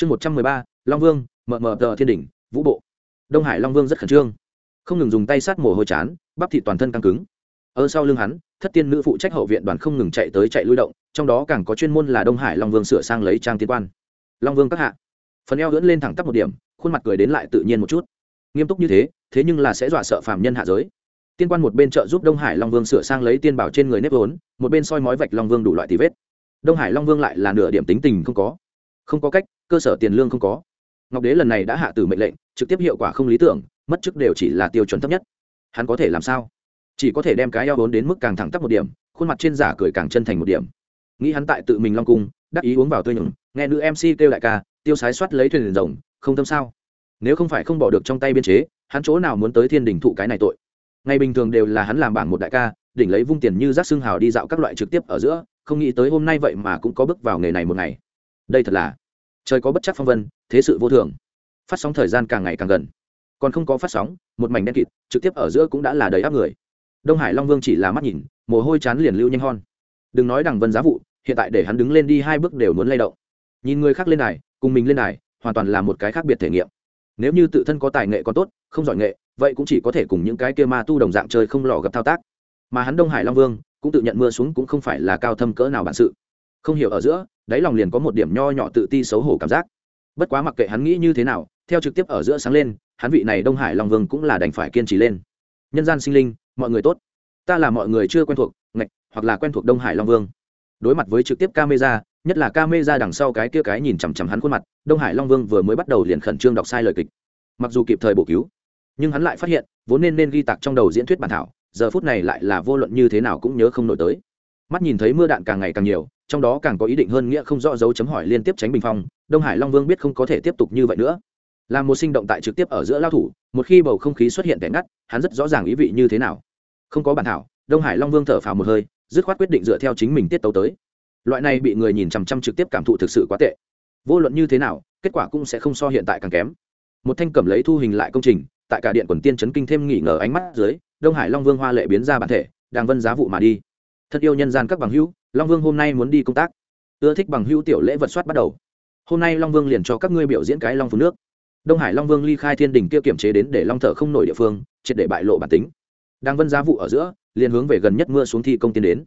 chương một trăm mười ba, long vương mờ mờ tờ thiên đỉnh, vũ bộ. Đông hải long vương rất khẩn trương. Không ngừng dùng tay sát mồ hôi chán, bắp thịt toàn thân căng cứng. Ở sau lưng hắn, thất tiên nữ phụ trách hậu viện đoàn không ngừng chạy tới chạy lui động, trong đó càng có chuyên môn là đông hải long vương sửa sang lấy trang tiên quan. Long vương các hạ. Phần eo lưỡn lên thẳng tắp một điểm, khuôn mặt cười đến lại tự nhiên một chút. Nghiêm túc như thế thế nhưng là sẽ dọa sợ phàm nhân hạ giới. Tiên quan một bên trợ giúp đông hải long vương sửa sang lấy tiên bảo trên người nếp vốn, một bên soi mói vạch long vương đủ loại tí vết. Đông hải long vương lại là nửa điểm tính tình không có. Không có cách cơ sở tiền lương không có. Ngọc đế lần này đã hạ tử mệnh lệnh, trực tiếp hiệu quả không lý tưởng, mất chức đều chỉ là tiêu chuẩn thấp nhất. Hắn có thể làm sao? Chỉ có thể đem cái eo vốn đến mức càng thẳng tắp một điểm, khuôn mặt trên giả cười càng chân thành một điểm. Nghĩ hắn tại tự mình long cung, đắc ý uống vào tươi nhừng nghe nữ mc kêu đại ca, tiêu sái soát lấy thuyền rồng, không tâm sao? Nếu không phải không bỏ được trong tay biên chế, hắn chỗ nào muốn tới thiên đình thụ cái này tội? Ngày bình thường đều là hắn làm bảng một đại ca, đỉnh lấy vung tiền như rác xương hào đi dạo các loại trực tiếp ở giữa, không nghĩ tới hôm nay vậy mà cũng có bước vào nghề này một ngày. Đây thật là trời có bất chắc phong vân, thế sự vô thường. Phát sóng thời gian càng ngày càng gần. Còn không có phát sóng, một mảnh đen kịt, trực tiếp ở giữa cũng đã là đầy áp người. Đông hải long vương chỉ là mắt nhìn, mồ hôi chán liền lưu nhanh hon. Đừng nói đằng vân giá vụ, hiện tại để hắn đứng lên đi hai bước đều muốn lay động. Nhìn người khác lên này cùng mình lên này hoàn toàn là một cái khác biệt thể nghiệm. Nếu như tự thân có tài nghệ còn tốt, không giỏi nghệ, vậy cũng chỉ có thể cùng những cái kia ma tu đồng dạng chơi không lò gặp thao tác. Mà hắn đông hải long vương, cũng tự nhận mưa xuống cũng không phải là cao thâm cỡ nào bản sự không hiểu ở giữa, đáy lòng liền có một điểm nho nhỏ tự ti xấu hổ cảm giác. Bất quá mặc kệ hắn nghĩ như thế nào, theo trực tiếp ở giữa sáng lên, hắn vị này đông hải long vương cũng là đành phải kiên trì lên. Nhân gian sinh linh, mọi người tốt. Ta là mọi người chưa quen thuộc, ngạch, hoặc là quen thuộc đông hải long vương. Đối mặt với trực tiếp camera, nhất là camera đằng sau cái kia cái nhìn chằm chằm hắn khuôn mặt, đông hải long vương vừa mới bắt đầu liền khẩn trương đọc sai lời kịch. Mặc dù kịp thời bổ cứu, nhưng hắn lại phát hiện, vốn nên nên ghi tạc trong đầu diễn thuyết bản thảo, giờ phút này lại là vô luận như thế nào cũng nhớ không nổi tới. Mắt nhìn thấy mưa đạn càng ngày càng nhiều trong đó càng có ý định hơn nghĩa không rõ dấu chấm hỏi liên tiếp tránh bình phong, đông hải long vương biết không có thể tiếp tục như vậy nữa. Là một sinh động tại trực tiếp ở giữa lao thủ, một khi bầu không khí xuất hiện tẻ ngắt, hắn rất rõ ràng ý vị như thế nào. Không có bản thảo, đông hải long vương thở phào một hơi, dứt khoát quyết định dựa theo chính mình tiết tấu tới. Loại này bị người nhìn chằm chằm trực tiếp cảm thụ thực sự quá tệ. Vô luận như thế nào, kết quả cũng sẽ không so hiện tại càng kém. Một thanh cầm lấy thu hình lại công trình, tại cả điện quần tiên chấn kinh thêm nghỉ ngờ ánh mắt dưới, đông hải long vương hoa lệ biến ra bản thể, đang vân giá vụ mà đi thật yêu nhân gian các bằng hữu, long vương hôm nay muốn đi công tác. Ưa thích bằng hữu tiểu lễ vật soát bắt đầu. Hôm nay long vương liền cho các ngươi biểu diễn cái long phú nước. Đông hải long vương ly khai thiên đình kia kiểm chế đến để long thở không nổi địa phương, triệt để bại lộ bản tính. Đang vân giá vụ ở giữa, liền hướng về gần nhất mưa xuống thi công tiên đến.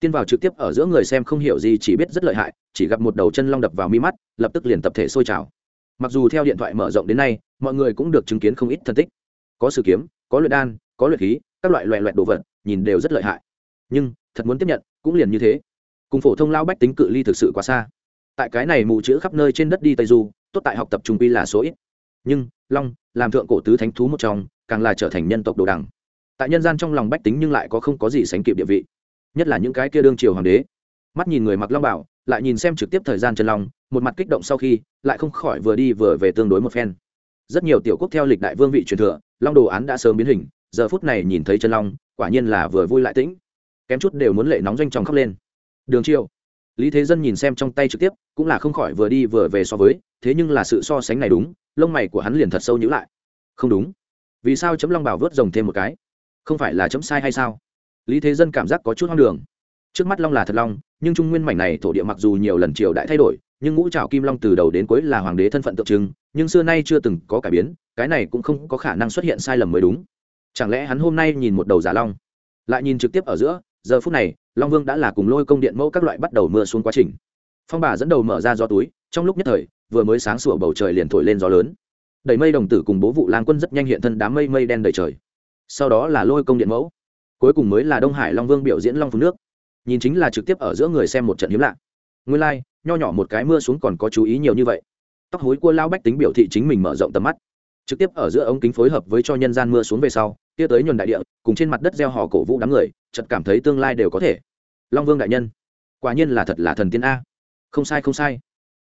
Tiên vào trực tiếp ở giữa người xem không hiểu gì, chỉ biết rất lợi hại, chỉ gặp một đầu chân long đập vào mi mắt, lập tức liền tập thể sôi trào. Mặc dù theo điện thoại mở rộng đến nay, mọi người cũng được chứng kiến không ít thân tích. Có sử kiếm, có luyện đan, có luyện khí, các loại loẹ loẹt đồ vật, nhìn đều rất lợi hại. Nhưng thật muốn tiếp nhận, cũng liền như thế. Cùng phổ thông lao bách tính cự ly thực sự quá xa. Tại cái này mù chữ khắp nơi trên đất đi tây du, tốt tại học tập trung pi là số ít. Nhưng, long, làm thượng cổ tứ thánh thú một trong, càng là trở thành nhân tộc đồ đằng. Tại nhân gian trong lòng bách tính nhưng lại có không có gì sánh kịp địa vị. Nhất là những cái kia đương triều hoàng đế. Mắt nhìn người mặc long bảo, lại nhìn xem trực tiếp thời gian chân long, một mặt kích động sau khi, lại không khỏi vừa đi vừa về tương đối một phen. Rất nhiều tiểu quốc theo lịch đại vương vị truyền thừa, long đồ án đã sớm biến hình, giờ phút này nhìn thấy chân long, quả nhiên là vừa vui lại tĩnh kém chút đều muốn lệ nóng doanh tròng khóc lên. Đường triều, lý thế dân nhìn xem trong tay trực tiếp, cũng là không khỏi vừa đi vừa về so với, thế nhưng là sự so sánh này đúng, lông mày của hắn liền thật sâu nhữ lại. Không đúng. Vì sao chấm long bảo vớt rồng thêm một cái? Không phải là chấm sai hay sao? Lý thế dân cảm giác có chút hoang đường. Trước mắt long là thật long, nhưng trung nguyên mảnh này thổ địa mặc dù nhiều lần triều đại thay đổi, nhưng ngũ trào kim long từ đầu đến cuối là hoàng đế thân phận tượng trưng, nhưng xưa nay chưa từng có cải biến, cái này cũng không có khả năng xuất hiện sai lầm mới đúng. Chẳng lẽ hắn hôm nay nhìn một đầu giả long, lại nhìn trực tiếp ở giữa giờ phút này long vương đã là cùng lôi công điện mẫu các loại bắt đầu mưa xuống quá trình. Phong bà dẫn đầu mở ra gió túi trong lúc nhất thời vừa mới sáng sủa bầu trời liền thổi lên gió lớn. Đẩy mây đồng tử cùng bố vụ lang quân rất nhanh hiện thân đám mây mây đen đầy trời. Sau đó là lôi công điện mẫu cuối cùng mới là đông hải long vương biểu diễn long phú nước. Nhìn chính là trực tiếp ở giữa người xem một trận hiếm lạ. Nguyên lai、like, nho nhỏ một cái mưa xuống còn có chú ý nhiều như vậy. Tóc hối cua lao bách tính biểu thị chính mình mở rộng tầm mắt. Trực tiếp ở giữa ống kính phối hợp với cho nhân gian mưa xuống về sau kia tới nhuần đại địa, cùng trên mặt đất gieo hò cổ vũ đám người chật cảm thấy tương lai đều có thể. Long vương đại nhân, quả nhiên là thật là thần tiên a. Không sai không sai.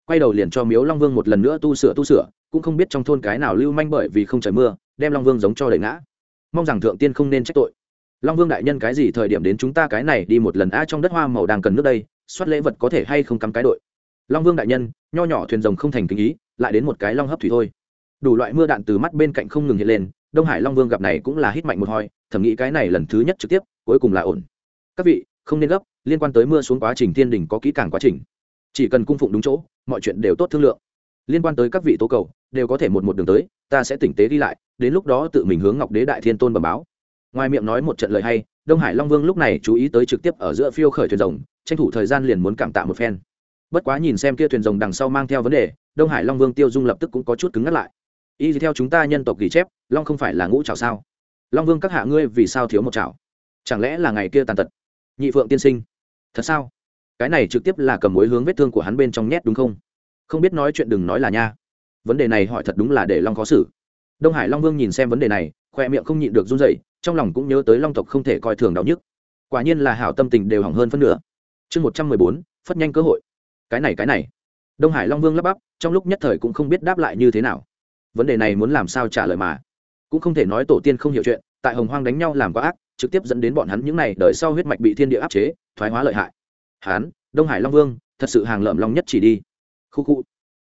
Quay đầu liền cho miếu long vương một lần nữa tu sửa tu sửa, cũng không biết trong thôn cái nào lưu manh bởi vì không trời mưa, đem long vương giống cho đầy ngã. Mong rằng thượng tiên không nên trách tội. Long vương đại nhân cái gì thời điểm đến chúng ta cái này đi một lần a trong đất hoa màu đang cần nước đây soát lễ vật có thể hay không cắm cái đội. Long vương đại nhân, nho nhỏ thuyền rồng không thành kinh ý, lại đến một cái long hấp thủy thôi. Đủ loại mưa đạn từ mắt bên cạnh không ngừng hiện lên đông hải long vương gặp này cũng là hít mạnh một hoi, thầm nghĩ cái này lần thứ nhất trực tiếp, cuối cùng là ổn. Các vị, không nên gấp, liên quan tới mưa xuống quá trình thiên đình có kỹ càng quá trình. Chỉ cần cung phụng đúng chỗ, mọi chuyện đều tốt thương lượng. Liên quan tới các vị tố cầu, đều có thể một một đường tới, ta sẽ tỉnh tế đi lại, đến lúc đó tự mình hướng ngọc đế đại thiên tôn bẩm báo. Ngoài miệng nói một trận lời hay, đông hải long vương lúc này chú ý tới trực tiếp ở giữa phiêu khởi thuyền rồng, tranh thủ thời gian liền muốn cảm tạ một phen. Bất quá nhìn xem kia thuyền rồng đằng sau mang theo vấn đề, đông hải long vương tiêu dung lập tức cũng có chút cứng ngắt lại y theo chúng ta nhân tộc ghi chép, long không phải là ngũ trào sao? Long vương các hạ ngươi vì sao thiếu một trào chẳng lẽ là ngày kia tàn tật? Nhị phượng tiên sinh, thật sao? Cái này trực tiếp là cầm mối hướng vết thương của hắn bên trong nhét đúng không? Không biết nói chuyện đừng nói là nha. Vấn đề này hỏi thật đúng là để long khó xử. Đông hải long vương nhìn xem vấn đề này, khoe miệng không nhịn được run dậy trong lòng cũng nhớ tới long tộc không thể coi thường đau nhức. Quả nhiên là hảo tâm tình đều hỏng hơn phân nửa. Chương một trăm mười bốn, phất nhanh cơ hội. Cái này cái này. Đông hải long vương lắp bắp, trong lúc nhất thời cũng không biết đáp lại như thế nào vấn đề này muốn làm sao trả lời mà? Cũng không thể nói tổ tiên không hiểu chuyện, tại hồng hoang đánh nhau làm quá ác, trực tiếp dẫn đến bọn hắn những n à y đợi sau huyết mạch bị thiên địa áp chế, thoái hóa lợi hại. Hán, đông hải long vương, thật sự hàng lợm long nhất chỉ đi. Khu khu.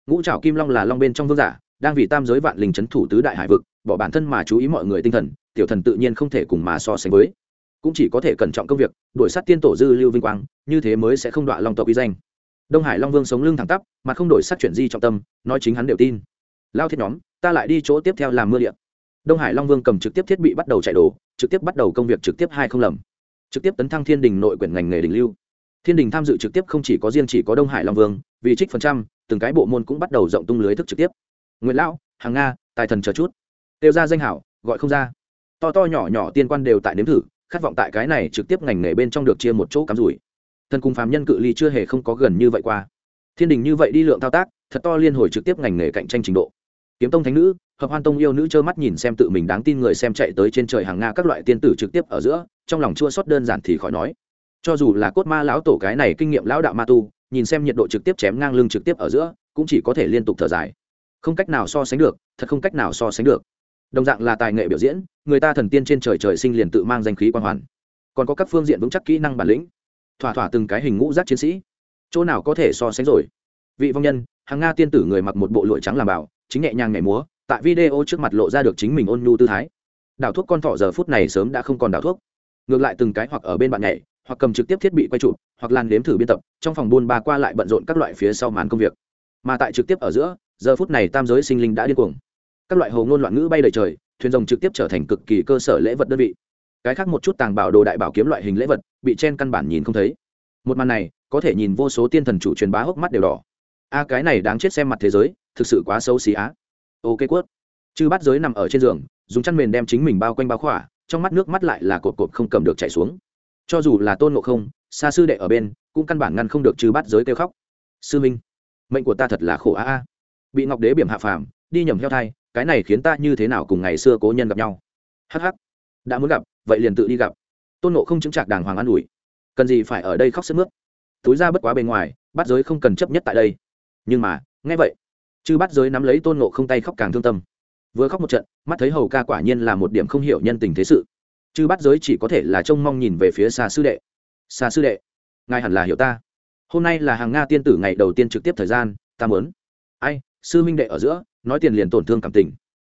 Ngũ trảo kim long là long bên trong vương giả, đang vì tam giới vạn linh c h ấ n thủ tứ đại hải vực, bỏ bản thân mà chú ý mọi người tinh thần, tiểu thần tự nhiên không thể cùng mà so sánh với. Cũng chỉ có thể cẩn trọng công việc, đuổi sát tiên tổ dư lưu vinh quang, như thế mới sẽ không đọa long tộc uy danh. Đông hải long vương sống lưng thẳng tắp, mà không đổi sát chuyển di trọng tâm, nói chính hắn đều tin. Lao thiết nhóm ta lại đi chỗ tiếp theo làm mưa điện. Đông hải long vương cầm trực tiếp thiết bị bắt đầu chạy đổ trực tiếp bắt đầu công việc trực tiếp hai không lầm. Trực tiếp tấn thăng thiên đình nội quyển ngành nghề đình lưu. Thiên đình tham dự trực tiếp không chỉ có riêng chỉ có đông hải long vương, vì trích phần trăm, từng cái bộ môn cũng bắt đầu rộng tung lưới thức trực tiếp. Nguyễn lão, hàng nga, tài thần chờ chút. Đều ra danh hảo, gọi không ra. To to nhỏ nhỏ tiên quan đều tại nếm thử, khát vọng tại cái này trực tiếp ngành nghề bên trong được chia một chỗ cắm rủi. Thần cùng phàm nhân cự ly chưa hề không có gần như vậy qua. Thiên đình như vậy đi lượng thao tác, thật to liên hồi trực tiếp ngành nghề cạnh tranh trình độ kiếm tông thánh nữ, hợp hoan tông yêu nữ trơ mắt nhìn xem tự mình đáng tin người xem chạy tới trên trời hàng nga các loại tiên tử trực tiếp ở giữa, trong lòng chua sót đơn giản thì khỏi nói. Cho dù là cốt ma lão tổ cái này kinh nghiệm lão đạo ma tu, nhìn xem nhiệt độ trực tiếp chém ngang lưng trực tiếp ở giữa, cũng chỉ có thể liên tục thở dài. Không cách nào so sánh được, thật không cách nào so sánh được. Đồng dạng là tài nghệ biểu diễn, người ta thần tiên trên trời trời sinh liền tự mang danh khí quan hoàn. Còn có các phương diện vững chắc kỹ năng bản lĩnh. Thỏa thỏa từng cái hình ngũ giác chiến sĩ. Chỗ nào có thể so sánh rồi? Vị vong nhân, hàng nga tiên tử người mặc một bộ lụa trắng làm bảo chính nhẹ nhàng nhảy múa, tại video trước mặt lộ ra được chính mình ôn nhu tư thái. Đảo thuốc con thỏ giờ phút này sớm đã không còn đảo thuốc. Ngược lại từng cái hoặc ở bên bạn nhảy, hoặc cầm trực tiếp thiết bị quay chụp, hoặc lan đếm thử biên tập, trong phòng buôn ba qua lại bận rộn các loại phía sau màn công việc. Mà tại trực tiếp ở giữa, giờ phút này tam giới sinh linh đã điên cuồng. Các loại hồ ngôn loạn ngữ bay đầy trời, thuyền rồng trực tiếp trở thành cực kỳ cơ sở lễ vật đơn vị. Cái khác một chút tàng bảo đồ đại bảo kiếm loại hình lễ vật, bị chen căn bản nhìn không thấy. Một màn này, có thể nhìn vô số tiên thần chủ truyền bá hốc mắt đều đỏ. A, cái này đáng chết xem mặt thế giới thực sự quá xấu xí á. Ok quất. Chư bát giới nằm ở trên giường, dùng chăn mền đem chính mình bao quanh bao khỏa, trong mắt nước mắt lại là cột cột không cầm được chảy xuống. Cho dù là tôn ngộ không, xa sư đệ ở bên, cũng căn bản ngăn không được chư bát giới kêu khóc. Sư minh, mệnh của ta thật là khổ a a bị ngọc đế biểm hạ phàm, đi nhầm heo thai, cái này khiến ta như thế nào cùng ngày xưa cố nhân gặp nhau? Hh đã muốn gặp, vậy liền tự đi gặp. Tôn nộ không chứng trạc đàng hoàng an ủi. Cần gì phải ở đây khóc sức mướt? Túi ra bất quá bên ngoài bắt giới không cần chấp nhất tại đây. Nhưng mà, nghe vậy chư bắt giới nắm lấy tôn nộ không tay khóc càng thương tâm. Vừa khóc một trận, mắt thấy hầu ca quả nhiên là một điểm không hiểu nhân tình thế sự. Chư bắt giới chỉ có thể là trông mong nhìn về phía xa sư đệ. Xa sư đệ, ngài hẳn là hiểu ta. Hôm nay là hàng nga tiên tử ngày đầu tiên trực tiếp thời gian, ta mớn ai, sư minh đệ ở giữa, nói tiền liền tổn thương cảm tình.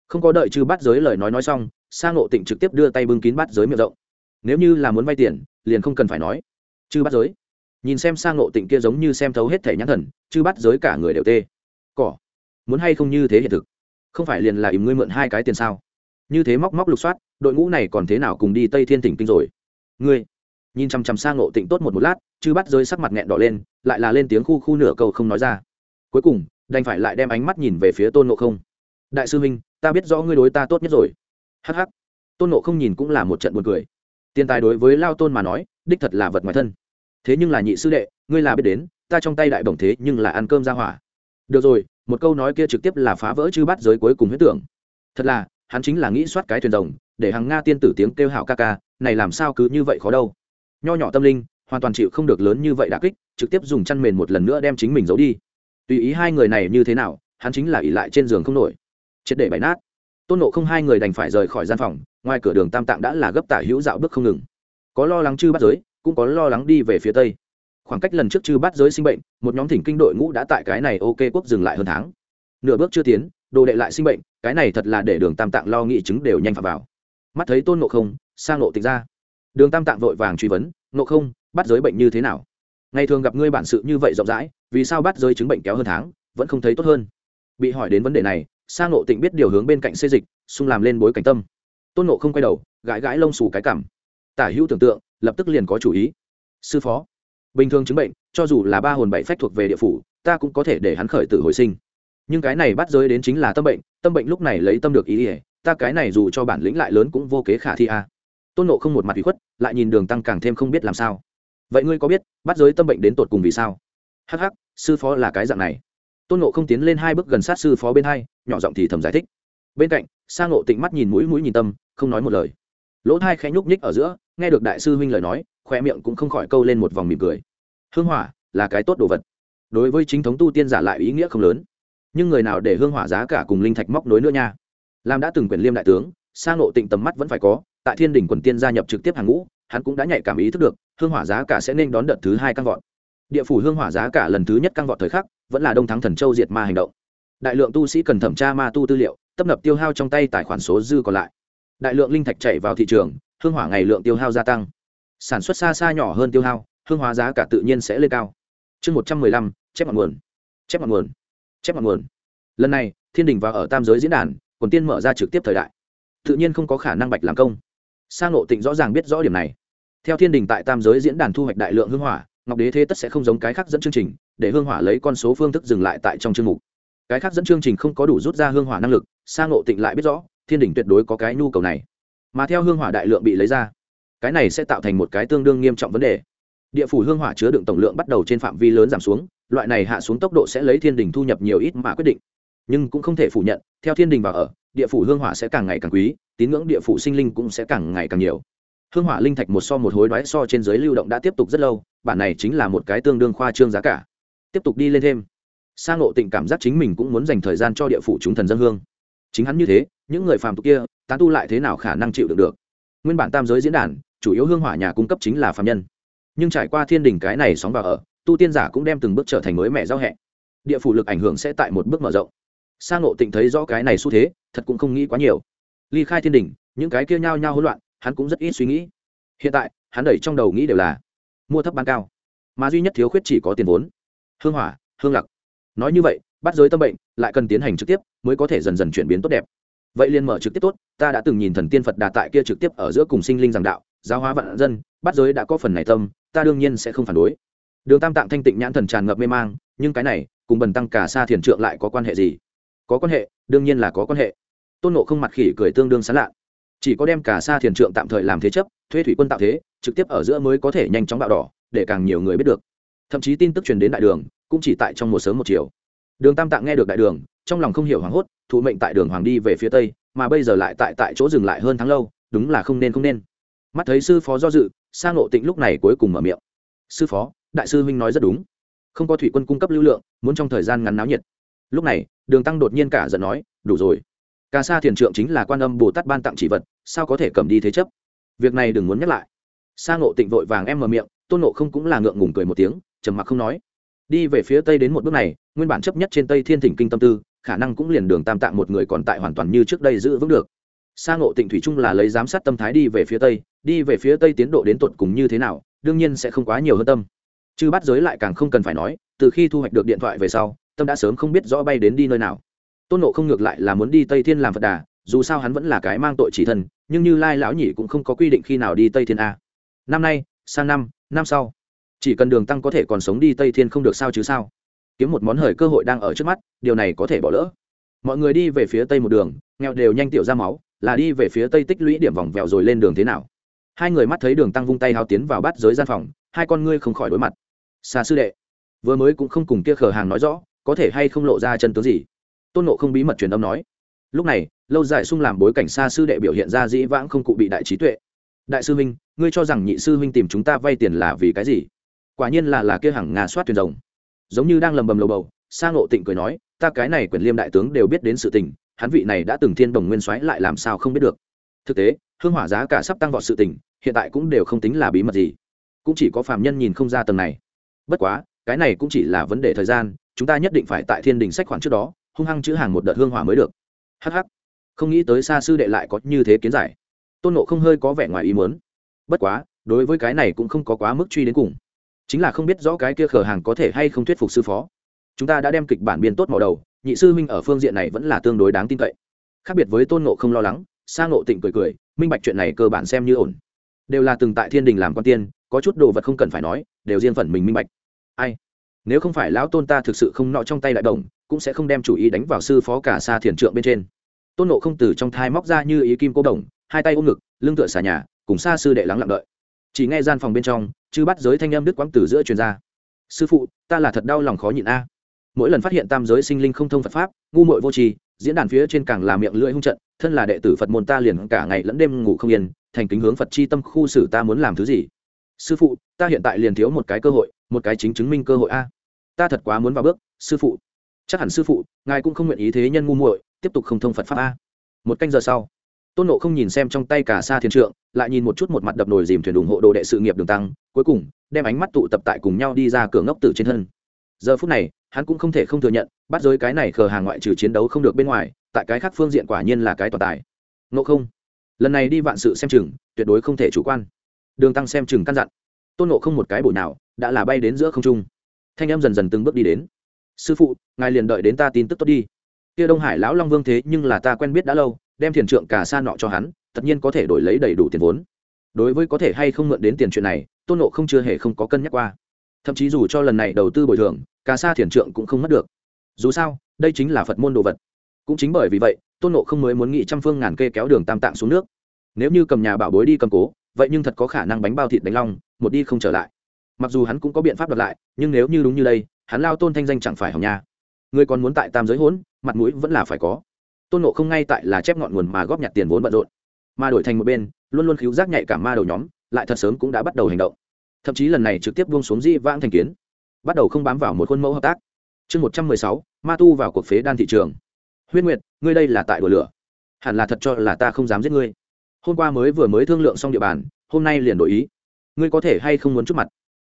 Không có đợi chư bắt giới lời nói nói xong, sa ngộ tịnh trực tiếp đưa tay bưng kín bắt giới miệng rộng. Nếu như là muốn vay tiền, liền không cần phải nói. Chư bắt giới, nhìn xem sa ngộ tịnh kia giống như xem thấu hết thể nhãn thần, chư bắt giới cả người đều tê. Cỏ muốn hay không như thế hiện thực? Không phải liền là ìm ngươi mượn hai cái tiền sao? Như thế móc móc lục soát, đội ngũ này còn thế nào cùng đi tây thiên tỉnh kinh rồi? Ngươi, nhìn chằm chằm sang ngộ tịnh tốt một một lát chứ bắt rơi sắc mặt nghẹn đỏ lên, lại là lên tiếng khu khu nửa câu không nói ra. Cuối cùng, đành phải lại đem ánh mắt nhìn về phía tôn ngộ không. Đại sư huynh, ta biết rõ ngươi đối ta tốt nhất rồi. Hh tôn ngộ không nhìn cũng là một trận buồn cười. Tiền tài đối với lao tôn mà nói, đích thật là vật ngoài thân. Thế nhưng là nhị sư đệ, ngươi là biết đến, ta trong tay đại bổng thế nhưng là ăn cơm ra hỏa. Được rồi một câu nói kia trực tiếp là phá vỡ chư bát giới cuối cùng huyết tưởng. Thật là, hắn chính là nghĩ soát cái thuyền rồng, để hàng nga tiên tử tiếng kêu hảo ca ca, này làm sao cứ như vậy khó đâu. Nho nhỏ tâm linh, hoàn toàn chịu không được lớn như vậy đã kích, trực tiếp dùng chăn mền một lần nữa đem chính mình giấu đi. Tùy ý hai người này như thế nào, hắn chính là ỉ lại trên giường không nổi. Triệt để bày nát. Tôn nộ không hai người đành phải rời khỏi gian phòng, ngoài cửa đường tam tạng đã là gấp tả hữu dạo bước không ngừng. Có lo lắng chư bắt giới, cũng có lo lắng đi về phía tây khoảng cách lần trước chư bắt giới sinh bệnh, một nhóm thỉnh kinh đội ngũ đã tại cái này ok quốc dừng lại hơn tháng. Nửa bước chưa tiến, đồ đệ lại sinh bệnh, cái này thật là để đường tam tạng lo nghị chứng đều nhanh phạm vào. Mắt thấy tôn nộ không sang nộ tịch ra. Đường tam tạng vội vàng truy vấn nộ không bắt giới bệnh như thế nào? Ngày thường gặp ngươi bản sự như vậy rộng rãi, vì sao bắt giới chứng bệnh kéo hơn tháng, vẫn không thấy tốt hơn? Bị hỏi đến vấn đề này sang nộ tịnh biết điều hướng bên cạnh xê dịch xung làm lên bối cảnh tâm. Tôn nộ không quay đầu, gãi gãi lông xù cái cảm tả hữu tưởng tượng, lập tức liền có chủ ý. Sư phó bình thường chứng bệnh, cho dù là ba hồn bảy phách thuộc về địa phủ, ta cũng có thể để hắn khởi tử hồi sinh. Nhưng cái này bắt giới đến chính là tâm bệnh tâm bệnh lúc này lấy tâm được ý ỉa ta cái này dù cho bản lĩnh lại lớn cũng vô kế khả thi a. Tôn nộ không một mặt bị khuất, lại nhìn đường tăng càng thêm không biết làm sao. Vậy ngươi có biết, bắt giới tâm bệnh đến tột cùng vì sao? Hh sư phó là cái dạng này. Tôn nộ không tiến lên hai bước gần sát sư phó bên hai, nhỏ giọng thì thầm giải thích. Bên cạnh sang ngộ tịnh mắt nhìn mũi mũi nhìn tâm, không nói một lời. Lỗ thai khẽ nhúc nhích ở giữa, nghe được đại sư huynh lời nói khoe miệng cũng không khỏi câu lên một vòng mỉm cười hương hỏa là cái tốt đồ vật. Đối với chính thống tu tiên giả lại ý nghĩa không lớn. Nhưng người nào để hương hỏa giá cả cùng linh thạch móc nối nữa nha? Làm đã từng quyền liêm đại tướng sang lộ tịnh tầm mắt vẫn phải có, tại thiên đình quần tiên gia nhập trực tiếp hàng ngũ, hắn cũng đã nhạy cảm ý thức được, hương hỏa giá cả sẽ nên đón đợt thứ hai căng vọt. Địa phủ hương hỏa giá cả lần thứ nhất căng vọt thời khắc, vẫn là đông thắng thần châu diệt ma hành động. Đại lượng tu sĩ cần thẩm tra ma tu tư liệu, tấp nập tiêu hao trong tay tài khoản số dư còn lại. Đại lượng linh thạch chảy vào thị trường, hương hỏa ngày lượng tiêu hao gia tăng. Sản xuất xa xa nhỏ hơn tiêu hao hương hóa giá cả tự nhiên sẽ lên cao. Chương một trăm mười lăm, chép ngọn nguồn. Chép ngọn nguồn. Chép ngọn nguồn. Lần này, thiên đình vào ở tam giới diễn đàn, quần tiên mở ra trực tiếp thời đại. Tự nhiên không có khả năng bạch làm công. Sang ngộ tịnh rõ ràng biết rõ điểm này. Theo thiên đình tại tam giới diễn đàn thu hoạch đại lượng hương hỏa, ngọc đế thế tất sẽ không giống cái khác dẫn chương trình, để hương hỏa lấy con số phương thức dừng lại tại trong chương mục. Cái khác dẫn chương trình không có đủ rút ra hương hỏa năng lực sang ngộ tịnh lại biết rõ, thiên đình tuyệt đối có cái nhu cầu này. Mà theo hương hỏa đại lượng bị lấy ra, cái này sẽ tạo thành một cái tương đương nghiêm trọng vấn đề địa phủ hương hỏa chứa đựng tổng lượng bắt đầu trên phạm vi lớn giảm xuống, loại này hạ xuống tốc độ sẽ lấy thiên đình thu nhập nhiều ít mà quyết định. Nhưng cũng không thể phủ nhận, theo thiên đình vào ở, địa phủ hương hỏa sẽ càng ngày càng quý, tín ngưỡng địa phủ sinh linh cũng sẽ càng ngày càng nhiều. Hương hỏa linh thạch một so một hối đoái so trên giới lưu động đã tiếp tục rất lâu, bản này chính là một cái tương đương khoa trương giá cả. Tiếp tục đi lên thêm. Sang ngộ tịnh cảm giác chính mình cũng muốn dành thời gian cho địa phủ chúng thần dân hương. Chính hắn như thế, những người phàm tục kia, tán tu lại thế nào khả năng chịu được được? Nguyên bản tam giới diễn đàn, chủ yếu hương hỏa nhà cung cấp chính là phàm nhân nhưng trải qua thiên đình cái này sóng vào ở, tu tiên giả cũng đem từng bước trở thành mới mẹ giao hẹ. Địa phủ lực ảnh hưởng sẽ tại một bước mở rộng. Sa ngộ tịnh thấy rõ cái này xu thế, thật cũng không nghĩ quá nhiều. Ly khai thiên đình, những cái kia nhao nhao hỗn loạn, hắn cũng rất ít suy nghĩ. Hiện tại, hắn đẩy trong đầu nghĩ đều là mua thấp bán cao, mà duy nhất thiếu khuyết chỉ có tiền vốn. Hương hỏa, hương lặc. Nói như vậy, bắt giới tâm bệnh, lại cần tiến hành trực tiếp, mới có thể dần dần chuyển biến tốt đẹp. Vậy liền mở trực tiếp tốt, ta đã từng nhìn thần tiên phật đà tại kia trực tiếp ở giữa cùng sinh linh giảng đạo giáo hóa vạn dân, bắt giới đã có phần này tâm, ta đương nhiên sẽ không phản đối. Đường tam tạng thanh tịnh nhãn thần tràn ngập mê mang, nhưng cái này, cùng bần tăng cả xa thiền trượng lại có quan hệ gì? Có quan hệ, đương nhiên là có quan hệ. Tôn nộ không mặt khỉ cười tương đương sán lạ. Chỉ có đem cả xa thiền trượng tạm thời làm thế chấp, thuê thủy quân tạo thế, trực tiếp ở giữa mới có thể nhanh chóng bạo đỏ, để càng nhiều người biết được. Thậm chí tin tức truyền đến đại đường, cũng chỉ tại trong một sớm một chiều. Đường tam tạng nghe được đại đường, trong lòng không hiểu hoảng hốt, thụ mệnh tại đường hoàng đi về phía tây, mà bây giờ lại tại tại chỗ dừng lại hơn tháng lâu, đúng là không nên không nên mắt thấy sư phó do dự sang ngộ tịnh lúc này cuối cùng mở miệng. Sư phó, đại sư huynh nói rất đúng. Không có thủy quân cung cấp lưu lượng, muốn trong thời gian ngắn náo nhiệt. Lúc này, đường tăng đột nhiên cả giận nói, đủ rồi. Ca sa thiền trượng chính là quan âm bồ tát ban tặng chỉ vật, sao có thể cầm đi thế chấp? Việc này đừng muốn nhắc lại. Sa ngộ tịnh vội vàng em mở miệng, tôn nộ không cũng là ngượng ngùng cười một tiếng, trầm mặc không nói. Đi về phía tây đến một bước này, nguyên bản chấp nhất trên tây thiên thỉnh kinh tâm tư, khả năng cũng liền đường tam tạng một người còn tại hoàn toàn như trước đây giữ vững được sa ngộ tịnh thủy trung là lấy giám sát tâm thái đi về phía tây, đi về phía tây tiến độ đến tột cùng như thế nào, đương nhiên sẽ không quá nhiều hơn tâm. Chư bắt giới lại càng không cần phải nói, từ khi thu hoạch được điện thoại về sau, tâm đã sớm không biết rõ bay đến đi nơi nào. Tôn ngộ không ngược lại là muốn đi tây thiên làm phật đà, dù sao hắn vẫn là cái mang tội chỉ thân nhưng như lai lão nhị cũng không có quy định khi nào đi tây thiên a. Năm nay, sang năm năm sau, chỉ cần đường tăng có thể còn sống đi tây thiên không được sao chứ sao? Kiếm một món hời cơ hội đang ở trước mắt, điều này có thể bỏ lỡ. Mọi người đi về phía tây một đường, nghèo đều nhanh tiểu ra máu là đi về phía tây tích lũy điểm vòng vèo rồi lên đường thế nào? Hai người mắt thấy đường tăng vung tay hao tiến vào bắt giới gian phòng, hai con ngươi không khỏi đối mặt. Xa sư đệ, vừa mới cũng không cùng kia khờ hàng nói rõ, có thể hay không lộ ra chân tướng gì? Tôn nộ không bí mật truyền âm nói. Lúc này, lâu dài sung làm bối cảnh xa sư đệ biểu hiện ra dĩ vãng không cụ bị đại trí tuệ. Đại sư huynh, ngươi cho rằng nhị sư huynh tìm chúng ta vay tiền là vì cái gì? Quả nhiên là là kia hàng ngà soát thuyền rồng. Giống như đang lầm bầm lầu bầu sang ngộ tịnh cười nói, ta cái này quyền liêm đại tướng đều biết đến sự tình hắn vị này đã từng thiên đồng nguyên soái lại làm sao không biết được. Thực tế, hương hỏa giá cả sắp tăng vọt sự tình, hiện tại cũng đều không tính là bí mật gì. Cũng chỉ có phàm nhân nhìn không ra tầng này. Bất quá, cái này cũng chỉ là vấn đề thời gian, chúng ta nhất định phải tại thiên đình sách khoản trước đó, hung hăng chữ hàng một đợt hương hỏa mới được. Hh không nghĩ tới xa sư đệ lại có như thế kiến giải. Tôn nộ không hơi có vẻ ngoài ý muốn. Bất quá, đối với cái này cũng không có quá mức truy đến cùng. Chính là không biết rõ cái kia khở hàng có thể hay không thuyết phục sư phó. Chúng ta đã đem kịch bản biên tốt màu đầu nhị sư minh ở phương diện này vẫn là tương đối đáng tin cậy. Khác biệt với tôn nộ không lo lắng sang nộ tịnh cười cười, minh bạch chuyện này cơ bản xem như ổn. Đều là từng tại thiên đình làm quan tiên, có chút đồ vật không cần phải nói, đều riêng phần mình minh bạch. Ai? Nếu không phải lão tôn ta thực sự không nọ trong tay đại đồng, cũng sẽ không đem chủ ý đánh vào sư phó cả xa thiền trượng bên trên. Tôn nộ không từ trong thai móc ra như ý kim cô đồng, hai tay ôm ngực, lưng tựa xà nhà, cùng xa sư đệ lắng lặng đợi. Chỉ nghe gian phòng bên trong chứ bắt giới thanh âm đức quãng từ giữa truyền ra. Sư phụ, ta là thật đau lòng khó nhịn a mỗi lần phát hiện tam giới sinh linh không thông phật pháp, ngu muội vô tri, diễn đàn phía trên càng là miệng lưỡi hung trận, thân là đệ tử phật môn ta liền cả ngày lẫn đêm ngủ không yên, thành kính hướng phật chi tâm khu xử ta muốn làm thứ gì? Sư phụ, ta hiện tại liền thiếu một cái cơ hội, một cái chính chứng minh cơ hội a. Ta thật quá muốn vào bước, sư phụ. Chắc hẳn sư phụ, ngài cũng không nguyện ý thế nhân ngu muội, tiếp tục không thông phật pháp a. Một canh giờ sau, tôn nộ không nhìn xem trong tay cả xa thiên trượng, lại nhìn một chút một mặt đập nồi dìm thuyền ủng hộ đồ đệ sự nghiệp đường tăng, cuối cùng, đem ánh mắt tụ tập tại cùng nhau đi ra cửa ngốc tử trên thân giờ phút này, hắn cũng không thể không thừa nhận, bắt giới cái này khờ hàng ngoại trừ chiến đấu không được bên ngoài, tại cái khác phương diện quả nhiên là cái toàn tài. Nộ không? Lần này đi vạn sự xem chừng, tuyệt đối không thể chủ quan. Đường tăng xem chừng căn dặn. Tôn nộ không một cái bụi nào, đã là bay đến giữa không trung. Thanh em dần dần từng bước đi đến. Sư phụ, ngài liền đợi đến ta tin tức tốt đi. Kia đông hải lão long vương thế nhưng là ta quen biết đã lâu, đem thiền trượng cả xa nọ cho hắn, tất nhiên có thể đổi lấy đầy đủ tiền vốn. Đối với có thể hay không mượn đến tiền chuyện này, tôn nộ không chưa hề không có cân nhắc qua thậm chí dù cho lần này đầu tư bồi thường Cà sa thiền trượng cũng không mất được. Dù sao, đây chính là phật môn đồ vật. Cũng chính bởi vì vậy, tôn nộ không mới muốn nghị trăm phương ngàn kê kéo đường tam tạng xuống nước. Nếu như cầm nhà bảo bối đi cầm cố, vậy nhưng thật có khả năng bánh bao thịt đánh long, một đi không trở lại. Mặc dù hắn cũng có biện pháp đặt lại, nhưng nếu như đúng như đây, hắn lao tôn thanh danh chẳng phải hỏng nha. Người còn muốn tại tam giới hỗn, mặt mũi vẫn là phải có. Tôn nộ không ngay tại là chép ngọn nguồn mà góp nhặt tiền vốn bận rộn. Mà đổi thành một bên, luôn luôn khiếu giác nhạy cả ma đầu nhóm, lại thật sớm cũng đã bắt đầu hành động thậm chí lần này trực tiếp buông xuống di vãng thành kiến, bắt đầu không bám vào một khuôn mẫu hợp tác. Chương một trăm mười sáu, ma tu vào cuộc phế đan thị trường. Huyết nguyệt, ngươi đây là tại đùa lửa. Hẳn là thật cho là ta không dám giết ngươi. Hôm qua mới vừa mới thương lượng xong địa bàn, hôm nay liền đổi ý. Ngươi có thể hay không muốn chút mặt?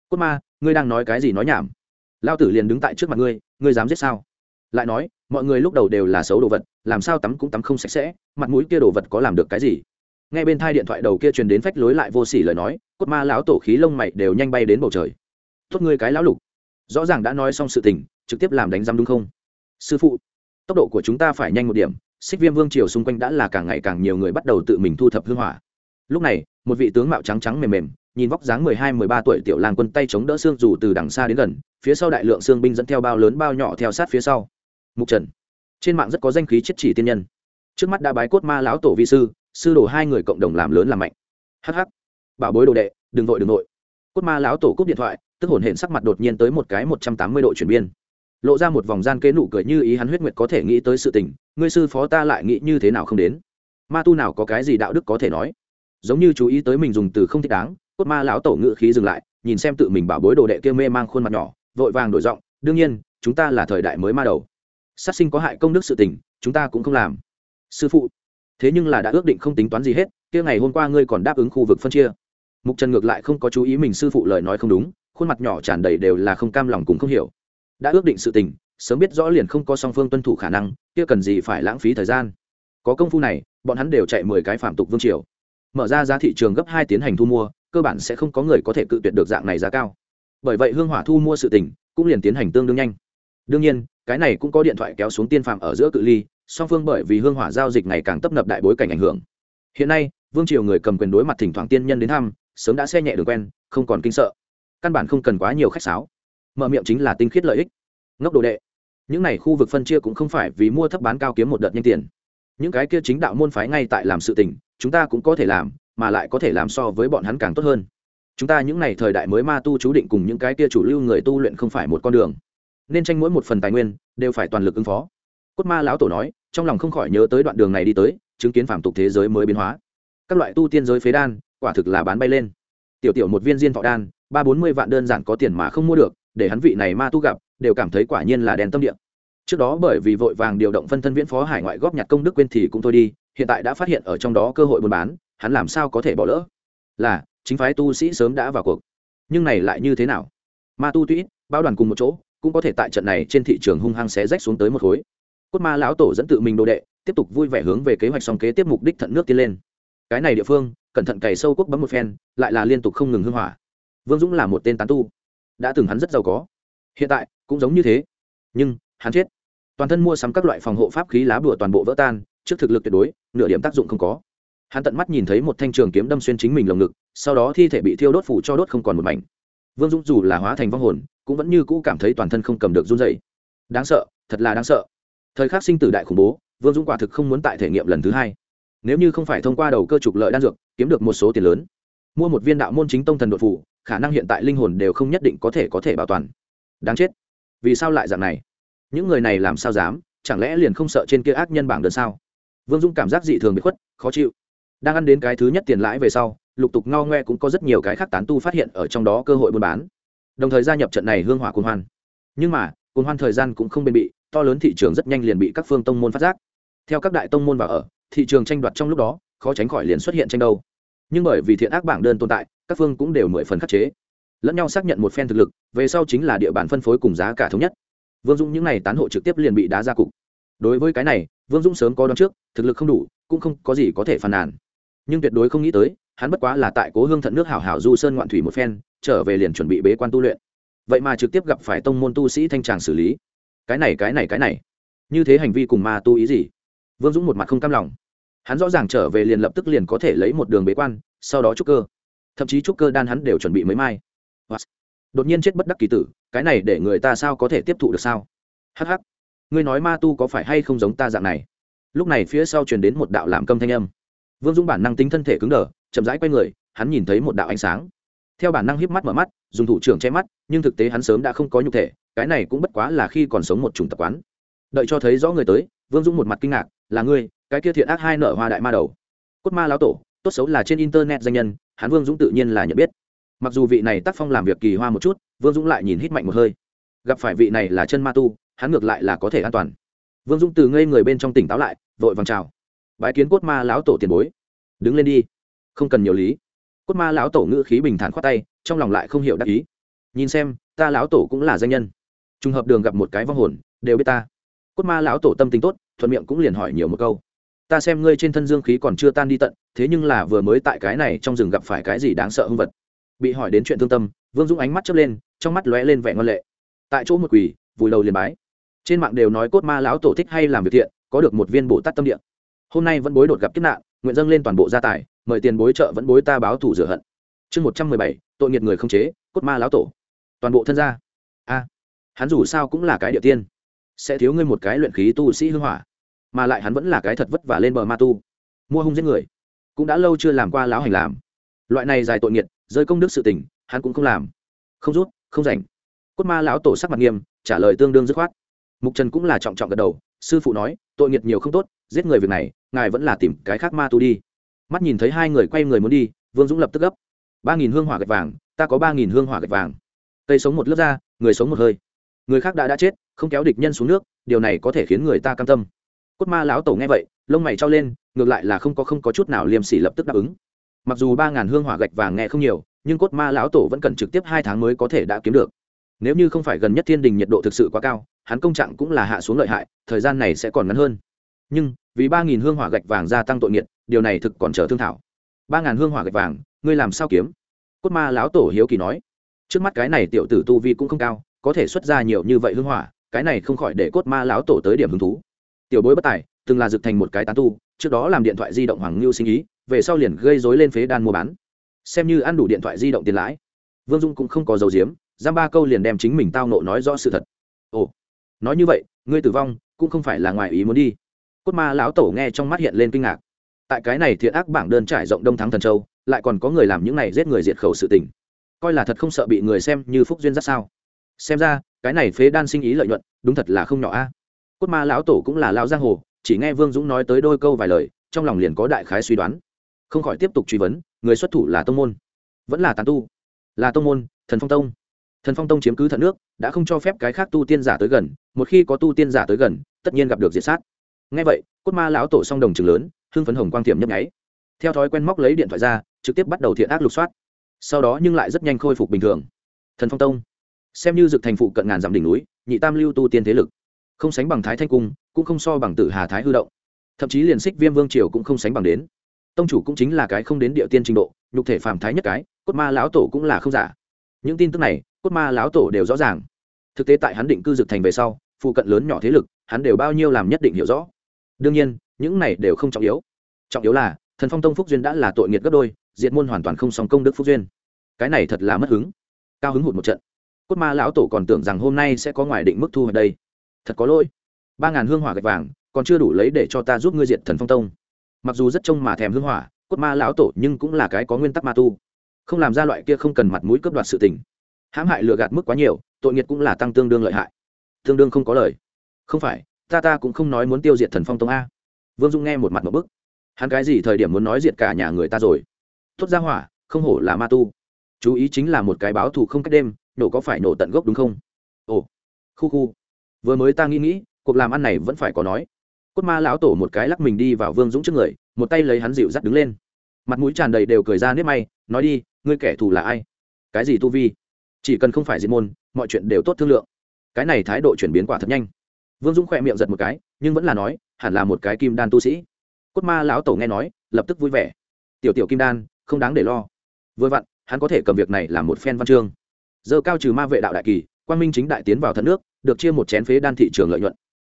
Cốt ma, ngươi đang nói cái gì nói nhảm? Lao tử liền đứng tại trước mặt ngươi ngươi dám giết sao? Lại nói, mọi người lúc đầu đều là xấu đồ vật, làm sao tắm cũng tắm không sạch sẽ, mặt mũi kia đồ vật có làm được cái gì? Ngay bên thai điện thoại đầu kia truyền đến phách lối lại vô s ỉ lời nói, cốt ma lão tổ khí lông mày đều nhanh bay đến bầu trời. Tốt ngươi cái lão lục. Rõ ràng đã nói xong sự tình, trực tiếp làm đánh giam đúng không? Sư phụ, tốc độ của chúng ta phải nhanh một điểm, xích viêm vương triều xung quanh đã là càng ngày càng nhiều người bắt đầu tự mình thu thập hư hỏa. Lúc này, một vị tướng mạo trắng trắng mềm mềm, nhìn vóc dáng mười hai, mười ba tuổi tiểu làng quân tay chống đỡ xương dù từ đằng xa đến gần, phía sau đại lượng xương binh dẫn theo bao lớn bao nhỏ theo sát phía sau. Mục trần. Trên mạng rất có danh khí chết chỉ tiên nhân. Trước mắt đã bái cốt ma lão tổ vi sư sư đồ hai người cộng đồng làm lớn làm mạnh. Hh bảo bối đồ đệ, đừng vội đừng vội. Cốt ma lão tổ cúp điện thoại, tức hồn hển sắc mặt đột nhiên tới một cái một trăm tám mươi độ chuyển biên. Lộ ra một vòng gian kế nụ cười như ý hắn huyết nguyệt có thể nghĩ tới sự tình, ngươi sư phó ta lại nghĩ như thế nào không đến. Ma tu nào có cái gì đạo đức có thể nói. Giống như chú ý tới mình dùng từ không thích đáng, cốt ma lão tổ ngự khí dừng lại, nhìn xem tự mình bảo bối đồ đệ kia mê mang khuôn mặt nhỏ, vội vàng đổi giọng, đương nhiên, chúng ta là thời đại mới ma đầu. Sát sinh có hại công đức sự tình, chúng ta cũng không làm. Sư phụ thế nhưng là đã ước định không tính toán gì hết, kia ngày hôm qua ngươi còn đáp ứng khu vực phân chia. Mục trần ngược lại không có chú ý mình sư phụ lời nói không đúng, khuôn mặt nhỏ tràn đầy đều là không cam lòng cũng không hiểu. Đã ước định sự tình, sớm biết rõ liền không có song phương tuân thủ khả năng, kia cần gì phải lãng phí thời gian. Có công phu này, bọn hắn đều chạy mười cái phạm tục vương triều. Mở ra giá thị trường gấp hai tiến hành thu mua, cơ bản sẽ không có người có thể cự tuyệt được dạng này giá cao. Bởi vậy hương hỏa thu mua sự tình, cũng liền tiến hành tương đương nhanh. Đương nhiên, cái này cũng có điện thoại kéo xuống tiên phạm ở giữa cự ly song phương bởi vì hương hỏa giao dịch ngày càng tấp nập đại bối cảnh ảnh hưởng. Hiện nay, vương triều người cầm quyền đối mặt thỉnh thoảng tiên nhân đến thăm, sớm đã xe nhẹ đường quen, không còn kinh sợ. Căn bản không cần quá nhiều khách sáo. Mở miệng chính là tinh khiết lợi ích. Ngốc đồ đệ. Những này khu vực phân chia cũng không phải vì mua thấp bán cao kiếm một đợt nhanh tiền. Những cái kia chính đạo môn phái ngay tại làm sự tình, chúng ta cũng có thể làm, mà lại có thể làm so với bọn hắn càng tốt hơn. Chúng ta những này thời đại mới ma tu chú định cùng những cái kia chủ lưu người tu luyện không phải một con đường. Nên tranh mỗi một phần tài nguyên, đều phải toàn lực ứng phó. Cốt ma lão tổ nói trong lòng không khỏi nhớ tới đoạn đường này đi tới, chứng kiến phạm tục thế giới mới biến hóa. Các loại tu tiên giới phế đan, quả thực là bán bay lên. Tiểu tiểu một viên diên thọ đan, ba bốn mươi vạn đơn giản có tiền mà không mua được, để hắn vị này ma tu gặp, đều cảm thấy quả nhiên là đèn tâm địa. Trước đó bởi vì vội vàng điều động phân thân viễn phó hải ngoại góp nhặt công đức quên thì cũng thôi đi, hiện tại đã phát hiện ở trong đó cơ hội buôn bán, hắn làm sao có thể bỏ lỡ? Là, chính phái tu sĩ sớm đã vào cuộc. Nhưng này lại như thế nào? Ma tu tuy bao đoàn cùng một chỗ, cũng có thể tại trận này trên thị trường hung hăng xé rách xuống tới một khối cốt ma lão tổ dẫn tự mình đồ đệ, tiếp tục vui vẻ hướng về kế hoạch song kế tiếp mục đích thận nước tiến lên. Cái này địa phương, cẩn thận cày sâu quốc bấm một phen, lại là liên tục không ngừng hưng hỏa. Vương dũng là một tên tán tu, đã từng hắn rất giàu có. Hiện tại, cũng giống như thế. Nhưng, hắn chết. Toàn thân mua sắm các loại phòng hộ pháp khí lá bùa toàn bộ vỡ tan, trước thực lực tuyệt đối, nửa điểm tác dụng không có. Hắn tận mắt nhìn thấy một thanh trường kiếm đâm xuyên chính mình lồng ngực, sau đó thi thể bị thiêu đốt phủ cho đốt không còn một mảnh. Vương dũng dù là hóa thành vong hồn, cũng vẫn như cũ cảm thấy toàn thân không cầm được run dày đáng sợ, thật là đáng sợ thời khắc sinh tử đại khủng bố, vương dũng quả thực không muốn tại thể nghiệm lần thứ hai. Nếu như không phải thông qua đầu cơ trục lợi đan dược, kiếm được một số tiền lớn, mua một viên đạo môn chính tông thần đột phủ khả năng hiện tại linh hồn đều không nhất định có thể có thể bảo toàn. Đáng chết. Vì sao lại dạng này? Những người này làm sao dám? Chẳng lẽ liền không sợ trên kia ác nhân bảng đơn sao? Vương dung cảm giác dị thường bị khuất, khó chịu. Đang ăn đến cái thứ nhất tiền lãi về sau, lục tục ngao ngoe cũng có rất nhiều cái khác tán tu phát hiện ở trong đó cơ hội buôn bán. Đồng thời gia nhập trận này hương hỏa cồn hoan. Nhưng mà cồn hoan thời gian cũng không bền bị to lớn thị trường rất nhanh liền bị các phương tông môn phát giác. Theo các đại tông môn vào ở, thị trường tranh đoạt trong lúc đó, khó tránh khỏi liền xuất hiện tranh đâu. Nhưng bởi vì thiện ác bảng đơn tồn tại, các phương cũng đều mười phần khắc chế. Lẫn nhau xác nhận một phen thực lực, về sau chính là địa bàn phân phối cùng giá cả thống nhất. Vương dũng những n à y tán hộ trực tiếp liền bị đá ra cục. Đối với cái này, vương dũng sớm có đón trước, thực lực không đủ, cũng không có gì có thể phàn nàn. Nhưng tuyệt đối không nghĩ tới, hắn bất quá là tại cố hương thận nước hảo hảo du sơn ngoạn thủy một phen, trở về liền chuẩn bị bế quan tu luyện. Vậy mà trực tiếp gặp phải tông môn tu sĩ thanh tràng xử lý cái này cái này cái này. Như thế hành vi cùng ma tu ý gì? Vương dũng một mặt không cam lòng. Hắn rõ ràng trở về liền lập tức liền có thể lấy một đường bế quan, sau đó trúc cơ. Thậm chí trúc cơ đan hắn đều chuẩn bị mấy mai. Đột nhiên chết bất đắc kỳ tử, cái này để người ta sao có thể tiếp thụ được sao? Hh ngươi nói ma tu có phải hay không giống ta dạng này? Lúc này phía sau truyền đến một đạo làm câm thanh âm. Vương dũng bản năng tính thân thể cứng đờ, chậm rãi quay người, hắn nhìn thấy một đạo ánh sáng theo bản năng híp mắt mở mắt, dùng thủ trưởng che mắt, nhưng thực tế hắn sớm đã không có nhục thể, cái này cũng bất quá là khi còn sống một chủng tập quán. Đợi cho thấy rõ người tới, vương dung một mặt kinh ngạc, là ngươi, cái kia thiện ác hai nở hoa đại ma đầu. Cốt ma lão tổ, tốt xấu là trên internet danh nhân, hắn vương dũng tự nhiên là nhận biết. Mặc dù vị này tác phong làm việc kỳ hoa một chút, vương dũng lại nhìn hít mạnh một hơi. Gặp phải vị này là chân ma tu, hắn ngược lại là có thể an toàn. Vương dũng từ ngây người bên trong tỉnh táo lại, vội vàng chào. Bái kiến cốt ma lão tổ tiền bối. Đứng lên đi. Không cần nhiều lý cốt ma lão tổ ngữ khí bình thản khoát tay, trong lòng lại không hiểu đắc ý. Nhìn xem, ta lão tổ cũng là danh nhân. Trùng hợp đường gặp một cái vong hồn, đều biết ta. Cốt ma lão tổ tâm tính tốt, thuận miệng cũng liền hỏi nhiều một câu. Ta xem ngươi trên thân dương khí còn chưa tan đi tận, thế nhưng là vừa mới tại cái này trong rừng gặp phải cái gì đáng sợ hung vật. Bị hỏi đến chuyện thương tâm, vương dũng ánh mắt chớp lên, trong mắt lóe lên vẻ ngon lệ. Tại chỗ một quỳ vùi đầu liền bái. Trên mạng đều nói cốt ma lão tổ thích hay làm việc thiện, có được một viên bồ tát tâm địa. hôm nay vẫn bối đột gặp kiếp nạn, nguyện dâng lên toàn bộ gia tài mời tiền bối trợ vẫn bối ta báo thủ rửa hận. Chương một trăm mười bảy, tội nghiệt người không chế, cốt ma lão tổ. Toàn bộ thân gia. A, hắn dù sao cũng là cái địa tiên. Sẽ thiếu ngươi một cái luyện khí tu sĩ hưng hỏa. Mà lại hắn vẫn là cái thật vất vả lên bờ ma tu. Mua hung giết người. Cũng đã lâu chưa làm qua lão hành làm. Loại này dài tội nghiệt, rơi công đức sự tình, hắn cũng không làm. Không rút, không rảnh. Cốt ma lão tổ sắc mặt nghiêm, trả lời tương đương dứt khoát. Mục trần cũng là trọng trọng gật đầu, sư phụ nói, tội nghiệt nhiều không tốt, giết người việc này, ngài vẫn là tìm cái khác ma tu đi mắt nhìn thấy hai người quay người muốn đi, vương dũng lập tức gấp. Ba nghìn hương hỏa gạch vàng, ta có ba nghìn hương hỏa gạch vàng. Cây sống một lớp ra, người sống một hơi. Người khác đã đã chết, không kéo địch nhân xuống nước, điều này có thể khiến người ta cam tâm. Cốt ma lão tổ nghe vậy, lông mày trao lên, ngược lại là không có không có chút nào liêm sỉ lập tức đáp ứng. Mặc dù ba ngàn hương hỏa gạch vàng nghe không nhiều, nhưng cốt ma lão tổ vẫn cần trực tiếp hai tháng mới có thể đã kiếm được. Nếu như không phải gần nhất thiên đình nhiệt độ thực sự quá cao, hắn công trạng cũng là hạ xuống lợi hại, thời gian này sẽ còn ngắn hơn. Nhưng, vì ba nghìn hương hỏa gạch vàng gia tăng tội nghiệt điều này thực còn chờ thương thảo. Ba ngàn hương hỏa gạch vàng, ngươi làm sao kiếm? Cốt ma lão tổ hiếu kỳ nói. Trước mắt cái này tiểu tử tu vi cũng không cao, có thể xuất ra nhiều như vậy hương hỏa, cái này không khỏi để cốt ma lão tổ tới điểm hứng thú. Tiểu bối bất tài, từng là dực thành một cái tán tu, trước đó làm điện thoại di động hoàng ngưu sinh ý, về sau liền gây dối lên phế đan mua bán. Xem như ăn đủ điện thoại di động tiền lãi. Vương dung cũng không có dấu diếm giam ba câu liền đem chính mình tao nộ nói rõ sự thật. Ồ, nói như vậy, ngươi tử vong, cũng không phải là ngoài ý muốn đi. Cốt ma lão tổ nghe trong mắt hiện lên kinh ngạc tại cái này thiện ác bảng đơn trải rộng đông thắng thần châu, lại còn có người làm những này giết người diệt khẩu sự tình. Coi là thật không sợ bị người xem như phúc duyên rất sao? Xem ra, cái này phế đan sinh ý lợi nhuận, đúng thật là không nhỏ a. Cốt ma lão tổ cũng là lão giang hồ, chỉ nghe vương dũng nói tới đôi câu vài lời, trong lòng liền có đại khái suy đoán. Không khỏi tiếp tục truy vấn, người xuất thủ là tông môn. Vẫn là tàn tu. Là tông môn, thần phong tông. Thần phong tông chiếm cứ thận nước, đã không cho phép cái khác tu tiên giả tới gần, một khi có tu tiên giả tới gần, tất nhiên gặp được diệt sát. Ngay vậy, cốt ma lão tổ song đồng trường lớn hưng phấn hồng quang tiệm nhấp nháy. Theo thói quen móc lấy điện thoại ra, trực tiếp bắt đầu thiện ác lục soát. Sau đó nhưng lại rất nhanh khôi phục bình thường. Thần phong tông. Xem như dực thành phụ cận ngàn dặm đỉnh núi, nhị tam lưu tu tiên thế lực. Không sánh bằng thái thanh cung, cũng không so bằng tử hà thái hư động. Thậm chí liền xích viêm vương triều cũng không sánh bằng đến. Tông chủ cũng chính là cái không đến địa tiên trình độ, nhục thể phàm thái nhất cái, cốt ma lão tổ cũng là không giả. Những tin tức này, cốt ma lão tổ đều rõ ràng. Thực tế tại hắn định cư dực thành về sau, phụ cận lớn nhỏ thế lực, hắn đều bao nhiêu làm nhất định hiểu rõ. Đương nhiên những này đều không trọng yếu. Trọng yếu là, thần phong tông phúc duyên đã là tội nghiệt gấp đôi, diệt môn hoàn toàn không song công đức phúc duyên. Cái này thật là mất hứng. Cao hứng hụt một trận. Cốt ma lão tổ còn tưởng rằng hôm nay sẽ có ngoài định mức thu ở đây. Thật có lỗi. Ba ngàn hương hỏa gạch vàng, còn chưa đủ lấy để cho ta giúp ngươi diệt thần phong tông. Mặc dù rất trông mà thèm hương hỏa, cốt ma lão tổ nhưng cũng là cái có nguyên tắc ma tu. Không làm ra loại kia không cần mặt mũi cướp đoạt sự tình. Hãm hại lừa gạt mức quá nhiều, tội nghiệt cũng là tăng tương đương lợi hại. Tương đương không có lời. Không phải, ta ta cũng không nói muốn tiêu diệt thần phong tông a vương dung nghe một mặt một bức. Hắn cái gì thời điểm muốn nói diệt cả nhà người ta rồi? Tốt ra hỏa, không hổ là ma tu. Chú ý chính là một cái báo thù không cách đêm, nổ có phải nổ tận gốc đúng không? Ồ, khu khu. Vừa mới ta nghĩ nghĩ, cuộc làm ăn này vẫn phải có nói. Cốt ma lão tổ một cái lắc mình đi vào vương dũng trước người, một tay lấy hắn dịu dắt đứng lên. Mặt mũi tràn đầy đều cười ra nếp may, nói đi, ngươi kẻ thù là ai? Cái gì tu vi? Chỉ cần không phải diệt môn, mọi chuyện đều tốt thương lượng. Cái này thái độ chuyển biến quả thật nhanh. Vương dũng khỏe miệng giật một cái, nhưng vẫn là nói hẳn là một cái kim đan tu sĩ. Cốt ma lão tổ nghe nói, lập tức vui vẻ. Tiểu tiểu kim đan, không đáng để lo. Vừa vặn, hắn có thể cầm việc này làm một phen văn chương. Giờ cao trừ ma vệ đạo đại kỳ quan minh chính đại tiến vào thận nước, được chia một chén phế đan thị trường lợi nhuận.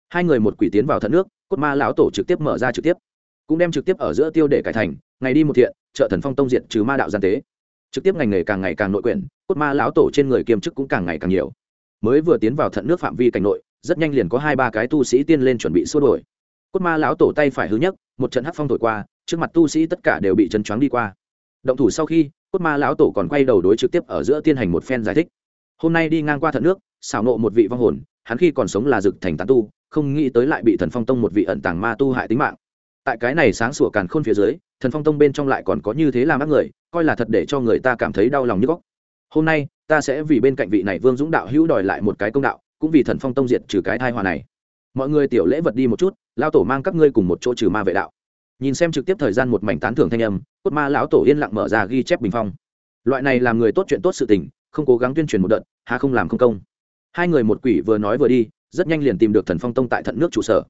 Hai người một quỷ tiến vào thận nước, cốt ma lão tổ trực tiếp mở ra trực tiếp. Cũng đem trực tiếp ở giữa tiêu để cải thành, ngày đi một thiện, trợ thần phong tông diện trừ ma đạo gian tế. Trực tiếp ngành nghề càng ngày càng nội quyển, cốt ma lão tổ trên người kiêm chức cũng càng ngày càng nhiều. Mới vừa tiến vào thận nước phạm vi cảnh nội, rất nhanh liền có hai ba cái tu sĩ tiên lên chuẩn bị xua đổi cốt ma lão tổ tay phải hư nhất, một trận hắc phong thổi qua, trước mặt tu sĩ tất cả đều bị chân choáng đi qua. Động thủ sau khi, cốt ma lão tổ còn quay đầu đối trực tiếp ở giữa tiên hành một phen giải thích. Hôm nay đi ngang qua thận nước, xảo nộ một vị vong hồn, hắn khi còn sống là dực thành tán tu, không nghĩ tới lại bị thần phong tông một vị ẩn tàng ma tu hại tính mạng. Tại cái này sáng sủa càn khôn phía dưới, thần phong tông bên trong lại còn có như thế làm ác người, coi là thật để cho người ta cảm thấy đau lòng như góc hôm nay, ta sẽ vì bên cạnh vị này vương dũng đạo hữu đòi lại một cái công đạo, cũng vì thần phong tông diệt trừ cái thai hòa này mọi người tiểu lễ vật đi một chút lao tổ mang các ngươi cùng một chỗ trừ ma vệ đạo. Nhìn xem trực tiếp thời gian một mảnh tán thưởng thanh âm, cốt ma lão tổ yên lặng mở ra ghi chép bình phong. Loại này làm người tốt chuyện tốt sự tình, không cố gắng tuyên truyền một đợt hà không làm không công. Hai người một quỷ vừa nói vừa đi, rất nhanh liền tìm được thần phong tông tại thận nước trụ sở.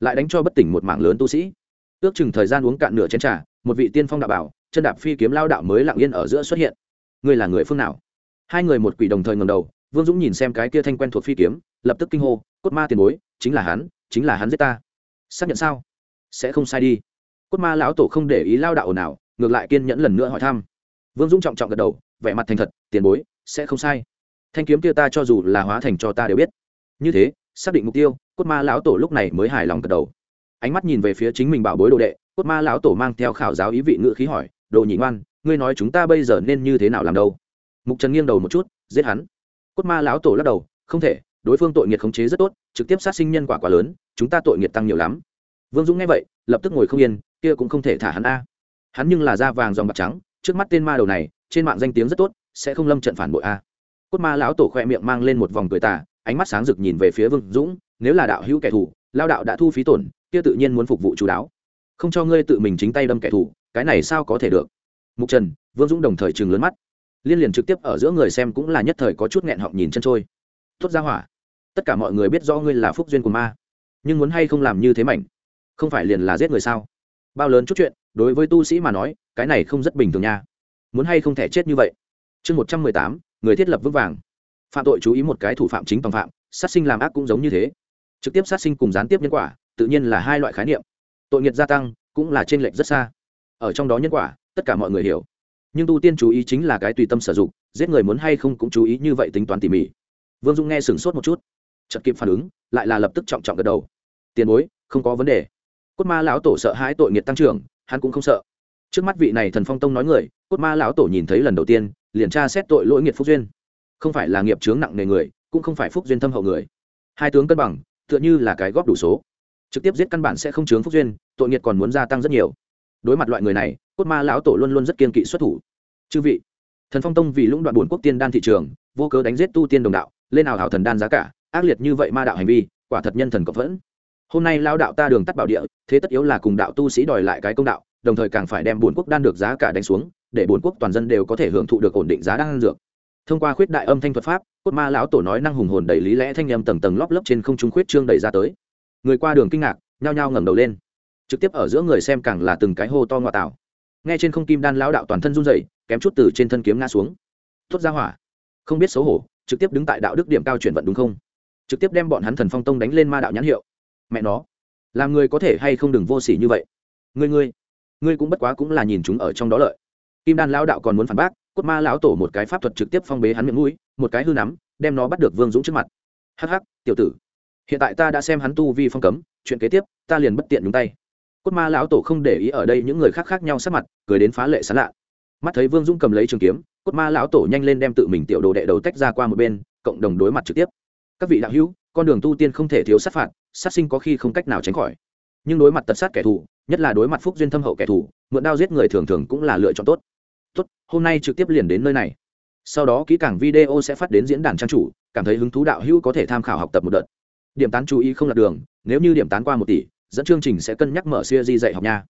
Lại đánh cho bất tỉnh một mảng lớn tu sĩ. Ước chừng thời gian uống cạn nửa chén trà, một vị tiên phong đạo bảo, chân đạp phi kiếm lao đạo mới lặng yên ở giữa xuất hiện. Ngươi là người phương nào? Hai người một quỷ đồng thời ngầm đầu vương dũng nhìn xem cái kia thanh quen thuộc phi kiếm, lập tức kinh hô, cốt ma tiền bối, chính là hắn, chính là hắn giết ta. Xác nhận sao? Sẽ không sai đi. Cốt ma lão tổ không để ý lao đạo ồn ào ngược lại kiên nhẫn lần nữa hỏi thăm. Vương dũng trọng trọng gật đầu, vẻ mặt thành thật, tiền bối, sẽ không sai. Thanh kiếm kia ta cho dù là hóa thành cho ta đều biết. Như thế, xác định mục tiêu, cốt ma lão tổ lúc này mới hài lòng gật đầu. Ánh mắt nhìn về phía chính mình bảo bối đồ đệ, cốt ma lão tổ mang theo khảo giáo ý vị ngữ khí hỏi, đồ nhị ngoan, ngươi nói chúng ta bây giờ nên như thế nào làm đâu? Mục trần nghiêng đầu một chút, giết hắn cốt ma lão tổ lắc đầu, không thể, đối phương tội nghiệt khống chế rất tốt, trực tiếp sát sinh nhân quả quá lớn, chúng ta tội nghiệt tăng nhiều lắm. Vương dũng nghe vậy, lập tức ngồi không yên, kia cũng không thể thả hắn a. Hắn nhưng là da vàng dòng bạc trắng, trước mắt tên ma đầu này, trên mạng danh tiếng rất tốt, sẽ không lâm trận phản bội a. Cốt ma lão tổ khoe miệng mang lên một vòng cười tà, ánh mắt sáng rực nhìn về phía vương dũng, nếu là đạo hữu kẻ thù, lao đạo đã thu phí tổn, kia tự nhiên muốn phục vụ chú đáo. Không cho ngươi tự mình chính tay đâm kẻ thù, cái này sao có thể được? Mục trần, vương dũng đồng thời chừng lớn mắt liên liền trực tiếp ở giữa người xem cũng là nhất thời có chút nghẹn họng nhìn chân trôi. Tốt ra hỏa. Tất cả mọi người biết do ngươi là phúc duyên của ma. Nhưng muốn hay không làm như thế mảnh? Không phải liền là giết người sao? Bao lớn chút chuyện, đối với tu sĩ mà nói, cái này không rất bình thường nha. Muốn hay không thể chết như vậy? Chương một trăm mười tám, người thiết lập vững vàng. Phạm tội chú ý một cái thủ phạm chính tòng phạm, sát sinh làm ác cũng giống như thế. Trực tiếp sát sinh cùng gián tiếp nhân quả, tự nhiên là hai loại khái niệm. Tội nghiệt gia tăng, cũng là t r ê n lệch rất xa. Ở trong đó nhân quả, tất cả mọi người hiểu nhưng tu tiên chú ý chính là cái tùy tâm sử dụng, giết người muốn hay không cũng chú ý như vậy tính toán tỉ mỉ. Vương dung nghe sửng sốt một chút chật kịp phản ứng, lại là lập tức trọng trọng gật đầu. Tiền bối, không có vấn đề. Cốt ma lão tổ sợ hãi tội nghiệt tăng trưởng, hắn cũng không sợ. Trước mắt vị này thần phong tông nói người, cốt ma lão tổ nhìn thấy lần đầu tiên, liền tra xét tội lỗi nghiệt phúc duyên. Không phải là nghiệp chướng nặng nề người, cũng không phải phúc duyên thâm hậu người. Hai tướng cân bằng, tựa như là cái góp đủ số. Trực tiếp giết căn bản sẽ không chướng phúc duyên, tội nghiệt còn muốn gia tăng rất nhiều. Đối mặt loại người này cốt ma lão tổ luôn luôn rất kiên kỵ xuất thủ. Chư vị, thần phong tông vì lũng đoạn bổn quốc tiên đan thị trường, vô cớ đánh giết tu tiên đồng đạo, lên ảo hảo thần đan giá cả, ác liệt như vậy ma đạo hành vi, quả thật nhân thần cộng vẫn. Hôm nay lao đạo ta đường tắt bảo địa, thế tất yếu là cùng đạo tu sĩ đòi lại cái công đạo, đồng thời càng phải đem bổn quốc đan được giá cả đánh xuống, để bổn quốc toàn dân đều có thể hưởng thụ được ổn định giá đan dược. Thông qua khuyết đại âm thanh thuật pháp, cốt ma lão tổ nói năng hùng hồn đầy lý lẽ thanh âm tầng tầng lóp lấp trên không trung khuyết trương đầy ra tới. Người qua đường kinh ngạc, nhao nhao ngẩng đầu lên. Trực tiếp ở giữa người xem càng là từng cái hô to ngoại tảo nghe trên không kim đan lão đạo toàn thân run rẩy, kém chút từ trên thân kiếm ngã xuống. Tốt ra hỏa. Không biết xấu hổ, trực tiếp đứng tại đạo đức điểm cao chuyển vận đúng không? Trực tiếp đem bọn hắn thần phong tông đánh lên ma đạo nhãn hiệu. Mẹ nó, làm người có thể hay không đừng vô s ỉ như vậy? Ngươi ngươi ngươi cũng bất quá cũng là nhìn chúng ở trong đó lợi. Kim đan lão đạo còn muốn phản bác, cốt ma lão tổ một cái pháp thuật trực tiếp phong bế hắn miệng mũi, một cái hư nắm, đem nó bắt được vương dũng trước mặt. Hắc hắc, tiểu tử. Hiện tại ta đã xem hắn tu vi phong cấm, chuyện kế tiếp, ta liền bất tiện đúng tay cốt ma lão tổ không để ý ở đây, những người khác khác nhau sát mặt, cười đến phá lệ sán lạ. Mắt thấy vương dũng cầm lấy trường kiếm, cốt ma lão tổ nhanh lên đem tự mình tiểu đồ đệ đầu tách ra qua một bên, cộng đồng đối mặt trực tiếp. Các vị đạo hữu, con đường tu tiên không thể thiếu sát phạt, sát sinh có khi không cách nào tránh khỏi. Nhưng đối mặt tật sát kẻ thù, nhất là đối mặt phúc duyên thâm hậu kẻ thù, mượn đao giết người thường thường cũng là lựa chọn tốt. Tốt, hôm nay trực tiếp liền đến nơi này. Sau đó kỹ càng video sẽ phát đến diễn đàn trang chủ, cảm thấy hứng thú đạo hữu có thể tham khảo học tập một đợt. Điểm tán chú ý không lạc đường, nếu như điểm tán qua một tỷ dẫn chương trình sẽ cân nhắc mở siêu di dạy học nha.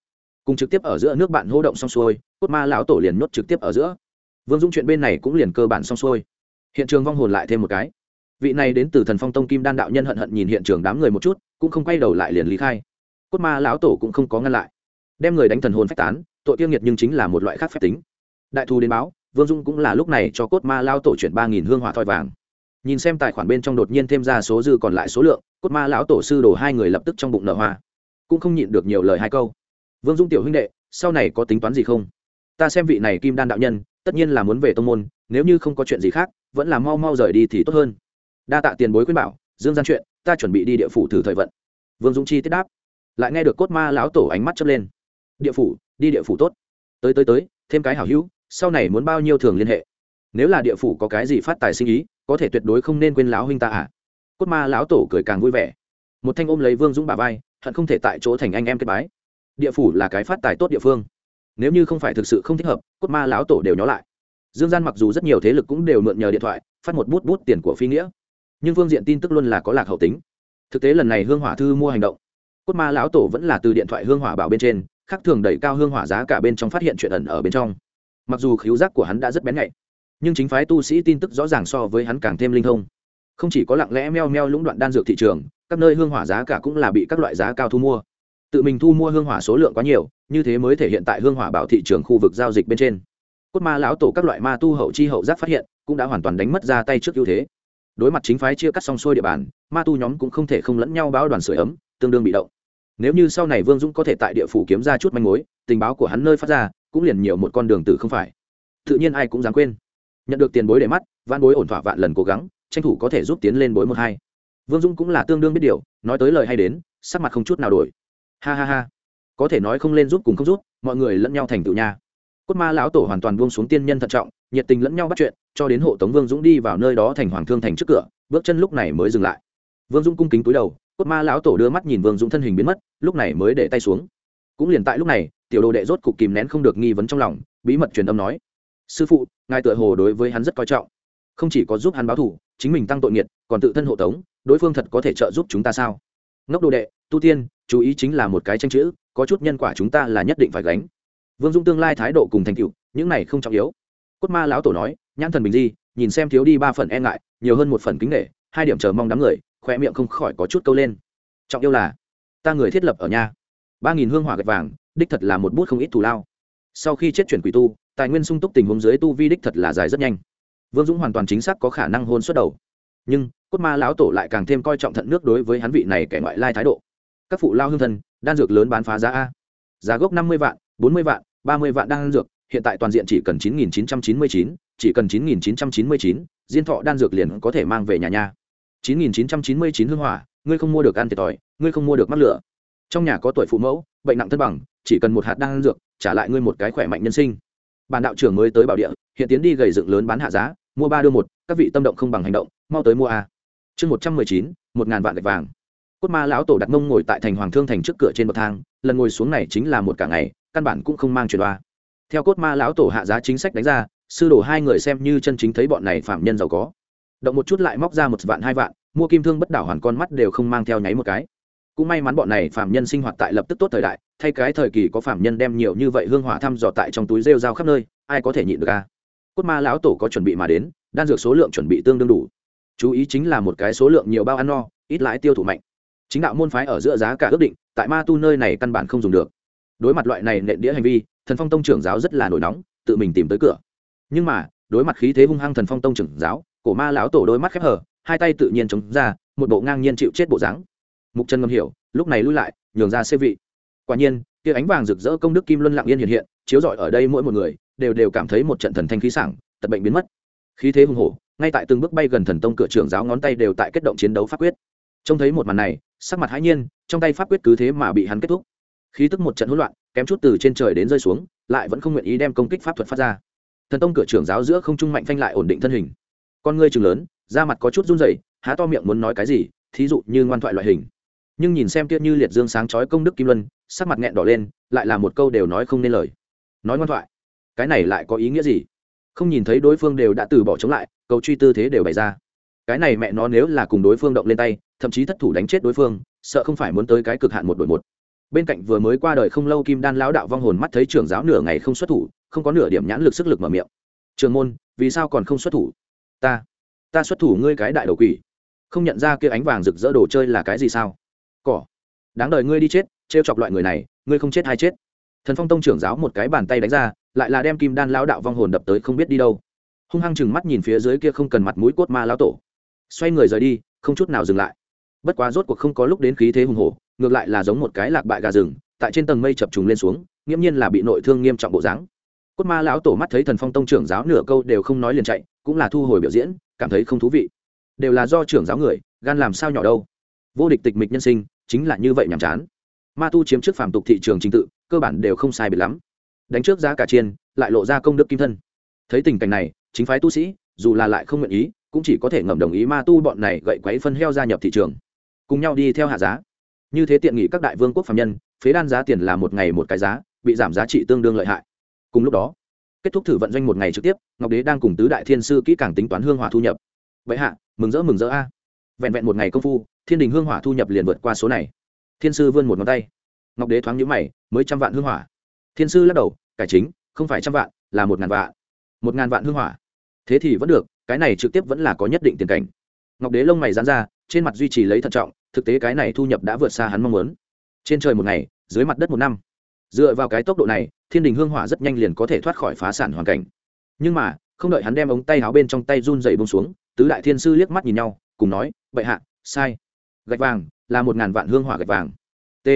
Cùng trực tiếp ở giữa nước bạn hô động xong xuôi, cốt ma lão tổ liền nhốt trực tiếp ở giữa. Vương dung chuyện bên này cũng liền cơ bản xong xuôi. Hiện trường vong hồn lại thêm một cái. Vị này đến từ thần phong tông kim đan đạo nhân hận hận nhìn hiện trường đám người một chút, cũng không quay đầu lại liền lý khai. Cốt ma lão tổ cũng không có ngăn lại. Đem người đánh thần hồn phách tán, tội tiêu nghiệt nhưng chính là một loại khác phép tính. Đại thù đến báo, vương dung cũng là lúc này cho cốt ma lao tổ chuyển ba nghìn hương hỏa thoi vàng. Nhìn xem tài khoản bên trong đột nhiên thêm ra số dư còn lại số lượng, cốt ma lão tổ sư đổ hai người lập tức trong bụng nở hoa cũng không nhịn được nhiều lời hai câu. Vương dung tiểu huynh đệ, sau này có tính toán gì không? Ta xem vị này kim đan đạo nhân, tất nhiên là muốn về tông môn, nếu như không có chuyện gì khác, vẫn là mau mau rời đi thì tốt hơn. Đa tạ tiền bối khuyên bảo, dương gian chuyện, ta chuẩn bị đi địa phủ thử thời vận. Vương dũng chi tiết đáp. Lại nghe được cốt ma lão tổ ánh mắt chớp lên. Địa phủ, đi địa phủ tốt. Tới tới tới, thêm cái hảo hữu, sau này muốn bao nhiêu thường liên hệ? Nếu là địa phủ có cái gì phát tài sinh ý, có thể tuyệt đối không nên quên lão huynh ta à. Cốt ma lão tổ cười càng vui vẻ. Một thanh ôm lấy vương dũng bà vai hận không thể tại chỗ thành anh em kết bái. Địa phủ là cái phát tài tốt địa phương. Nếu như không phải thực sự không thích hợp, cốt ma lão tổ đều nhó lại. Dương gian mặc dù rất nhiều thế lực cũng đều mượn nhờ điện thoại, phát một bút bút tiền của phi nghĩa. Nhưng phương diện tin tức luôn là có lạc hậu tính. Thực tế lần này hương hỏa thư mua hành động. Cốt ma lão tổ vẫn là từ điện thoại hương hỏa bảo bên trên khác thường đẩy cao hương hỏa giá cả bên trong phát hiện chuyện ẩn ở bên trong. Mặc dù khiếu giác của hắn đã rất bén nhạy, nhưng chính phái tu sĩ tin tức rõ ràng so với hắn càng thêm linh thông. Không chỉ có lặng lẽ meo meo lũng đoạn đan dược thị trường các nơi hương hỏa giá cả cũng là bị các loại giá cao thu mua. Tự mình thu mua hương hỏa số lượng quá nhiều, như thế mới thể hiện tại hương hỏa bảo thị trường khu vực giao dịch bên trên. Cốt ma lão tổ các loại ma tu hậu chi hậu giác phát hiện, cũng đã hoàn toàn đánh mất ra tay trước ưu thế. Đối mặt chính phái chia cắt xong xuôi địa bàn, ma tu nhóm cũng không thể không lẫn nhau báo đoàn sửa ấm, tương đương bị động. Nếu như sau này vương dũng có thể tại địa phủ kiếm ra chút manh mối, tình báo của hắn nơi phát ra, cũng liền nhiều một con đường tử không phải. Tự nhiên ai cũng dám quên. Nhận được tiền bối để mắt van bối ổn thỏa vạn lần cố gắng, tranh thủ có thể giúp tiến lên bối một hai vương dũng cũng là tương đương biết điều, nói tới lời hay đến, sắc mặt không chút nào đổi. Ha ha ha. Có thể nói không lên giúp cùng không giúp mọi người lẫn nhau thành tựu nha. Cốt ma lão tổ hoàn toàn buông xuống tiên nhân thận trọng, nhiệt tình lẫn nhau bắt chuyện, cho đến hộ tống vương dũng đi vào nơi đó thành hoàng thương thành trước cửa, bước chân lúc này mới dừng lại. Vương dũng cung kính túi đầu, cốt ma lão tổ đưa mắt nhìn vương dũng thân hình biến mất, lúc này mới để tay xuống. Cũng liền tại lúc này, tiểu đồ đệ rốt cục kìm nén không được nghi vấn trong lòng, bí mật truyền âm nói. Sư phụ, ngài tựa hồ đối với hắn rất coi trọng. Không chỉ có giúp hắn báo thủ chính mình tăng tội nghiệt, còn tự thân hộ tống đối phương thật có thể trợ giúp chúng ta sao? Ngốc đồ đệ, tu tiên, chú ý chính là một cái tranh chữ, có chút nhân quả chúng ta là nhất định phải gánh. Vương dung tương lai thái độ cùng thành tựu, những này không trọng yếu. Cốt ma lão tổ nói, nhãn thần bình di, nhìn xem thiếu đi ba phần e ngại, nhiều hơn một phần kính nghệ hai điểm chờ mong đám người khoe miệng không khỏi có chút câu lên. Trọng yêu là, ta người thiết lập ở nhà. Ba nghìn hương hỏa gạch vàng, đích thật là một bút không ít thù lao. Sau khi chết chuyển quỷ tu, tài nguyên sung túc tình huống dưới tu vi đích thật là dài rất nhanh. Vương dũng hoàn toàn chính xác có khả năng hôn xuất đầu. Nhưng cốt ma lão tổ lại càng thêm coi trọng thận nước đối với hắn vị này kẻ ngoại lai thái độ. Các phụ lao hương thân, đan dược lớn bán phá giá a. Giá gốc năm mươi vạn, bốn mươi vạn, ba mươi vạn đan dược, hiện tại toàn diện chỉ cần chín nghìn chín trăm chín mươi chín, chỉ cần chín nghìn chín trăm chín mươi chín, diên thọ đan dược liền có thể mang về nhà nhà chín nghìn chín trăm chín mươi chín hương hỏa, ngươi không mua được ăn thiệt thòi, ngươi không mua được mắc lửa. Trong nhà có tuổi phụ mẫu, bệnh nặng thân bằng, chỉ cần một hạt đan dược, trả lại ngươi một cái khỏe mạnh nhân sinh. Bản đạo trưởng mới tới bảo địa, hiện tiến đi gầy dựng lớn bán hạ giá, mua ba đưa một, các vị tâm động không bằng hành động, mau tới mua a chương một trăm mười chín, một ngàn vạn gạch vàng. Cốt ma lão tổ đặt mông ngồi tại thành hoàng thương thành trước cửa trên bậc thang, lần ngồi xuống này chính là một cả ngày, căn bản cũng không mang truyền đoa theo cốt ma lão tổ hạ giá chính sách đánh ra, sư đồ hai người xem như chân chính thấy bọn này phạm nhân giàu có. Động một chút lại móc ra một vạn hai vạn, mua kim thương bất đảo hoàn con mắt đều không mang theo nháy một cái. Cũng may mắn bọn này phạm nhân sinh hoạt tại lập tức tốt thời đại, thay cái thời kỳ có phạm nhân đem nhiều như vậy hương hỏa thăm dò tại trong túi rêu rao khắp nơi, ai có thể nhịn được a? Cốt ma lão tổ có chuẩn bị mà đến, đan dược số lượng chuẩn bị tương đương đủ chú ý chính là một cái số lượng nhiều bao ăn no, ít lãi tiêu thụ mạnh. Chính đạo môn phái ở giữa giá cả ước định, tại ma tu nơi này căn bản không dùng được. Đối mặt loại này nện đĩa hành vi, thần phong tông trưởng giáo rất là nổi nóng, tự mình tìm tới cửa. Nhưng mà, đối mặt khí thế hung hăng thần phong tông trưởng giáo, cổ ma lão tổ đôi mắt khép hở hai tay tự nhiên chống ra, một bộ ngang nhiên chịu chết bộ dáng. Mục trần ngầm hiểu, lúc này lui lại, nhường ra xê vị. Quả nhiên, kia ánh vàng rực rỡ công đức kim luân lặng yên hiện hiện, chiếu rọi ở đây mỗi một người, đều đều cảm thấy một trận thần thanh khí sảng, tật bệnh biến mất. Khí thế hùng hổ ngay tại từng bước bay gần thần tông cửa trưởng giáo ngón tay đều tại kết động chiến đấu pháp quyết. Trông thấy một màn này, sắc mặt hãi nhiên, trong tay pháp quyết cứ thế mà bị hắn kết thúc. Khí tức một trận hỗn loạn, kém chút từ trên trời đến rơi xuống, lại vẫn không nguyện ý đem công kích pháp thuật phát ra. Thần tông cửa trưởng giáo giữa không trung mạnh phanh lại ổn định thân hình. Con ngươi chừng lớn, da mặt có chút run rẩy, há to miệng muốn nói cái gì, thí dụ như ngoan thoại loại hình. Nhưng nhìn xem kia như liệt dương sáng chói công đức kim luân, sắc mặt nghẹn đỏ lên, lại là một câu đều nói không nên lời. Nói ngoan thoại, cái này lại có ý nghĩa gì? Không nhìn thấy đối phương đều đã từ bỏ chống lại, cầu truy tư thế đều bày ra. Cái này mẹ nó nếu là cùng đối phương động lên tay, thậm chí thất thủ đánh chết đối phương, sợ không phải muốn tới cái cực hạn một đội một. Bên cạnh vừa mới qua đời không lâu kim đan lão đạo vong hồn mắt thấy trưởng giáo nửa ngày không xuất thủ, không có nửa điểm nhãn lực sức lực mở miệng. Trường môn, vì sao còn không xuất thủ? Ta ta xuất thủ ngươi cái đại đầu quỷ. Không nhận ra kia ánh vàng rực rỡ đồ chơi là cái gì sao? Cỏ. Đáng đời ngươi đi chết, trêu chọc loại người này, ngươi không chết hay chết. Thần phong tông trưởng giáo một cái bàn tay đánh ra lại là đem kim đan lão đạo vong hồn đập tới không biết đi đâu. Hung hăng chừng mắt nhìn phía dưới kia không cần mặt mũi cốt ma lão tổ. Xoay người rời đi, không chút nào dừng lại. Bất quá rốt cuộc không có lúc đến khí thế hùng hổ, ngược lại là giống một cái lạc bại gà rừng, tại trên tầng mây chập trùng lên xuống, nghiễm nhiên là bị nội thương nghiêm trọng bộ dáng. Cốt ma lão tổ mắt thấy thần phong tông trưởng giáo nửa câu đều không nói liền chạy, cũng là thu hồi biểu diễn, cảm thấy không thú vị. Đều là do trưởng giáo người, gan làm sao nhỏ đâu. Vô địch tịch mịch nhân sinh, chính là như vậy nhàm chán. Ma tu chiếm trước phàm tục thị trường trình tự, cơ bản đều không sai biệt lắm đánh trước giá cả chiên, lại lộ ra công đức kim thân. Thấy tình cảnh này, chính phái tu sĩ, dù là lại không nguyện ý, cũng chỉ có thể ngầm đồng ý ma tu bọn này gậy quấy phân heo gia nhập thị trường. Cùng nhau đi theo hạ giá. Như thế tiện nghị các đại vương quốc phạm nhân, phế đan giá tiền là một ngày một cái giá, bị giảm giá trị tương đương lợi hại. Cùng lúc đó, kết thúc thử vận doanh một ngày trực tiếp, ngọc đế đang cùng tứ đại thiên sư kỹ càng tính toán hương hỏa thu nhập. Vậy hạ, mừng rỡ mừng rỡ a. Vẹn vẹn một ngày công phu, thiên đình hương hỏa thu nhập liền vượt qua số này. Thiên sư vươn một ngón tay. Ngọc đế thoáng nhũ mày, mới trăm vạn hương hỏa thiên sư lắc đầu, cải chính, không phải trăm vạn, là một ngàn vạn. Một ngàn vạn hương hỏa. Thế thì vẫn được, cái này trực tiếp vẫn là có nhất định tiền cảnh. Ngọc đế lông mày dán ra, trên mặt duy trì lấy thận trọng, thực tế cái này thu nhập đã vượt xa hắn mong muốn. Trên trời một ngày, dưới mặt đất một năm. Dựa vào cái tốc độ này, thiên đình hương hỏa rất nhanh liền có thể thoát khỏi phá sản hoàn cảnh. Nhưng mà, không đợi hắn đem ống tay áo bên trong tay run dày bông xuống, tứ đại thiên sư liếc mắt nhìn nhau, cùng nói, bệ hạ, sai. Gạch vàng, là một ngàn vạn hương hỏa gạch vàng. T.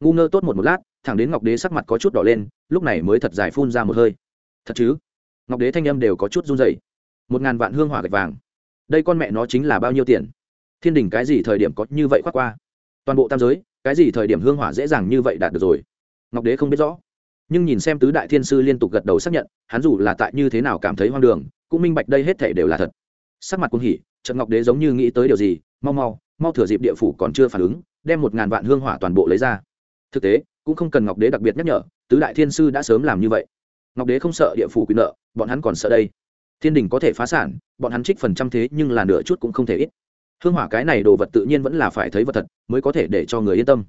Ngu ngơ tốt một một lát thẳng đến ngọc đế sắc mặt có chút đỏ lên, lúc này mới thật dài phun ra một hơi. Thật chứ? Ngọc đế thanh âm đều có chút run dày một ngàn vạn hương hỏa gạch vàng. Đây con mẹ nó chính là bao nhiêu tiền? Thiên đình cái gì thời điểm có như vậy khoác qua? Toàn bộ tam giới, cái gì thời điểm hương hỏa dễ dàng như vậy đạt được rồi? Ngọc đế không biết rõ. Nhưng nhìn xem tứ đại thiên sư liên tục gật đầu xác nhận, hắn dù là tại như thế nào cảm thấy hoang đường, cũng minh bạch đây hết thể đều là thật. Sắc mặt cũng hỉ trận ngọc đế giống như nghĩ tới điều gì, mau mau mau thừa dịp địa phủ còn chưa phản ứng, đem một ngàn vạn hương hỏa toàn bộ lấy ra. Thực tế cũng không cần ngọc đế đặc biệt nhắc nhở, tứ đại thiên sư đã sớm làm như vậy. Ngọc đế không sợ địa phủ quyền nợ, bọn hắn còn sợ đây. Thiên đình có thể phá sản, bọn hắn trích phần trăm thế nhưng là nửa chút cũng không thể ít. Hương hỏa cái này đồ vật tự nhiên vẫn là phải thấy vật thật, mới có thể để cho người yên tâm.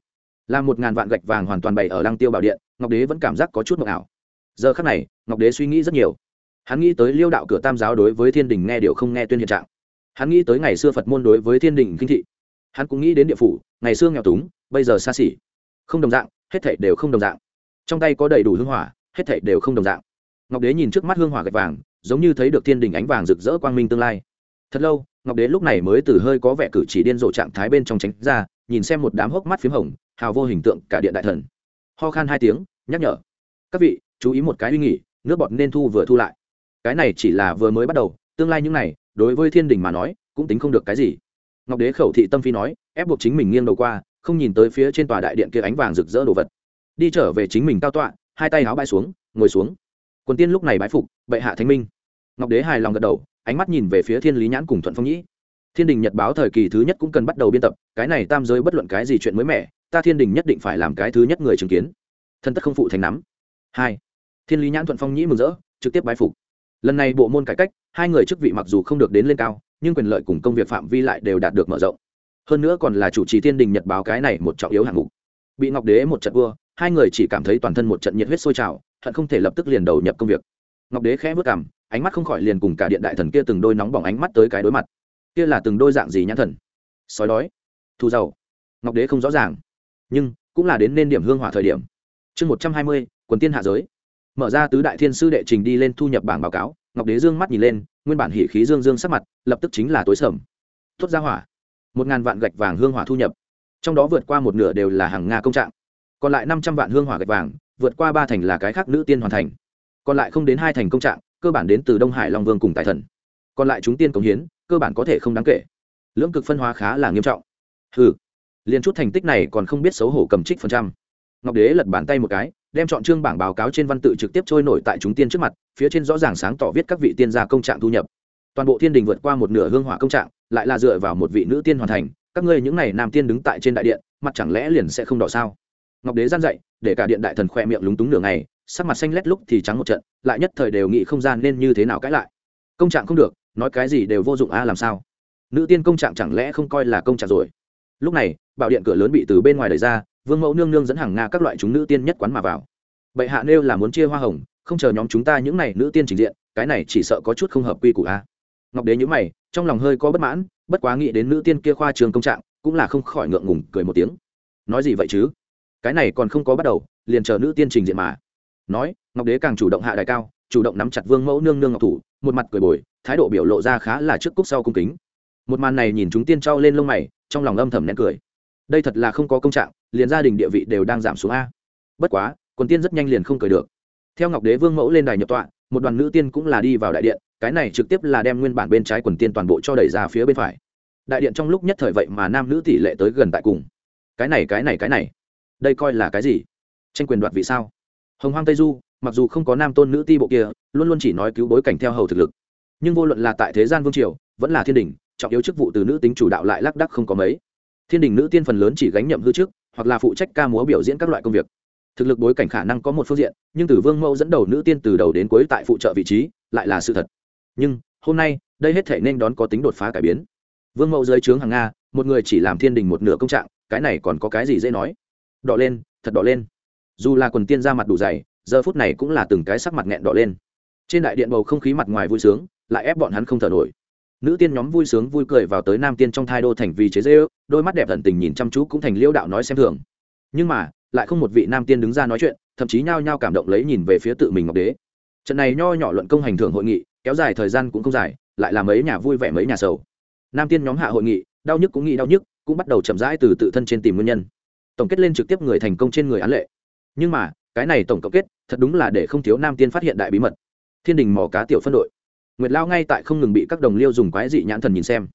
Là một ngàn vạn gạch vàng hoàn toàn bày ở lăng tiêu bảo điện, ngọc đế vẫn cảm giác có chút mộng ảo. Giờ khắc này, ngọc đế suy nghĩ rất nhiều. Hắn nghĩ tới liêu đạo cửa tam giáo đối với thiên đình nghe điều không nghe tuyên hiện trạng. Hắn nghĩ tới ngày xưa phật môn đối với thiên đình kinh thị. Hắn cũng nghĩ đến địa phủ, ngày xưa nghèo túng, bây giờ xa xỉ. Không đồng dạng hết thảy đều không đồng dạng. Trong tay có đầy đủ hương hỏa, hết thảy đều không đồng dạng. Ngọc đế nhìn trước mắt hương hỏa gạch vàng, giống như thấy được thiên đình ánh vàng rực rỡ quang minh tương lai. Thật lâu, ngọc đế lúc này mới từ hơi có vẻ cử chỉ điên rồ trạng thái bên trong tránh ra, nhìn xem một đám hốc mắt p h í m hồng, hào vô hình tượng cả điện đại thần. Ho khan hai tiếng, nhắc nhở. Các vị, chú ý một cái uy nghỉ, nước bọt nên thu vừa thu lại. Cái này chỉ là vừa mới bắt đầu, tương lai những này, đối với thiên đình mà nói, cũng tính không được cái gì. Ngọc đế khẩu thị tâm phi nói, ép buộc chính mình nghiêng đầu qua không nhìn tới phía trên tòa đại điện kia ánh vàng rực rỡ đồ vật. Đi trở về chính mình cao tọa, hai tay áo bay xuống, ngồi xuống. Quần tiên lúc này bái phục, bệ hạ thánh minh. Ngọc đế hài lòng gật đầu, ánh mắt nhìn về phía thiên lý nhãn cùng thuận phong nhĩ. Thiên đình nhật báo thời kỳ thứ nhất cũng cần bắt đầu biên tập, cái này tam giới bất luận cái gì chuyện mới mẻ, ta thiên đình nhất định phải làm cái thứ nhất người chứng kiến. Thân tất không phụ thành nắm. Hai. Thiên lý nhãn thuận phong nhĩ mừng rỡ, trực tiếp bái phục. Lần này bộ môn cải cách, hai người chức vị mặc dù không được đến lên cao, nhưng quyền lợi cùng công việc phạm vi lại đều đạt được mở rộng hơn nữa còn là chủ trì thiên đình nhật báo cái này một trọng yếu hạng mục. Bị ngọc đế một trận vua, hai người chỉ cảm thấy toàn thân một trận nhiệt huyết sôi trào, hận không thể lập tức liền đầu nhập công việc. Ngọc đế khẽ vất cảm ánh mắt không khỏi liền cùng cả điện đại thần kia từng đôi nóng bỏng ánh mắt tới cái đối mặt. Kia là từng đôi dạng gì nhãn thần? Sói đói thu giàu. Ngọc đế không rõ ràng, nhưng cũng là đến nên điểm hương hỏa thời điểm. Chương một trăm hai mươi, quần tiên hạ giới. Mở ra tứ đại thiên sư đệ trình đi lên thu nhập bảng báo cáo, ngọc đế dương mắt nhìn lên, nguyên bản hỉ khí dương dương sắc mặt, lập tức chính là tối sầm. Tuốt ra hỏa một ngàn vạn gạch vàng hương hỏa thu nhập. Trong đó vượt qua một nửa đều là hàng nga công trạng. Còn lại năm trăm vạn hương hỏa gạch vàng, vượt qua ba thành là cái khác nữ tiên hoàn thành. Còn lại không đến hai thành công trạng, cơ bản đến từ đông hải long vương cùng tài thần. Còn lại chúng tiên cống hiến, cơ bản có thể không đáng kể. Lưỡng cực phân hóa khá là nghiêm trọng. Ừ liền chút thành tích này còn không biết xấu hổ cầm trích phần trăm. Ngọc đế lật bàn tay một cái, đem chọn chương bảng báo cáo trên văn tự trực tiếp trôi nổi tại chúng tiên trước mặt, phía trên rõ ràng sáng tỏ viết các vị tiên gia công trạng thu nhập. Toàn bộ thiên đình vượt qua một nửa hương hỏa công trạng lại là dựa vào một vị nữ tiên hoàn thành, các ngươi những n à y nam tiên đứng tại trên đại điện, mặt chẳng lẽ liền sẽ không đỏ sao? Ngọc đế gian dậy, để cả điện đại thần khoe miệng lúng túng nửa ngày, sắc mặt xanh lét lúc thì trắng một trận, lại nhất thời đều nghĩ không gian nên như thế nào cãi lại. Công trạng không được, nói cái gì đều vô dụng a, làm sao? Nữ tiên công trạng chẳng lẽ không coi là công trạng rồi? Lúc này, bảo điện cửa lớn bị từ bên ngoài đẩy ra, vương mẫu nương nương dẫn hàng nga các loại chúng nữ tiên nhất quán mà vào. Bệ hạ nêu là muốn chia hoa hồng, không chờ nhóm chúng ta những n à y nữ tiên trình diện, cái này chỉ sợ có chút không hợp quy củ a. Ngọc đế nhữ mày trong lòng hơi có bất mãn, bất quá nghĩ đến nữ tiên kia khoa trường công trạng, cũng là không khỏi ngượng ngùng cười một tiếng. Nói gì vậy chứ? Cái này còn không có bắt đầu, liền chờ nữ tiên trình diện mà. Nói, ngọc đế càng chủ động hạ đại cao, chủ động nắm chặt vương mẫu nương nương ngọc thủ, một mặt cười bồi, thái độ biểu lộ ra khá là trước cúc sau cung kính. Một màn này nhìn chúng tiên trao lên lông mày, trong lòng âm thầm nén cười. Đây thật là không có công trạng, liền gia đình địa vị đều đang giảm xuống a. Bất quá, quần tiên rất nhanh liền không cười được. Theo ngọc đế vương mẫu lên đài nhập tọa, một đoàn nữ tiên cũng là đi vào đại điện cái này trực tiếp là đem nguyên bản bên trái quần tiên toàn bộ cho đẩy ra phía bên phải. Đại điện trong lúc nhất thời vậy mà nam nữ tỷ lệ tới gần tại cùng. Cái này cái này cái này. Đây coi là cái gì? Tranh quyền đoạt vị sao? Hồng hoang tây du, mặc dù không có nam tôn nữ ti bộ kia, luôn luôn chỉ nói cứu bối cảnh theo hầu thực lực. Nhưng vô luận là tại thế gian vương triều, vẫn là thiên đình, trọng yếu chức vụ từ nữ tính chủ đạo lại lác đắc không có mấy. Thiên đình nữ tiên phần lớn chỉ gánh nhậm hư chức hoặc là phụ trách ca múa biểu diễn các loại công việc. Thực lực bối cảnh khả năng có một phương diện, nhưng từ vương mẫu dẫn đầu nữ tiên từ đầu đến cuối tại phụ trợ vị trí, lại là sự thật nhưng, hôm nay, đây hết thể nên đón có tính đột phá cải biến. Vương mẫu dưới trướng hàng nga, một người chỉ làm thiên đình một nửa công trạng, cái này còn có cái gì dễ nói? Đỏ lên, thật đỏ lên. Dù là quần tiên ra mặt đủ dày, giờ phút này cũng là từng cái sắc mặt nghẹn đỏ lên. Trên đại điện bầu không khí mặt ngoài vui sướng, lại ép bọn hắn không thở nổi. Nữ tiên nhóm vui sướng vui cười vào tới nam tiên trong thai đô thành vì chế dễ đôi mắt đẹp thần tình nhìn chăm chú cũng thành liêu đạo nói xem thường. Nhưng mà, lại không một vị nam tiên đứng ra nói chuyện, thậm chí nhao nhao cảm động lấy nhìn về phía tự mình ngọc đế. Trận này nho nhỏ luận công hành thưởng hội nghị kéo dài thời gian cũng không dài, lại là mấy nhà vui vẻ mấy nhà sầu. Nam tiên nhóm hạ hội nghị, đau nhức cũng nghĩ đau nhức, cũng bắt đầu chậm rãi từ tự thân trên tìm nguyên nhân. Tổng kết lên trực tiếp người thành công trên người án lệ. Nhưng mà, cái này tổng cộng kết, thật đúng là để không thiếu nam tiên phát hiện đại bí mật. Thiên đình mò cá tiểu phân đội. Nguyệt lao ngay tại không ngừng bị các đồng liêu dùng quái dị nhãn thần nhìn xem.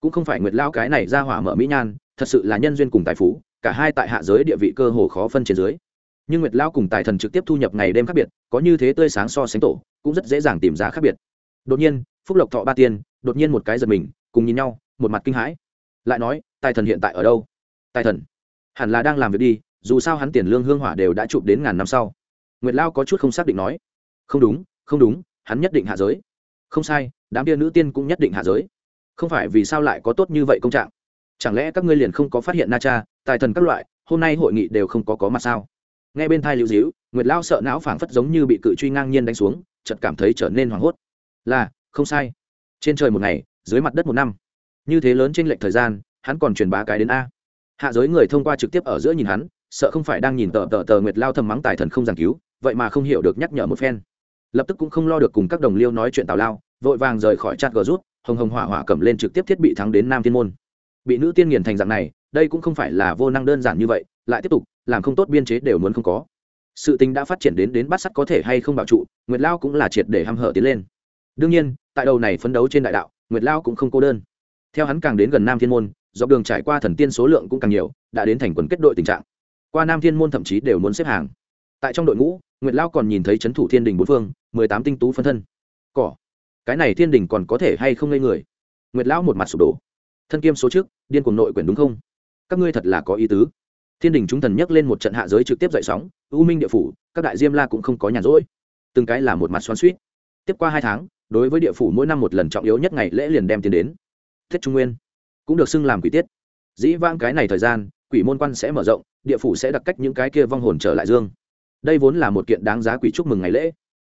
Cũng không phải nguyệt lao cái này ra hỏa mở mỹ nhan, thật sự là nhân duyên cùng tài phú, cả hai tại hạ giới địa vị cơ hồ khó phân trên dưới. Nhưng nguyệt lao cùng tài thần trực tiếp thu nhập ngày đêm khác biệt, có như thế tươi sáng so sánh tổ, cũng rất dễ dàng tìm ra khác biệt đột nhiên, phúc lộc thọ ba tiên đột nhiên một cái giật mình, cùng nhìn nhau, một mặt kinh hãi. Lại nói, tài thần hiện tại ở đâu? Tài thần? Hẳn là đang làm việc đi, dù sao hắn tiền lương hương hỏa đều đã chụp đến ngàn năm sau. Nguyệt lao có chút không xác định nói. Không đúng không đúng, hắn nhất định hạ giới. Không sai, đám kia nữ tiên cũng nhất định hạ giới. Không phải vì sao lại có tốt như vậy công trạng? Chẳng lẽ các ngươi liền không có phát hiện na cha, tài thần các loại, hôm nay hội nghị đều không có có mặt sao? Nghe bên thai lưu dĩu nguyệt lao sợ não phảng phất giống như bị cự truy ngang nhiên đánh xuống, chợt cảm thấy trở nên hoảng hốt là, không sai. Trên trời một ngày, dưới mặt đất một năm. Như thế lớn trên lệnh thời gian, hắn còn truyền bá cái đến a. Hạ giới người thông qua trực tiếp ở giữa nhìn hắn, sợ không phải đang nhìn tờ tờ tờ nguyệt lao thầm mắng tài thần không giảng cứu, vậy mà không hiểu được nhắc nhở một phen. Lập tức cũng không lo được cùng các đồng liêu nói chuyện tào lao, vội vàng rời khỏi chát gờ rút hồng hồng hỏa hỏa cầm lên trực tiếp thiết bị thắng đến nam thiên môn. Bị nữ tiên nghiền thành dạng này, đây cũng không phải là vô năng đơn giản như vậy, lại tiếp tục, làm không tốt biên chế đều muốn không có. Sự tình đã phát triển đến đến bát sắt có thể hay không bảo trụ, nguyệt lao cũng là triệt để h hở tiến lên đương nhiên, tại đầu này phấn đấu trên đại đạo, nguyệt lao cũng không cô đơn. Theo hắn càng đến gần nam thiên môn, dọc đường trải qua thần tiên số lượng cũng càng nhiều, đã đến thành quần kết đội tình trạng. Qua nam thiên môn thậm chí đều muốn xếp hàng. Tại trong đội ngũ, nguyệt lao còn nhìn thấy c h ấ n thủ thiên đình bốn phương, mười tám tinh tú phân thân. Cỏ. Cái này thiên đình còn có thể hay không ngây người? Nguyệt lão một mặt sụp đổ. Thân kiêm số trước, điên cuồng nội quyền đúng không? Các ngươi thật là có ý tứ. Thiên đình chúng thần nhắc lên một trận hạ giới trực tiếp dậy sóng, u minh địa phủ, các đại diêm la cũng không có nhàn rỗi. Từng cái là một mặt xoắn suýt tiếp qua hai tháng đối với địa phủ mỗi năm một lần trọng yếu nhất ngày lễ liền đem tiền đến. Tết trung nguyên cũng được xưng làm quỷ tiết. Dĩ vãng cái này thời gian, quỷ môn quan sẽ mở rộng, địa phủ sẽ đặt cách những cái kia vong hồn trở lại dương. Đây vốn là một kiện đáng giá quỷ chúc mừng ngày lễ.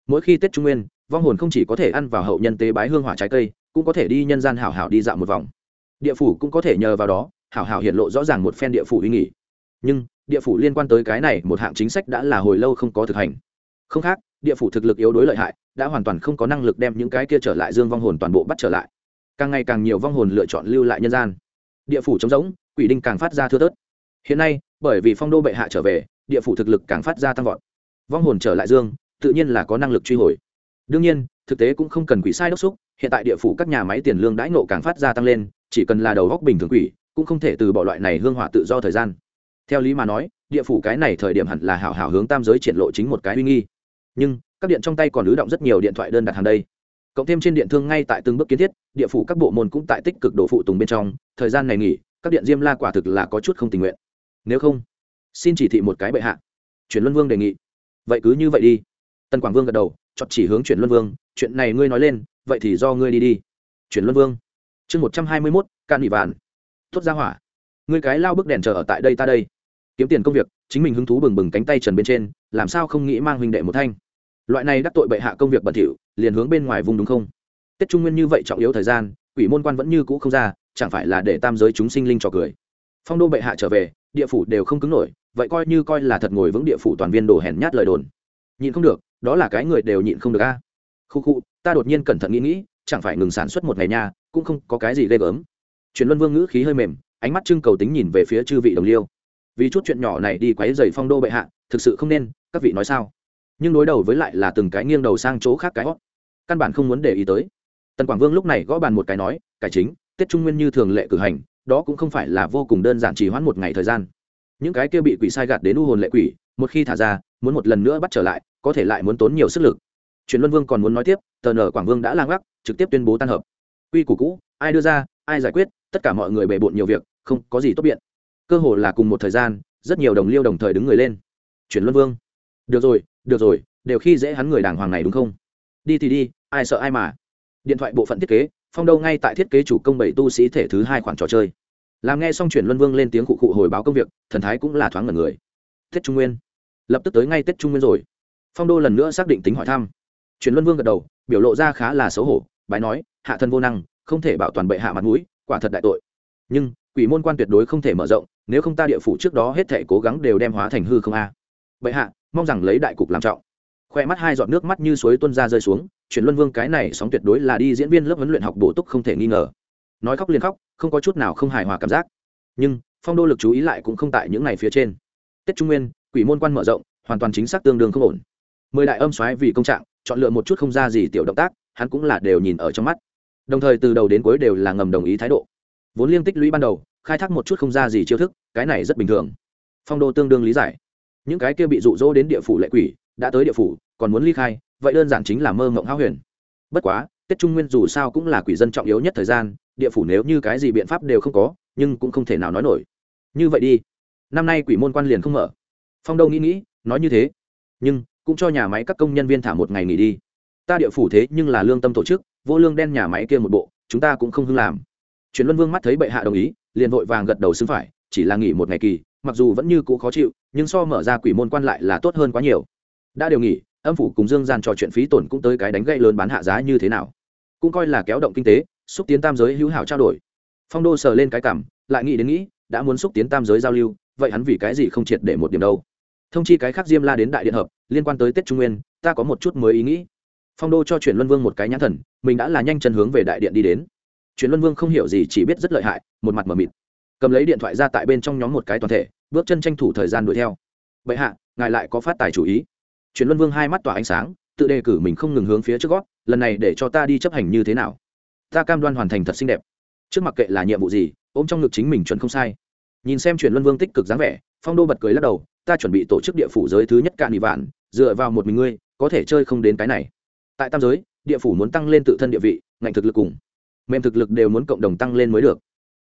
Mỗi khi tết trung nguyên, vong hồn không chỉ có thể ăn vào hậu nhân tế bái hương hỏa trái cây, cũng có thể đi nhân gian hảo hảo đi dạo một vòng. Địa phủ cũng có thể nhờ vào đó, hảo hảo hiện lộ rõ ràng một phen địa phủ uy nghỉ nhưng, địa phủ liên quan tới cái này một hạng chính sách đã là hồi lâu không có thực hành. Không khác, địa phủ thực lực yếu đối lợi hại đã hoàn toàn không có năng lực đem những cái kia trở lại dương vong hồn toàn bộ bắt trở lại. Càng ngày càng nhiều vong hồn lựa chọn lưu lại nhân gian. Địa phủ trống rỗng, quỷ đinh càng phát ra thưa tớt hiện nay, bởi vì phong đô bệ hạ trở về, địa phủ thực lực càng phát ra tăng vọt. Vong hồn trở lại dương, tự nhiên là có năng lực truy hồi. Đương nhiên, thực tế cũng không cần quỷ sai đốc xúc, hiện tại địa phủ các nhà máy tiền lương đãi nộ càng phát ra tăng lên, chỉ cần là đầu góc bình thường quỷ, cũng không thể từ bỏ loại này hương hỏa tự do thời gian. Theo lý mà nói, địa phủ cái này thời điểm hẳn là hảo hảo hướng tam giới triển lộ chính một cái uy nghi. Nhưng các điện trong tay còn ứ động rất nhiều điện thoại đơn đặt hàng đây. Cộng thêm trên điện thương ngay tại từng bước kiến thiết, địa phủ các bộ môn cũng tại tích cực đổ phụ tùng bên trong, thời gian này nghỉ, các điện diêm la quả thực là có chút không tình nguyện. Nếu không, xin chỉ thị một cái bệ hạ. Chuyển luân vương đề nghị. Vậy cứ như vậy đi. Tần quảng vương gật đầu, chọn chỉ hướng chuyển luân vương, chuyện này ngươi nói lên, vậy thì do ngươi đi đi. Chuyển luân vương. Chương một trăm hai mươi mốt, can bị vạn. Tuốt ra hỏa. Ngươi cái lao bức đèn chờ ở tại đây ta đây. Kiếm tiền công việc, chính mình hứng thú bừng bừng cánh tay trần bên trên, làm sao không nghĩ mang huynh đệ một thanh? Loại này đắc tội bệ hạ công việc bẩn thỉu, liền hướng bên ngoài vùng đúng không? Tết trung nguyên như vậy trọng yếu thời gian, quỷ môn quan vẫn như cũ không ra, chẳng phải là để tam giới chúng sinh linh trò cười. Phong đô bệ hạ trở về, địa phủ đều không cứng nổi, vậy coi như coi là thật ngồi vững địa phủ toàn viên đồ hèn nhát lời đồn. Nhịn không được, đó là cái người đều nhịn không được a. Khu khu, ta đột nhiên cẩn thận nghĩ nghĩ, chẳng phải ngừng sản xuất một ngày nha, cũng không có cái gì ghê gớm. Truyền luân vương ngữ khí hơi mềm, ánh mắt trưng cầu tính nhìn về phía chư vị đồng liêu. Vì chút chuyện nhỏ này đi quấy dày phong đô bệ hạ, thực sự không nên, các vị nói sao? Nhưng đối đầu với lại là từng cái nghiêng đầu sang chỗ khác cái hót căn bản không muốn để ý tới. Tần quảng vương lúc này gõ bàn một cái nói, cải chính, tết trung nguyên như thường lệ cử hành, đó cũng không phải là vô cùng đơn giản chỉ hoãn một ngày thời gian. Những cái kia bị quỷ sai gạt đến u hồn lệ quỷ, một khi thả ra, muốn một lần nữa bắt trở lại, có thể lại muốn tốn nhiều sức lực. Truyền luân vương còn muốn nói tiếp, tờ nở quảng vương đã lang gác trực tiếp tuyên bố tan hợp. Quy củ cũ, ai đưa ra, ai giải quyết, tất cả mọi người bề bộn nhiều việc, không có gì tốt biện. Cơ hồ là cùng một thời gian, rất nhiều đồng liêu đồng thời đứng người lên. Chuyển luân vương. Được rồi được rồi, đều khi dễ hắn người đàng hoàng này đúng không? Đi thì đi, ai sợ ai mà. Điện thoại bộ phận thiết kế, phong đâu ngay tại thiết kế chủ công bảy tu sĩ thể thứ hai khoản trò chơi. Làm nghe xong chuyển luân vương lên tiếng cụ cụ hồi báo công việc, thần thái cũng là thoáng ngẩn người. Tết trung nguyên. Lập tức tới ngay tết trung nguyên rồi. Phong đô lần nữa xác định tính hỏi thăm. Chuyển luân vương gật đầu, biểu lộ ra khá là xấu hổ, bái nói, hạ thân vô năng, không thể bảo toàn bệ hạ mặt mũi, quả thật đại tội. Nhưng, quỷ môn quan tuyệt đối không thể mở rộng, nếu không ta địa phủ trước đó hết thể cố gắng đều đem hóa thành hư không a bệ hạ, mong rằng lấy đại cục làm trọng. Khoe mắt hai giọt nước mắt như suối tuân ra rơi xuống chuyển luân vương cái này sóng tuyệt đối là đi diễn viên lớp huấn luyện học bổ túc không thể nghi ngờ. Nói khóc liền khóc, không có chút nào không hài hòa cảm giác. Nhưng, phong đô lực chú ý lại cũng không tại những ngày phía trên. Tết trung nguyên, quỷ môn quan mở rộng, hoàn toàn chính xác tương đương không ổn. Mười đại âm xoáy vì công trạng, chọn lựa một chút không ra gì tiểu động tác, hắn cũng là đều nhìn ở trong mắt. Đồng thời từ đầu đến cuối đều là ngầm đồng ý thái độ. Vốn liên tích lũy ban đầu, khai thác một chút không ra gì chiêu thức, cái này rất bình thường. Phong đô tương đương lý giải những cái kia bị rụ rỗ đến địa phủ lệ quỷ, đã tới địa phủ, còn muốn ly khai, vậy đơn giản chính là mơ mộng háo huyền. Bất quá, tết trung nguyên dù sao cũng là quỷ dân trọng yếu nhất thời gian, địa phủ nếu như cái gì biện pháp đều không có, nhưng cũng không thể nào nói nổi. Như vậy đi. Năm nay quỷ môn quan liền không mở. Phong đâu nghĩ nghĩ, nói như thế. Nhưng, cũng cho nhà máy các công nhân viên thả một ngày nghỉ đi. Ta địa phủ thế nhưng là lương tâm tổ chức, vô lương đen nhà máy kia một bộ, chúng ta cũng không hưng làm. Chuyển luân vương mắt thấy bệ hạ đồng ý, liền vội vàng gật đầu xứng phải, chỉ là nghỉ một ngày kỳ mặc dù vẫn như cũ khó chịu, nhưng so mở ra quỷ môn quan lại là tốt hơn quá nhiều. Đã đều nghỉ, âm phủ cùng dương gian trò chuyện phí tổn cũng tới cái đánh gậy lớn bán hạ giá như thế nào. Cũng coi là kéo động kinh tế, xúc tiến tam giới hữu hảo trao đổi. Phong đô sờ lên cái cảm, lại nghĩ đến nghĩ, đã muốn xúc tiến tam giới giao lưu, vậy hắn vì cái gì không triệt để một điểm đâu? Thông chi cái khác diêm la đến đại điện hợp, liên quan tới tết trung nguyên, ta có một chút mới ý nghĩ. Phong đô cho chuyển luân vương một cái nhãn thần, mình đã là nhanh chân hướng về đại điện đi đến. Chuyển luân vương không hiểu gì, chỉ biết rất lợi hại, một mặt m ở mịt cầm lấy điện thoại ra tại bên trong nhóm một cái toàn thể, bước chân tranh thủ thời gian đuổi theo. Vậy hạ, ngài lại có phát tài chủ ý. Chuyển luân vương hai mắt tỏa ánh sáng, tự đề cử mình không ngừng hướng phía trước gót, lần này để cho ta đi chấp hành như thế nào? Ta cam đoan hoàn thành thật xinh đẹp. Trước mặc kệ là nhiệm vụ gì, ôm trong ngực chính mình chuẩn không sai. Nhìn xem chuyển luân vương tích cực dáng vẻ, phong đô bật cười lắc đầu, ta chuẩn bị tổ chức địa phủ giới thứ nhất cạn bị vạn, dựa vào một mình ngươi, có thể chơi không đến cái này. Tại tam giới, địa phủ muốn tăng lên tự thân địa vị ngành thực lực cùng mềm thực lực đều muốn cộng đồng tăng lên mới được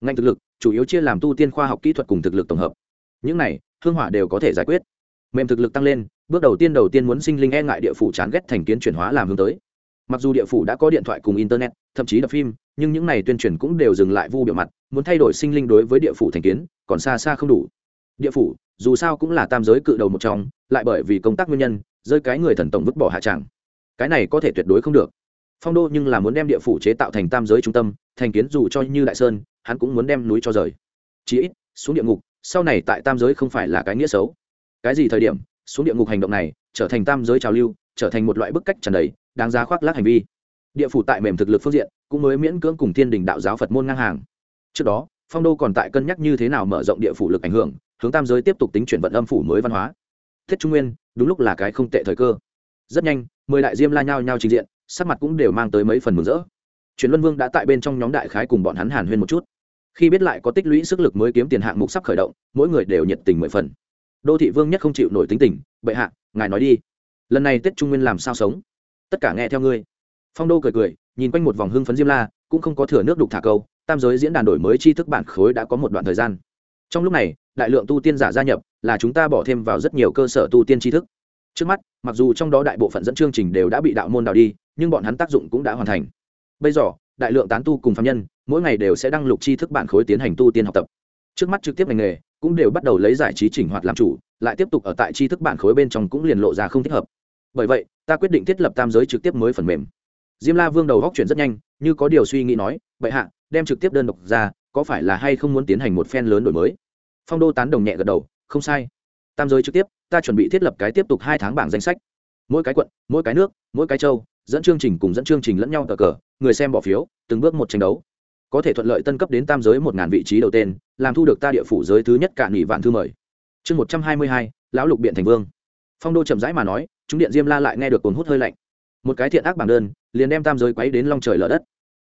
ngành thực lực, chủ yếu chia làm tu tiên khoa học kỹ thuật cùng thực lực tổng hợp. Những này, hương hỏa đều có thể giải quyết. Mềm thực lực tăng lên, bước đầu tiên đầu tiên muốn sinh linh e ngại địa phủ chán ghét thành kiến chuyển hóa làm hướng tới. Mặc dù địa phủ đã có điện thoại cùng internet, thậm chí đập phim, nhưng những này tuyên truyền cũng đều dừng lại vu biểu mặt, muốn thay đổi sinh linh đối với địa phủ thành kiến, còn xa xa không đủ. Địa phủ, dù sao cũng là tam giới cự đầu một trong, lại bởi vì công tác nguyên nhân, rơi cái người thần tổng vứt bỏ hạ tràng cái này có thể tuyệt đối không được phong đô nhưng là muốn đem địa phủ chế tạo thành tam giới trung tâm, thành kiến dù cho như đại sơn, hắn cũng muốn đem núi cho rời. Chí ít, xuống địa ngục, sau này tại tam giới không phải là cái nghĩa xấu. Cái gì thời điểm, xuống địa ngục hành động này, trở thành tam giới trào lưu, trở thành một loại bức cách trần đầy, đáng giá khoác lác hành vi. Địa phủ tại mềm thực lực phương diện, cũng mới miễn cưỡng cùng thiên đình đạo giáo phật môn ngang hàng. Trước đó, phong đô còn tại cân nhắc như thế nào mở rộng địa phủ lực ảnh hưởng, hướng tam giới tiếp tục tính chuyển vận âm phủ mới văn hóa. Thiết trung nguyên, đúng lúc là cái không tệ thời cơ. Rất nhanh, mười đại diêm la nhao nhao trình diện sắc mặt cũng đều mang tới mấy phần mừng rỡ. Truyền luân vương đã tại bên trong nhóm đại khái cùng bọn hắn hàn huyên một chút. Khi biết lại có tích lũy sức lực mới kiếm tiền hạng mục sắp khởi động, mỗi người đều nhiệt tình mười phần. Đô thị vương nhất không chịu nổi tính tình, bệ hạ, ngài nói đi. Lần này tết trung nguyên làm sao sống? Tất cả nghe theo ngươi. Phong đô cười cười, nhìn quanh một vòng hưng phấn diêm la, cũng không có thừa nước đục thả câu, tam giới diễn đàn đổi mới tri thức bản khối đã có một đoạn thời gian. Trong lúc này, đại lượng tu tiên giả gia nhập, là chúng ta bỏ thêm vào rất nhiều cơ sở tu tiên tri thức. Trước mắt, mặc dù trong đó đại bộ phận dẫn chương trình đều đã bị đạo môn đào đi nhưng bọn hắn tác dụng cũng đã hoàn thành. Bây giờ, đại lượng tán tu cùng phạm nhân, mỗi ngày đều sẽ đăng lục tri thức bản khối tiến hành tu tiên học tập. Trước mắt trực tiếp ngành nghề, cũng đều bắt đầu lấy giải trí chỉnh hoạt làm chủ, lại tiếp tục ở tại tri thức bản khối bên trong cũng liền lộ ra không thích hợp. Bởi vậy, ta quyết định thiết lập tam giới trực tiếp mới phần mềm. Diêm la vương đầu góc chuyển rất nhanh, như có điều suy nghĩ nói vậy hạ, đem trực tiếp đơn độc ra, có phải là hay không muốn tiến hành một phen lớn đổi mới? Phong đô tán đồng nhẹ gật đầu, không sai. Tam giới trực tiếp, ta chuẩn bị thiết lập cái tiếp tục hai tháng bảng danh sách. Mỗi cái quận, mỗi cái nước, mỗi cái châu dẫn chương trình cùng dẫn chương trình lẫn nhau cờ cờ, người xem bỏ phiếu, từng bước một tranh đấu. Có thể thuận lợi tân cấp đến tam giới một ngàn vị trí đầu tên, làm thu được ta địa phủ giới thứ nhất cả nghỉ vạn thư mời. Chương một trăm hai mươi hai, lão lục biện thành vương. Phong đô chậm rãi mà nói, chúng điện diêm la lại nghe được cồn hút hơi lạnh. Một cái thiện ác bảng đơn, liền đem tam giới quấy đến long trời lở đất.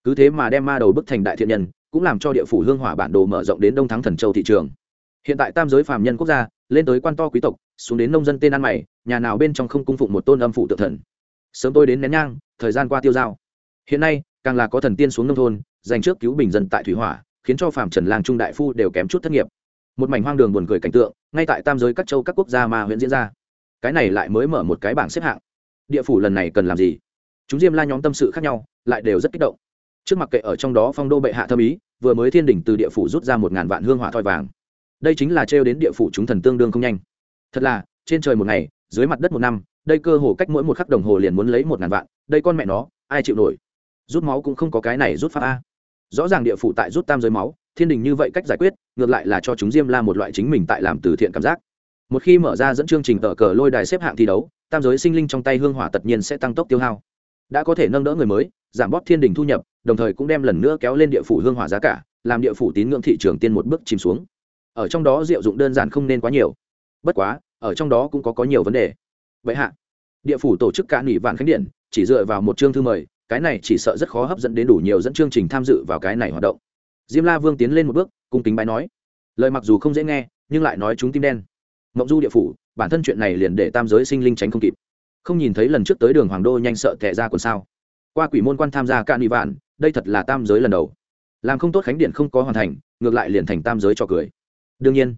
Cứ thế mà đem ma đầu bức thành đại thiện nhân, cũng làm cho địa phủ hương hỏa bản đồ mở rộng đến đông thắng thần châu thị trường. Hiện tại tam giới phàm nhân quốc gia, lên tới quan to quý tộc, xuống đến nông dân tên ăn mày, nhà nào bên trong không cung phụng một tôn âm phụ tự thần sớm tôi đến nén nhang, thời gian qua tiêu dao. Hiện nay, càng là có thần tiên xuống nông thôn, dành trước cứu bình dân tại thủy hỏa, khiến cho phàm trần lang trung đại phu đều kém chút thất nghiệp. Một mảnh hoang đường buồn cười cảnh tượng, ngay tại tam giới các châu các quốc gia mà huyện diễn ra. Cái này lại mới mở một cái bảng xếp hạng. Địa phủ lần này cần làm gì? Chúng diêm la nhóm tâm sự khác nhau, lại đều rất kích động. Trước mặt kệ ở trong đó phong đô bệ hạ thâm ý, vừa mới thiên đỉnh từ địa phủ rút ra một ngàn vạn hương hỏa thoi vàng. Đây chính là trêu đến địa phủ chúng thần tương đương không nhanh. Thật là, trên trời một ngày, dưới mặt đất một năm đây cơ hồ cách mỗi một khắc đồng hồ liền muốn lấy một ngàn vạn, đây con mẹ nó, ai chịu nổi? Rút máu cũng không có cái này rút pháp a. Rõ ràng địa phủ tại rút tam giới máu, thiên đình như vậy cách giải quyết, ngược lại là cho chúng diêm la một loại chính mình tại làm từ thiện cảm giác. Một khi mở ra dẫn chương trình tờ cờ lôi đài xếp hạng thi đấu, tam giới sinh linh trong tay hương hỏa tất nhiên sẽ tăng tốc tiêu hao. Đã có thể nâng đỡ người mới, giảm bóp thiên đình thu nhập, đồng thời cũng đem lần nữa kéo lên địa phủ hương hỏa giá cả, làm địa phủ tín ngưỡng thị trường tiên một bước chìm xuống. Ở trong đó diệu dụng đơn giản không nên quá nhiều. Bất quá, ở trong đó cũng có có nhiều vấn đề vậy hạ. Địa phủ tổ chức cả nghỉ vạn khánh điện, chỉ dựa vào một chương thư mời, cái này chỉ sợ rất khó hấp dẫn đến đủ nhiều dẫn chương trình tham dự vào cái này hoạt động. Diêm la vương tiến lên một bước, cung kính bái nói. Lời mặc dù không dễ nghe, nhưng lại nói chúng tim đen. Mộng du địa phủ, bản thân chuyện này liền để tam giới sinh linh tránh không kịp. Không nhìn thấy lần trước tới đường hoàng đô nhanh sợ tệ ra còn sao. Qua quỷ môn quan tham gia cạn đi vạn, đây thật là tam giới lần đầu. Làm không tốt khánh điện không có hoàn thành, ngược lại liền thành tam giới cho cười. Đương nhiên,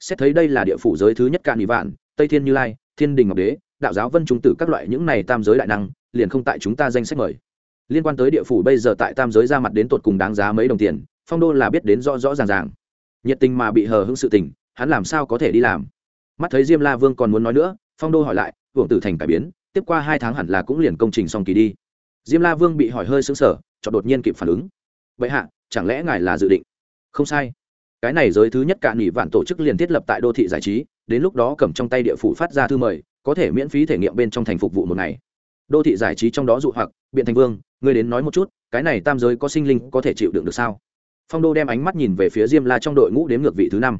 xét thấy đây là địa phủ giới thứ nhất cạn đi vạn, tây thiên như lai, thiên đình ngọc đế đạo giáo vân trung tử các loại những này tam giới đại năng, liền không tại chúng ta danh sách mời. Liên quan tới địa phủ bây giờ tại tam giới ra mặt đến tột cùng đáng giá mấy đồng tiền, phong đô là biết đến rõ rõ ràng ràng. Nhiệt tình mà bị hờ hững sự tình, hắn làm sao có thể đi làm? Mắt thấy diêm la vương còn muốn nói nữa, phong đô hỏi lại, hưởng tử thành cải biến, tiếp qua hai tháng hẳn là cũng liền công trình xong kỳ đi. Diêm la vương bị hỏi hơi xứng sở cho đột nhiên kịp phản ứng. Vậy hạ, chẳng lẽ ngài là dự định? Không sai. Cái này giới thứ nhất cả nghỉ vạn tổ chức liền thiết lập tại đô thị giải trí, đến lúc đó cầm trong tay địa phủ phát ra thư mời có thể miễn phí thể nghiệm bên trong thành phục vụ một ngày. Đô thị giải trí trong đó dụ hoặc, biện thành vương, ngươi đến nói một chút, cái này tam giới có sinh linh có thể chịu đựng được sao? Phong đô đem ánh mắt nhìn về phía diêm la trong đội ngũ đếm ngược vị thứ năm.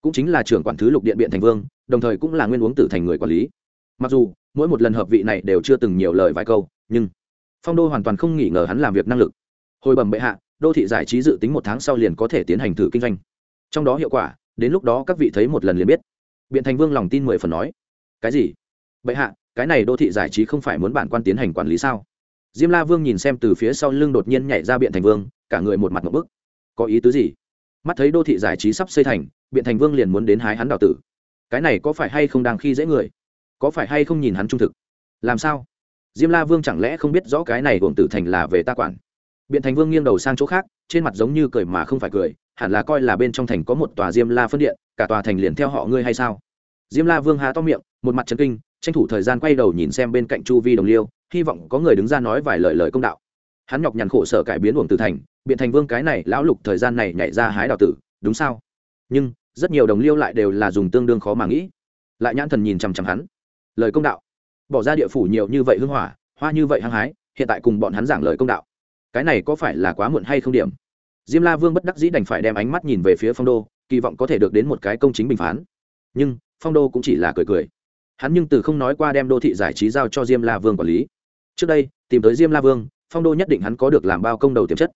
Cũng chính là trưởng quản thứ lục điện biện thành vương, đồng thời cũng là nguyên uống tử thành người quản lý. Mặc dù, mỗi một lần hợp vị này đều chưa từng nhiều lời vài câu, nhưng phong đô hoàn toàn không nghi ngờ hắn làm việc năng lực. Hồi bẩm bệ hạ, đô thị giải trí dự tính một tháng sau liền có thể tiến hành thử kinh doanh. Trong đó hiệu quả, đến lúc đó các vị thấy một lần liền biết. Biện thành vương lòng tin mười phần nói. Cái gì? Bệ hạ, cái này đô thị giải trí không phải muốn bản quan tiến hành quản lý sao? Diêm la vương nhìn xem từ phía sau lưng đột nhiên nhảy ra biện thành vương, cả người một mặt một bức. Có ý tứ gì? Mắt thấy đô thị giải trí sắp xây thành, biện thành vương liền muốn đến hái hắn đào tử. Cái này có phải hay không đang khi dễ người? Có phải hay không nhìn hắn trung thực? Làm sao? Diêm la vương chẳng lẽ không biết rõ cái này gồm tử thành là về ta quản? Biện thành vương nghiêng đầu sang chỗ khác, trên mặt giống như cười mà không phải cười, hẳn là coi là bên trong thành có một tòa diêm la phân điện, cả tòa thành liền theo họ ngươi hay sao? Diêm la vương há to miệng, một mặt trấn kinh tranh thủ thời gian quay đầu nhìn xem bên cạnh chu vi đồng liêu, hy vọng có người đứng ra nói vài lời lời công đạo. Hắn nhọc nhằn khổ sở cải biến uổng tử thành, biện thành vương cái này, lão lục thời gian này nhảy ra hái đào tử, đúng sao? Nhưng, rất nhiều đồng liêu lại đều là dùng tương đương khó mà nghĩ. Lại nhãn thần nhìn chằm chằm hắn. Lời công đạo. Bỏ ra địa phủ nhiều như vậy hưng hỏa, hoa như vậy hăng hái, hiện tại cùng bọn hắn giảng lời công đạo. Cái này có phải là quá muộn hay không điểm? Diêm la vương bất đắc dĩ đành phải đem ánh mắt nhìn về phía phong đô, kỳ vọng có thể được đến một cái công chính bình phán. Nhưng, phong đô cũng chỉ là cười cười hắn nhưng từ không nói qua đem đô thị giải trí giao cho diêm la vương quản lý. Trước đây, tìm tới diêm la vương, phong đô nhất định hắn có được làm bao công đầu tiềm chất.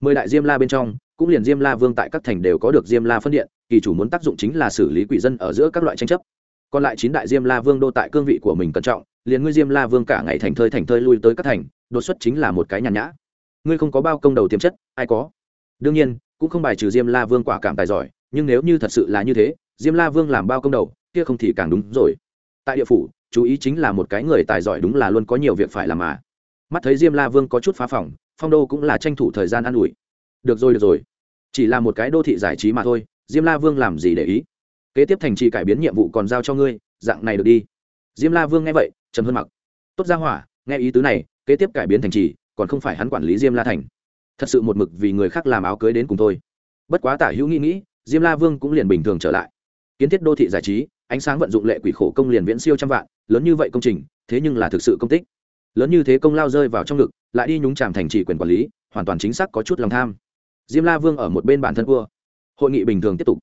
Mười đại diêm la bên trong, cũng liền diêm la vương tại các thành đều có được diêm la phân điện, kỳ chủ muốn tác dụng chính là xử lý quỷ dân ở giữa các loại tranh chấp. Còn lại chín đại diêm la vương đô tại cương vị của mình cẩn trọng, liền ngươi diêm la vương cả ngày thành thơi thành thơi lui tới các thành, đột xuất chính là một cái nhàn nhã. Ngươi không có bao công đầu tiềm chất, ai có? Đương nhiên, cũng không bài trừ diêm la vương quả cảm tài giỏi, nhưng nếu như thật sự là như thế, diêm la vương làm bao công đầu, kia không thì càng đúng rồi tại địa phủ, chú ý chính là một cái người tài giỏi đúng là luôn có nhiều việc phải làm mà. Mắt thấy diêm la vương có chút phá phòng, phong đô cũng là tranh thủ thời gian an ủi. Được rồi được rồi. Chỉ là một cái đô thị giải trí mà thôi, diêm la vương làm gì để ý? Kế tiếp thành trì cải biến nhiệm vụ còn giao cho ngươi, dạng này được đi. Diêm la vương nghe vậy, trầm hơn mặc. Tốt ra hỏa, nghe ý tứ này, kế tiếp cải biến thành trì, còn không phải hắn quản lý diêm la thành. Thật sự một mực vì người khác làm áo cưới đến cùng thôi. Bất quá tả hữu nghĩ nghĩ, diêm la vương cũng liền bình thường trở lại. Kiến thiết đô thị giải trí ánh sáng vận dụng lệ quỷ khổ công liền viễn siêu trăm vạn, lớn như vậy công trình, thế nhưng là thực sự công tích. Lớn như thế công lao rơi vào trong ngực, lại đi nhúng chàm thành trì quyền quản lý, hoàn toàn chính xác có chút lòng tham. Diêm la vương ở một bên bản thân vua. Hội nghị bình thường tiếp tục.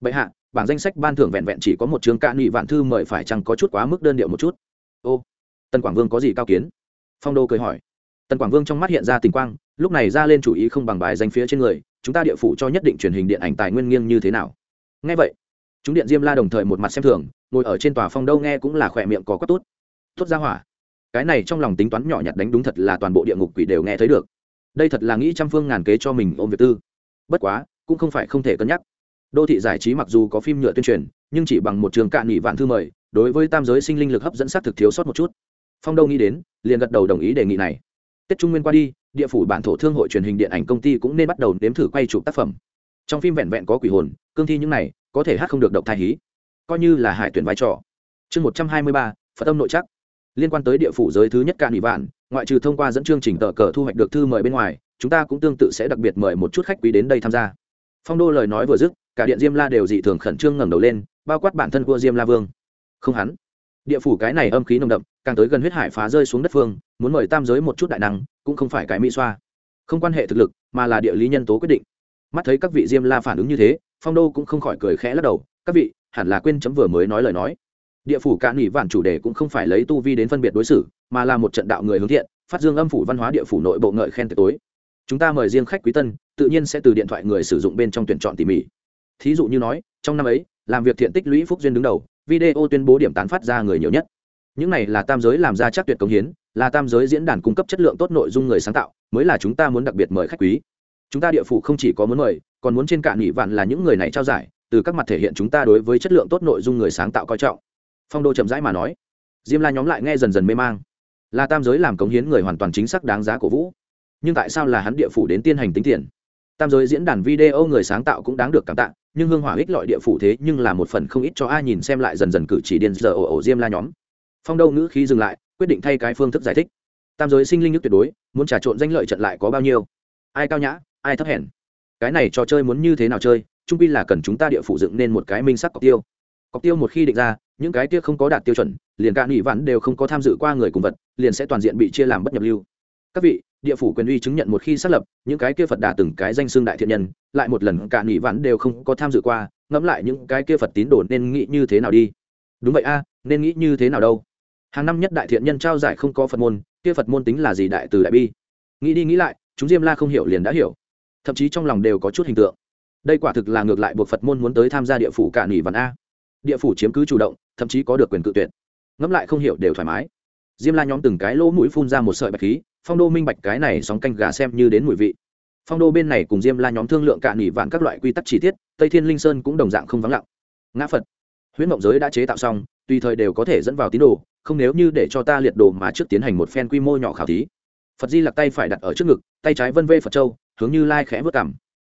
Bệ hạ, bảng danh sách ban thưởng vẹn vẹn chỉ có một chương cạn nghị vạn thư mời phải chăng có chút quá mức đơn điệu một chút. Ô, Tân quảng vương có gì cao kiến? Phong đô cười hỏi. Tần quảng vương trong mắt hiện ra tình quang, lúc này ra lên chủ ý không bằng bài danh phía trên người, chúng ta địa phủ cho nhất định truyền hình điện ảnh tài nguyên nghiêng như thế nào? Nghe vậy chúng điện diêm la đồng thời một mặt xem thường, ngồi ở trên tòa phong đâu nghe cũng là khỏe miệng có quát tốt tốt ra hỏa. Cái này trong lòng tính toán nhỏ nhặt đánh đúng thật là toàn bộ địa ngục quỷ đều nghe thấy được. Đây thật là nghĩ trăm phương ngàn kế cho mình ôm việc tư. Bất quá, cũng không phải không thể cân nhắc. Đô thị giải trí mặc dù có phim nhựa tuyên truyền, nhưng chỉ bằng một trường cạn nghỉ vạn thư mời, đối với tam giới sinh linh lực hấp dẫn xác thực thiếu sót một chút. Phong đâu nghĩ đến, liền gật đầu đồng ý đề nghị này. Tết trung nguyên qua đi, địa phủ bản thổ thương hội truyền hình điện ảnh công ty cũng nên bắt đầu nếm thử quay chụp tác phẩm. Trong phim vẹn vẹn có quỷ hồn, cương thi những này có thể hát không được độc thai hí. Coi như là hải tuyển vai trò. Chương một trăm hai mươi ba, phật tâm nội chắc liên quan tới địa phủ giới thứ nhất cạn ủy vạn, ngoại trừ thông qua dẫn chương trình tờ cờ thu hoạch được thư mời bên ngoài, chúng ta cũng tương tự sẽ đặc biệt mời một chút khách quý đến đây tham gia. Phong đô lời nói vừa dứt, cả điện diêm la đều dị thường khẩn trương ngẩng đầu lên, bao quát bản thân vua diêm la vương. Không hắn. Địa phủ cái này âm khí nồng đậm, càng tới gần huyết hải phá rơi xuống đất phương, muốn mời tam giới một chút đại năng, cũng không phải cái mỹ xoa. Không quan hệ thực lực, mà là địa lý nhân tố quyết định. Mắt thấy các vị diêm la phản ứng như thế phong đô cũng không khỏi cười khẽ lắc đầu, các vị, hẳn là quên chấm vừa mới nói lời nói. Địa phủ cạn nghỉ vạn chủ đề cũng không phải lấy tu vi đến phân biệt đối xử, mà là một trận đạo người hướng thiện, phát dương âm phủ văn hóa địa phủ nội bộ ngợi khen tối. Chúng ta mời riêng khách quý tân, tự nhiên sẽ từ điện thoại người sử dụng bên trong tuyển chọn tỉ mỉ. Thí dụ như nói, trong năm ấy, làm việc thiện tích lũy phúc duyên đứng đầu, video tuyên bố điểm tán phát ra người nhiều nhất. Những này là tam giới làm ra chắc tuyệt công hiến, là tam giới diễn đàn cung cấp chất lượng tốt nội dung người sáng tạo, mới là chúng ta muốn đặc biệt mời khách quý chúng ta địa phủ không chỉ có muốn mời, còn muốn trên cạn nghỉ vạn là những người này trao giải, từ các mặt thể hiện chúng ta đối với chất lượng tốt nội dung người sáng tạo coi trọng. Phong đô chậm rãi mà nói. Diêm la nhóm lại nghe dần dần mê mang. Là tam giới làm cống hiến người hoàn toàn chính xác đáng giá của vũ. Nhưng tại sao là hắn địa phủ đến tiên hành tính tiền? Tam giới diễn đàn video người sáng tạo cũng đáng được cảm tạ, nhưng hương hỏa ích lọi địa phủ thế nhưng là một phần không ít cho ai nhìn xem lại dần dần cử chỉ điên giờ ổ ổ diêm la nhóm. Phong đâu ngữ khí dừng lại, quyết định thay cái phương thức giải thích. Tam giới sinh linh nhất tuyệt đối, muốn trà trộn danh lợi trận lại có bao nhiêu? Ai cao nhã? Ai thấp hèn? Cái này trò chơi muốn như thế nào chơi? Trung pi là cần chúng ta địa phủ dựng nên một cái minh sắc cọc tiêu. Cọc tiêu một khi định ra, những cái tiêu không có đạt tiêu chuẩn, liền cả nghị vắn đều không có tham dự qua người cùng vật, liền sẽ toàn diện bị chia làm bất nhập lưu. Các vị, địa phủ quyền uy chứng nhận một khi xác lập, những cái kia phật đà từng cái danh xương đại thiện nhân, lại một lần cả nghị vắn đều không có tham dự qua, ngẫm lại những cái kia phật tín đồ nên nghĩ như thế nào đi? Đúng vậy a, nên nghĩ như thế nào đâu? Hàng năm nhất đại thiện nhân trao giải không có phật môn, kia phật môn tính là gì đại từ đại bi? Nghĩ đi nghĩ lại, chúng diêm la không hiểu liền đã hiểu thậm chí trong lòng đều có chút hình tượng. Đây quả thực là ngược lại buộc phật môn muốn tới tham gia địa phủ cả nghỉ vạn a. Địa phủ chiếm cứ chủ động, thậm chí có được quyền cự tuyệt. Ngẫm lại không hiểu đều thoải mái. Diêm la nhóm từng cái lỗ mũi phun ra một sợi bạch khí, phong đô minh bạch cái này sóng canh gà xem như đến mùi vị. Phong đô bên này cùng diêm la nhóm thương lượng cạn nghỉ vạn các loại quy tắc chi tiết, tây thiên linh sơn cũng đồng dạng không vắng lặng. Ngã phật. Huyễn mộng giới đã chế tạo xong, tùy thời đều có thể dẫn vào tín đồ, không nếu như để cho ta liệt đồ mà trước tiến hành một phen quy mô nhỏ khảo thí. Phật di lặc tay phải đặt ở trước ngực, tay trái vân vê phật châu hướng như lai khẽ vớt cảm.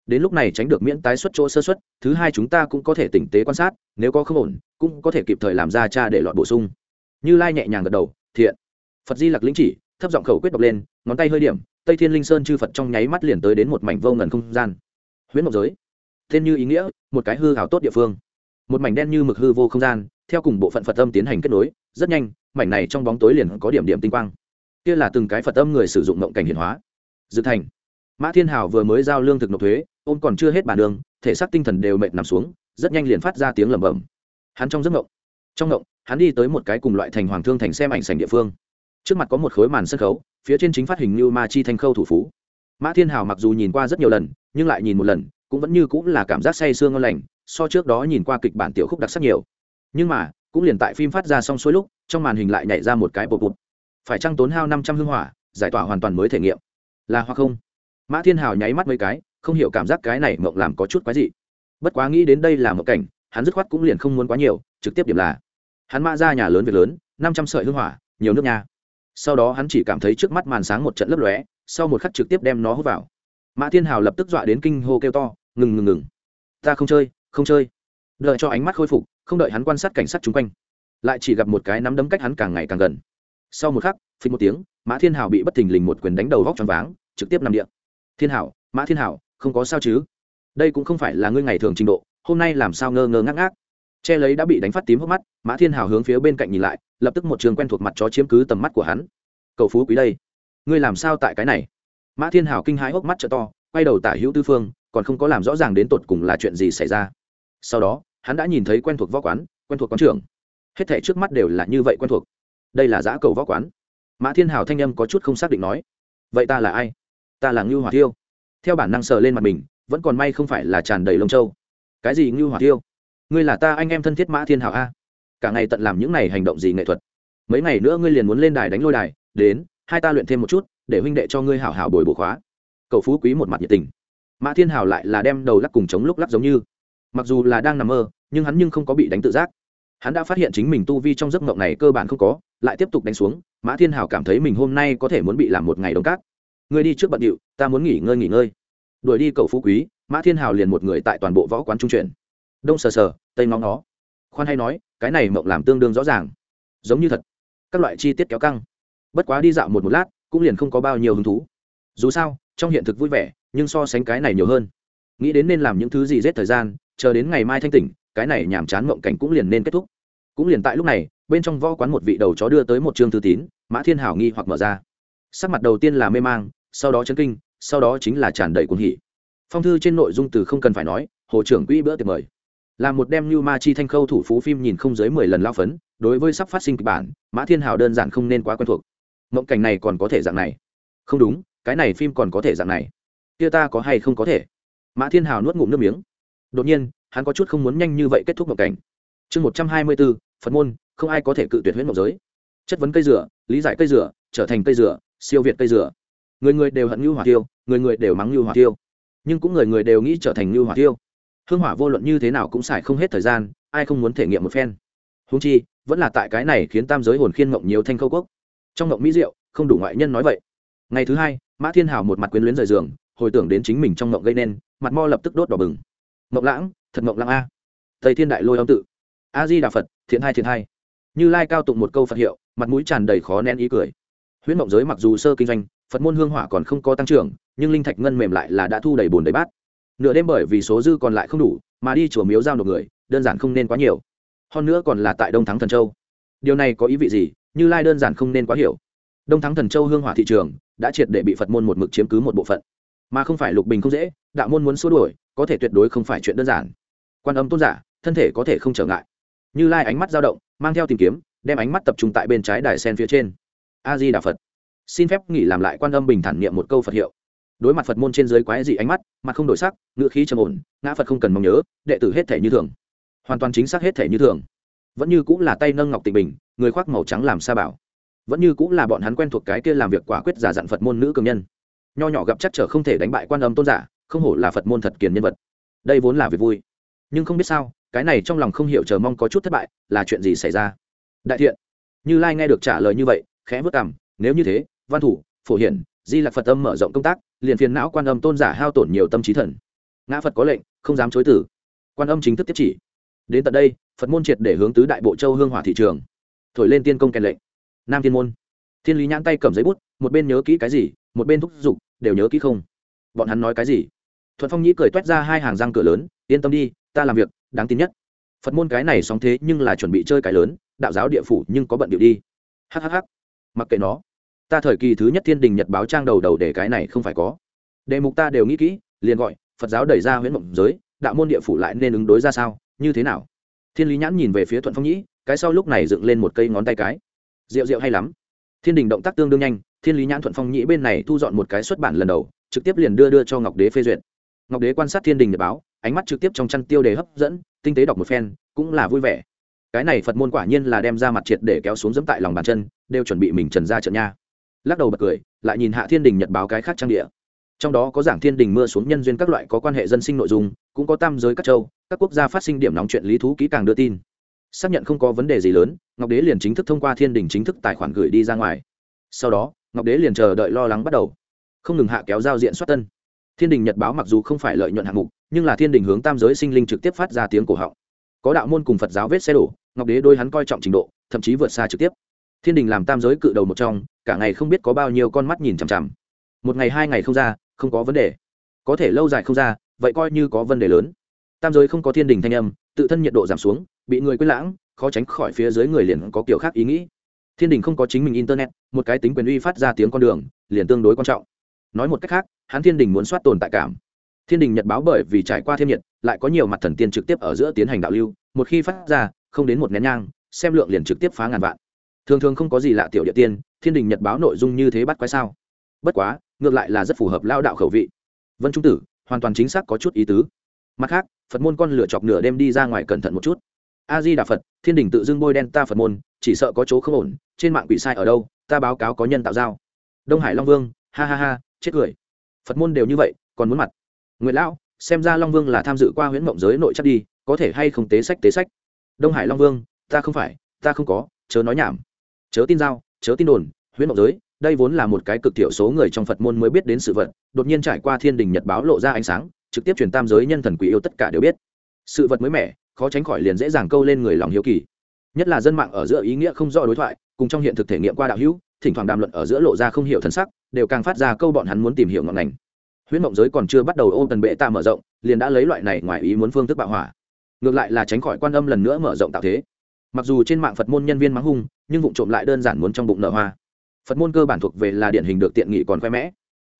Đến lúc này tránh được miễn tái xuất chỗ sơ xuất, thứ hai chúng ta cũng có thể tỉnh tế quan sát, nếu có không ổn, cũng có thể kịp thời làm ra cha để lọt bổ sung. Như lai nhẹ nhàng gật đầu, thiện. Phật di lặc lĩnh chỉ, thấp giọng khẩu quyết đọc lên, ngón tay hơi điểm, tây thiên linh sơn chư phật trong nháy mắt liền tới đến một mảnh vô ngần không gian. Huyễn mộc giới. Tên như ý nghĩa, một cái hư hào tốt địa phương. Một mảnh đen như mực hư vô không gian, theo cùng bộ phận phật âm tiến hành kết nối, rất nhanh, mảnh này trong bóng tối liền có điểm điểm tinh quang. Kia là từng cái phật âm người sử dụng mộng cảnh hiển hóa. Dự thành mã thiên hào vừa mới giao lương thực nộp thuế, ôm còn chưa hết bản đường, thể xác tinh thần đều mệt nằm xuống, rất nhanh liền phát ra tiếng lẩm bẩm. Hắn trong giấc ngộng, trong ngộng, hắn đi tới một cái cùng loại thành hoàng thương thành xem ảnh sành địa phương. Trước mặt có một khối màn sân khấu, phía trên chính phát hình như ma chi thanh khâu thủ phú. Mã thiên hào mặc dù nhìn qua rất nhiều lần, nhưng lại nhìn một lần, cũng vẫn như cũng là cảm giác say sương ngon lành, so trước đó nhìn qua kịch bản tiểu khúc đặc sắc nhiều. Nhưng mà, cũng liền tại phim phát ra xong xuôi lúc, trong màn hình lại nhảy ra một cái bột bột. Phải trăng tốn hao năm trăm hương hỏa, giải tỏa hoàn toàn mới thể nghiệm? Là hoặc không? Mã thiên hào nháy mắt mấy cái, không hiểu cảm giác cái này mộng làm có chút quái dị. Bất quá nghĩ đến đây là một cảnh, hắn dứt khoát cũng liền không muốn quá nhiều, trực tiếp điểm là, hắn mã ra nhà lớn việc lớn, năm trăm sợi hương hỏa, nhiều nước nha. Sau đó hắn chỉ cảm thấy trước mắt màn sáng một trận lấp lóe, sau một khắc trực tiếp đem nó hút vào. Mã thiên hào lập tức dọa đến kinh hô kêu to, ngừng ngừng ngừng. Ta không chơi không chơi. Đợi cho ánh mắt khôi phục, không đợi hắn quan sát cảnh sát chung quanh. Lại chỉ gặp một cái nắm đấm cách hắn càng ngày càng gần. Sau một khắc, phình một tiếng, mã thiên hào bị bất thình lình một quyền đánh đầu vóc t r váng, trực tiếp nằm điện thiên hảo, mã thiên hảo, không có sao chứ? Đây cũng không phải là ngươi ngày thường trình độ, hôm nay làm sao ngơ ngơ ngác ngác? Che lấy đã bị đánh phát tím hốc mắt, mã thiên hảo hướng phía bên cạnh nhìn lại, lập tức một trường quen thuộc mặt chó chiếm cứ tầm mắt của hắn. Cầu phú quý đây, ngươi làm sao tại cái này? Mã thiên hảo kinh hãi hốc mắt t to, quay đầu tả hữu tư phương, còn không có làm rõ ràng đến tột cùng là chuyện gì xảy ra. Sau đó, hắn đã nhìn thấy quen thuộc võ quán, quen thuộc quán trưởng. Hết thể trước mắt đều là như vậy quen thuộc. Đây là giã cầu võ quán. Mã thiên hảo thanh âm có chút không xác định nói, vậy ta là ai? Ta là ngưu hỏa thiêu. Theo bản năng sờ lên mặt mình, vẫn còn may không phải là tràn đầy lông trâu cái gì ngưu hỏa thiêu? Ngươi là ta anh em thân thiết mã thiên hảo a. Cả ngày tận làm những này hành động gì nghệ thuật. Mấy ngày nữa ngươi liền muốn lên đài đánh lôi đài, đến, hai ta luyện thêm một chút, để huynh đệ cho ngươi hảo hảo bồi bổ khóa. Cậu phú quý một mặt nhiệt tình. Mã thiên hảo lại là đem đầu lắc cùng chống lúc lắc giống như. Mặc dù là đang nằm mơ, nhưng hắn nhưng không có bị đánh tự giác. Hắn đã phát hiện chính mình tu vi trong giấc mộng này cơ bản không có, lại tiếp tục đánh xuống, mã thiên hảo cảm thấy mình hôm nay có thể muốn bị làm một ngày đông cát ngươi đi trước bận điệu, ta muốn nghỉ ngơi nghỉ ngơi. Đuổi đi cầu phú quý, mã thiên hào liền một người tại toàn bộ võ quán trung chuyển. Đông sờ sờ, tây ngóng nó khoan hay nói, cái này mộng làm tương đương rõ ràng. Giống như thật. Các loại chi tiết kéo căng. Bất quá đi dạo một một lát, cũng liền không có bao nhiêu hứng thú. Dù sao, trong hiện thực vui vẻ, nhưng so sánh cái này nhiều hơn. Nghĩ đến nên làm những thứ gì rét thời gian, chờ đến ngày mai thanh tỉnh, cái này nhàm chán mộng cảnh cũng liền nên kết thúc. Cũng liền tại lúc này, bên trong võ quán một vị đầu chó đưa tới một chương thư tín, mã thiên hảo nghi hoặc mở ra. Sắc mặt đầu tiên là mê mang sau đó chấn kinh, sau đó chính là tràn đầy cuồng hỉ. Phong thư trên nội dung từ không cần phải nói, hồ trưởng quỹ bữa tiệc mời. Là một đem như ma chi thanh khâu thủ phú phim nhìn không dưới mười lần lao phấn, đối với sắp phát sinh kịch bản, mã thiên hào đơn giản không nên quá quen thuộc. Mộng cảnh này còn có thể dạng này. Không đúng, cái này phim còn có thể dạng này. Kia ta có hay không có thể? Mã thiên hào nuốt ngụm nước miếng. Đột nhiên, hắn có chút không muốn nhanh như vậy kết thúc mộng cảnh. Chương một trăm hai mươi bốn, phật môn, không ai có thể cự tuyệt huyết mộng giới. Chất vấn cây dừa, lý giải cây dừa, trở thành cây dừa, siêu việt cây dừa người người đều hận như hỏa tiêu, người người đều mắng như hỏa tiêu. Nhưng cũng người người đều nghĩ trở thành như hỏa tiêu. Hương hỏa vô luận như thế nào cũng xài không hết thời gian, ai không muốn thể nghiệm một phen. Húng chi, vẫn là tại cái này khiến tam giới hồn khiên mộng nhiều thanh khâu quốc. Trong mộng mỹ diệu, không đủ ngoại nhân nói vậy. Ngày thứ hai, mã thiên hào một mặt quyến luyến rời giường, hồi tưởng đến chính mình trong mộng gây nên, mặt mo lập tức đốt đỏ bừng. Mộng lãng, thật mộng lãng a. Thầy thiên đại lôi âm tự. A di đà phật, thiện hai thiện hai. Như lai cao tụng một câu phật hiệu, mặt mũi tràn đầy khó nén ý cười. Huyễn mộng giới mặc dù sơ kinh doanh phật môn hương hỏa còn không có tăng trưởng, nhưng linh thạch ngân mềm lại là đã thu đầy bồn đầy bát. Nửa đêm bởi vì số dư còn lại không đủ, mà đi chùa miếu giao nộp người, đơn giản không nên quá nhiều. Hơn nữa còn là tại đông thắng thần châu. Điều này có ý vị gì? Như lai đơn giản không nên quá hiểu. Đông thắng thần châu hương hỏa thị trường đã triệt để bị phật môn một mực chiếm cứ một bộ phận. Mà không phải lục bình không dễ, đạo môn muốn xua đuổi, có thể tuyệt đối không phải chuyện đơn giản. Quan âm tôn giả, thân thể có thể không trở ngại. Như lai ánh mắt dao động, mang theo tìm kiếm, đem ánh mắt tập trung tại bên trái đài sen phía trên. A di đà phật xin phép nghỉ làm lại quan âm bình thản niệm một câu phật hiệu. Đối mặt phật môn trên dưới quái dị ánh mắt, mặt không đổi sắc, ngữ khí trầm ổn, ngã phật không cần mong nhớ, đệ tử hết thể như thường. Hoàn toàn chính xác hết thể như thường. Vẫn như cũng là tay nâng ngọc tịnh bình, người khoác màu trắng làm sa bảo. Vẫn như cũng là bọn hắn quen thuộc cái kia làm việc quả quyết giả dặn phật môn nữ cường nhân. Nho nhỏ gặp chắc trở không thể đánh bại quan âm tôn giả, không hổ là phật môn thật kiền nhân vật. Đây vốn là việc vui. Nhưng không biết sao, cái này trong lòng không hiểu chờ mong có chút thất bại, là chuyện gì xảy ra? Đại thiện, như lai nghe được trả lời như vậy, khẽ vất cảm nếu như thế văn thủ, phổ hiển, di lạc phật âm mở rộng công tác, liền phiền não quan âm tôn giả hao tổn nhiều tâm trí thần. Ngã phật có lệnh, không dám chối tử quan âm chính thức tiếp chỉ. Đến tận đây, phật môn triệt để hướng tứ đại bộ châu hương hỏa thị trường. Thổi lên tiên công kèn lệnh. Nam thiên môn. Thiên lý nhãn tay cầm giấy bút, một bên nhớ kỹ cái gì, một bên thúc giục, đều nhớ kỹ không? Bọn hắn nói cái gì? Thuận phong nhĩ cười toét ra hai hàng răng cửa lớn, yên tâm đi, ta làm việc, đáng tin nhất. Phật môn cái này sóng thế nhưng là chuẩn bị chơi cái lớn, đạo giáo địa phủ nhưng có bận điệu đi. Hhh mặc kệ nó ta thời kỳ thứ nhất thiên đình nhật báo trang đầu đầu để cái này không phải có. Đề mục ta đều nghĩ kỹ, liền gọi, phật giáo đẩy ra huyễn mộng giới, đạo môn địa phủ lại nên ứng đối ra sao, như thế nào? Thiên lý nhãn nhìn về phía thuận phong nhĩ, cái sau lúc này dựng lên một cây ngón tay cái. Rượu rượu hay lắm. Thiên đình động tác tương đương nhanh, thiên lý nhãn thuận phong nhĩ bên này thu dọn một cái xuất bản lần đầu, trực tiếp liền đưa đưa cho ngọc đế phê duyệt. Ngọc đế quan sát thiên đình nhật báo, ánh mắt trực tiếp trong chăn tiêu đề hấp dẫn, tinh tế đọc một phen, cũng là vui vẻ. Cái này phật môn quả nhiên là đem ra mặt triệt để kéo xuống dẫm tại lòng bàn chân, đều chuẩn bị mình trần ra trận nha lắc đầu bật cười, lại nhìn hạ thiên đình nhật báo cái khác trang địa. Trong đó có giảng thiên đình mưa xuống nhân duyên các loại có quan hệ dân sinh nội dung, cũng có tam giới các châu, các quốc gia phát sinh điểm nóng chuyện lý thú kỹ càng đưa tin. Xác nhận không có vấn đề gì lớn, ngọc đế liền chính thức thông qua thiên đình chính thức tài khoản gửi đi ra ngoài. Sau đó, ngọc đế liền chờ đợi lo lắng bắt đầu. Không ngừng hạ kéo giao diện soát tân. Thiên đình nhật báo mặc dù không phải lợi nhuận hạng mục, nhưng là thiên đình hướng tam giới sinh linh trực tiếp phát ra tiếng cổ họng. Có đạo môn cùng phật giáo vết xe đổ, ngọc đế đôi hắn coi trọng trình độ, thậm chí vượt xa trực tiếp thiên đình làm tam giới cự đầu một trong, cả ngày không biết có bao nhiêu con mắt nhìn chằm chằm. Một ngày hai ngày không ra, không có vấn đề. Có thể lâu dài không ra, vậy coi như có vấn đề lớn. Tam giới không có thiên đình thanh âm, tự thân nhiệt độ giảm xuống, bị người quên lãng, khó tránh khỏi phía dưới người liền có kiểu khác ý nghĩ. Thiên đình không có chính mình internet, một cái tính quyền uy phát ra tiếng con đường, liền tương đối quan trọng. Nói một cách khác, hắn thiên đình muốn soát tồn tại cảm. Thiên đình nhật báo bởi vì trải qua thiên nhiệt, lại có nhiều mặt thần tiên trực tiếp ở giữa tiến hành đạo lưu, một khi phát ra, không đến một nén nhang, xem lượng liền trực tiếp phá ngàn vạn thường thường không có gì lạ tiểu địa tiên, thiên đình nhật báo nội dung như thế bắt quái sao? Bất quá, ngược lại là rất phù hợp lao đạo khẩu vị. Vân trung tử, hoàn toàn chính xác có chút ý tứ. Mặt khác, phật môn con lửa chọc nửa đêm đi ra ngoài cẩn thận một chút. A di đà phật, thiên đình tự dưng bôi đen ta phật môn, chỉ sợ có chỗ không ổn, trên mạng quỷ sai ở đâu, ta báo cáo có nhân tạo giao. Đông hải long vương, ha ha ha, chết cười. Phật môn đều như vậy, còn muốn mặt. Nguyễn lão, xem ra long vương là tham dự qua huyễn mộng giới nội chắc đi, có thể hay không tế sách tế sách? Đông hải long vương, ta không phải, ta không có, chớ nói nhảm chớ tin giao, chớ tin đồn, huyễn mộng giới, đây vốn là một cái cực thiểu số người trong phật môn mới biết đến sự vật, đột nhiên trải qua thiên đình nhật báo lộ ra ánh sáng, trực tiếp truyền tam giới nhân thần quỷ yêu tất cả đều biết. Sự vật mới mẻ, khó tránh khỏi liền dễ dàng câu lên người lòng hiếu kỳ. Nhất là dân mạng ở giữa ý nghĩa không rõ đối thoại, cùng trong hiện thực thể nghiệm qua đạo hữu, thỉnh thoảng đàm luận ở giữa lộ ra không hiểu thần sắc, đều càng phát ra câu bọn hắn muốn tìm hiểu ngọn ngành. Huyễn mộng giới còn chưa bắt đầu ôm tần bệ ta mở rộng, liền đã lấy loại này ngoài ý muốn phương thức bạo hỏa. Ngược lại là tránh khỏi quan âm lần nữa mở rộng tạo thế mặc dù trên mạng phật môn nhân viên mắng hung, nhưng vụ trộm lại đơn giản muốn trong bụng nợ hoa. Phật môn cơ bản thuộc về là điển hình được tiện nghị còn khoe mẽ.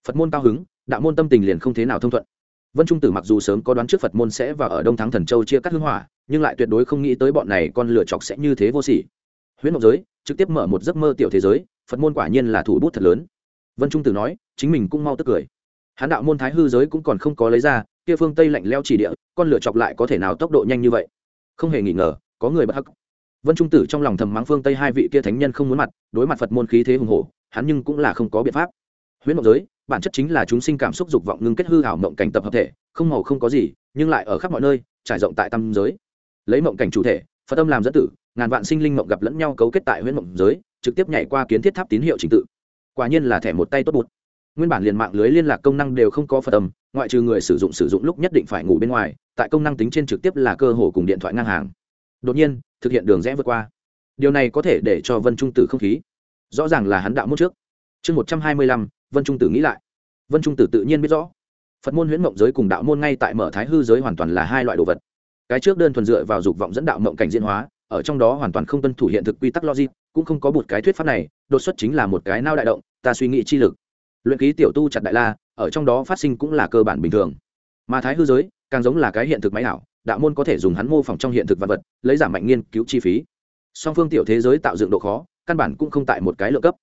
Phật môn cao hứng, đạo môn tâm tình liền không thế nào thông thuận. Vân trung tử mặc dù sớm có đoán trước phật môn sẽ vào ở đông thắng thần châu chia cắt hưng hỏa, nhưng lại tuyệt đối không nghĩ tới bọn này con lửa chọc sẽ như thế vô sỉ. Huyễn mộc giới, trực tiếp mở một giấc mơ tiểu thế giới, phật môn quả nhiên là thủ bút thật lớn. Vân trung tử nói, chính mình cũng mau tức cười. Hãn đạo môn thái hư giới cũng còn không có lấy ra, kia phương tây lạnh leo chỉ địa, con lửa chọc lại có thể nào tốc độ nhanh như vậy? Không hề nghi ngờ, có người bất hắc vân trung tử trong lòng thầm mắng phương tây hai vị kia thánh nhân không muốn mặt, đối mặt phật môn khí thế hùng hổ, hắn nhưng cũng là không có biện pháp. Huyễn mộng giới, bản chất chính là chúng sinh cảm xúc dục vọng ngưng kết hư ảo mộng cảnh tập hợp thể, không màu không có gì, nhưng lại ở khắp mọi nơi, trải rộng tại tâm giới. Lấy mộng cảnh chủ thể, phật tâm làm dẫn tử, ngàn vạn sinh linh mộng gặp lẫn nhau cấu kết tại huyễn mộng giới, trực tiếp nhảy qua kiến thiết tháp tín hiệu trình tự. Quả nhiên là thẻ một tay tốt bụt. Nguyên bản liền mạng lưới liên lạc công năng đều không có phật tâm ngoại trừ người sử dụng sử dụng lúc nhất định phải ngủ bên ngoài, tại công năng tính trên trực tiếp là cơ hồ cùng điện thoại ngang hàng đột nhiên, thực hiện đường rẽ vượt qua. Điều này có thể để cho vân trung tử không khí. Rõ ràng là hắn đạo môn trước. Chương một trăm hai mươi lăm, vân trung tử nghĩ lại. Vân trung tử tự nhiên biết rõ. Phật môn huyễn mộng giới cùng đạo môn ngay tại mở thái hư giới hoàn toàn là hai loại đồ vật. Cái trước đơn thuần dựa vào dục vọng dẫn đạo mộng cảnh diễn hóa, ở trong đó hoàn toàn không tuân thủ hiện thực quy tắc logic, cũng không có một cái thuyết pháp này, đột xuất chính là một cái nao đại động, ta suy nghĩ chi lực. Luyện ký tiểu tu chặt đại la, ở trong đó phát sinh cũng là cơ bản bình thường. Mà thái hư giới, càng giống là cái hiện thực máy ảo đạo môn có thể dùng hắn mô phỏng trong hiện thực vật vật, lấy giảm mạnh nghiên cứu chi phí. Song phương tiểu thế giới tạo dựng độ khó, căn bản cũng không tại một cái lượng cấp.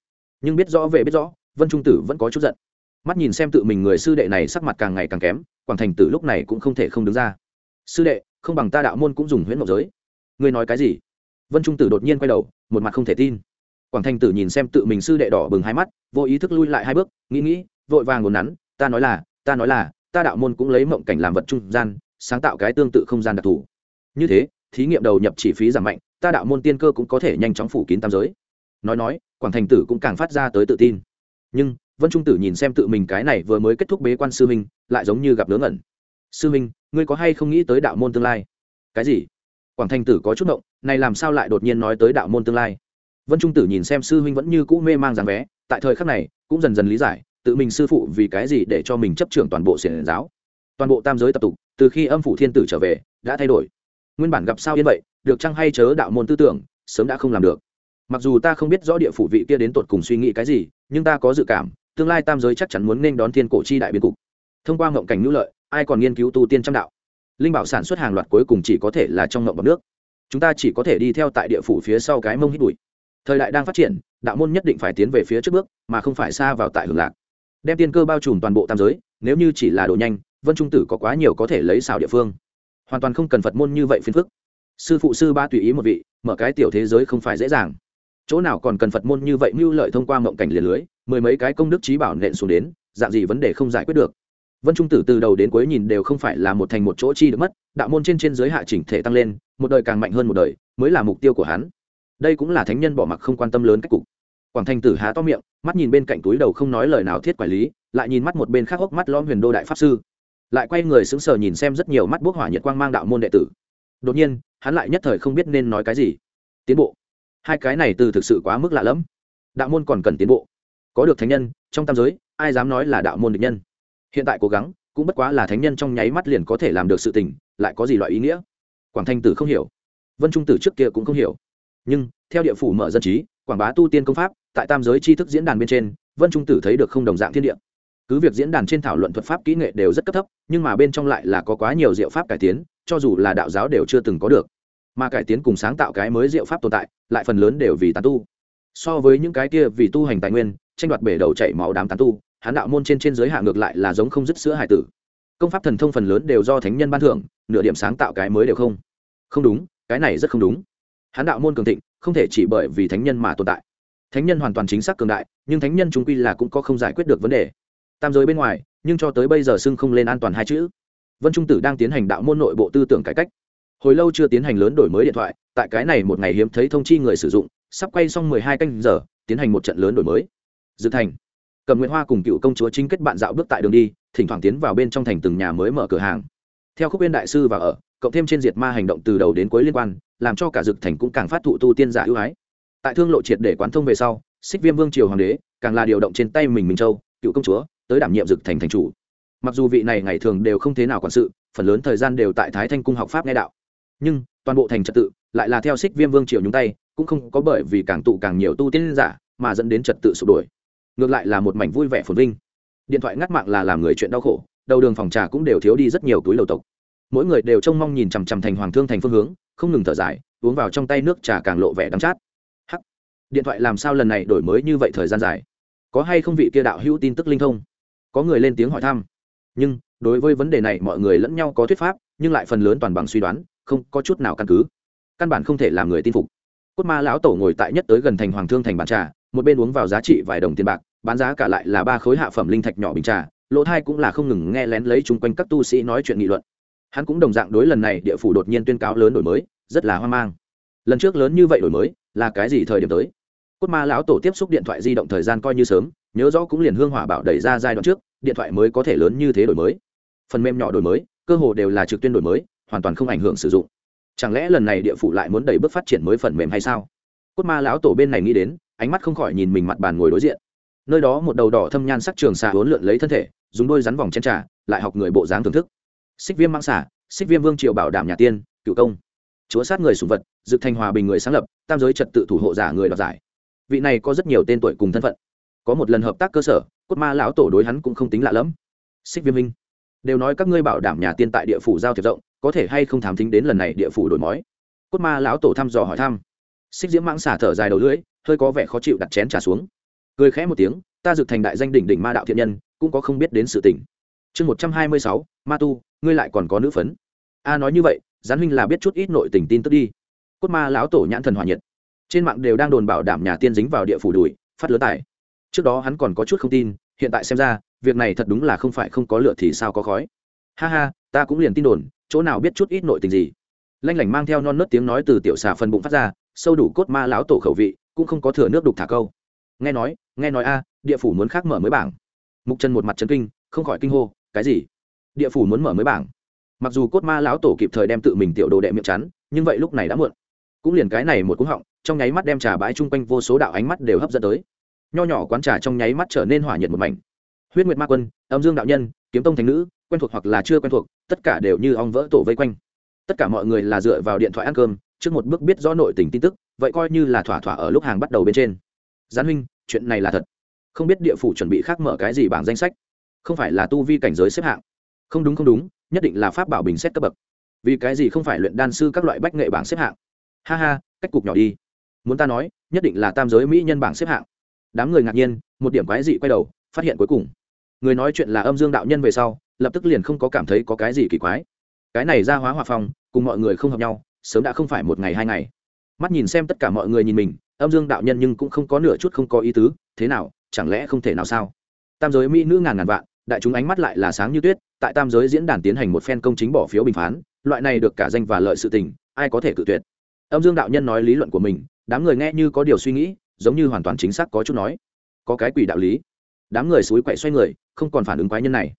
Nhưng biết rõ về biết rõ, vân trung tử vẫn có chút giận. Mắt nhìn xem tự mình người sư đệ này sắc mặt càng ngày càng kém, quảng thành tử lúc này cũng không thể không đứng ra. Sư đệ, không bằng ta đạo môn cũng dùng huyễn mộc giới. Ngươi nói cái gì? Vân trung tử đột nhiên quay đầu, một mặt không thể tin. Quảng thành tử nhìn xem tự mình sư đệ đỏ bừng hai mắt, vô ý thức lui lại hai bước, nghĩ nghĩ, vội vàng ngồn nắn, ta nói là, ta nói là, ta đạo môn cũng lấy mộng cảnh làm vật trung gian sáng tạo cái tương tự không gian đặc thù. Như thế, thí nghiệm đầu nhập chi phí giảm mạnh, ta đạo môn tiên cơ cũng có thể nhanh chóng phủ kín tam giới. Nói nói, quảng thành tử cũng càng phát ra tới tự tin. Nhưng, vân trung tử nhìn xem tự mình cái này vừa mới kết thúc bế quan sư minh lại giống như gặp ngớ ngẩn. Sư minh ngươi có hay không nghĩ tới đạo môn tương lai? Cái gì? Quảng thành tử có chút động này làm sao lại đột nhiên nói tới đạo môn tương lai? Vân trung tử nhìn xem sư huynh vẫn như cũ mê mang dáng vé tại thời khắc này, cũng dần dần lý giải, tự mình sư phụ vì cái gì để cho mình chấp trưởng toàn bộ xiển giáo toàn bộ tam giới tập tục, từ khi âm phủ thiên tử trở về, đã thay đổi. Nguyên bản gặp sao yên vậy, được chăng hay chớ đạo môn tư tưởng, sớm đã không làm được. Mặc dù ta không biết rõ địa phủ vị kia đến tột cùng suy nghĩ cái gì, nhưng ta có dự cảm, tương lai tam giới chắc chắn muốn nên đón thiên cổ chi đại biến cục. Thông qua ngộng cảnh ngữ lợi, ai còn nghiên cứu tu tiên trăm đạo? Linh bảo sản xuất hàng loạt cuối cùng chỉ có thể là trong ngộng bọc nước. Chúng ta chỉ có thể đi theo tại địa phủ phía sau cái mông hít bụi. Thời đại đang phát triển, đạo môn nhất định phải tiến về phía trước bước, mà không phải xa vào tại hưởng lạc. Đem tiên cơ bao trùm toàn bộ tam giới, nếu như chỉ là độ nhanh vân trung tử có quá nhiều có thể lấy xào địa phương hoàn toàn không cần phật môn như vậy phiền phức sư phụ sư ba tùy ý một vị mở cái tiểu thế giới không phải dễ dàng chỗ nào còn cần phật môn như vậy mưu lợi thông qua mộng cảnh liền lưới mười mấy cái công đức trí bảo nện xuống đến dạng gì vấn đề không giải quyết được vân trung tử từ đầu đến cuối nhìn đều không phải là một thành một chỗ chi được mất đạo môn trên trên giới hạ chỉnh thể tăng lên một đời càng mạnh hơn một đời mới là mục tiêu của hắn đây cũng là thánh nhân bỏ mặc không quan tâm lớn cách cục quảng thành tử há to miệng mắt nhìn bên cạnh túi đầu không nói lời nào thiết quản lý lại nhìn mắt một bên khác hốc mắt lõm huyền đô đại pháp sư lại quay người sững sờ nhìn xem rất nhiều mắt bốc hỏa nhiệt quang mang đạo môn đệ tử. Đột nhiên, hắn lại nhất thời không biết nên nói cái gì. Tiến bộ. Hai cái này từ thực sự quá mức lạ lẫm. Đạo môn còn cần tiến bộ. Có được thánh nhân, trong tam giới, ai dám nói là đạo môn đệ nhân? Hiện tại cố gắng, cũng bất quá là thánh nhân trong nháy mắt liền có thể làm được sự tình, lại có gì loại ý nghĩa? Quảng thanh tử không hiểu. Vân trung tử trước kia cũng không hiểu. Nhưng, theo địa phủ mở dân trí, quảng bá tu tiên công pháp, tại tam giới tri thức diễn đàn bên trên, vân trung tử thấy được không đồng dạng thiên địa cứ việc diễn đàn trên thảo luận thuật pháp kỹ nghệ đều rất cấp thấp, nhưng mà bên trong lại là có quá nhiều diệu pháp cải tiến, cho dù là đạo giáo đều chưa từng có được. Mà cải tiến cùng sáng tạo cái mới diệu pháp tồn tại, lại phần lớn đều vì tán tu. So với những cái kia vì tu hành tài nguyên, tranh đoạt bể đầu chảy máu đám tán tu hán đạo môn trên trên giới hạ ngược lại là giống không dứt sữa hải tử. Công pháp thần thông phần lớn đều do thánh nhân ban thưởng, nửa điểm sáng tạo cái mới đều không. Không đúng, cái này rất không đúng. Hán đạo môn cường thịnh, không thể chỉ bởi vì thánh nhân mà tồn tại. Thánh nhân hoàn toàn chính xác cường đại, nhưng thánh nhân chúng quy là cũng có không giải quyết được vấn đề tam giới bên ngoài, nhưng cho tới bây giờ xưng không lên an toàn hai chữ. Vân trung tử đang tiến hành đạo môn nội bộ tư tưởng cải cách. Hồi lâu chưa tiến hành lớn đổi mới điện thoại, tại cái này một ngày hiếm thấy thông chi người sử dụng, sắp quay xong mười hai canh giờ, tiến hành một trận lớn đổi mới. Dự thành. Cầm nguyễn hoa cùng cựu công chúa chính kết bạn dạo bước tại đường đi, thỉnh thoảng tiến vào bên trong thành từng nhà mới mở cửa hàng. Theo khúc viên đại sư và ở, cộng thêm trên diệt ma hành động từ đầu đến cuối liên quan, làm cho cả dực thành cũng càng phát thụ tu tiên giả ưu ái. Tại thương lộ triệt để quán thông về sau, xích viêm vương triều hoàng đế, càng là điều động trên tay mình minh châu, cựu công chúa tới đảm nhiệm dực thành thành chủ. Mặc dù vị này ngày thường đều không thế nào quản sự, phần lớn thời gian đều tại thái thanh cung học pháp nghe đạo. Nhưng, toàn bộ thành trật tự lại là theo xích viêm vương triều nhúng tay, cũng không có bởi vì càng tụ càng nhiều tu tiên giả mà dẫn đến trật tự sụp đổi ngược lại là một mảnh vui vẻ phồn vinh. Điện thoại ngắt mạng là làm người chuyện đau khổ, đầu đường phòng trà cũng đều thiếu đi rất nhiều túi lầu tộc. Mỗi người đều trông mong nhìn chằm chằm thành hoàng thương thành phương hướng, không ngừng thở dài, uống vào trong tay nước trà càng lộ vẻ đắng chát. Hắc! Điện thoại làm sao lần này đổi mới như vậy thời gian dài? Có hay không vị kia đạo hữu tin tức linh thông? Có người lên tiếng hỏi thăm. Nhưng, đối với vấn đề này mọi người lẫn nhau có thuyết pháp, nhưng lại phần lớn toàn bằng suy đoán, không có chút nào căn cứ. Căn bản không thể làm người tin phục. Cốt ma lão tổ ngồi tại nhất tới gần thành hoàng thương thành bàn trà, một bên uống vào giá trị vài đồng tiền bạc, bán giá cả lại là ba khối hạ phẩm linh thạch nhỏ bình trà, lỗ thai cũng là không ngừng nghe lén lấy chung quanh các tu sĩ nói chuyện nghị luận. Hắn cũng đồng dạng đối lần này địa phủ đột nhiên tuyên cáo lớn đổi mới, rất là hoang mang. Lần trước lớn như vậy đổi mới, là cái gì thời điểm tới? Cốt ma lão tổ tiếp xúc điện thoại di động thời gian coi như sớm nhớ rõ cũng liền hương hỏa bảo đẩy ra giai đoạn trước, điện thoại mới có thể lớn như thế đổi mới. Phần mềm nhỏ đổi mới, cơ hồ đều là trực tuyến đổi mới, hoàn toàn không ảnh hưởng sử dụng. Chẳng lẽ lần này địa phủ lại muốn đẩy bước phát triển mới phần mềm hay sao? Cốt ma lão tổ bên này nghĩ đến, ánh mắt không khỏi nhìn mình mặt bàn ngồi đối diện. Nơi đó một đầu đỏ thâm nhan sắc trường xà hốn lượn lấy thân thể, dùng đôi rắn vòng chen trà, lại học người bộ dáng thưởng thức. Xích viêm mang xả xích viêm vương triều bảo đảm nhà tiên, cựu công. Chúa sát người sùng vật dự thành hòa bình người sáng lập, tam giới trật tự thủ hộ giả người đoạt giải. Vị này có rất nhiều tên tuổi cùng thân phận có một lần hợp tác cơ sở, cốt ma lão tổ đối hắn cũng không tính lạ lẫm. Xích viêm minh, đều nói các ngươi bảo đảm nhà tiên tại địa phủ giao thiệp rộng, có thể hay không thám thính đến lần này địa phủ đổi mói cốt ma lão tổ thăm dò hỏi thăm. Xích diễm mãng xả thở dài đầu lưỡi, hơi có vẻ khó chịu đặt chén trà xuống. Cười khẽ một tiếng, ta dực thành đại danh đỉnh đỉnh ma đạo thiện nhân, cũng có không biết đến sự tỉnh chương một trăm hai mươi sáu, ma tu, ngươi lại còn có nữ phấn. A nói như vậy, gián huynh là biết chút ít nội tình tin tức đi. Cốt ma lão tổ nhãn thần hòa nhiệt. Trên mạng đều đang đồn bảo đảm nhà tiên dính vào địa phủ đùi phát lứa tài trước đó hắn còn có chút không tin, hiện tại xem ra, việc này thật đúng là không phải không có lửa thì sao có khói. Ha ha, ta cũng liền tin đồn, chỗ nào biết chút ít nội tình gì. Lanh lảnh mang theo non nớt tiếng nói từ tiểu xà phần bụng phát ra, sâu đủ cốt ma lão tổ khẩu vị, cũng không có thừa nước đục thả câu. Nghe nói nghe nói a, địa phủ muốn khác mở mới bảng. Mục chân một mặt chân kinh, không khỏi kinh hô, cái gì? Địa phủ muốn mở mới bảng. Mặc dù cốt ma lão tổ kịp thời đem tự mình tiểu đồ đệ miệng chắn, nhưng vậy lúc này đã muộn. Cũng liền cái này một cú họng, trong nháy mắt đem trà bãi chung quanh vô số đạo ánh mắt đều hấp dẫn tới nho nhỏ quán trà trong nháy mắt trở nên hỏa nhiệt một mảnh. Huyết nguyệt ma quân, âm dương đạo nhân, kiếm tông thành nữ, quen thuộc hoặc là chưa quen thuộc, tất cả đều như ong vỡ tổ vây quanh. Tất cả mọi người là dựa vào điện thoại ăn cơm, trước một bước biết rõ nội tình tin tức, vậy coi như là thỏa thỏa ở lúc hàng bắt đầu bên trên. Gián huynh, chuyện này là thật. Không biết địa phủ chuẩn bị khác mở cái gì bảng danh sách. Không phải là tu vi cảnh giới xếp hạng. Không đúng không đúng, nhất định là pháp bảo bình xét cấp bậc. Vì cái gì không phải luyện đan sư các loại bách nghệ bảng xếp hạng? Ha ha, cách cục nhỏ đi. Muốn ta nói, nhất định là tam giới mỹ nhân bảng xếp hạng đám người ngạc nhiên một điểm quái dị quay đầu phát hiện cuối cùng. Người nói chuyện là âm dương đạo nhân về sau lập tức liền không có cảm thấy có cái gì kỳ quái. Cái này ra hóa hòa phòng, cùng mọi người không hợp nhau sớm đã không phải một ngày hai ngày. Mắt nhìn xem tất cả mọi người nhìn mình âm dương đạo nhân nhưng cũng không có nửa chút không có ý tứ thế nào chẳng lẽ không thể nào sao? Tam giới mỹ nữ ngàn ngàn vạn đại chúng ánh mắt lại là sáng như tuyết tại tam giới diễn đàn tiến hành một phen công chính bỏ phiếu bình phán loại này được cả danh và lợi sự tình ai có thể cự tuyệt? Âm dương đạo nhân nói lý luận của mình đám người nghe như có điều suy nghĩ giống như hoàn toàn chính xác có chút nói. Có cái quỷ đạo lý. Đám người suối quậy xoay người, không còn phản ứng quái nhân này.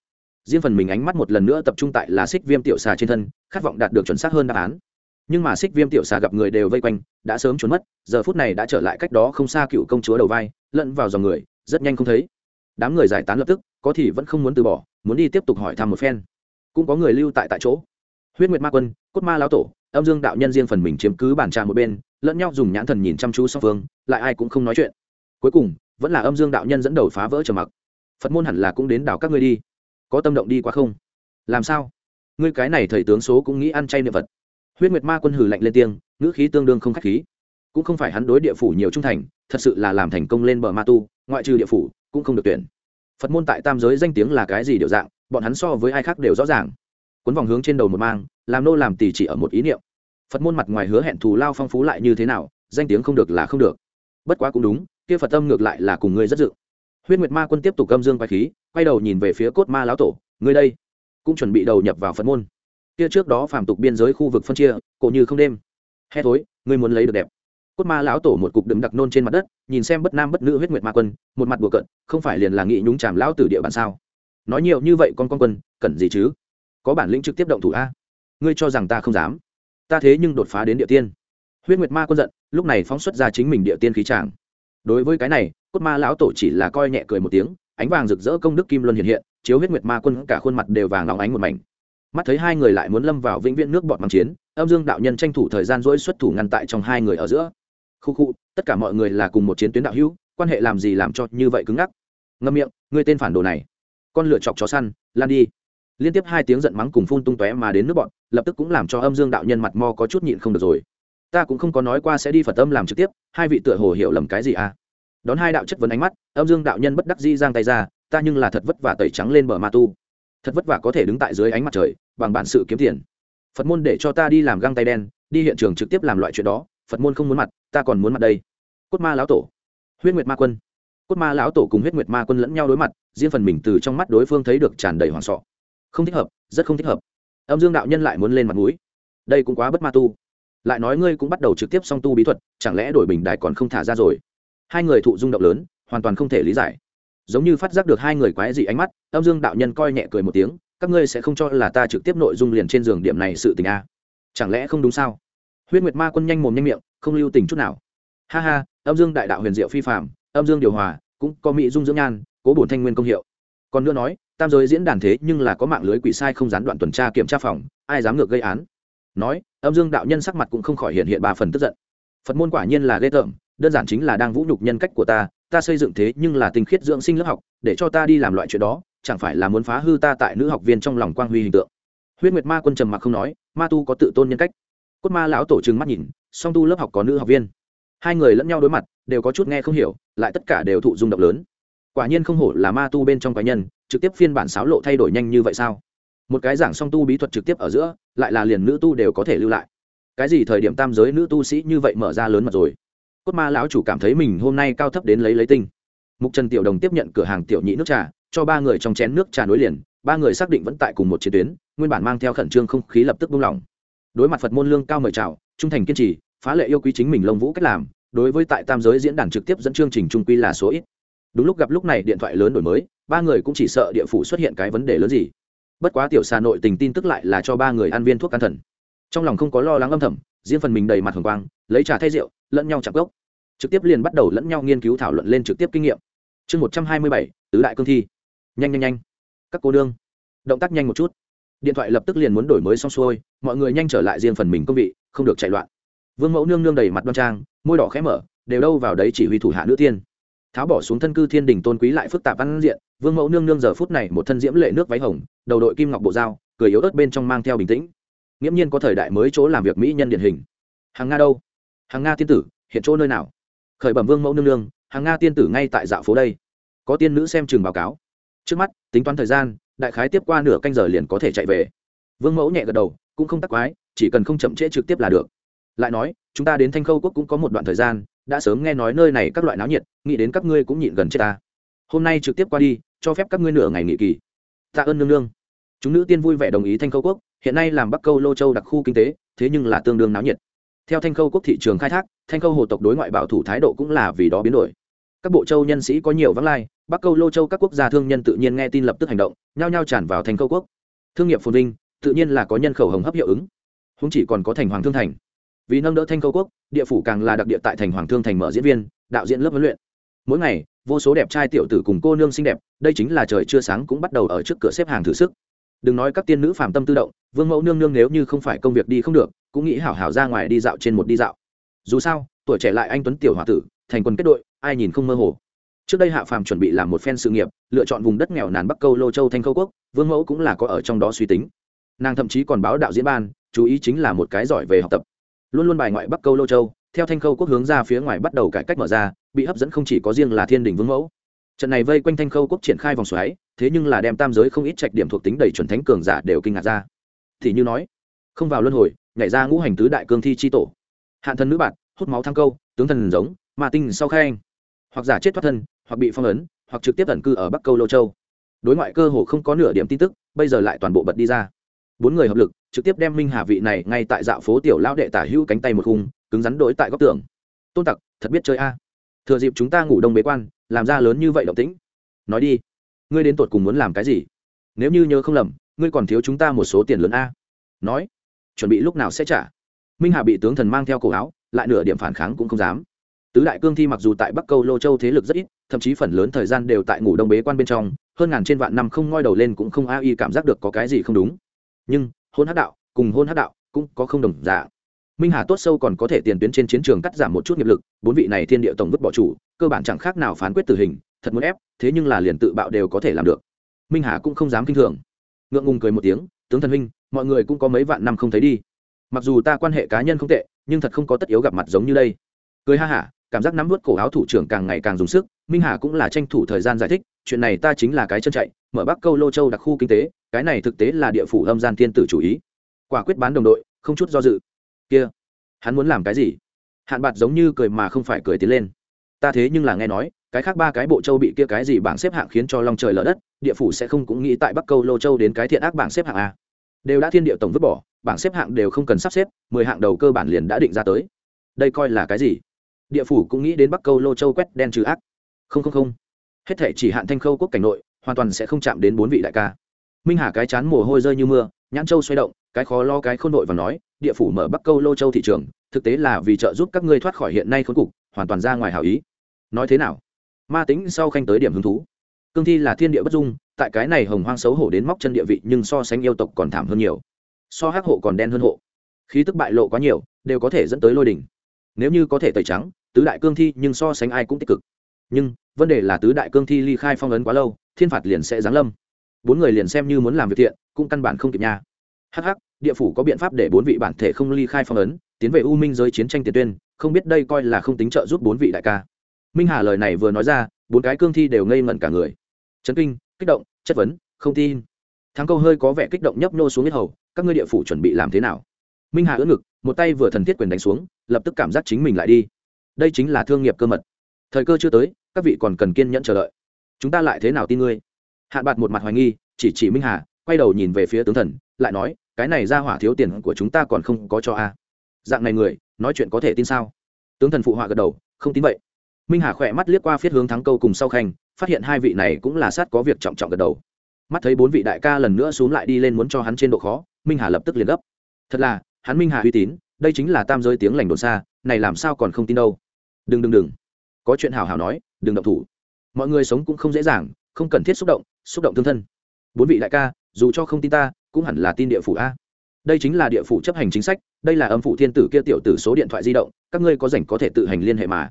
Riêng phần mình ánh mắt một lần nữa tập trung tại là xích viêm tiểu xà trên thân, khát vọng đạt được chuẩn xác hơn đáp án. Nhưng mà xích viêm tiểu xà gặp người đều vây quanh, đã sớm trốn mất, giờ phút này đã trở lại cách đó không xa cựu công chúa đầu vai, lẫn vào dòng người, rất nhanh không thấy. Đám người giải tán lập tức, có thì vẫn không muốn từ bỏ, muốn đi tiếp tục hỏi thăm một phen. Cũng có người lưu tại tại chỗ. Huyết nguyệt ma quân, cốt ma lão tổ âm dương đạo nhân riêng phần mình chiếm cứ bản trà một bên, lẫn nhau dùng nhãn thần nhìn chăm chú song phương, lại ai cũng không nói chuyện. Cuối cùng, vẫn là âm dương đạo nhân dẫn đầu phá vỡ trầm mặc. Phật môn hẳn là cũng đến đảo các ngươi đi. Có tâm động đi quá không? Làm sao? Ngươi cái này thầy tướng số cũng nghĩ ăn chay niệm vật huyết nguyệt ma quân hử lạnh lên tiếng, ngữ khí tương đương không khách khí. Cũng không phải hắn đối địa phủ nhiều trung thành, thật sự là làm thành công lên bờ ma tu, ngoại trừ địa phủ, cũng không được tuyển. Phật môn tại tam giới danh tiếng là cái gì điệu dạng, bọn hắn so với ai khác đều rõ ràng. Cuốn vòng hướng trên đầu một mang, làm nô làm tỉ chỉ ở một ý niệm phật môn mặt ngoài hứa hẹn thù lao phong phú lại như thế nào, danh tiếng không được là không được. Bất quá cũng đúng, kia phật tâm ngược lại là cùng ngươi rất dự. Huyết nguyệt ma quân tiếp tục gâm dương quay khí, quay đầu nhìn về phía cốt ma lão tổ, ngươi đây cũng chuẩn bị đầu nhập vào phật môn. Kia trước đó phàm tục biên giới khu vực phân chia, cổ như không đêm. Hè thối, ngươi muốn lấy được đẹp. Cốt ma lão tổ một cục đựng đặc nôn trên mặt đất, nhìn xem bất nam bất nữ huyết nguyệt ma quân, một mặt bùa cận không phải liền là nghị nhúng chàm lão tử địa bàn sao? Nói nhiều như vậy con con quân, cần gì chứ? Có bản lĩnh trực tiếp động thủ a? Ngươi cho rằng ta không dám? Ta thế nhưng đột phá đến địa tiên. Huyết nguyệt ma quân giận, lúc này phóng xuất ra chính mình địa tiên khí tràng. Đối với cái này, cốt ma lão tổ chỉ là coi nhẹ cười một tiếng, ánh vàng rực rỡ công đức kim luân hiện hiện, chiếu huyết nguyệt ma quân cả khuôn mặt đều vàng óng ánh một mảnh. Mắt thấy hai người lại muốn lâm vào vĩnh viễn nước bọt bằng chiến, âm dương đạo nhân tranh thủ thời gian dỗi xuất thủ ngăn tại trong hai người ở giữa. Khu khu, tất cả mọi người là cùng một chiến tuyến đạo hữu, quan hệ làm gì làm cho như vậy cứng ngắc? Ngâm miệng, ngươi tên phản đồ này. Con lựa chọc chó săn, lan đi liên tiếp hai tiếng giận mắng cùng phun tung tóe mà đến nước bọn, lập tức cũng làm cho âm dương đạo nhân mặt mo có chút nhịn không được rồi. Ta cũng không có nói qua sẽ đi phật âm làm trực tiếp, hai vị tựa hồ hiểu lầm cái gì à? Đón hai đạo chất vấn ánh mắt, âm dương đạo nhân bất đắc dĩ giang tay ra, ta nhưng là thật vất vả tẩy trắng lên bờ ma tu. Thật vất vả có thể đứng tại dưới ánh mặt trời, bằng bản sự kiếm tiền. Phật môn để cho ta đi làm găng tay đen, đi hiện trường trực tiếp làm loại chuyện đó, phật môn không muốn mặt, ta còn muốn mặt đây. Cốt ma lão tổ. Huyết nguyệt ma quân. Cốt ma lão tổ cùng huyết nguyệt ma quân lẫn nhau đối mặt, riêng phần mình từ trong mắt đối phương thấy được tràn đầy hoảng sọ không thích hợp, rất không thích hợp. Âm dương đạo nhân lại muốn lên mặt mũi. Đây cũng quá bất ma tu. Lại nói ngươi cũng bắt đầu trực tiếp song tu bí thuật, chẳng lẽ đổi bình đài còn không thả ra rồi? Hai người thụ rung động lớn, hoàn toàn không thể lý giải. Giống như phát giác được hai người quái dị ánh mắt, âm dương đạo nhân coi nhẹ cười một tiếng, các ngươi sẽ không cho là ta trực tiếp nội dung liền trên giường điểm này sự tình a. Chẳng lẽ không đúng sao? Huyết nguyệt ma quân nhanh mồm nhanh miệng, không lưu tình chút nào. Ha ha, âm dương đại đạo huyền diệu phi phạm âm dương điều hòa, cũng có mỹ dung dưỡng nhan, cố bổn thanh nguyên công hiệu còn nữa nói, tam giới diễn đàn thế nhưng là có mạng lưới quỷ sai không gián đoạn tuần tra kiểm tra phòng, ai dám ngược gây án? Nói, âm dương đạo nhân sắc mặt cũng không khỏi hiện hiện ba phần tức giận. Phật môn quả nhiên là ghê tởm, đơn giản chính là đang vũ nhục nhân cách của ta ta xây dựng thế nhưng là tinh khiết dưỡng sinh lớp học, để cho ta đi làm loại chuyện đó, chẳng phải là muốn phá hư ta tại nữ học viên trong lòng quang huy hình tượng. Huyết nguyệt ma quân trầm mặc không nói, ma tu có tự tôn nhân cách. Cốt ma lão tổ trừng mắt nhìn, song tu lớp học có nữ học viên. Hai người lẫn nhau đối mặt, đều có chút nghe không hiểu, lại tất cả đều thụ rung động lớn quả nhiên không hổ là ma tu bên trong cá nhân, trực tiếp phiên bản sáo lộ thay đổi nhanh như vậy sao? Một cái giảng song tu bí thuật trực tiếp ở giữa, lại là liền nữ tu đều có thể lưu lại. Cái gì thời điểm tam giới nữ tu sĩ như vậy mở ra lớn mặt rồi? Cốt ma lão chủ cảm thấy mình hôm nay cao thấp đến lấy lấy tinh. Mục trần tiểu đồng tiếp nhận cửa hàng tiểu nhị nước trà, cho ba người trong chén nước trà nối liền, ba người xác định vẫn tại cùng một chiến tuyến, nguyên bản mang theo khẩn trương không khí lập tức buông lỏng. Đối mặt phật môn lương cao mời chào, trung thành kiên trì, phá lệ yêu quý chính mình lông vũ cách làm, đối với tại tam giới diễn đàn trực tiếp dẫn chương trình trung quy là số ít đúng lúc gặp lúc này điện thoại lớn đổi mới, ba người cũng chỉ sợ địa phủ xuất hiện cái vấn đề lớn gì. Bất quá tiểu xà nội tình tin tức lại là cho ba người ăn viên thuốc can thần. Trong lòng không có lo lắng âm thầm, riêng phần mình đầy mặt hồng quang, lấy trà thay rượu, lẫn nhau chạm gốc. Trực tiếp liền bắt đầu lẫn nhau nghiên cứu thảo luận lên trực tiếp kinh nghiệm. Chương một trăm hai mươi bảy, tứ đại cương thi. Nhanh nhanh nhanh. Các cô đương động tác nhanh một chút. Điện thoại lập tức liền muốn đổi mới xong xuôi, mọi người nhanh trở lại riêng phần mình công vị, không được chạy loạn. Vương mẫu nương nương đầy mặt đoan trang, môi đỏ khẽ mở, đều đâu vào đấy chỉ huy thủ hạ nữ tiên tháo bỏ xuống thân cư thiên đình tôn quý lại phức tạp văn diện, vương mẫu nương nương giờ phút này một thân diễm lệ nước váy hồng, đầu đội kim ngọc bộ dao, cười yếu ớt bên trong mang theo bình tĩnh. Nghiễm nhiên có thời đại mới chỗ làm việc mỹ nhân điển hình. Hàng nga đâu? Hàng nga tiên tử, hiện chỗ nơi nào? Khởi bẩm vương mẫu nương nương, hàng nga tiên tử ngay tại dạo phố đây. Có tiên nữ xem trường báo cáo. Trước mắt, tính toán thời gian, đại khái tiếp qua nửa canh giờ liền có thể chạy về. Vương mẫu nhẹ gật đầu, cũng không tắc quái, chỉ cần không chậm trễ trực tiếp là được. Lại nói, chúng ta đến thanh khâu quốc cũng có một đoạn thời gian đã sớm nghe nói nơi này các loại náo nhiệt, nghĩ đến các ngươi cũng nhịn gần chết ta. Hôm nay trực tiếp qua đi, cho phép các ngươi nửa ngày nghỉ kỳ. Tạ ơn nương nương. Chúng nữ tiên vui vẻ đồng ý thanh khâu quốc, hiện nay làm bắc câu lô châu đặc khu kinh tế, thế nhưng là tương đương náo nhiệt. Theo thanh khâu quốc thị trường khai thác, thanh khâu hồ tộc đối ngoại bảo thủ thái độ cũng là vì đó biến đổi. Các bộ châu nhân sĩ có nhiều vắng lai, bắc câu lô châu các quốc gia thương nhân tự nhiên nghe tin lập tức hành động, nhao nhao tràn vào thanh khâu quốc. Thương nghiệp phồn vinh, tự nhiên là có nhân khẩu hồng hấp hiệu ứng. Không chỉ còn có thành hoàng thương thành vì nâng đỡ thanh khâu quốc, địa phủ càng là đặc địa tại thành hoàng thương thành mở diễn viên, đạo diễn lớp huấn luyện. Mỗi ngày, vô số đẹp trai tiểu tử cùng cô nương xinh đẹp, đây chính là trời chưa sáng cũng bắt đầu ở trước cửa xếp hàng thử sức. Đừng nói các tiên nữ phàm tâm tự động, vương mẫu nương nương nếu như không phải công việc đi không được, cũng nghĩ hảo hảo ra ngoài đi dạo trên một đi dạo. Dù sao, tuổi trẻ lại anh tuấn tiểu h o a tử, thành quân kết đội, ai nhìn không mơ hồ. Trước đây hạ phàm chuẩn bị làm một phen sự nghiệp, lựa chọn vùng đất nghèo nàn bắc câu lô châu thanh khâu quốc, vương mẫu cũng là có ở trong đó suy tính. Nàng thậm chí còn báo đạo diễn ban, chú ý chính là một cái giỏi về học tập luôn luôn bài ngoại bắc câu lô châu theo thanh khâu quốc hướng ra phía ngoài bắt đầu cải cách mở ra bị hấp dẫn không chỉ có riêng là thiên đình vương mẫu trận này vây quanh thanh khâu quốc triển khai vòng xoáy thế nhưng là đem tam giới không ít trạch điểm thuộc tính đầy chuẩn thánh cường giả đều kinh ngạc ra thì như nói không vào luân hồi nhảy ra ngũ hành tứ đại cương thi chi tổ hạn thân nữ bạn hút máu thăng câu tướng thần giống mà tinh sau khai anh hoặc giả chết thoát thân hoặc bị phong ấn hoặc trực tiếp tận cư ở bắc câu lô châu đối ngoại cơ hồ không có nửa điểm tin tức bây giờ lại toàn bộ bật đi ra bốn người hợp lực, trực tiếp đem minh hà vị này ngay tại dạo phố tiểu lão đệ tả hữu cánh tay một khung, cứng rắn đổi tại góc tường. Tôn tặc, thật biết chơi a. Thừa dịp chúng ta ngủ đông bế quan, làm ra lớn như vậy động tĩnh. Nói đi, ngươi đến tột cùng muốn làm cái gì? Nếu như nhớ không lầm, ngươi còn thiếu chúng ta một số tiền lớn a. Nói, chuẩn bị lúc nào sẽ trả. Minh hà bị tướng thần mang theo cổ áo, lại nửa điểm phản kháng cũng không dám. Tứ đại cương thi mặc dù tại bắc câu lô châu thế lực rất ít, thậm chí phần lớn thời gian đều tại ngủ đông bế quan bên trong, hơn ngàn trên vạn năm không ngoi đầu lên cũng không a y cảm giác được có cái gì không đúng nhưng hôn hát đạo cùng hôn hát đạo cũng có không đồng dạng. Minh hà tốt sâu còn có thể tiền tuyến trên chiến trường cắt giảm một chút nghiệp lực, bốn vị này thiên địa tổng vứt bỏ chủ, cơ bản chẳng khác nào phán quyết tử hình, thật muốn ép, thế nhưng là liền tự bạo đều có thể làm được. Minh hà cũng không dám k i n h thường. Ngượng ngùng cười một tiếng, tướng thần huynh, mọi người cũng có mấy vạn năm không thấy đi. Mặc dù ta quan hệ cá nhân không tệ, nhưng thật không có tất yếu gặp mặt giống như đây. Cười ha hả, cảm giác nắm vớt cổ áo thủ trưởng càng ngày càng dùng sức minh hà cũng là tranh thủ thời gian giải thích, chuyện này ta chính là cái chân chạy, mở bắc câu lô châu đặc khu kinh tế, cái này thực tế là địa phủ âm gian thiên tử chủ ý. Quả quyết bán đồng đội, không chút do dự. Kia, hắn muốn làm cái gì? Hạn bạc giống như cười mà không phải cười tiến lên. Ta thế nhưng là nghe nói, cái khác ba cái bộ châu bị kia cái gì bảng xếp hạng khiến cho long trời lở đất, địa phủ sẽ không cũng nghĩ tại bắc câu lô châu đến cái thiện ác bảng xếp hạng a. Đều đã thiên địa tổng vứt bỏ, bảng xếp hạng đều không cần sắp xếp, mười hạng đầu cơ bản liền đã định ra tới. Đây coi là cái gì? Địa phủ cũng nghĩ đến bắc câu lô châu quét đen trừ ác không không không. Hết thể chỉ hạn thanh khâu quốc cảnh nội, hoàn toàn sẽ không chạm đến bốn vị đại ca. Minh hà cái chán mồ hôi rơi như mưa, nhãn châu xoay động, cái khó lo cái khôn nội và nói, địa phủ mở bắc câu lô châu thị trường, thực tế là vì trợ giúp các ngươi thoát khỏi hiện nay khốn cục, hoàn toàn ra ngoài hảo ý. Nói thế nào? Ma tính sau khanh tới điểm hứng thú. Cương thi là thiên địa bất dung, tại cái này hồng hoang xấu hổ đến móc chân địa vị nhưng so sánh yêu tộc còn thảm hơn nhiều. So hắc hộ còn đen hơn hộ. Khí tức bại lộ quá nhiều, đều có thể dẫn tới lôi đỉnh. Nếu như có thể tẩy trắng, tứ đại cương thi nhưng so sánh ai cũng tích cực nhưng, vấn đề là tứ đại cương thi ly khai phong ấn quá lâu, thiên phạt liền sẽ giáng lâm. Bốn người liền xem như muốn làm việc thiện, cũng căn bản không kịp nha. Hh địa phủ có biện pháp để bốn vị bản thể không ly khai phong ấn, tiến về u minh giới chiến tranh tiền tuyên, không biết đây coi là không tính trợ giúp bốn vị đại ca. Minh hà lời này vừa nói ra, bốn cái cương thi đều ngây ngẩn cả người. Chấn kinh, kích động, chất vấn, không tin. Thắng câu hơi có vẻ kích động nhấp nô xuống hết hầu, các ngươi địa phủ chuẩn bị làm thế nào? Minh hà ưỡn ngực, một tay vừa thần thiết quyền đánh xuống, lập tức cảm giác chính mình lại đi. Đây chính là thương nghiệp cơ mật thời cơ chưa tới, các vị còn cần kiên nhẫn chờ đợi. Chúng ta lại thế nào tin ngươi? Hạn bạc một mặt hoài nghi, chỉ chỉ minh hà, quay đầu nhìn về phía tướng thần, lại nói, cái này ra hỏa thiếu tiền của chúng ta còn không có cho a. Dạng này người, nói chuyện có thể tin sao? Tướng thần phụ họa gật đầu, không tin vậy. Minh hà khỏe mắt liếc qua phiết hướng thắng câu cùng sau khanh, phát hiện hai vị này cũng là sát có việc trọng trọng gật đầu. Mắt thấy bốn vị đại ca lần nữa xuống lại đi lên muốn cho hắn trên độ khó, minh hà lập tức liền gấp. Thật là, hắn minh hà uy tín, đây chính là tam giới tiếng lành đồn xa, này làm sao còn không tin đâu? Đừng đừng đừng có chuyện hào hào nói, đừng động thủ. Mọi người sống cũng không dễ dàng, không cần thiết xúc động xúc động thương thân. Bốn vị đại ca, dù cho không tin ta, cũng hẳn là tin địa phủ a. Đây chính là địa phủ chấp hành chính sách, đây là âm phụ thiên tử kia tiểu tử số điện thoại di động, các ngươi có rảnh có thể tự hành liên hệ mà.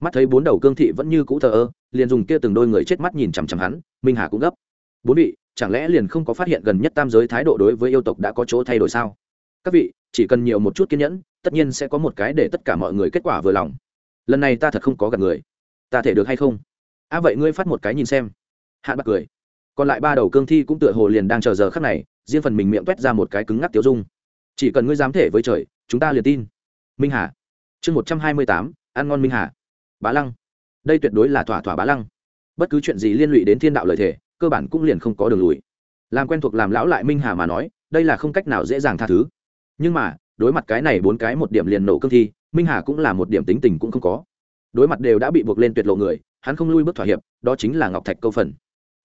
Mắt thấy bốn đầu cương thị vẫn như cũ thờ ơ, liền dùng kia từng đôi người chết mắt nhìn chằm chằm hắn, minh hà cũng gấp. Bốn vị, chẳng lẽ liền không có phát hiện gần nhất tam giới thái độ đối với yêu tộc đã có chỗ thay đổi sao? Các vị, chỉ cần nhiều một chút kiên nhẫn, tất nhiên sẽ có một cái để tất cả mọi người kết quả vừa lòng lần này ta thật không có gặp người. Ta thể được hay không? À vậy ngươi phát một cái nhìn xem. Hạn bạc cười. Còn lại ba đầu cương thi cũng tựa hồ liền đang chờ giờ khắc này, riêng phần mình miệng t ra một cái cứng ngắc tiêu dung. Chỉ cần ngươi dám thể với trời, chúng ta liền tin. Minh hà. Chương một trăm hai mươi tám, ăn ngon minh hà. Bá lăng. Đây tuyệt đối là thỏa thỏa bá lăng. Bất cứ chuyện gì liên lụy đến thiên đạo lợi thể cơ bản cũng liền không có đường lùi. Làm quen thuộc làm lão lại minh hà mà nói, đây là không cách nào dễ dàng tha thứ. Nhưng mà, đối mặt cái này bốn cái một điểm liền nổ cương thi minh hà cũng là một điểm tính tình cũng không có. Đối mặt đều đã bị buộc lên tuyệt lộ người, hắn không lui bước thỏa hiệp, đó chính là ngọc thạch câu phần.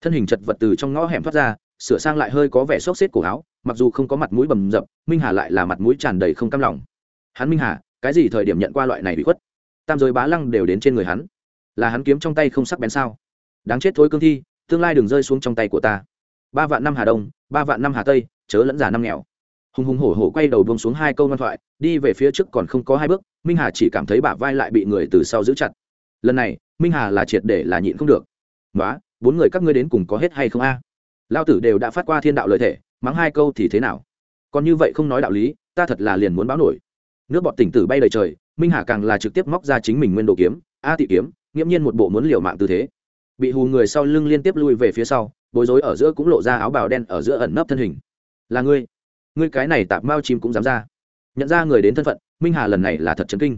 Thân hình chật vật từ trong ngõ hẻm thoát ra, sửa sang lại hơi có vẻ xốc xếp cổ áo, mặc dù không có mặt mũi bầm dập, minh hà lại là mặt mũi tràn đầy không cam lòng. Hắn minh hà, cái gì thời điểm nhận qua loại này bị khuất? Tam giới bá lăng đều đến trên người hắn. Là hắn kiếm trong tay không sắc bén sao? Đáng chết thối cương thi, tương lai đừng rơi xuống trong tay của ta. Ba vạn năm hà đông, ba vạn năm hà tây, chớ lẫn già năm nghèo. Hùng hùng hổ hổ quay đầu buông xuống hai câu ngoan thoại, đi về phía trước còn không có hai bước minh hà chỉ cảm thấy bả vai lại bị người từ sau giữ chặt. Lần này, minh hà là triệt để là nhịn không được. Nói bốn người các ngươi đến cùng có hết hay không a? À? lao tử đều đã phát qua thiên đạo lợi thể mắng hai câu thì thế nào? Còn như vậy không nói đạo lý, ta thật là liền muốn báo nổi. Nước bọt tỉnh tử bay đầy trời, minh hà càng là trực tiếp móc ra chính mình nguyên đồ kiếm, a tị kiếm, nghiễm nhiên một bộ muốn liều mạng tư thế. Bị hù người sau lưng liên tiếp lui về phía sau, bối rối ở giữa cũng lộ ra áo bào đen ở giữa ẩn nấp thân hình. Là ngươi ngươi cái này tạp mao chim cũng dám ra. Nhận ra người đến thân phận minh hà lần này là thật chấn kinh.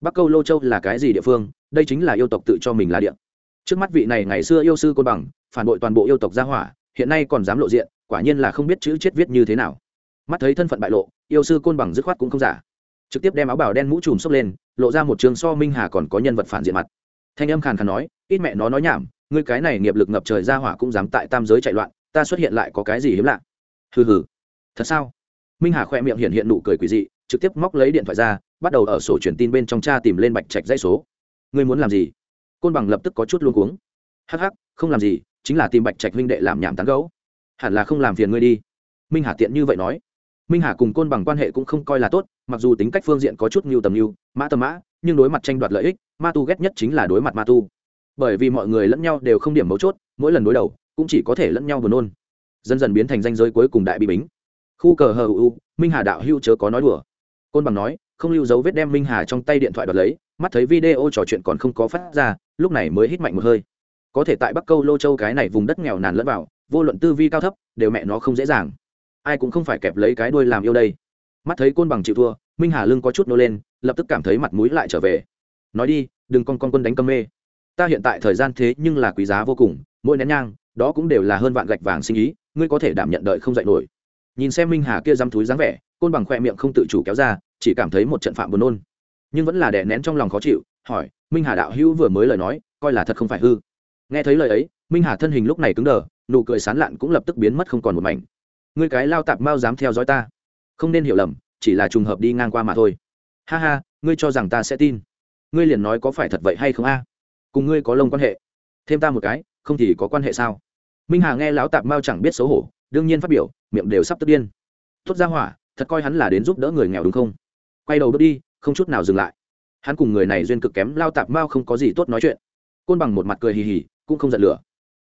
Bắc câu lô châu là cái gì địa phương? Đây chính là yêu tộc tự cho mình là địa. Trước mắt vị này ngày xưa yêu sư côn bằng, phản bội toàn bộ yêu tộc gia hỏa, hiện nay còn dám lộ diện, quả nhiên là không biết chữ chết viết như thế nào. Mắt thấy thân phận bại lộ, yêu sư côn bằng dứt khoát cũng không giả. Trực tiếp đem áo bào đen mũ trùm xốc lên, lộ ra một trường so minh hà còn có nhân vật phản diện mặt. Thanh âm khàn khàn nói, ít mẹ nó nói nhảm, ngươi cái này nghiệp lực ngập trời ra hỏa cũng dám tại tam giới chạy loạn, ta xuất hiện lại có cái gì hiếm lạ? Hừ hừ. Thật sao? Minh hà khoe miệng hiện hiện nụ cười quỷ dị trực tiếp móc lấy điện thoại ra, bắt đầu ở sổ truyền tin bên trong cha tìm lên bạch trạch dãy số. Ngươi muốn làm gì? Côn bằng lập tức có chút luôn cuống. Hắc hắc, không làm gì, chính là tìm bạch trạch huynh đệ làm nhảm tán gấu hẳn là không làm phiền ngươi đi. Minh hà tiện như vậy nói. Minh hà cùng côn bằng quan hệ cũng không coi là tốt, mặc dù tính cách phương diện có chút ngưu tầm ngưu mã tầm mã, nhưng đối mặt tranh đoạt lợi ích, ma tu ghét nhất chính là đối mặt ma tu. Bởi vì mọi người lẫn nhau đều không điểm mấu chốt, mỗi lần đối đầu, cũng chỉ có thể lẫn nhau buồn nôn. Dần dần biến thành danh giới cuối cùng đại bị bính. Khu cờ hờ u minh hà đạo hưu chớ có nói đùa côn bằng nói, không lưu dấu vết đem minh hà trong tay điện thoại đoạt lấy, mắt thấy video trò chuyện còn không có phát ra, lúc này mới hít mạnh một hơi. Có thể tại bắc câu lô châu cái này vùng đất nghèo nàn lẫn vào, vô luận tư vi cao thấp, đều mẹ nó không dễ dàng. Ai cũng không phải kẹp lấy cái đuôi làm yêu đây. Mắt thấy côn bằng chịu thua, minh hà lưng có chút nô lên, lập tức cảm thấy mặt mũi lại trở về. Nói đi, đừng con con quân đánh cơm mê. Ta hiện tại thời gian thế nhưng là quý giá vô cùng, mỗi nén nhang, đó cũng đều là hơn vạn gạch vàng sinh ý, ngươi có thể đảm nhận đợi không dạy nổi. Nhìn xem minh hà kia dăm túi dáng vẻ côn bằng khoe miệng không tự chủ kéo ra, chỉ cảm thấy một trận phạm buồn nôn. Nhưng vẫn là đè nén trong lòng khó chịu, hỏi, minh hà đạo hữu vừa mới lời nói, coi là thật không phải hư? Nghe thấy lời ấy, minh hà thân hình lúc này cứng đờ, nụ cười sán lạn cũng lập tức biến mất không còn một mảnh. Ngươi cái lao tạp mau dám theo dõi ta. Không nên hiểu lầm, chỉ là trùng hợp đi ngang qua mà thôi. Ha ha, ngươi cho rằng ta sẽ tin. Ngươi liền nói có phải thật vậy hay không a? Cùng ngươi có lông quan hệ. Thêm ta một cái, không thì có quan hệ sao? Minh hà nghe lão tạp mao chẳng biết xấu hổ, đương nhiên phát biểu, miệng đều sắp tức điên. Tốt ra hỏa thật coi hắn là đến giúp đỡ người nghèo đúng không? Quay đầu bước đi, không chút nào dừng lại. Hắn cùng người này duyên cực kém, lao tạp mao không có gì tốt nói chuyện. Côn bằng một mặt cười hì hì, cũng không giận lửa.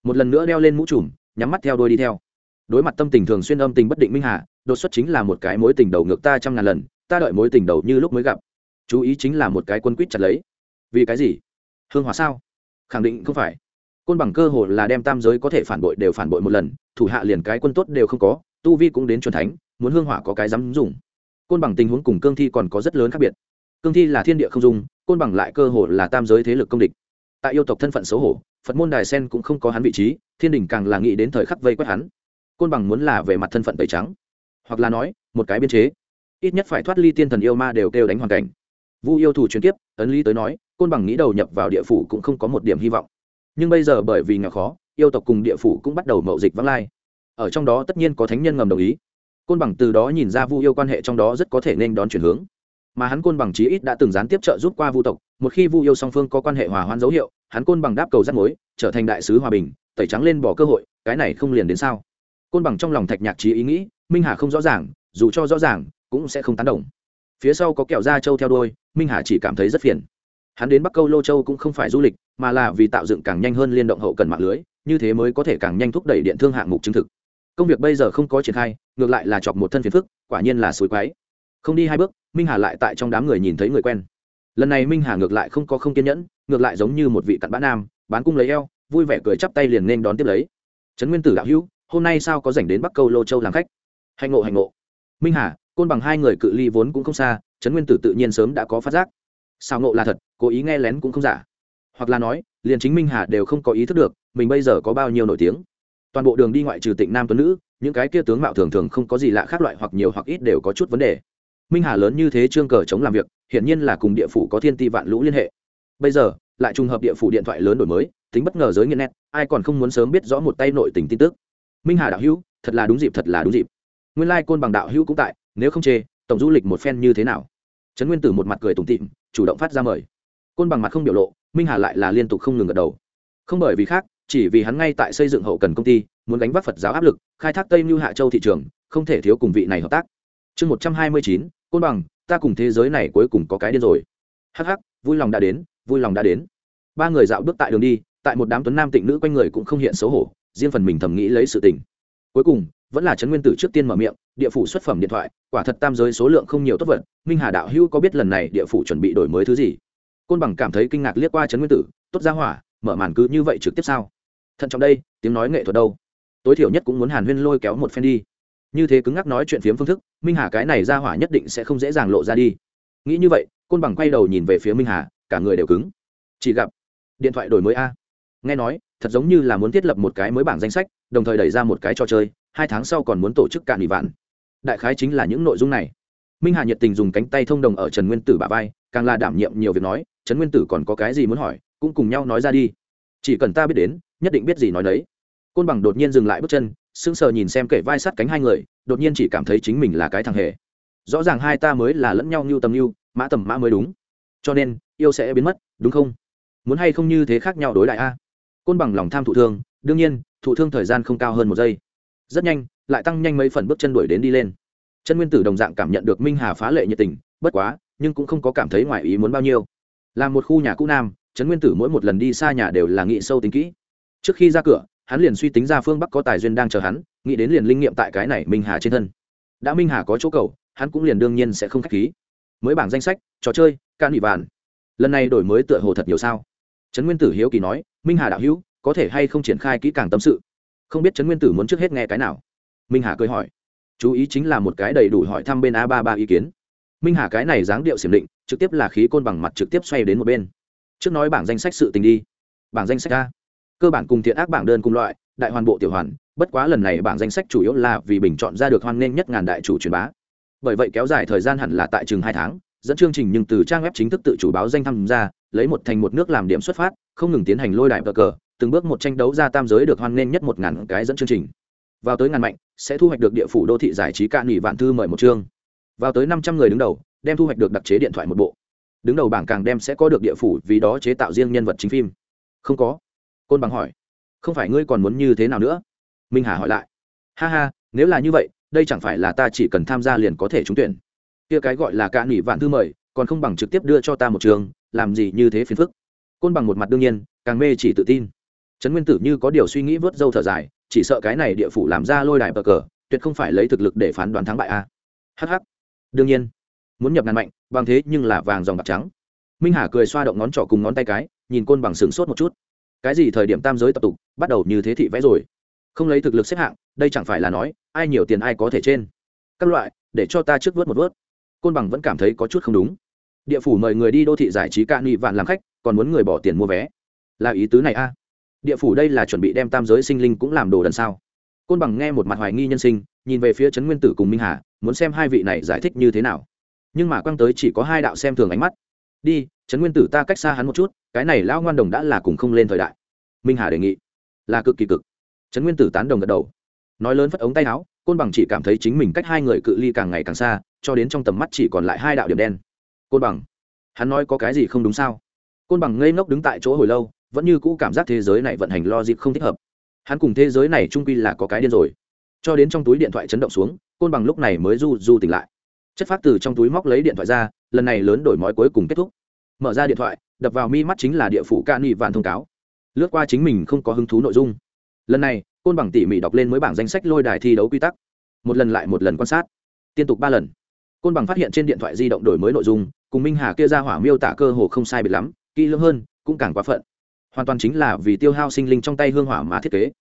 Một lần nữa đeo lên mũ trùm, nhắm mắt theo đôi đi theo. Đối mặt tâm tình thường xuyên âm tình bất định minh hà, đột xuất chính là một cái mối tình đầu ngược ta trăm ngàn lần, ta đợi mối tình đầu như lúc mới gặp. Chú ý chính là một cái quân quýt chặt lấy. Vì cái gì? Hương hóa sao? Khẳng định không phải. Côn bằng cơ hồ là đem tam giới có thể phản bội đều phản bội một lần, thủ hạ liền cái quân tốt đều không có, tu vi cũng đến c thánh muốn hương hỏa có cái dám dùng. Côn bằng tình huống cùng cương thi còn có rất lớn khác biệt. Cương thi là thiên địa không dung, côn bằng lại cơ hồ là tam giới thế lực công địch. Tại yêu tộc thân phận xấu hổ, phật môn đài sen cũng không có hắn vị trí, thiên đình càng là nghĩ đến thời khắc vây quét hắn. Côn bằng muốn là về mặt thân phận tẩy trắng, hoặc là nói, một cái biên chế. Ít nhất phải thoát ly tiên thần yêu ma đều kêu đánh hoàn cảnh. Vu yêu thủ truyền tiếp ấn lý tới nói, côn bằng nghĩ đầu nhập vào địa phủ cũng không có một điểm hy vọng. Nhưng bây giờ bởi vì nghèo khó, yêu tộc cùng địa phủ cũng bắt đầu mậu dịch vắng lai. Ở trong đó tất nhiên có thánh nhân ngầm đồng ý côn bằng từ đó nhìn ra vu yêu quan hệ trong đó rất có thể nên đón chuyển hướng. Mà hắn côn bằng chí ít đã từng gián tiếp trợ giúp qua vu tộc, một khi vu yêu song phương có quan hệ hòa hoãn dấu hiệu, hắn côn bằng đáp cầu rắt mối, trở thành đại sứ hòa bình, tẩy trắng lên bỏ cơ hội, cái này không liền đến sao? Côn bằng trong lòng thạch nhạc trí ý nghĩ, minh hà không rõ ràng, dù cho rõ ràng, cũng sẽ không tán đồng. Phía sau có kẹo da châu theo đôi minh hà chỉ cảm thấy rất phiền. Hắn đến bắc câu lô châu cũng không phải du lịch, mà là vì tạo dựng càng nhanh hơn liên động hậu cần mạng lưới, như thế mới có thể càng nhanh thúc đẩy điện thương hạng mục chứng thực công việc bây giờ không có triển khai, ngược lại là chọc một thân phiền phức, quả nhiên là suối quái không đi hai bước, minh hà lại tại trong đám người nhìn thấy người quen. Lần này minh hà ngược lại không có không kiên nhẫn, ngược lại giống như một vị cặn bã nam, bán cung lấy eo, vui vẻ cười chắp tay liền nên đón tiếp lấy. Trấn nguyên tử đạo hữu, hôm nay sao có dành đến bắc câu lô châu làm khách? Hành ngộ hành ngộ. Minh hà, côn bằng hai người cự ly vốn cũng không xa, trấn nguyên tử tự nhiên sớm đã có phát giác. Sao ngộ là thật, cố ý nghe lén cũng không giả. Hoặc là nói, liền chính minh hà đều không có ý thức được, mình bây giờ có bao nhiêu nổi tiếng toàn bộ đường đi ngoại trừ tịnh nam tuấn nữ, những cái kia tướng mạo thường thường không có gì lạ khác loại hoặc nhiều hoặc ít đều có chút vấn đề. Minh hà lớn như thế trương cờ chống làm việc, hiển nhiên là cùng địa phủ có thiên ti vạn lũ liên hệ. Bây giờ, lại trùng hợp địa phủ điện thoại lớn đổi mới, tính bất ngờ giới nghiện nét, ai còn không muốn sớm biết rõ một tay nội tình tin tức. Minh hà đạo hữu, thật là đúng dịp, thật là đúng dịp. Nguyên lai côn bằng đạo hữu cũng tại, nếu không chê, tổng du lịch một phen như thế nào? Trấn nguyên tử một mặt cười tủm tịm chủ động phát ra mời. Côn bằng mặt không biểu lộ, minh hà lại là liên tục không ngừng gật đầu. Không bởi vì khác chỉ vì hắn ngay tại xây dựng hậu cần công ty, muốn gánh vác phật giáo áp lực, khai thác tây mưu hạ châu thị trường, không thể thiếu cùng vị này hợp tác. Chương một trăm hai mươi chín, côn bằng, ta cùng thế giới này cuối cùng có cái điên rồi. Hh vui lòng đã đến, vui lòng đã đến. Ba người dạo bước tại đường đi, tại một đám tuấn nam tịnh nữ quanh người cũng không hiện xấu hổ, riêng phần mình thầm nghĩ lấy sự tình. Cuối cùng, vẫn là trấn nguyên tử trước tiên mở miệng, địa phủ xuất phẩm điện thoại, quả thật tam giới số lượng không nhiều tốt vật, minh hà đạo hữu có biết lần này địa phủ chuẩn bị đổi mới thứ gì? Côn bằng cảm thấy kinh ngạc liếc qua trấn nguyên tử, tốt ra hỏa, mở màn cứ như vậy trực tiếp sao? Thận trọng đây, tiếng nói nghệ thuật đâu? Tối thiểu nhất cũng muốn hàn huyên lôi kéo một phen đi. Như thế cứng ngắc nói chuyện phiếm phương thức, minh hà cái này ra hỏa nhất định sẽ không dễ dàng lộ ra đi. Nghĩ như vậy, côn bằng quay đầu nhìn về phía minh hà, cả người đều cứng. Chỉ gặp, điện thoại đổi mới a. Nghe nói, thật giống như là muốn thiết lập một cái mới bảng danh sách, đồng thời đẩy ra một cái trò chơi, hai tháng sau còn muốn tổ chức cạn ủy vạn. Đại khái chính là những nội dung này. Minh hà nhiệt tình dùng cánh tay thông đồng ở trần nguyên tử bà vai, càng là đảm nhiệm nhiều việc nói, trần nguyên tử còn có cái gì muốn hỏi, cũng cùng nhau nói ra đi chỉ cần ta biết đến, nhất định biết gì nói đấy côn bằng đột nhiên dừng lại bước chân, sững sờ nhìn xem kể vai sát cánh hai người, đột nhiên chỉ cảm thấy chính mình là cái thằng hề. Rõ ràng hai ta mới là lẫn nhau như tầm như mã tầm mã mới đúng. Cho nên, yêu sẽ biến mất, đúng không? Muốn hay không như thế khác nhau đối lại a? Côn bằng lòng tham thụ thương, đương nhiên, thụ thương thời gian không cao hơn một giây. Rất nhanh, lại tăng nhanh mấy phần bước chân đuổi đến đi lên. Chân nguyên tử đồng dạng cảm nhận được minh hà phá lệ nhiệt tình, bất quá, nhưng cũng không có cảm thấy ngoài ý muốn bao nhiêu. Là một khu nhà cũ nam trấn nguyên tử mỗi một lần đi xa nhà đều là nghĩ sâu tính kỹ. Trước khi ra cửa, hắn liền suy tính ra phương bắc có tài duyên đang chờ hắn, nghĩ đến liền linh nghiệm tại cái này minh hà trên thân. Đã minh hà có chỗ cầu, hắn cũng liền đương nhiên sẽ không k h á c h khí. Mới bảng danh sách, trò chơi can ủy bàn lần này đổi mới tựa hồ thật nhiều sao? Trấn nguyên tử hiếu kỳ nói, minh hà đạo hữu, có thể hay không triển khai kỹ càng tâm sự? Không biết trấn nguyên tử muốn trước hết nghe cái nào? Minh hà cười hỏi. Chú ý chính là một cái đầy đủ hỏi thăm bên a ba ba ý kiến. Minh hà cái này dáng điệu xiểm định, trực tiếp là khí côn bằng mặt trực tiếp xoay đến một bên trước nói bảng danh sách sự tình đi. Bảng danh sách a. Cơ bản cùng thiện ác bảng đơn cùng loại, đại hoàn bộ tiểu hoàn, bất quá lần này bảng danh sách chủ yếu là vì bình chọn ra được hoan nghênh nhất ngàn đại chủ truyền bá. Bởi vậy kéo dài thời gian hẳn là tại chừng hai tháng, dẫn chương trình nhưng từ trang web chính thức tự chủ báo danh tham gia, lấy một thành một nước làm điểm xuất phát, không ngừng tiến hành lôi đại bờ cờ, từng bước một tranh đấu ra tam giới được hoan nghênh nhất một ngàn cái dẫn chương trình. Vào tới ngàn mạnh, sẽ thu hoạch được địa phủ đô thị giải trí cạn nghỉ vạn thư mời một chương. Vào tới năm trăm người đứng đầu, đem thu hoạch được đặc chế điện thoại một bộ đứng đầu bảng càng đem sẽ có được địa phủ vì đó chế tạo riêng nhân vật chính phim. Không có. Côn bằng hỏi. Không phải ngươi còn muốn như thế nào nữa? Minh hà hỏi lại. Ha ha, nếu là như vậy, đây chẳng phải là ta chỉ cần tham gia liền có thể trúng tuyển. Kia cái gọi là cạn nghỉ vạn thư mời, còn không bằng trực tiếp đưa cho ta một trường, làm gì như thế phiền phức. Côn bằng một mặt đương nhiên, càng mê chỉ tự tin. Trấn nguyên tử như có điều suy nghĩ vớt dâu thở dài, chỉ sợ cái này địa phủ làm ra lôi đài bờ cờ, tuyệt không phải lấy thực lực để phán đoán thắng bại a. Hh đương nhiên muốn nhập ngàn mạnh, bằng thế nhưng là vàng dòng bạc trắng. Minh hà cười xoa động ngón trỏ cùng ngón tay cái, nhìn côn bằng sửng sốt một chút. Cái gì thời điểm tam giới tập tục, bắt đầu như thế thị vẽ rồi? Không lấy thực lực xếp hạng, đây chẳng phải là nói, ai nhiều tiền ai có thể trên. Các loại, để cho ta trước vớt một vớt. Côn bằng vẫn cảm thấy có chút không đúng. Địa phủ mời người đi đô thị giải trí cạn nghị vạn làm khách, còn muốn người bỏ tiền mua vé. Là ý tứ này a. Địa phủ đây là chuẩn bị đem tam giới sinh linh cũng làm đồ đần sao? Côn bằng nghe một mặt hoài nghi nhân sinh, nhìn về phía trấn nguyên tử cùng minh hà, muốn xem hai vị này giải thích như thế nào nhưng mà quang tới chỉ có hai đạo xem thường ánh mắt. Đi, trấn nguyên tử ta cách xa hắn một chút, cái này lão ngoan đồng đã là cùng không lên thời đại. Minh hà đề nghị, là cực kỳ cực. Trấn nguyên tử tán đồng gật đầu, nói lớn phất ống tay áo, côn bằng chỉ cảm thấy chính mình cách hai người cự ly càng ngày càng xa, cho đến trong tầm mắt chỉ còn lại hai đạo điểm đen. Côn bằng, hắn nói có cái gì không đúng sao? Côn bằng ngây ngốc đứng tại chỗ hồi lâu, vẫn như cũ cảm giác thế giới này vận hành lo dịp không thích hợp. Hắn cùng thế giới này trung quy là có cái điên rồi. Cho đến trong túi điện thoại chấn động xuống, côn bằng lúc này mới du du tỉnh lại chất phát từ trong túi móc lấy điện thoại ra, lần này lớn đổi mói cuối cùng kết thúc. Mở ra điện thoại, đập vào mi mắt chính là địa phủ ca nghị vạn thông cáo. Lướt qua chính mình không có hứng thú nội dung. Lần này, côn bằng tỉ mỉ đọc lên mới bảng danh sách lôi đài thi đấu quy tắc. Một lần lại một lần quan sát. Liên tục ba lần. Côn bằng phát hiện trên điện thoại di động đổi mới nội dung, cùng minh hà kia ra hỏa miêu tả cơ hồ không sai biệt lắm, kỹ lưỡng hơn, cũng càng quá phận. Hoàn toàn chính là vì tiêu hao sinh linh trong tay hương hỏa mà thiết kế.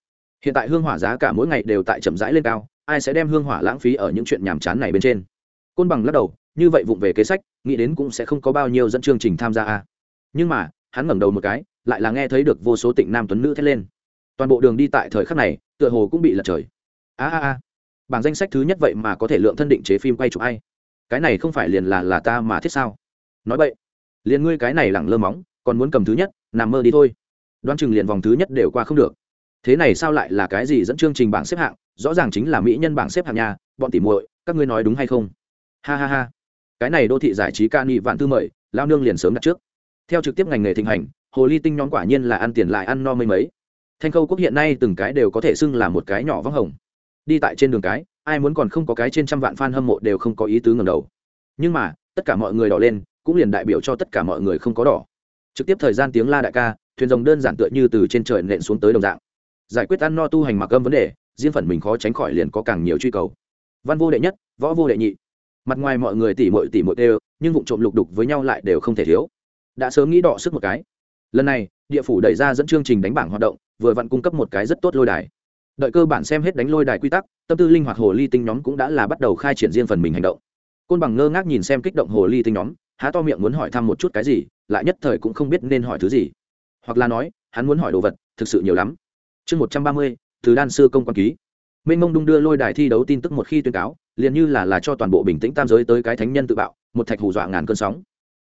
Hiện tại hương hỏa giá cả mỗi ngày đều tại chậm rãi lên cao, ai sẽ đem hương hỏa lãng phí ở những chuyện nhàm chán này bên trên? Côn bằng lắc đầu, như vậy vụng về kế sách, nghĩ đến cũng sẽ không có bao nhiêu dẫn chương trình tham gia a. Nhưng mà, hắn ngẩng đầu một cái, lại là nghe thấy được vô số tịnh nam tuấn nữ thét lên. Toàn bộ đường đi tại thời khắc này, tựa hồ cũng bị lật trời. A a a. Bảng danh sách thứ nhất vậy mà có thể lượng thân định chế phim quay chụp ai? Cái này không phải liền là là ta mà thiết sao? Nói vậy liền ngươi cái này lẳng lơ móng, còn muốn cầm thứ nhất, nằm mơ đi thôi. Đoán chừng liền vòng thứ nhất đều qua không được. Thế này sao lại là cái gì dẫn chương trình bảng xếp hạng? Rõ ràng chính là mỹ nhân bảng xếp hạng nhà bọn tỉ muội, các ngươi nói đúng hay không? Ha ha ha. Cái này đô thị giải trí ca nghị vạn tư mời, lao nương liền sớm đặt trước. Theo trực tiếp ngành nghề thịnh hành, hồ ly tinh nhóm quả nhiên là ăn tiền lại ăn no mấy mấy. Thanh khâu quốc hiện nay từng cái đều có thể xưng là một cái nhỏ vắng hồng. Đi tại trên đường cái, ai muốn còn không có cái trên trăm vạn fan hâm mộ đều không có ý tứ ngầm đầu. Nhưng mà, tất cả mọi người đỏ lên, cũng liền đại biểu cho tất cả mọi người không có đỏ. Trực tiếp thời gian tiếng la đại ca, thuyền rồng đơn giản tựa như từ trên trời nện xuống tới đồng dạng. Giải quyết ăn no tu hành mặc âm vấn đề, riêng phần mình khó tránh khỏi liền có càng nhiều truy cầu. Văn vô đệ nhất, võ vô đệ nhị mặt ngoài mọi người tỉ mội tỉ mội đều, nhưng vụ trộm lục đục với nhau lại đều không thể thiếu. Đã sớm nghĩ đọ sức một cái. Lần này, địa phủ đẩy ra dẫn chương trình đánh bảng hoạt động, vừa vặn cung cấp một cái rất tốt lôi đài. Đợi cơ bản xem hết đánh lôi đài quy tắc, tâm tư linh hoạt hồ ly tinh nhóm cũng đã là bắt đầu khai triển riêng phần mình hành động. Côn bằng ngơ ngác nhìn xem kích động hồ ly tinh nhóm, há to miệng muốn hỏi thăm một chút cái gì, lại nhất thời cũng không biết nên hỏi thứ gì. Hoặc là nói, hắn muốn hỏi đồ vật, thực sự nhiều lắm. Chương một trăm ba mươi, từ đan sư công quan ký. Mênh mông đung đưa lôi đài thi đấu tin tức một khi tuyên cáo liền như là là cho toàn bộ bình tĩnh tam giới tới cái thánh nhân tự bạo, một thạch hù dọa ngàn cơn sóng.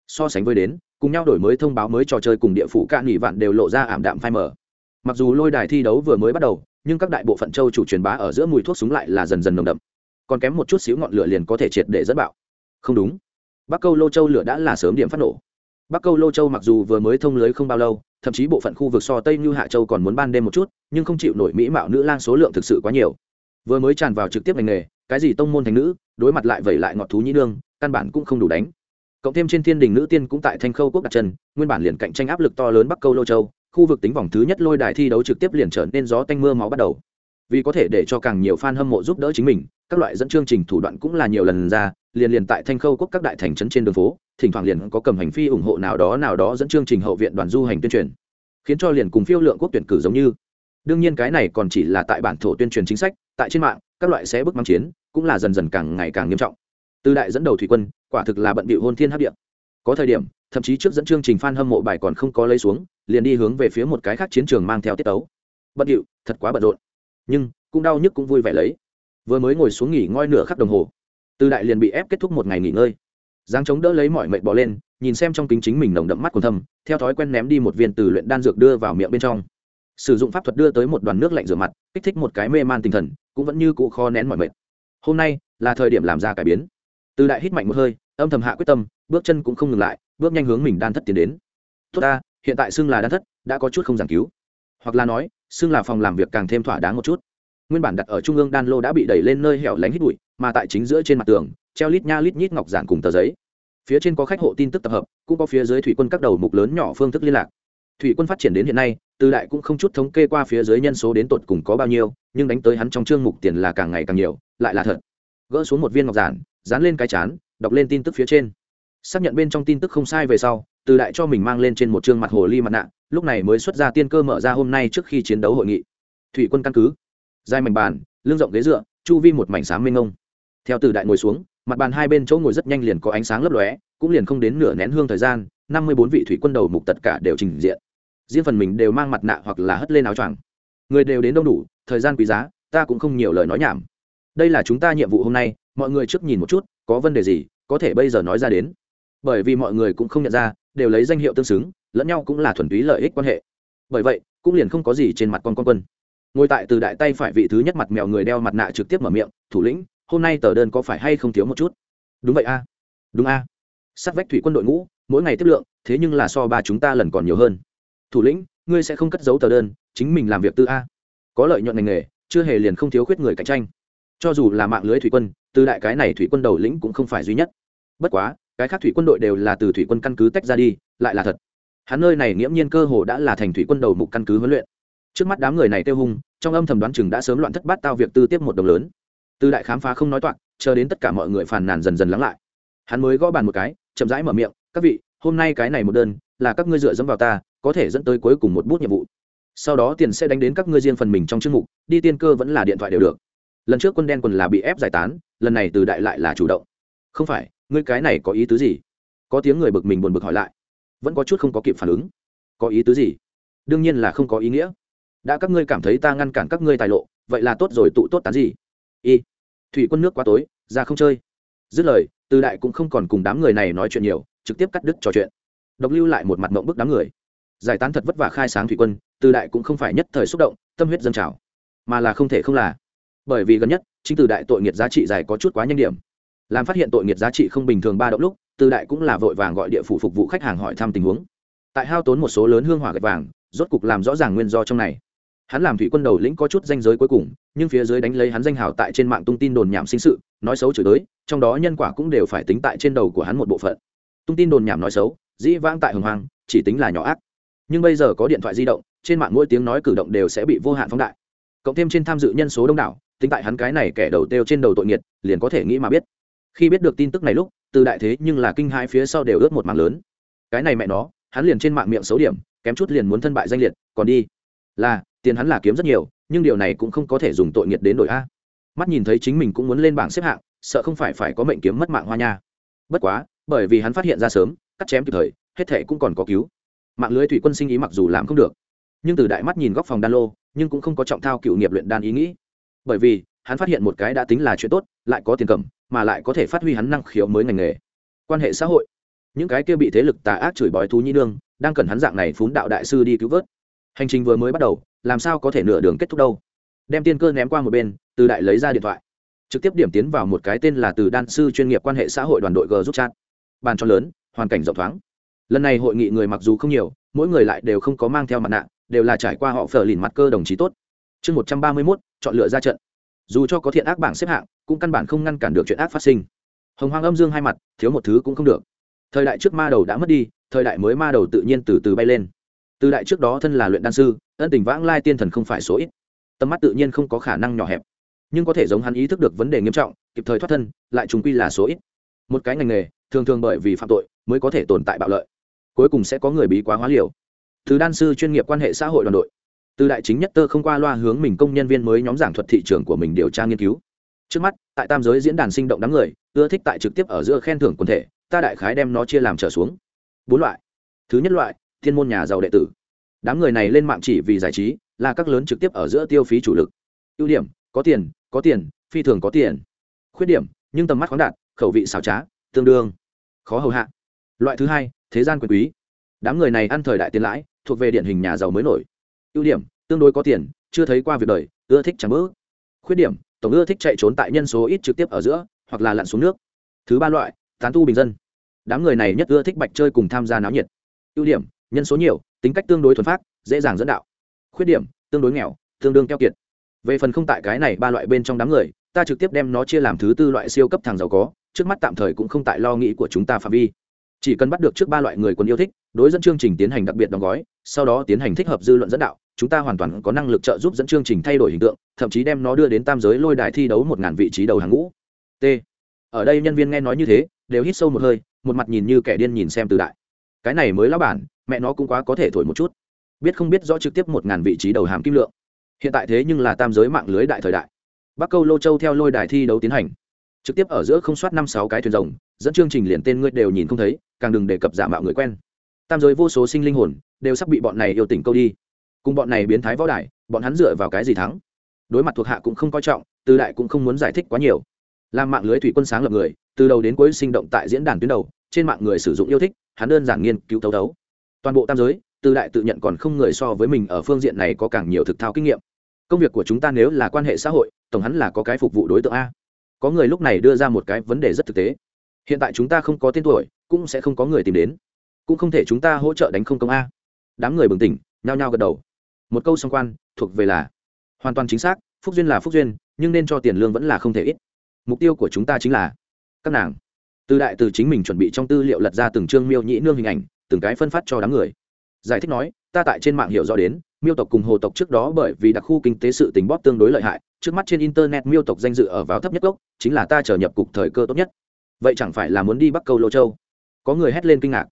So sánh với đến, cùng nhau đổi mới thông báo mới trò chơi cùng địa phủ cạn nghỉ vạn đều lộ ra ảm đạm phai mờ. Mặc dù lôi đài thi đấu vừa mới bắt đầu, nhưng các đại bộ phận châu chủ truyền bá ở giữa mùi thuốc súng lại là dần dần nồng đậm. Còn kém một chút xíu ngọn lửa liền có thể triệt để dẫn bạo. Không đúng. Bắc câu lô châu lửa đã là sớm điểm phát nổ. Bắc câu lô châu mặc dù vừa mới thông lưới không bao lâu, thậm chí bộ phận khu vực so tây như hạ châu còn muốn ban đêm một chút, nhưng không chịu nổi mỹ mạo nữ lang số lượng thực sự quá nhiều. Vừa mới tràn vào trực tiếp ngành nghề cái gì tông môn thành nữ, đối mặt lại vẩy lại ngọt thú nhĩ đương căn bản cũng không đủ đánh. Cộng thêm trên thiên đình nữ tiên cũng tại thanh khâu quốc đặt chân, nguyên bản liền cạnh tranh áp lực to lớn bắc câu lô châu, khu vực tính vòng thứ nhất lôi đài thi đấu trực tiếp liền trở nên gió tanh mưa máu bắt đầu. Vì có thể để cho càng nhiều fan hâm mộ giúp đỡ chính mình, các loại dẫn chương trình thủ đoạn cũng là nhiều lần ra, liền liền tại thanh khâu quốc các đại thành trấn trên đường phố, thỉnh thoảng liền có cầm hành phi ủng hộ nào đó nào đó dẫn chương trình hậu viện đoàn du hành tuyên truyền. Khiến cho liền cùng phiêu lượng quốc tuyển cử giống như. Đương nhiên cái này còn chỉ là tại bản thổ tuyên truyền chính sách, tại trên mạng, các loại sẽ bức mang chiến cũng là dần dần càng ngày càng nghiêm trọng. Từ đại dẫn đầu thủy quân, quả thực là bận bịu hôn thiên hấp điện có thời điểm, thậm chí trước dẫn chương trình fan hâm mộ bài còn không có lấy xuống, liền đi hướng về phía một cái khác chiến trường mang theo tiết tấu. Bận điệu thật quá bận rộn. Nhưng, cũng đau nhức cũng vui vẻ lấy. Vừa mới ngồi xuống nghỉ ngơi nửa khắc đồng hồ, từ đại liền bị ép kết thúc một ngày nghỉ ngơi. Giáng chống đỡ lấy mọi mệnh bỏ lên, nhìn xem trong kính chính mình nồng đậm mắt còn thâm theo thói quen ném đi một viên từ luyện đan dược đưa vào miệng bên trong. Sử dụng pháp thuật đưa tới một đoàn nước lạnh rửa mặt, kích thích một cái mê man tinh thần, cũng vẫn như cụ kho nén mọi mệt hôm nay là thời điểm làm ra cải biến. Từ đại hít mạnh một hơi, âm thầm hạ quyết tâm, bước chân cũng không ngừng lại, bước nhanh hướng mình đan thất tiến đến. Tốt ta, hiện tại xưng là đan thất, đã có chút không giảng cứu. Hoặc là nói, xưng là phòng làm việc càng thêm thỏa đáng một chút. Nguyên bản đặt ở trung ương đan lô đã bị đẩy lên nơi hẻo lánh hít bụi, mà tại chính giữa trên mặt tường, treo lít nha lít nhít ngọc giản cùng tờ giấy. Phía trên có khách hộ tin tức tập hợp, cũng có phía dưới thủy quân các đầu mục lớn nhỏ phương thức liên lạc. Thủy quân phát triển đến hiện nay, từ đại cũng không chút thống kê qua phía dưới nhân số đến tột cùng có bao nhiêu, nhưng đánh tới hắn trong chương mục tiền là càng ngày càng nhiều lại là thật. Gỡ xuống một viên ngọc giản, dán lên cái chán, đọc lên tin tức phía trên. Xác nhận bên trong tin tức không sai về sau, từ đại cho mình mang lên trên một chương mặt hồ ly mặt nạ, lúc này mới xuất ra tiên cơ mở ra hôm nay trước khi chiến đấu hội nghị. Thủy quân căn cứ. Dài mảnh bàn, lưng rộng ghế dựa, chu vi một mảnh sáng mênh ngông theo từ đại ngồi xuống, mặt bàn hai bên chỗ ngồi rất nhanh liền có ánh sáng lấp lóe, cũng liền không đến nửa nén hương thời gian, năm mươi bốn vị thủy quân đầu mục tất cả đều trình diện. Riêng phần mình đều mang mặt nạ hoặc là hất lên áo choàng. Người đều đến đông đủ, thời gian quý giá, ta cũng không nhiều lời nói nhảm đây là chúng ta nhiệm vụ hôm nay, mọi người trước nhìn một chút, có vấn đề gì, có thể bây giờ nói ra đến. Bởi vì mọi người cũng không nhận ra, đều lấy danh hiệu tương xứng, lẫn nhau cũng là thuần túy lợi ích quan hệ. Bởi vậy, cũng liền không có gì trên mặt con con quân. Ngồi tại từ đại tay phải vị thứ nhất mặt mèo người đeo mặt nạ trực tiếp mở miệng, thủ lĩnh, hôm nay tờ đơn có phải hay không thiếu một chút? Đúng vậy a. Đúng a. Sát vách thủy quân đội ngũ, mỗi ngày tiếp lượng, thế nhưng là so ba chúng ta lần còn nhiều hơn. Thủ lĩnh, ngươi sẽ không cất giấu tờ đơn, chính mình làm việc tư a. Có lợi nhuận ngành nghề, chưa hề liền không thiếu khuyết người cạnh tranh cho dù là mạng lưới thủy quân, từ đại cái này thủy quân đầu lĩnh cũng không phải duy nhất. Bất quá, cái khác thủy quân đội đều là từ thủy quân căn cứ tách ra đi, lại là thật. Hắn nơi này nghiễm nhiên cơ hồ đã là thành thủy quân đầu mục căn cứ huấn luyện. Trước mắt đám người này tiêu hung, trong âm thầm đoán chừng đã sớm loạn thất bát tao việc tư tiếp một đồng lớn. Từ đại khám phá không nói toạc, chờ đến tất cả mọi người phàn nàn dần dần lắng lại. Hắn mới gõ bàn một cái, chậm rãi mở miệng, các vị, hôm nay cái này một đơn, là các ngươi dựa dẫm vào ta, có thể dẫn tới cuối cùng một bút nhiệm vụ. Sau đó tiền sẽ đánh đến các ngươi riêng phần mình trong chương mục, đi tiên cơ vẫn là điện thoại đều được lần trước quân đen quần là bị ép giải tán, lần này từ đại lại là chủ động. Không phải, ngươi cái này có ý tứ gì? Có tiếng người bực mình buồn bực hỏi lại. Vẫn có chút không có kịp phản ứng. Có ý tứ gì? Đương nhiên là không có ý nghĩa. Đã các ngươi cảm thấy ta ngăn cản các ngươi tài lộ, vậy là tốt rồi, tụ tốt tán gì? Y. Thủy quân nước quá tối, ra không chơi. Dứt lời, từ đại cũng không còn cùng đám người này nói chuyện nhiều, trực tiếp cắt đứt trò chuyện. Độc lưu lại một mặt mộng bức đám người. Giải tán thật vất vả khai sáng thủy quân, từ đại cũng không phải nhất thời xúc động, tâm huyết dân trào. Mà là không thể không là bởi vì gần nhất, chính từ đại tội nghiệt giá trị dài có chút quá nhanh điểm. Làm phát hiện tội nghiệt giá trị không bình thường ba động lúc, từ đại cũng là vội vàng gọi địa phủ phục vụ khách hàng hỏi thăm tình huống. Tại hao tốn một số lớn hương hỏa gạch vàng, rốt cục làm rõ ràng nguyên do trong này. Hắn làm thủy quân đầu lĩnh có chút danh giới cuối cùng, nhưng phía dưới đánh lấy hắn danh hào tại trên mạng tung tin đồn nhảm sinh sự, nói xấu chửi tới, trong đó nhân quả cũng đều phải tính tại trên đầu của hắn một bộ phận. Tung tin đồn nhảm nói xấu, dĩ vãng tại hồng hoàng chỉ tính là nhỏ ác. Nhưng bây giờ có điện thoại di động, trên mạng mỗi tiếng nói cử động đều sẽ bị vô hạn phóng đại. Cộng thêm trên tham dự nhân số đông đảo tính tại hắn cái này kẻ đầu têu trên đầu tội nghiệt, liền có thể nghĩ mà biết. Khi biết được tin tức này lúc, từ đại thế nhưng là kinh hai phía sau đều ướt một mảng lớn. Cái này mẹ nó, hắn liền trên mạng miệng xấu điểm, kém chút liền muốn thân bại danh liệt, còn đi. Là, tiền hắn là kiếm rất nhiều, nhưng điều này cũng không có thể dùng tội nghiệt đến đổi a. Mắt nhìn thấy chính mình cũng muốn lên bảng xếp hạng, sợ không phải phải có mệnh kiếm mất mạng hoa nha. Bất quá, bởi vì hắn phát hiện ra sớm, cắt chém kịp thời, hết thệ cũng còn có cứu. Mạng lưới thủy quân sinh ý mặc dù làm không được, nhưng từ đại mắt nhìn góc phòng đan lô, nhưng cũng không có trọng thao cựu nghiệp luyện đan ý nghĩ bởi vì, hắn phát hiện một cái đã tính là chuyện tốt, lại có tiền cầm, mà lại có thể phát huy hắn năng khiếu mới ngành nghề. Quan hệ xã hội. Những cái kia bị thế lực tà ác chửi bói thú nhi đương đang cần hắn dạng này phún đạo đại sư đi cứu vớt. Hành trình vừa mới bắt đầu, làm sao có thể nửa đường kết thúc đâu? Đem tiên cơ ném qua một bên, từ đại lấy ra điện thoại. Trực tiếp điểm tiến vào một cái tên là từ đan sư chuyên nghiệp quan hệ xã hội đoàn đội g giúp chat. Bàn cho lớn, hoàn cảnh rộng thoáng. Lần này hội nghị người mặc dù không nhiều, mỗi người lại đều không có mang theo mặt nạ, đều là trải qua họ phở lìn mặt cơ đồng chí tốt. Chương một trăm ba mươi mốt chọn lựa ra trận. Dù cho có thiện ác bảng xếp hạng, cũng căn bản không ngăn cản được chuyện ác phát sinh. Hồng hoang âm dương hai mặt, thiếu một thứ cũng không được. Thời đại trước ma đầu đã mất đi, thời đại mới ma đầu tự nhiên từ từ bay lên. Từ đại trước đó thân là luyện đan sư, ân tình vãng lai tiên thần không phải số ít. Tầm mắt tự nhiên không có khả năng nhỏ hẹp. Nhưng có thể giống hắn ý thức được vấn đề nghiêm trọng, kịp thời thoát thân, lại trùng quy là số ít. Một cái ngành nghề, thường thường bởi vì phạm tội, mới có thể tồn tại bạo lợi. Cuối cùng sẽ có người bí quá hóa liều. Từ đan sư chuyên nghiệp quan hệ xã hội đoàn đội từ đại chính nhất tơ không qua loa hướng mình công nhân viên mới nhóm giảng thuật thị trường của mình điều tra nghiên cứu. Trước mắt, tại tam giới diễn đàn sinh động đám người, ưa thích tại trực tiếp ở giữa khen thưởng quần thể, ta đại khái đem nó chia làm trở xuống. Bốn loại. Thứ nhất loại, thiên môn nhà giàu đệ tử. Đám người này lên mạng chỉ vì giải trí, là các lớn trực tiếp ở giữa tiêu phí chủ lực. Ưu điểm, có tiền có tiền, phi thường có tiền. Khuyết điểm, nhưng tầm mắt khoáng đạt, khẩu vị xảo trá, tương đương. Khó hầu hạ. Loại thứ hai, thế gian quyền quý. Đám người này ăn thời đại tiền lãi, thuộc về điển hình nhà giàu mới nổi ưu điểm, tương đối có tiền, chưa thấy qua việc đời, ưa thích chẳng bỡ. Khuyết điểm, tổng ưa thích chạy trốn tại nhân số ít trực tiếp ở giữa, hoặc là lặn xuống nước. Thứ ba loại, tán tu bình dân. Đám người này nhất ưa thích bạch chơi cùng tham gia náo nhiệt. Ưu điểm, nhân số nhiều, tính cách tương đối thuần phát dễ dàng dẫn đạo. Khuyết điểm, tương đối nghèo, tương đương keo kiệt. Về phần không tại cái này ba loại bên trong đám người, ta trực tiếp đem nó chia làm thứ tư loại siêu cấp thằng giàu có, trước mắt tạm thời cũng không tại lo nghĩ của chúng ta phạm vi chỉ cần bắt được trước ba loại người quân yêu thích, đối dẫn chương trình tiến hành đặc biệt đóng gói, sau đó tiến hành thích hợp dư luận dẫn đạo, chúng ta hoàn toàn có năng lực trợ giúp dẫn chương trình thay đổi hình tượng, thậm chí đem nó đưa đến tam giới lôi đài thi đấu một ngàn vị trí đầu hàng ngũ. T. Ở đây nhân viên nghe nói như thế, đều hít sâu một hơi, một mặt nhìn như kẻ điên nhìn xem từ đại. Cái này mới lão bản, mẹ nó cũng quá có thể thổi một chút. Biết không biết rõ trực tiếp một ngàn vị trí đầu hàm kim lượng. Hiện tại thế nhưng là tam giới mạng lưới đại thời đại. Bắc câu lô châu theo lôi đài thi đấu tiến hành trực tiếp ở giữa không soát năm sáu cái thuyền rồng, dẫn chương trình liền tên ngươi đều nhìn không thấy, càng đừng đề cập giả mạo người quen. Tam giới vô số sinh linh hồn, đều sắp bị bọn này yêu tỉnh câu đi. Cùng bọn này biến thái võ đại bọn hắn dựa vào cái gì thắng? Đối mặt thuộc hạ cũng không coi trọng, từ đại cũng không muốn giải thích quá nhiều. Làm mạng lưới thủy quân sáng lập người, từ đầu đến cuối sinh động tại diễn đàn tuyến đầu, trên mạng người sử dụng yêu thích, hắn đơn giản nghiên cứu thấu thấu. Toàn bộ tam giới, từ đại tự nhận còn không người so với mình ở phương diện này có càng nhiều thực thao kinh nghiệm. Công việc của chúng ta nếu là quan hệ xã hội, tổng hắn là có cái phục vụ đối tượng a có người lúc này đưa ra một cái vấn đề rất thực tế. Hiện tại chúng ta không có tên tuổi, cũng sẽ không có người tìm đến. Cũng không thể chúng ta hỗ trợ đánh không công a. Đám người bừng tỉnh, nhao nhao gật đầu. Một câu song quan, thuộc về là, hoàn toàn chính xác, phúc duyên là phúc duyên, nhưng nên cho tiền lương vẫn là không thể ít. Mục tiêu của chúng ta chính là, các nàng. Từ đại từ chính mình chuẩn bị trong tư liệu lật ra từng chương miêu nhĩ nương hình ảnh, từng cái phân phát cho đám người. Giải thích nói, ta tại trên mạng hiểu rõ đến, miêu tộc cùng hồ tộc trước đó bởi vì đặc khu kinh tế sự tình bóp tương đối lợi hại trước mắt trên internet miêu tộc danh dự ở vào thấp nhất gốc, chính là ta trở nhập cục thời cơ tốt nhất. Vậy chẳng phải là muốn đi bắc câu lô châu? Có người hét lên kinh ngạc.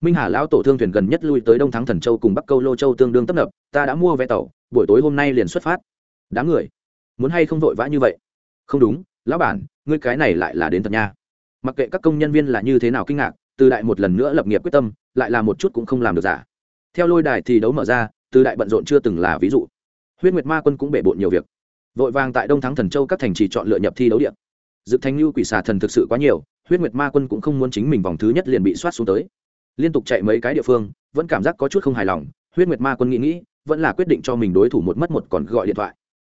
Minh hà lão tổ thương thuyền gần nhất lui tới đông thắng thần châu cùng bắc câu lô châu tương đương tấp nập, ta đã mua vé tàu, buổi tối hôm nay liền xuất phát. Đám người, muốn hay không vội vã như vậy? Không đúng, lão bản, ngươi cái này lại là đến thật nha. Mặc kệ các công nhân viên là như thế nào kinh ngạc, từ đại một lần nữa lập nghiệp quyết tâm, lại là một chút cũng không làm được giả. Theo lôi đài thì đấu mở ra, từ đại bận rộn chưa từng là ví dụ. Huyết nguyệt ma quân cũng bể bộn nhiều việc vội vàng tại đông thắng thần châu các thành trì chọn lựa nhập thi đấu điện dự thanh lưu quỷ xà thần thực sự quá nhiều, huyết nguyệt ma quân cũng không muốn chính mình vòng thứ nhất liền bị soát xuống tới. Liên tục chạy mấy cái địa phương, vẫn cảm giác có chút không hài lòng, huyết nguyệt ma quân nghĩ nghĩ, vẫn là quyết định cho mình đối thủ một mất một còn gọi điện thoại.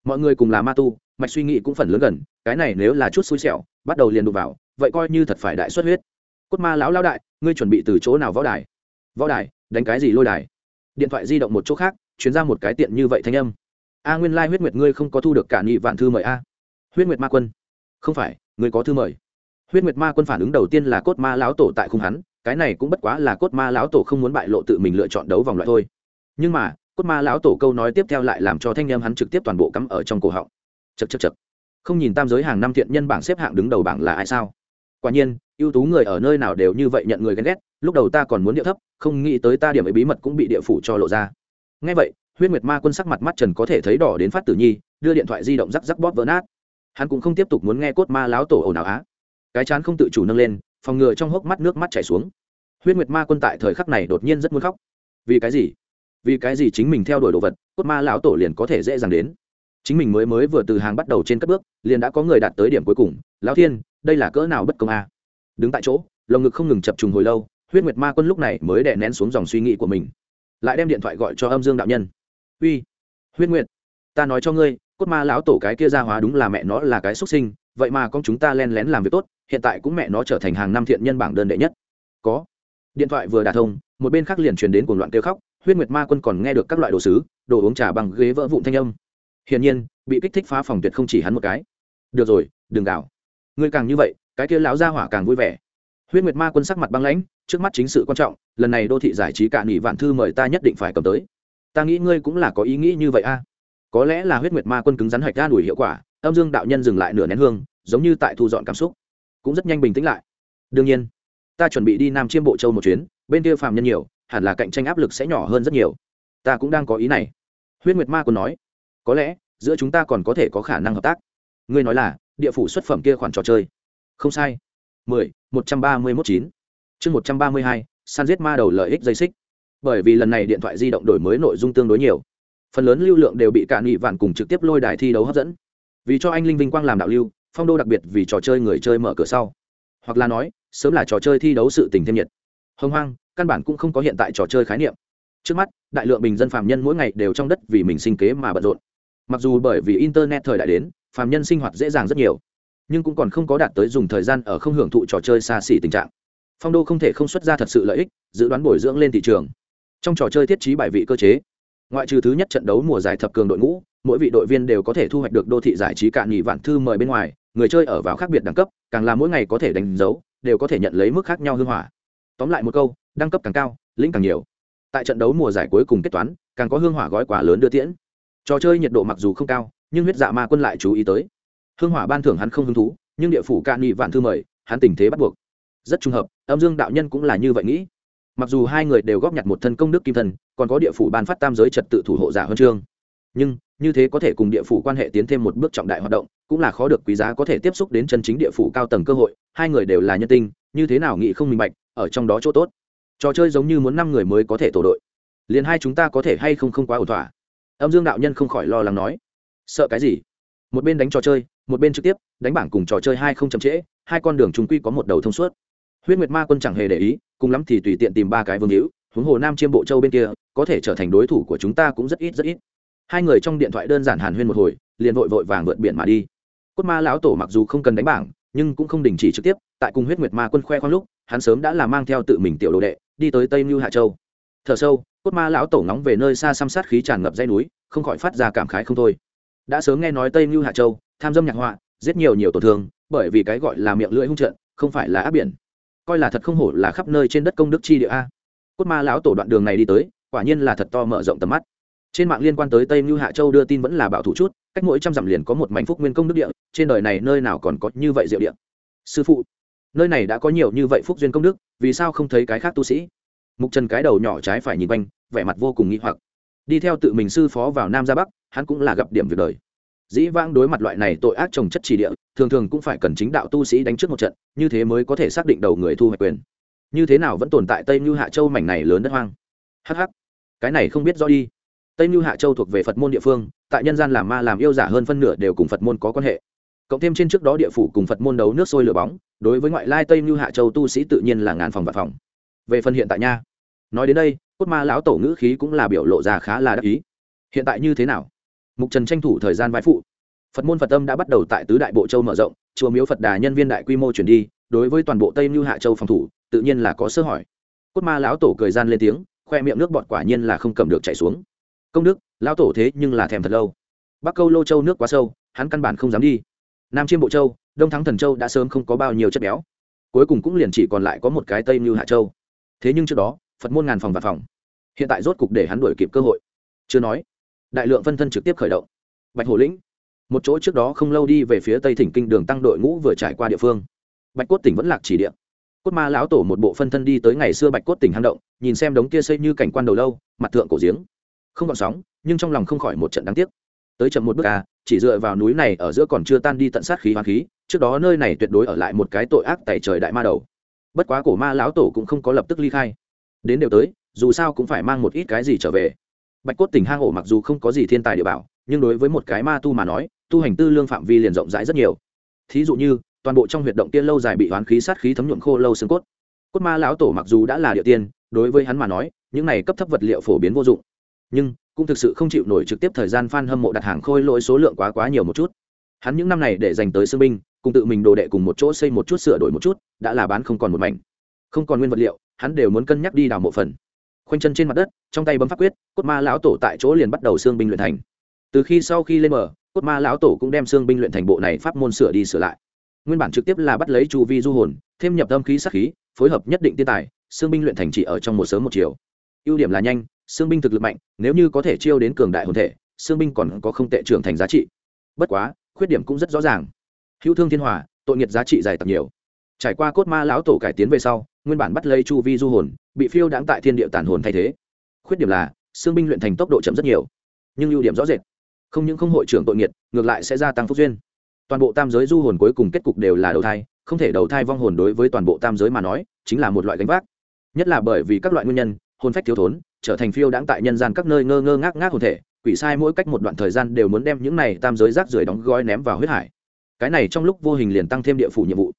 Mọi người cùng là ma tu, mạch suy nghĩ cũng phần lớn gần, cái này nếu là chút xui xẻo, bắt đầu liền đụng vào, vậy coi như thật phải đại xuất huyết. Cốt ma lão lão đại, ngươi chuẩn bị từ chỗ nào võ đài? Võ đài, đánh cái gì lôi đài? Điện thoại di động một chỗ khác chuyến ra một cái tiện như vậy thanh âm a nguyên lai huyết nguyệt ngươi không có thu được cả nhị vạn thư mời a. Huyết nguyệt ma quân. Không phải, ngươi có thư mời. Huyết nguyệt ma quân phản ứng đầu tiên là cốt ma lão tổ tại khung hắn, cái này cũng bất quá là cốt ma lão tổ không muốn bại lộ tự mình lựa chọn đấu vòng loại thôi. Nhưng mà, cốt ma lão tổ câu nói tiếp theo lại làm cho thanh em hắn trực tiếp toàn bộ cắm ở trong cổ họng. Chật chật chật không nhìn tam giới hàng năm thiện nhân bảng xếp hạng đứng đầu bảng là ai sao? Quả nhiên, ưu tú người ở nơi nào đều như vậy nhận người ghen ghét, lúc đầu ta còn muốn địa thấp, không nghĩ tới ta điểm ấy bí mật cũng bị địa phủ cho lộ ra. Ngay vậy huyết nguyệt ma quân sắc mặt mắt trần có thể thấy đỏ đến phát tử nhi, đưa điện thoại di động rắc rắc bóp vỡ nát. Hắn cũng không tiếp tục muốn nghe cốt ma láo tổ ồn ào á. Cái chán không tự chủ nâng lên, phòng ngừa trong hốc mắt nước mắt chảy xuống. Huyết nguyệt ma quân tại thời khắc này đột nhiên rất muốn khóc. Vì cái gì? Vì cái gì chính mình theo đuổi đồ vật, cốt ma lão tổ liền có thể dễ dàng đến? Chính mình mới mới vừa từ hàng bắt đầu trên các bước, liền đã có người đạt tới điểm cuối cùng. Lão thiên, đây là cỡ nào bất công a? Đứng tại chỗ, lồng ngực không ngừng chập trùng hồi lâu, huyết nguyệt ma quân lúc này mới đè nén xuống dòng suy nghĩ của mình. Lại đem điện thoại gọi cho âm dương đạo nhân uy, huyết nguyệt, ta nói cho ngươi, cốt ma lão tổ cái kia ra hóa đúng là mẹ nó là cái xuất sinh, vậy mà con chúng ta len lén làm việc tốt, hiện tại cũng mẹ nó trở thành hàng năm thiện nhân bảng đơn đệ nhất. Có. Điện thoại vừa đả thông, một bên khác liền truyền đến cuồng loạn kêu khóc, huyết nguyệt ma quân còn nghe được các loại đồ sứ, đồ uống trà bằng ghế vỡ vụn thanh âm. Hiển nhiên, bị kích thích phá phòng tuyệt không chỉ hắn một cái. Được rồi, đừng gào. Ngươi càng như vậy, cái kia lão gia hỏa càng vui vẻ. Huyết nguyệt ma quân sắc mặt băng lãnh, trước mắt chính sự quan trọng, lần này đô thị giải trí cạn nghỉ vạn thư mời ta nhất định phải cầm tới ta nghĩ ngươi cũng là có ý nghĩ như vậy a. Có lẽ là huyết nguyệt ma quân cứng rắn hạch ra đuổi hiệu quả, âm dương đạo nhân dừng lại nửa nén hương, giống như tại thu dọn cảm xúc. Cũng rất nhanh bình tĩnh lại. Đương nhiên, ta chuẩn bị đi nam chiêm bộ châu một chuyến, bên kia phàm nhân nhiều, hẳn là cạnh tranh áp lực sẽ nhỏ hơn rất nhiều. Ta cũng đang có ý này. Huyết nguyệt ma quân nói. Có lẽ, giữa chúng ta còn có thể có khả năng hợp tác. Ngươi nói là, địa phủ xuất phẩm kia khoản trò chơi. Không sai. Mười, một trăm ba mươi mốt chín. Chương một trăm ba mươi hai san giết ma đầu lợi ích dây xích bởi vì lần này điện thoại di động đổi mới nội dung tương đối nhiều. Phần lớn lưu lượng đều bị cả nghị vạn cùng trực tiếp lôi đài thi đấu hấp dẫn. Vì cho anh linh vinh quang làm đạo lưu, phong đô đặc biệt vì trò chơi người chơi mở cửa sau. Hoặc là nói, sớm là trò chơi thi đấu sự tình thêm nhiệt. Hông hoang, căn bản cũng không có hiện tại trò chơi khái niệm. Trước mắt, đại lượng bình dân phạm nhân mỗi ngày đều trong đất vì mình sinh kế mà bận rộn. Mặc dù bởi vì internet thời đại đến phạm nhân sinh hoạt dễ dàng rất nhiều, nhưng cũng còn không có đạt tới dùng thời gian ở không hưởng thụ trò chơi xa xỉ tình trạng. Phong đô không thể không xuất ra thật sự lợi ích dự đoán bồi dưỡng lên thị trường trong trò chơi thiết trí bài vị cơ chế. Ngoại trừ thứ nhất trận đấu mùa giải thập cường đội ngũ, mỗi vị đội viên đều có thể thu hoạch được đô thị giải trí cạn nghỉ vạn thư mời bên ngoài, người chơi ở vào khác biệt đẳng cấp, càng là mỗi ngày có thể đánh dấu, đều có thể nhận lấy mức khác nhau hư hỏa. Tóm lại một câu, đẳng cấp càng cao, lĩnh càng nhiều. Tại trận đấu mùa giải cuối cùng kết toán, càng có hương hỏa gói quả lớn đưa tiễn. Trò chơi nhiệt độ mặc dù không cao, nhưng huyết dạ ma quân lại chú ý tới. Hương hỏa ban thưởng hắn không hứng thú, nhưng địa phủ cạn nghị vạn thư mời, hắn tình thế bắt buộc. Rất trùng hợp, âm dương đạo nhân cũng là như vậy nghĩ mặc dù hai người đều góp nhặt một thân công đức kim thần còn có địa phủ ban phát tam giới trật tự thủ hộ giả huân chương. Nhưng, như thế có thể cùng địa phủ quan hệ tiến thêm một bước trọng đại hoạt động, cũng là khó được quý giá có thể tiếp xúc đến chân chính địa phủ cao tầng cơ hội, hai người đều là nhân tinh, như thế nào nghĩ không minh bạch, ở trong đó chỗ tốt. Trò chơi giống như muốn năm người mới có thể tổ đội. Liền hai chúng ta có thể hay không không quá ổn thỏa? Âm dương đạo nhân không khỏi lo lắng nói. Sợ cái gì? Một bên đánh trò chơi, một bên trực tiếp, đánh bảng cùng trò chơi hai không chậm trễ, hai con đường chúng quy có một đầu thông suốt huyết nguyệt ma quân chẳng hề để ý, cùng lắm thì tùy tiện tìm ba cái vương hữu, huống hồ nam chiêm bộ châu bên kia, có thể trở thành đối thủ của chúng ta cũng rất ít rất ít. Hai người trong điện thoại đơn giản hàn huyên một hồi, liền vội vội vàng vượt biển mà đi. Cốt ma lão tổ mặc dù không cần đánh bảng, nhưng cũng không đình chỉ trực tiếp, tại cùng huyết nguyệt ma quân khoe khoang lúc, hắn sớm đã là mang theo tự mình tiểu đồ đệ, đi tới tây mưu hạ châu. Thở sâu, cốt ma lão tổ ngóng về nơi xa xăm sát khí tràn ngập dây núi, không khỏi phát ra cảm khái không thôi. Đã sớm nghe nói tây mưu hạ châu, tham dâm nhạc họa, giết nhiều nhiều tổn thương, bởi vì cái gọi là miệng lưỡi hung trận, không phải là áp biển coi là thật không hổ là khắp nơi trên đất công đức chi địa a. Cốt ma lão tổ đoạn đường này đi tới, quả nhiên là thật to mở rộng tầm mắt. Trên mạng liên quan tới tây mưu hạ châu đưa tin vẫn là bảo thủ chút, cách mỗi trăm dặm liền có một mảnh phúc nguyên công đức địa, trên đời này nơi nào còn có như vậy diệu địa. Sư phụ, nơi này đã có nhiều như vậy phúc duyên công đức, vì sao không thấy cái khác tu sĩ? Mục trần cái đầu nhỏ trái phải nhìn quanh, vẻ mặt vô cùng nghi hoặc. Đi theo tự mình sư phó vào nam ra bắc, hắn cũng là gặp điểm việc đời dĩ vãng đối mặt loại này tội ác trồng chất trì địa, thường thường cũng phải cần chính đạo tu sĩ đánh trước một trận, như thế mới có thể xác định đầu người thu hoạch quyền. Như thế nào vẫn tồn tại tây như hạ châu mảnh này lớn đất hoang? Hh cái này không biết rõ đi. Tây như hạ châu thuộc về phật môn địa phương, tại nhân gian làm ma làm yêu giả hơn phân nửa đều cùng phật môn có quan hệ. Cộng thêm trên trước đó địa phủ cùng phật môn đấu nước sôi lửa bóng, đối với ngoại lai tây như hạ châu tu sĩ tự nhiên là ngàn phòng và phòng. Về phần hiện tại nha, nói đến đây, cốt ma lão tổ ngữ khí cũng là biểu lộ ra khá là đắc ý. Hiện tại như thế nào? Mục trần tranh thủ thời gian vai phụ. Phật môn phật tâm đã bắt đầu tại tứ đại bộ châu mở rộng, chùa miếu phật đà nhân viên đại quy mô chuyển đi, đối với toàn bộ tây mưu hạ châu phòng thủ, tự nhiên là có sơ hỏi. Cốt ma lão tổ cười gian lên tiếng, khoe miệng nước bọt quả nhiên là không cầm được chảy xuống. Công đức, lão tổ thế nhưng là thèm thật lâu. Bắc câu lô châu nước quá sâu, hắn căn bản không dám đi. Nam chiêm bộ châu, đông thắng thần châu đã sớm không có bao nhiêu chất béo. Cuối cùng cũng liền chỉ còn lại có một cái tây mưu hạ châu. Thế nhưng trước đó, phật môn ngàn phòng và phòng. Hiện tại rốt cục để hắn đuổi kịp cơ hội. Chưa nói đại lượng phân thân trực tiếp khởi động. Bạch hổ lĩnh, một chỗ trước đó không lâu đi về phía tây thỉnh kinh đường tăng đội ngũ vừa trải qua địa phương. Bạch cốt tỉnh vẫn lạc chỉ địa. Cốt ma lão tổ một bộ phân thân đi tới ngày xưa bạch cốt tỉnh hang động, nhìn xem đống kia xây như cảnh quan đầu lâu, mặt thượng cổ giếng. Không còn sóng, nhưng trong lòng không khỏi một trận đáng tiếc. Tới chậm một bước à chỉ dựa vào núi này ở giữa còn chưa tan đi tận sát khí hoa khí, trước đó nơi này tuyệt đối ở lại một cái tội ác tại trời đại ma đầu. Bất quá cổ ma lão tổ cũng không có lập tức ly khai. Đến đều tới, dù sao cũng phải mang một ít cái gì trở về bạch cốt tỉnh hang ổ mặc dù không có gì thiên tài địa bảo, nhưng đối với một cái ma tu mà nói, tu hành tư lương phạm vi liền rộng rãi rất nhiều. Thí dụ như, toàn bộ trong huyệt động tiên lâu dài bị hoán khí sát khí thấm nhuộm khô lâu xương cốt. Cốt ma lão tổ mặc dù đã là địa tiên, đối với hắn mà nói, những này cấp thấp vật liệu phổ biến vô dụng. Nhưng, cũng thực sự không chịu nổi trực tiếp thời gian f a n hâm mộ đặt hàng khôi lỗi số lượng quá quá nhiều một chút. Hắn những năm này để dành tới sư binh, cùng tự mình đồ đệ cùng một chỗ xây một chút sửa đổi một chút, đã là bán không còn một mảnh. Không còn nguyên vật liệu, hắn đều muốn cân nhắc đi đào mộ phần khoanh chân trên mặt đất, trong tay bấm pháp quyết, cốt ma lão tổ tại chỗ liền bắt đầu xương binh luyện thành. Từ khi sau khi lên mở cốt ma lão tổ cũng đem xương binh luyện thành bộ này pháp môn sửa đi sửa lại. Nguyên bản trực tiếp là bắt lấy chu vi du hồn, thêm nhập âm khí sắc khí, phối hợp nhất định tiên tài, xương binh luyện thành chỉ ở trong một sớm một chiều. Ưu điểm là nhanh, xương binh thực lực mạnh, nếu như có thể chiêu đến cường đại hồn thể, xương binh còn có không tệ trưởng thành giá trị. Bất quá, khuyết điểm cũng rất rõ ràng. Hữu thương thiên hòa, tội nghiệt giá trị dài tập nhiều. Trải qua cốt ma lão tổ cải tiến về sau nguyên bản bắt lấy chu vi du hồn, bị phiêu đáng tại thiên địa tàn hồn thay thế. Khuyết điểm là, xương binh luyện thành tốc độ chậm rất nhiều, nhưng ưu điểm rõ rệt. Không những không hội trưởng tội nghiệt, ngược lại sẽ gia tăng phúc duyên. Toàn bộ tam giới du hồn cuối cùng kết cục đều là đầu thai, không thể đầu thai vong hồn đối với toàn bộ tam giới mà nói, chính là một loại gánh vác. Nhất là bởi vì các loại nguyên nhân, hồn phách thiếu thốn, trở thành phiêu đãng tại nhân gian các nơi ngơ ngơ ngác ngác hồn thể, quỷ sai mỗi cách một đoạn thời gian đều muốn đem những này tam giới rác rưởi đóng gói ném vào huyết hải. Cái này trong lúc vô hình liền tăng thêm địa phủ nhiệm vụ.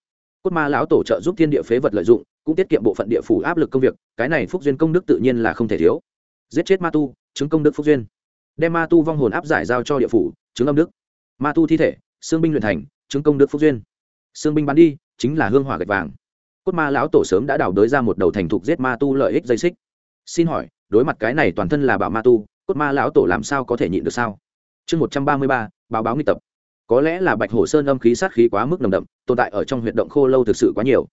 Cốt ma lão tổ trợ giúp thiên địa phế vật lợi dụng cũng tiết kiệm bộ phận địa phủ áp lực công việc, cái này phúc duyên công đức tự nhiên là không thể thiếu. Giết chết ma tu, chứng công đức phúc duyên. Đem ma tu vong hồn áp giải giao cho địa phủ, chứng âm đức. Ma tu thi thể, xương binh luyện thành, chứng công đức phúc duyên. Xương binh bắn đi, chính là hương hỏa gạch vàng. Cốt ma lão tổ sớm đã đào đới ra một đầu thành thục giết ma tu lợi ích dây xích. Xin hỏi, đối mặt cái này toàn thân là bảo ma tu, cốt ma lão tổ làm sao có thể nhịn được sao? Chương một trăm ba mươi ba, báo báo nghi tập. Có lẽ là bạch hổ sơn âm khí sát khí quá mức nồng đậm, tồn tại ở trong huyệt động khô lâu thực sự quá nhiều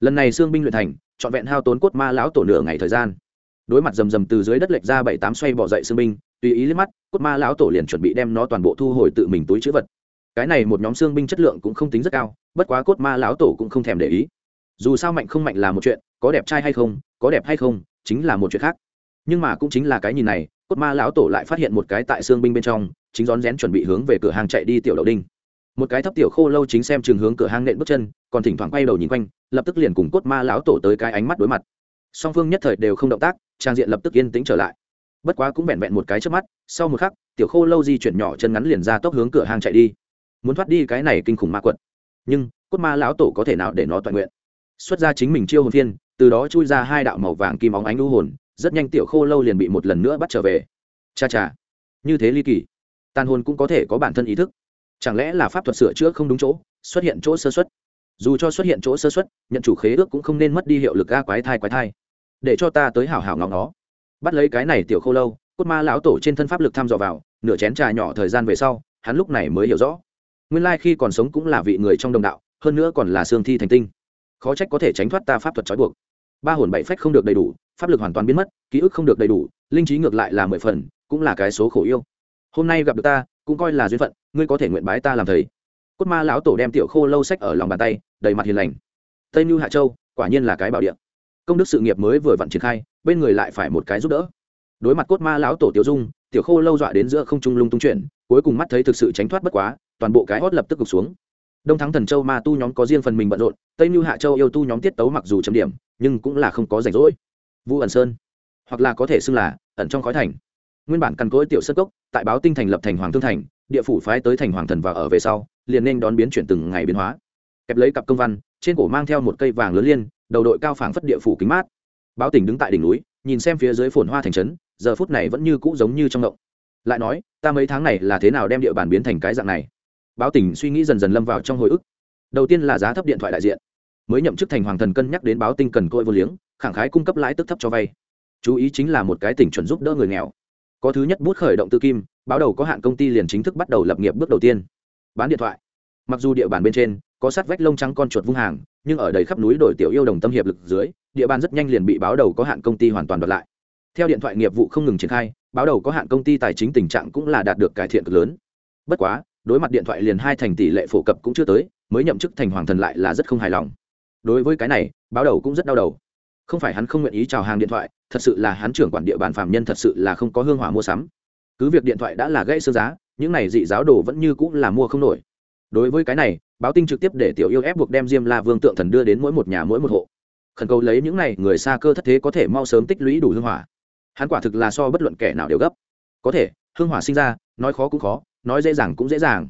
lần này xương binh luyện thành, trọn vẹn hao tốn cốt ma lão tổ nửa ngày thời gian. Đối mặt rầm rầm từ dưới đất lệch ra bảy tám xoay bỏ dậy xương binh, tùy ý liếc mắt, cốt ma lão tổ liền chuẩn bị đem nó toàn bộ thu hồi tự mình túi chữ vật. Cái này một nhóm xương binh chất lượng cũng không tính rất cao, bất quá cốt ma lão tổ cũng không thèm để ý. Dù sao mạnh không mạnh là một chuyện, có đẹp trai hay không, có đẹp hay không, chính là một chuyện khác. Nhưng mà cũng chính là cái nhìn này, cốt ma lão tổ lại phát hiện một cái tại xương binh bên trong, chính rón rén chuẩn bị hướng về cửa hàng chạy đi tiểu đậu đinh một cái thấp tiểu khô lâu chính xem trường hướng cửa hang nện bước chân, còn thỉnh thoảng quay đầu nhìn quanh, lập tức liền cùng cốt ma lão tổ tới cái ánh mắt đối mặt. Song phương nhất thời đều không động tác, trang diện lập tức yên tĩnh trở lại. Bất quá cũng vẹn vẹn một cái trước mắt, sau một khắc, tiểu khô lâu di chuyển nhỏ chân ngắn liền ra tốc hướng cửa hang chạy đi. Muốn thoát đi cái này kinh khủng ma quật. Nhưng, cốt ma lão tổ có thể nào để nó toàn nguyện? Xuất ra chính mình chiêu hồn phiên, từ đó chui ra hai đạo màu vàng kim óng ánh lưu hồn, rất nhanh tiểu khô lâu liền bị một lần nữa bắt trở về. Cha cha. Như thế ly kỳ. Tàn hồn cũng có thể có bản thân ý thức chẳng lẽ là pháp thuật sửa chữa không đúng chỗ, xuất hiện chỗ sơ xuất? Dù cho xuất hiện chỗ sơ xuất, nhận chủ khế ước cũng không nên mất đi hiệu lực ga quái thai quái thai. Để cho ta tới hảo hảo ngóng nó bắt lấy cái này tiểu khô lâu, cốt ma lão tổ trên thân pháp lực thăm dò vào, nửa chén trà nhỏ thời gian về sau, hắn lúc này mới hiểu rõ. Nguyên lai khi còn sống cũng là vị người trong đồng đạo, hơn nữa còn là xương thi thành tinh. Khó trách có thể tránh thoát ta pháp thuật trói buộc. Ba hồn bảy phách không được đầy đủ, pháp lực hoàn toàn biến mất, ký ức không được đầy đủ, linh trí ngược lại là mười phần, cũng là cái số khổ yêu. Hôm nay gặp được ta, cũng coi là duyên phận ngươi có thể nguyện bái ta làm thầy. Cốt ma lão tổ đem tiểu khô lâu sách ở lòng bàn tay, đầy mặt hiền lành. Tây mưu hạ châu, quả nhiên là cái bảo địa. Công đức sự nghiệp mới vừa vặn triển khai, bên người lại phải một cái giúp đỡ. Đối mặt cốt ma lão tổ tiểu dung, tiểu khô lâu dọa đến giữa không trung lung tung chuyển, cuối cùng mắt thấy thực sự tránh thoát bất quá, toàn bộ cái hót lập tức gục xuống. Đông thắng thần châu ma tu nhóm có riêng phần mình bận rộn, tây mưu hạ châu yêu tu nhóm tiết tấu mặc dù chấm điểm, nhưng cũng là không có rảnh rỗi. Vu ẩn sơn, hoặc là có thể xưng là ẩn trong khói thành nguyên bản căn cối tiểu sơ cốc, tại báo tinh thành lập thành hoàng thương thành, địa phủ phái tới thành hoàng thần và ở về sau, liền nên đón biến chuyển từng ngày biến hóa. Kẹp lấy cặp công văn, trên cổ mang theo một cây vàng lớn liên, đầu đội cao phảng phất địa phủ kính mát. Báo tỉnh đứng tại đỉnh núi, nhìn xem phía dưới phồn hoa thành trấn, giờ phút này vẫn như cũ giống như trong động lại nói, ta mấy tháng này là thế nào đem địa bàn biến thành cái dạng này? Báo tỉnh suy nghĩ dần dần lâm vào trong hồi ức. Đầu tiên là giá thấp điện thoại đại diện. Mới nhậm chức thành hoàng thần cân nhắc đến báo tinh cần côi vô liếng, khẳng khái cung cấp lãi tức thấp cho vay. Chú ý chính là một cái tỉnh chuẩn giúp đỡ người nghèo có thứ nhất bút khởi động tư kim, báo đầu có hạn công ty liền chính thức bắt đầu lập nghiệp bước đầu tiên. Bán điện thoại. Mặc dù địa bàn bên trên có sát vách lông trắng con chuột vung hàng, nhưng ở đầy khắp núi đổi tiểu yêu đồng tâm hiệp lực dưới, địa bàn rất nhanh liền bị báo đầu có hạn công ty hoàn toàn đoạt lại. Theo điện thoại nghiệp vụ không ngừng triển khai, báo đầu có hạn công ty tài chính tình trạng cũng là đạt được cải thiện cực lớn. Bất quá, đối mặt điện thoại liền hai thành tỷ lệ phổ cập cũng chưa tới, mới nhậm chức thành hoàng thần lại là rất không hài lòng. Đối với cái này, báo đầu cũng rất đau đầu không phải hắn không nguyện ý chào hàng điện thoại, thật sự là hắn trưởng quản địa bàn phạm nhân thật sự là không có hương hỏa mua sắm. Cứ việc điện thoại đã là gãy sơ giá, những này dị giáo đồ vẫn như cũng là mua không nổi. Đối với cái này, báo tinh trực tiếp để tiểu yêu ép buộc đem diêm la vương tượng thần đưa đến mỗi một nhà mỗi một hộ. Khẩn cầu lấy những này người xa cơ thất thế có thể mau sớm tích lũy đủ hương hỏa. Hắn quả thực là so bất luận kẻ nào đều gấp. Có thể, hương hỏa sinh ra, nói khó cũng khó, nói dễ dàng cũng dễ dàng.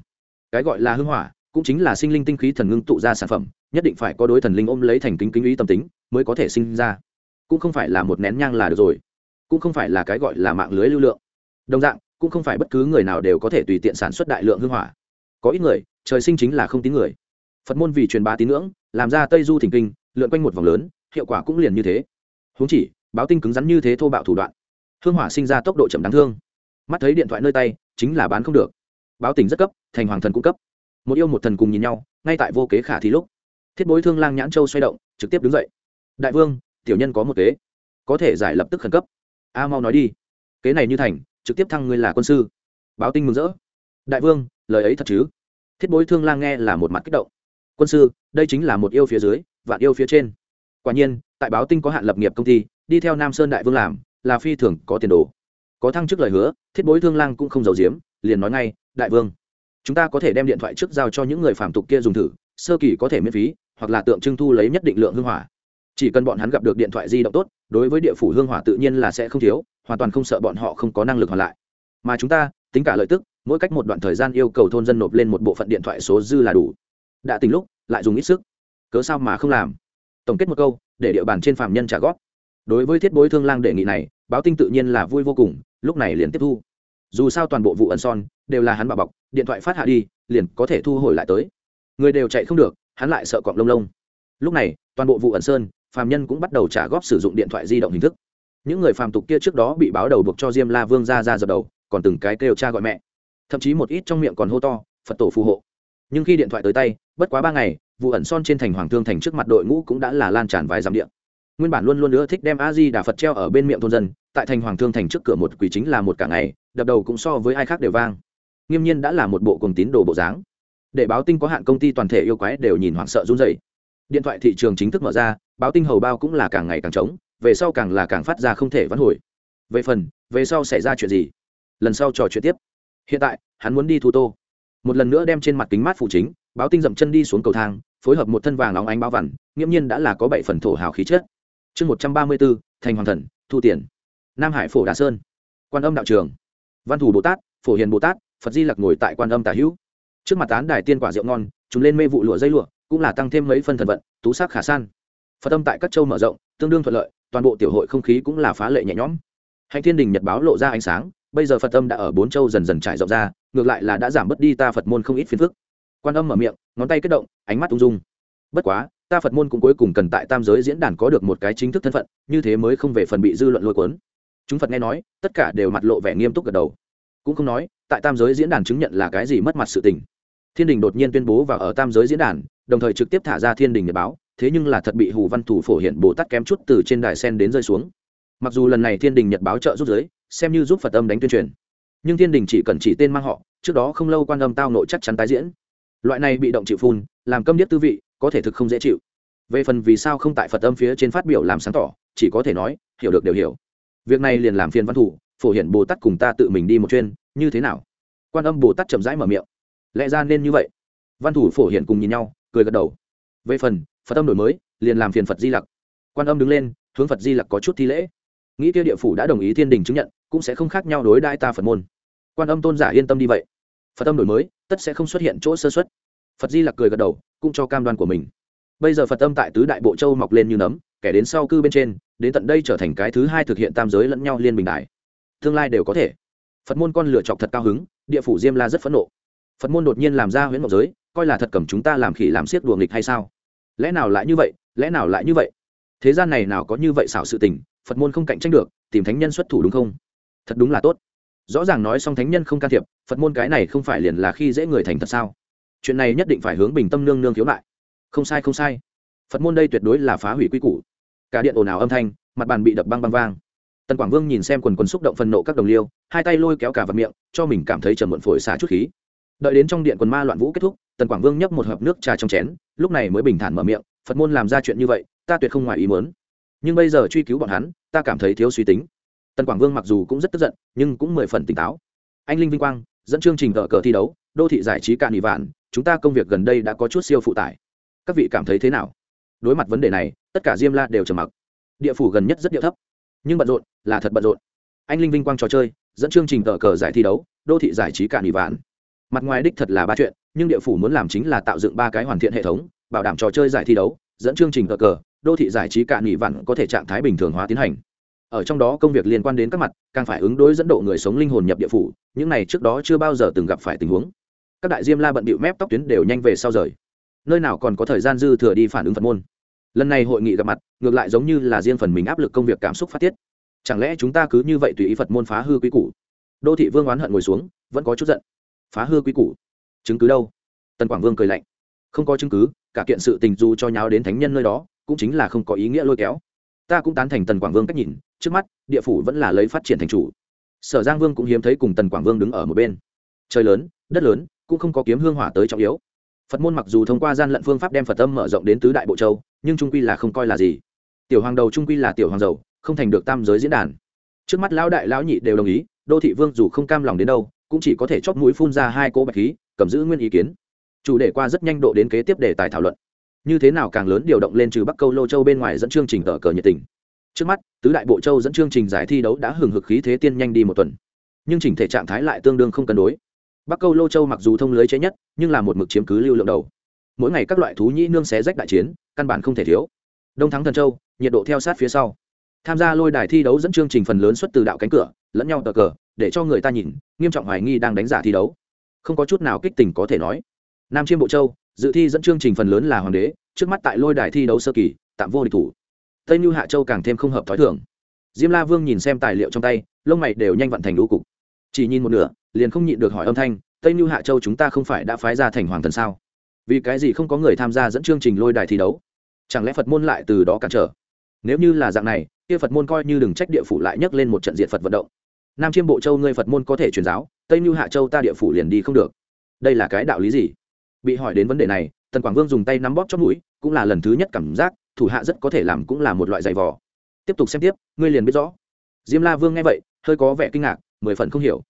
Cái gọi là hương hỏa, cũng chính là sinh linh tinh khí thần ngưng tụ ra sản phẩm nhất định phải có đối thần linh ôm lấy thành kính kính ý tâm tính mới có thể sinh ra. Cũng không phải là một nén nhang là được rồi. Cũng không phải là cái gọi là mạng lưới lưu lượng. Đồng dạng, cũng không phải bất cứ người nào đều có thể tùy tiện sản xuất đại lượng hương hỏa. Có ít người, trời sinh chính là không tín người. Phật môn vì truyền bá tín ngưỡng, làm ra tây du thỉnh kinh, lượn quanh một vòng lớn, hiệu quả cũng liền như thế. Huống chỉ, báo tinh cứng rắn như thế thô bạo thủ đoạn, hương hỏa sinh ra tốc độ chậm đáng thương. Mắt thấy điện thoại nơi tay, chính là bán không được. Báo tình rất cấp, thành hoàng thần cung cấp. Một yêu một thần cùng nhìn nhau, ngay tại vô kế khả thì lúc thiết bối thương lang nhãn châu xoay động, trực tiếp đứng dậy. Đại vương, tiểu nhân có một kế, có thể giải lập tức khẩn cấp. A, mau nói đi. Kế này như thành, trực tiếp thăng ngươi là quân sư. Báo tinh mừng rỡ. Đại vương, lời ấy thật chứ? Thiết bối thương lang nghe là một mặt kích động. Quân sư, đây chính là một yêu phía dưới, vạn yêu phía trên. Quả nhiên, tại báo tinh có hạn lập nghiệp công ty, đi theo nam sơn đại vương làm, là phi thường có tiền đồ. Có thăng chức lời hứa, thiết bối thương lang cũng không giàu diếm liền nói ngay, đại vương, chúng ta có thể đem điện thoại trước giao cho những người phạm tục kia dùng thử sơ kỳ có thể miễn phí, hoặc là tượng trưng thu lấy nhất định lượng hương hỏa. Chỉ cần bọn hắn gặp được điện thoại di động tốt, đối với địa phủ hương hỏa tự nhiên là sẽ không thiếu, hoàn toàn không sợ bọn họ không có năng lực hoàn lại. Mà chúng ta, tính cả lợi tức, mỗi cách một đoạn thời gian yêu cầu thôn dân nộp lên một bộ phận điện thoại số dư là đủ. Đã tính lúc, lại dùng ít sức. Cớ sao mà không làm? Tổng kết một câu, để địa bàn trên phạm nhân trả góp. Đối với thiết bối thương lang đề nghị này, báo tinh tự nhiên là vui vô cùng, lúc này liền tiếp thu. Dù sao toàn bộ vụ ẩn son, đều là hắn bảo bọc, điện thoại phát hạ đi, liền có thể thu hồi lại tới người đều chạy không được, hắn lại sợ cọng lông lông. Lúc này, toàn bộ vụ ẩn sơn, phàm nhân cũng bắt đầu trả góp sử dụng điện thoại di động hình thức. Những người phàm tục kia trước đó bị báo đầu buộc cho diêm la vương ra ra dập đầu, còn từng cái kêu cha gọi mẹ. Thậm chí một ít trong miệng còn hô to, phật tổ phù hộ. Nhưng khi điện thoại tới tay, bất quá ba ngày, vụ ẩn son trên thành hoàng thương thành trước mặt đội ngũ cũng đã là lan tràn vài dặm điện nguyên bản luôn luôn nữa thích đem a di đà phật treo ở bên miệng thôn dân, tại thành hoàng thương thành trước cửa một quỷ chính là một cả ngày, đập đầu cũng so với ai khác đều vang. Nghiêm nhiên đã là một bộ cùng tín đồ bộ dáng để báo tinh có hạn công ty toàn thể yêu quái đều nhìn hoảng sợ run rẩy. điện thoại thị trường chính thức mở ra, báo tinh hầu bao cũng là càng ngày càng trống, về sau càng là càng phát ra không thể vãn hồi. Về phần, về sau xảy ra chuyện gì? Lần sau trò chuyện tiếp. Hiện tại, hắn muốn đi thu tô. Một lần nữa đem trên mặt kính mát phụ chính, báo tinh dậm chân đi xuống cầu thang, phối hợp một thân vàng óng ánh báo vằn, nghiễm nhiên đã là có bảy phần thổ hào khí chất. Chương một trăm ba mươi bốn, thành hoàng thần, thu tiền. Nam hải phổ đà sơn. Quan âm đạo trường. Văn thủ bồ tát, phổ hiền bồ tát, phật di lặc ngồi tại quan âm tả hữu trước mặt tán đài tiên quả rượu ngon chúng lên mê vụ lụa dây lụa, cũng là tăng thêm mấy phân thần vận, tú sắc khả san. Phật âm tại các châu mở rộng, tương đương thuận lợi, toàn bộ tiểu hội không khí cũng là phá lệ nhẹ nhõm. Hạnh thiên đình nhật báo lộ ra ánh sáng, bây giờ phật âm đã ở bốn châu dần dần trải rộng ra, ngược lại là đã giảm bớt đi ta phật môn không ít phiền phức. Quan âm mở miệng, ngón tay kết động, ánh mắt ung dung. Bất quá, ta phật môn cũng cuối cùng cần tại tam giới diễn đàn có được một cái chính thức thân phận, như thế mới không về phần bị dư luận lôi cuốn. Chúng phật nghe nói, tất cả đều mặt lộ vẻ nghiêm túc gật đầu. Cũng không nói, tại tam giới diễn đàn chứng nhận là cái gì mất mặt sự tình thiên đình đột nhiên tuyên bố và ở tam giới diễn đàn, đồng thời trực tiếp thả ra thiên đình nhật báo, thế nhưng là thật bị hù văn thủ phổ hiện bồ tát kém chút từ trên đài sen đến rơi xuống. Mặc dù lần này thiên đình nhật báo trợ giúp giới, xem như giúp phật âm đánh tuyên truyền, nhưng thiên đình chỉ cần chỉ tên mang họ, trước đó không lâu quan âm tao nội chắc chắn tái diễn. Loại này bị động chịu phun, làm câm điếc tư vị, có thể thực không dễ chịu. Về phần vì sao không tại phật âm phía trên phát biểu làm sáng tỏ, chỉ có thể nói, hiểu được đều hiểu. Việc này liền làm phiền văn thủ, phổ hiển bồ tát cùng ta tự mình đi một chuyên như thế nào? Quan âm bồ tát chậm rãi mở miệng lẽ ra nên như vậy? Văn thủ phổ hiển cùng nhìn nhau, cười gật đầu. Về phần, phật âm đổi mới, liền làm phiền phật di lặc. Quan âm đứng lên, hướng phật di lặc có chút thi lễ. Nghĩ kia địa phủ đã đồng ý thiên đình chứng nhận, cũng sẽ không khác nhau đối đại ta phật môn. Quan âm tôn giả yên tâm đi vậy. Phật âm đổi mới, tất sẽ không xuất hiện chỗ sơ xuất phật di lặc cười gật đầu, cũng cho cam đoan của mình. Bây giờ phật âm tại tứ đại bộ châu mọc lên như nấm, kẻ đến sau cư bên trên, đến tận đây trở thành cái thứ hai thực hiện tam giới lẫn nhau liên bình đại. Tương lai đều có thể. Phật môn con lựa chọc thật cao hứng, địa phủ diêm la rất phẫn nộ phật môn đột nhiên làm ra huyễn mộng giới, coi là thật cầm chúng ta làm khỉ làm siết đùa nghịch hay sao? Lẽ nào lại như vậy? Lẽ nào lại như vậy? Thế gian này nào có như vậy xảo sự tình, phật môn không cạnh tranh được, tìm thánh nhân xuất thủ đúng không? Thật đúng là tốt. Rõ ràng nói xong thánh nhân không can thiệp, phật môn cái này không phải liền là khi dễ người thành thật sao? Chuyện này nhất định phải hướng bình tâm nương nương thiếu lại không sai không sai. Phật môn đây tuyệt đối là phá hủy quy củ. Cả điện ồn ào âm thanh, mặt bàn bị đập băng băng vang. Tần quảng vương nhìn xem quần quần xúc động phần nộ các đồng liêu, hai tay lôi kéo cả vật miệng, cho mình cảm thấy trầm muộn phổi xả chút khí đợi đến trong điện quần ma loạn vũ kết thúc, tần quảng vương nhấp một hộp nước trà trong chén, lúc này mới bình thản mở miệng, phật môn làm ra chuyện như vậy, ta tuyệt không ngoài ý mớn nhưng bây giờ truy cứu bọn hắn, ta cảm thấy thiếu suy tính. Tần quảng vương mặc dù cũng rất tức giận, nhưng cũng mười phần tỉnh táo. Anh linh vinh quang, dẫn chương trình cờ cờ thi đấu, đô thị giải trí cạn ỉ vạn, chúng ta công việc gần đây đã có chút siêu phụ tải. Các vị cảm thấy thế nào? Đối mặt vấn đề này, tất cả diêm la đều trầm mặc. Địa phủ gần nhất rất địa thấp. Nhưng bận rộn, là thật bận rộn. Anh linh vinh quang trò chơi, dẫn chương trình cờ cờ giải thi đấu, đô thị giải trí cạn ỉ vạn mặt ngoài đích thật là ba chuyện, nhưng địa phủ muốn làm chính là tạo dựng ba cái hoàn thiện hệ thống, bảo đảm trò chơi giải thi đấu, dẫn chương trình cờ cờ, đô thị giải trí cạn nghỉ vặn có thể trạng thái bình thường hóa tiến hành. Ở trong đó công việc liên quan đến các mặt, càng phải ứng đối dẫn độ người sống linh hồn nhập địa phủ, những này trước đó chưa bao giờ từng gặp phải tình huống. Các đại diêm la bận bịu mép tóc tuyến đều nhanh về sau rời. Nơi nào còn có thời gian dư thừa đi phản ứng phật môn. Lần này hội nghị gặp mặt, ngược lại giống như là riêng phần mình áp lực công việc cảm xúc phát tiết. Chẳng lẽ chúng ta cứ như vậy tùy ý phật môn phá hư quý củ? Đô thị vương oán hận ngồi xuống, vẫn có chút giận phá hư quý củ. Chứng cứ đâu? Tần quảng vương cười lạnh. Không có chứng cứ, cả kiện sự tình dù cho nháo đến thánh nhân nơi đó, cũng chính là không có ý nghĩa lôi kéo. Ta cũng tán thành tần quảng vương cách nhìn, trước mắt, địa phủ vẫn là lấy phát triển thành chủ. Sở giang vương cũng hiếm thấy cùng tần quảng vương đứng ở một bên. Trời lớn, đất lớn, cũng không có kiếm hương hỏa tới trọng yếu. Phật môn mặc dù thông qua gian lận phương pháp đem phật âm mở rộng đến tứ đại bộ châu, nhưng trung quy là không coi là gì. Tiểu hoàng đầu trung quy là tiểu hoàng dầu, không thành được tam giới diễn đàn. Trước mắt lão đại lão nhị đều đồng ý, đô thị vương dù không cam lòng đến đâu cũng chỉ có thể chóp mũi phun ra hai cỗ bạch khí, cầm giữ nguyên ý kiến. Chủ đề qua rất nhanh độ đến kế tiếp đề tài thảo luận. Như thế nào càng lớn điều động lên trừ bắc câu lô châu bên ngoài dẫn chương trình tờ cờ nhiệt tình. Trước mắt, tứ đại bộ châu dẫn chương trình giải thi đấu đã hừng hực khí thế tiên nhanh đi một tuần. Nhưng chỉnh thể trạng thái lại tương đương không cân đối. Bắc câu lô châu mặc dù thông lưới chế nhất, nhưng là một mực chiếm cứ lưu lượng đầu. Mỗi ngày các loại thú nhĩ nương xé rách đại chiến, căn bản không thể thiếu. Đông thắng thần châu, nhiệt độ theo sát phía sau. Tham gia lôi đài thi đấu dẫn chương trình phần lớn xuất từ đạo cánh cửa, lẫn nhau tờ cờ để cho người ta nhìn, nghiêm trọng hoài nghi đang đánh giả thi đấu. Không có chút nào kích tình có thể nói. Nam chiêm bộ châu, dự thi dẫn chương trình phần lớn là hoàng đế, trước mắt tại lôi đài thi đấu sơ kỳ, tạm vô địch thủ. Tây như hạ châu càng thêm không hợp t h ó i thưởng diêm la vương nhìn xem tài liệu trong tay, lông mày đều nhanh vận thành lũ cục. Chỉ nhìn một nửa, liền không nhịn được hỏi âm thanh, tây như hạ châu chúng ta không phải đã phái ra thành hoàng thần sao? Vì cái gì không có người tham gia dẫn chương trình lôi đài thi đấu? Chẳng lẽ phật môn lại từ đó cản trở? Nếu như là dạng này, kia phật môn coi như đừng trách địa phủ lại nhấc lên một trận diện phật vận động nam chiêm bộ châu ngươi phật môn có thể truyền giáo, tây mưu hạ châu ta địa phủ liền đi không được. Đây là cái đạo lý gì? Bị hỏi đến vấn đề này, tần quảng vương dùng tay nắm bóp chót mũi, cũng là lần thứ nhất cảm giác, thủ hạ rất có thể làm cũng là một loại giày vò. Tiếp tục xem tiếp, ngươi liền biết rõ. Diêm la vương nghe vậy, hơi có vẻ kinh ngạc, mười phần không hiểu.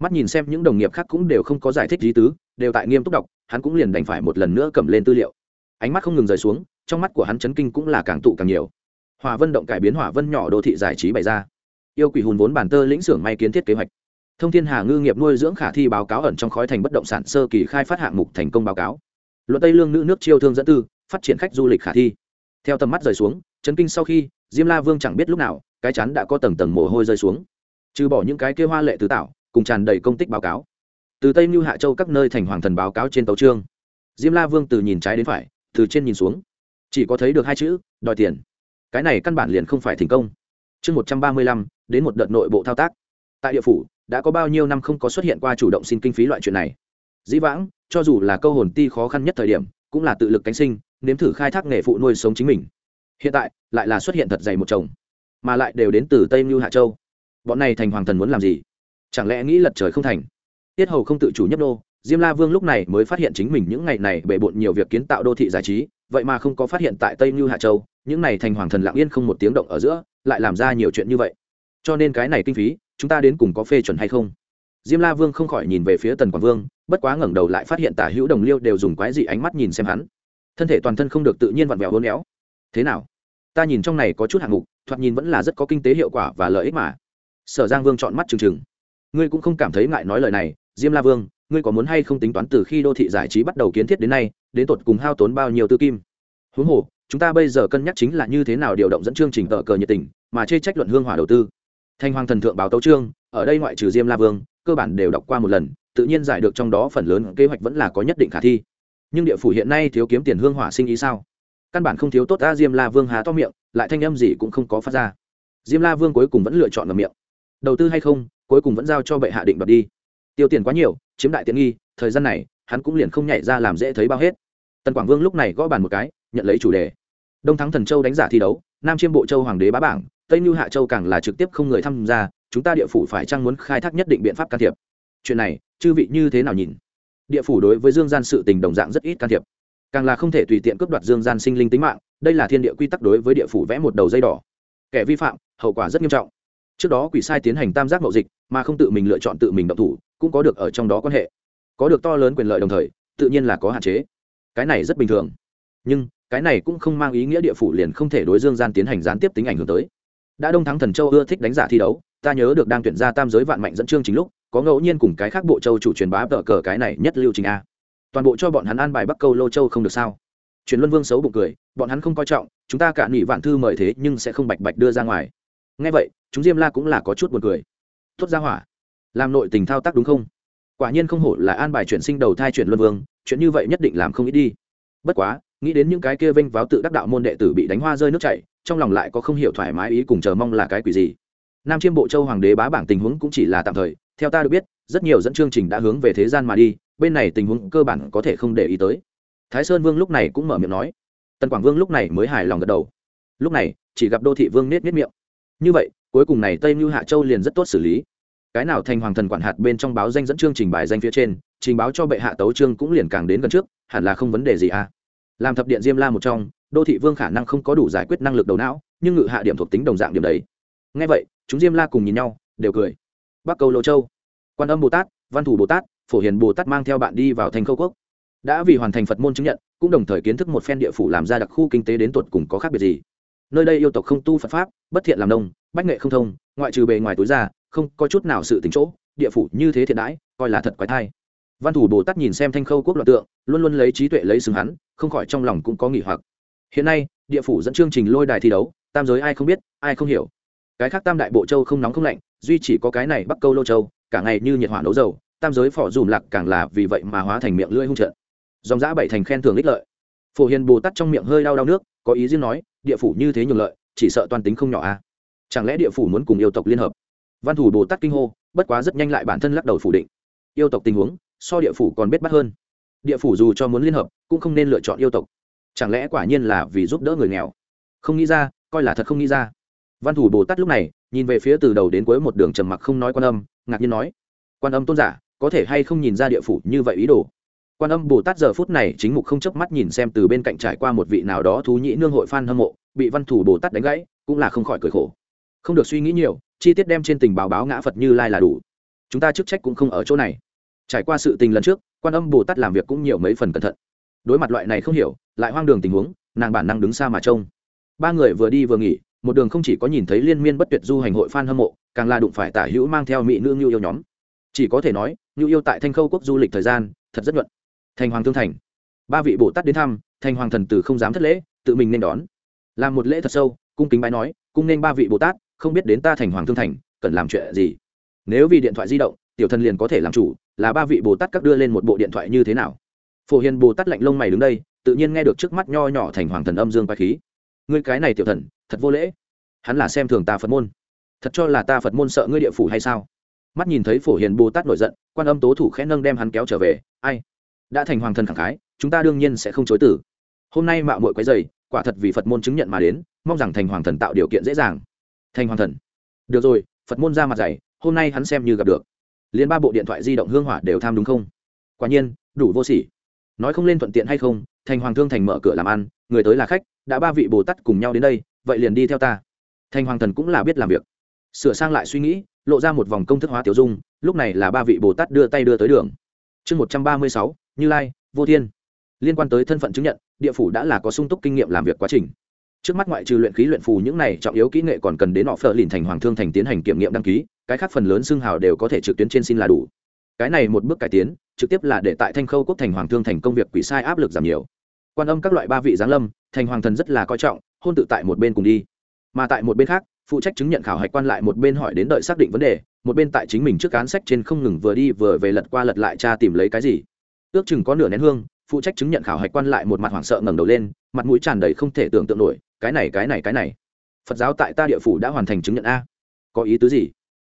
Mắt nhìn xem những đồng nghiệp khác cũng đều không có giải thích lý tứ, đều tại nghiêm túc đọc, hắn cũng liền đành phải một lần nữa cầm lên tư liệu. Ánh mắt không ngừng rời xuống, trong mắt của hắn chấn kinh cũng là càng tụ càng nhiều. Hòa vân động cải biến hỏa vân nhỏ đô thị giải trí bày ra yêu quỷ hùn vốn bản tơ lĩnh xưởng may kiến thiết kế hoạch. Thông thiên hà ngư nghiệp nuôi dưỡng khả thi báo cáo ẩn trong khói thành bất động sản sơ kỳ khai phát hạng mục thành công báo cáo. Luật tây lương nữ nước chiêu thương dẫn tư, phát triển khách du lịch khả thi. Theo tầm mắt rời xuống, chấn kinh sau khi, diêm la vương chẳng biết lúc nào, cái chắn đã có tầng tầng mồ hôi rơi xuống. Trừ bỏ những cái kia hoa lệ tứ tạo cùng tràn đầy công tích báo cáo. Từ tây mưu hạ châu các nơi thành hoàng thần báo cáo trên tấu trương diêm la vương từ nhìn trái đến phải, từ trên nhìn xuống. Chỉ có thấy được hai chữ, đòi tiền. Cái này căn bản liền không phải thành công. Chương một trăm ba mươi lăm đến một đợt nội bộ thao tác. Tại địa phủ, đã có bao nhiêu năm không có xuất hiện qua chủ động xin kinh phí loại chuyện này. Dĩ vãng, cho dù là câu hồn ti khó khăn nhất thời điểm, cũng là tự lực cánh sinh, nếm thử khai thác nghề phụ nuôi sống chính mình. Hiện tại, lại là xuất hiện thật dày một chồng, mà lại đều đến từ tây mưu hạ châu. Bọn này thành hoàng thần muốn làm gì? Chẳng lẽ nghĩ lật trời không thành? Tiết hầu không tự chủ nhấp đô diêm la vương lúc này mới phát hiện chính mình những ngày này bề bộn nhiều việc kiến tạo đô thị giải trí, vậy mà không có phát hiện tại tây mưu hạ châu, những này thành hoàng thần lặng yên không một tiếng động ở giữa, lại làm ra nhiều chuyện như vậy cho nên cái này kinh phí, chúng ta đến cùng có phê chuẩn hay không? Diêm la vương không khỏi nhìn về phía tần quảng vương, bất quá ngẩng đầu lại phát hiện tả hữu đồng liêu đều dùng quái dị ánh mắt nhìn xem hắn. Thân thể toàn thân không được tự nhiên vặn vẹo hôn éo. Thế nào? Ta nhìn trong này có chút hạng mục, thoạt nhìn vẫn là rất có kinh tế hiệu quả và lợi ích mà. Sở giang vương chọn mắt trừng trừng. Ngươi cũng không cảm thấy ngại nói lời này, diêm la vương, ngươi có muốn hay không tính toán từ khi đô thị giải trí bắt đầu kiến thiết đến nay, đến tột cùng hao tốn bao nhiêu tư kim? Huống hồ, chúng ta bây giờ cân nhắc chính là như thế nào điều động dẫn chương trình tờ cờ nhiệt tình, mà chê trách luận hương hỏa đầu tư thanh hoàng thần thượng báo tấu trương ở đây ngoại trừ diêm la vương, cơ bản đều đọc qua một lần, tự nhiên giải được trong đó phần lớn kế hoạch vẫn là có nhất định khả thi. Nhưng địa phủ hiện nay thiếu kiếm tiền hương hỏa sinh ý sao? Căn bản không thiếu tốt ta diêm la vương há to miệng, lại thanh âm gì cũng không có phát ra. Diêm la vương cuối cùng vẫn lựa chọn ngầm miệng. Đầu tư hay không, cuối cùng vẫn giao cho bệ hạ định đoạt đi. Tiêu tiền quá nhiều, chiếm đại tiện nghi, thời gian này, hắn cũng liền không nhảy ra làm dễ thấy bao hết. Tần quảng vương lúc này gõ bàn một cái, nhận lấy chủ đề đông thắng thần châu đánh giả thi đấu, nam chiêm bộ châu hoàng đế bá bảng, tây mưu hạ châu càng là trực tiếp không người tham gia, chúng ta địa phủ phải chăng muốn khai thác nhất định biện pháp can thiệp? Chuyện này, chư vị như thế nào nhìn? Địa phủ đối với dương gian sự tình đồng dạng rất ít can thiệp. Càng là không thể tùy tiện cướp đoạt dương gian sinh linh tính mạng, đây là thiên địa quy tắc đối với địa phủ vẽ một đầu dây đỏ. Kẻ vi phạm, hậu quả rất nghiêm trọng. Trước đó quỷ sai tiến hành tam giác mậu dịch, mà không tự mình lựa chọn tự mình động thủ, cũng có được ở trong đó quan hệ. Có được to lớn quyền lợi đồng thời, tự nhiên là có hạn chế. Cái này rất bình thường nhưng cái này cũng không mang ý nghĩa địa phủ liền không thể đối dương gian tiến hành gián tiếp tính ảnh hưởng tới. Đã đông thắng thần châu ưa thích đánh giả thi đấu, ta nhớ được đang tuyển ra tam giới vạn mạnh dẫn chương chính lúc, có ngẫu nhiên cùng cái khác bộ châu chủ truyền bá tờ cờ cái này nhất lưu trình a. Toàn bộ cho bọn hắn an bài bắc câu lô châu không được sao? Truyền luân vương xấu bụng cười, bọn hắn không coi trọng, chúng ta cả nghỉ vạn thư mời thế nhưng sẽ không bạch bạch đưa ra ngoài. Ngay vậy, chúng diêm la cũng là có chút buồn cười. Tốt ra hỏa. Làm nội tình thao tác đúng không? Quả nhiên không hổ là an bài chuyển sinh đầu thai chuyển luân vương, chuyện như vậy nhất định làm không ít đi. Bất quá nghĩ đến những cái kia vênh váo tự đắc đạo môn đệ tử bị đánh hoa rơi nước chảy, trong lòng lại có không hiểu thoải mái ý cùng chờ mong là cái quỷ gì. Nam chiêm bộ châu hoàng đế bá bảng tình huống cũng chỉ là tạm thời, theo ta được biết, rất nhiều dẫn chương trình đã hướng về thế gian mà đi, bên này tình huống cơ bản có thể không để ý tới. Thái sơn vương lúc này cũng mở miệng nói. Tần quảng vương lúc này mới hài lòng gật đầu. Lúc này, chỉ gặp đô thị vương nết nết miệng. Như vậy, cuối cùng này tây mưu hạ châu liền rất tốt xử lý. Cái nào thành hoàng thần quản hạt bên trong báo danh dẫn chương trình bài danh phía trên, trình báo cho bệ hạ tấu trương cũng liền càng đến gần trước, hẳn là không vấn đề gì à? Làm thập điện diêm la một trong, đô thị vương khả năng không có đủ giải quyết năng lực đầu não, nhưng ngự hạ điểm thuộc tính đồng dạng điểm đấy. Ngay vậy, chúng diêm la cùng nhìn nhau, đều cười. Bắc cầu lô châu, quan âm bồ tát, văn thủ bồ tát, phổ hiền bồ tát mang theo bạn đi vào thành khâu quốc. Đã vì hoàn thành phật môn chứng nhận, cũng đồng thời kiến thức một phen địa phủ làm ra đặc khu kinh tế đến tuột cùng có khác biệt gì. Nơi đây yêu tộc không tu phật pháp, bất thiện làm nông, bách nghệ không thông, ngoại trừ bề ngoài túi ra không có chút nào sự tính chỗ, địa phủ như thế thiện đãi, coi là thật quái thai văn thủ bồ tát nhìn xem thanh khâu quốc loạn tượng, luôn luôn lấy trí tuệ lấy xứng hắn, không khỏi trong lòng cũng có nghỉ hoặc. Hiện nay, địa phủ dẫn chương trình lôi đài thi đấu, tam giới ai không biết, ai không hiểu. Cái khác tam đại bộ châu không nóng không lạnh, duy chỉ có cái này bắc câu lô châu, cả ngày như nhiệt hỏa nấu dầu, tam giới phỏ dùm lạc càng là vì vậy mà hóa thành miệng lưỡi hung trận. Dòng giã bảy thành khen thường ích lợi. Phổ hiền bồ tát trong miệng hơi đau đau nước, có ý riêng nói, địa phủ như thế nhường lợi, chỉ sợ toàn tính không nhỏ a à? chẳng lẽ địa phủ muốn cùng yêu tộc liên hợp? Văn thủ bồ tát kinh hô, bất quá rất nhanh lại bản thân lắc đầu phủ định. Yêu tộc tình huống so địa phủ còn biết bắt hơn. Địa phủ dù cho muốn liên hợp, cũng không nên lựa chọn yêu tộc. Chẳng lẽ quả nhiên là vì giúp đỡ người nghèo? Không nghĩ ra, coi là thật không nghĩ ra. Văn thủ bồ tát lúc này, nhìn về phía từ đầu đến cuối một đường trầm mặc không nói quan âm, ngạc nhiên nói, quan âm tôn giả, có thể hay không nhìn ra địa phủ như vậy ý đồ? Quan âm bồ tát giờ phút này chính mục không chớp mắt nhìn xem từ bên cạnh trải qua một vị nào đó thú nhĩ nương hội phan hâm mộ, bị văn thủ bồ tát đánh gãy, cũng là không khỏi cười khổ. Không được suy nghĩ nhiều, chi tiết đem trên tình báo báo ngã phật như lai là đủ. Chúng ta chức trách cũng không ở chỗ này trải qua sự tình lần trước, quan âm bồ tát làm việc cũng nhiều mấy phần cẩn thận. Đối mặt loại này không hiểu, lại hoang đường tình huống, nàng bản năng đứng xa mà trông. Ba người vừa đi vừa nghỉ, một đường không chỉ có nhìn thấy liên miên bất tuyệt du hành hội f hâm mộ, càng là đụng phải tả hữu mang theo mỹ nữ ngưu yêu nhóm. Chỉ có thể nói, ngưu yêu tại thanh khâu quốc du lịch thời gian, thật rất nhuận. Thành hoàng thương thành. Ba vị bồ tát đến thăm, thành hoàng thần tử không dám thất lễ, tự mình nên đón. Làm một lễ thật sâu, cung kính bái nói, cung nên ba vị bồ tát, không biết đến ta thành hoàng thương thành, cần làm chuyện gì? Nếu vì điện thoại di động tiểu thần liền có thể làm chủ, là ba vị bồ tát các đưa lên một bộ điện thoại như thế nào? Phổ hiền bồ tát lạnh lông mày đứng đây, tự nhiên nghe được trước mắt nho nhỏ thành hoàng thần âm dương quái khí. Ngươi cái này tiểu thần, thật vô lễ. Hắn là xem thường ta phật môn. Thật cho là ta phật môn sợ ngươi địa phủ hay sao? Mắt nhìn thấy phổ hiền bồ tát nổi giận, quan âm tố thủ khẽ nâng đem hắn kéo trở về, ai? Đã thành hoàng thần khẳng khái, chúng ta đương nhiên sẽ không chối tử hôm nay mạo mội quấy dày quả thật vì phật môn chứng nhận mà đến, mong rằng thành hoàng thần tạo điều kiện dễ dàng. Thành hoàng thần. Được rồi, phật môn ra mặt dày, hôm nay hắn xem như gặp được liên ba bộ điện thoại di động hương hỏa đều tham đúng không? Quả nhiên, đủ vô sỉ. Nói không lên thuận tiện hay không, thành hoàng thương thành mở cửa làm ăn, người tới là khách, đã ba vị bồ tát cùng nhau đến đây, vậy liền đi theo ta. Thành hoàng thần cũng là biết làm việc. Sửa sang lại suy nghĩ, lộ ra một vòng công thức hóa tiểu dung, lúc này là ba vị bồ tát đưa tay đưa tới đường. Chương một trăm ba mươi sáu, như lai, vô thiên. Liên quan tới thân phận chứng nhận, địa phủ đã là có sung túc kinh nghiệm làm việc quá trình trước mắt ngoại trừ luyện khí luyện phù những này trọng yếu kỹ nghệ còn cần đến họ phờ lìn thành hoàng thương thành tiến hành kiểm nghiệm đăng ký, cái khác phần lớn xương hào đều có thể trực tuyến trên xin là đủ. Cái này một bước cải tiến, trực tiếp là để tại thanh khâu quốc thành hoàng thương thành công việc quỷ sai áp lực giảm nhiều. Quan âm các loại ba vị giáng lâm, thành hoàng thần rất là coi trọng, hôn tự tại một bên cùng đi. Mà tại một bên khác, phụ trách chứng nhận khảo hạch quan lại một bên hỏi đến đợi xác định vấn đề, một bên tại chính mình trước cán sách trên không ngừng vừa đi vừa về lật qua lật lại cha tìm lấy cái gì. Ước chừng có nửa nén hương, phụ trách chứng nhận khảo hạch quan lại một mặt hoảng sợ ngẩng đầu lên, mặt mũi tràn đầy không thể tưởng tượng nổi cái này cái này cái này. Phật giáo tại ta địa phủ đã hoàn thành chứng nhận a. Có ý tứ gì?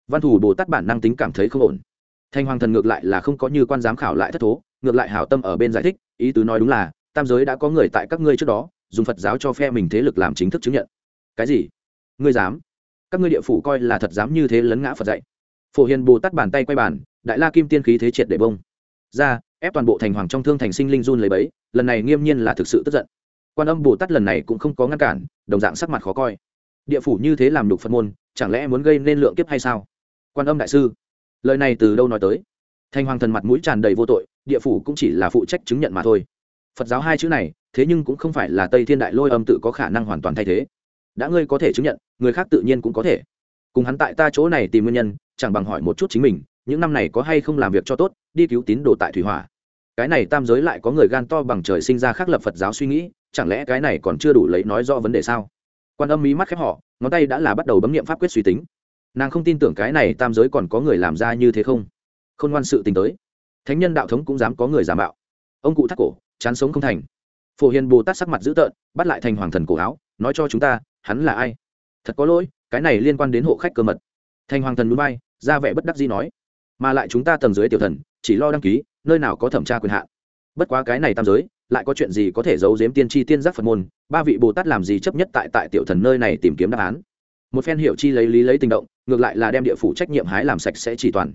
Văn thủ bồ tát bản năng tính cảm thấy không ổn. Thanh hoàng thần ngược lại là không có như quan giám khảo lại thất thố, ngược lại hảo tâm ở bên giải thích, ý tứ nói đúng là, tam giới đã có người tại các ngươi trước đó, dùng phật giáo cho phe mình thế lực làm chính thức chứng nhận. Cái gì? Ngươi dám? Các ngươi địa phủ coi là thật dám như thế lấn ngã phật dạy. Phổ hiền bồ tát bàn tay quay bàn, đại la kim tiên khí thế triệt để bông. Ra, ép toàn bộ thành hoàng trong thương thành sinh linh run lấy bấy lần này nghiêm nhiên là thực sự tức giận quan âm bồ tát lần này cũng không có ngăn cản, đồng dạng sắc mặt khó coi. Địa phủ như thế làm đục phật môn, chẳng lẽ muốn gây nên lượng kiếp hay sao? Quan âm đại sư, lời này từ đâu nói tới? Thanh hoàng thần mặt mũi tràn đầy vô tội, địa phủ cũng chỉ là phụ trách chứng nhận mà thôi. Phật giáo hai chữ này, thế nhưng cũng không phải là tây thiên đại lôi âm tự có khả năng hoàn toàn thay thế. Đã ngươi có thể chứng nhận, người khác tự nhiên cũng có thể. Cùng hắn tại ta chỗ này tìm nguyên nhân, chẳng bằng hỏi một chút chính mình, những năm này có hay không làm việc cho tốt, đi cứu tín đồ tại thủy hỏa cái này tam giới lại có người gan to bằng trời sinh ra khác lập phật giáo suy nghĩ, chẳng lẽ cái này còn chưa đủ lấy nói rõ vấn đề sao? Quan âm mí mắt khép họ, ngón tay đã là bắt đầu bấm nghiệm pháp quyết suy tính. Nàng không tin tưởng cái này tam giới còn có người làm ra như thế không? Không ngoan sự tình tới. Thánh nhân đạo thống cũng dám có người giả mạo. Ông cụ thắt cổ, chán sống không thành. Phổ hiền bồ tát sắc mặt dữ tợn, bắt lại thành hoàng thần cổ áo, nói cho chúng ta, hắn là ai? Thật có lỗi, cái này liên quan đến hộ khách cơ mật. Thành hoàng thần núi bay, ra vẻ bất đắc gì nói. Mà lại chúng ta tầng dưới tiểu thần, chỉ lo đăng ký nơi nào có thẩm tra quyền hạn. Bất quá cái này tam giới, lại có chuyện gì có thể giấu giếm tiên tri tiên giác phật môn, ba vị bồ tát làm gì chấp nhất tại tại tiểu thần nơi này tìm kiếm đáp án. Một phen hiểu chi lấy lý lấy tình động, ngược lại là đem địa phủ trách nhiệm hái làm sạch sẽ chỉ toàn.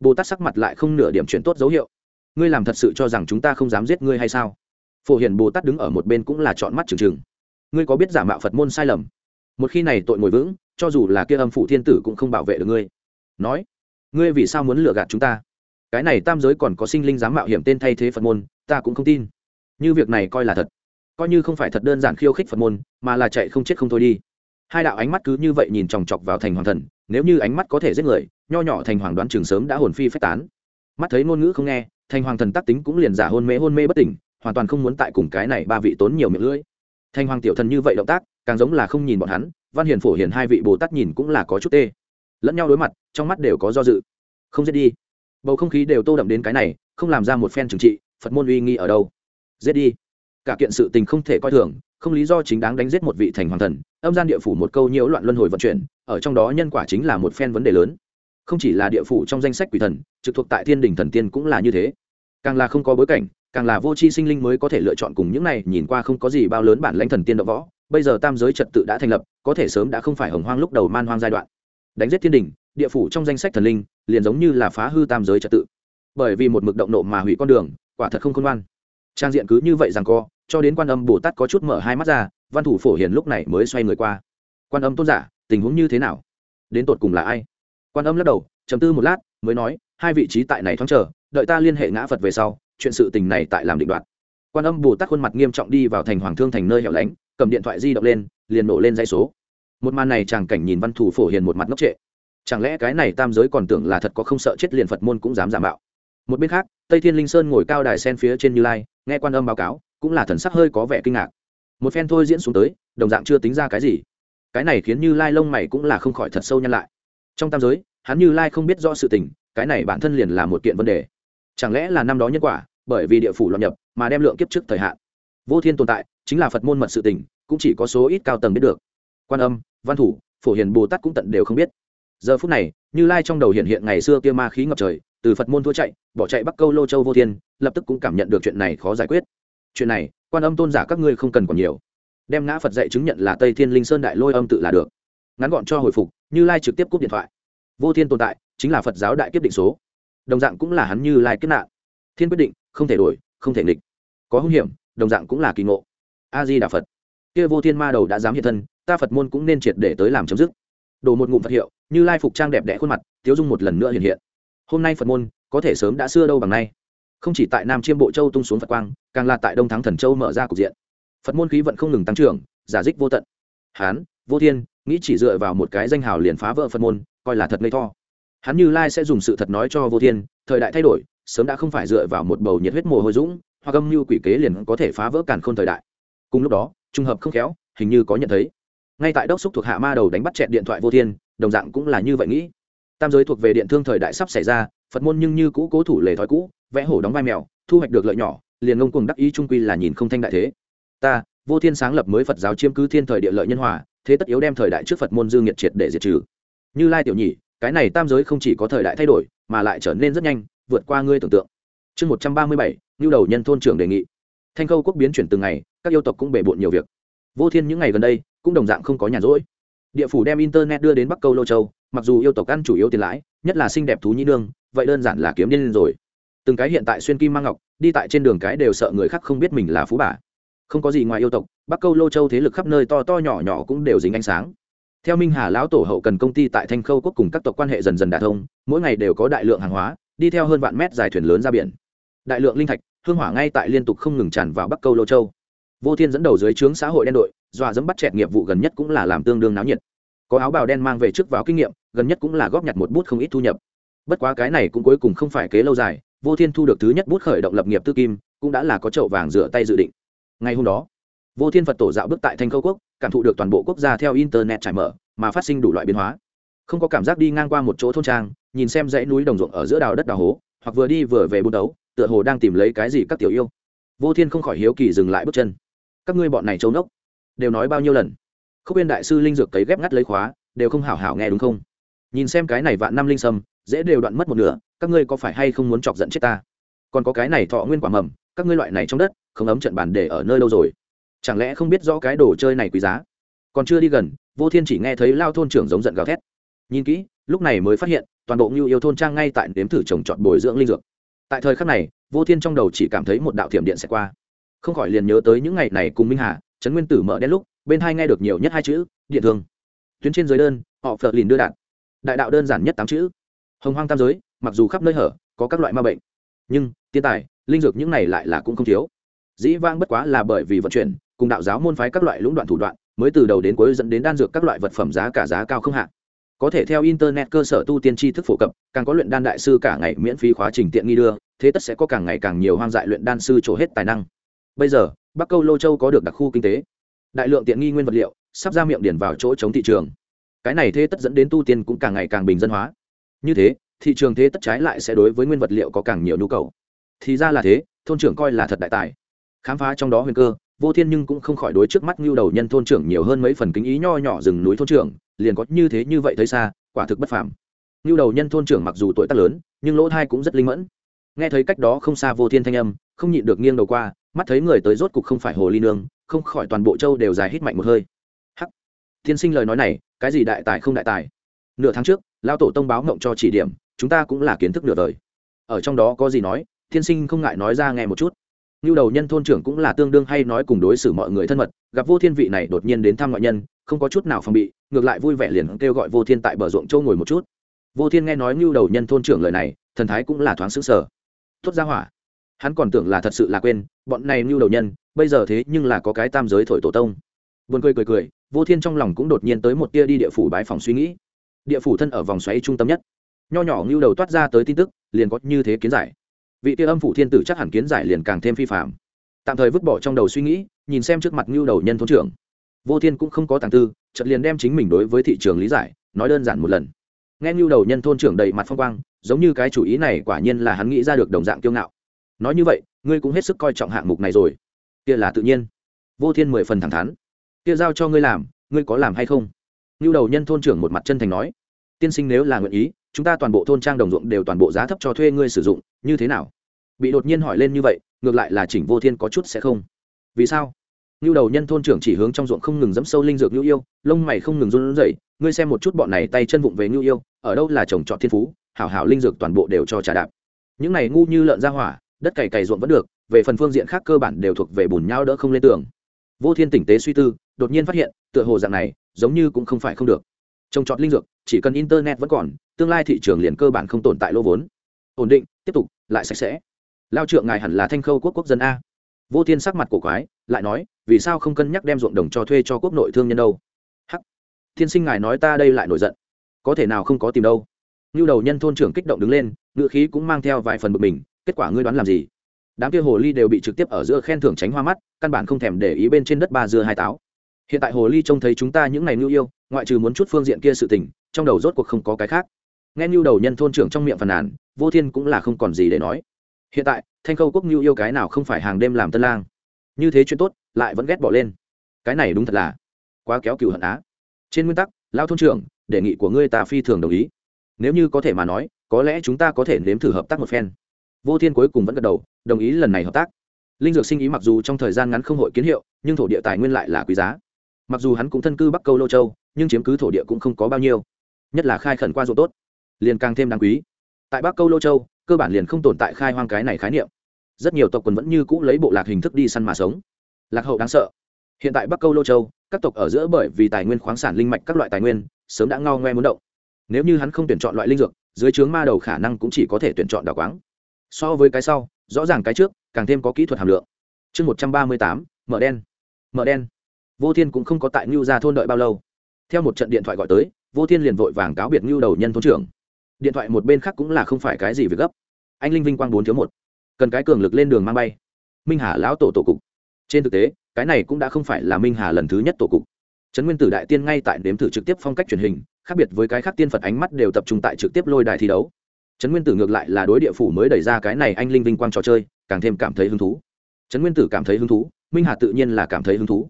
Bồ tát sắc mặt lại không nửa điểm chuyển tốt dấu hiệu. Ngươi làm thật sự cho rằng chúng ta không dám giết ngươi hay sao? Phổ hiển bồ tát đứng ở một bên cũng là chọn mắt trừng trừng. Ngươi có biết giả mạo phật môn sai lầm? Một khi này tội ngồi vững, cho dù là kia âm phụ thiên tử cũng không bảo vệ được ngươi. Nói, ngươi vì sao muốn lừa gạt chúng ta? Cái này tam giới còn có sinh linh dám mạo hiểm tên thay thế phật môn, ta cũng không tin. Như việc này coi là thật. Coi như không phải thật đơn giản khiêu khích phật môn, mà là chạy không chết không thôi đi. Hai đạo ánh mắt cứ như vậy nhìn chòng chọc vào thành hoàng thần, nếu như ánh mắt có thể giết người, nho nhỏ thành hoàng đoán trường sớm đã hồn phi phách tán. Mắt thấy ngôn ngữ không nghe, thành hoàng thần tác tính cũng liền giả hôn mê hôn mê bất tỉnh, hoàn toàn không muốn tại cùng cái này ba vị tốn nhiều miệng lưỡi. Thành hoàng tiểu thần như vậy động tác, càng giống là không nhìn bọn hắn, văn hiền phổ hiền hai vị bồ tát nhìn cũng là có chút tê. Lẫn nhau đối mặt, trong mắt đều có do dự. Không giết đi bầu không khí đều tô đậm đến cái này, không làm ra một phen trừng trị, phật môn uy nghi ở đâu? Giết đi. Cả kiện sự tình không thể coi thường, không lý do chính đáng đánh giết một vị thành hoàng thần, âm gian địa phủ một câu nhiễu loạn luân hồi vận chuyển, ở trong đó nhân quả chính là một phen vấn đề lớn. Không chỉ là địa phủ trong danh sách quỷ thần, trực thuộc tại thiên đình thần tiên cũng là như thế. Càng là không có bối cảnh, càng là vô tri sinh linh mới có thể lựa chọn cùng những này, nhìn qua không có gì bao lớn bản lãnh thần tiên đ võ. Bây giờ tam giới trật tự đã thành lập, có thể sớm đã không phải hồng hoang lúc đầu man hoang giai đoạn. Đánh giết thiên đình địa phủ trong danh sách thần linh, liền giống như là phá hư tam giới trật tự. Bởi vì một mực động nộ mà hủy con đường, quả thật không khôn ngoan. Trang diện cứ như vậy rằng co, cho đến quan âm bồ tát có chút mở hai mắt ra, văn thủ phổ hiền lúc này mới xoay người qua. Quan âm tôn giả, tình huống như thế nào? Đến tột cùng là ai? Quan âm lắc đầu chầm tư một lát, mới nói, hai vị trí tại này thoáng chờ, đợi ta liên hệ ngã phật về sau, chuyện sự tình này tại làm định đoạt. Quan âm bồ tát khuôn mặt nghiêm trọng đi vào thành hoàng thương thành nơi hẻo lánh, cầm điện thoại di động lên, liền nổ lên dây số. Một màn này chàng cảnh nhìn văn thủ phổ hiền một mặt ngốc trệ chẳng lẽ cái này tam giới còn tưởng là thật có không sợ chết liền phật môn cũng dám giả mạo? Một bên khác, tây thiên linh sơn ngồi cao đài sen phía trên như lai, nghe quan âm báo cáo, cũng là thần sắc hơi có vẻ kinh ngạc. Một phen thôi diễn xuống tới, đồng dạng chưa tính ra cái gì. Cái này khiến như lai lông mày cũng là không khỏi thật sâu nhăn lại. Trong tam giới, hắn như lai không biết rõ sự tình, cái này bản thân liền là một kiện vấn đề. Chẳng lẽ là năm đó nhân quả, bởi vì địa phủ loạn nhập mà đem lượng kiếp trước thời hạn. Vô thiên tồn tại, chính là phật môn mật sự tình, cũng chỉ có số ít cao tầng biết được. Quan âm, văn thủ, phổ hiền, bồ tát cũng tận đều không biết giờ phút này, như lai trong đầu hiện hiện ngày xưa kia ma khí ngập trời, từ phật môn thua chạy, bỏ chạy bắc câu lô châu vô thiên, lập tức cũng cảm nhận được chuyện này khó giải quyết. Chuyện này, quan âm tôn giả các ngươi không cần còn nhiều. Đem ngã phật dạy chứng nhận là tây thiên linh sơn đại lôi âm tự là được. Ngắn gọn cho hồi phục, như lai trực tiếp cúp điện thoại. Vô thiên tồn tại, chính là phật giáo đại kiếp định số. Đồng dạng cũng là hắn như lai kết nạn. Thiên quyết định, không thể đổi, không thể nghịch. Có hung hiểm, đồng dạng cũng là kỳ ngộ. A di đà phật. Kia vô thiên ma đầu đã dám hiện thân, ta phật môn cũng nên triệt để tới làm chấm dứt. Đổ một ngụm phật hiệu như lai phục trang đẹp đẽ khuôn mặt, tiếu dung một lần nữa hiện hiện. Hôm nay phật môn, có thể sớm đã xưa đâu bằng nay. Không chỉ tại nam chiêm bộ châu tung xuống phật quang, càng là tại đông thắng thần châu mở ra cục diện. Phật môn khí vận không ngừng tăng trưởng, giả dích vô tận. Hán, vô thiên, nghĩ chỉ dựa vào một cái danh hào liền phá vỡ phật môn, coi là thật ngây tho hắn như lai sẽ dùng sự thật nói cho vô thiên, thời đại thay đổi, sớm đã không phải dựa vào một bầu nhiệt huyết mồ hôi dũng, hoặc âm mưu quỷ kế liền có thể phá vỡ càn khôn thời đại. Cùng lúc đó, trùng hợp không khéo, hình như có nhận thấy. Ngay tại đốc xúc thuộc hạ ma đầu đánh bắt chẹn điện thoại vô thiên đồng dạng cũng là như vậy nghĩ. Tam giới thuộc về điện thương thời đại sắp xảy ra, phật môn nhưng như cũ cố thủ lề thói cũ, vẽ hổ đóng vai mèo, thu hoạch được lợi nhỏ, liền ngông cuồng đắc ý trung quy là nhìn không thanh đại thế. Ta, vô thiên sáng lập mới phật giáo chiếm cứ thiên thời địa lợi nhân hòa, thế tất yếu đem thời đại trước phật môn dương nhiệt triệt để diệt trừ. Như lai tiểu nhị, cái này tam giới không chỉ có thời đại thay đổi, mà lại trở nên rất nhanh, vượt qua ngươi tưởng tượng. Chương một trăm ba mươi bảy nhu đầu nhân thôn trưởng đề nghị. Thanh khâu quốc biến chuyển từng ngày, các yêu tộc cũng bể bộn nhiều việc. Vô thiên những ngày gần đây, cũng đồng dạng không có nhàn rỗi địa phủ đem internet đưa đến bắc câu lô châu, mặc dù yêu tộc ăn chủ yếu tiền lãi, nhất là xinh đẹp thú nhĩ nương, vậy đơn giản là kiếm điên rồi. Từng cái hiện tại xuyên kim mang ngọc, đi tại trên đường cái đều sợ người khác không biết mình là phú bà. Không có gì ngoài yêu tộc, bắc câu lô châu thế lực khắp nơi to to nhỏ nhỏ cũng đều dính ánh sáng. Theo minh hà lão tổ hậu cần công ty tại thanh khâu quốc cùng các tộc quan hệ dần dần đả thông, mỗi ngày đều có đại lượng hàng hóa, đi theo hơn vạn mét dài thuyền lớn ra biển. Đại lượng linh thạch, hương hỏa ngay tại liên tục không ngừng tràn vào bắc câu lô châu. Vô thiên dẫn đầu dưới trướng xã hội đen đội dọa dẫm bắt chẹt nghiệp vụ gần nhất cũng là làm tương đương náo nhiệt. Có áo bào đen mang về trước vào kinh nghiệm, gần nhất cũng là góp nhặt một bút không ít thu nhập. Bất quá cái này cũng cuối cùng không phải kế lâu dài, vô thiên thu được thứ nhất bút khởi động lập nghiệp tư kim, cũng đã là có chậu vàng rửa tay dự định. Ngày hôm đó, vô thiên phật tổ dạo bước tại thanh khâu quốc, cảm thụ được toàn bộ quốc gia theo internet trải mở, mà phát sinh đủ loại biến hóa. Không có cảm giác đi ngang qua một chỗ thôn trang, nhìn xem dãy núi đồng ruộng ở giữa đào đất đào hố, hoặc vừa đi vừa về bút đấu, tựa hồ đang tìm lấy cái gì các tiểu yêu. Vô thiên không khỏi hiếu kỳ dừng lại bước chân. Các ngươi bọn này trâu nốc đều nói bao nhiêu lần. Không biên đại sư linh dược cấy ghép ngắt lấy khóa, đều không hảo hảo nghe đúng không? Nhìn xem cái này vạn năm linh sâm, dễ đều đoạn mất một nửa, các ngươi có phải hay không muốn chọc giận chết ta? Còn có cái này thọ nguyên quả mầm, các ngươi loại này trong đất, không ấm trận bàn để ở nơi lâu rồi. Chẳng lẽ không biết rõ cái đồ chơi này quý giá? Còn chưa đi gần, vô thiên chỉ nghe thấy lao thôn trưởng giống giận gào thét. Nhìn kỹ, lúc này mới phát hiện, toàn bộ ngưu yêu thôn trang ngay tại nếm thử trồng trọt bồi dưỡng linh dược. Tại thời khắc này, vô thiên trong đầu chỉ cảm thấy một đạo thiểm điện sẽ qua. Không khỏi liền nhớ tới những ngày này cùng minh hà trấn nguyên tử mở đen lúc, bên hai nghe được nhiều nhất hai chữ, điện thương. Tuyến trên giới đơn, họ phờ lìn đưa đạn đại đạo đơn giản nhất tám chữ. Hồng hoang tam giới, mặc dù khắp nơi hở, có các loại ma bệnh. Nhưng, tiên tài, linh dược những này lại là cũng không thiếu. Dĩ vang bất quá là bởi vì vận chuyển, cùng đạo giáo môn phái các loại lũng đoạn thủ đoạn, mới từ đầu đến cuối dẫn đến đan dược các loại vật phẩm giá cả giá cao không hạn có thể theo internet cơ sở tu tiên tri thức phổ cập, càng có luyện đan đại sư cả ngày miễn phí khóa trình tiện nghi đưa, thế tất sẽ có càng ngày càng nhiều hoang dại luyện đan sư trổ hết tài năng. Bây giờ bắc câu lô châu có được đặc khu kinh tế. Đại lượng tiện nghi nguyên vật liệu sắp ra miệng điển vào chỗ chống thị trường. Cái này thế tất dẫn đến tu tiên cũng càng ngày càng bình dân hóa. Như thế, thị trường thế tất trái lại sẽ đối với nguyên vật liệu có càng nhiều nhu cầu. Thì ra là thế, thôn trưởng coi là thật đại tài. Khám phá trong đó huyền cơ, vô thiên nhưng cũng không khỏi đối trước mắt nhu đầu nhân thôn trưởng nhiều hơn mấy phần kính ý nho nhỏ rừng núi thôn trưởng, liền có như thế như vậy thấy xa, quả thực bất phàm. Nhu đầu nhân thôn trưởng mặc dù tuổi tác lớn, nhưng lỗ thai cũng rất linh mẫn. Nghe thấy cách đó không xa vô thiên thanh âm, không nhịn được nghiêng đầu qua mắt thấy người tới rốt cục không phải hồ ly nương, không khỏi toàn bộ châu đều dài hít mạnh một hơi. Hắc. Tiên sinh lời nói này, cái gì đại tài không đại tài? Nửa tháng trước lao tổ tông báo mộng cho chỉ điểm, chúng ta cũng là kiến thức nửa đời. Ở trong đó có gì nói, tiên sinh không ngại nói ra nghe một chút. Như đầu nhân thôn trưởng cũng là tương đương hay nói cùng đối xử mọi người thân mật, gặp vô thiên vị này đột nhiên đến thăm ngoại nhân, không có chút nào phòng bị, ngược lại vui vẻ liền kêu gọi vô thiên tại bờ ruộng châu ngồi một chút. Vô thiên nghe nói như đầu nhân thôn trưởng lời này, thần thái cũng là thoáng xứng sở tốt ra hỏa. Hắn còn tưởng là thật sự là quên bọn này mưu đầu nhân, bây giờ thế nhưng là có cái tam giới thổi tổ tông. Vườn cười cười cười, vô thiên trong lòng cũng đột nhiên tới một tia đi địa phủ bái phòng suy nghĩ. Địa phủ thân ở vòng xoáy trung tâm nhất. Nho nhỏ như đầu toát ra tới tin tức, liền có như thế kiến giải. Vị tia âm phủ thiên tử chắc hẳn kiến giải liền càng thêm phi phạm tạm thời vứt bỏ trong đầu suy nghĩ, nhìn xem trước mặt như đầu nhân thôn trưởng. Vô thiên cũng không có tàng tư, chợt liền đem chính mình đối với thị trường lý giải, nói đơn giản một lần. Nghe như đầu nhân thôn trưởng đầy mặt phong quang, giống như cái chủ ý này quả nhiên là hắn nghĩ ra được đồng dạng kiêu ngạo nói như vậy, ngươi cũng hết sức coi trọng hạng mục này rồi. Kia là tự nhiên. Vô thiên mười phần thẳng thắn. Kia giao cho ngươi làm, ngươi có làm hay không? Như đầu nhân thôn trưởng một mặt chân thành nói. Tiên sinh nếu là nguyện ý, chúng ta toàn bộ thôn trang đồng ruộng đều toàn bộ giá thấp cho thuê ngươi sử dụng, như thế nào? Bị đột nhiên hỏi lên như vậy, ngược lại là chỉnh vô thiên có chút sẽ không. Vì sao? Như đầu nhân thôn trưởng chỉ hướng trong ruộng không ngừng dẫm sâu linh dược nhu yêu, lông mày không ngừng run rẩy, ngươi xem một chút bọn này tay chân vụng về ngưu yêu, ở đâu là trồng trọt thiên phú, hảo hảo linh dược toàn bộ đều cho trà đạp. Những này ngu như lợn ra hỏa đất cày cày ruộng vẫn được, về phần phương diện khác cơ bản đều thuộc về bùn nhau đỡ không lên tường. Vô thiên tỉnh tế suy tư, đột nhiên phát hiện, tựa hồ dạng này, giống như cũng không phải không được. Trồng trọt linh dược, chỉ cần internet vẫn còn, tương lai thị trường liền cơ bản không tồn tại lô vốn. Ổn định, tiếp tục, lại sạch sẽ. Lao trượng ngài hẳn là thanh khâu quốc quốc dân a. Vô thiên sắc mặt cổ quái, lại nói, vì sao không cân nhắc đem ruộng đồng cho thuê cho quốc nội thương nhân đâu? Hắc. Thiên sinh ngài nói ta đây lại nổi giận. Có thể nào không có tìm đâu? Như đầu nhân thôn trưởng kích động đứng lên ngựa khí cũng mang theo vài phần bực mình kết quả ngươi đoán làm gì? Đám kia hồ ly đều bị trực tiếp ở giữa khen thưởng tránh hoa mắt, căn bản không thèm để ý bên trên đất ba dưa hai táo. Hiện tại hồ ly trông thấy chúng ta những ngày nhu yêu, ngoại trừ muốn chút phương diện kia sự tình, trong đầu rốt cuộc không có cái khác. Nghe nhu đầu nhân thôn trưởng trong miệng phàn nàn, vô thiên cũng là không còn gì để nói. Hiện tại, thanh khâu quốc nhu yêu cái nào không phải hàng đêm làm tân lang. Như thế chuyện tốt, lại vẫn ghét bỏ lên. Cái này đúng thật là quá kéo cựu hận á. Trên nguyên tắc, lao thôn trưởng, đề nghị của ngươi ta phi thường đồng ý. Nếu như có thể mà nói, có lẽ chúng ta có thể nếm thử hợp tác một phen vô thiên cuối cùng vẫn gật đầu, đồng ý lần này hợp tác. Linh dược sinh ý mặc dù trong thời gian ngắn không hội kiến hiệu, nhưng thổ địa tài nguyên lại là quý giá. Mặc dù hắn cũng thân cư bắc câu lô châu, nhưng chiếm cứ thổ địa cũng không có bao nhiêu. Nhất là khai khẩn qua ruộng tốt, liền càng thêm đáng quý. Tại bắc câu lô châu, cơ bản liền không tồn tại khai hoang cái này khái niệm. Rất nhiều tộc quần vẫn như cũ lấy bộ lạc hình thức đi săn mà sống. Lạc hậu đáng sợ. Hiện tại bắc câu lô châu, các tộc ở giữa bởi vì tài nguyên khoáng sản linh mạch các loại tài nguyên, sớm đã ngao ngoe muốn động. Nếu như hắn không tuyển chọn loại linh dược, dưới trướng ma đầu khả năng cũng chỉ có thể tuyển chọn đào quáng so với cái sau, rõ ràng cái trước, càng thêm có kỹ thuật hàm lượng. Chương một trăm ba mươi tám, mở đen. Mở đen. Vô thiên cũng không có tại ngưu gia thôn đợi bao lâu. Theo một trận điện thoại gọi tới, vô thiên liền vội vàng cáo biệt ngưu đầu nhân thôn trưởng. Điện thoại một bên khác cũng là không phải cái gì việc gấp. Anh linh vinh quang bốn thiếu một. Cần cái cường lực lên đường mang bay. Minh hà lão tổ tổ cục. Trên thực tế, cái này cũng đã không phải là minh hà lần thứ nhất tổ cục. Trấn nguyên tử đại tiên ngay tại đếm thử trực tiếp phong cách truyền hình, khác biệt với cái khác tiên phật ánh mắt đều tập trung tại trực tiếp lôi đài thi đấu trấn nguyên tử ngược lại là đối địa phủ mới đẩy ra cái này anh linh vinh quang trò chơi, càng thêm cảm thấy hứng thú. Trấn nguyên tử cảm thấy hứng thú, minh hà tự nhiên là cảm thấy hứng thú.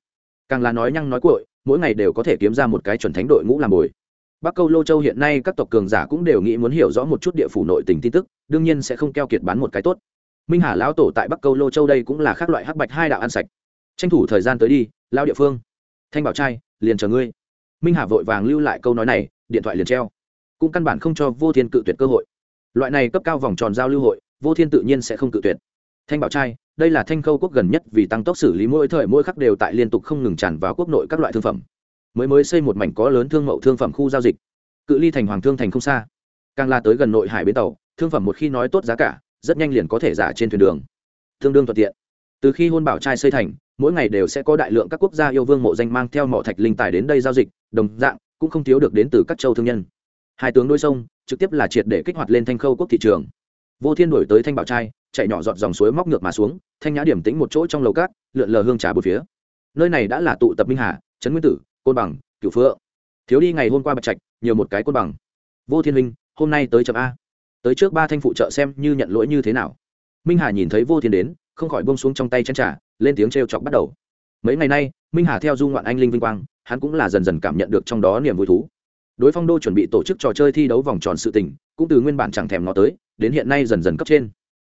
Càng là nói nhăng nói cội mỗi ngày đều có thể kiếm ra một cái chuẩn thánh đội ngũ làm bồi. Bắc câu lô châu hiện nay các tộc cường giả cũng đều nghĩ muốn hiểu rõ một chút địa phủ nội tình tin tức, đương nhiên sẽ không keo kiệt bán một cái tốt. Minh hà lão tổ tại bắc câu lô châu đây cũng là khác loại hắc bạch hai đạo ăn sạch. Tranh thủ thời gian tới đi, lao địa phương. Thanh bảo trai, liền chờ ngươi. Minh hà vội vàng lưu lại câu nói này, điện thoại liền treo. Cũng căn bản không cho vô thiên cự tuyệt cơ hội loại này cấp cao vòng tròn giao lưu hội, vô thiên tự nhiên sẽ không cự tuyệt. Thanh bảo trai, đây là thanh khâu quốc gần nhất vì tăng tốc xử lý mỗi thời mỗi khắc đều tại liên tục không ngừng tràn vào quốc nội các loại thương phẩm. Mới mới xây một mảnh có lớn thương mậu thương phẩm khu giao dịch. Cự ly thành hoàng thương thành không xa. Càng la tới gần nội hải bến tàu, thương phẩm một khi nói tốt giá cả, rất nhanh liền có thể giả trên thuyền đường. Tương đương thuận tiện. Từ khi hôn bảo trai xây thành, mỗi ngày đều sẽ có đại lượng các quốc gia yêu vương mộ danh mang theo mỏ thạch linh tài đến đây giao dịch, đồng dạng, cũng không thiếu được đến từ các châu thương nhân. Hai tướng đôi sông trực tiếp là triệt để kích hoạt lên thanh khâu quốc thị trường. Vô thiên đổi tới thanh bảo trai, chạy nhỏ giọt dòng suối móc ngược mà xuống, thanh nhã điểm tính một chỗ trong lầu cát, lượn lờ hương trà một phía. Nơi này đã là tụ tập minh hà, trấn nguyên tử, côn bằng, cửu phượng. Thiếu đi ngày hôm qua bạch trạch, nhiều một cái côn bằng. Vô thiên minh hôm nay tới chậm a. Tới trước ba thanh phụ trợ xem như nhận lỗi như thế nào. Minh hà nhìn thấy vô thiên đến, không khỏi bông xuống trong tay chân trà, lên tiếng trêu chọc bắt đầu. Mấy ngày nay, minh hà theo du ngoạn anh linh vinh quang, hắn cũng là dần dần cảm nhận được trong đó niềm vui thú đối phong đô chuẩn bị tổ chức trò chơi thi đấu vòng tròn sự tình, cũng từ nguyên bản chẳng thèm nó tới, đến hiện nay dần dần cấp trên.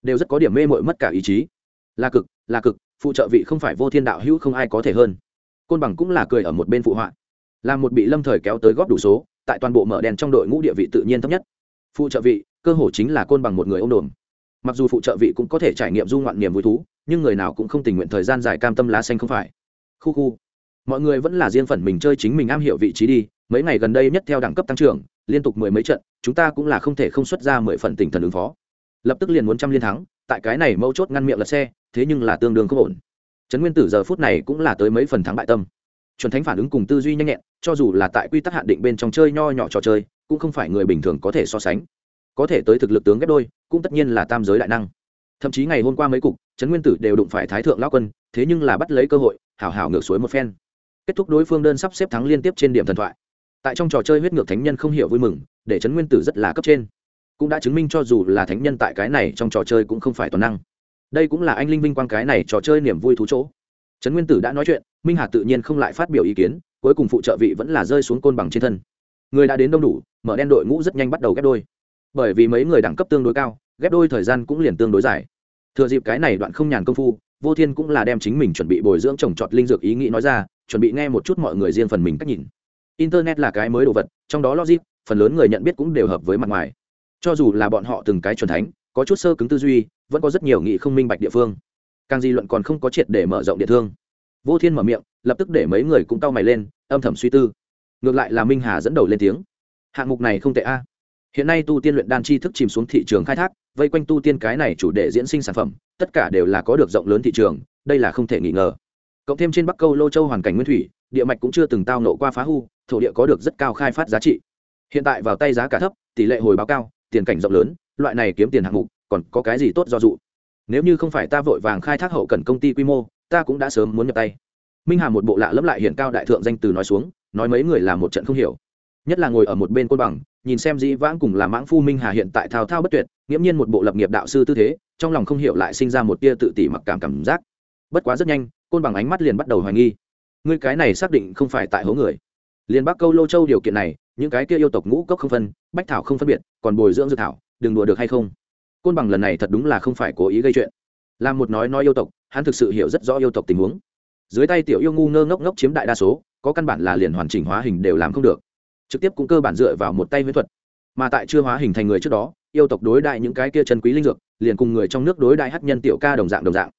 Đều rất có điểm mê mội mất cả ý chí. Là cực là cực, phụ trợ vị không phải vô thiên đạo hữu không ai có thể hơn. Côn bằng cũng là cười ở một bên phụ họa. Là một bị lâm thời kéo tới góp đủ số, tại toàn bộ mở đèn trong đội ngũ địa vị tự nhiên thấp nhất. Phụ trợ vị, cơ hồ chính là côn bằng một người ô n đồn. Mặc dù phụ trợ vị cũng có thể trải nghiệm du ngoạn niềm vui thú, nhưng người nào cũng không tình nguyện thời gian dài cam tâm lá xanh không phải. Khu khu. Mọi người vẫn là riêng phần mình chơi chính mình am hiểu vị trí đi mấy ngày gần đây nhất theo đẳng cấp tăng trưởng, liên tục mười mấy trận, chúng ta cũng là không thể không xuất ra mười phần tỉnh thần ứng phó. Lập tức liền muốn trăm liên thắng, tại cái này mâu chốt ngăn miệng lật xe, thế nhưng là tương đương không ổn. Trấn nguyên tử giờ phút này cũng là tới mấy phần thắng bại tâm. Chuẩn thánh phản ứng cùng tư duy nhanh nhẹn, cho dù là tại quy tắc hạn định bên trong chơi nho nhỏ trò chơi, cũng không phải người bình thường có thể so sánh. Có thể tới thực lực tướng ghép đôi, cũng tất nhiên là tam giới đại năng. Thậm chí ngày hôm qua mấy cục, trấn nguyên tử đều đụng phải thái thượng lão quân, thế nhưng là bắt lấy cơ hội hảo hảo ngược suối một phen. Kết thúc đối phương đơn sắp xếp thắng liên tiếp trên điểm thần thoại tại trong trò chơi huyết ngược thánh nhân không hiểu vui mừng, để chấn nguyên tử rất là cấp trên. Cũng đã chứng minh cho dù là thánh nhân tại cái này trong trò chơi cũng không phải toàn năng. Đây cũng là anh linh vinh quang cái này trò chơi niềm vui thú chỗ. Trấn nguyên tử đã nói chuyện, minh hà tự nhiên không lại phát biểu ý kiến, cuối cùng phụ trợ vị vẫn là rơi xuống côn bằng trên thân. Người đã đến đông đủ, mở đen đội ngũ rất nhanh bắt đầu ghép đôi. Bởi vì mấy người đẳng cấp tương đối cao, ghép đôi thời gian cũng liền tương đối dài. Thừa dịp cái này đoạn không nhàn công phu, vô thiên cũng là đem chính mình chuẩn bị bồi dưỡng trồng trọt linh dược ý nghĩ nói ra, chuẩn bị nghe một chút mọi người riêng phần mình cách nhìn internet là cái mới đồ vật, trong đó logic, phần lớn người nhận biết cũng đều hợp với mặt ngoài. Cho dù là bọn họ từng cái chuẩn thánh, có chút sơ cứng tư duy, vẫn có rất nhiều nghị không minh bạch địa phương. Càng di luận còn không có triệt để mở rộng địa thương. Vô thiên mở miệng, lập tức để mấy người cũng cau mày lên, âm thầm suy tư. Ngược lại là minh hà dẫn đầu lên tiếng. Hạng mục này không tệ a. Hiện nay tu tiên luyện đan chi thức chìm xuống thị trường khai thác, vây quanh tu tiên cái này chủ đề diễn sinh sản phẩm, tất cả đều là có được rộng lớn thị trường, đây là không thể nghi ngờ. Cộng thêm trên bắc câu lô châu hoàn cảnh nguyên thủy, địa mạch cũng chưa từng tao nộ qua phá hư thổ địa có được rất cao khai phát giá trị. Hiện tại vào tay giá cả thấp, tỷ lệ hồi báo cao, tiền cảnh rộng lớn, loại này kiếm tiền hạng mục, còn có cái gì tốt do dụ? Nếu như không phải ta vội vàng khai thác hậu cần công ty quy mô, ta cũng đã sớm muốn nhập tay. Minh hà một bộ lạ lẫm lại hiện cao đại thượng danh từ nói xuống, nói mấy người là một trận không hiểu. Nhất là ngồi ở một bên côn bằng, nhìn xem dĩ vãng cùng là mãng phu minh hà hiện tại thao thao bất tuyệt, nghiễm nhiên một bộ lập nghiệp đạo sư tư thế, trong lòng không hiểu lại sinh ra một tia tự tỉ mặc cảm cảm giác. Bất quá rất nhanh, côn bằng ánh mắt liền bắt đầu hoài nghi. Ngươi cái này xác định không phải tại hố người liền bắc câu lô châu điều kiện này, những cái kia yêu tộc ngũ cốc không phân, bách thảo không phân biệt, còn bồi dưỡng dược thảo, đừng đùa được hay không? Côn bằng lần này thật đúng là không phải cố ý gây chuyện. Làm một nói nói yêu tộc, hắn thực sự hiểu rất rõ yêu tộc tình huống. Dưới tay tiểu yêu ngu ngơ ngốc ngốc chiếm đại đa số, có căn bản là liền hoàn chỉnh hóa hình đều làm không được. Trực tiếp cũng cơ bản dựa vào một tay huyễn thuật. Mà tại chưa hóa hình thành người trước đó, yêu tộc đối đại những cái kia chân quý linh dược, liền cùng người trong nước đối đại hát nhân tiểu ca đồng dạng đồng dạng.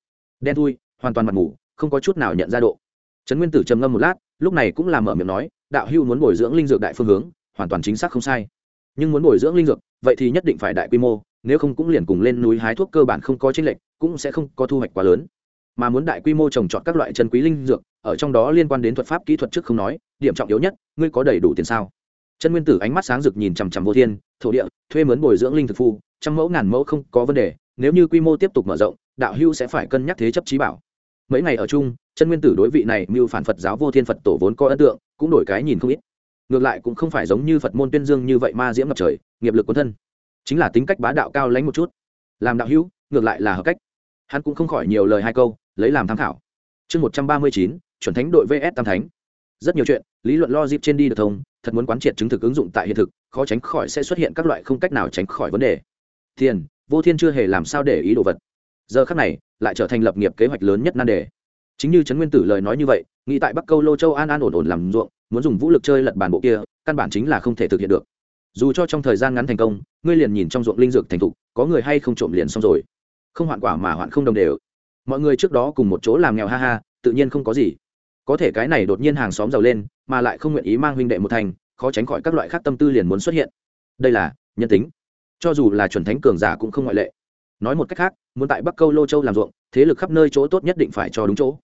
Đen thui, hoàn toàn mặt mù, không có chút nào nhận ra độ. Trấn nguyên tử trầm ngâm một lát, lúc này cũng làm mở miệng nói đạo hưu muốn bồi dưỡng linh dược đại phương hướng, hoàn toàn chính xác không sai. Nhưng muốn bồi dưỡng linh dược, vậy thì nhất định phải đại quy mô, nếu không cũng liền cùng lên núi hái thuốc cơ bản không có chênh lệch, cũng sẽ không có thu hoạch quá lớn. Mà muốn đại quy mô trồng trọt các loại chân quý linh dược, ở trong đó liên quan đến thuật pháp kỹ thuật trước không nói, điểm trọng yếu nhất, ngươi có đầy đủ tiền sao? Chân nguyên tử ánh mắt sáng rực nhìn chằm chằm vô thiên, thổ địa, thuê mướn bồi dưỡng linh thực phu, trăm mẫu ngàn mẫu không có vấn đề, nếu như quy mô tiếp tục mở rộng, đạo hưu sẽ phải cân nhắc thế chấp trí bảo. Mấy ngày ở chung chân nguyên tử đối vị này mưu phản phật giáo vô thiên phật tổ vốn có ấn tượng, cũng đổi cái nhìn không ít. Ngược lại cũng không phải giống như phật môn tuyên dương như vậy ma diễm ngập trời, nghiệp lực quân thân. Chính là tính cách bá đạo cao lánh một chút. Làm đạo hữu, ngược lại là hợp cách. Hắn cũng không khỏi nhiều lời hai câu, lấy làm tham khảo. Chương một trăm ba mươi chín, chuẩn thánh đội vs tam thánh. Rất nhiều chuyện, lý luận lo dịp trên đi được thông, thật muốn quán triệt chứng thực ứng dụng tại hiện thực, khó tránh khỏi sẽ xuất hiện các loại không cách nào tránh khỏi vấn đề. Thiền vô thiên chưa hề làm sao để ý đồ vật. Giờ khác này, lại trở thành lập nghiệp kế hoạch lớn nhất nan đề chính như trấn nguyên tử lời nói như vậy, nghĩ tại bắc câu lô châu an an ổn ổn làm ruộng, muốn dùng vũ lực chơi lật bàn bộ kia, căn bản chính là không thể thực hiện được. Dù cho trong thời gian ngắn thành công, ngươi liền nhìn trong ruộng linh dược thành thục, có người hay không trộm liền xong rồi. Không hoạn quả mà hoạn không đồng đều. Mọi người trước đó cùng một chỗ làm nghèo ha ha, tự nhiên không có gì. Có thể cái này đột nhiên hàng xóm giàu lên, mà lại không nguyện ý mang huynh đệ một thành, khó tránh khỏi các loại khác tâm tư liền muốn xuất hiện. Đây là nhân tính. Cho dù là chuẩn thánh cường giả cũng không ngoại lệ. Nói một cách khác, muốn tại bắc câu lô châu làm ruộng, thế lực khắp nơi chỗ tốt nhất định phải cho đúng chỗ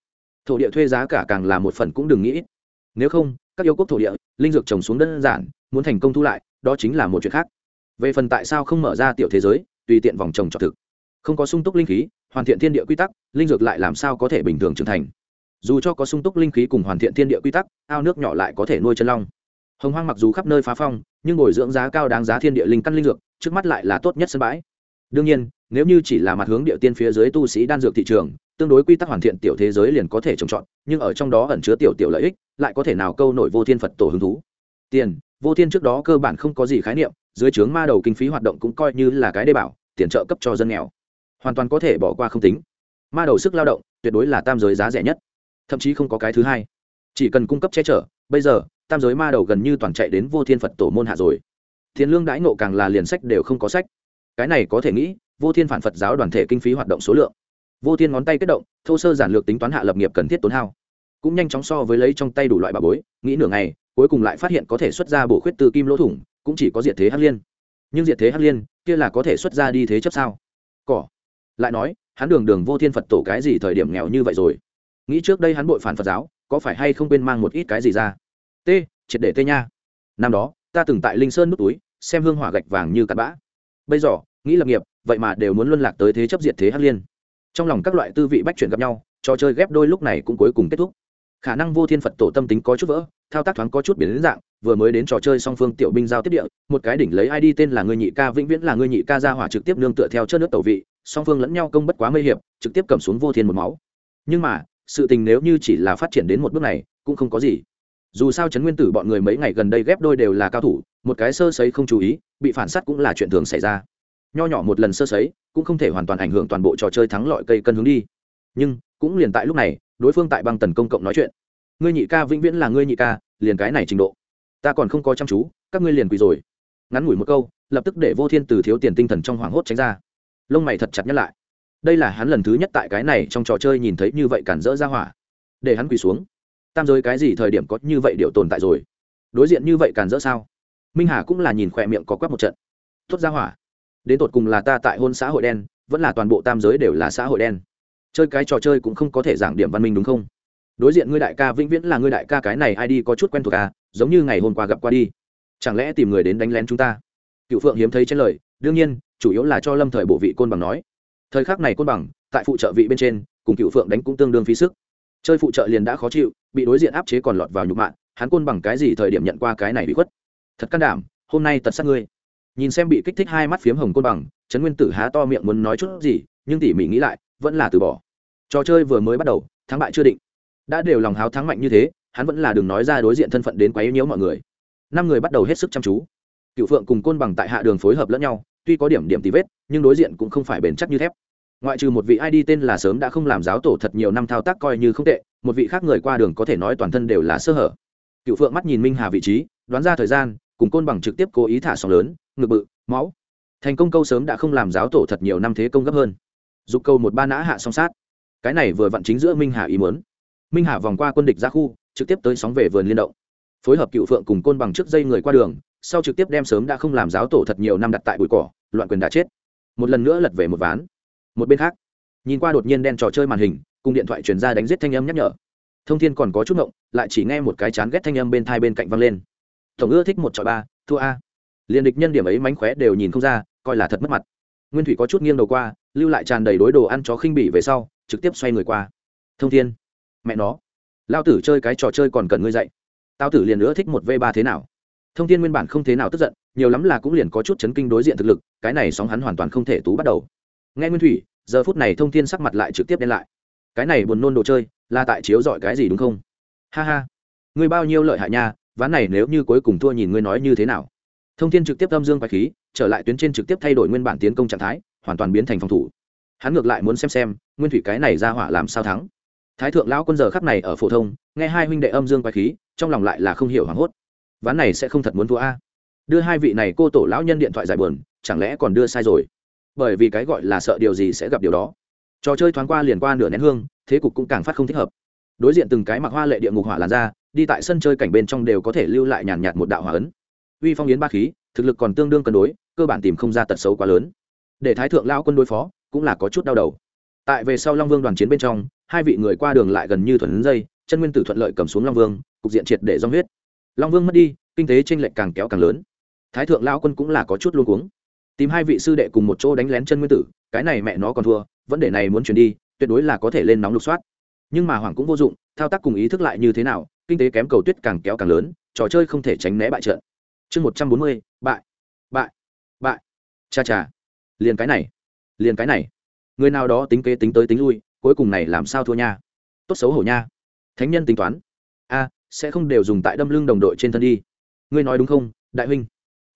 thổ địa thuê giá cả càng là một phần cũng đừng nghĩ nếu không, các yêu quốc thổ địa, linh dược trồng xuống đơn giản, muốn thành công thu lại, đó chính là một chuyện khác. Về phần tại sao không mở ra tiểu thế giới, tùy tiện vòng trồng trọt thực. Không có sung túc linh khí, hoàn thiện thiên địa quy tắc, linh dược lại làm sao có thể bình thường trưởng thành? Dù cho có sung túc linh khí cùng hoàn thiện thiên địa quy tắc, ao nước nhỏ lại có thể nuôi chân long. Hồng hoang mặc dù khắp nơi phá phong, nhưng bồi dưỡng giá cao đáng giá thiên địa linh căn linh dược, trước mắt lại là tốt nhất sân bãi. Đương nhiên, nếu như chỉ là mặt hướng địa tiên phía dưới tu sĩ đan dược thị trường tương đối quy tắc hoàn thiện tiểu thế giới liền có thể trồng trọt, nhưng ở trong đó ẩn chứa tiểu tiểu lợi ích, lại có thể nào câu nổi vô thiên phật tổ hứng thú. Tiền, vô thiên trước đó cơ bản không có gì khái niệm, dưới trướng ma đầu kinh phí hoạt động cũng coi như là cái đê bảo, tiền trợ cấp cho dân nghèo. Hoàn toàn có thể bỏ qua không tính. Ma đầu sức lao động, tuyệt đối là tam giới giá rẻ nhất. Thậm chí không có cái thứ hai. Chỉ cần cung cấp che chở, bây giờ, tam giới ma đầu gần như toàn chạy đến vô thiên phật tổ môn hạ rồi. Thiên lương đãi nộ càng là liền sách đều không có sách. Cái này có thể nghĩ, vô thiên phản phật giáo đoàn thể kinh phí hoạt động số lượng vô thiên ngón tay kết động, thô sơ giản lược tính toán hạ lập nghiệp cần thiết tốn hao. Cũng nhanh chóng so với lấy trong tay đủ loại bà bối, nghĩ nửa ngày, cuối cùng lại phát hiện có thể xuất ra bổ khuyết từ kim lỗ thủng, cũng chỉ có diệt thế hắc liên. Nhưng diệt thế hắc liên, kia là có thể xuất ra đi thế chấp sao? Cỏ. Lại nói, hắn đường đường vô thiên phật tổ cái gì thời điểm nghèo như vậy rồi? Nghĩ trước đây hắn bội phản phật giáo, có phải hay không quên mang một ít cái gì ra? T, triệt để tê nha. Năm đó, ta từng tại linh sơn nút túi, xem hương hỏa gạch vàng như cặn bã. Bây giờ, nghĩ lập nghiệp, vậy mà đều muốn luân lạc tới thế chấp diệt thế hắc liên trong lòng các loại tư vị bách chuyển gặp nhau, trò chơi ghép đôi lúc này cũng cuối cùng kết thúc. Khả năng vô thiên phật tổ tâm tính có chút vỡ, thao tác thoáng có chút biến đến dạng, vừa mới đến trò chơi song phương tiểu binh giao tiếp địa, một cái đỉnh lấy id tên là người nhị ca, vĩnh viễn là người nhị ca ra hỏa trực tiếp nương tựa theo chất nước tẩu vị, song phương lẫn nhau công bất quá mây hiệp, trực tiếp cầm xuống vô thiên một máu. Nhưng mà, sự tình nếu như chỉ là phát triển đến một bước này, cũng không có gì. Dù sao trấn nguyên tử bọn người mấy ngày gần đây ghép đôi đều là cao thủ, một cái sơ sấy không chú ý, bị phản s á t cũng là chuyện thường xảy ra nho nhỏ một lần sơ sấy, cũng không thể hoàn toàn ảnh hưởng toàn bộ trò chơi thắng lọi cây cân hướng đi. Nhưng, cũng liền tại lúc này, đối phương tại băng tần công cộng nói chuyện. Ngươi nhị ca vĩnh viễn là ngươi nhị ca, liền cái này trình độ. Ta còn không có chăm chú, các ngươi liền quỳ rồi. Ngắn ngủi một câu, lập tức để vô thiên từ thiếu tiền tinh thần trong hoảng hốt tránh ra. Lông mày thật chặt nhắc lại. Đây là hắn lần thứ nhất tại cái này trong trò chơi nhìn thấy như vậy cản rỡ ra hỏa. Để hắn quỳ xuống. Tam giới cái gì thời điểm có như vậy điều tồn tại rồi? Đối diện như vậy cản rỡ sao? Minh hà cũng là nhìn khỏe miệng có quắc một trận. Tốt ra hỏa đến tột cùng là ta tại hôn xã hội đen, vẫn là toàn bộ tam giới đều là xã hội đen. Chơi cái trò chơi cũng không có thể giảng điểm văn minh đúng không? Đối diện ngươi đại ca vĩnh viễn là ngươi đại ca cái này ai đi có chút quen thuộc à giống như ngày hôm qua gặp qua đi. Chẳng lẽ tìm người đến đánh lén chúng ta? Cựu phượng hiếm thấy trên lời, đương nhiên, chủ yếu là cho lâm thời bộ vị côn bằng nói. Thời khắc này côn bằng, tại phụ trợ vị bên trên, cùng cựu phượng đánh cũng tương đương phí sức. Chơi phụ trợ liền đã khó chịu, bị đối diện áp chế còn lọt vào nhục mạng hắn côn bằng cái gì thời điểm nhận qua cái này bị khuất? Thật can đảm, hôm nay tật sát ngươi nhìn xem bị kích thích hai mắt phiếm hồng côn bằng, trấn nguyên tử há to miệng muốn nói chút gì, nhưng tỉ mỉ nghĩ lại, vẫn là từ bỏ. Trò chơi vừa mới bắt đầu, thắng bại chưa định. Đã đều lòng háo thắng mạnh như thế, hắn vẫn là đừng nói ra đối diện thân phận đến quấy nhiễu mọi người. Năm người bắt đầu hết sức chăm chú. Cựu phượng cùng côn bằng tại hạ đường phối hợp lẫn nhau, tuy có điểm điểm tì vết, nhưng đối diện cũng không phải bền chắc như thép. Ngoại trừ một vị id tên là sớm đã không làm giáo tổ thật nhiều năm thao tác coi như không tệ, một vị khác người qua đường có thể nói toàn thân đều là sơ hở. Cựu phượng mắt nhìn minh hà vị trí, đoán ra thời gian cùng côn bằng trực tiếp cố ý thả sóng lớn, ngực bự, máu. Thành công câu sớm đã không làm giáo tổ thật nhiều năm thế công gấp hơn. Dục câu một ba nã hạ song sát. Cái này vừa vặn chính giữa minh hà ý muốn. Minh hà vòng qua quân địch ra khu, trực tiếp tới sóng về vườn liên động. Phối hợp cựu phượng cùng côn bằng trước dây người qua đường, sau trực tiếp đem sớm đã không làm giáo tổ thật nhiều năm đặt tại bụi cỏ, loạn quyền đã chết. Một lần nữa lật về một ván. Một bên khác, nhìn qua đột nhiên đen trò chơi màn hình, cùng điện thoại truyền ra đánh giết thanh âm nhắc nhở. Thông thiên còn có chút ngộng, lại chỉ nghe một cái chán ghét thanh âm bên thai bên cạnh văng lên tổng ưa thích một trọi ba, thua a. Liền địch nhân điểm ấy mánh khóe đều nhìn không ra, coi là thật mất mặt. Nguyên thủy có chút nghiêng đầu qua, lưu lại tràn đầy đối đồ ăn chó khinh bỉ về sau, trực tiếp xoay người qua. Thông thiên, mẹ nó. Lao tử chơi cái trò chơi còn cần ngươi dạy. Tao tử liền nữa thích một v ba thế nào. Thông tin nguyên bản không thế nào tức giận, nhiều lắm là cũng liền có chút chấn kinh đối diện thực lực, cái này sóng hắn hoàn toàn không thể tú bắt đầu. Nghe nguyên thủy, giờ phút này thông tin sắc mặt lại trực tiếp đen lại. Cái này buồn nôn đồ chơi, là tại chiếu dọi cái gì đúng không? Ha ha. Ngươi bao nhiêu lợi hại nha ván này nếu như cuối cùng thua nhìn ngươi nói như thế nào. Thông thiên trực tiếp âm dương quái khí, trở lại tuyến trên trực tiếp thay đổi nguyên bản tiến công trạng thái, hoàn toàn biến thành phòng thủ. Hắn ngược lại muốn xem xem, nguyên thủy cái này ra hỏa làm sao thắng. Thái thượng lão quân giờ khắc này ở phổ thông, nghe hai huynh đệ âm dương quái khí, trong lòng lại là không hiểu hoảng hốt. Ván này sẽ không thật muốn thua a. Đưa hai vị này cô tổ lão nhân điện thoại giải buồn, chẳng lẽ còn đưa sai rồi? Bởi vì cái gọi là sợ điều gì sẽ gặp điều đó. Trò chơi thoáng qua liền qua nửa nén hương, thế cục cũng càng phát không thích hợp. Đối diện từng cái mặc hoa lệ địa ngục hỏa làn ra đi tại sân chơi cảnh bên trong đều có thể lưu lại nhàn nhạt một đạo hòa ấn. Uy phong yến ba khí, thực lực còn tương đương cân đối, cơ bản tìm không ra tật xấu quá lớn. Để thái thượng lao quân đối phó, cũng là có chút đau đầu. Tại về sau long vương đoàn chiến bên trong, hai vị người qua đường lại gần như thuần dây, chân nguyên tử thuận lợi cầm xuống long vương, cục diện triệt để do huyết. Long vương mất đi, kinh tế tranh lệch càng kéo càng lớn. Thái thượng lao quân cũng là có chút luôn cuống. Tìm hai vị sư đệ cùng một chỗ đánh lén chân nguyên tử, cái này mẹ nó còn thua, vấn đề này muốn chuyển đi, tuyệt đối là có thể lên nóng lục soát. Nhưng mà hoàng cũng vô dụng, thao tác cùng ý thức lại như thế nào kinh tế kém cầu tuyết càng kéo càng lớn, trò chơi không thể tránh né bại trận. Chương một trăm bốn mươi, bại. Bại. Bại. Cha cha. Liền cái này. Liền cái này. Người nào đó tính kế tính tới tính lui, cuối cùng này làm sao thua nha? Tốt xấu hổ nha. Thánh nhân tính toán. A, sẽ không đều dùng tại đâm lưng đồng đội trên thân đi. Ngươi nói đúng không, đại huynh?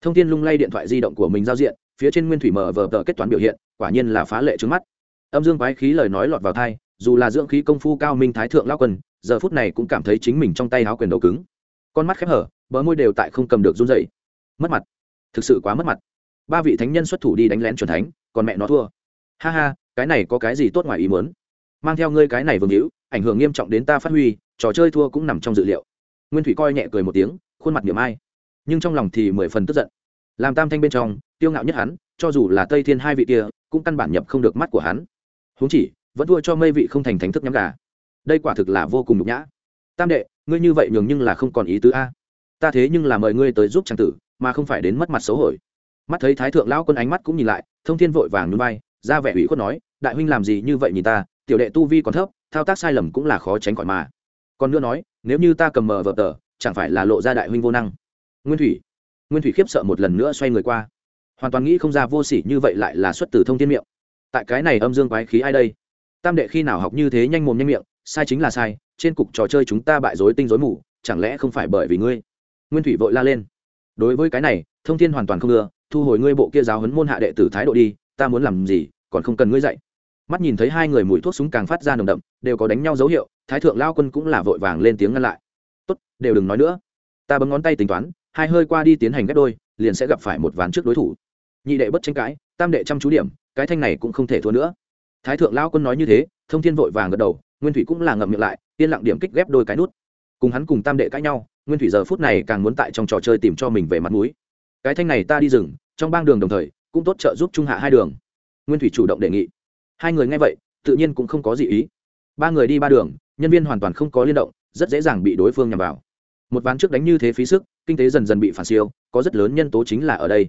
Thông tin lung lay điện thoại di động của mình giao diện, phía trên nguyên thủy mở vờ tờ kết toán biểu hiện, quả nhiên là phá lệ trước mắt. Âm dương quái khí lời nói lọt vào thai dù là dưỡng khí công phu cao minh thái thượng lao quân giờ phút này cũng cảm thấy chính mình trong tay háo quyền đầu cứng. Con mắt khép hở, bờ môi đều tại không cầm được run dậy mất mặt. Thực sự quá mất mặt. Ba vị thánh nhân xuất thủ đi đánh lén truyền thánh, còn mẹ nó thua. Ha ha, cái này có cái gì tốt ngoài ý muốn? Mang theo ngươi cái này vương hữu, ảnh hưởng nghiêm trọng đến ta phát huy, trò chơi thua cũng nằm trong dự liệu. Nguyên thủy coi nhẹ cười một tiếng, khuôn mặt niệm ai. Nhưng trong lòng thì mười phần tức giận. Làm tam thanh bên trong, tiêu ngạo nhất hắn, cho dù là tây thiên hai vị kia, cũng căn bản nhập không được mắt của hắn. Huống chỉ, vẫn thua cho mây vị không thành thánh thức nhắm gà đây quả thực là vô cùng nhục nhã. Tam đệ, ngươi như vậy nhường nhưng là không còn ý tứ a. Ta thế nhưng là mời ngươi tới giúp trang tử, mà không phải đến mất mặt xấu hổ. Mắt thấy thái thượng lão quân ánh mắt cũng nhìn lại, thông thiên vội vàng núi bay ra vẻ ủy khuất nói, đại huynh làm gì như vậy nhìn ta, tiểu đệ tu vi còn thấp, thao tác sai lầm cũng là khó tránh khỏi mà. Còn nữa nói, nếu như ta cầm mờ vợ tờ, chẳng phải là lộ ra đại huynh vô năng. Nguyên thủy nguyên thủy khiếp sợ một lần nữa xoay người qua. Hoàn toàn nghĩ không ra vô sỉ như vậy lại là xuất từ thông thiên miệng. Tại cái này âm dương quái khí ai đây? Tam đệ khi nào học như thế nhanh mồm nhanh miệng sai chính là sai, trên cục trò chơi chúng ta bại dối tinh dối mù, chẳng lẽ không phải bởi vì ngươi? Nguyên thủy vội la lên. Đối với cái này, thông thiên hoàn toàn không ưa thu hồi ngươi bộ kia giáo huấn môn hạ đệ tử thái độ đi, ta muốn làm gì, còn không cần ngươi dạy. Mắt nhìn thấy hai người mùi thuốc súng càng phát ra nồng đậm, đều có đánh nhau dấu hiệu, thái thượng lao quân cũng là vội vàng lên tiếng ngăn lại. Tốt, đều đừng nói nữa. Ta bấm ngón tay tính toán, hai hơi qua đi tiến hành ghép đôi, liền sẽ gặp phải một ván trước đối thủ. Nhị đệ bất tranh cãi, tam đệ chăm chú điểm, cái thanh này cũng không thể thua nữa. Thái thượng lao quân nói như thế, thông thiên vội vàng gật đầu nguyên thủy cũng là ngậm miệng lại, yên lặng điểm kích ghép đôi cái nút. Cùng hắn cùng tam đệ cãi nhau, nguyên thủy giờ phút này càng muốn tại trong trò chơi tìm cho mình về mặt mũi. Cái thanh này ta đi rừng, trong bang đường đồng thời, cũng tốt trợ giúp trung hạ hai đường. Nguyên thủy chủ động đề nghị. Hai người nghe vậy, tự nhiên cũng không có gì ý. Ba người đi ba đường, nhân viên hoàn toàn không có liên động, rất dễ dàng bị đối phương nhằm vào. Một ván trước đánh như thế phí sức, kinh tế dần dần bị phản siêu, có rất lớn nhân tố chính là ở đây.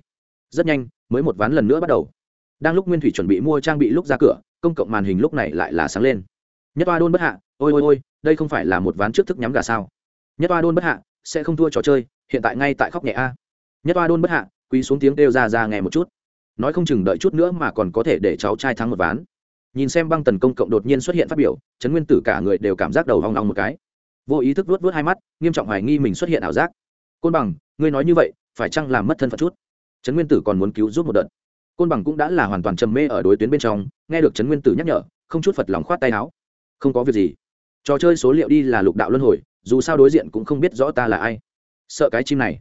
Rất nhanh, mới một ván lần nữa bắt đầu. Đang lúc nguyên thủy chuẩn bị mua trang bị lúc ra cửa, công cộng màn hình lúc này lại là sáng lên nhất toa đôn bất hạ, ôi ôi ôi, đây không phải là một ván trước thức nhắm gà sao? Nhất toa đôn bất hạ, sẽ không thua trò chơi, hiện tại ngay tại khóc nhẹ a. Nhất toa đôn bất hạ, quý xuống tiếng kêu ra ra nghe một chút. Nói không chừng đợi chút nữa mà còn có thể để cháu trai thắng một ván. Nhìn xem băng tần công cộng đột nhiên xuất hiện phát biểu, trấn nguyên tử cả người đều cảm giác đầu hoang long một cái. Vô ý thức vuốt vuốt hai mắt, nghiêm trọng hoài nghi mình xuất hiện ảo giác. Côn bằng, ngươi nói như vậy, phải chăng làm mất thân phận chút? Trấn nguyên tử còn muốn cứu giúp một đợt. Côn bằng cũng đã là hoàn toàn trầm mê ở đối tuyến bên trong, nghe được trấn nguyên tử nhắc nhở, không chút phật lòng khoát tay áo không có việc gì. Trò chơi số liệu đi là lục đạo luân hồi, dù sao đối diện cũng không biết rõ ta là ai. Sợ cái chim này.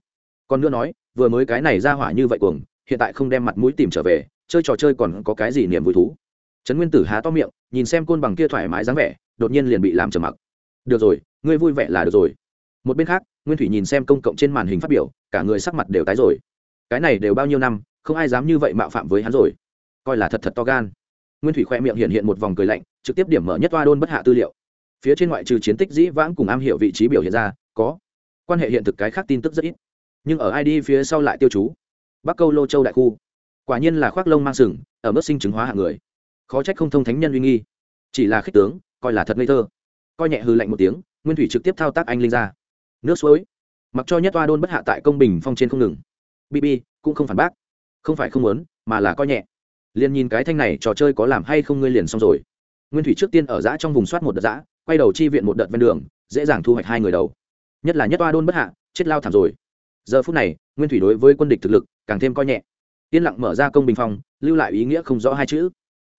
Còn nữa nói, vừa mới cái này ra hỏa như vậy cuồng, hiện tại không đem mặt mũi tìm trở về, chơi trò chơi còn có cái gì niềm vui thú? Trấn nguyên tử há to miệng, nhìn xem côn bằng kia thoải mái dáng vẻ, đột nhiên liền bị làm trầm mặc. Được rồi, ngươi vui vẻ là được rồi. Một bên khác, nguyên thủy nhìn xem công cộng trên màn hình phát biểu, cả người sắc mặt đều tái rồi. Cái này đều bao nhiêu năm, không ai dám như vậy mạo phạm với hắn rồi. Coi là thật thật to gan. Nguyên thủy khoe miệng hiện hiện một vòng cười lạnh trực tiếp điểm mở nhất toa đôn bất hạ tư liệu. Phía trên ngoại trừ chiến tích dĩ vãng cùng am hiểu vị trí biểu hiện ra, có quan hệ hiện thực cái khác tin tức rất ít. Nhưng ở id phía sau lại tiêu chú. Bắc câu lô châu đại khu. Quả nhiên là khoác lông mang sừng, ở mức sinh chứng hóa hạng người. Khó trách không thông thánh nhân uy nghi. Chỉ là khích tướng, coi là thật ngây thơ. Coi nhẹ hư lạnh một tiếng, nguyên thủy trực tiếp thao tác anh linh ra. Nước suối. Mặc cho nhất toa đôn bất hạ tại công bình phong trên không ngừng. Bb cũng không phản bác. Không phải không muốn, mà là coi nhẹ. Liền nhìn cái thanh này, trò chơi có làm hay không ngươi liền xong rồi nguyên thủy trước tiên ở giã trong vùng soát một đợt giã, quay đầu chi viện một đợt ven đường, dễ dàng thu hoạch hai người đầu. Nhất là nhất toa đôn bất hạ, chết lao thảm rồi. Giờ phút này, nguyên thủy đối với quân địch thực lực càng thêm coi nhẹ. Yên lặng mở ra công bình phong, lưu lại ý nghĩa không rõ hai chữ.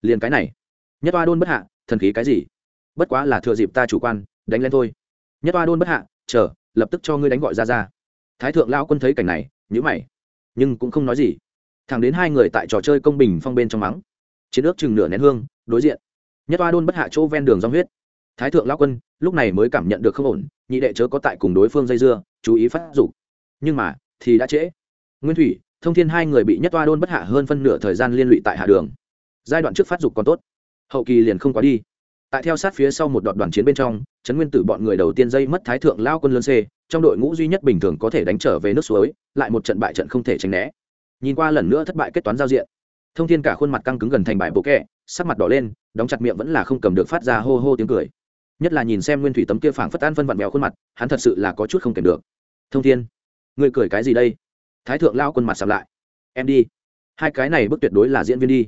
Liền cái này. Nhất toa đôn bất hạ, thần khí cái gì? Bất quá là thừa dịp ta chủ quan, đánh lên thôi. Nhất toa đôn bất hạ, chờ, lập tức cho ngươi đánh gọi ra ra. Thái thượng lao quân thấy cảnh này nhữ mày. Nhưng cũng không nói gì. Thẳng đến hai người tại trò chơi công bình phong bên trong mắng. Chiến ước chừng nửa nén hương, đối diện nhất toa đôn bất hạ chỗ ven đường dòng huyết. Thái thượng lao quân, lúc này mới cảm nhận được không ổn, nhị đệ chớ có tại cùng đối phương dây dưa, chú ý phát dục. Nhưng mà, thì đã trễ. Nguyên thủy, thông thiên hai người bị nhất toa đôn bất hạ hơn phân nửa thời gian liên lụy tại hạ đường. Giai đoạn trước phát dục còn tốt. Hậu kỳ liền không quá đi. Tại theo sát phía sau một đoạn đoàn chiến bên trong, trấn nguyên tử bọn người đầu tiên dây mất thái thượng lao quân lân xê, trong đội ngũ duy nhất bình thường có thể đánh trở về nước suối, lại một trận bại trận không thể tránh né. Nhìn qua lần nữa thất bại kết toán giao diện. Thông thiên cả khuôn mặt căng cứng gần thành bài bộ kẹ, sắc mặt đỏ lên đóng chặt miệng vẫn là không cầm được phát ra hô hô tiếng cười. Nhất là nhìn xem nguyên thủy tấm kia phảng phất an phân vặn mèo khuôn mặt, hắn thật sự là có chút không kèm được. Thông thiên, ngươi cười cái gì đây? Thái thượng lao quân mặt sạp lại. Em đi. Hai cái này bức tuyệt đối là diễn viên đi.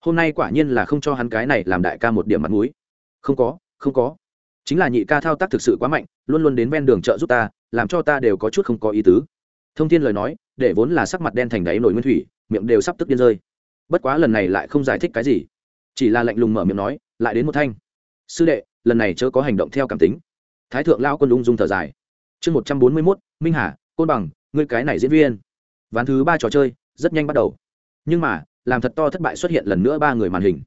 Hôm nay quả nhiên là không cho hắn cái này làm đại ca một điểm mặt mũi. Không có không có. Chính là nhị ca thao tác thực sự quá mạnh, luôn luôn đến ven đường chợ giúp ta, làm cho ta đều có chút không có ý tứ. Thông tin lời nói, để vốn là sắc mặt đen thành đáy nổi nguyên thủy, miệng đều sắp tức điên rơi. Bất quá lần này lại không giải thích cái gì chỉ là lạnh lùng mở miệng nói, lại đến một thanh. Sư đệ, lần này chớ có hành động theo cảm tính. Thái thượng lao quân ung dung thở dài. Chương một trăm bốn mươi mốt, minh hà, côn bằng, ngươi cái này diễn viên. Ván thứ ba trò chơi, rất nhanh bắt đầu. Nhưng mà, làm thật to thất bại xuất hiện lần nữa ba người màn hình.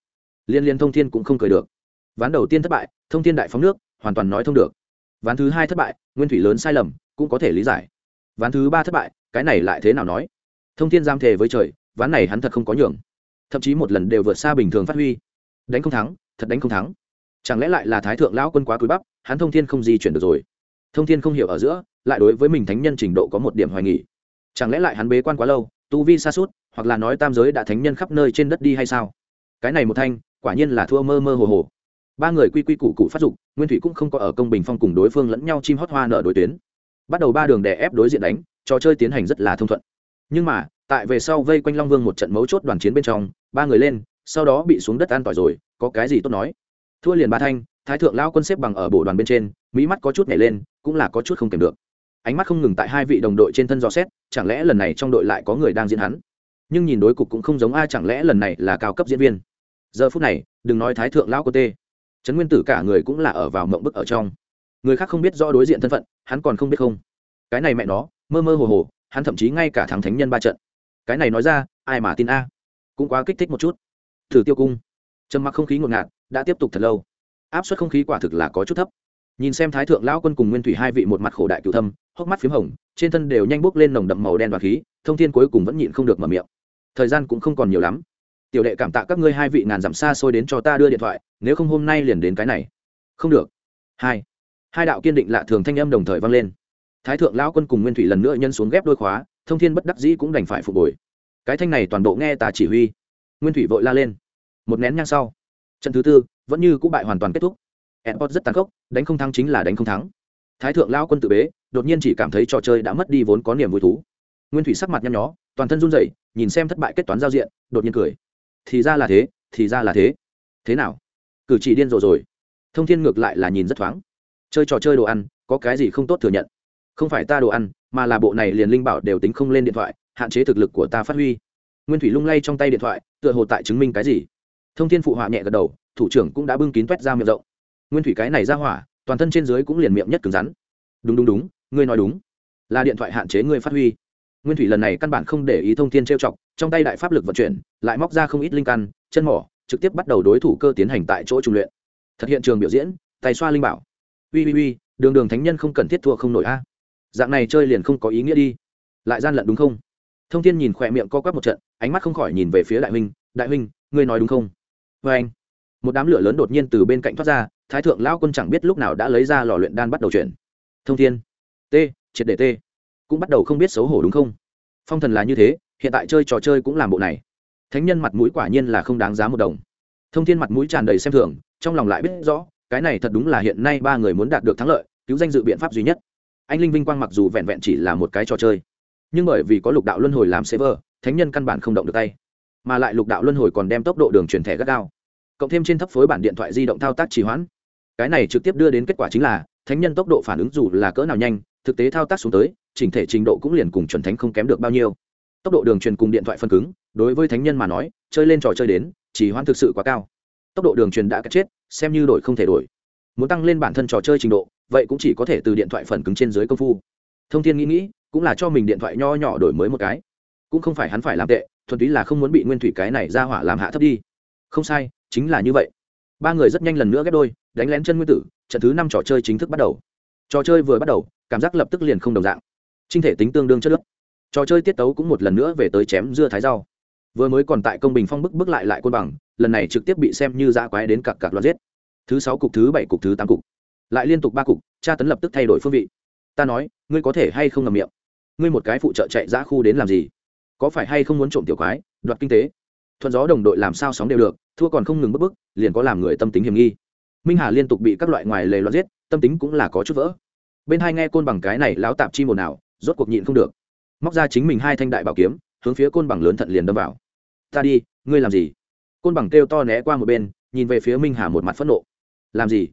Liên liên thông thiên cũng không cười được. Ván đầu tiên thất bại, thông thiên đại phóng nước, hoàn toàn nói thông được. Ván thứ hai thất bại, nguyên thủy lớn sai lầm, cũng có thể lý giải. Ván thứ ba thất bại, cái này lại thế nào nói? Thông thiên giam thề với trời, ván này hắn thật không có nhường thậm chí một lần đều vượt xa bình thường phát huy. Đánh không thắng, thật đánh không thắng. Chẳng lẽ lại là thái thượng lão quân quá cúi bắp, hắn thông thiên không di chuyển được rồi. Thông thiên không hiểu ở giữa, lại đối với mình thánh nhân trình độ có một điểm hoài nghỉ chẳng lẽ lại hắn bế quan quá lâu, tu vi xa suốt, hoặc là nói tam giới đã thánh nhân khắp nơi trên đất đi hay sao? Cái này một thanh, quả nhiên là thua mơ mơ hồ hồ. Ba người quy quy củ cụ phát dục, nguyên thủy cũng không có ở công bình phong cùng đối phương lẫn nhau chim hót hoa nở đối tuyến. Bắt đầu ba đường đè ép đối diện đánh, trò chơi tiến hành rất là thông thuận. Nhưng mà, tại về sau vây quanh long vương một trận mấu chốt đoàn chiến bên trong ba người lên, sau đó bị xuống đất an tỏi rồi, có cái gì tốt nói. Thua liền ba thanh, thái thượng lao quân xếp bằng ở bộ đoàn bên trên mỹ mắt có chút nhảy lên, cũng là có chút không kèm được. Ánh mắt không ngừng tại hai vị đồng đội trên thân dò xét, chẳng lẽ lần này trong đội lại có người đang diễn hắn? Nhưng nhìn đối cục cũng không giống ai, chẳng lẽ lần này là cao cấp diễn viên? Giờ phút này, đừng nói thái thượng lão cô tê, trấn nguyên tử cả người cũng là ở vào mộng bức ở trong. Người khác không biết rõ đối diện thân phận, hắn còn không biết không. Cái này mẹ nó, mơ mơ hồ hồ, hắn thậm chí ngay cả thắng thánh nhân ba trận. Cái này nói ra, ai mà tin a? Cũng quá kích thích một chút. Thử tiêu cung. Trầm mặc không khí ngột ngạt, đã tiếp tục thật lâu. Áp suất không khí quả thực là có chút thấp. Nhìn xem thái thượng lão quân cùng nguyên thủy hai vị một mặt khổ đại cựu thâm, hốc mắt p h í m hồng, trên thân đều nhanh bốc lên nồng đậm màu đen và khí, thông thiên cuối cùng vẫn nhịn không được mở miệng. Thời gian cũng không còn nhiều lắm. Tiểu đệ cảm tạ các ngươi hai vị ngàn dặm xa xôi đến cho ta đưa điện thoại, nếu không hôm nay liền đến cái này. Không được. Hai. Hai đạo kiên định lạ thường thanh âm đồng thời vang lên. Thái thượng lão quân cùng nguyên thủy lần nữa nhân xuống ghép đôi khóa, thông thiên bất đắc dĩ cũng đành phải phục hồi cái thanh này toàn bộ nghe ta chỉ huy nguyên thủy vội la lên một nén nhang sau trận thứ tư vẫn như cũng bại hoàn toàn kết thúc Airport rất tàn khốc, đánh không thắng chính là đánh không thắng. Thái thượng lão quân tự bế, đột nhiên chỉ cảm thấy trò chơi đã mất đi vốn có niềm vui thú. Nguyên Thủy sắc mặt nhăn nhó, toàn thân run rẩy, nhìn xem thất bại kết toán giao diện, đột nhiên cười. Thì ra là thế, thì ra là thế. Thế nào? Cử chỉ điên rồ rồi. Thông Thiên ngược lại là nhìn rất thoáng. Chơi trò chơi đồ ăn, có cái gì không tốt thừa nhận. Không phải ta đồ ăn, mà là bộ này liền linh bảo đều tính không lên điện thoại, hạn chế thực lực của ta phát huy. Nguyên Thủy lung lay trong tay điện thoại, tựa hồ tại chứng minh cái gì. Thông Thiên phụ họa nhẹ gật đầu, thủ trưởng cũng đã bưng kín toét ra miệng rộng. Nguyên thủy cái này ra hỏa toàn thân trên dưới cũng liền miệng nhất cứng rắn. Đúng đúng đúng ngươi nói đúng. Là điện thoại hạn chế ngươi phát huy. Nguyên thủy lần này căn bản không để ý thông tin trêu chọc trong tay đại pháp lực vận chuyển lại móc ra không ít linh căn chân mỏ trực tiếp bắt đầu đối thủ cơ tiến hành tại chỗ trung luyện. Thật hiện trường biểu diễn tay xoa linh bảo. Ui ui ui đường đường thánh nhân không cần thiết thua không nổi a. Dạng này chơi liền không có ý nghĩa đi. Lại gian lận đúng không? Thông Thiên nhìn khỏe miệng co quắp một trận, ánh mắt không khỏi nhìn về phía đại huynh đại huynh ngươi nói đúng không? Vê vâng anh. Một đám lửa lớn đột nhiên từ bên cạnh thoát ra, thái thượng lão quân chẳng biết lúc nào đã lấy ra lò luyện đan bắt đầu chuyển. Thông thiên, t, triệt để t. Cũng bắt đầu không biết xấu hổ đúng không? Phong thần là như thế, hiện tại chơi trò chơi cũng làm bộ này. Thánh nhân mặt mũi quả nhiên là không đáng giá một đồng. Thông thiên mặt mũi tràn đầy xem thường, trong lòng lại biết rõ, cái này thật đúng là hiện nay ba người muốn đạt được thắng lợi, cứu danh dự biện pháp duy nhất. Anh linh vinh quang mặc dù vẹn vẹn chỉ là một cái trò chơi nhưng bởi vì có lục đạo luân hồi làm server thánh nhân căn bản không động được tay. Mà lại lục đạo luân hồi còn đem tốc độ đường truyền thẻ gắt gao. Cộng thêm trên thấp phối bản điện thoại di động thao tác trì hoãn. Cái này trực tiếp đưa đến kết quả chính là, thánh nhân tốc độ phản ứng dù là cỡ nào nhanh, thực tế thao tác xuống tới, chỉnh thể trình độ cũng liền cùng chuẩn thánh không kém được bao nhiêu. Tốc độ đường truyền cùng điện thoại phân cứng, đối với thánh nhân mà nói, chơi lên trò chơi đến chỉ hoãn thực sự quá cao. Tốc độ đường truyền đã cắt chết, xem như đổi không thể đổi. Muốn tăng lên bản thân trò chơi trình độ, vậy cũng chỉ có thể từ điện thoại phần cứng trên dưới công phu. Thông thiên nghĩ nghĩ cũng là cho mình điện thoại nho nhỏ đổi mới một cái. Cũng không phải hắn phải làm tệ, thuần túy là không muốn bị nguyên thủy cái này ra hỏa làm hạ thấp đi. Không sai, chính là như vậy. Ba người rất nhanh lần nữa ghép đôi, đánh lén chân nguyên tử, trận thứ năm trò chơi chính thức bắt đầu. Trò chơi vừa bắt đầu, cảm giác lập tức liền không đồng dạng. Trinh thể tính tương đương chất lớp trò chơi tiết tấu cũng một lần nữa về tới chém dưa thái rau. Vừa mới còn tại công bình phong bức bức lại lại côn bằng, lần này trực tiếp bị xem như dã quái đến cặp cặp loạt giết. Thứ sáu cục, thứ bảy cục, thứ tám cục. Lại liên tục ba cục, tra tấn lập tức thay đổi phương vị. Ta nói, ngươi có thể hay không ngầm miệng? Ngươi một cái phụ trợ chạy ra khu đến làm gì? Có phải hay không muốn trộm tiểu quái, đoạt kinh tế? Thuận gió đồng đội làm sao sóng đều được, thua còn không ngừng bức bức liền có làm người tâm tính hiểm nghi. Minh hà liên tục bị các loại ngoài lề loạt giết, tâm tính cũng là có chút vỡ. Bên hai nghe côn bằng cái này láo tạp chi một nào, rốt cuộc nhịn không được. Móc ra chính mình hai thanh đại bảo kiếm, hướng phía côn bằng lớn thận liền đâm vào. Ta đi, ngươi làm gì? Côn bằng kêu to né qua một bên, nhìn về phía minh hà một mặt phẫn nộ. Làm gì?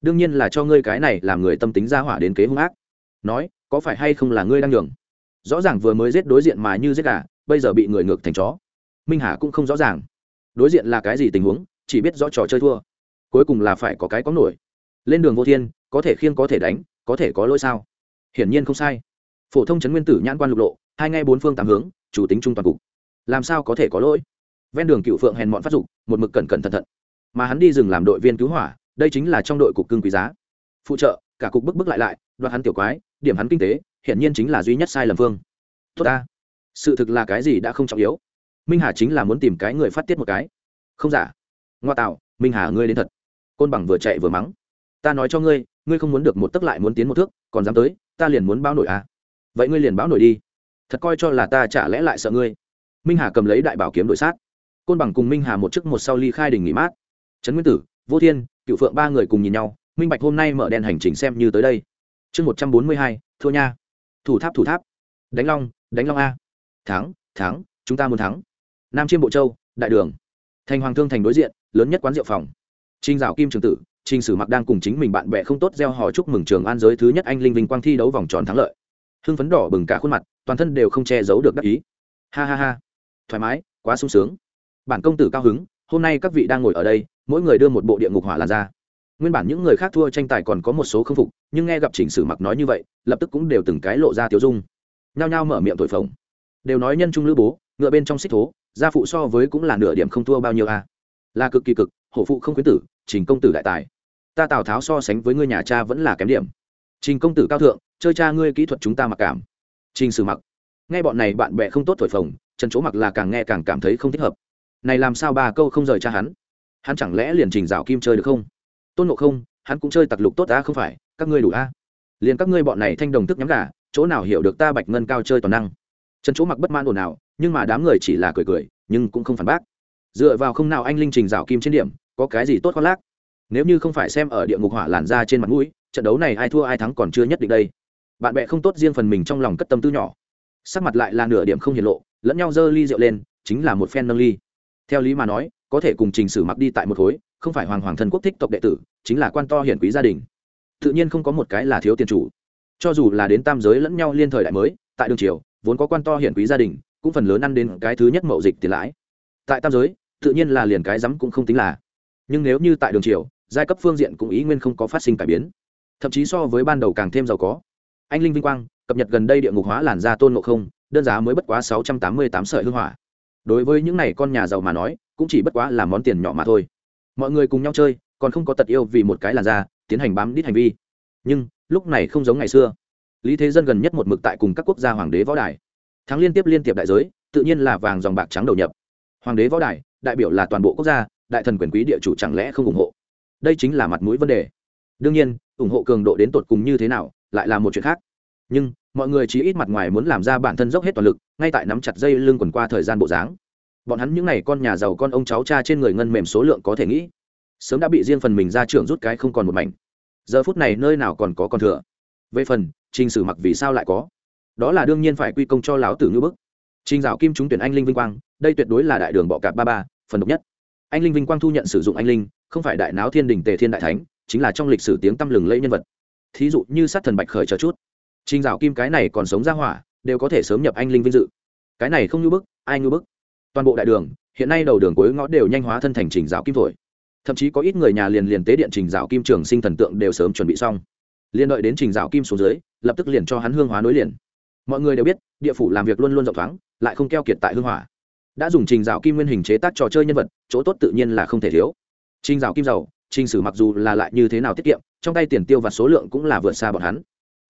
Đương nhiên là cho ngươi cái này làm người tâm tính ra hỏa đến kế hung ác. Nói, có phải hay không là ngươi đang nhường? Rõ ràng vừa mới giết đối diện mà như giết gà, bây giờ bị người ngược thành chó. Minh hà cũng không rõ ràng. Đối diện là cái gì tình huống, chỉ biết rõ trò chơi thua. Cuối cùng là phải có cái có nổi. Lên đường vô thiên, có thể khiêng, có thể đánh, có thể có lỗi sao? Hiển nhiên không sai. Phổ thông chấn nguyên tử nhãn quan lục lộ, hai ngay bốn phương tám hướng, chủ tính trung toàn cục. Làm sao có thể có lỗi? Ven đường cựu phượng hèn mọn phát dục, một mực cẩn cẩn thận thận. Mà hắn đi rừng làm đội viên cứu hỏa, đây chính là trong đội cục cưng quý giá. Phụ trợ, cả cục bức bức lại lại đoạt hắn tiểu quái, điểm hắn kinh tế, hiển nhiên chính là duy nhất sai lầm phương. Tốt ta. Sự thực là cái gì đã không trọng yếu. Minh hà chính là muốn tìm cái người phát tiết một cái. Không giả. Ngoa tạo, minh hà ngươi đến thật. Côn bằng vừa chạy vừa mắng. Ta nói cho ngươi ngươi không muốn được một tấc lại muốn tiến một thước, còn dám tới, ta liền muốn báo nổi à. Vậy ngươi liền báo nổi đi. Thật coi cho là ta chả lẽ lại sợ ngươi. Minh hà cầm lấy đại bảo kiếm đội sát. Côn bằng cùng minh hà một chức một sau ly khai đình nghỉ mát. Trấn nguyên tử, vô thiên, cựu phượng ba người cùng nhìn nhau. Minh bạch hôm nay mở đèn hành trình xem như tới đây chương một trăm bốn mươi hai, thua nha. Thủ tháp thủ tháp. Đánh long đánh long a. Thắng thắng, chúng ta muốn thắng. Nam chiêm bộ châu, đại đường. Thành hoàng thương thành đối diện, lớn nhất quán rượu phòng. Trinh dạo kim trường tử trinh sử mặc đang cùng chính mình bạn bè không tốt gieo hò chúc mừng trường an giới thứ nhất anh linh vinh quang thi đấu vòng tròn thắng lợi. Hưng phấn đỏ bừng cả khuôn mặt, toàn thân đều không che giấu được đắc ý. Ha ha ha. Thoải mái, quá sung sướng. Bản công tử cao hứng, hôm nay các vị đang ngồi ở đây, mỗi người đưa một bộ địa ngục hỏa làn ra nguyên bản những người khác thua tranh tài còn có một số không phục, nhưng nghe gặp chỉnh sử mặc nói như vậy, lập tức cũng đều từng cái lộ ra tiêu dung. Nhao nhao mở miệng thổi phồng. Đều nói nhân trung lữ bố, ngựa bên trong xích thố, gia phụ so với cũng là nửa điểm không thua bao nhiêu a là cực kỳ cực, hổ phụ không khuyến tử, trình công tử đại tài. Ta tào tháo so sánh với ngươi nhà cha vẫn là kém điểm. Trình công tử cao thượng, chơi cha ngươi kỹ thuật chúng ta mặc cảm. Trình sử mặc. Nghe bọn này bạn bè không tốt thổi phồng, trần chỗ mặc là càng nghe càng cảm thấy không thích hợp. Này làm sao ba câu không rời cha hắn? Hắn chẳng lẽ liền trình rào kim chơi được không? Tôn ngộ không, hắn cũng chơi tặc lục tốt ta không phải? Các ngươi đủ a liền các ngươi bọn này thanh đồng tức nhắm gà, chỗ nào hiểu được ta bạch ngân cao chơi toàn năng? Trần chỗ mặc bất mãn ồn ào, nhưng mà đám người chỉ là cười cười, nhưng cũng không phản bác. Dựa vào không nào anh linh trình rào kim trên điểm, có cái gì tốt khoác lác? Nếu như không phải xem ở địa ngục hỏa làn ra trên mặt mũi, trận đấu này ai thua ai thắng còn chưa nhất định đây. Bạn bè không tốt riêng phần mình trong lòng cất tâm tư nhỏ. Sắc mặt lại là nửa điểm không hiển lộ, lẫn nhau dơ ly rượu lên, chính là một phen nâng ly. Theo lý mà nói có thể cùng trình sử mặc đi tại một khối, không phải hoàng hoàng thân quốc thích tộc đệ tử, chính là quan to hiển quý gia đình. Tự nhiên không có một cái là thiếu tiền chủ. Cho dù là đến tam giới lẫn nhau liên thời đại mới, tại đường triều, vốn có quan to hiển quý gia đình, cũng phần lớn ăn đến cái thứ nhất mậu dịch tiền lãi. Tại tam giới, tự nhiên là liền cái rắm cũng không tính là. Nhưng nếu như tại đường triều, giai cấp phương diện cũng ý nguyên không có phát sinh cải biến. Thậm chí so với ban đầu càng thêm giàu có. Anh linh vinh quang, cập nhật gần đây địa ngục hóa làn da tôn ngộ không, đơn giá mới bất quá sáu trăm tám mươi tám sợi hương hỏa đối với những này con nhà giàu mà nói, cũng chỉ bất quá là món tiền nhỏ mà thôi. Mọi người cùng nhau chơi, còn không có tật yêu vì một cái làn da, tiến hành bám đít hành vi. Nhưng, lúc này không giống ngày xưa. Lý thế dân gần nhất một mực tại cùng các quốc gia hoàng đế võ đài. Thắng liên tiếp liên tiếp đại giới, tự nhiên là vàng dòng bạc trắng đầu nhập. Hoàng đế võ đài, đại biểu là toàn bộ quốc gia, đại thần quyền quý địa chủ chẳng lẽ không ủng hộ? Đây chính là mặt mũi vấn đề. Đương nhiên, ủng hộ cường độ đến tột cùng như thế nào, lại là một chuyện khác. Nhưng mọi người chỉ ít mặt ngoài muốn làm ra bản thân dốc hết toàn lực, ngay tại nắm chặt dây lưng quần qua thời gian bộ dáng. Bọn hắn những n à y con nhà giàu con ông cháu cha trên người ngân mềm số lượng có thể nghĩ. Sớm đã bị riêng phần mình ra trưởng rút cái không còn một mảnh. Giờ phút này nơi nào còn có con thừa? Về phần, trình sử mặc vì sao lại có? Đó là đương nhiên phải quy công cho lão tử ngữ bức. Trình dạo kim trúng tuyển anh linh vinh quang, đây tuyệt đối là đại đường bọ cạp ba ba, phần độc nhất. Anh linh vinh quang thu nhận sử dụng anh linh, không phải đại náo thiên đình tề thiên đại thánh, chính là trong lịch sử tiếng tăm lừng lẫy nhân vật. Thí dụ như sát thần bạch khởi chờ chút trình dạo kim cái này còn sống ra hỏa, đều có thể sớm nhập anh linh vinh dự. Cái này không như bức, ai như bức? Toàn bộ đại đường, hiện nay đầu đường cuối ngõ đều nhanh hóa thân thành trình dạo kim thổi. Thậm chí có ít người nhà liền liền tế điện trình dạo kim trường sinh thần tượng đều sớm chuẩn bị xong. Liên đợi đến trình dạo kim xuống dưới, lập tức liền cho hắn hương hóa nối liền. Mọi người đều biết, địa phủ làm việc luôn luôn rộng thoáng, lại không keo kiệt tại hương hỏa. Đã dùng trình dạo kim nguyên hình chế tác trò chơi nhân vật, chỗ tốt tự nhiên là không thể thiếu. Trình dạo kim giàu, trình sử mặc dù là lại như thế nào tiết kiệm, trong tay tiền tiêu và số lượng cũng là vượt xa bọn hắn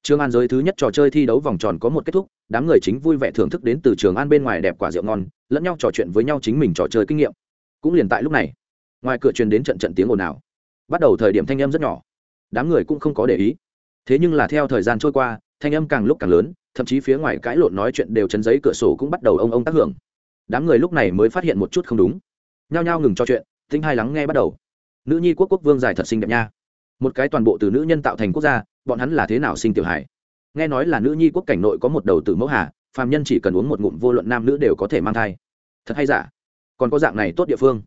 trường an giới thứ nhất trò chơi thi đấu vòng tròn có một kết thúc, đám người chính vui vẻ thưởng thức đến từ trường an bên ngoài đẹp quả rượu ngon, lẫn nhau trò chuyện với nhau chính mình trò chơi kinh nghiệm. Cũng liền tại lúc này, ngoài cửa truyền đến trận trận tiếng ồn ào. Bắt đầu thời điểm thanh âm rất nhỏ. Đám người cũng không có để ý. Thế nhưng là theo thời gian trôi qua, thanh âm càng lúc càng lớn, thậm chí phía ngoài cãi lộn nói chuyện đều chấn giấy cửa sổ cũng bắt đầu ông ông tác hưởng. Đám người lúc này mới phát hiện một chút không đúng. Nhao nhao ngừng trò chuyện, tinh hai lắng nghe bắt đầu. Nữ nhi quốc quốc vương dài thật xinh đẹp nha một cái toàn bộ từ nữ nhân tạo thành quốc gia, bọn hắn là thế nào sinh tiểu hải nghe nói là nữ nhi quốc cảnh nội có một đầu tử mẫu hà, phàm nhân chỉ cần uống một ngụm vô luận nam nữ đều có thể mang thai. Thật hay giả? Còn có dạng này tốt địa phương.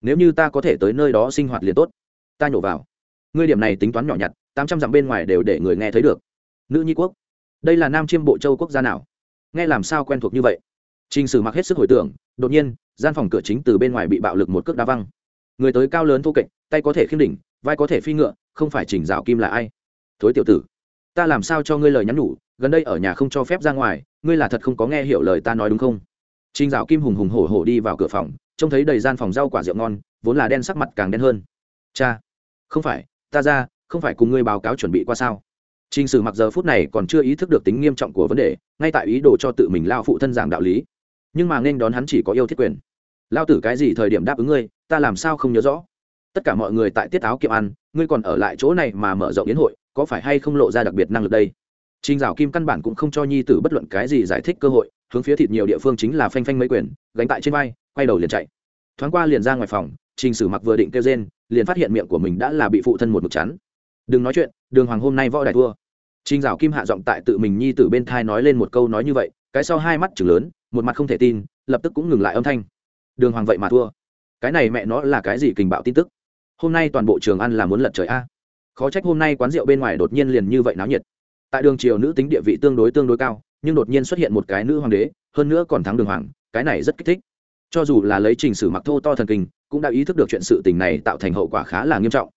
Nếu như ta có thể tới nơi đó sinh hoạt liền tốt. Ta nhổ vào. Ngươi điểm này tính toán nhỏ nhặt, tám trăm dặm bên ngoài đều để người nghe thấy được. Nữ nhi quốc. Đây là nam chiêm bộ châu quốc gia nào? Nghe làm sao quen thuộc như vậy? T r ì n h sử mặc hết sức hồi tưởng, đột nhiên, gian phòng cửa chính từ bên ngoài bị bạo lực một cước đá văng. Người tới cao lớn thô kệch, tay có thể khiêm đỉnh, vai có thể phi ngựa không phải chỉnh rào kim là ai thối tiểu tử ta làm sao cho ngươi lời nhắn nhủ gần đây ở nhà không cho phép ra ngoài ngươi là thật không có nghe hiểu lời ta nói đúng không Trình Dạo Kim hùng hùng hổ hổ đi vào cửa phòng, trông thấy đầy gian phòng rau quả rượu ngon, vốn là đen sắc mặt càng đen hơn. "Cha, không phải, ta ra, không phải cùng ngươi báo cáo chuẩn bị qua sao?" Trình Sử mặc giờ phút này còn chưa ý thức được tính nghiêm trọng của vấn đề, ngay tại ý đồ cho tự mình lao phụ thân giảng đạo lý. Nhưng mà nên đón hắn chỉ có yêu thiết quyền. Lao tử cái gì thời điểm đáp ứng ngươi, ta làm sao không nhớ rõ. Tất cả mọi người tại tiết áo kiệm ăn, ngươi còn ở lại chỗ này mà mở rộng yến hội, có phải hay không lộ ra đặc biệt năng lực đây? Trình Dạo Kim căn bản cũng không cho nhi tử bất luận cái gì giải thích cơ hội, hướng phía thịt nhiều địa phương chính là phanh phanh mấy quyền gánh tại trên vai quay đầu liền chạy. Thoáng qua liền ra ngoài phòng trình sử mặc vừa định kêu rên liền phát hiện miệng của mình đã là bị phụ thân một mực chắn. Đừng nói chuyện đường hoàng hôm nay võ đại thua. Trình dạo kim hạ giọng tại tự mình nhi tử bên thai nói lên một câu nói như vậy cái sau hai mắt chừng lớn một mặt không thể tin lập tức cũng ngừng lại âm thanh. Đường hoàng vậy mà thua. Cái này mẹ nó là cái gì kình bạo tin tức? Hôm nay toàn bộ trường ăn là muốn lật trời a. Khó trách hôm nay quán rượu bên ngoài đột nhiên liền như vậy náo nhiệt. Tại đường triều nữ tính địa vị tương đối tương đối cao, nhưng đột nhiên xuất hiện một cái nữ hoàng đế, hơn nữa còn thắng đường hoàng, cái này rất kích thích. Cho dù là lấy trình sử mặc thô to thần kinh, cũng đã ý thức được chuyện sự tình này tạo thành hậu quả khá là nghiêm trọng.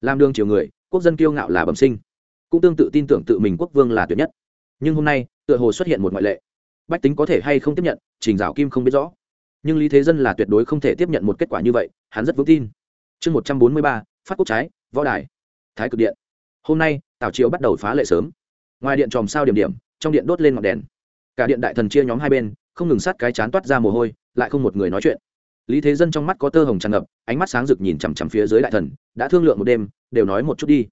Làm đường triều người, quốc dân kiêu ngạo là bẩm sinh. Cũng tương tự tin tưởng tự mình quốc vương là tuyệt nhất. Nhưng hôm nay, tựa hồ xuất hiện một ngoại lệ. Bách tính có thể hay không tiếp nhận, trình dạo kim không biết rõ. Nhưng lý thế dân là tuyệt đối không thể tiếp nhận một kết quả như vậy, hắn rất vững tin chương một trăm bốn mươi ba, phát quốc trái, võ đài. Thái cực điện. Hôm nay, tào triều bắt đầu phá lệ sớm. Ngoài điện tròm sao điểm điểm, trong điện đốt lên ngọn đèn. Cả điện đại thần chia nhóm hai bên, không ngừng sát cái chán toát ra mồ hôi, lại không một người nói chuyện. Lý thế dân trong mắt có tơ hồng tràn ngập, ánh mắt sáng rực nhìn chằm chằm phía dưới đại thần, đã thương lượng một đêm, đều nói một chút đi.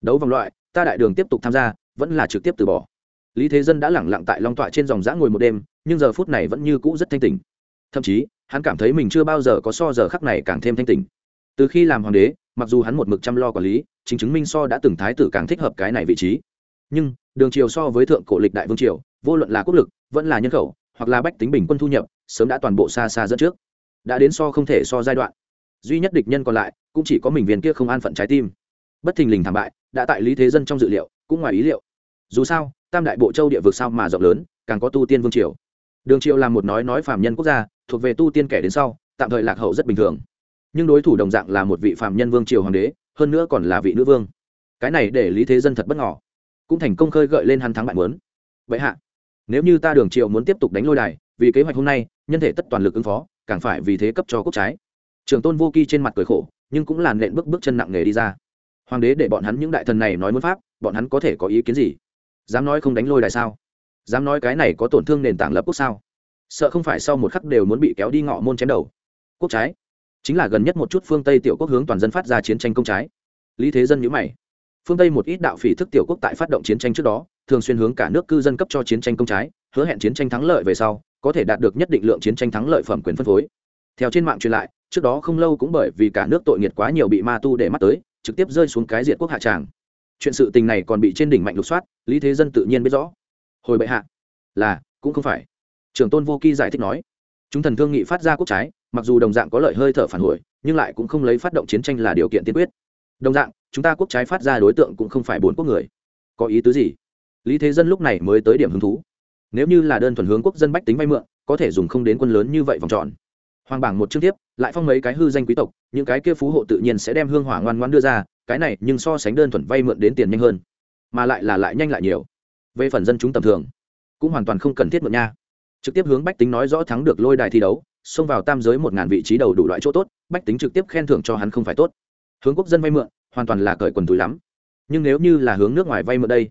Đấu vòng loại, ta đại đường tiếp tục tham gia, vẫn là trực tiếp từ bỏ. Lý thế dân đã lẳng lặng tại long tọa trên dòng giã ngồi một đêm, nhưng giờ phút này vẫn như cũ rất thanh tỉnh. Thậm chí, hắn cảm thấy mình chưa bao giờ có so giờ khắc này càng thêm thanh tỉnh từ khi làm hoàng đế, mặc dù hắn một mực chăm lo quản lý, chính chứng minh so đã từng thái tử càng thích hợp cái này vị trí. Nhưng, đường triều so với thượng cổ lịch đại vương triều, vô luận là quốc lực, vẫn là nhân khẩu, hoặc là bách tính bình quân thu nhập, sớm đã toàn bộ xa xa dẫn trước. Đã đến so không thể so giai đoạn. Duy nhất địch nhân còn lại, cũng chỉ có mình viên kia không an phận trái tim. Bất thình lình thảm bại, đã tại lý thế dân trong dự liệu, cũng ngoài ý liệu. Dù sao, tam đại bộ châu địa vực sao mà rộng lớn, càng có tu tiên vương triều. Đường triều là một nói nói phạm nhân quốc gia, thuộc về tu tiên kẻ đến sau, tạm thời lạc hậu rất bình thường nhưng đối thủ đồng dạng là một vị phạm nhân vương triều hoàng đế, hơn nữa còn là vị nữ vương. Cái này để lý thế dân thật bất ngỏ cũng thành công khơi gợi lên hắn thắng bạn muốn. vậy hạ, nếu như ta đường triều muốn tiếp tục đánh lôi đài, vì kế hoạch hôm nay, nhân thể tất toàn lực ứng phó, càng phải vì thế cấp cho quốc trái. Trường tôn vô kỳ trên mặt cười khổ, nhưng cũng làn nện bước bước chân nặng nề đi ra. Hoàng đế để bọn hắn những đại thần này nói muốn pháp, bọn hắn có thể có ý kiến gì? Dám nói không đánh lôi đài sao? Dám nói cái này có tổn thương nền tảng lập quốc sao? Sợ không phải sau một khắc đều muốn bị kéo đi ngọ môn chém đầu. Quốc trái chính là gần nhất một chút phương tây tiểu quốc hướng toàn dân phát ra chiến tranh công trái lý thế dân nhữ mày phương tây một ít đạo phỉ thức tiểu quốc tại phát động chiến tranh trước đó thường xuyên hướng cả nước cư dân cấp cho chiến tranh công trái hứa hẹn chiến tranh thắng lợi về sau có thể đạt được nhất định lượng chiến tranh thắng lợi phẩm quyền phân phối theo trên mạng truyền lại trước đó không lâu cũng bởi vì cả nước tội nghiệt quá nhiều bị ma tu để mắt tới trực tiếp rơi xuống cái diện quốc hạ tràng chuyện sự tình này còn bị trên đỉnh mạnh lục soát lý thế dân tự nhiên biết rõ hồi bệ hạ là cũng không phải trưởng tôn vô kỳ giải thích nói chúng thần thương nghị phát ra quốc trái mặc dù đồng dạng có lợi hơi thở phản hồi, nhưng lại cũng không lấy phát động chiến tranh là điều kiện tiên quyết. Đồng dạng, chúng ta quốc trái phát ra đối tượng cũng không phải bốn quốc người. Có ý tứ gì? Lý thế dân lúc này mới tới điểm hứng thú. Nếu như là đơn thuần hướng quốc dân bách tính vay mượn, có thể dùng không đến quân lớn như vậy vòng tròn. Hoàng bảng một chương tiếp, lại phong mấy cái hư danh quý tộc, những cái kia phú hộ tự nhiên sẽ đem hương hỏa ngoan ngoan đưa ra, cái này nhưng so sánh đơn thuần vay mượn đến tiền nhanh hơn, mà lại là lại nhanh lại nhiều. Về phần dân chúng tầm thường, cũng hoàn toàn không cần thiết mượn nha. Trực tiếp hướng bách tính nói rõ thắng được lôi đài thi đấu xông vào tam giới một ngàn vị trí đầu đủ loại chỗ tốt, bách tính trực tiếp khen thưởng cho hắn không phải tốt. Hướng quốc dân vay mượn, hoàn toàn là cởi quần túi lắm. Nhưng nếu như là hướng nước ngoài vay mượn đây,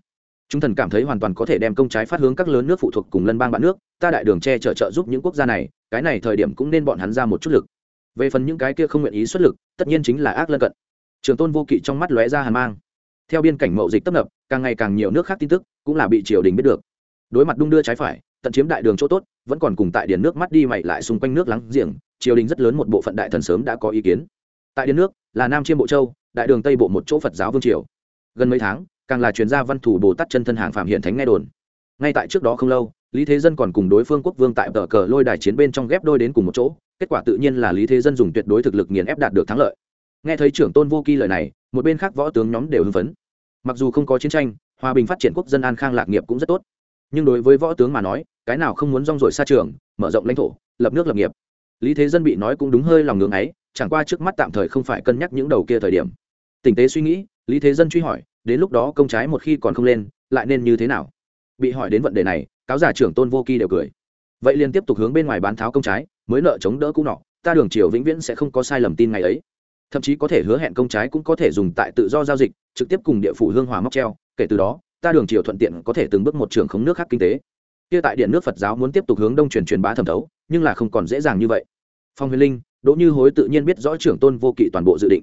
chúng thần cảm thấy hoàn toàn có thể đem công trái phát hướng các lớn nước phụ thuộc cùng lân bang bạn nước, ta đại đường che chở trợ giúp những quốc gia này, cái này thời điểm cũng nên bọn hắn ra một chút lực. Về phần những cái kia không nguyện ý xuất lực, tất nhiên chính là ác lân cận. Trường tôn vô kỵ trong mắt lóe ra hàn mang. Theo biên cảnh mậu dịch tấp nập, càng ngày càng nhiều nước khác tin tức cũng là bị triều đình biết được. Đối mặt đung đưa trái phải, tận chiếm đại đường chỗ tốt vẫn còn cùng tại điền nước mắt đi mày lại xung quanh nước láng giềng, triều đình rất lớn một bộ phận đại thần sớm đã có ý kiến. Tại điền nước, là nam chiêm bộ châu, đại đường tây bộ một chỗ phật giáo vương triều. Gần mấy tháng, càng là chuyên gia văn thủ bồ tát chân thân hàng phạm hiện thánh nghe đồn. Ngay tại trước đó không lâu, lý thế dân còn cùng đối phương quốc vương tại tờ cờ lôi đài chiến bên trong ghép đôi đến cùng một chỗ, kết quả tự nhiên là lý thế dân dùng tuyệt đối thực lực nghiền ép đạt được thắng lợi. Nghe thấy trưởng tôn vô kỳ lời này, một bên khác võ tướng nhóm đều hưng phấn. Mặc dù không có chiến tranh, hòa bình phát triển quốc dân an khang lạc nghiệp cũng rất tốt nhưng đối với võ tướng mà nói, cái nào không muốn rong rổi xa trường, mở rộng lãnh thổ, lập nước lập nghiệp. Lý thế dân bị nói cũng đúng hơi lòng ngưỡng ấy, chẳng qua trước mắt tạm thời không phải cân nhắc những đầu kia thời điểm. Tình tế suy nghĩ, lý thế dân truy hỏi, đến lúc đó công trái một khi còn không lên, lại nên như thế nào? Bị hỏi đến vấn đề này, cáo giả trưởng tôn vô kỳ đều cười. Vậy liền tiếp tục hướng bên ngoài bán tháo công trái, mới nợ chống đỡ cũ nọ, ta đường triều vĩnh viễn sẽ không có sai lầm tin ngày ấy. Thậm chí có thể hứa hẹn công trái cũng có thể dùng tại tự do giao dịch, trực tiếp cùng địa phủ hương hòa móc treo, kể từ đó ta đường triều thuận tiện có thể từng bước một trường khống nước khác kinh tế. Kia tại điện nước phật giáo muốn tiếp tục hướng đông truyền truyền bá thẩm thấu, nhưng là không còn dễ dàng như vậy. Phong huyền linh, đỗ như hối tự nhiên biết rõ trưởng tôn vô kỵ toàn bộ dự định.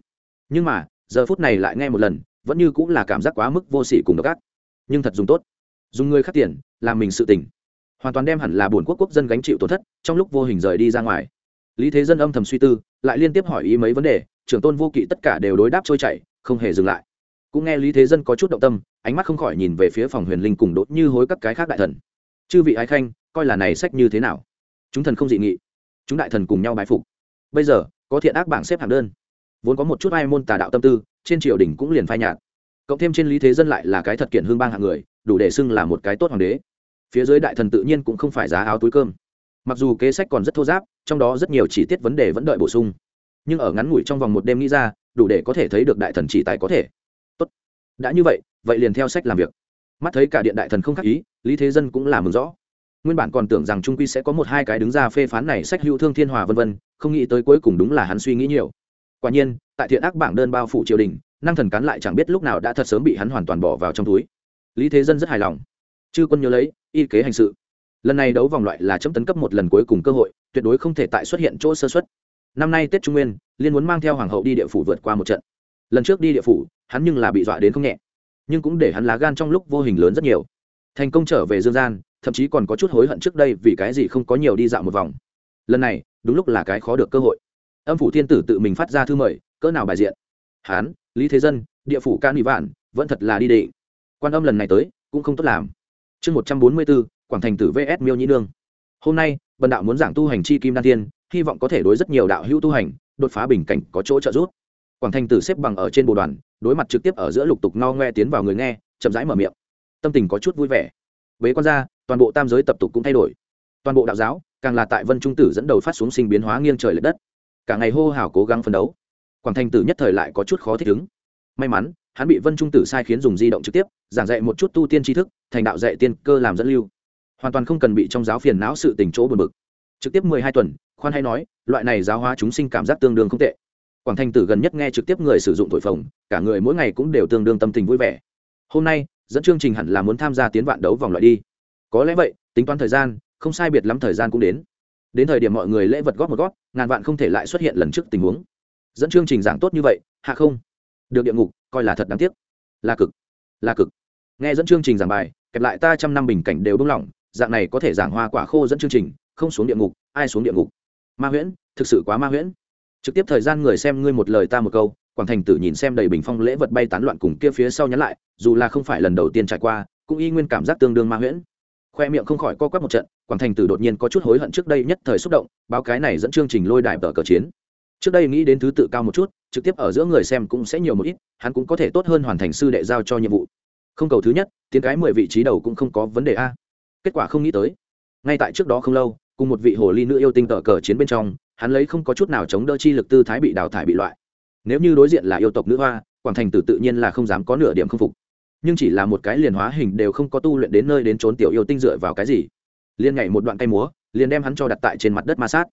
Nhưng mà, giờ phút này lại nghe một lần, vẫn như cũng là cảm giác quá mức vô sỉ cùng độc ác. Nhưng thật dùng tốt. Dùng người khắc tiền, làm mình sự tình. Hoàn toàn đem hẳn là buồn quốc quốc dân gánh chịu tổn thất, trong lúc vô hình rời đi ra ngoài. Lý thế dân âm thầm suy tư, lại liên tiếp hỏi ý mấy vấn đề, trưởng tôn vô kỵ tất cả đều đối đáp trôi chảy, không hề dừng lại cũng nghe lý thế dân có chút động tâm, ánh mắt không khỏi nhìn về phía phòng huyền linh cùng đốt như hối các cái khác đại thần. Chư vị ái khanh, coi là này sách như thế nào? Chúng thần không dị nghị. Chúng đại thần cùng nhau bái phục. Bây giờ, có thiện ác bảng xếp hạng đơn. Vốn có một chút ai môn tà đạo tâm tư, trên triều đình cũng liền phai nhạt. Cộng thêm trên lý thế dân lại là cái thật kiện hương bang hạng người, đủ để xưng là một cái tốt hoàng đế. Phía dưới đại thần tự nhiên cũng không phải giá áo túi cơm. Mặc dù kế sách còn rất thô giáp, trong đó rất nhiều chi tiết vấn đề vẫn đợi bổ sung. Nhưng ở ngắn ngủi trong vòng một đêm nghĩ ra, đủ để có thể thấy được đại thần chỉ tài có thể đã như vậy vậy liền theo sách làm việc. Mắt thấy cả điện đại thần không khắc ý, lý thế dân cũng làm mừng rõ. Nguyên bản còn tưởng rằng trung quy sẽ có một hai cái đứng ra phê phán này sách hữu thương thiên hòa vân vân, không nghĩ tới cuối cùng đúng là hắn suy nghĩ nhiều. Quả nhiên, tại thiện ác bảng đơn bao phủ triều đình, năng thần cán lại chẳng biết lúc nào đã thật sớm bị hắn hoàn toàn bỏ vào trong túi. Lý thế dân rất hài lòng. Chư quân nhớ lấy, y kế hành sự. Lần này đấu vòng loại là chấm tấn cấp một lần cuối cùng cơ hội, tuyệt đối không thể tại xuất hiện chỗ sơ xuất năm nay tết trung nguyên, liên muốn mang theo hoàng hậu đi địa phủ vượt qua một trận lần trước đi địa phủ, hắn nhưng là bị dọa đến không nhẹ. Nhưng cũng để hắn lá gan trong lúc vô hình lớn rất nhiều. Thành công trở về dương gian, thậm chí còn có chút hối hận trước đây vì cái gì không có nhiều đi dạo một vòng. Lần này, đúng lúc là cái khó được cơ hội. Âm phủ thiên tử tự mình phát ra thư mời, cỡ nào bài diện? Hán, lý thế dân, địa phủ can nị vạn, vẫn thật là đi đệ quan âm lần này tới, cũng không tốt làm. Chương một trăm bốn mươi bốn quảng thành tử vs miêu nhĩ nương. Hôm nay, bần đạo muốn giảng tu hành chi kim đan tiên hy vọng có thể đối rất nhiều đạo hữu tu hành, đột phá bình cảnh có chỗ trợ giúp quảng thành tử xếp bằng ở trên bộ đoàn, đối mặt trực tiếp ở giữa lục tục no ngoe tiến vào người nghe, chậm rãi mở miệng. Tâm tình có chút vui vẻ. Bế quan ra, toàn bộ tam giới tập tục cũng thay đổi. Toàn bộ đạo giáo, càng là tại vân trung tử dẫn đầu phát xuống sinh biến hóa nghiêng trời l ệ đất. Cả ngày hô hào cố gắng phấn đấu. Quảng thành tử nhất thời lại có chút khó thích ứng. May mắn, hắn bị vân trung tử sai khiến dùng di động trực tiếp, giảng dạy một chút tu tiên tri thức, thành đạo dạy tiên cơ làm dẫn lưu. Hoàn toàn không cần bị trong giáo phiền não sự tình chỗ buồn bực. Trực tiếp mười hai tuần, khoan hay nói, loại này giáo hóa chúng sinh cảm giác tương đương không tệ quảng thành tử gần nhất nghe trực tiếp người sử dụng thổi phồng, cả người mỗi ngày cũng đều tương đương tâm tình vui vẻ. Hôm nay, dẫn chương trình hẳn là muốn tham gia tiến vạn đấu vòng loại đi. Có lẽ vậy, tính toán thời gian, không sai biệt lắm thời gian cũng đến. Đến thời điểm mọi người lễ vật góp một góp, ngàn vạn không thể lại xuất hiện lần trước tình huống. Dẫn chương trình giảng tốt như vậy, hạ không? Được địa ngục, coi là thật đáng tiếc. Là cực là cực. Nghe dẫn chương trình giảng bài, kẹp lại ta trăm năm bình cảnh đều bung lỏng, dạng này có thể giảng hoa quả khô dẫn chương trình, không xuống địa ngục, ai xuống địa ngục? Ma huyễn, thực sự quá ma huyễn trực tiếp thời gian người xem ngươi một lời ta một câu, quảng thành tử nhìn xem đầy bình phong lễ vật bay tán loạn cùng kia phía sau nhắn lại, dù là không phải lần đầu tiên trải qua, cũng y nguyên cảm giác tương đương ma huyễn. Khoe miệng không khỏi co quắp một trận, quảng thành tử đột nhiên có chút hối hận trước đây nhất thời xúc động, báo cái này dẫn chương trình lôi đài tờ cờ chiến. Trước đây nghĩ đến thứ tự cao một chút, trực tiếp ở giữa người xem cũng sẽ nhiều một ít, hắn cũng có thể tốt hơn hoàn thành sư đệ giao cho nhiệm vụ. Không cầu thứ nhất, tiến cái mười vị trí đầu cũng không có vấn đề a. Kết quả không nghĩ tới. Ngay tại trước đó không lâu, cùng một vị hồ ly nữ yêu tinh tờ cờ chiến bên trong hắn lấy không có chút nào chống đỡ chi lực tư thái bị đào thải bị loại. Nếu như đối diện là yêu tộc nữ hoa, quảng thành tử tự nhiên là không dám có nửa điểm không phục. Nhưng chỉ là một cái liền hóa hình đều không có tu luyện đến nơi đến trốn tiểu yêu tinh dựa vào cái gì. Liền nhảy một đoạn tay múa, liền đem hắn cho đặt tại trên mặt đất ma sát.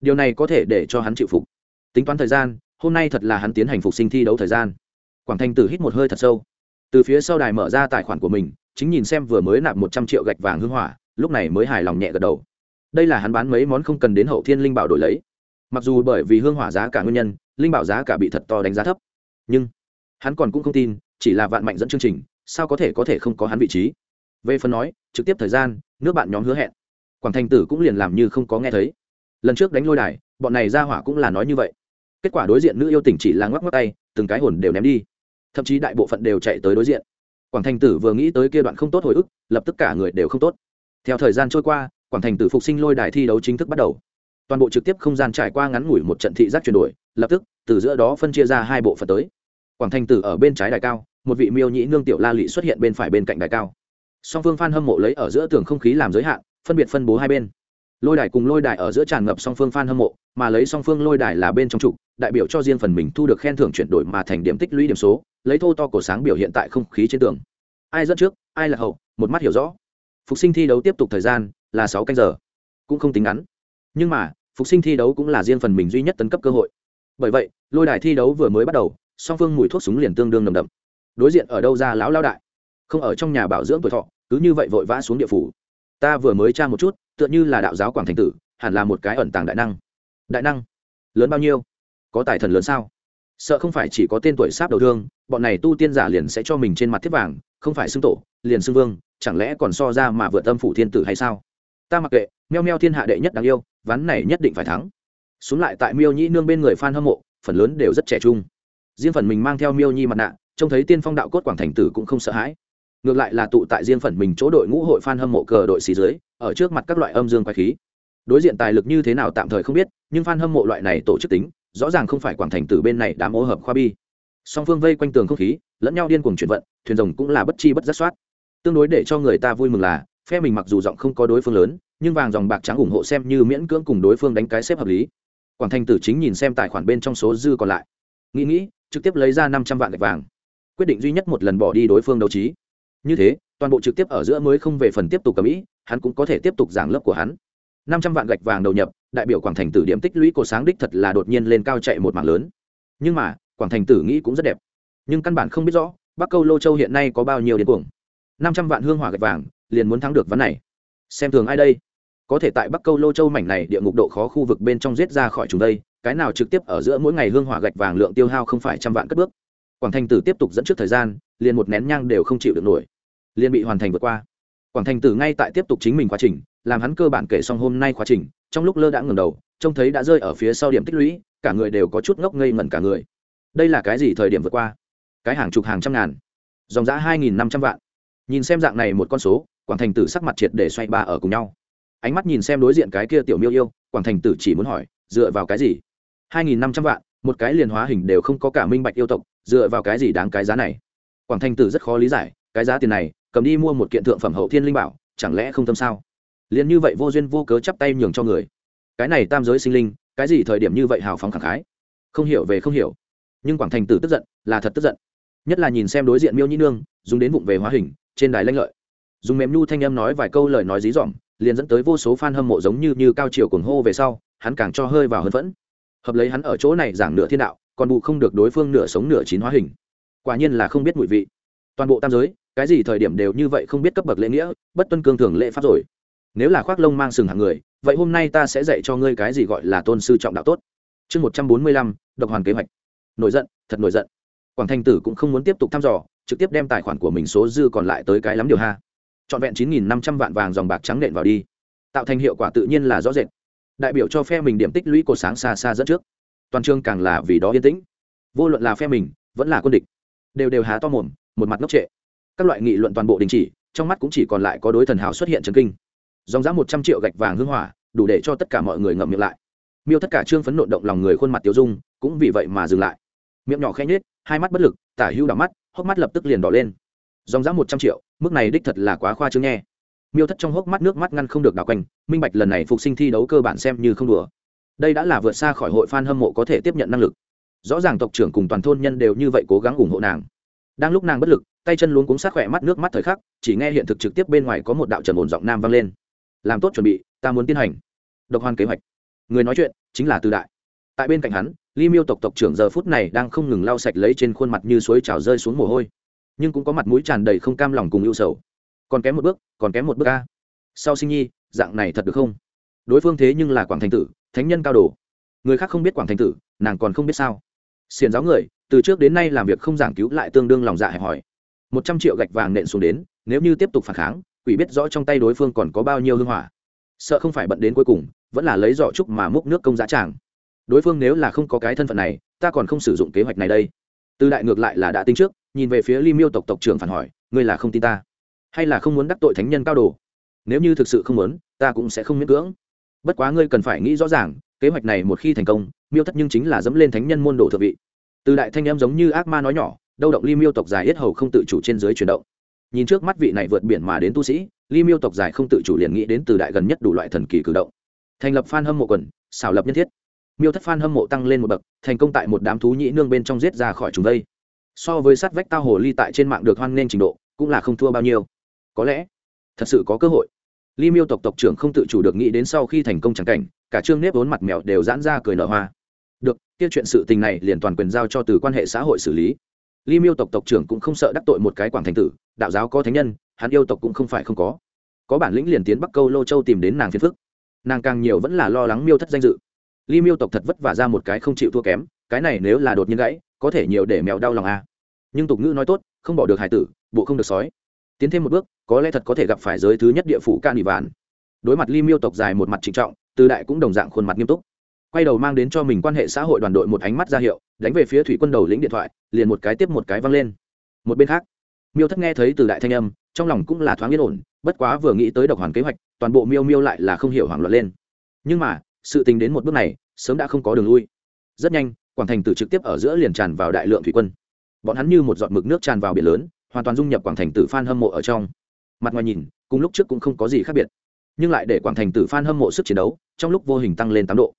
Điều này có thể để cho hắn chịu phục. Tính toán thời gian, hôm nay thật là hắn tiến hành phục sinh thi đấu thời gian. Quảng thành tử hít một hơi thật sâu. Từ phía sau đài mở ra tài khoản của mình, chính nhìn xem vừa mới nạp một trăm triệu gạch vàng hưng hỏa, lúc này mới hài lòng nhẹ gật đầu. Đây là hắn bán mấy món không cần đến hậu thiên linh bảo đổi lấy mặc dù bởi vì hương hỏa giá cả nguyên nhân, linh bảo giá cả bị thật to đánh giá thấp. Nhưng, hắn còn cũng không tin, chỉ là vạn mạnh dẫn chương trình, sao có thể có thể không có hắn vị trí? Về phần nói, trực tiếp thời gian, nước bạn nhóm hứa hẹn. Quảng thành tử cũng liền làm như không có nghe thấy. Lần trước đánh lôi đài, bọn này ra hỏa cũng là nói như vậy. Kết quả đối diện nữ yêu tỉnh chỉ là ngoắc ngoắc tay, từng cái hồn đều ném đi. Thậm chí đại bộ phận đều chạy tới đối diện. Quảng thành tử vừa nghĩ tới kia đoạn không tốt hồi ức, lập tức cả người đều không tốt. Theo thời gian trôi qua, quảng thành tử phục sinh lôi đài thi đấu chính thức bắt đầu toàn bộ trực tiếp không gian trải qua ngắn ngủi một trận thị giác chuyển đổi, lập tức, từ giữa đó phân chia ra hai bộ phận tới. Quảng thành tử ở bên trái đài cao, một vị miêu nhĩ nương tiểu la lị xuất hiện bên phải bên cạnh đài cao. Song phương phan hâm mộ lấy ở giữa tường không khí làm giới hạn, phân biệt phân bố hai bên. Lôi đài cùng lôi đài ở giữa tràn ngập song phương phan hâm mộ, mà lấy song phương lôi đài là bên trong trục, đại biểu cho riêng phần mình thu được khen thưởng chuyển đổi mà thành điểm tích lũy điểm số, lấy thô to cổ sáng biểu hiện tại không khí trên tường. Ai dẫn trước, ai là hậu, một mắt hiểu rõ. Phục sinh thi đấu tiếp tục thời gian là sáu canh giờ, cũng không tính ngắn. Nhưng mà phục sinh thi đấu cũng là riêng phần mình duy nhất tấn cấp cơ hội. Bởi vậy, lôi đài thi đấu vừa mới bắt đầu, song phương mùi thuốc súng liền tương đương nồng đậm. Đối diện ở đâu ra lão lao đại? Không ở trong nhà bảo dưỡng tuổi thọ, cứ như vậy vội vã xuống địa phủ. Ta vừa mới tra một chút, tựa như là đạo giáo quảng thành tử, hẳn là một cái ẩn tàng đại năng. Đại năng? Lớn bao nhiêu? Có tài thần lớn sao? Sợ không phải chỉ có tên tuổi sáp đầu thương, bọn này tu tiên giả liền sẽ cho mình trên mặt thiết vàng, không phải xưng tổ, liền xưng vương, chẳng lẽ còn so ra mà vượt tâm phủ thiên tử hay sao? Ta mặc kệ, meo meo thiên hạ đệ nhất đáng yêu, ván này nhất định phải thắng. Xuống lại tại miêu nhĩ nương bên người f hâm mộ, phần lớn đều rất trẻ trung. Riêng phần mình mang theo miêu nhi mặt nạ, trông thấy tiên phong đạo cốt quảng thành tử cũng không sợ hãi. Ngược lại là tụ tại riêng phần mình chỗ đội ngũ hội f hâm mộ cờ đội xì dưới, ở trước mặt các loại âm dương quái khí. Đối diện tài lực như thế nào tạm thời không biết, nhưng f hâm mộ loại này tổ chức tính, rõ ràng không phải quảng thành tử bên này đã mỗ hợp khoa bi. Song phương vây quanh tường không khí, lẫn nhau điên cuồng chuyển vận, thuyền rồng cũng là bất chi bất giác soát. Tương đối để cho người ta vui mừng là phe mình mặc dù giọng không có đối phương lớn, nhưng vàng dòng bạc trắng ủng hộ xem như miễn cưỡng cùng đối phương đánh cái xếp hợp lý. Quảng thành tử chính nhìn xem tài khoản bên trong số dư còn lại. Nghĩ nghĩ, trực tiếp lấy ra năm trăm vạn gạch vàng. Quyết định duy nhất một lần bỏ đi đối phương đấu trí. Như thế, toàn bộ trực tiếp ở giữa mới không về phần tiếp tục cầm ý, hắn cũng có thể tiếp tục giảng lớp của hắn. Năm trăm vạn gạch vàng đầu nhập, đại biểu quảng thành tử điểm tích lũy của sáng đích thật là đột nhiên lên cao chạy một mảng lớn. Nhưng mà, quảng thành tử nghĩ cũng rất đẹp. Nhưng căn bản không biết rõ, bắc câu lô châu hiện nay có bao nhiêu điên cuồng. Năm trăm vạn hương hỏa gạch vàng liền muốn thắng được vấn này. Xem thường ai đây? Có thể tại bắc câu lô châu mảnh này địa ngục độ khó khu vực bên trong giết ra khỏi chúng đây, cái nào trực tiếp ở giữa mỗi ngày hương hỏa gạch vàng lượng tiêu hao không phải trăm vạn cất bước. Quảng thành tử tiếp tục dẫn trước thời gian, liền một nén nhang đều không chịu được nổi. Liền bị hoàn thành vượt qua. Quảng thành tử ngay tại tiếp tục chính mình quá trình, làm hắn cơ bản kể xong hôm nay quá trình, trong lúc lơ đã ngừng đầu, trông thấy đã rơi ở phía sau điểm tích lũy, cả người đều có chút ngốc ngây ngẩn cả người. Đây là cái gì thời điểm vượt qua? Cái hàng chục hàng trăm ngàn. Dòng giã hai nghìn năm trăm vạn. Nhìn xem dạng này một con số quảng thành tử sắc mặt triệt để xoay ba ở cùng nhau. Ánh mắt nhìn xem đối diện cái kia tiểu miêu yêu, quảng thành tử chỉ muốn hỏi, dựa vào cái gì? Hai nghìn năm trăm vạn, một cái liền hóa hình đều không có cả minh bạch yêu tộc, dựa vào cái gì đáng cái giá này? Quảng thành tử rất khó lý giải, cái giá tiền này, cầm đi mua một kiện thượng phẩm hậu thiên linh bảo, chẳng lẽ không tâm sao? Liền như vậy vô duyên vô cớ chắp tay nhường cho người. Cái này tam giới sinh linh, cái gì thời điểm như vậy hào phóng khẳng khái? Không hiểu về không hiểu. Nhưng quảng thành tử tức giận, là thật tức giận. Nhất là nhìn xem đối diện miêu nhĩ nương, dùng đến vụng về hóa hình, trên đài lanh lợi dùng mềm nhu thanh âm nói vài câu lời nói dí dỏm, liền dẫn tới vô số f a n hâm mộ giống như như cao chiều cuồng hô về sau, hắn càng cho hơi vào hơn vẫn hợp lấy hắn ở chỗ này giảng nửa thiên đạo, còn bù không được đối phương nửa sống nửa chín hóa hình. Quả nhiên là không biết mùi vị. Toàn bộ tam giới, cái gì thời điểm đều như vậy không biết cấp bậc lễ nghĩa, bất tuân cương thường lễ pháp rồi. Nếu là khoác lông mang sừng hàng người, vậy hôm nay ta sẽ dạy cho ngươi cái gì gọi là tôn sư trọng đạo tốt. Chương một trăm bốn mươi lăm, độc hoàn kế hoạch. Nổi giận, thật nổi giận. Quảng thanh tử cũng không muốn tiếp tục thăm dò, trực tiếp đem tài khoản của mình số dư còn lại tới cái lắm điều ha trọn vẹn chín nghìn năm trăm vạn vàng dòng bạc trắng nện vào đi. Tạo thành hiệu quả tự nhiên là rõ rệt. Đại biểu cho phe mình điểm tích lũy của sáng xa xa dẫn trước. Toàn trường càng là vì đó yên tĩnh. Vô luận là phe mình, vẫn là quân địch, đều đều há to mồm, một mặt ngốc trệ. Các loại nghị luận toàn bộ đình chỉ, trong mắt cũng chỉ còn lại có đối thần hào xuất hiện trần kinh. Dòng giá một trăm triệu gạch vàng hưng hỏa, đủ để cho tất cả mọi người ngậm miệng lại. Miêu tất cả trương phấn nộn động lòng người khuôn mặt tiêu dung, cũng vì vậy mà dừng lại. Miệng nhỏ khẽ nhết hai mắt bất lực, tả hưu đỏ mắt, hốc mắt lập tức liền đỏ lên dòng giá một trăm triệu, mức này đích thật là quá khoa trương nghe. Miêu thất trong hốc mắt nước mắt ngăn không được đào quanh, minh bạch lần này phục sinh thi đấu cơ bản xem như không đùa. Đây đã là vượt xa khỏi hội f a n hâm mộ có thể tiếp nhận năng lực. Rõ ràng tộc trưởng cùng toàn thôn nhân đều như vậy cố gắng ủng hộ nàng. Đang lúc nàng bất lực, tay chân luống cuống sát khỏe mắt nước mắt thời khắc, chỉ nghe hiện thực trực tiếp bên ngoài có một đạo trần ổn giọng nam vang lên. Làm tốt chuẩn bị, ta muốn tiến hành. Độc hoàn kế hoạch. Người nói chuyện chính là từ đại. Tại bên cạnh hắn ly miêu tộc tộc trưởng giờ phút này đang không ngừng lau sạch lấy trên khuôn mặt như suối trào rơi xuống mồ hôi nhưng cũng có mặt mũi tràn đầy không cam lòng cùng ưu sầu. Còn kém một bước, còn kém một bước a. sau sinh nhi, dạng này thật được không? Đối phương thế nhưng là quảng thành tử, thánh nhân cao đồ. Người khác không biết quảng thành tử, nàng còn không biết sao. Xiền giáo người, từ trước đến nay làm việc không giảng cứu lại tương đương lòng dạ hẹp hòi. Một trăm triệu gạch vàng nện xuống đến, nếu như tiếp tục phản kháng, quỷ biết rõ trong tay đối phương còn có bao nhiêu hưng hỏa. Sợ không phải bận đến cuối cùng, vẫn là lấy giỏ trúc mà múc nước công giá tràng. Đối phương nếu là không có cái thân phận này, ta còn không sử dụng kế hoạch này đây. Tư đại ngược lại là đã tính trước nhìn về phía ly miêu tộc tộc trưởng phản hỏi, ngươi là không tin ta? Hay là không muốn đắc tội thánh nhân cao đồ? Nếu như thực sự không muốn, ta cũng sẽ không miễn cưỡng. Bất quá ngươi cần phải nghĩ rõ ràng, kế hoạch này một khi thành công, miêu thất nhưng chính là dẫm lên thánh nhân môn đồ thượng vị. Từ đại thanh em giống như ác ma nói nhỏ, đâu động ly miêu tộc dài yết hầu không tự chủ trên dưới chuyển động. Nhìn trước mắt vị này vượt biển mà đến tu sĩ, ly miêu tộc dài không tự chủ liền nghĩ đến từ đại gần nhất đủ loại thần kỳ cử động. Thành lập phan hâm mộ quần, xảo lập nhân thiết. Miêu thất phan hâm mộ tăng lên một bậc, thành công tại một đám thú nhĩ nương bên trong giết ra khỏi chúng đây so với sát vách tao hồ ly tại trên mạng được hoan nghênh trình độ, cũng là không thua bao nhiêu. Có lẽ, thật sự có cơ hội. Ly miêu tộc tộc trưởng không tự chủ được nghĩ đến sau khi thành công chẳng cảnh, cả trương nếp vốn mặt mèo đều giãn ra cười nở hoa. Được, kia chuyện sự tình này liền toàn quyền giao cho từ quan hệ xã hội xử lý. Ly miêu tộc tộc trưởng cũng không sợ đắc tội một cái quảng thành tử, đạo giáo có thánh nhân, hắn yêu tộc cũng không phải không có. Có bản lĩnh liền tiến bắc câu lô châu tìm đến nàng phiền phức. Nàng càng nhiều vẫn là lo lắng miêu thất danh dự. Ly miêu tộc thật vất vả ra một cái không chịu thua kém, cái này nếu là đột nhiên gãy có thể nhiều để mèo đau lòng a à. nhưng tục ngữ nói tốt, không bỏ được hải tử, bộ không được sói. Tiến thêm một bước, có lẽ thật có thể gặp phải giới thứ nhất địa phủ can ủy vạn. Đối mặt ly miêu tộc dài một mặt trịnh trọng, từ đại cũng đồng dạng khuôn mặt nghiêm túc. Quay đầu mang đến cho mình quan hệ xã hội đoàn đội một ánh mắt ra hiệu, đánh về phía thủy quân đầu lĩnh điện thoại, liền một cái tiếp một cái văng lên. Một bên khác, miêu thất nghe thấy từ đại thanh âm, trong lòng cũng là thoáng yên ổn, bất quá vừa nghĩ tới độc hoàn kế hoạch, toàn bộ miêu miêu lại là không hiểu hoảng loạn lên. Nhưng mà, sự tình đến một bước này, sớm đã không có đường lui. Rất nhanh quảng thành tử trực tiếp ở giữa liền tràn vào đại lượng thủy quân. Bọn hắn như một giọt mực nước tràn vào biển lớn, hoàn toàn dung nhập quảng thành tử phan hâm mộ ở trong. Mặt ngoài nhìn, cùng lúc trước cũng không có gì khác biệt. Nhưng lại để quảng thành tử phan hâm mộ sức chiến đấu trong lúc vô hình tăng lên tám độ.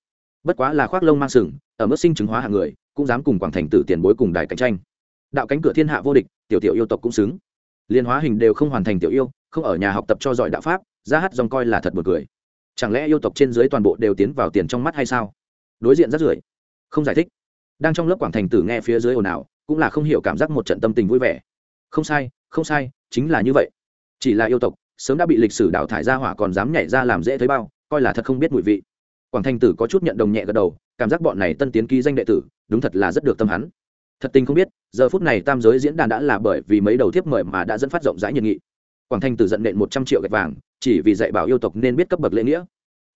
Bất quá là khoác lông mang sừng, ở mức sinh chứng hóa hạng người, cũng dám cùng quảng thành tử tiền bối cùng đài cạnh tranh. Đạo cánh cửa thiên hạ vô địch, tiểu tiểu yêu tộc cũng xứng. Liên hóa hình đều không hoàn thành tiểu yêu, không ở nhà học tập cho giỏi đạo pháp, ra hát dòng coi là thật một cười. Chẳng lẽ yêu tộc trên dưới toàn bộ đều tiến vào tiền trong mắt hay sao? Đối diện rất rưởi. Không giải thích đang trong lớp quảng thành tử nghe phía dưới ồn ào, cũng là không hiểu cảm giác một trận tâm tình vui vẻ. Không sai không sai, chính là như vậy. Chỉ là yêu tộc, sớm đã bị lịch sử đào thải ra hỏa còn dám nhảy ra làm dễ thấy bao, coi là thật không biết mùi vị. Quảng thành tử có chút nhận đồng nhẹ gật đầu, cảm giác bọn này tân tiến ký danh đệ tử, đúng thật là rất được tâm hắn. Thật tình không biết, giờ phút này tam giới diễn đàn đã là bởi vì mấy đầu thiếp mời mà đã dẫn phát rộng rãi nhiệt nghị. Quảng thành tử giận nện một trăm triệu gạch vàng, chỉ vì dạy bảo yêu tộc nên biết cấp bậc lễ nghĩa.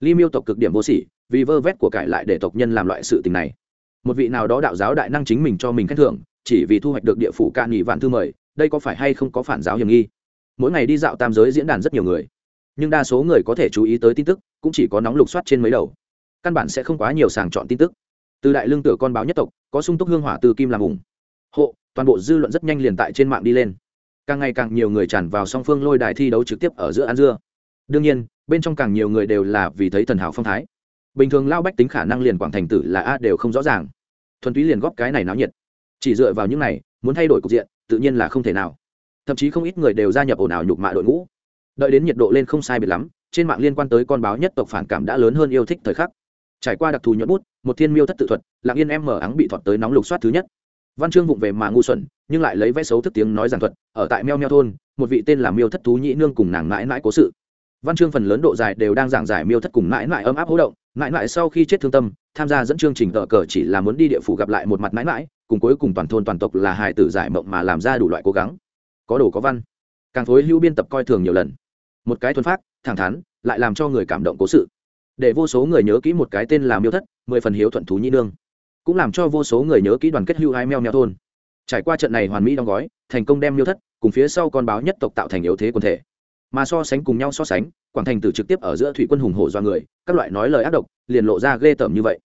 Lim yêu tộc cực điểm vô sỉ, vì vơ vét của cải lại để tộc nhân làm loại sự tình này một vị nào đó đạo giáo đại năng chính mình cho mình khen thưởng, chỉ vì thu hoạch được địa phủ ca nghị vạn thư mời, đây có phải hay không có phản giáo hiểm nghi? Mỗi ngày đi dạo tam giới diễn đàn rất nhiều người, nhưng đa số người có thể chú ý tới tin tức, cũng chỉ có nóng lục soát trên mấy đầu. Căn bản sẽ không quá nhiều sàng chọn tin tức. Từ đại lương tử con báo nhất tộc, có sung túc hương hỏa từ kim làm ủng. Hộ, toàn bộ dư luận rất nhanh liền tại trên mạng đi lên. Càng ngày càng nhiều người tràn vào song phương lôi đài thi đấu trực tiếp ở giữa ăn dưa. Đương nhiên, bên trong càng nhiều người đều là vì thấy thần hảo phong thái bình thường lao bách tính khả năng liền quảng thành tử là a đều không rõ ràng. Thuần túy liền góp cái này náo nhiệt. Chỉ dựa vào những này, muốn thay đổi cục diện, tự nhiên là không thể nào. Thậm chí không ít người đều gia nhập ồn ào nhục mạ đội ngũ. Đợi đến nhiệt độ lên không sai biệt lắm, trên mạng liên quan tới con báo nhất tộc phản cảm đã lớn hơn yêu thích thời khắc. Trải qua đặc thù nhuận bút, một thiên miêu thất tự thuật, lặng yên em mở ắng bị thọt tới nóng lục soát thứ nhất. Văn chương vụng về mà ngu xuẩn, nhưng lại lấy vẽ xấu thức tiếng nói giảng thuật, ở tại meo meo thôn, một vị tên là miêu thất thú nhĩ nương cùng nàng mãi mãi cố sự. Văn chương phần lớn độ dài đều đang giảng giải miêu thất cùng mãi mãi ấm áp hỗ động mãi mãi sau khi chết thương tâm, tham gia dẫn chương trình tờ cờ chỉ là muốn đi địa phủ gặp lại một mặt mãi mãi, cùng cuối cùng toàn thôn toàn tộc là hài tử giải mộng mà làm ra đủ loại cố gắng. Có đồ có văn. Càng phối hữu biên tập coi thường nhiều lần. Một cái thuần phát thẳng thắn, lại làm cho người cảm động cố sự. Để vô số người nhớ kỹ một cái tên là miêu thất, mười phần hiếu thuận thú nhi nương. Cũng làm cho vô số người nhớ kỹ đoàn kết hưu hai meo meo thôn. Trải qua trận này hoàn mỹ đóng gói, thành công đem miêu thất cùng phía sau con báo nhất tộc tạo thành yếu thế quần thể mà so sánh cùng nhau so sánh, quảng thành tử trực tiếp ở giữa thủy quân hùng hổ do người, các loại nói lời ác độc, liền lộ ra ghê tởm như vậy.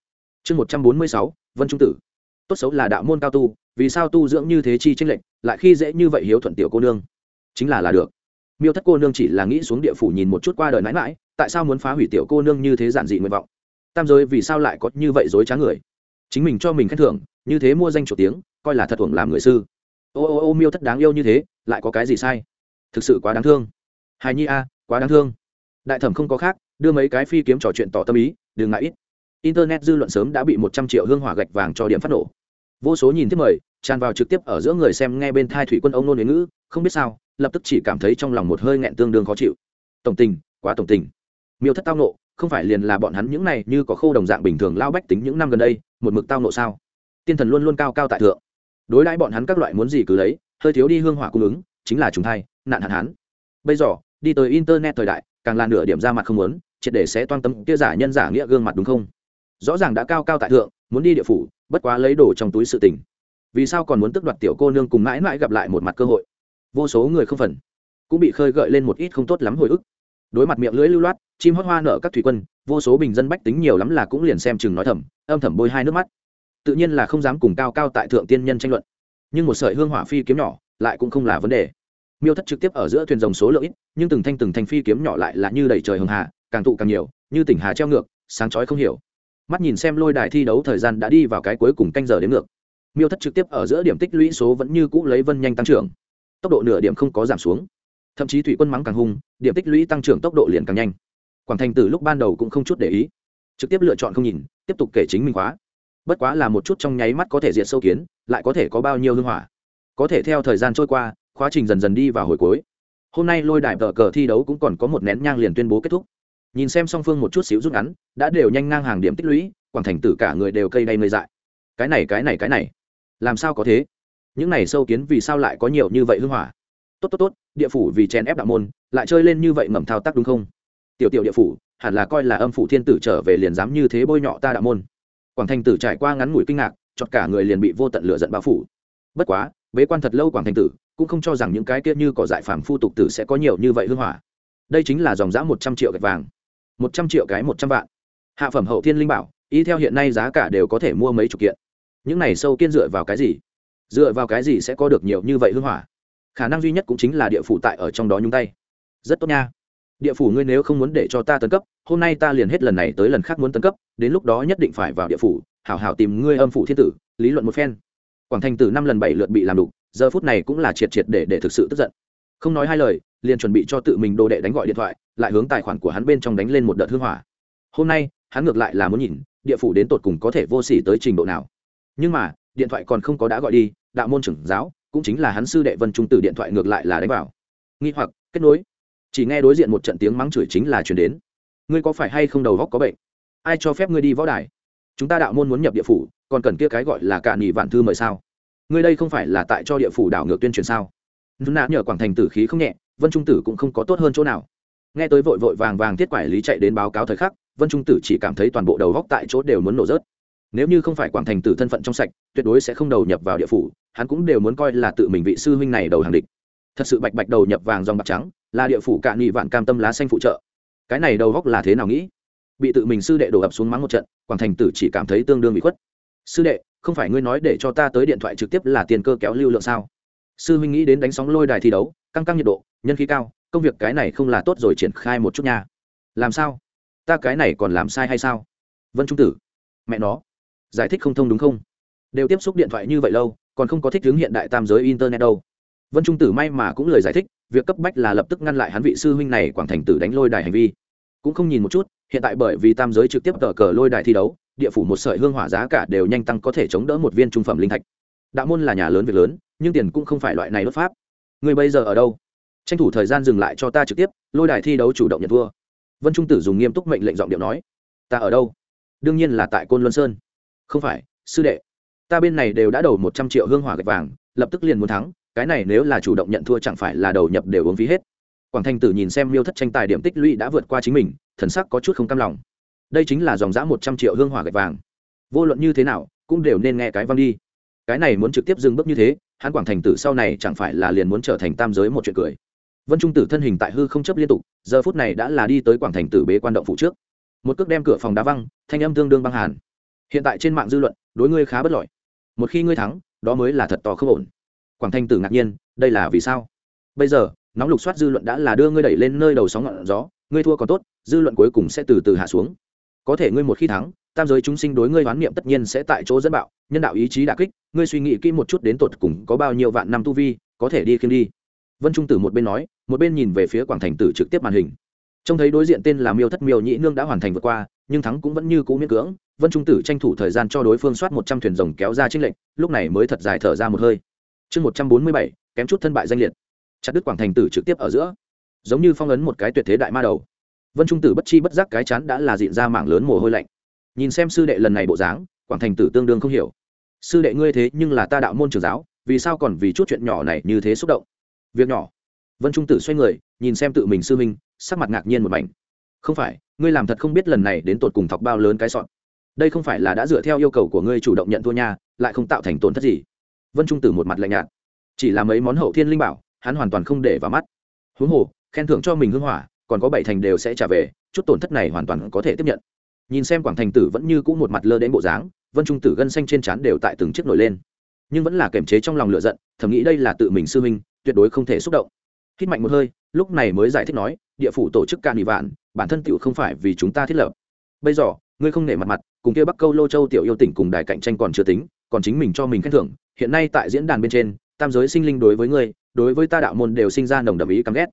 Chương một trăm bốn mươi sáu, vân trung tử. Tốt xấu là đạo môn cao tu, vì sao tu dưỡng như thế chi tranh lệch, lại khi dễ như vậy hiếu thuận tiểu cô nương? Chính là là được. Miêu thất cô nương chỉ là nghĩ xuống địa phủ nhìn một chút qua đời mãi mãi, tại sao muốn phá hủy tiểu cô nương như thế giản dị nguyện vọng? Tam giới vì sao lại có như vậy dối trá người? Chính mình cho mình khen thưởng, như thế mua danh chủ tiếng, coi là thật thuồng làm người sư. Ô ô ô, miêu thất đáng yêu như thế, lại có cái gì sai? Thực sự quá đáng thương hài nhi a quá đáng thương. Đại thẩm không có khác đưa mấy cái phi kiếm trò chuyện tỏ tâm ý đừng ngại ít. Internet dư luận sớm đã bị một trăm triệu hương hỏa gạch vàng cho điểm phát nổ. Vô số nhìn tiếp mời tràn vào trực tiếp ở giữa người xem nghe bên thai thủy quân ông nôn đến ngữ không biết sao lập tức chỉ cảm thấy trong lòng một hơi nghẹn tương đương khó chịu. Tổng tình quá tổng tình. Miêu thất tao nộ không phải liền là bọn hắn những này như có khô đồng dạng bình thường lao bách tính những năm gần đây một mực tao nộ sao? Tiên thần luôn luôn cao cao tại thượng. Đối đãi bọn hắn các loại muốn gì cứ lấy hơi thiếu đi hương hỏa cung ứng chính là chúng thay, nạn hạn hán. Bây giờ đi tới internet thời đại, càng là nửa điểm ra mặt không muốn, triệt để sẽ toan tâm kia giả nhân giả nghĩa gương mặt đúng không? Rõ ràng đã cao cao tại thượng, muốn đi địa phủ, bất quá lấy đồ trong túi sự tình. Vì sao còn muốn tức đoạt tiểu cô nương cùng mãi mãi gặp lại một mặt cơ hội? Vô số người không phần, cũng bị khơi gợi lên một ít không tốt lắm hồi ức. Đối mặt miệng lưỡi lưu loát, chim hót hoa nở các thủy quân, vô số bình dân bách tính nhiều lắm là cũng liền xem chừng nói thầm, âm thầm bôi hai nước mắt. Tự nhiên là không dám cùng cao cao tại thượng tiên nhân tranh luận. Nhưng một sợi hương hỏa phi kiếm nhỏ, lại cũng không là vấn đề miêu thất trực tiếp ở giữa thuyền rồng số lượng ít, nhưng từng thanh từng thanh phi kiếm nhỏ lại là như đầy trời hường hà, càng tụ càng nhiều, như tỉnh hà treo ngược, sáng chói không hiểu. Mắt nhìn xem lôi đài thi đấu thời gian đã đi vào cái cuối cùng canh giờ đến ngược. Miêu thất trực tiếp ở giữa điểm tích lũy số vẫn như cũ lấy vân nhanh tăng trưởng. Tốc độ nửa điểm không có giảm xuống. Thậm chí thủy quân mắng càng hung, điểm tích lũy tăng trưởng tốc độ liền càng nhanh. Quảng thành từ lúc ban đầu cũng không chút để ý. Trực tiếp lựa chọn không nhìn, tiếp tục kể chính mình khóa. Bất quá là một chút trong nháy mắt có thể diệt sâu kiến, lại có thể có bao nhiêu hương hỏa. Có thể theo thời gian trôi qua quá trình dần dần đi vào hồi cuối. Hôm nay lôi đài vợ cờ thi đấu cũng còn có một nén nhang liền tuyên bố kết thúc. Nhìn xem song phương một chút xíu rút ngắn, đã đều nhanh ngang hàng điểm tích lũy, quảng thành tử cả người đều cây đầy ngây dại. Cái này cái này cái này. Làm sao có thế? Những này sâu kiến vì sao lại có nhiều như vậy hưng hỏa? Tốt tốt tốt, địa phủ vì chèn ép đạo môn, lại chơi lên như vậy mầm thao tác đúng không? Tiểu tiểu địa phủ, hẳn là coi là âm phủ thiên tử trở về liền dám như thế bôi nhọ ta đạo môn. Quảng thành tử trải qua ngắn ngủi kinh ngạc, chọt cả người liền bị vô tận lửa giận bao phủ. Bất quá, bế quan thật lâu quảng thành tử cũng không cho rằng những cái kia như cỏ dại phàm phu tục tử sẽ có nhiều như vậy hư hỏa. Đây chính là dòng giã một trăm triệu gạch vàng. Một trăm triệu cái một trăm vạn. Hạ phẩm hậu thiên linh bảo ý theo hiện nay giá cả đều có thể mua mấy chục kiện. Những này sâu kiên dựa vào cái gì? Dựa vào cái gì sẽ có được nhiều như vậy hư hỏa? Khả năng duy nhất cũng chính là địa phủ tại ở trong đó nhúng tay. Rất tốt nha. Địa phủ ngươi nếu không muốn để cho ta tấn cấp, hôm nay ta liền hết lần này tới lần khác muốn tấn cấp, đến lúc đó nhất định phải vào địa phủ, hảo hảo tìm ngươi âm phủ thiên tử, lý luận một phen. Quảng thành tử năm lần bảy lượt bị làm đục giờ phút này cũng là triệt triệt để để thực sự tức giận. Không nói hai lời, liền chuẩn bị cho tự mình đồ đệ đánh gọi điện thoại, lại hướng tài khoản của hắn bên trong đánh lên một đợt hưng hỏa. Hôm nay, hắn ngược lại là muốn nhìn, địa phủ đến tột cùng có thể vô s ỉ tới trình độ nào. Nhưng mà, điện thoại còn không có đã gọi đi, đạo môn trưởng giáo, cũng chính là hắn sư đệ vân trung từ điện thoại ngược lại là đánh vào. Nghi hoặc, kết nối. Chỉ nghe đối diện một trận tiếng mắng chửi chính là chuyển đến. Ngươi có phải hay không đầu góc có bệnh? Ai cho phép ngươi đi võ đài? Chúng ta đạo môn muốn nhập địa phủ, còn cần kia cái gọi là cạn nghỉ vạn thư mời sao? Ngươi đây không phải là tại cho địa phủ đảo ngược tuyên truyền sao? Nút nã nhờ quảng thành tử khí không nhẹ, vân trung tử cũng không có tốt hơn chỗ nào. Nghe tới vội vội vàng vàng thiết quản lý chạy đến báo cáo thời khắc, vân trung tử chỉ cảm thấy toàn bộ đầu góc tại chỗ đều muốn nổ rớt. Nếu như không phải quảng thành tử thân phận trong sạch, tuyệt đối sẽ không đầu nhập vào địa phủ, hắn cũng đều muốn coi là tự mình vị sư huynh này đầu hàng địch. Thật sự bạch bạch đầu nhập vàng dòng bạc trắng, là địa phủ cạn nghị vạn cam tâm lá xanh phụ trợ. Cái này đầu góc là thế nào nghĩ? Bị tự mình sư đệ đổ ập xuống mắng một trận, quảng thành tử chỉ cảm thấy tương đương bị khuất. Sư đệ không phải ngươi nói để cho ta tới điện thoại trực tiếp là tiền cơ kéo lưu lượng sao? Sư huynh nghĩ đến đánh sóng lôi đài thi đấu, căng căng nhiệt độ, nhân khí cao, công việc cái này không là tốt rồi triển khai một chút nha. Làm sao? Ta cái này còn làm sai hay sao? Vân trung tử, mẹ nó, giải thích không thông đúng không? Đều tiếp xúc điện thoại như vậy lâu, còn không có thích hướng hiện đại tam giới internet đâu. Vân trung tử may mà cũng lời giải thích, việc cấp bách là lập tức ngăn lại hắn vị sư huynh này quảng thành tử đánh lôi đài hành vi. Cũng không nhìn một chút, hiện tại bởi vì tam giới trực tiếp tờ cờ lôi đài thi đấu địa phủ một sợi hương hỏa giá cả đều nhanh tăng có thể chống đỡ một viên trung phẩm linh thạch. Đạo môn là nhà lớn việc lớn, nhưng tiền cũng không phải loại này đốt pháp. Người bây giờ ở đâu? Tranh thủ thời gian dừng lại cho ta trực tiếp, lôi đài thi đấu chủ động nhận thua. Vân trung tử dùng nghiêm túc mệnh lệnh giọng điệu nói, ta ở đâu? Đương nhiên là tại côn luân sơn. Không phải, sư đệ, ta bên này đều đã đầu một trăm triệu hương hỏa gạch vàng, lập tức liền muốn thắng, cái này nếu là chủ động nhận thua chẳng phải là đầu nhập đều uống phí hết. Quảng thanh tử nhìn xem miêu thất tranh tài điểm tích lũy đã vượt qua chính mình, thần sắc có chút không cam lòng đây chính là dòng giã một trăm triệu hương hỏa gạch vàng. Vô luận như thế nào, cũng đều nên nghe cái văn đi. Cái này muốn trực tiếp dừng bước như thế hắn quảng thành tử sau này chẳng phải là liền muốn trở thành tam giới một chuyện cười. Vân trung tử thân hình tại hư không chấp liên tục, giờ phút này đã là đi tới quảng thành tử bế quan động phụ trước. Một cước đem cửa phòng đá văng, thanh âm tương đương băng hàn. Hiện tại trên mạng dư luận, đối ngươi khá bất lợi một khi ngươi thắng, đó mới là thật to không ổn. Quảng thanh tử ngạc nhiên, đây là vì sao? Bây giờ, nóng lục soát dư luận đã là đưa ngươi đẩy lên nơi đầu sóng ngọn gió, ngươi thua còn tốt, dư luận cuối cùng sẽ từ từ hạ xuống có thể ngươi một khi thắng, tam giới chúng sinh đối ngươi hoán niệm tất nhiên sẽ tại chỗ dẫn bạo, nhân đạo ý chí đà kích, ngươi suy nghĩ kỹ một chút đến tột cùng có bao nhiêu vạn năm tu vi, có thể đi khiêm đi. Vân trung tử một bên nói, một bên nhìn về phía quảng thành tử trực tiếp màn hình. Trông thấy đối diện tên là miêu thất miêu nhĩ nương đã hoàn thành vượt qua, nhưng thắng cũng vẫn như cũ miễn cưỡng. Vân trung tử tranh thủ thời gian cho đối phương soát một trăm thuyền rồng kéo ra trích lệnh lúc này mới thật dài thở ra một hơi. Chương một trăm bốn mươi bảy, kém chút thân bại danh liệt. Chặt đứt quảng thành tử trực tiếp ở giữa. Giống như phong ấn một cái tuyệt thế đại ma đầu vân trung tử bất chi bất giác cái chán đã là diện ra mảng lớn mồ hôi lạnh nhìn xem sư đệ lần này bộ dáng quảng thành tử tương đương không hiểu sư đệ ngươi thế nhưng là ta đạo môn trường giáo vì sao còn vì chút chuyện nhỏ này như thế xúc động việc nhỏ vân trung tử xoay người nhìn xem tự mình sư minh sắc mặt ngạc nhiên một mảnh không phải ngươi làm thật không biết lần này đến tột cùng thọc bao lớn cái sọn đây không phải là đã dựa theo yêu cầu của ngươi chủ động nhận thua nha lại không tạo thành tổn thất gì vân trung tử một mặt lạnh nhạt chỉ là mấy món hậu thiên linh bảo hắn hoàn toàn không để vào mắt huống hồ khen thưởng cho mình hưng hỏa còn có bảy thành đều sẽ trả về, chút tổn thất này hoàn toàn có thể tiếp nhận. Nhìn xem quảng thành tử vẫn như cũ một mặt lơ đến bộ dáng, vân trung tử gân xanh trên trán đều tại từng chiếc nổi lên. Nhưng vẫn là kiềm chế trong lòng lựa giận, thầm nghĩ đây là tự mình sư minh tuyệt đối không thể xúc động. Hít mạnh một hơi, lúc này mới giải thích nói, địa phủ tổ chức ca bị vạn, bản thân tựu không phải vì chúng ta thiết lập. Bây giờ, ngươi không nể mặt mặt, cùng kia bắc câu lô châu tiểu yêu tỉnh cùng đài cạnh tranh còn chưa tính, còn chính mình cho mình khen thưởng, hiện nay tại diễn đàn bên trên, tam giới sinh linh đối với ngươi, đối với ta đạo môn đều sinh ra nồng đậm ý căm ghét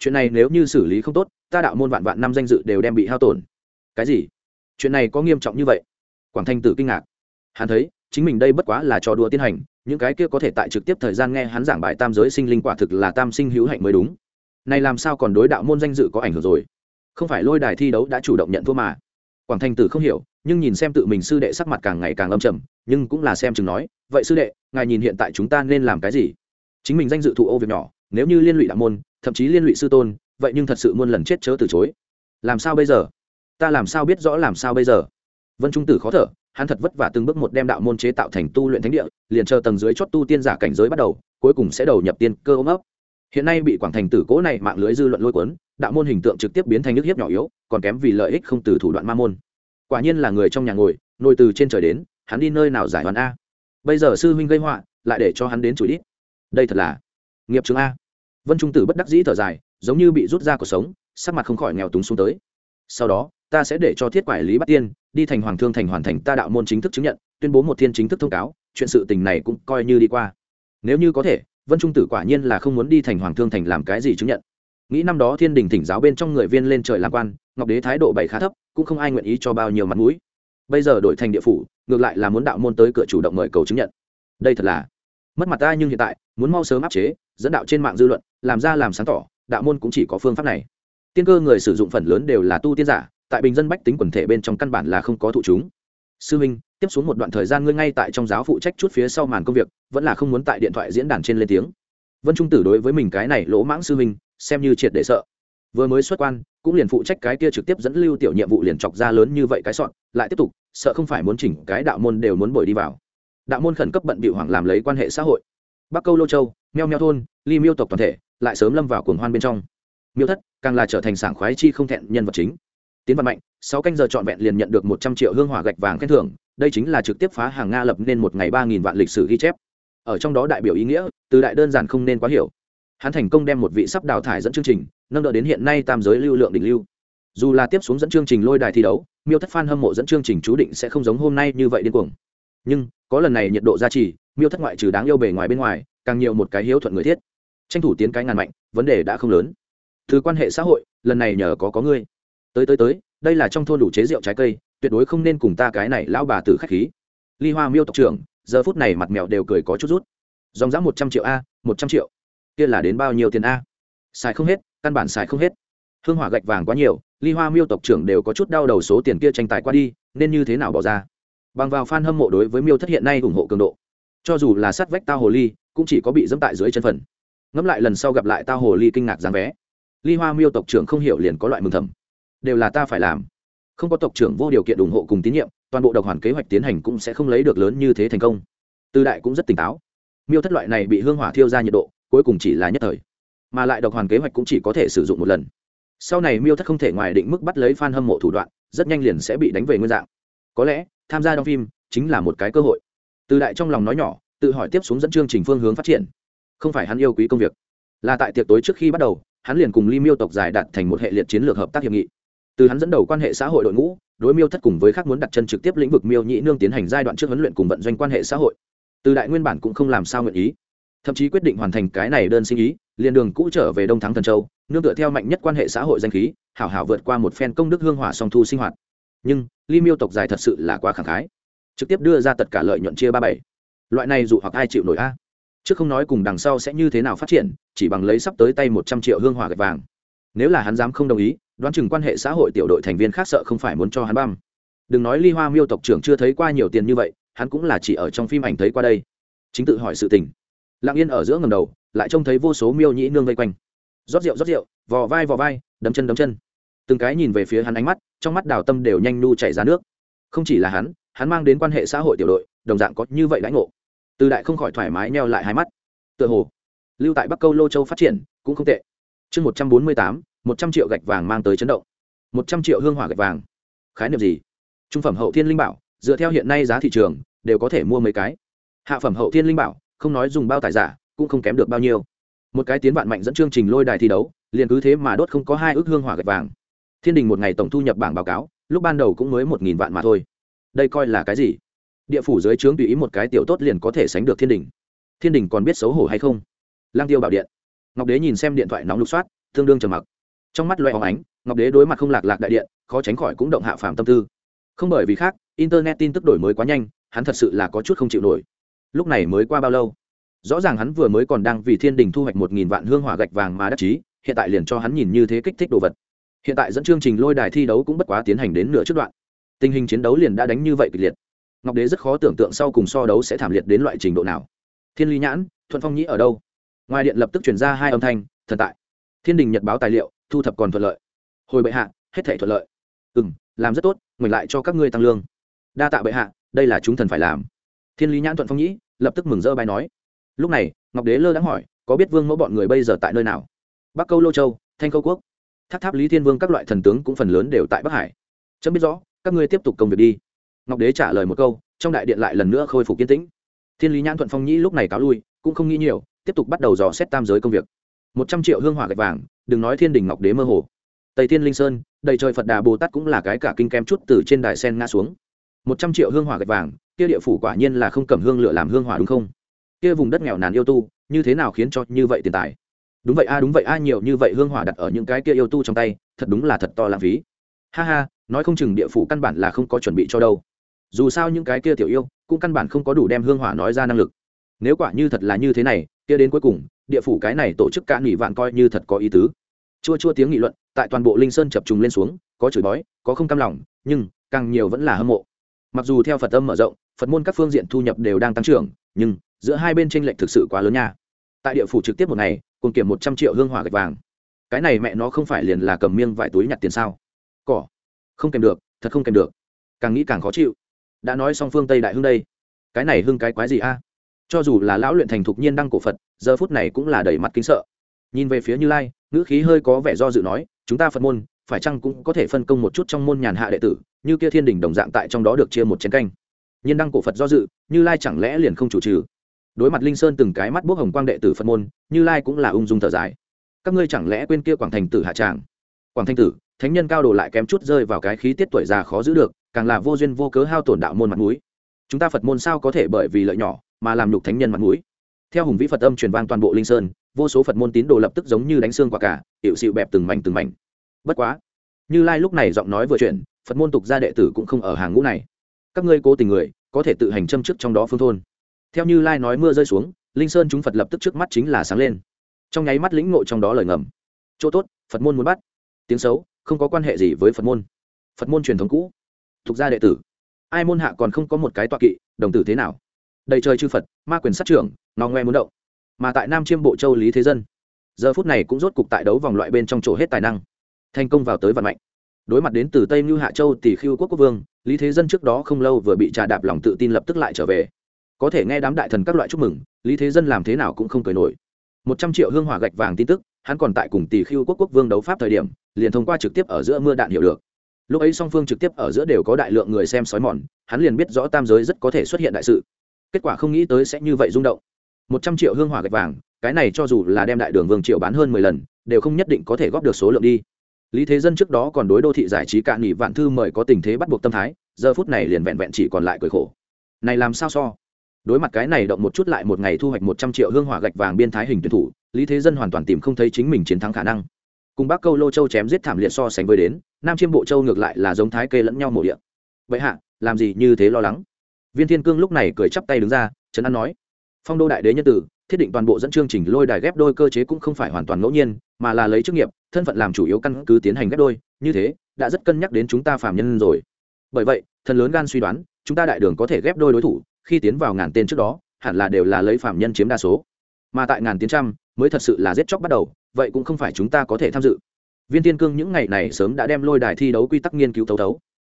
chuyện này nếu như xử lý không tốt, ta đạo môn vạn vạn năm danh dự đều đem bị hao tổn. Cái gì? Chuyện này có nghiêm trọng như vậy? Quảng thanh tử kinh ngạc. Hắn thấy, chính mình đây bất quá là trò đùa tiến hành, những cái kia có thể tại trực tiếp thời gian nghe hắn giảng bài tam giới sinh linh quả thực là tam sinh hữu hạnh mới đúng. Này làm sao còn đối đạo môn danh dự có ảnh hưởng rồi? Không phải lôi đài thi đấu đã chủ động nhận thua mà. Quảng thanh tử không hiểu, nhưng nhìn xem tự mình sư đệ sắc mặt càng ngày càng âm trầm, nhưng cũng là xem chừng nói, vậy sư đệ, ngài nhìn hiện tại chúng ta nên làm cái gì? Chính mình danh dự thụ ô việc nhỏ, nếu như liên lụy đạo môn thậm chí liên lụy sư tôn, vậy nhưng thật sự muôn lần chết chớ từ chối. Làm sao bây giờ? Ta làm sao biết rõ làm sao bây giờ? Vân trung tử khó thở, hắn thật vất vả từng bước một đem đạo môn chế tạo thành tu luyện thánh địa, liền chờ tầng dưới chót tu tiên giả cảnh giới bắt đầu, cuối cùng sẽ đầu nhập tiên cơ ôm ấp. Hiện nay bị quảng thành tử cố này mạng lưới dư luận lôi cuốn, đạo môn hình tượng trực tiếp biến thành nước hiếp nhỏ yếu, còn kém vì lợi ích không từ thủ đoạn ma môn. Quả nhiên là người trong nhà ngồi nôi từ trên trời đến, hắn đi nơi nào giải hoàn a. Bây giờ sư huynh gây họa, lại để cho hắn đến chủ ít đây thật là nghiệp chứng a vân trung tử bất đắc dĩ thở dài, giống như bị rút ra cuộc sống, sắc mặt không khỏi nghèo túng xuống tới. Sau đó, ta sẽ để cho thiết quản lý bắt tiên đi thành hoàng thương thành hoàn thành ta đạo môn chính thức chứng nhận, tuyên bố một thiên chính thức thông cáo, chuyện sự tình này cũng coi như đi qua. Nếu như có thể, vân trung tử quả nhiên là không muốn đi thành hoàng thương thành làm cái gì chứng nhận. Nghĩ năm đó thiên đình thỉnh giáo bên trong người viên lên trời làm quan, ngọc đế thái độ bảy khá thấp, cũng không ai nguyện ý cho bao nhiêu mặt mũi. Bây giờ đổi thành địa phủ, ngược lại là muốn đạo môn tới cửa chủ động mời cầu chứng nhận. Đây thật là mất mặt ta nhưng hiện tại, muốn mau sớm áp chế, dẫn đạo trên mạng dư luận làm ra làm sáng tỏ, đạo môn cũng chỉ có phương pháp này. Tiên cơ người sử dụng phần lớn đều là tu tiên giả, tại bình dân bách tính quần thể bên trong căn bản là không có thụ chúng. Sư minh, tiếp xuống một đoạn thời gian ngươi ngay tại trong giáo phụ trách chút phía sau màn công việc, vẫn là không muốn tại điện thoại diễn đàn trên lên tiếng. Vân trung tử đối với mình cái này lỗ mãng sư minh, xem như triệt để sợ. Vừa mới xuất quan, cũng liền phụ trách cái kia trực tiếp dẫn lưu tiểu nhiệm vụ liền chọc ra lớn như vậy cái sọn, lại tiếp tục, sợ không phải muốn chỉnh cái đạo môn đều muốn bồi đi vào. Đạo môn khẩn cấp bận bị hoảng làm lấy quan hệ xã hội. Bắc câu lô châu, meo meo thôn, ly miêu tộc toàn thể lại sớm lâm vào cuồng hoan bên trong. Miêu thất, càng là trở thành sảng khoái chi không thẹn nhân vật chính. Tiến văn mạnh, sáu canh giờ trọn vẹn liền nhận được một trăm triệu hương hỏa gạch vàng khen thưởng, đây chính là trực tiếp phá hàng nga lập nên một ngày ba nghìn vạn lịch sử ghi chép. Ở trong đó đại biểu ý nghĩa, từ đại đơn giản không nên quá hiểu. Hắn thành công đem một vị sắp đào thải dẫn chương trình, nâng đỡ đến hiện nay tam giới lưu lượng đỉnh lưu. Dù là tiếp xuống dẫn chương trình lôi đài thi đấu, miêu thất phan hâm mộ dẫn chương trình chú định sẽ không giống hôm nay như vậy điên cuồng. Nhưng, có lần này nhiệt độ gia trì, miêu thất ngoại trừ đáng yêu bề ngoài bên ngoài, càng nhiều một cái hiếu thuận người thiết tranh thủ tiến cái ngàn mạnh, vấn đề đã không lớn. Từ quan hệ xã hội, lần này nhờ có có ngươi. Tới tới tới, đây là trong thôn đủ chế rượu trái cây, tuyệt đối không nên cùng ta cái này lão bà tử khách khí. Ly hoa miêu tộc trưởng, giờ phút này mặt mèo đều cười có chút rút. Dòng dã một trăm triệu a, một trăm triệu. Kia là đến bao nhiêu tiền a? Xài không hết, căn bản xài không hết. Hương hỏa gạch vàng quá nhiều, ly hoa miêu tộc trưởng đều có chút đau đầu số tiền kia tranh tài qua đi, nên như thế nào bỏ ra? Bằng vào f a n hâm mộ đối với miêu thất hiện nay ủng hộ cường độ. Cho dù là sát vách tao hồ ly, cũng chỉ có bị dẫm tại dưới chân phần ngẫm lại lần sau gặp lại tao hồ ly kinh ngạc dáng vé. Ly hoa miêu tộc trưởng không hiểu liền có loại mừng thầm. Đều là ta phải làm. Không có tộc trưởng vô điều kiện ủng hộ cùng tín nhiệm, toàn bộ độc hoàn kế hoạch tiến hành cũng sẽ không lấy được lớn như thế thành công. Tư đại cũng rất tỉnh táo. Miêu thất loại này bị hương hỏa thiêu ra nhiệt độ, cuối cùng chỉ là nhất thời. Mà lại độc hoàn kế hoạch cũng chỉ có thể sử dụng một lần. Sau này miêu thất không thể ngoài định mức bắt lấy f a n hâm mộ thủ đoạn, rất nhanh liền sẽ bị đánh về nguyên dạng. Có lẽ, tham gia đóng phim chính là một cái cơ hội. Từ đại trong lòng nói nhỏ, tự hỏi tiếp xuống dẫn chương trình phương hướng phát triển không phải hắn yêu quý công việc. Là tại tiệc tối trước khi bắt đầu, hắn liền cùng ly miêu tộc giải đặt thành một hệ liệt chiến lược hợp tác hiệp nghị. Từ hắn dẫn đầu quan hệ xã hội đội ngũ, đối miêu thất cùng với khác muốn đặt chân trực tiếp lĩnh vực miêu nhị nương tiến hành giai đoạn trước huấn luyện cùng vận doanh quan hệ xã hội. Từ đại nguyên bản cũng không làm sao nguyện ý. Thậm chí quyết định hoàn thành cái này đơn sinh ý, liền đường cũ trở về đông thắng thần châu, nương tựa theo mạnh nhất quan hệ xã hội danh khí, hảo hảo vượt qua một phen công đức hương hỏa song thu sinh hoạt. Nhưng, ly miêu tộc dài thật sự là quá khẳng khái. Trực tiếp đưa ra tất cả lợi nhuận chia ba bảy. Loại này dụ hoặc ai chịu nổi a? Trước không nói cùng đằng sau sẽ như thế nào phát triển, chỉ bằng lấy sắp tới tay một trăm triệu hương hỏa gạch vàng. Nếu là hắn dám không đồng ý, đoán chừng quan hệ xã hội tiểu đội thành viên khác sợ không phải muốn cho hắn băm. Đừng nói ly hoa miêu tộc trưởng chưa thấy qua nhiều tiền như vậy, hắn cũng là chỉ ở trong phim ảnh thấy qua đây. Chính tự hỏi sự tình. Lặng yên ở giữa ngầm đầu, lại trông thấy vô số miêu nhĩ nương vây quanh. Rót rượu rót rượu, vò vai vò vai, đấm chân đấm chân. Từng cái nhìn về phía hắn ánh mắt, trong mắt đào tâm đều nhanh nu chảy ra nước. Không chỉ là hắn hắn mang đến quan hệ xã hội tiểu đội, đồng dạng có như vậy lãnh ngộ từ đại không khỏi thoải mái neo lại hai mắt. Tựa hồ, lưu tại bắc câu lô châu phát triển cũng không tệ. Chương một trăm bốn mươi tám, một trăm triệu gạch vàng mang tới chấn động. Một trăm triệu hương hỏa gạch vàng. Khái niệm gì? Trung phẩm hậu thiên linh bảo, dựa theo hiện nay giá thị trường, đều có thể mua mấy cái. Hạ phẩm hậu thiên linh bảo, không nói dùng bao tải giả, cũng không kém được bao nhiêu. Một cái tiến vạn mạnh dẫn chương trình lôi đài thi đấu, liền cứ thế mà đốt không có hai ước hương hỏa gạch vàng. Thiên đình một ngày tổng thu nhập bảng báo cáo, lúc ban đầu cũng mới một nghìn vạn mà thôi. Đây coi là cái gì? Địa phủ dưới trướng tùy ý một cái tiểu tốt liền có thể sánh được thiên đình. Thiên đình còn biết xấu hổ hay không? Lang tiêu bảo điện. Ngọc đế nhìn xem điện thoại nóng lục soát, tương đương trầm mặc. Trong mắt loe hóng ánh, ngọc đế đối mặt không lạc lạc đại điện, khó tránh khỏi cũng động hạ phàm tâm tư. Không bởi vì khác, internet tin tức đổi mới quá nhanh, hắn thật sự là có chút không chịu nổi. Lúc này mới qua bao lâu? Rõ ràng hắn vừa mới còn đang vì thiên đình thu hoạch một nghìn vạn hương hỏa gạch vàng mà đắc chí, hiện tại liền cho hắn nhìn như thế kích thích đồ vật. Hiện tại dẫn chương trình lôi đài thi đấu cũng bất quá tiến hành đến nửa trước đoạn. Tình hình chiến đấu liền đã đánh như vậy kịch liệt ngọc đế rất khó tưởng tượng sau cùng so đấu sẽ thảm liệt đến loại trình độ nào. Thiên lý nhãn, thuận phong nhĩ ở đâu? Ngoài điện lập tức chuyển ra hai âm thanh, thần tại. Thiên đình nhật báo tài liệu, thu thập còn thuận lợi. Hồi bệ hạ, hết thể thuận lợi. Ừ m làm rất tốt mình lại cho các ngươi tăng lương. Đa tạ bệ hạ, đây là chúng thần phải làm. Thiên lý nhãn, thuận phong nhĩ, lập tức mừng rỡ bài nói. Lúc này, ngọc đế lơ đáng hỏi, có biết vương mẫu bọn người bây giờ tại nơi nào? Bắc câu lô châu, thanh câu quốc. Tháp tháp lý thiên vương các loại thần tướng cũng phần lớn đều tại bắc hải. Chấm biết rõ, các ngươi tiếp tục công việc đi ngọc đế trả lời một câu, trong đại điện lại lần nữa khôi phục kiên tĩnh. Thiên lý nhãn thuận phong nhĩ lúc này cáo lui, cũng không nghĩ nhiều, tiếp tục bắt đầu dò xét tam giới công việc. Một trăm triệu hương hỏa gạch vàng, đừng nói thiên đình ngọc đế mơ hồ. Tây thiên linh sơn, đầy trời phật đà bồ tát cũng là cái cả kinh kem chút từ trên đài sen ngã xuống. Một trăm triệu hương hỏa gạch vàng, kia địa phủ quả nhiên là không cầm hương lựa làm hương hỏa đúng không? Kia vùng đất nghèo nàn yêu tu, như thế nào khiến cho như vậy tiền tài? Đúng vậy a, đúng vậy a, nhiều như vậy hương hỏa đặt ở những cái kia yêu tu trong tay, thật đúng là thật to lãng phí. Ha ha, nói không chừng địa phủ căn bản là không có chuẩn bị cho đâu dù sao những cái kia tiểu yêu cũng căn bản không có đủ đem hương hỏa nói ra năng lực. Nếu quả như thật là như thế này, kia đến cuối cùng, địa phủ cái này tổ chức cả nghỉ vạn coi như thật có ý tứ. Chua chua tiếng nghị luận tại toàn bộ linh sơn chập trùng lên xuống, có chửi bói, có không cam lòng, nhưng càng nhiều vẫn là hâm mộ. Mặc dù theo phật âm mở rộng, phật môn các phương diện thu nhập đều đang tăng trưởng, nhưng giữa hai bên tranh lệch thực sự quá lớn nha. Tại địa phủ trực tiếp một ngày, cùng kiểm một trăm triệu hương hỏa gạch vàng. Cái này mẹ nó không phải liền là cầm miêng vài túi nhặt tiền sao? Cỏ. Không kèm được, thật không kèm được. Càng nghĩ càng khó chịu đã nói xong phương tây đại hưng đây. Cái này hưng cái quái gì a? Cho dù là lão luyện thành thục nhiên đăng cổ phật, giờ phút này cũng là đầy mặt kính sợ. Nhìn về phía như lai, ngữ khí hơi có vẻ do dự nói, chúng ta phật môn, phải chăng cũng có thể phân công một chút trong môn nhàn hạ đệ tử, như kia thiên đình đồng dạng tại trong đó được chia một chén canh? Nhiên đăng cổ phật do dự, như lai chẳng lẽ liền không chủ trừ? Đối mặt linh sơn từng cái mắt bốc hồng quang đệ tử phật môn, như lai cũng là ung dung thở dài. Các ngươi chẳng lẽ quên kia quảng thành tử hạ tràng? Quảng thanh tử, thánh nhân cao đồ lại kém chút rơi vào cái khí tiết tuổi già khó giữ được càng là vô duyên vô cớ hao tổn đạo môn mặt mũi. Chúng ta phật môn sao có thể bởi vì lợi nhỏ mà làm nhục thánh nhân mặt mũi? Theo hùng vĩ phật âm truyền vang toàn bộ linh sơn, vô số phật môn tín đồ lập tức giống như đánh xương quả cả, hiệu xịu bẹp từng mảnh từng mảnh. Bất quá, như lai lúc này giọng nói vừa chuyện phật môn tục gia đệ tử cũng không ở hàng ngũ này. Các ngươi cố tình người, có thể tự hành châm chức trong đó phương thôn. Theo như lai nói mưa rơi xuống, linh sơn chúng phật lập tức trước mắt chính là sáng lên. Trong nháy mắt lĩnh ngộ trong đó lời ngầm. Chỗ tốt, phật môn muốn bắt. Tiếng xấu, không có quan hệ gì với phật môn. Phật môn truyền thống cũ thuộc gia đệ tử. Ai môn hạ còn không có một cái tọa kỵ, đồng tử thế nào? Đầy trời chư phật, ma quyền sát trưởng, nó ngoe muốn động. Mà tại nam chiêm bộ châu lý thế dân, giờ phút này cũng rốt cục tại đấu vòng loại bên trong chỗ hết tài năng. Thành công vào tới vận mạnh đối mặt đến từ tây như hạ châu tỷ khiêu quốc quốc vương, lý thế dân trước đó không lâu vừa bị trà đạp lòng tự tin lập tức lại trở về. Có thể nghe đám đại thần các loại chúc mừng, lý thế dân làm thế nào cũng không cười nổi. Một trăm triệu hương hỏa gạch vàng tin tức, hắn còn tại cùng tỷ khiêu quốc quốc vương đấu pháp thời điểm, liền thông qua trực tiếp ở giữa mưa đạn hiểu được lúc ấy song phương trực tiếp ở giữa đều có đại lượng người xem sói mòn, hắn liền biết rõ tam giới rất có thể xuất hiện đại sự. Kết quả không nghĩ tới sẽ như vậy rung động. Một trăm triệu hương hỏa gạch vàng, cái này cho dù là đem đại đường vương triệu bán hơn mười lần, đều không nhất định có thể góp được số lượng đi. Lý thế dân trước đó còn đối đô thị giải trí cạn nghỉ vạn thư mời có tình thế bắt buộc tâm thái, giờ phút này liền vẹn vẹn chỉ còn lại cười khổ. Này làm sao so? Đối mặt cái này động một chút lại một ngày thu hoạch một trăm triệu hương hỏa gạch vàng biên thái hình tuyển thủ, lý thế dân hoàn toàn tìm không thấy chính mình chiến thắng khả năng cùng Bắc câu lô châu chém giết thảm liệt so sánh với đến, nam chiêm bộ châu ngược lại là giống thái kê lẫn nhau mổ điện vậy hạ, làm gì như thế lo lắng? Viên thiên cương lúc này cười chắp tay đứng ra, trấn an nói. Phong đô đại đế nhân tử, thiết định toàn bộ dẫn chương trình lôi đài ghép đôi cơ chế cũng không phải hoàn toàn ngẫu nhiên, mà là lấy chức nghiệp, thân phận làm chủ yếu căn cứ tiến hành ghép đôi, như thế, đã rất cân nhắc đến chúng ta phạm nhân rồi. Bởi vậy, thần lớn gan suy đoán, chúng ta đại đường có thể ghép đôi đối thủ, khi tiến vào ngàn tên trước đó, hẳn là đều là lấy phạm nhân chiếm đa số mà tại ngàn tiến trăm mới thật sự là giết chóc bắt đầu, vậy cũng không phải chúng ta có thể tham dự. Viên tiên cương những ngày này sớm đã đem lôi đài thi đấu quy tắc nghiên cứu thấu thấu.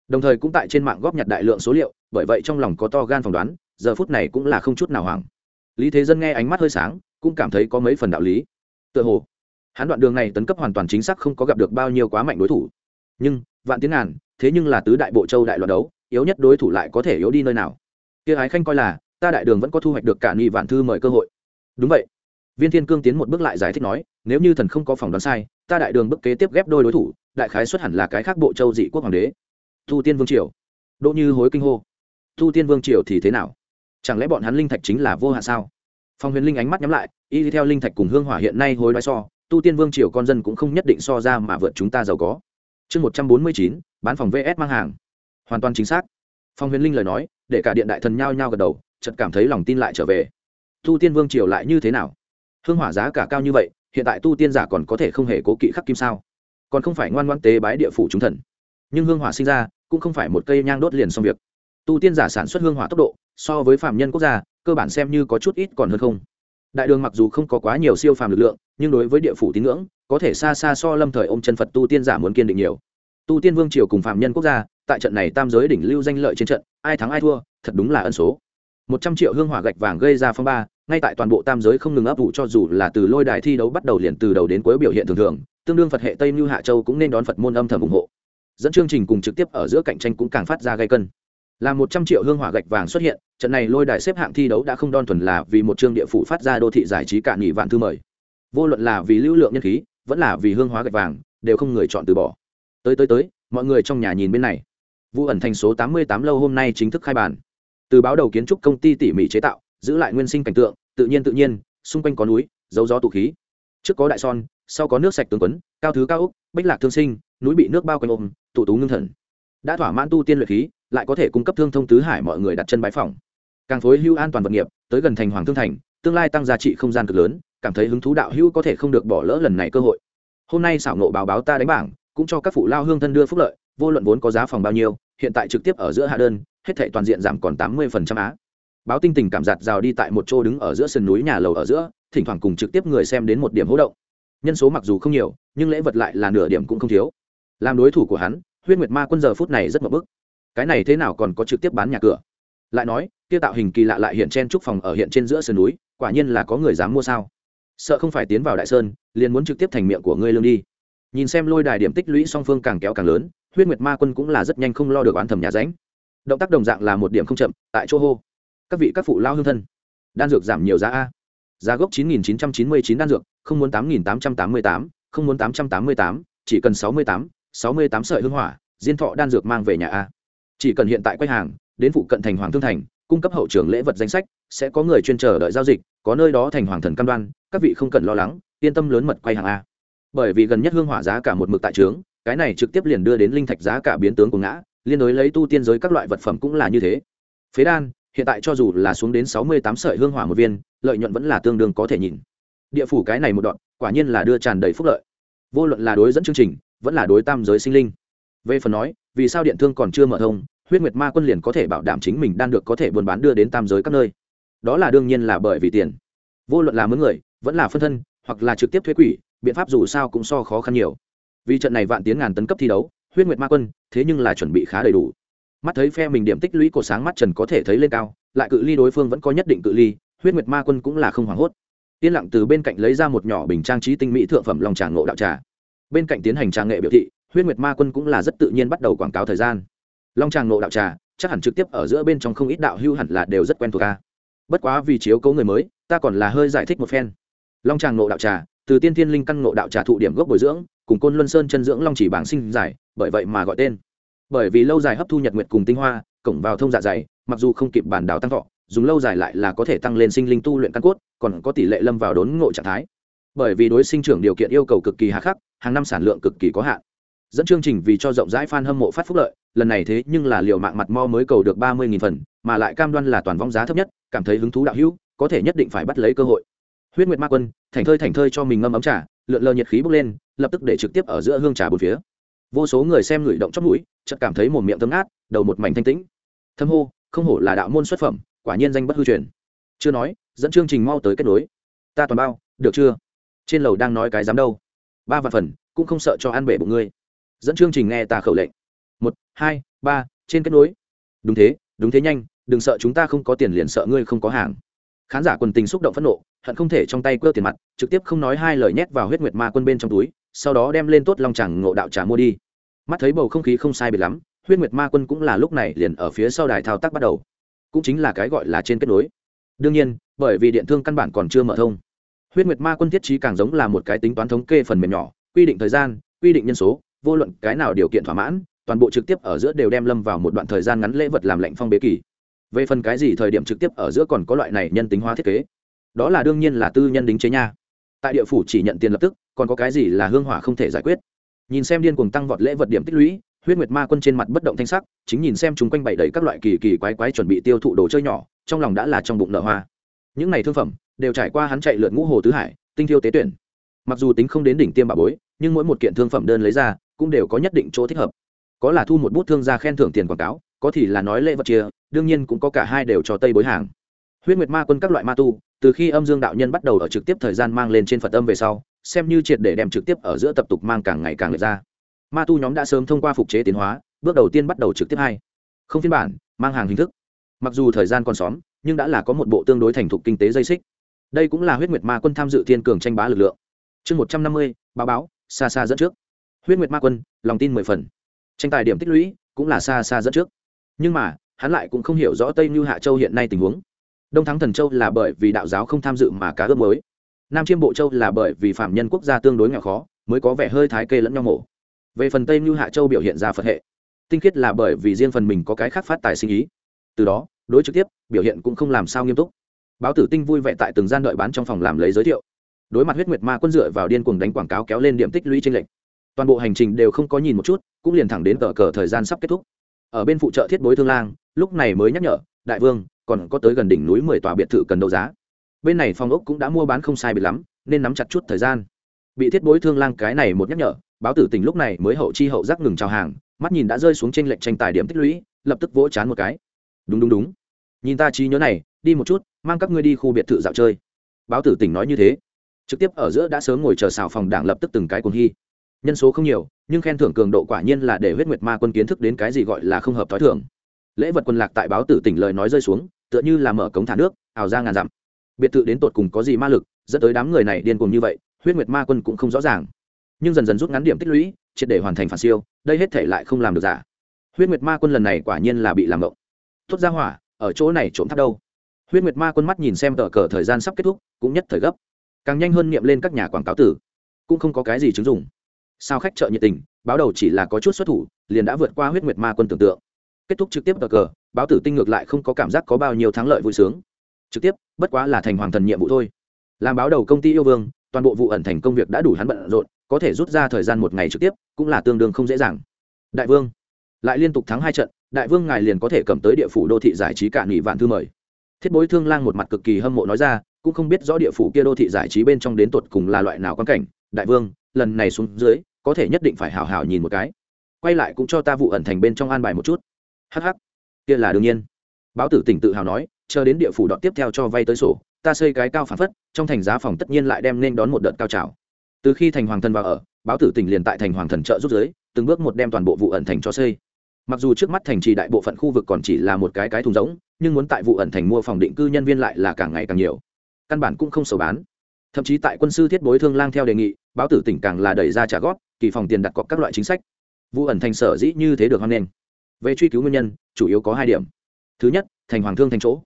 Đồng thời cũng tại trên mạng góp nhặt đại lượng số liệu, bởi vậy trong lòng có to gan phỏng đoán, giờ phút này cũng là không chút nào hoảng. Lý thế dân nghe ánh mắt hơi sáng, cũng cảm thấy có mấy phần đạo lý. Tựa hồ, hắn đoạn đường này tấn cấp hoàn toàn chính xác không có gặp được bao nhiêu quá mạnh đối thủ. Nhưng, vạn tiếng ngàn, thế nhưng là tứ đại bộ châu đại loạt đấu, yếu nhất đối thủ lại có thể yếu đi nơi nào? Kia ái khanh coi là, ta đại đường vẫn có thu hoạch được cả nghi vạn thư mời cơ hội đúng vậy. Viên thiên cương tiến một bước lại giải thích nói, nếu như thần không có phỏng đoán sai, ta đại đường bức kế tiếp ghép đôi đối thủ, đại khái xuất hẳn là cái khác bộ châu dị quốc hoàng đế. Thu tiên vương triều. Đỗ như hối kinh hô. Thu tiên vương triều thì thế nào? Chẳng lẽ bọn hắn linh thạch chính là vô hạ sao? Phong huyền linh ánh mắt nhắm lại, y đi theo linh thạch cùng hương hỏa hiện nay hối đoái so tu tiên vương triều con dân cũng không nhất định so ra mà vượt chúng ta giàu có. Chương một trăm bốn mươi chín, bán phòng vs mang hàng. Hoàn toàn chính xác. Phong huyền linh lời nói, để cả điện đại thần nhao nhao gật đầu, chợt cảm thấy lòng tin lại trở về tu tiên vương triều lại như thế nào? Hương hỏa giá cả cao như vậy, hiện tại tu tiên giả còn có thể không hề cố kỵ khắc kim sao? Còn không phải ngoan ngoan tế bái địa phủ chúng thần. Nhưng hương hỏa sinh ra, cũng không phải một cây nhang đốt liền xong việc. Tu tiên giả sản xuất hương hỏa tốc độ, so với phạm nhân quốc gia, cơ bản xem như có chút ít còn hơn không. Đại đường mặc dù không có quá nhiều siêu phàm lực lượng, nhưng đối với địa phủ tín ngưỡng, có thể xa xa so lâm thời ông chân phật tu tiên giả muốn kiên định nhiều. Tu tiên vương triều cùng phạm nhân quốc gia, tại trận này tam giới đỉnh lưu danh lợi trên trận, ai thắng ai thua, thật đúng là ân số một trăm triệu hương hỏa gạch vàng gây ra phong ba, ngay tại toàn bộ tam giới không ngừng ấp ủ cho dù là từ lôi đài thi đấu bắt đầu liền từ đầu đến cuối biểu hiện thường thường, tương đương phật hệ tây như hạ châu cũng nên đón phật môn âm thầm ủng hộ. Dẫn chương trình cùng trực tiếp ở giữa cạnh tranh cũng càng phát ra gây cân. Là một trăm triệu hương hỏa gạch vàng xuất hiện, trận này lôi đài xếp hạng thi đấu đã không đon thuần là vì một chương địa phủ phát ra đô thị giải trí cạn nghị vạn thư mời. Vô luận là vì lưu lượng nhân khí, vẫn là vì hương hóa gạch vàng, đều không người chọn từ bỏ. Tới tới tới, mọi người trong nhà nhìn bên này. Vụ ẩn thành số tám mươi tám lâu hôm nay chính thức khai bàn từ báo đầu kiến trúc công ty tỉ mỉ chế tạo, giữ lại nguyên sinh cảnh tượng, tự nhiên tự nhiên, xung quanh có núi dấu gió tụ khí. Trước có đại son, sau có nước sạch tương quấn, cao thứ cao úc bách lạc thương sinh, núi bị nước bao quanh ôm, tụ tú ngưng thần. Đã thỏa mãn tu tiên luyện khí, lại có thể cung cấp thương thông tứ hải mọi người đặt chân bái phòng càng phối hưu an toàn vật nghiệp, tới gần thành hoàng thương thành, tương lai tăng giá trị không gian cực lớn, cảm thấy hứng thú đạo hưu có thể không được bỏ lỡ lần này cơ hội. Hôm nay xảo nộ báo báo ta đánh bảng, cũng cho các phụ lao hương thân đưa phúc lợi, vô luận vốn có giá phòng bao nhiêu hiện tại trực tiếp ở giữa hạ đơn, hết thệ toàn diện giảm còn tám mươi á. Báo tinh tình cảm giạt rào đi tại một chỗ đứng ở giữa sườn núi nhà lầu ở giữa, thỉnh thoảng cùng trực tiếp người xem đến một điểm hỗ động. Nhân số mặc dù không nhiều, nhưng lễ vật lại là nửa điểm cũng không thiếu. Làm đối thủ của hắn, huyết nguyệt ma quân giờ phút này rất mập bức. Cái này thế nào còn có trực tiếp bán nhà cửa? Lại nói, kia tạo hình kỳ lạ lại hiện trên trúc phòng ở hiện trên giữa sườn núi, quả nhiên là có người dám mua sao? Sợ không phải tiến vào đại sơn, liền muốn trực tiếp thành miệng của ngươi lương đi. Nhìn xem lôi đài điểm tích lũy song phương càng kéo càng lớn huyết nguyệt ma quân cũng là rất nhanh không lo được oán thầm nhà ránh động tác đồng dạng là một điểm không chậm, tại chỗ hô. Các vị các phụ lao hương thân. Đan dược giảm nhiều giá a. Giá gốc chín nghìn chín trăm chín mươi chín đan dược, không muốn tám nghìn tám trăm tám mươi tám, không muốn tám trăm tám mươi tám, chỉ cần sáu mươi tám, sáu mươi tám sợi hương hỏa, diên thọ đan dược mang về nhà a. Chỉ cần hiện tại quay hàng, đến phụ cận thành hoàng thương thành, cung cấp hậu trường lễ vật danh sách, sẽ có người chuyên chờ đợi giao dịch, có nơi đó thành hoàng thần cam đoan, các vị không cần lo lắng, yên tâm lớn mật quay hàng a. Bởi vì gần nhất hương hỏa giá cả một mực tại trướng cái này trực tiếp liền đưa đến linh thạch giá cả biến tướng của ngã, liên đối lấy tu tiên giới các loại vật phẩm cũng là như thế. Phế đan, hiện tại cho dù là xuống đến sáu mươi tám sợi hương hỏa một viên, lợi nhuận vẫn là tương đương có thể nhìn. Địa phủ cái này một đoạn, quả nhiên là đưa tràn đầy phúc lợi. Vô luận là đối dẫn chương trình, vẫn là đối tam giới sinh linh. Về phần nói, vì sao điện thương còn chưa mở thông, huyết nguyệt ma quân liền có thể bảo đảm chính mình đang được có thể buôn bán đưa đến tam giới các nơi. Đó là đương nhiên là bởi vì tiền. Vô luận là mướn người, vẫn là phân thân, hoặc là trực tiếp thuế quỷ, biện pháp dù sao cũng so khó khăn nhiều vì trận này vạn tiến ngàn tấn cấp thi đấu, huyết nguyệt ma quân, thế nhưng là chuẩn bị khá đầy đủ. Mắt thấy phe mình điểm tích lũy của sáng mắt trần có thể thấy lên cao, lại cự ly đối phương vẫn có nhất định cự ly, huyết nguyệt ma quân cũng là không hoảng hốt. Yên lặng từ bên cạnh lấy ra một nhỏ bình trang trí tinh mỹ thượng phẩm lòng trà ngộ đạo trà. Bên cạnh tiến hành trà nghệ biểu thị, huyết nguyệt ma quân cũng là rất tự nhiên bắt đầu quảng cáo thời gian. Long tràng ngộ đạo trà, chắc hẳn trực tiếp ở giữa bên trong không ít đạo hưu hẳn là đều rất quen thuộc ca bất quá vì chiếu cấu người mới, ta còn là hơi giải thích một phen. Long tràng ngộ đạo trà, từ tiên thiên linh căn ngộ đạo trà thụ điểm gốc bồi dưỡng cùng côn luân sơn chân dưỡng long chỉ bảng sinh giải, bởi vậy mà gọi tên. Bởi vì lâu dài hấp thu nhật nguyệt cùng tinh hoa, cổng vào thông dạ dày, mặc dù không kịp bản đào tăng thọ, dùng lâu dài lại là có thể tăng lên sinh linh tu luyện căn cốt, còn có tỷ lệ lâm vào đốn ngộ trạng thái. Bởi vì đối sinh trưởng điều kiện yêu cầu cực kỳ hà khắc, hàng năm sản lượng cực kỳ có hạn. Dẫn chương trình vì cho rộng rãi f a n hâm mộ phát phúc lợi, lần này thế nhưng là liệu mạng mặt mo mới cầu được ba mươi phần, mà lại cam đoan là toàn vong giá thấp nhất, cảm thấy hứng thú đạo hữu, có thể nhất định phải bắt lấy cơ hội. Huyết nguyệt ma quân thành thơi thành thơi cho mình ngâm ấm trả lượn lờ nhiệt khí bốc lên lập tức để trực tiếp ở giữa hương trà bốn phía. Vô số người xem người động chót mũi, chợt cảm thấy một miệng thơm ngát, đầu một mảnh thanh tĩnh. Thâm hô, không hổ là đạo môn xuất phẩm, quả nhiên danh bất hư truyền. Chưa nói, dẫn chương trình mau tới kết nối. Ta toàn bao, được chưa? Trên lầu đang nói cái dám đâu. Ba vạn phần, cũng không sợ cho ăn bể bụng ngươi. Dẫn chương trình nghe ta khẩu lệnh. Một, hai, ba, trên kết nối. Đúng thế đúng thế nhanh, đừng sợ chúng ta không có tiền liền sợ ngươi không có hàng. Khán giả quần tình xúc động phẫn nộ, hận không thể trong tay quơ tiền mặt, trực tiếp không nói hai lời nhét vào huyết nguyệt ma quân bên trong túi sau đó đem lên tốt long chẳng ngộ đạo trà mua đi. Mắt thấy bầu không khí không sai biệt lắm, huyết nguyệt ma quân cũng là lúc này liền ở phía sau đài thao tác bắt đầu. Cũng chính là cái gọi là trên kết nối. Đương nhiên, bởi vì điện thương căn bản còn chưa mở thông. Huyết nguyệt ma quân thiết trí càng giống là một cái tính toán thống kê phần mềm nhỏ, quy định thời gian, quy định nhân số, vô luận cái nào điều kiện thỏa mãn, toàn bộ trực tiếp ở giữa đều đem lâm vào một đoạn thời gian ngắn lễ vật làm lệnh phong bế kỳ. Về phần cái gì thời điểm trực tiếp ở giữa còn có loại này nhân tính hóa thiết kế, đó là đương nhiên là tư nhân đính chế nha. Tại địa phủ chỉ nhận tiền lập tức còn có cái gì là hương hỏa không thể giải quyết? Nhìn xem điên cuồng tăng vọt lễ vật điểm tích lũy, huyết nguyệt ma quân trên mặt bất động thanh sắc, chính nhìn xem chúng quanh bày đầy các loại kỳ kỳ quái quái chuẩn bị tiêu thụ đồ chơi nhỏ, trong lòng đã là trong bụng nở hoa. Những này thương phẩm, đều trải qua hắn chạy lượn ngũ hồ tứ hải, tinh thiêu tế tuyển. Mặc dù tính không đến đỉnh tiêm bà bối, nhưng mỗi một kiện thương phẩm đơn lấy ra, cũng đều có nhất định chỗ thích hợp. Có là thu một bút thương ra khen thưởng tiền quảng cáo, có thì là nói lễ vật chia, đương nhiên cũng có cả hai đều cho tây bối hàng. Huyết nguyệt ma quân các loại ma tu, từ khi âm dương đạo nhân bắt đầu ở trực tiếp thời gian mang lên trên phật âm về sau xem như triệt để đem trực tiếp ở giữa tập tục mang càng ngày càng lệch ra. Ma tu nhóm đã sớm thông qua phục chế tiến hóa, bước đầu tiên bắt đầu trực tiếp hai. Không phiên bản, mang hàng hình thức. Mặc dù thời gian còn xóm nhưng đã là có một bộ tương đối thành thục kinh tế dây xích. Đây cũng là huyết nguyệt ma quân tham dự thiên cường tranh bá lực lượng. Chương một trăm năm mươi, báo báo, xa xa dẫn trước. Huyết nguyệt ma quân, lòng tin mười phần. Tranh tài điểm tích lũy, cũng là xa xa dẫn trước. Nhưng mà, hắn lại cũng không hiểu rõ tây như hạ châu hiện nay tình huống. Đông thắng thần châu là bởi vì đạo giáo không tham dự mà cá ước mới nam chiêm bộ châu là bởi vì phạm nhân quốc gia tương đối nghèo khó, mới có vẻ hơi thái kê lẫn nhau mổ. Về phần tây như hạ châu biểu hiện ra phật hệ. Tinh khiết là bởi vì riêng phần mình có cái khác phát tài sinh ý. Từ đó, đối trực tiếp, biểu hiện cũng không làm sao nghiêm túc. Báo tử tinh vui vẻ tại từng gian đợi bán trong phòng làm lấy giới thiệu. Đối mặt huyết nguyệt ma quân dựa vào điên cuồng đánh quảng cáo kéo lên điểm tích lũy trên lệnh toàn bộ hành trình đều không có nhìn một chút, cũng liền thẳng đến tờ cờ thời gian sắp kết thúc. Ở bên phụ trợ thiết bối thương lang, lúc này mới nhắc nhở, đại vương, còn có tới gần đỉnh núi mười tòa biệt thự cần đấu giá bên này phòng ốc cũng đã mua bán không sai biệt lắm, nên nắm chặt chút thời gian. Bị thiết bối thương lang cái này một nhắc nhở, báo tử tình lúc này mới hậu chi hậu giác ngừng chào hàng, mắt nhìn đã rơi xuống trên lệnh tranh tài điểm tích lũy, lập tức vỗ chán một cái. Đúng đúng đúng. Nhìn ta trí nhớ này, đi một chút, mang các ngươi đi khu biệt thự dạo chơi. Báo tử tỉnh nói như thế. Trực tiếp ở giữa đã sớm ngồi chờ xào phòng đảng lập tức từng cái cuồng hy. Nhân số không nhiều, nhưng khen thưởng cường độ quả nhiên là để huyết nguyệt ma quân kiến thức đến cái gì gọi là không hợp t h ó i thưởng lễ vật quân lạc tại báo tử tỉnh lời nói rơi xuống, tựa như là mở cống thả nước ảo ra ngàn dặm biệt thự đến tột cùng có gì ma lực, dẫn tới đám người này điên cùng như vậy, huyết nguyệt ma quân cũng không rõ ràng. Nhưng dần dần rút ngắn điểm tích lũy, triệt để hoàn thành phản siêu, đây hết thể lại không làm được giả. Huyết nguyệt ma quân lần này quả nhiên là bị làm ngộng. Tốt ra hỏa, ở chỗ này trộm tháp đâu? Huyết nguyệt ma quân mắt nhìn xem tờ cờ thời gian sắp kết thúc, cũng nhất thời gấp. Càng nhanh hơn nghiệm lên các nhà quảng cáo tử, cũng không có cái gì chứng dụng. Sao khách chợ nhiệt tình, báo đầu chỉ là có chút xuất thủ, liền đã vượt qua huyết nguyệt ma quân tưởng tượng. Kết thúc trực tiếp tờ cờ, báo tử tinh ngược lại không có cảm giác có bao nhiêu thắng lợi vui sướng trực tiếp, bất quá là thành hoàng thần nhiệm vụ thôi. Làm báo đầu công ty yêu vương, toàn bộ vụ ẩn thành công việc đã đủ hắn bận rộn, có thể rút ra thời gian một ngày trực tiếp, cũng là tương đương không dễ dàng. Đại vương, lại liên tục thắng hai trận, đại vương ngài liền có thể cầm tới địa phủ đô thị giải trí cạn nghỉ vạn thư mời. Thiết bối thương lang một mặt cực kỳ hâm mộ nói ra, cũng không biết rõ địa phủ kia đô thị giải trí bên trong đến tột cùng là loại nào quan cảnh. Đại vương, lần này xuống dưới, có thể nhất định phải hào hào nhìn một cái. Quay lại cũng cho ta vụ ẩn thành bên trong an bài một chút. Hh kia là đương nhiên. Báo tử tỉnh tự hào nói chờ đến địa phủ đoạn tiếp theo cho vay tới sổ, ta xây cái cao phản phất, trong thành giá phòng tất nhiên lại đem nên đón một đợt cao trào. Từ khi thành hoàng thần vào ở, báo tử tỉnh liền tại thành hoàng thần trợ rút giới, từng bước một đem toàn bộ vụ ẩn thành cho xây. Mặc dù trước mắt thành trì đại bộ phận khu vực còn chỉ là một cái cái thùng rỗng, nhưng muốn tại vụ ẩn thành mua phòng định cư nhân viên lại là càng ngày càng nhiều. Căn bản cũng không sầu bán. Thậm chí tại quân sư thiết bối thương lang theo đề nghị, báo tử tỉnh càng là đẩy ra trả góp, kỳ phòng tiền đặt cọc các loại chính sách. Vụ ẩn thành sở dĩ như thế được hoan nghênh. Về truy cứu nguyên nhân, chủ yếu có hai điểm. Thứ nhất, thành hoàng thương thành chỗ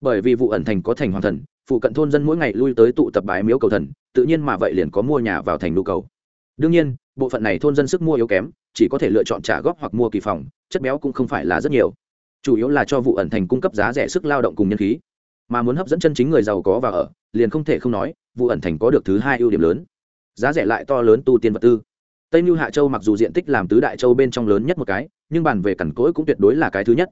bởi vì vụ ẩn thành có thành hoàng thần, phụ cận thôn dân mỗi ngày lui tới tụ tập bái miếu cầu thần, tự nhiên mà vậy liền có mua nhà vào thành nhu cầu. Đương nhiên, bộ phận này thôn dân sức mua yếu kém, chỉ có thể lựa chọn trả góp hoặc mua kỳ phòng, chất béo cũng không phải là rất nhiều. Chủ yếu là cho vụ ẩn thành cung cấp giá rẻ sức lao động cùng nhân khí. Mà muốn hấp dẫn chân chính người giàu có vào ở, liền không thể không nói, vụ ẩn thành có được thứ hai ưu điểm lớn. Giá rẻ lại to lớn tu tiên vật tư. Tây mưu hạ châu mặc dù diện tích làm tứ đại châu bên trong lớn nhất một cái, nhưng bàn về cằn cỗi cũng tuyệt đối là cái thứ nhất.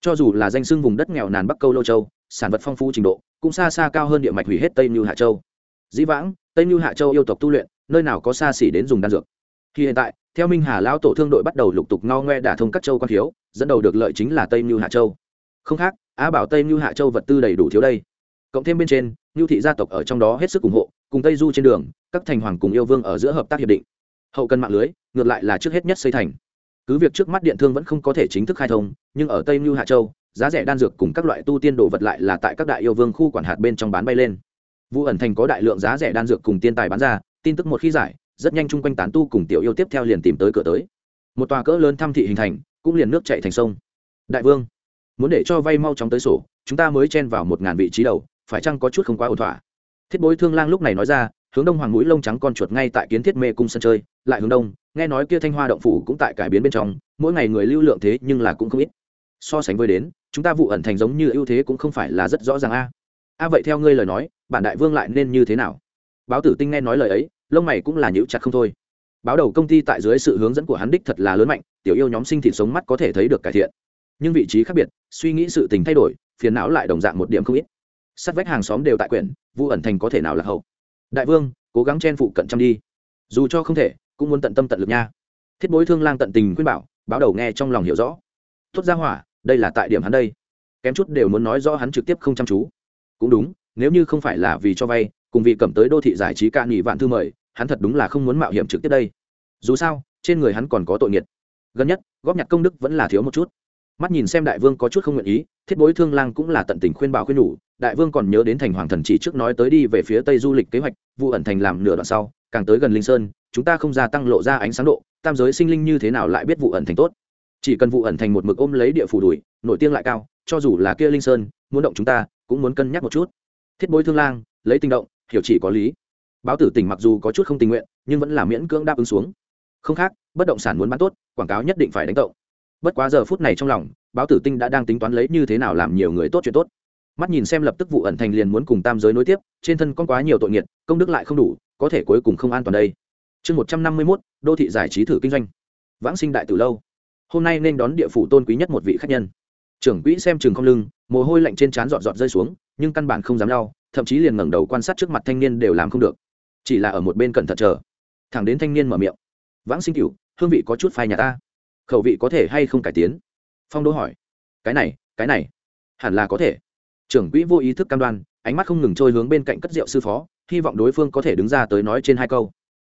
Cho dù là danh sưng vùng đất nghèo nàn bắc câu lô châu sản vật phong phú trình độ, cũng xa xa cao hơn địa mạch hủy hết tây như hạ châu. Dĩ vãng, tây như hạ châu yêu tộc tu luyện, nơi nào có xa xỉ đến dùng đan dược. Khi hiện tại, theo minh hà lão tổ thương đội bắt đầu lục tục ngao ngoe đả thông các châu quan thiếu, dẫn đầu được lợi chính là tây như hạ châu. Không khác, á bảo tây như hạ châu vật tư đầy đủ thiếu đây. Cộng thêm bên trên như thị gia tộc ở trong đó hết sức ủng hộ, cùng tây du trên đường, các thành hoàng cùng yêu vương ở giữa hợp tác hiệp định. Hậu cần mạng lưới, ngược lại là trước hết nhất xây thành. Cứ việc trước mắt điện thương vẫn không có thể chính thức khai thông, nhưng ở tây mưu hạ châu giá rẻ đan dược cùng các loại tu tiên đồ vật lại là tại các đại yêu vương khu quản hạt bên trong bán bay lên. Vụ ẩn thành có đại lượng giá rẻ đan dược cùng tiên tài bán ra, tin tức một khi giải, rất nhanh chung quanh tán tu cùng tiểu yêu tiếp theo liền tìm tới cửa tới. Một tòa cỡ lớn thăm thị hình thành, cũng liền nước chạy thành sông. Đại vương, muốn để cho vay mau chóng tới sổ, chúng ta mới chen vào một ngàn vị trí đầu, phải chăng có chút không quá ổn thỏa? Thiết bối thương lang lúc này nói ra, hướng đông hoàng mũi lông trắng con chuột ngay tại kiến thiết mê cung sân chơi, lại hướng đông, nghe nói kia thanh hoa động phủ cũng tại cải biến bên trong, mỗi ngày người lưu lượng thế nhưng là cũng không ít so sánh với đến, chúng ta vụ ẩn thành giống như ưu thế cũng không phải là rất rõ ràng a. A vậy theo ngươi lời nói, bản đại vương lại nên như thế nào? Báo tử tinh nghe nói lời ấy, lông mày cũng là nhữ chặt không thôi. Báo đầu công ty tại dưới sự hướng dẫn của hắn đích thật là lớn mạnh, tiểu yêu nhóm sinh thịt sống mắt có thể thấy được cải thiện. Nhưng vị trí khác biệt, suy nghĩ sự tình thay đổi, phiền não lại đồng dạng một điểm không ít. Sắt vách hàng xóm đều tại quyển, vụ ẩn thành có thể nào là hậu? Đại vương, cố gắng chen phụ cận chăm đi. Dù cho không thể, cũng muốn tận tâm tận lực nha. Thiết bối thương lang tận tình khuyên bảo, báo đầu nghe trong lòng hiểu rõ. Tốt ra hỏa đây là tại điểm hắn đây. Kém chút đều muốn nói rõ hắn trực tiếp không chăm chú. Cũng đúng, nếu như không phải là vì cho vay, cùng vì cầm tới đô thị giải trí ca nghỉ vạn thư mời, hắn thật đúng là không muốn mạo hiểm trực tiếp đây. Dù sao, trên người hắn còn có tội nghiệt. Gần nhất, góp nhặt công đức vẫn là thiếu một chút. Mắt nhìn xem đại vương có chút không nguyện ý, thiết bối thương lang cũng là tận tình khuyên bảo khuyên nhủ, đại vương còn nhớ đến thành hoàng thần chỉ trước nói tới đi về phía tây du lịch kế hoạch, vụ ẩn thành làm nửa đoạn sau, càng tới gần linh sơn, chúng ta không gia tăng lộ ra ánh sáng độ, tam giới sinh linh như thế nào lại biết vụ ẩn thành tốt chỉ cần vụ ẩn thành một mực ôm lấy địa phủ đuổi nội tiếng lại cao, cho dù là kia linh sơn, muốn động chúng ta, cũng muốn cân nhắc một chút. Thiết bối thương lang, lấy tinh động, hiểu chỉ có lý. Báo tử tỉnh mặc dù có chút không tình nguyện, nhưng vẫn là miễn cưỡng đáp ứng xuống. Không khác, bất động sản muốn bán tốt, quảng cáo nhất định phải đánh động bất quá giờ phút này trong lòng, báo tử tinh đã đang tính toán lấy như thế nào làm nhiều người tốt chuyện tốt. Mắt nhìn xem lập tức vụ ẩn thành liền muốn cùng tam giới nối tiếp, trên thân con quá nhiều tội nghiệt, công đức lại không đủ, có thể cuối cùng không an toàn đây. Chương một trăm năm mươi mốt, đô thị giải trí thử kinh doanh. Vãng sinh đại từ lâu hôm nay nên đón địa phủ tôn quý nhất một vị khách nhân. Trưởng quỹ xem chừng không lưng, mồ hôi lạnh trên trán dọn dọn rơi xuống, nhưng căn bản không dám đau thậm chí liền ngẩng đầu quan sát trước mặt thanh niên đều làm không được. Chỉ là ở một bên cẩn thận chờ. Thẳng đến thanh niên mở miệng. Vãng sinh cửu, hương vị có chút phai nhà ta. Khẩu vị có thể hay không cải tiến? Phong đô hỏi. Cái này cái này. Hẳn là có thể. Trưởng quỹ vô ý thức cam đoan, ánh mắt không ngừng trôi hướng bên cạnh cất rượu sư phó, hy vọng đối phương có thể đứng ra tới nói trên hai câu.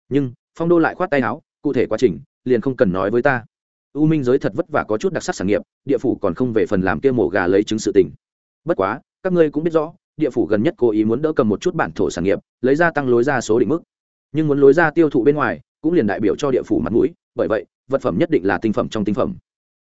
Nhưng, phong đô lại khoát tay áo, cụ thể quá trình, liền không cần nói với ta u minh giới thật vất vả có chút đặc sắc sản nghiệp, địa phủ còn không về phần làm kia mổ gà lấy chứng sự tình. Bất quá, các ngươi cũng biết rõ, địa phủ gần nhất cố ý muốn đỡ cầm một chút bản thổ sản nghiệp, lấy ra tăng lối ra số định mức. Nhưng muốn lối ra tiêu thụ bên ngoài, cũng liền đại biểu cho địa phủ mặt mũi, bởi vậy, vật phẩm nhất định là tinh phẩm trong tinh phẩm.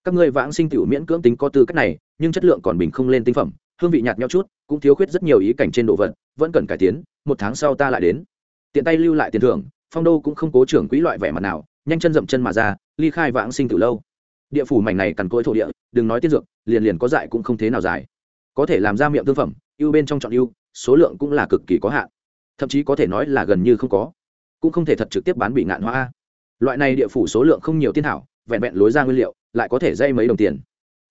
Các ngươi vãng sinh tiểu miễn cưỡng tính có tư cách này, nhưng chất lượng còn bình không lên tinh phẩm, hương vị nhạt nhau chút, cũng thiếu khuyết rất nhiều ý cảnh trên đồ vật, vẫn cần cải tiến, một tháng sau ta lại đến. Tiện tay lưu lại tiền thưởng, phong đô cũng không cố trưởng quỹ loại vẻ mặt nào nhanh chân dậm chân mà ra ly khai vãng sinh từ lâu. Địa phủ mảnh này cằn cỗi thổ địa đừng nói tiên dược liền liền có dại cũng không thế nào dài. Có thể làm ra miệng thương phẩm ưu bên trong chọn ưu số lượng cũng là cực kỳ có hạn. Thậm chí có thể nói là gần như không có. Cũng không thể thật trực tiếp bán bị ngạn hoa loại này địa phủ số lượng không nhiều tiên hảo, vẹn vẹn lối ra nguyên liệu lại có thể dây mấy đồng tiền.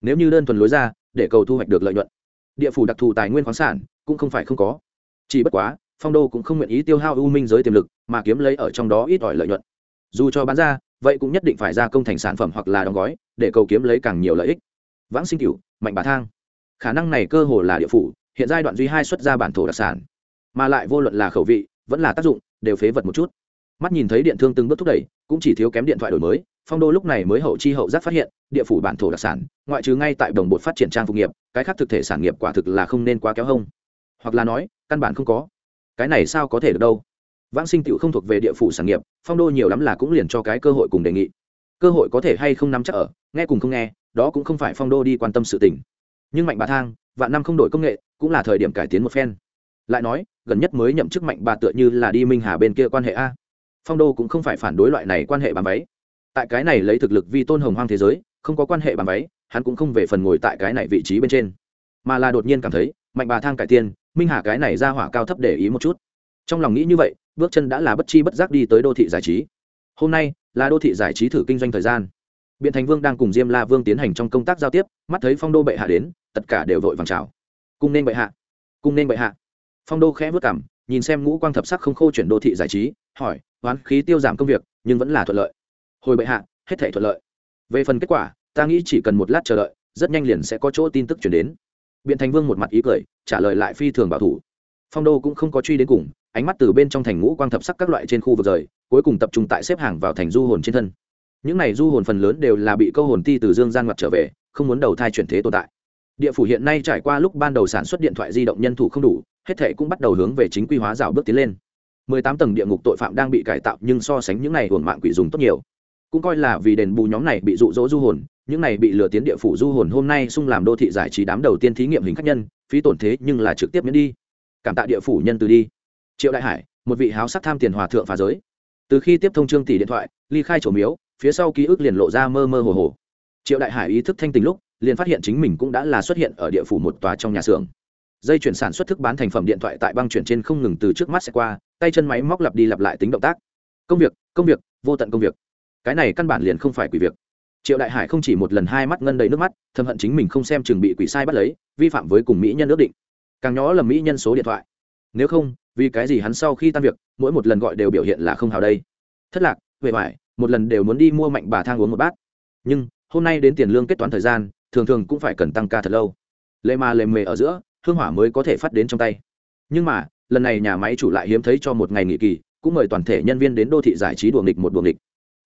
Nếu như đơn thuần lối ra để cầu thu hoạch được lợi nhuận. Địa phủ đặc thù tài nguyên khoáng sản cũng không phải không có. Chỉ bất quá phong đô cũng không nguyện ý tiêu hao ưu minh giới tiềm lực mà kiếm lấy ở trong đó ít ỏi lợi nhuận dù cho bán ra, vậy cũng nhất định phải ra công thành sản phẩm hoặc là đóng gói, để cầu kiếm lấy càng nhiều lợi ích. Vãng sinh cửu, mạnh bà thang. Khả năng này cơ hồ là địa phủ, hiện giai đoạn duy hai xuất ra bản thổ đặc sản. Mà lại vô luận là khẩu vị, vẫn là tác dụng, đều phế vật một chút. Mắt nhìn thấy điện thương từng bước thúc đẩy, cũng chỉ thiếu kém điện thoại đổi mới, phong đô lúc này mới hậu chi hậu giác phát hiện, địa phủ bản thổ đặc sản, ngoại trừ ngay tại đồng bột phát triển trang phục nghiệp, cái khác thực thể sản nghiệp quả thực là không nên quá kéo hông. Hoặc là nói, căn bản không có. Cái này sao có thể được đâu? Vãng sinh tựu không thuộc về địa phủ sản nghiệp, phong đô nhiều lắm là cũng liền cho cái cơ hội cùng đề nghị. Cơ hội có thể hay không nắm chắc ở, nghe cùng không nghe, đó cũng không phải phong đô đi quan tâm sự tình. Nhưng mạnh bà thang, vạn năm không đổi công nghệ, cũng là thời điểm cải tiến một phen. Lại nói, gần nhất mới nhậm chức mạnh bà tựa như là đi minh hà bên kia quan hệ a. Phong đô cũng không phải phản đối loại này quan hệ bàn váy. Tại cái này lấy thực lực vi tôn hồng hoang thế giới, không có quan hệ bàn váy, hắn cũng không về phần ngồi tại cái này vị trí bên trên. Mà là đột nhiên cảm thấy, mạnh bà thang cải tiên minh hà cái này ra hỏa cao thấp để ý một chút. Trong lòng nghĩ như vậy bước chân đã là bất chi bất giác đi tới đô thị giải trí. Hôm nay, là đô thị giải trí thử kinh doanh thời gian. Biện thành vương đang cùng diêm la vương tiến hành trong công tác giao tiếp, mắt thấy phong đô bệ hạ đến, tất cả đều vội vàng chào. Cung nên bệ hạ, cung nên bệ hạ. Phong đô khẽ vất cảm nhìn xem ngũ quang thập sắc không khô chuyển đô thị giải trí, hỏi hoán khí tiêu giảm công việc, nhưng vẫn là thuận lợi. Hồi bệ hạ, hết thể thuận lợi. Về phần kết quả, ta nghĩ chỉ cần một lát chờ đợi, rất nhanh liền sẽ có chỗ tin tức chuyển đến. Biện thành vương một mặt ý cười, trả lời lại phi thường bảo thủ phong đô cũng không có truy đến cùng, ánh mắt từ bên trong thành ngũ quang thập sắc các loại trên khu vực rời, cuối cùng tập trung tại xếp hàng vào thành du hồn trên thân. Những này du hồn phần lớn đều là bị câu hồn ti từ dương gian mặt trở về, không muốn đầu thai chuyển thế tồn tại. Địa phủ hiện nay trải qua lúc ban đầu sản xuất điện thoại di động nhân thủ không đủ, hết thể cũng bắt đầu hướng về chính quy hóa rào bước tiến lên. Mười tám tầng địa ngục tội phạm đang bị cải tạo, nhưng so sánh những này hồn mạng quỷ dùng tốt nhiều. Cũng coi là vì đền bù nhóm này bị rụ rỗ du hồn, những này bị lừa tiến địa phủ du hồn hôm nay xung làm đô thị giải trí đám đầu tiên thí nghiệm hình khách nhân, phí tổn thế nhưng là trực tiếp miễn đi cảm tạ địa phủ nhân từ đi. Triệu đại hải, một vị háo sắc tham tiền hòa thượng phá giới. Từ khi tiếp thông trương tỷ điện thoại, ly khai chỗ miếu, phía sau ký ức liền lộ ra mơ mơ hồ hồ. Triệu đại hải ý thức thanh tình lúc, liền phát hiện chính mình cũng đã là xuất hiện ở địa phủ một tòa trong nhà xưởng. Dây chuyển sản xuất thức bán thành phẩm điện thoại tại băng chuyển trên không ngừng từ trước mắt sẽ qua, tay chân máy móc lặp đi lặp lại tính động tác. Công việc công việc, vô tận công việc. Cái này căn bản liền không phải quỷ việc. Triệu đại hải không chỉ một lần hai mắt ngân đầy nước mắt, thầm hận chính mình không xem chừng bị quỷ sai bắt lấy, vi phạm với cùng mỹ nhân ước định càng nhó lầm mỹ nhân số điện thoại. Nếu không, vì cái gì hắn sau khi tan việc, mỗi một lần gọi đều biểu hiện là không hào đây? Thất lạc, huệ hoài, một lần đều muốn đi mua mạnh bà thang uống một bát. Nhưng, hôm nay đến tiền lương kết toán thời gian, thường thường cũng phải cần tăng ca thật lâu. Lệ mà lệ mề ở giữa, hương hỏa mới có thể phát đến trong tay. Nhưng mà, lần này nhà máy chủ lại hiếm thấy cho một ngày nghỉ kỳ, cũng mời toàn thể nhân viên đến đô thị giải trí đùa nghịch một đùa nghịch.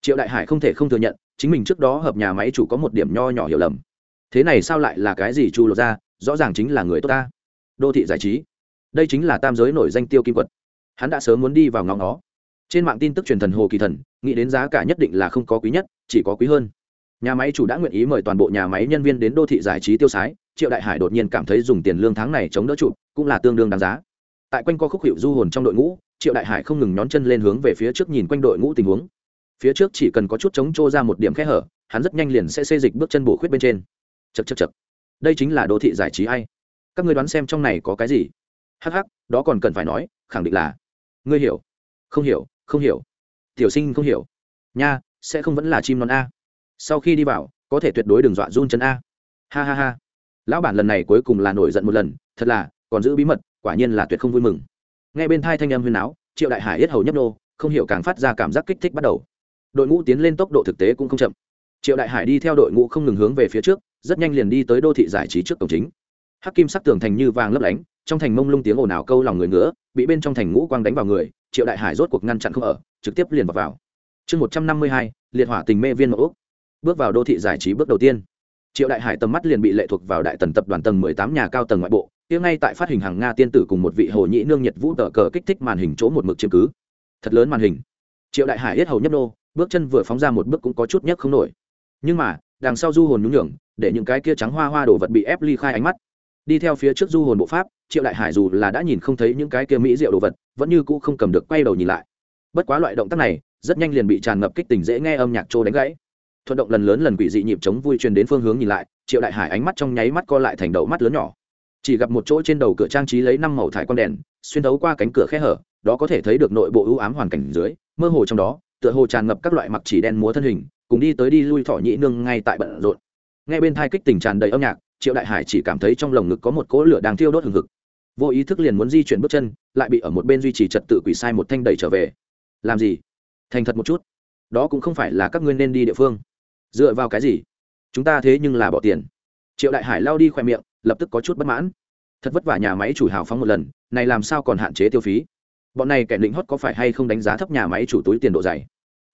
Triệu đại hải không thể không thừa nhận, chính mình trước đó hợp nhà máy chủ có một điểm nho nhỏ hiểu lầm. Thế này sao lại là cái gì, chu lột ra rõ ràng chính là người tốt ta đô thị giải trí. Đây chính là tam giới nổi danh tiêu kim quật. Hắn đã sớm muốn đi vào ngóng nó. Trên mạng tin tức truyền thần hồ kỳ thần, nghĩ đến giá cả nhất định là không có quý nhất, chỉ có quý hơn. Nhà máy chủ đã nguyện ý mời toàn bộ nhà máy nhân viên đến đô thị giải trí tiêu sái, triệu đại hải đột nhiên cảm thấy dùng tiền lương tháng này chống đỡ trụ, cũng là tương đương đáng giá. Tại quanh co khúc hiệu du hồn trong đội ngũ, triệu đại hải không ngừng nhón chân lên hướng về phía trước nhìn quanh đội ngũ tình huống. Phía trước chỉ cần có chút chống trô ra một điểm khe hở, hắn rất nhanh liền sẽ xê dịch bước chân bổ khuyết bên trên. Chật chật chật đây chính là đô thị giải trí hay các ngươi đoán xem trong này có cái gì? Hắc hắc, đó còn cần phải nói, khẳng định là. Ngươi hiểu. Không hiểu không hiểu. Tiểu sinh không hiểu. Nha, sẽ không vẫn là chim non a. Sau khi đi vào, có thể tuyệt đối đừng dọa run chân a. Ha ha ha. Lão bản lần này cuối cùng là nổi giận một lần, thật là, còn giữ bí mật, quả nhiên là tuyệt không vui mừng. Nghe bên thai thanh âm huyền áo triệu đại hải yết hầu nhấp nô, không hiểu càng phát ra cảm giác kích thích bắt đầu. Đội ngũ tiến lên tốc độ thực tế cũng không chậm. Triệu đại hải đi theo đội ngũ không ngừng hướng về phía trước, rất nhanh liền đi tới đô thị giải trí trước cổng chính hắc kim sắc tường thành như vàng lấp lánh trong thành mông lung tiếng ồn ào câu lòng người ngứa bị bên trong thành ngũ quang đánh vào người triệu đại hải rốt cuộc ngăn chặn không ở trực tiếp liền vào, vào. chương một trăm năm mươi hai liệt hỏa tình mê viên mẫu bước vào đô thị giải trí bước đầu tiên. Triệu đại hải tầm mắt liền bị lệ thuộc vào đại tần tập đoàn tầng mười tám nhà cao tầng ngoại bộ tiếng ngay tại phát hình hàng nga tiên tử cùng một vị hồ nhĩ nương nhiệt vũ tờ cờ kích thích màn hình chỗ một mực chiếm cứ. Thật lớn màn hình. Triệu đại hải yết hầu nhấp nô bước chân vừa phóng ra một bước cũng có chút nhấc không nổi. Nhưng mà đằng sau du hồn nhún nhường để những cái kia trắng hoa hoa đồ vật bị ép ly khai ánh mắt đi theo phía trước du hồn bộ pháp, triệu đại hải dù là đã nhìn không thấy những cái kia mỹ rượu đồ vật, vẫn như cũ không cầm được quay đầu nhìn lại. Bất quá loại động tác này, rất nhanh liền bị tràn ngập kích tình dễ nghe âm nhạc trô đánh gãy. Thuận động lần lớn lần quỷ dị nhịp chống vui truyền đến phương hướng nhìn lại, triệu đại hải ánh mắt trong nháy mắt co lại thành đầu mắt lớn nhỏ. Chỉ gặp một chỗ trên đầu cửa trang trí lấy năm màu thải con đèn, xuyên thấu qua cánh cửa khe hở, đó có thể thấy được nội bộ ưu ám hoàn cảnh dưới, mơ hồ trong đó, tựa hồ tràn ngập các loại mặc chỉ đen múa thân hình, cùng đi tới đi lui thỏ nhĩ nương ngay tại bận rộn. Ngay bên thai kích tình tràn đầy âm nhạc triệu đại hải chỉ cảm thấy trong lồng ngực có một cỗ lửa đang thiêu đốt hừng hực. Vô ý thức liền muốn di chuyển bước chân, lại bị ở một bên duy trì trật tự quỷ sai một thanh đẩy trở về. Làm gì? Thành thật một chút. Đó cũng không phải là các ngươi nên đi địa phương. Dựa vào cái gì? Chúng ta thế nhưng là bỏ tiền. Triệu đại hải lao đi khoe miệng, lập tức có chút bất mãn. Thật vất vả nhà máy chủ hào phóng một lần, này làm sao còn hạn chế tiêu phí? Bọn này kẻ định hót có phải hay không đánh giá thấp nhà máy chủ túi tiền độ dày?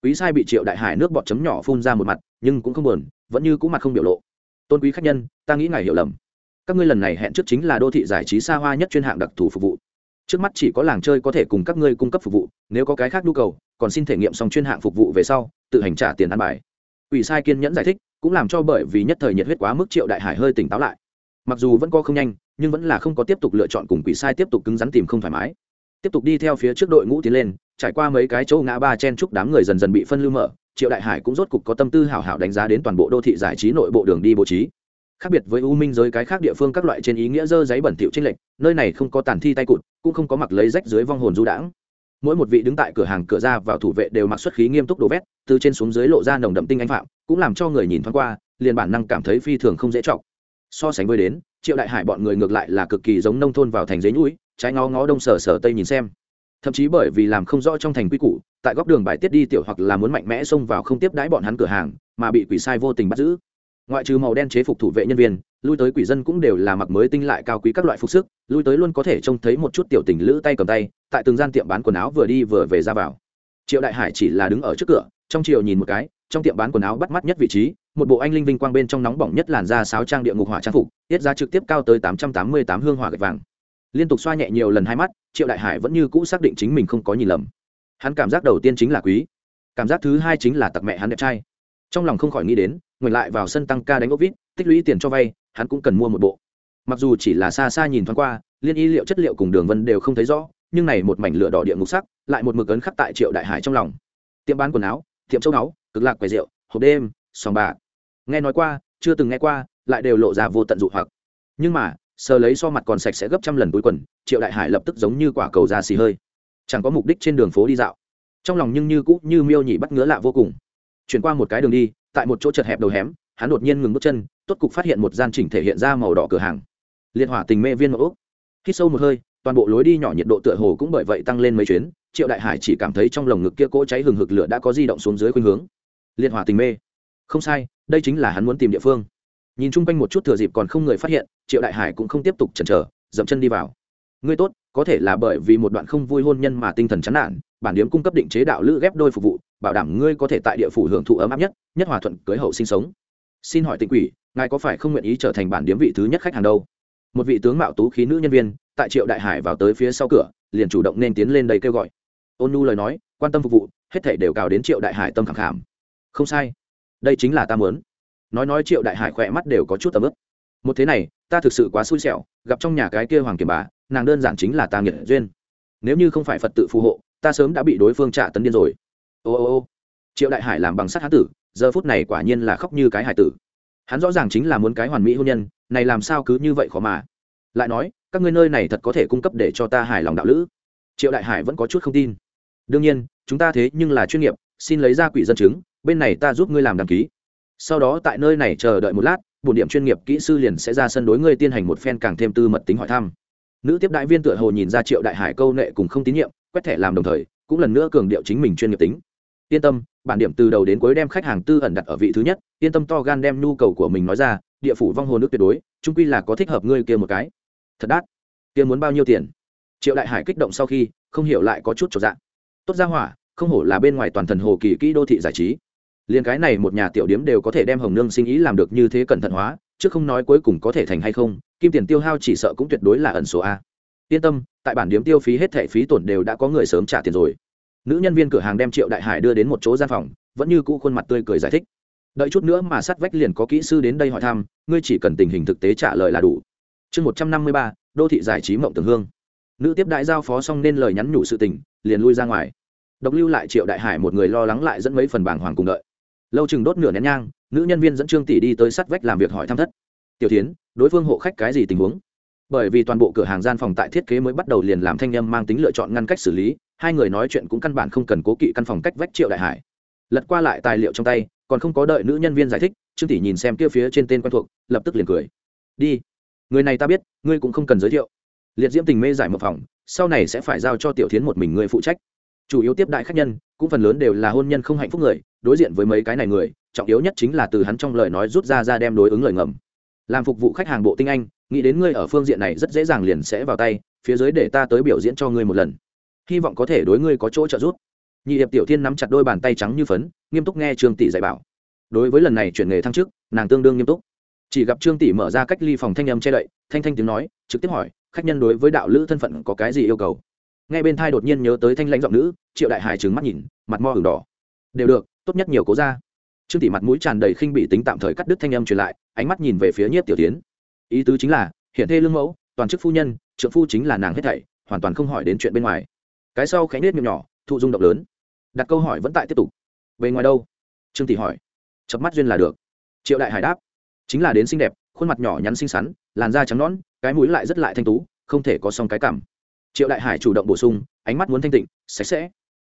Quý sai bị triệu đại hải nước bọt chấm nhỏ phun ra một mặt, nhưng cũng không buồn, vẫn như cũ mặt không biểu lộ tôn quý khách nhân, ta nghĩ ngài hiểu lầm. Các ngươi lần này hẹn trước chính là đô thị giải trí xa hoa nhất chuyên hạng đặc thù phục vụ. Trước mắt chỉ có làng chơi có thể cùng các ngươi cung cấp phục vụ, nếu có cái khác nhu cầu, còn xin thể nghiệm xong chuyên hạng phục vụ về sau, tự hành trả tiền ăn bài. Ủy sai kiên nhẫn giải thích, cũng làm cho bởi vì nhất thời nhiệt huyết quá mức triệu đại hải hơi tỉnh táo lại. Mặc dù vẫn có không nhanh, nhưng vẫn là không có tiếp tục lựa chọn cùng quỷ sai tiếp tục cứng rắn tìm không thoải mái. Tiếp tục đi theo phía trước đội ngũ tiến lên, trải qua mấy cái chỗ ngã ba chen chúc đám người dần dần bị phân lưu mở triệu đại hải cũng rốt cục có tâm tư hào hảo đánh giá đến toàn bộ đô thị giải trí nội bộ đường đi bố trí. Khác biệt với u minh giới cái khác địa phương các loại trên ý nghĩa dơ giấy bẩn thỉu trên lệch, nơi này không có tàn thi tay cụt, cũng không có mặc lấy rách dưới vong hồn du đãng. Mỗi một vị đứng tại cửa hàng, cửa ra vào thủ vệ đều mặc xuất khí nghiêm túc đồ vét, từ trên xuống dưới lộ ra nồng đậm tinh anh phạm, cũng làm cho người nhìn thoáng qua, liền bản năng cảm thấy phi thường không dễ trọng so sánh với đến, triệu đại hải bọn người ngược lại là cực kỳ giống nông thôn vào thành giấy nhũi, trái ngó ngó đông sở sở tây nhìn xem thậm chí bởi vì làm không rõ trong thành quy củ, tại góc đường bài tiết đi tiểu hoặc là muốn mạnh mẽ xông vào không tiếp đãi bọn hắn cửa hàng, mà bị quỷ sai vô tình bắt giữ. Ngoại trừ màu đen chế phục thủ vệ nhân viên, lui tới quỷ dân cũng đều là mặc mới tinh lại cao quý các loại phục sức, lui tới luôn có thể trông thấy một chút tiểu tình lữ tay cầm tay, tại từng gian tiệm bán quần áo vừa đi vừa về ra vào. Triệu đại hải chỉ là đứng ở trước cửa, trong chiều nhìn một cái, trong tiệm bán quần áo bắt mắt nhất vị trí, một bộ anh linh vinh quang bên trong nóng bỏng nhất làn da sáo trang địa ngục hỏa trang phục, tiết giá trực tiếp cao tới tám trăm tám mươi tám hương hỏa gạch vàng. Liên tục xoa nhẹ nhiều lần hai mắt triệu đại hải vẫn như cũ xác định chính mình không có nhìn lầm. Hắn cảm giác đầu tiên chính là quý. Cảm giác thứ hai chính là tặc mẹ hắn đẹp trai. Trong lòng không khỏi nghĩ đến ngồi lại vào sân tăng ca đánh ốc vít, tích lũy tiền cho vay, hắn cũng cần mua một bộ. Mặc dù chỉ là xa xa nhìn thoáng qua, liên y liệu chất liệu cùng đường vân đều không thấy rõ, nhưng này một mảnh lửa đỏ địa ngục sắc, lại một mực ấn khắc tại triệu đại hải trong lòng. Tiệm bán quần áo, tiệm châu áo cực lạc quầy rượu, hộp đêm, sòng bạc. Nghe nói qua, chưa từng nghe qua, lại đều lộ ra vô tận dụ hoặc. Nhưng mà sờ lấy so mặt còn sạch sẽ gấp trăm lần túi quần triệu đại hải lập tức giống như quả cầu ra xì hơi. Chẳng có mục đích trên đường phố đi dạo. Trong lòng nhưng như cũ như miêu nhị bắt ngứa lạ vô cùng. Chuyển qua một cái đường đi tại một chỗ chật hẹp đầu hẻm, hắn đột nhiên ngừng bước chân tốt cục phát hiện một gian chỉnh thể hiện ra màu đỏ cửa hàng. Liệt hỏa tình mê viên mẫu úc khi sâu một hơi toàn bộ lối đi nhỏ nhiệt độ tựa hồ cũng bởi vậy tăng lên mấy chuyến triệu đại hải chỉ cảm thấy trong lồng ngực kia cỗ cháy hừng hực lửa đã có di động xuống dưới khuynh hướng. Liệt hỏa tình mê. Không sai đây chính là hắn muốn tìm địa phương nhìn chung quanh một chút thừa dịp còn không người phát hiện, triệu đại hải cũng không tiếp tục chần chờ, dậm chân đi vào. Ngươi tốt, có thể là bởi vì một đoạn không vui hôn nhân mà tinh thần chán nản, bản điếm cung cấp định chế đạo lữ ghép đôi phục vụ, bảo đảm ngươi có thể tại địa phủ hưởng thụ ấm áp nhất nhất hòa thuận cưới hậu sinh sống. Xin hỏi tịnh quỷ, ngài có phải không nguyện ý trở thành bản điếm vị thứ nhất khách hàng đâu? Một vị tướng mạo tú khí nữ nhân viên, tại triệu đại hải vào tới phía sau cửa, liền chủ động nên tiến lên đây kêu gọi. Ôn nu lời nói, quan tâm phục vụ, hết thể đều cào đến triệu đại hải tâm khẳng khảm. Không sai, đây chính là ta muốn nói nói triệu đại hải khỏe mắt đều có chút tầm ức. Một thế này, ta thực sự quá xui xẻo, gặp trong nhà cái kia hoàng kiểm bà, nàng đơn giản chính là ta nghiệt duyên. Nếu như không phải phật tự phù hộ, ta sớm đã bị đối phương trả tấn điên rồi. Ô ô ô. Triệu đại hải làm bằng sắt hán tử, giờ phút này quả nhiên là khóc như cái hải tử. Hắn rõ ràng chính là muốn cái hoàn mỹ hôn nhân, này làm sao cứ như vậy khó mà. Lại nói, các ngươi nơi này thật có thể cung cấp để cho ta hài lòng đạo lữ. Triệu đại hải vẫn có chút không tin. Đương nhiên, chúng ta thế nhưng là chuyên nghiệp, xin lấy ra quỷ dân chứng, bên này ta giúp ngươi làm đăng ký sau đó tại nơi này chờ đợi một lát, bổn điểm chuyên nghiệp kỹ sư liền sẽ ra sân đối ngươi tiến hành một phen càng thêm tư mật tính hỏi thăm. Nữ tiếp đại viên tựa hồ nhìn ra triệu đại hải câu nệ cùng không tín nhiệm, quét thẻ làm đồng thời, cũng lần nữa cường điệu chính mình chuyên nghiệp tính. Yên tâm, bản điểm từ đầu đến cuối đem khách hàng tư ẩn đặt ở vị thứ nhất, yên tâm to gan đem nhu cầu của mình nói ra, địa phủ vong hồ nước tuyệt đối trung quy là có thích hợp ngươi kia một cái. Thật đắt, kia muốn bao nhiêu tiền? Triệu đại hải kích động sau khi, không hiểu lại có chút trọn dạng tốt ra hỏa, không hổ là bên ngoài toàn thần hồ kỳ kỹ đô thị giải trí liền cái này một nhà tiểu điếm đều có thể đem hồng nương sinh ý làm được như thế cẩn thận hóa, chứ không nói cuối cùng có thể thành hay không, kim tiền tiêu hao chỉ sợ cũng tuyệt đối là ẩn số a. Yên tâm, tại bản điếm tiêu phí hết thẻ phí tổn đều đã có người sớm trả tiền rồi. Nữ nhân viên cửa hàng đem triệu đại hải đưa đến một chỗ gian phòng, vẫn như cũ khuôn mặt tươi cười giải thích. Đợi chút nữa mà sát vách liền có kỹ sư đến đây hỏi thăm, ngươi chỉ cần tình hình thực tế trả lời là đủ. Chương một trăm năm mươi ba, đô thị giải trí mộng tường hương. Nữ tiếp đại giao phó xong nên lời nhắn nhủ sự tình, liền lui ra ngoài. Độc lưu lại triệu đại hải một người lo lắng lại dẫn mấy phần bảng hoàng cùng đợi lâu chừng đốt nửa nén nhang, nữ nhân viên dẫn trương tỷ đi tới sát vách làm việc hỏi thăm thất. Tiểu tiến đối phương hộ khách cái gì tình huống? Bởi vì toàn bộ cửa hàng gian phòng tại thiết kế mới bắt đầu liền làm thanh âm mang tính lựa chọn ngăn cách xử lý, hai người nói chuyện cũng căn bản không cần cố kỵ căn phòng cách vách triệu đại hải. Lật qua lại tài liệu trong tay, còn không có đợi nữ nhân viên giải thích, trương tỷ nhìn xem kia phía trên tên quen thuộc, lập tức liền cười. Đi, người này ta biết, ngươi cũng không cần giới thiệu. Liệt diễm tình mê giải một phòng, sau này sẽ phải giao cho tiểu thiến một mình ngươi phụ trách chủ yếu tiếp đại khách nhân, cũng phần lớn đều là hôn nhân không hạnh phúc người, đối diện với mấy cái này người, trọng yếu nhất chính là từ hắn trong lời nói rút ra ra đem đối ứng lời ngầm. Làm phục vụ khách hàng bộ tinh anh, nghĩ đến ngươi ở phương diện này rất dễ dàng liền sẽ vào tay, phía dưới để ta tới biểu diễn cho ngươi một lần. Hy vọng có thể đối ngươi có chỗ trợ giúp. Nhị hiệp tiểu thiên nắm chặt đôi bàn tay trắng như phấn, nghiêm túc nghe trương tỷ dạy bảo. Đối với lần này chuyển nghề thăng chức, nàng tương đương nghiêm túc. Chỉ gặp trương tỷ mở ra cách ly phòng thanh âm che đậy, thanh thanh tiếng nói, trực tiếp hỏi, khách nhân đối với đạo lữ thân phận có cái gì yêu cầu? Ngay bên thai đột nhiên nhớ tới thanh lãnh giọng nữ, triệu đại hải trừng mắt nhìn, mặt mo hừng đỏ. Đều được, tốt nhất nhiều cố ra. Trương tỷ mặt mũi tràn đầy khinh bị tính tạm thời cắt đứt thanh âm truyền lại, ánh mắt nhìn về phía nhiếp tiểu tiến. Ý tứ chính là, hiện thê lương mẫu, toàn chức phu nhân, trượng phu chính là nàng hết thảy, hoàn toàn không hỏi đến chuyện bên ngoài. Cái sau khánh nết miệng nhỏ, thụ dung động lớn. Đặt câu hỏi vẫn tại tiếp tục. Về ngoài đâu? Trương tỷ hỏi. Chập mắt duyên là được. Triệu đại hải đáp. Chính là đến xinh đẹp, khuôn mặt nhỏ nhắn xinh xắn, làn da trắng nõn, cái mũi lại rất lại thanh tú, không thể có xong cái cảm triệu đại hải chủ động bổ sung, ánh mắt muốn thanh tịnh, sạch sẽ.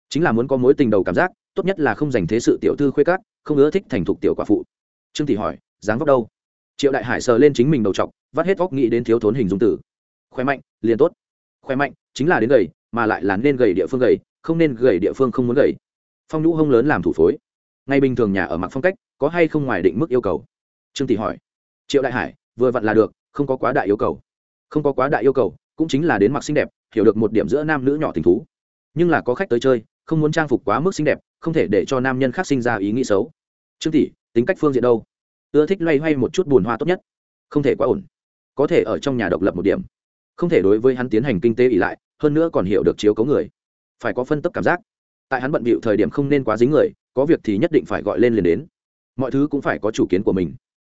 Chính là muốn có mối tình đầu cảm giác, tốt nhất là không dành thế sự tiểu thư khuê cát không ưa thích thành thục tiểu quả phụ. Trương Thị hỏi, dáng vóc đâu? Triệu đại hải sờ lên chính mình đầu t vắt hết vóc nghĩ đến thiếu thốn hình dung tử khỏe mạnh, liền tốt. Khỏe mạnh, chính là đến gầy, mà lại là nên gầy địa phương gầy, không nên gầy địa phương không muốn gầy. Phong nhũ hông lớn làm thủ phối. Ngay bình thường nhà ở mặc phong cách, có hay không ngoài định mức yêu cầu? Trương tỷ hỏi. Triệu đại hải, vừa vặn là được, không có quá đại yêu cầu. Không có quá đại yêu cầu cũng chính là đến mặc xinh đẹp, hiểu được một điểm giữa nam nữ nhỏ tình thú. Nhưng là có khách tới chơi, không muốn trang phục quá mức xinh đẹp, không thể để cho nam nhân khác sinh ra ý nghĩ xấu. Trương tỷ, tính cách phương diện đâu? Ưa thích loay hoay một chút buồn hoa tốt nhất. Không thể quá ổn. Có thể ở trong nhà độc lập một điểm. Không thể đối với hắn tiến hành kinh tế ỉ lại, hơn nữa còn hiểu được chiếu cấu người. Phải có phân tấp cảm giác. Tại hắn bận bịu thời điểm không nên quá dính người, có việc thì nhất định phải gọi lên liền đến. Mọi thứ cũng phải có chủ kiến của mình.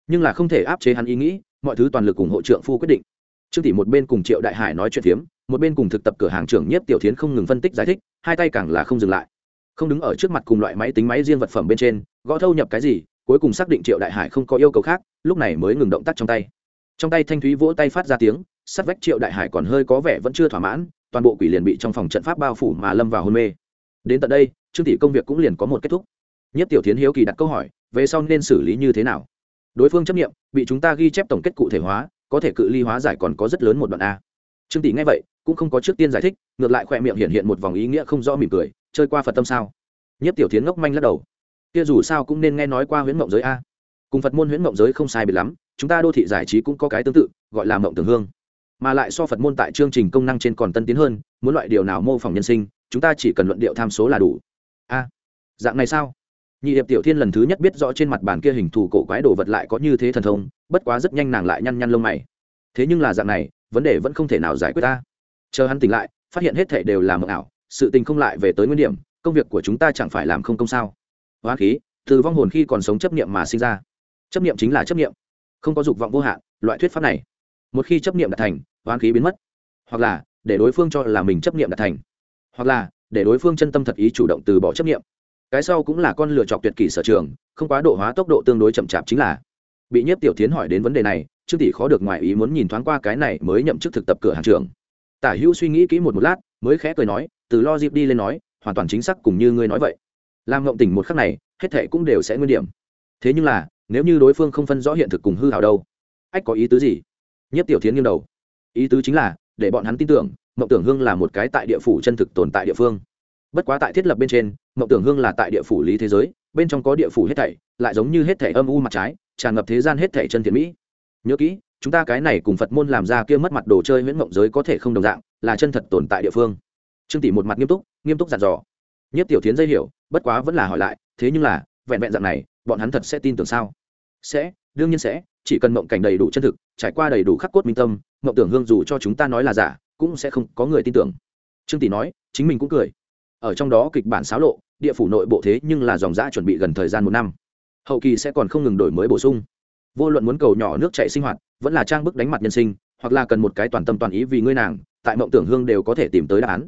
Nhưng là không thể áp chế hắn ý nghĩ, mọi thứ toàn lực ủng hộ trượng phu quyết định trương tỷ một bên cùng triệu đại hải nói chuyện phiếm, một bên cùng thực tập cửa hàng trưởng nhiếp tiểu thiến không ngừng phân tích giải thích, hai tay càng là không dừng lại. Không đứng ở trước mặt cùng loại máy tính máy riêng vật phẩm bên trên, gõ thâu nhập cái gì, cuối cùng xác định triệu đại hải không có yêu cầu khác, lúc này mới ngừng động tác trong tay. Trong tay thanh thúy vỗ tay phát ra tiếng, sắt vách triệu đại hải còn hơi có vẻ vẫn chưa thỏa mãn, toàn bộ quỷ liền bị trong phòng trận pháp bao phủ mà lâm vào hôn mê. Đến tận đây, trương tỷ công việc cũng liền có một kết thúc. Nhất tiểu tiến hiếu kỳ đặt câu hỏi, về sau nên xử lý như thế nào? Đối phương chấp nghiệm, bị chúng ta ghi chép tổng kết cụ thể hóa có thể cự ly hóa giải còn có rất lớn một đoạn a. Trương tỷ nghe vậy, cũng không có trước tiên giải thích, ngược lại khỏe miệng hiện hiện một vòng ý nghĩa không rõ mỉm cười, chơi qua phật tâm sao? Nhất tiểu tiến ngốc manh lắc đầu. Kia dù sao cũng nên nghe nói qua huyễn mộng giới a. Cùng phật môn huyễn mộng giới không sai biệt lắm, chúng ta đô thị giải trí cũng có cái tương tự, gọi là mộng tưởng hương. Mà lại so phật môn tại chương trình công năng trên còn tân tiến hơn, muốn loại điều nào mô phỏng nhân sinh, chúng ta chỉ cần luận điệu tham số là đủ. A, dạng này sao? Nhị hiệp tiểu thiên lần thứ nhất biết rõ trên mặt bàn kia hình thù cổ quái đồ vật lại có như thế thần thông, bất quá rất nhanh nàng lại nhăn nhăn lông mày. Thế nhưng là dạng này, vấn đề vẫn không thể nào giải quyết ta. Chờ hắn tỉnh lại, phát hiện hết thể đều là mộng ảo, sự tình không lại về tới nguyên điểm, công việc của chúng ta chẳng phải làm không công sao? Hoa khí, từ vong hồn khi còn sống chấp niệm mà sinh ra. Chấp niệm chính là chấp niệm. Không có dục vọng vô hạn, loại thuyết pháp này. Một khi chấp niệm đạt thành hoán khí biến mất. Hoặc là, để đối phương cho là mình chấp niệm đạt thành. Hoặc là, để đối phương chân tâm thật ý chủ động từ bỏ chấp niệm cái sau cũng là con lựa chọn tuyệt kỷ sở trường, không quá độ hóa tốc độ tương đối chậm chạp chính là. Bị nhiếp tiểu tiến hỏi đến vấn đề này, trương tỷ khó được ngoài ý muốn nhìn thoáng qua cái này mới nhậm chức thực tập cửa hàng trưởng. Tả hữu suy nghĩ kỹ một một lát, mới khẽ cười nói, từ lo dịp đi lên nói, hoàn toàn chính xác cùng như ngươi nói vậy. Làm ngộng tỉnh một khắc này, hết thệ cũng đều sẽ nguyên điểm. Thế nhưng là, nếu như đối phương không phân rõ hiện thực cùng hư hào đâu, ách có ý tứ gì? Nhất tiểu thiến nghiêng đầu. Ý tứ chính là, để bọn hắn tin tưởng mộng tưởng hương là một cái tại địa phủ chân thực tồn tại địa phương bất quá tại thiết lập bên trên, mộng tưởng hương là tại địa phủ lý thế giới, bên trong có địa phủ hết thảy, lại giống như hết thảy âm u mặt trái, tràn ngập thế gian hết thảy chân thiện mỹ. Nhớ kỹ, chúng ta cái này cùng phật môn làm ra kia mất mặt đồ chơi nguyễn mộng giới có thể không đồng dạng, là chân thật tồn tại địa phương. Trương tỷ một mặt nghiêm túc nghiêm túc dặn dò. Nhất tiểu tiến dây hiểu, bất quá vẫn là hỏi lại, thế nhưng là, vẹn vẹn dạng này, bọn hắn thật sẽ tin tưởng sao? Sẽ, đương nhiên sẽ, chỉ cần mộng cảnh đầy đủ chân thực, trải qua đầy đủ khắc cốt minh tâm, mộng tưởng hương dù cho chúng ta nói là giả, cũng sẽ không có người tin tưởng. Trương tỷ nói, chính mình cũng cười ở trong đó kịch bản xáo lộ, địa phủ nội bộ thế nhưng là dòng giã chuẩn bị gần thời gian một năm. Hậu kỳ sẽ còn không ngừng đổi mới bổ sung. Vô luận muốn cầu nhỏ nước chạy sinh hoạt, vẫn là trang bức đánh mặt nhân sinh, hoặc là cần một cái toàn tâm toàn ý vì ngươi nàng, tại mộng tưởng hương đều có thể tìm tới đáp án.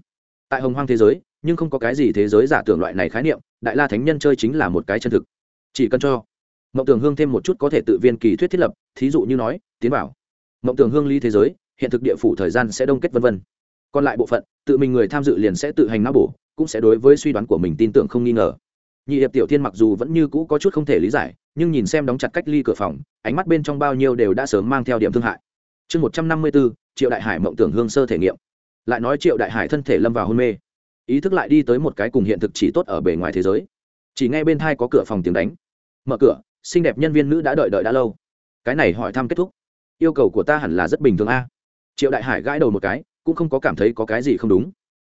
Tại hồng hoang thế giới, nhưng không có cái gì thế giới giả tưởng loại này khái niệm, đại la thánh nhân chơi chính là một cái chân thực. Chỉ cần cho mộng tưởng hương thêm một chút có thể tự viên kỳ thuyết thiết lập, thí dụ như nói, tiến bảo mộng tưởng hương ly thế giới, hiện thực địa phủ thời gian sẽ đông kết vân vân. Còn lại bộ phận, tự mình người tham dự liền sẽ tự hành não bổ cũng sẽ đối với suy đoán của mình tin tưởng không nghi ngờ. Nhị hiệp tiểu thiên mặc dù vẫn như cũ có chút không thể lý giải, nhưng nhìn xem đóng chặt cách ly cửa phòng, ánh mắt bên trong bao nhiêu đều đã sớm mang theo điểm thương hại. Chương một trăm năm mươi bốn, triệu đại hải mộng tưởng hương sơ thể nghiệm. Lại nói triệu đại hải thân thể lâm vào hôn mê. Ý thức lại đi tới một cái cùng hiện thực chỉ tốt ở bề ngoài thế giới. Chỉ ngay bên thai có cửa phòng tiếng đánh. Mở cửa, xinh đẹp nhân viên nữ đã đợi đợi đã lâu. Cái này hỏi thăm kết thúc. Yêu cầu của ta hẳn là rất bình thường a. Triệu đại hải gãi đầu một cái, cũng không có cảm thấy có cái gì không đúng.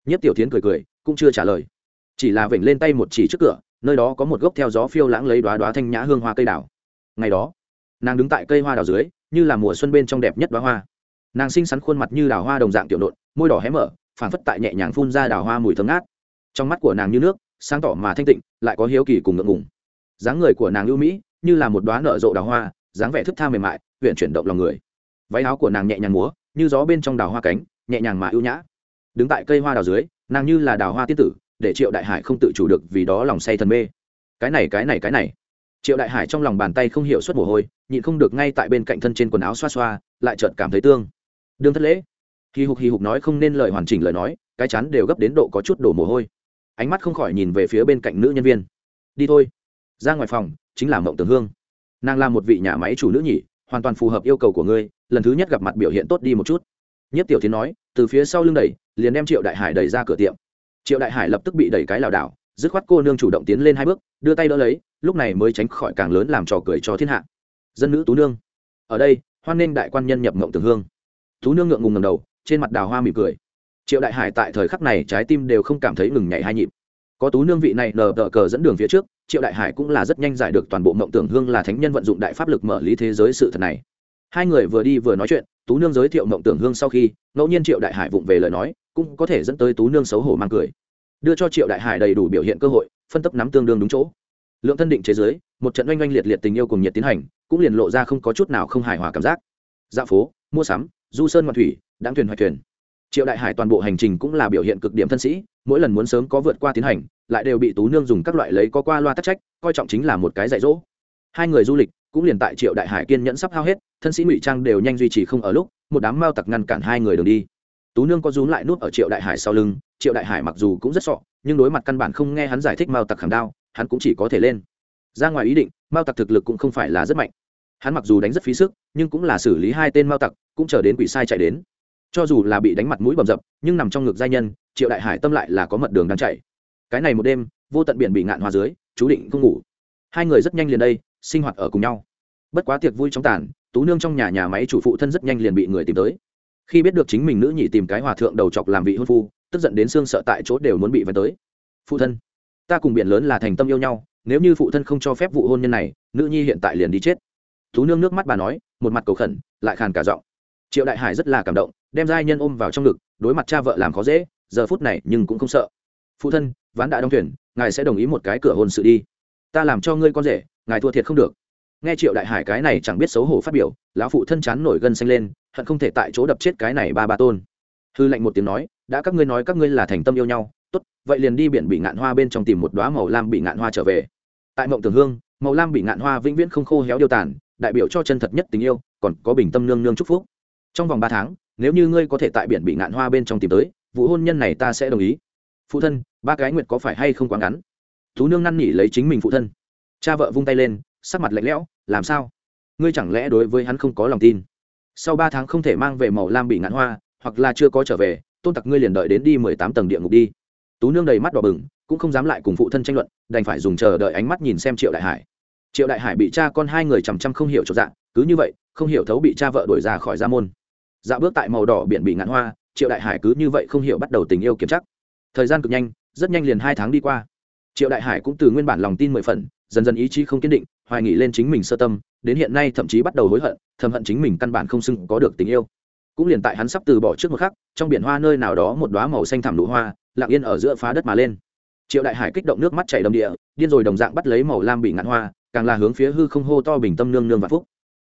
Nhất tiểu tiến cười cười cũng chưa trả lời. Chỉ là vểnh lên tay một chỉ trước cửa, nơi đó có một gốc theo gió phiêu lãng lấy đoá đoá thanh nhã hương hoa cây đào. Ngày đó, nàng đứng tại cây hoa đào dưới, như là mùa xuân bên trong đẹp nhất đoá hoa. Nàng xinh xắn khuôn mặt như đào hoa đồng dạng tiểu nộn, môi đỏ hé mở phản phất tại nhẹ nhàng phun ra đào hoa mùi thơm ngát. Trong mắt của nàng như nước, sáng tỏ mà thanh tịnh, lại có hiếu kỳ cùng ngượng ngùng. Dáng người của nàng ưu mỹ, như là một đoá nở rộ đào hoa, dáng vẻ thức tha mềm mại huyện chuyển động lòng người. Váy áo của nàng nhẹ nhàng múa, như gió bên trong đào hoa cánh, nhẹ nhàng mà ưu nhã. Đứng tại cây hoa đào dưới nàng như là đào hoa tiên tử, để triệu đại hải không tự chủ được vì đó lòng say thần mê. Cái này cái này cái này. Triệu đại hải trong lòng bàn tay không hiểu suất mồ hôi, nhịn không được ngay tại bên cạnh thân trên quần áo xoa xoa, lại chợt cảm thấy tương đương thất lễ. Hì hục hì hục nói không nên lời hoàn chỉnh lời nói, cái chắn đều gấp đến độ có chút đổ mồ hôi. Ánh mắt không khỏi nhìn về phía bên cạnh nữ nhân viên. Đi thôi. Ra ngoài phòng, chính là mộng tường hương. Nàng là một vị nhà máy chủ nữ nhỉ, hoàn toàn phù hợp yêu cầu của ngươi, lần thứ nhất gặp mặt biểu hiện tốt đi một chút. Nhất tiểu tiến nói, từ phía sau lưng đẩy liền đem triệu đại hải đẩy ra cửa tiệm. Triệu đại hải lập tức bị đẩy cái lảo đảo, dứt khoát cô nương chủ động tiến lên hai bước, đưa tay đỡ lấy, lúc này mới tránh khỏi càng lớn làm trò cười cho thiên hạ. Dân nữ tú nương. Ở đây, hoan nghênh đại quan nhân nhập ngộng tường hương. Tú nương ngượng ngùng ngầm đầu, trên mặt đào hoa mỉm cười. Triệu đại hải tại thời khắc này trái tim đều không cảm thấy ngừng nhảy hai nhịp. Có tú nương vị này nờ đỡ cờ dẫn đường phía trước, triệu đại hải cũng là rất nhanh giải được toàn bộ mộng tưởng hương là thánh nhân vận dụng đại pháp lực mở lý thế giới sự thật này hai người vừa đi vừa nói chuyện, tú nương giới thiệu mộng tưởng hương sau khi, ngẫu nhiên triệu đại hải vụng về lời nói, cũng có thể dẫn tới tú nương xấu hổ mang cười. Đưa cho triệu đại hải đầy đủ biểu hiện cơ hội, phân tấp nắm tương đương đúng chỗ. Lượng thân định chế giới, một trận oanh oanh liệt liệt tình yêu cùng nhiệt tiến hành, cũng liền lộ ra không có chút nào không hài hòa cảm giác. Dạo phố, mua sắm, du sơn ngoạn thủy đáng thuyền hoạch thuyền. Triệu đại hải toàn bộ hành trình cũng là biểu hiện cực điểm thân sĩ, mỗi lần muốn sớm có vượt qua tiến hành, lại đều bị tú nương dùng các loại lấy có qua loa tắc trách, coi trọng chính là một cái dạy dỗ. Hai người du lịch cũng liền tại triệu đại hải kiên nhẫn sắp hao hết, thân sĩ ngụy trang đều nhanh duy trì không ở lúc, một đám mao tặc ngăn cản hai người đường đi. Tú nương có rúm lại nút ở triệu đại hải sau lưng, triệu đại hải mặc dù cũng rất sọ, nhưng đối mặt căn bản không nghe hắn giải thích mao tặc khảm đao, hắn cũng chỉ có thể lên. Ra ngoài ý định, mao tặc thực lực cũng không phải là rất mạnh. Hắn mặc dù đánh rất phí sức, nhưng cũng là xử lý hai tên mao tặc, cũng chờ đến quỷ sai chạy đến. Cho dù là bị đánh mặt mũi bầm dập, nhưng nằm trong ngực giai nhân, triệu đại hải tâm lại là có mật đường đang chạy. Cái này một đêm, vô tận biển bị ngạn hoa dưới, chú định không ngủ. Hai người rất nhanh liền đây sinh hoạt ở cùng nhau. Bất quá tiệc vui trong tàn, tú nương trong nhà nhà máy chủ phụ thân rất nhanh liền bị người tìm tới. Khi biết được chính mình nữ nhị tìm cái hòa thượng đầu chọc làm vị hôn phu, tức giận đến xương sợ tại chỗ đều muốn bị vấn tới. Phụ thân, ta cùng biển lớn là thành tâm yêu nhau, nếu như phụ thân không cho phép vụ hôn nhân này, nữ nhi hiện tại liền đi chết. Tú nương nước mắt bà nói, một mặt cầu khẩn, lại khàn cả giọng. Triệu đại hải rất là cảm động, đem giai nhân ôm vào trong ngực, đối mặt cha vợ làm khó dễ, giờ phút này nhưng cũng không sợ. Phụ thân, ván đã đóng thuyền, ngài sẽ đồng ý một cái cửa hôn sự đi. Ta làm cho ngươi con rể ngài thua thiệt không được. Nghe triệu đại hải cái này chẳng biết xấu hổ phát biểu, lão phụ thân chán nổi gân xanh lên, hận không thể tại chỗ đập chết cái này ba ba tôn. Hư lệnh một tiếng nói, đã các ngươi nói các ngươi là thành tâm yêu nhau, tốt, vậy liền đi biển bị ngạn hoa bên trong tìm một đoá màu lam bị ngạn hoa trở về. Tại mộng tường hương, màu lam bị ngạn hoa vĩnh viễn không khô héo điêu tàn, đại biểu cho chân thật nhất tình yêu, còn có bình tâm nương nương chúc phúc. Trong vòng ba tháng, nếu như ngươi có thể tại biển bị ngạn hoa bên trong tìm tới, vụ hôn nhân này ta sẽ đồng ý. Phụ thân, ba cái nguyệt có phải hay không quá ngắn? Tú nương năn nỉ lấy chính mình phụ thân cha vợ vung tay lên sắc mặt lạnh lẽo làm sao ngươi chẳng lẽ đối với hắn không có lòng tin sau ba tháng không thể mang về màu lam bị ngạn hoa hoặc là chưa có trở về tôn tặc ngươi liền đợi đến đi mười tám tầng địa ngục đi tú nương đầy mắt đỏ bừng cũng không dám lại cùng phụ thân tranh luận đành phải dùng chờ đợi ánh mắt nhìn xem triệu đại hải triệu đại hải bị cha con hai người chằm chằm không hiểu cho dạng cứ như vậy không hiểu thấu bị cha vợ đuổi ra khỏi gia môn dạo bước tại màu đỏ biển bị ngạn hoa triệu đại hải cứ như vậy không hiểu bắt đầu tình yêu kiểm chắc thời gian cực nhanh rất nhanh liền hai tháng đi qua triệu đại hải cũng từ nguyên bản lòng tin mười phần, dần dần ý chí không kiên định, hoài nghĩ lên chính mình sơ tâm, đến hiện nay thậm chí bắt đầu hối hận, thầm hận chính mình căn bản không xưng có được tình yêu. Cũng liền tại hắn sắp từ bỏ trước một khắc, trong biển hoa nơi nào đó một đoá màu xanh thảm nụ hoa, lặng yên ở giữa phá đất mà lên. Triệu đại hải kích động nước mắt chảy đầm địa, điên rồi đồng dạng bắt lấy màu lam bị ngạn hoa, càng là hướng phía hư không hô to bình tâm nương nương vạn phúc.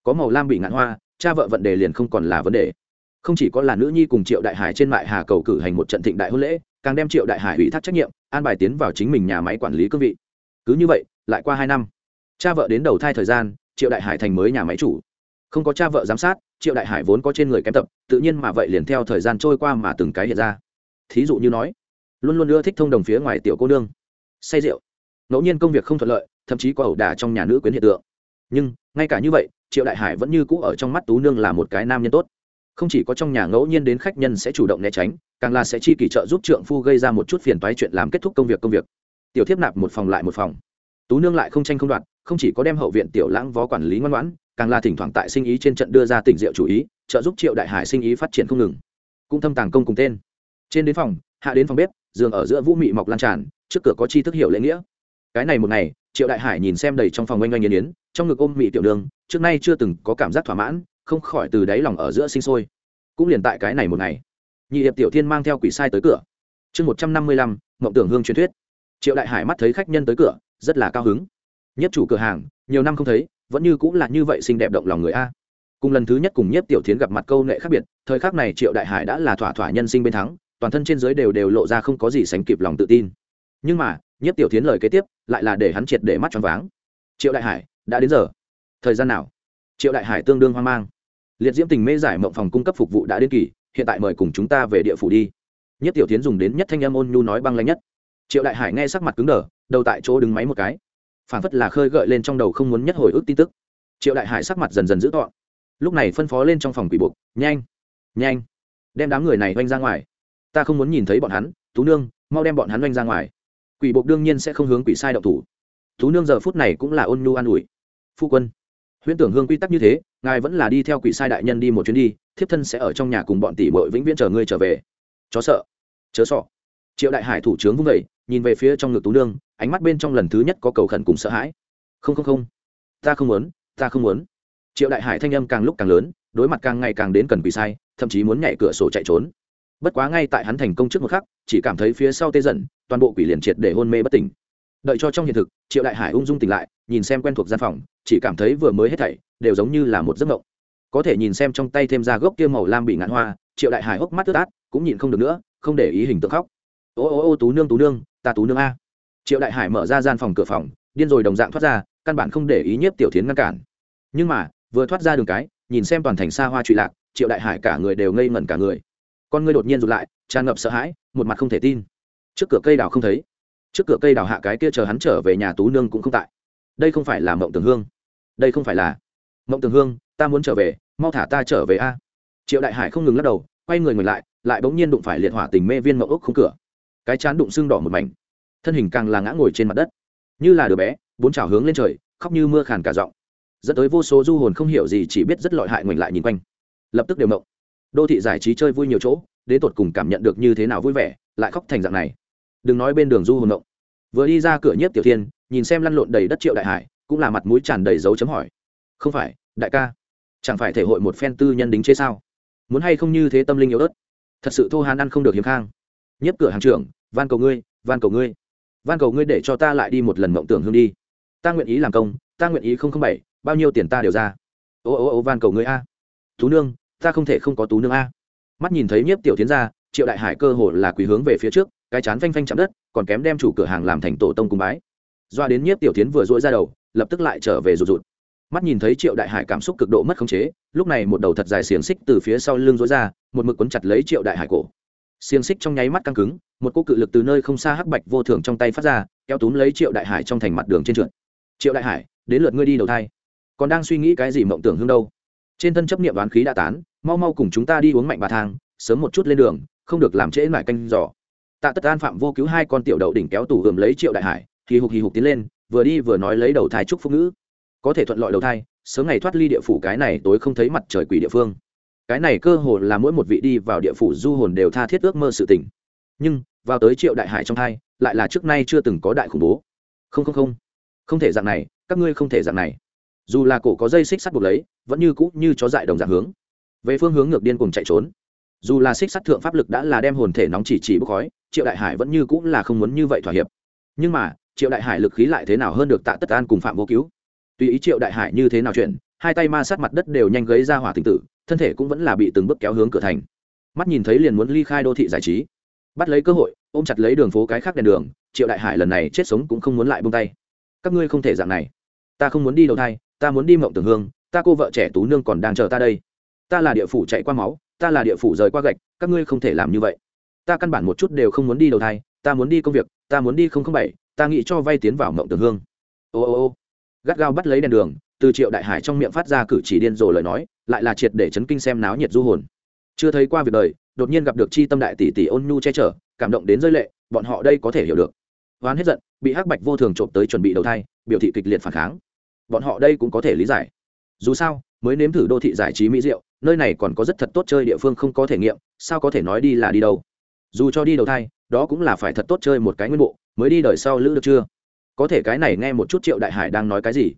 Có màu lam bị ngạn hoa, cha vợ vận đề liền không còn là vấn đề. Không chỉ có là nữ nhi cùng triệu đại hải trên mại hà cầu cử hành một trận thịnh đại hôn lễ càng đem triệu đại hải ủy thác trách nhiệm, an bài tiến vào chính mình nhà máy quản lý cương vị. Cứ như vậy, lại qua hai năm, cha vợ đến đầu thai thời gian, triệu đại hải thành mới nhà máy chủ. Không có cha vợ giám sát, triệu đại hải vốn có trên người kém tập, tự nhiên mà vậy liền theo thời gian trôi qua mà từng cái hiện ra. Thí dụ như nói, luôn luôn ưa thích thông đồng phía ngoài tiểu cô nương, say rượu, ngẫu nhiên công việc không thuận lợi, thậm chí có ẩu đả trong nhà nữ quyến hiện tượng. Nhưng, ngay cả như vậy, triệu đại hải vẫn như cũ ở trong mắt tú nương là một cái nam nhân tốt. Không chỉ có trong nhà ngẫu nhiên đến khách nhân sẽ chủ động né tránh càng là sẽ chi kỷ trợ giúp trượng phu gây ra một chút phiền toái chuyện làm kết thúc công việc công việc. Tiểu thiếp nạp một phòng lại một phòng. Tú nương lại không tranh không đoạt, không chỉ có đem hậu viện tiểu lãng vó quản lý ngoan ngoãn, càng là thỉnh thoảng tại sinh ý trên trận đưa ra tỉnh rượu chủ ý, trợ giúp triệu đại hải sinh ý phát triển không ngừng. Cũng thâm tàng công cùng tên. Trên đến phòng, hạ đến phòng bếp, giường ở giữa vũ mị mọc lan tràn, trước cửa có chi thức hiểu lễ nghĩa. Cái này một ngày, triệu đại hải nhìn xem đầy trong phòng oanh oanh nghiến yến, trong ngực ôm mị tiểu đường trước nay chưa từng có cảm giác thỏa mãn, không khỏi từ đáy lòng ở giữa sinh sôi. Cũng liền tại cái này một ngày nhị hiệp tiểu thiên mang theo quỷ sai tới cửa. Chương một trăm năm mươi lăm, mộng tưởng hương truyền thuyết. Triệu đại hải mắt thấy khách nhân tới cửa, rất là cao hứng. Nhất chủ cửa hàng, nhiều năm không thấy, vẫn như cũng là như vậy xinh đẹp động lòng người a. Cùng lần thứ nhất cùng nhất tiểu thiến gặp mặt câu nệ khác biệt, thời khắc này triệu đại hải đã là thỏa thỏa nhân sinh bên thắng, toàn thân trên giới đều đều lộ ra không có gì sánh kịp lòng tự tin. Nhưng mà nhất tiểu thiến lời kế tiếp, lại là để hắn triệt để mắt choáng váng. Triệu đại hải, đã đến giờ. Thời gian nào? Triệu đại hải tương đương hoang mang. Liệt diễm tình mê giải mộng phòng cung cấp phục vụ đã đến kỳ hiện tại mời cùng chúng ta về địa phủ đi. Nhất tiểu tiến dùng đến nhất thanh âm ôn nhu nói băng lanh nhất. Triệu đại hải nghe sắc mặt cứng đờ, đầu tại chỗ đứng máy một cái. Phản phất là khơi gợi lên trong đầu không muốn nhất hồi ức tin tức. Triệu đại hải sắc mặt dần dần dữ tọn lúc này phân phó lên trong phòng quỷ buộc, nhanh nhanh, đem đám người này oanh ra ngoài. Ta không muốn nhìn thấy bọn hắn, tú nương, mau đem bọn hắn oanh ra ngoài. Quỷ buộc đương nhiên sẽ không hướng quỷ sai động thủ. Tú nương giờ phút này cũng là ôn nhu an ủi. Phu quân huyễn tưởng hương quy tắc như thế, ngài vẫn là đi theo quỷ sai đại nhân đi một chuyến đi, thiếp thân sẽ ở trong nhà cùng bọn tỷ bội vĩnh viễn chờ ngươi trở về. Chó sợ. Chớ sọ. Triệu đại hải thủ trướng vung vẩy nhìn về phía trong ngực tú nương, ánh mắt bên trong lần thứ nhất có cầu khẩn cùng sợ hãi. Không không không. Ta không muốn, ta không muốn. Triệu đại hải thanh âm càng lúc càng lớn, đối mặt càng ngày càng đến cần quỷ sai, thậm chí muốn nhảy cửa sổ chạy trốn. Bất quá ngay tại hắn thành công trước một khắc, chỉ cảm thấy phía sau tê dần, toàn bộ quỷ liền triệt để hôn mê bất tỉnh đợi cho trong hiện thực, triệu đại hải ung dung tỉnh lại, nhìn xem quen thuộc gian phòng, chỉ cảm thấy vừa mới hết thảy đều giống như là một giấc mộng. Có thể nhìn xem trong tay thêm ra gốc kia màu lam bị ngạn hoa, triệu đại hải hốc mắt tức át, cũng nhìn không được nữa, không để ý hình tượng khóc. Ô ô ô, tú nương tú nương, ta tú nương a. Triệu đại hải mở ra gian phòng cửa phòng, điên rồi đồng dạng thoát ra, căn bản không để ý nhiếp tiểu thiến ngăn cản. Nhưng mà, vừa thoát ra đường cái, nhìn xem toàn thành xa hoa trụy lạc, triệu đại hải cả người đều ngây ngẩn cả người. Con ngươi đột nhiên rụt lại, tràn ngập sợ hãi, một mặt không thể tin. Trước cửa cây đào không thấy trước cửa cây đào hạ cái kia chờ hắn trở về nhà tú nương cũng không tại. Đây không phải là mộng tường hương. Đây không phải là mộng tường hương, ta muốn trở về, mau thả ta trở về a. Triệu đại hải không ngừng lắc đầu, quay người ngồi lại lại bỗng nhiên đụng phải liệt hỏa tình mê viên mộng ốc không cửa. Cái chán đụng xương đỏ một mảnh. Thân hình càng là ngã ngồi trên mặt đất. Như là đứa bé, bốn chảo hướng lên trời, khóc như mưa khàn cả giọng. Dẫn tới vô số du hồn không hiểu gì chỉ biết rất lọi hại ngoảnh lại nhìn quanh. Lập tức đều mộng. Đô thị giải trí chơi vui nhiều chỗ, đến tột cùng cảm nhận được như thế nào vui vẻ, lại khóc thành dạng này đừng nói bên đường du hồn động vừa đi ra cửa nhất tiểu thiên, nhìn xem lăn lộn đầy đất triệu đại hải, cũng là mặt mũi tràn đầy dấu chấm hỏi. Không phải, đại ca, chẳng phải thể hội một phen tư nhân đính chế sao? Muốn hay không như thế tâm linh yếu ớt? Thật sự thô hàn ăn không được hiếm khang. Nhất cửa hàng trưởng, van cầu ngươi, van cầu ngươi. Van cầu ngươi để cho ta lại đi một lần mộng tưởng hương đi. Ta nguyện ý làm công, ta nguyện ý không không bảy, bao nhiêu tiền ta đều ra. Ô ô ô, van cầu ngươi a. Tú nương, ta không thể không có tú nương a. Mắt nhìn thấy nhiếp tiểu tiến ra, triệu đại hải cơ hồ là quỳ hướng về phía trước cái chán phanh phanh chạm đất, còn kém đem chủ cửa hàng làm thành tổ tông cung bái. Doa đến nhiếp tiểu tiến vừa dỗi ra đầu, lập tức lại trở về rụt rụt. Mắt nhìn thấy triệu đại hải cảm xúc cực độ mất khống chế, lúc này một đầu thật dài xiềng xích từ phía sau lưng rối ra, một mực quấn chặt lấy triệu đại hải cổ. Xiềng xích trong nháy mắt căng cứng, một cô cự lực từ nơi không xa hắc bạch vô thường trong tay phát ra, kéo túm lấy triệu đại hải trong thành mặt đường trên trượt. Triệu đại hải, đến lượt ngươi đi đầu thai. Còn đang suy nghĩ cái gì mộng tưởng hương đâu? Trên thân chấp niệm đoán khí đã tán, mau mau cùng chúng ta đi uống mạnh bà thang, sớm một chút lên đường, không được làm trễ mải canh giỏ tạ tất an phạm vô cứu hai con tiểu đậu đỉnh kéo tủ gồm lấy triệu đại hải, hì hục hì hục tiến lên, vừa đi vừa nói lấy đầu thai trúc phúc ngữ. Có thể thuận lợi đầu thai, sớm ngày thoát ly địa phủ cái này tối không thấy mặt trời quỷ địa phương. Cái này cơ hồ là mỗi một vị đi vào địa phủ du hồn đều tha thiết ước mơ sự tỉnh. nhưng, vào tới triệu đại hải trong thai, lại là trước nay chưa từng có đại khủng bố. Không không không. Không thể dạng này, các ngươi không thể dạng này. Dù là cổ có dây xích sắt buộc lấy, vẫn như cũ như chó dại đồng dạng hướng. Về phương hướng ngược điên cùng chạy trốn dù là xích sắt thượng pháp lực đã là đem hồn thể nóng chỉ chỉ bốc khói, triệu đại hải vẫn như cũng là không muốn như vậy thỏa hiệp. Nhưng mà, triệu đại hải lực khí lại thế nào hơn được tạ tất an cùng phạm vô cứu? Tùy ý triệu đại hải như thế nào chuyện hai tay ma sát mặt đất đều nhanh gấy ra hỏa tình tử, thân thể cũng vẫn là bị từng bước kéo hướng cửa thành. Mắt nhìn thấy liền muốn ly khai đô thị giải trí. Bắt lấy cơ hội, ôm chặt lấy đường phố cái khác đèn đường, triệu đại hải lần này chết sống cũng không muốn lại bông tay. Các ngươi không thể dạng này. Ta không muốn đi đầu thai, ta muốn đi mộng tường hương, ta cô vợ trẻ tú nương còn đang chờ ta đây. Ta là địa phủ chạy qua máu ta là địa phủ rời qua gạch, các ngươi không thể làm như vậy. Ta căn bản một chút đều không muốn đi đầu thai, ta muốn đi công việc, ta muốn đi không không bảy, ta nghĩ cho vay tiến vào mộng tường hương. Ô ô ô, gắt gao bắt lấy đèn đường, từ triệu đại hải trong miệng phát ra cử chỉ điên rồ lời nói, lại là triệt để chấn kinh xem náo nhiệt du hồn. Chưa thấy qua việc đời, đột nhiên gặp được chi tâm đại tỷ tỷ ôn nhu che chở, cảm động đến rơi lệ, bọn họ đây có thể hiểu được. Oán hết giận, bị hắc bạch vô thường trộm tới chuẩn bị đầu thai, biểu thị kịch liệt phản kháng. Bọn họ đây cũng có thể lý giải. Dù sao, mới nếm thử đô thị giải trí mỹ diệu nơi này còn có rất thật tốt chơi địa phương không có thể nghiệm, sao có thể nói đi là đi đâu? Dù cho đi đầu thai, đó cũng là phải thật tốt chơi một cái nguyên bộ, mới đi đời sau lữ được chưa? Có thể cái này nghe một chút triệu đại hải đang nói cái gì?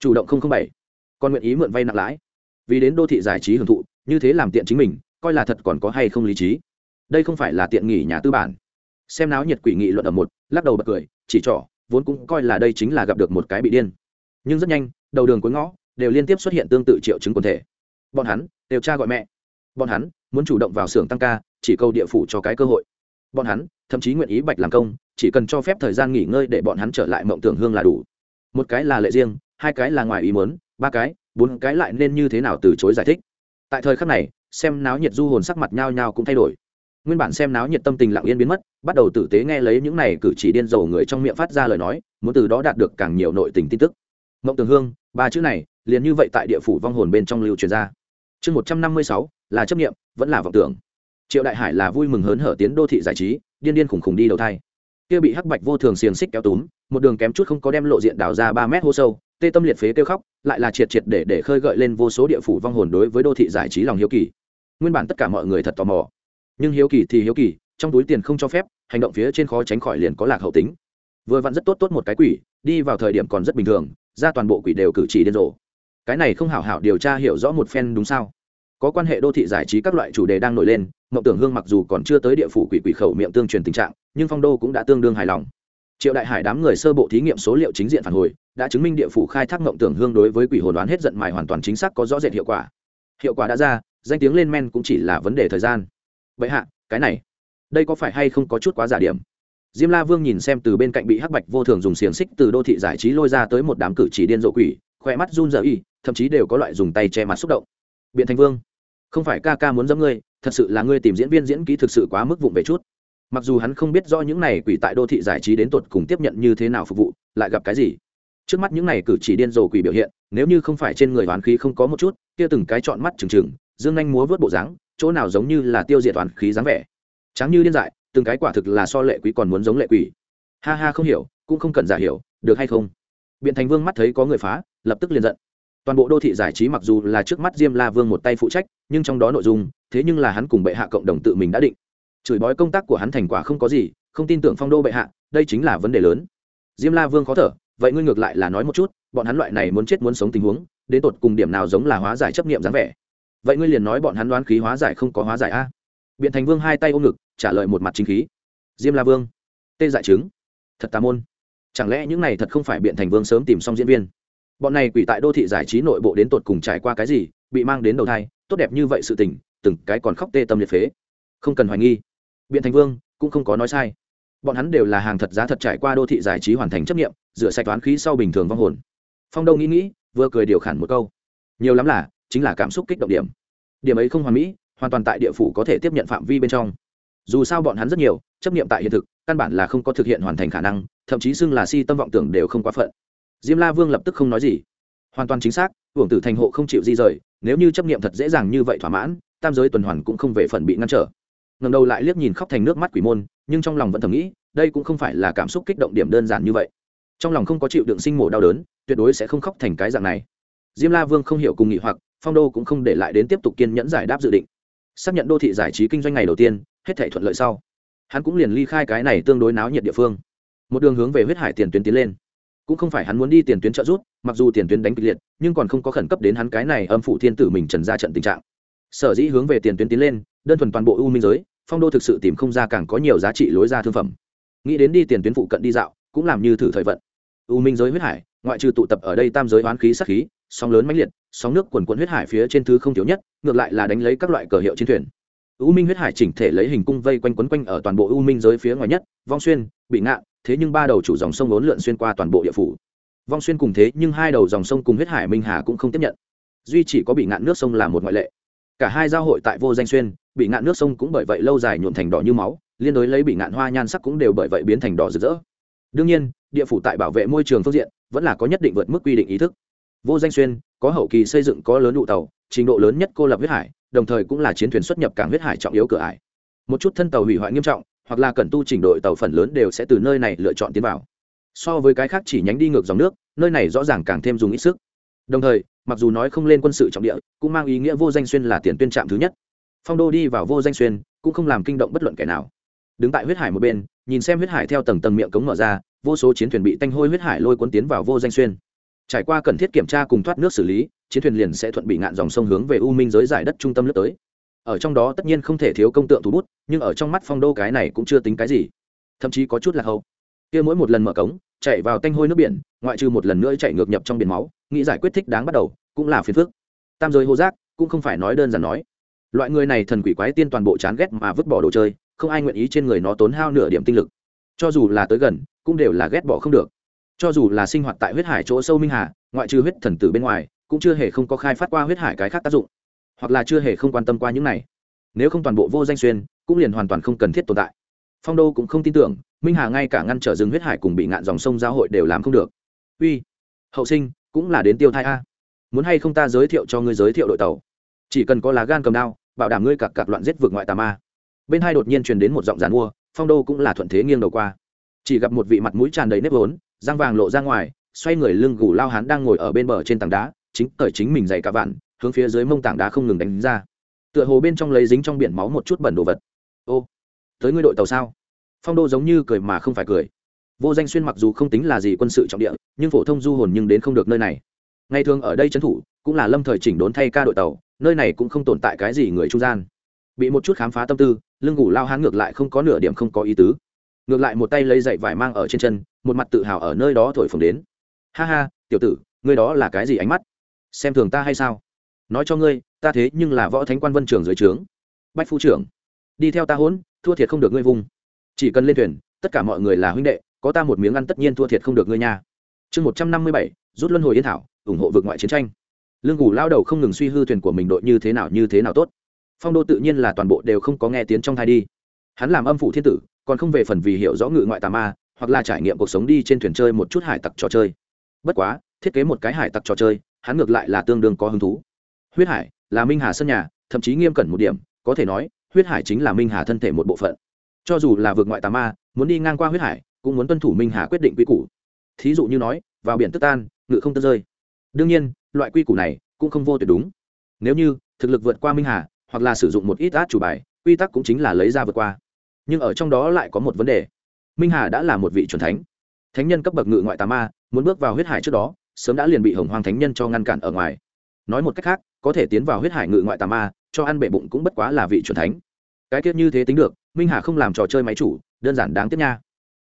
Chủ động không không bảy. Còn nguyện ý mượn vay nặng lãi. Vì đến đô thị giải trí hưởng thụ, như thế làm tiện chính mình, coi là thật còn có hay không lý trí? Đây không phải là tiện nghỉ nhà tư bản. Xem náo nhiệt quỷ nghị luận ở một, lắc đầu bật cười, chỉ trỏ, vốn cũng coi là đây chính là gặp được một cái bị điên. Nhưng rất nhanh, đầu đường cuối ngõ, đều liên tiếp xuất hiện tương tự triệu chứng quần thể bọn hắn, đều cha gọi mẹ. Bọn hắn, muốn chủ động vào xưởng tăng ca, chỉ câu địa phủ cho cái cơ hội. Bọn hắn, thậm chí nguyện ý bạch làm công, chỉ cần cho phép thời gian nghỉ ngơi để bọn hắn trở lại mộng tưởng hương là đủ. Một cái là lệ riêng, hai cái là ngoài ý muốn, ba cái, bốn cái lại nên như thế nào từ chối giải thích. Tại thời khắc này, xem náo nhiệt du hồn sắc mặt nhao nhao cũng thay đổi. Nguyên bản xem náo nhiệt tâm tình lặng yên biến mất, bắt đầu tử tế nghe lấy những này cử chỉ điên rồ người trong miệng phát ra lời nói, muốn từ đó đạt được càng nhiều nội tình tin tức. Mộng tường hương, ba chữ này, liền như vậy tại địa phủ vong hồn bên trong lưu truyền ra chương một trăm năm mươi sáu, là chấp nghiệm vẫn là vọng tưởng. Triệu đại hải là vui mừng hớn hở tiến đô thị giải trí, điên điên khủng khủng đi đầu thai. Kia bị hắc bạch vô thường xiềng xích kéo túm, một đường kém chút không có đem lộ diện đào ra ba mét hô sâu, tê tâm liệt phế kêu khóc, lại là triệt triệt để để khơi gợi lên vô số địa phủ vong hồn đối với đô thị giải trí lòng hiếu kỳ. Nguyên bản tất cả mọi người thật tò mò. Nhưng hiếu kỳ thì hiếu kỳ, trong túi tiền không cho phép, hành động phía trên khó tránh khỏi liền có lạc hậu tính. Vừa vặn rất tốt tốt một cái quỷ, đi vào thời điểm còn rất bình thường, ra toàn bộ quỷ đều cử chỉ điên rồ cái này không hảo hảo điều tra hiểu rõ một phen đúng sao? Có quan hệ đô thị giải trí các loại chủ đề đang nổi lên, mộng tưởng hương mặc dù còn chưa tới địa phủ quỷ quỷ khẩu miệng tương truyền tình trạng, nhưng phong đô cũng đã tương đương hài lòng. Triệu đại hải đám người sơ bộ thí nghiệm số liệu chính diện phản hồi, đã chứng minh địa phủ khai thác mộng tưởng hương đối với quỷ hồn đoán hết giận mài hoàn toàn chính xác có rõ rệt hiệu quả. Hiệu quả đã ra, danh tiếng lên men cũng chỉ là vấn đề thời gian. Vậy hạ, cái này, đây có phải hay không có chút quá giả điểm? Diêm la vương nhìn xem từ bên cạnh bị hắc bạch vô thường dùng xiềng xích từ đô thị giải trí lôi ra tới một đám cử chỉ điên rộ quỷ khỏe mắt run rợ y thậm chí đều có loại dùng tay che mặt xúc động. Biện thành vương, không phải ca ca muốn dâm ngươi, thật sự là ngươi tìm diễn viên diễn kỹ thực sự quá mức vụng về chút. Mặc dù hắn không biết do những này quỷ tại đô thị giải trí đến tột cùng tiếp nhận như thế nào phục vụ, lại gặp cái gì. Trước mắt những này cử chỉ điên rồ quỷ biểu hiện, nếu như không phải trên người oán khí không có một chút, kia từng cái chọn mắt trừng trừng, dương anh múa vớt bộ dáng, chỗ nào giống như là tiêu diệt toàn khí dáng vẻ. Trắng như điên dại, từng cái quả thực là so lệ quỷ còn muốn giống lệ quỷ. Ha ha, không hiểu, cũng không cần giả hiểu, được hay không? Biện thành vương mắt thấy có người phá lập tức liền giận. Toàn bộ đô thị giải trí mặc dù là trước mắt diêm la vương một tay phụ trách, nhưng trong đó nội dung, thế nhưng là hắn cùng bệ hạ cộng đồng tự mình đã định. Chửi bói công tác của hắn thành quả không có gì, không tin tưởng phong đô bệ hạ, đây chính là vấn đề lớn. Diêm la vương khó thở, vậy ngươi ngược lại là nói một chút, bọn hắn loại này muốn chết muốn sống tình huống, đến tột cùng điểm nào giống là hóa giải chấp nghiệm dáng vẻ? Vậy ngươi liền nói bọn hắn đoán khí hóa giải không có hóa giải a? Biện thành vương hai tay ôm ngực, trả lời một mặt chính khí. Diêm la vương, tê giải chứng. Thật tà môn. Chẳng lẽ những này thật không phải biện thành vương sớm tìm xong diễn viên? Bọn này quỷ tại đô thị giải trí nội bộ đến tột cùng trải qua cái gì, bị mang đến đầu thai, tốt đẹp như vậy sự tình, từng cái còn khóc tê tâm liệt phế. Không cần hoài nghi. Biện thành vương cũng không có nói sai. Bọn hắn đều là hàng thật giá thật trải qua đô thị giải trí hoàn thành chấp nghiệm, rửa sạch toán khí sau bình thường vong hồn. Phong đông nghĩ nghĩ, vừa cười điều khản một câu. Nhiều lắm là, chính là cảm xúc kích động điểm. Điểm ấy không hoàn mỹ, hoàn toàn tại địa phủ có thể tiếp nhận phạm vi bên trong. Dù sao bọn hắn rất nhiều, chấp nghiệm tại hiện thực, căn bản là không có thực hiện hoàn thành khả năng, thậm chí xưng là si tâm vọng tưởng đều không quá phận diêm la vương lập tức không nói gì. Hoàn toàn chính xác hưởng tử thành hộ không chịu di rời, nếu như chấp nghiệm thật dễ dàng như vậy thỏa mãn, tam giới tuần hoàn cũng không về phần bị ngăn trở. Ngầm đầu lại liếc nhìn khóc thành nước mắt quỷ môn, nhưng trong lòng vẫn thầm nghĩ, đây cũng không phải là cảm xúc kích động điểm đơn giản như vậy. Trong lòng không có chịu đựng sinh mổ đau đớn, tuyệt đối sẽ không khóc thành cái dạng này. Diêm la vương không hiểu cùng nghị hoặc, phong đô cũng không để lại đến tiếp tục kiên nhẫn giải đáp dự định. Xác nhận đô thị giải trí kinh doanh ngày đầu tiên, hết thể thuận lợi sau, hắn cũng liền ly khai cái này tương đối náo nhiệt địa phương. Một đường hướng về huyết hải tiền tuyến tiến lên cũng không phải hắn muốn đi tiền tuyến trợ rút mặc dù tiền tuyến đánh kịch liệt, nhưng còn không có khẩn cấp đến hắn cái này âm phủ thiên tử mình trần ra trận tình trạng. Sở dĩ hướng về tiền tuyến tiến lên, đơn thuần toàn bộ u minh giới, phong đô thực sự tìm không ra càng có nhiều giá trị lối ra thương phẩm. Nghĩ đến đi tiền tuyến phụ cận đi dạo, cũng làm như thử thời vận. U minh giới huyết hải, ngoại trừ tụ tập ở đây tam giới oán khí sắc khí, sóng lớn mãnh liệt, sóng nước quần quận huyết hải phía trên thứ không thiếu nhất, ngược lại là đánh lấy các loại cờ hiệu chiến thuyền. U minh huyết hải chỉnh thể lấy hình cung vây quanh quấn quanh ở toàn bộ u minh giới phía ngoài nhất, vong xuyên, bị ngạn thế nhưng ba đầu chủ dòng sông ốn lượn xuyên qua toàn bộ địa phủ. Vong xuyên cùng thế nhưng hai đầu dòng sông cùng huyết hải minh hà cũng không tiếp nhận. Duy chỉ có bị ngạn nước sông là một ngoại lệ. Cả hai giao hội tại vô danh xuyên, bị ngạn nước sông cũng bởi vậy lâu dài nhuộn thành đỏ như máu, liên đối lấy bị ngạn hoa nhan sắc cũng đều bởi vậy biến thành đỏ rực rỡ. Đương nhiên, địa phủ tại bảo vệ môi trường phương diện vẫn là có nhất định vượt mức quy định ý thức. Vô danh xuyên, có hậu kỳ xây dựng, có lớn đủ tàu, trình độ lớn nhất cô lập huyết hải, đồng thời cũng là chiến thuyền xuất nhập cảng huyết hải trọng yếu cửa ải. Một chút thân tàu hủy hoại nghiêm trọng hoặc là cần tu chỉnh đội tàu phần lớn đều sẽ từ nơi này lựa chọn tiến vào. So với cái khác chỉ nhánh đi ngược dòng nước, nơi này rõ ràng càng thêm dùng ít sức. Đồng thời, mặc dù nói không lên quân sự trọng địa, cũng mang ý nghĩa vô danh xuyên là tiền tuyên trạm thứ nhất. Phong đô đi vào vô danh xuyên, cũng không làm kinh động bất luận kẻ nào. Đứng tại huyết hải một bên, nhìn xem huyết hải theo tầng tầng miệng cống mở ra, vô số chiến thuyền bị tanh hôi huyết hải lôi cuốn tiến vào vô danh xuyên. Trải qua cần thiết kiểm tra cùng thoát nước xử lý, chiến thuyền liền sẽ thuận bị ngạn dòng sông hướng về u minh giới giải đất trung tâm lướt tới ở trong đó tất nhiên không thể thiếu công tượng thủ bút, nhưng ở trong mắt phong đô cái này cũng chưa tính cái gì. Thậm chí có chút là hậu. Kia mỗi một lần mở cống, chạy vào tanh hôi nước biển, ngoại trừ một lần nữa chạy ngược nhập trong biển máu, nghĩ giải quyết thích đáng bắt đầu, cũng là phiền phức. Tam giới hô giác, cũng không phải nói đơn giản nói. Loại người này thần quỷ quái tiên toàn bộ chán ghét mà vứt bỏ đồ chơi, không ai nguyện ý trên người nó tốn hao nửa điểm tinh lực. Cho dù là tới gần, cũng đều là ghét bỏ không được. Cho dù là sinh hoạt tại huyết hải chỗ sâu minh hà, ngoại trừ huyết thần tử bên ngoài, cũng chưa hề không có khai phát qua huyết hải cái khác tác dụng hoặc là chưa hề không quan tâm qua những này. Nếu không toàn bộ vô danh xuyên, cũng liền hoàn toàn không cần thiết tồn tại. Phong đô cũng không tin tưởng, minh hà ngay cả ngăn trở rừng huyết hải cùng bị ngạn dòng sông giao hội đều làm không được. Uy, hậu sinh, cũng là đến tiêu thai a. Muốn hay không ta giới thiệu cho ngươi giới thiệu đội tàu? Chỉ cần có lá gan cầm đao, bảo đảm ngươi cặc cặc loạn giết vượt ngoại tà ma. Bên hai đột nhiên truyền đến một giọng giàn mua, phong đô cũng là thuận thế nghiêng đầu qua. Chỉ gặp một vị mặt mũi tràn đầy nếp vốn, răng vàng lộ ra ngoài, xoay người lưng gù lao hán đang ngồi ở bên bờ trên tảng đá, chính cởi chính mình dày cả vạn hướng phía dưới mông tảng đá không ngừng đánh ra. Tựa hồ bên trong lấy dính trong biển máu một chút bẩn đồ vật. Ô, tới ngươi đội tàu sao? Phong đô giống như cười mà không phải cười. Vô danh xuyên mặc dù không tính là gì quân sự trọng địa, nhưng phổ thông du hồn nhưng đến không được nơi này. Ngày thường ở đây trấn thủ, cũng là lâm thời chỉnh đốn thay ca đội tàu, nơi này cũng không tồn tại cái gì người trung gian. Bị một chút khám phá tâm tư, lưng ngủ lao hán ngược lại không có nửa điểm không có ý tứ. Ngược lại một tay lấy dậy vải mang ở trên chân, một mặt tự hào ở nơi đó thổi phồng đến. Ha ha, tiểu tử, ngươi đó là cái gì ánh mắt? Xem thường ta hay sao? Nói cho ngươi, ta thế nhưng là võ thánh quan vân trường dưới trướng. Bách phu trưởng, đi theo ta hỗn thua thiệt không được ngươi vùng chỉ cần lên thuyền, tất cả mọi người là huynh đệ, có ta một miếng ăn tất nhiên thua thiệt không được ngươi nha. Chương một trăm năm mươi bảy, rút luân hồi yên thảo, ủng hộ vượt ngoại chiến tranh. Lương ngủ lao đầu không ngừng suy hư thuyền của mình đội như thế nào, như thế nào tốt. Phong đô tự nhiên là toàn bộ đều không có nghe tiếng trong thai đi. Hắn làm âm phủ thiên tử, còn không về phần vì hiểu rõ ngự ngoại tà ma, hoặc là trải nghiệm cuộc sống đi trên thuyền chơi một chút hải tặc trò chơi. Bất quá, thiết kế một cái hải tặc trò chơi, hắn ngược lại là tương đương có hứng thú huyết hải là minh hà sân nhà, thậm chí nghiêm cẩn một điểm, có thể nói, huyết hải chính là minh hà thân thể một bộ phận. Cho dù là vượt ngoại tà ma, muốn đi ngang qua huyết hải, cũng muốn tuân thủ minh hà quyết định quy củ. Thí dụ như nói, vào biển tức tan ngự không tơ rơi. Đương nhiên, loại quy củ này cũng không vô tuyệt đúng. Nếu như thực lực vượt qua minh hà, hoặc là sử dụng một ít át chủ bài, quy tắc cũng chính là lấy ra vượt qua. Nhưng ở trong đó lại có một vấn đề. Minh hà đã là một vị c thánh. Thánh nhân cấp bậc ngự ngoại tà ma, muốn bước vào huyết hải trước đó, sớm đã liền bị hồng hoàng thánh nhân cho ngăn cản ở ngoài. Nói một cách khác có thể tiến vào huyết hải ngự ngoại tà ma, cho ăn bệ bụng cũng bất quá là vị c thánh. Cái tiết như thế tính được, minh hà không làm trò chơi máy chủ, đơn giản đáng tiếc nha.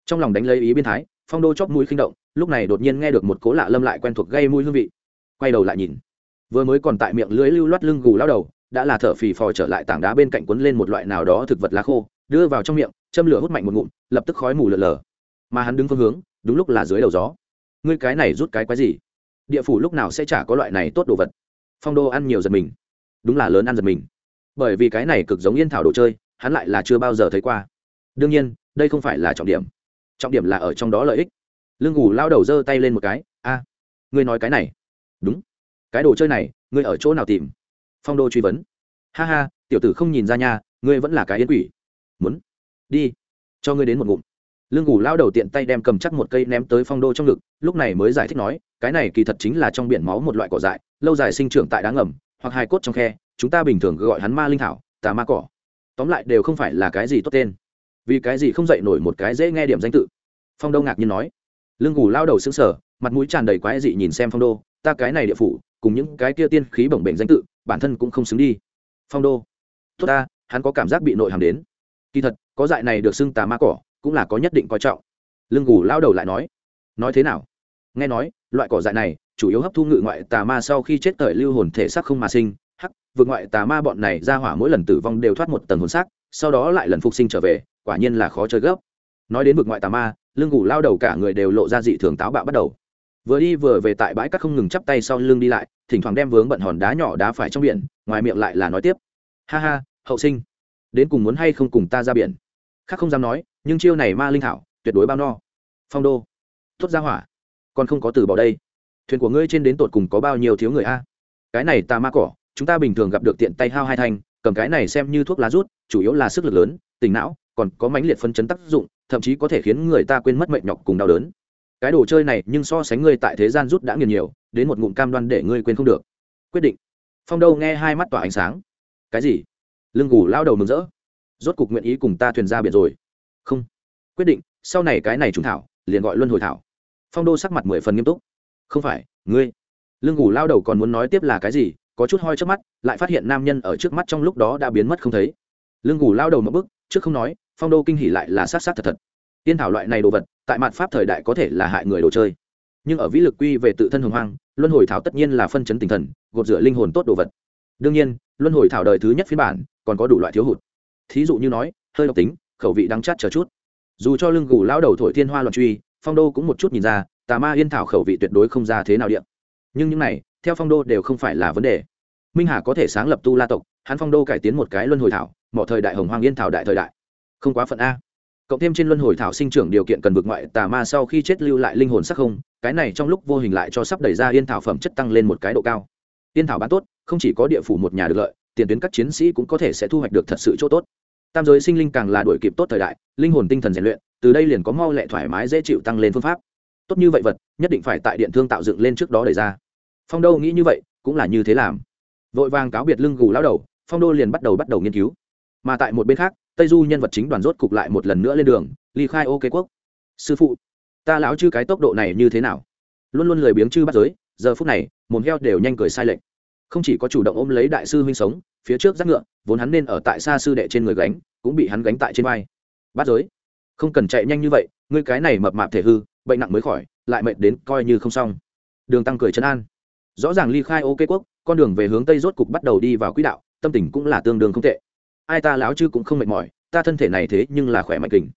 Trong lòng đánh lấy ý biên thái, phong đô chóp mũi khinh động, lúc này đột nhiên nghe được một cố lạ lâm lại quen thuộc gây mũi hương vị. Quay đầu lại nhìn, vừa mới còn tại miệng lưới lưu loát lưng gù lao đầu, đã là thở phì phò trở lại tảng đá bên cạnh quấn lên một loại nào đó thực vật lá khô, đưa vào trong miệng, châm lửa hút mạnh một ngụm, lập tức khói mù lờ lờ mà hắn đứng phương hướng, đúng lúc là dưới đầu gió. Ngươi cái này rút cái quái gì? Địa phủ lúc nào sẽ chả có loại này tốt đồ vật? Phong đô ăn nhiều giật mình. Đúng là lớn ăn giật mình. Bởi vì cái này cực giống yên thảo đồ chơi, hắn lại là chưa bao giờ thấy qua. Đương nhiên, đây không phải là trọng điểm. Trọng điểm là ở trong đó lợi ích. Lương ngủ lao đầu giơ tay lên một cái, a, ngươi nói cái này. Đúng. Cái đồ chơi này, ngươi ở chỗ nào tìm? Phong đô truy vấn. Ha ha, tiểu tử không nhìn ra nha, ngươi vẫn là cái yên quỷ. Muốn. Đi, cho ngươi đến một ngụm lương ngủ lao đầu tiện tay đem cầm chắc một cây ném tới phong đô trong ngực, lúc này mới giải thích nói, cái này kỳ thật chính là trong biển máu một loại cỏ dại, lâu dài sinh trưởng tại đá ngầm, hoặc hai cốt trong khe, chúng ta bình thường gọi hắn ma linh thảo, tà ma cỏ. Tóm lại đều không phải là cái gì tốt tên. Vì cái gì không dậy nổi một cái dễ nghe điểm danh tự? Phong đô ngạc nhiên nói. Lương ngủ lao đầu xứng sở mặt mũi tràn đầy quái dị nhìn xem phong đô, ta cái này địa phủ, cùng những cái kia tiên khí bổng bệnh danh tự, bản thân cũng không xứng đi. Phong đô. Tốt ta, hắn có cảm giác bị nội hàm đến. Kỳ thật, có dại này được xưng tà ma cỏ cũng là có nhất định coi trọng. Lương gù lao đầu lại nói nói thế nào? Nghe nói, loại cỏ dại này chủ yếu hấp thu ngự ngoại tà ma sau khi chết thời lưu hồn thể xác không mà sinh, hắc, vượt ngoại tà ma bọn này ra hỏa mỗi lần tử vong đều thoát một tầng hồn xác, sau đó lại lần phục sinh trở về, quả nhiên là khó chơi gấp. Nói đến vượt ngoại tà ma lưng gù lao đầu cả người đều lộ ra dị thường táo bạo bắt đầu. Vừa đi vừa về tại bãi cát không ngừng chắp tay sau lưng đi lại, thỉnh thoảng đem vướng bận hòn đá nhỏ đá phải trong biển, ngoài miệng lại là nói tiếp, ha ha, hậu sinh, đến cùng muốn hay không cùng ta ra biển? Khác không dám nói, nhưng chiêu này ma linh thảo, tuyệt đối bao no. Phong đô tốt ra hỏa, còn không có từ bỏ đây. Thuyền của ngươi trên đến tột cùng có bao nhiêu thiếu người a? Cái này tà ma cỏ, chúng ta bình thường gặp được tiện tay hao hai thanh, cầm cái này xem như thuốc lá rút, chủ yếu là sức lực lớn tỉnh não, còn có mãnh liệt phân chấn tác dụng, thậm chí có thể khiến người ta quên mất mệnh nhọc cùng đau đớn. Cái đồ chơi này nhưng so sánh ngươi tại thế gian rút đã nghiền nhiều, đến một ngụm cam đoan để ngươi quên không được. Quyết định. Phong đâu nghe hai mắt tỏa ánh sáng. Cái gì? Lưng gù lao đầu mừng rỡ rốt cục nguyện ý cùng ta thuyền ra biển rồi. Không. Quyết định, sau này cái này trùng thảo, liền gọi luân hồi thảo. Phong đô sắc mặt mười phần nghiêm túc. Không phải, ngươi. Lương ngủ lao đầu còn muốn nói tiếp là cái gì, có chút hoi trước mắt, lại phát hiện nam nhân ở trước mắt trong lúc đó đã biến mất không thấy. Lương ngủ lao đầu một bức trước không nói, phong đô kinh hỉ lại là sát sát thật thật. Tiên thảo loại này đồ vật, tại mặt pháp thời đại có thể là hại người đồ chơi. Nhưng ở vĩ lực quy về tự thân hồng hoang, luân hồi thảo tất nhiên là phân chấn tinh thần, gột rửa linh hồn tốt đồ vật. Đương nhiên, luân hồi thảo đời thứ nhất phiên bản, còn có đủ loại thiếu hụt thí dụ như nói, hơi độc tính, khẩu vị đắng chát chờ chút. Dù cho lưng gù lao đầu thổi thiên hoa loạn truy, phong đô cũng một chút nhìn ra, tà ma yên thảo khẩu vị tuyệt đối không ra thế nào điện. Nhưng những này, theo phong đô đều không phải là vấn đề. Minh hà có thể sáng lập tu la tộc, hắn phong đô cải tiến một cái luân hồi thảo mọi thời đại hồng hoàng yên thảo đại thời đại. Không quá phận a. Cộng thêm trên luân hồi thảo sinh trưởng điều kiện cần vượt ngoại, tà ma sau khi chết lưu lại linh hồn sắc không, cái này trong lúc vô hình lại cho sắp đẩy ra yên thảo phẩm chất tăng lên một cái độ cao. Yên thảo bán tốt, không chỉ có địa phủ một nhà được lợi tiền tuyến các chiến sĩ cũng có thể sẽ thu hoạch được thật sự chỗ tốt. Tam giới sinh linh càng là đổi kịp tốt thời đại, linh hồn tinh thần rèn luyện, từ đây liền có mau lẹ thoải mái dễ chịu tăng lên phương pháp. Tốt như vậy vật, nhất định phải tại điện thương tạo dựng lên trước đó đề ra. Phong đô nghĩ như vậy, cũng là như thế làm. Vội vàng cáo biệt lưng gù lao đầu, phong đô liền bắt đầu bắt đầu nghiên cứu. Mà tại một bên khác, tây du nhân vật chính đoàn rốt cục lại một lần nữa lên đường, ly khai ô kế quốc. Sư phụ, ta lão chư cái tốc độ này như thế nào? Luôn luôn lười biếng chư bắt giới, giờ phút này, mồm heo đều nhanh cười sai lệch không chỉ có chủ động ôm lấy đại sư huynh sống, phía trước giác ngựa, vốn hắn nên ở tại xa sư đệ trên người gánh, cũng bị hắn gánh tại trên vai. Bắt giới, không cần chạy nhanh như vậy, ngươi cái này mập mạp thể hư, bệnh nặng mới khỏi, lại mệt đến coi như không xong. Đường tăng cười chân an. Rõ ràng ly khai ô quốc, con đường về hướng tây rốt cục bắt đầu đi vào quỹ đạo, tâm tình cũng là tương đương không tệ. Ai ta láo chứ cũng không mệt mỏi, ta thân thể này thế nhưng là khỏe mạnh kình.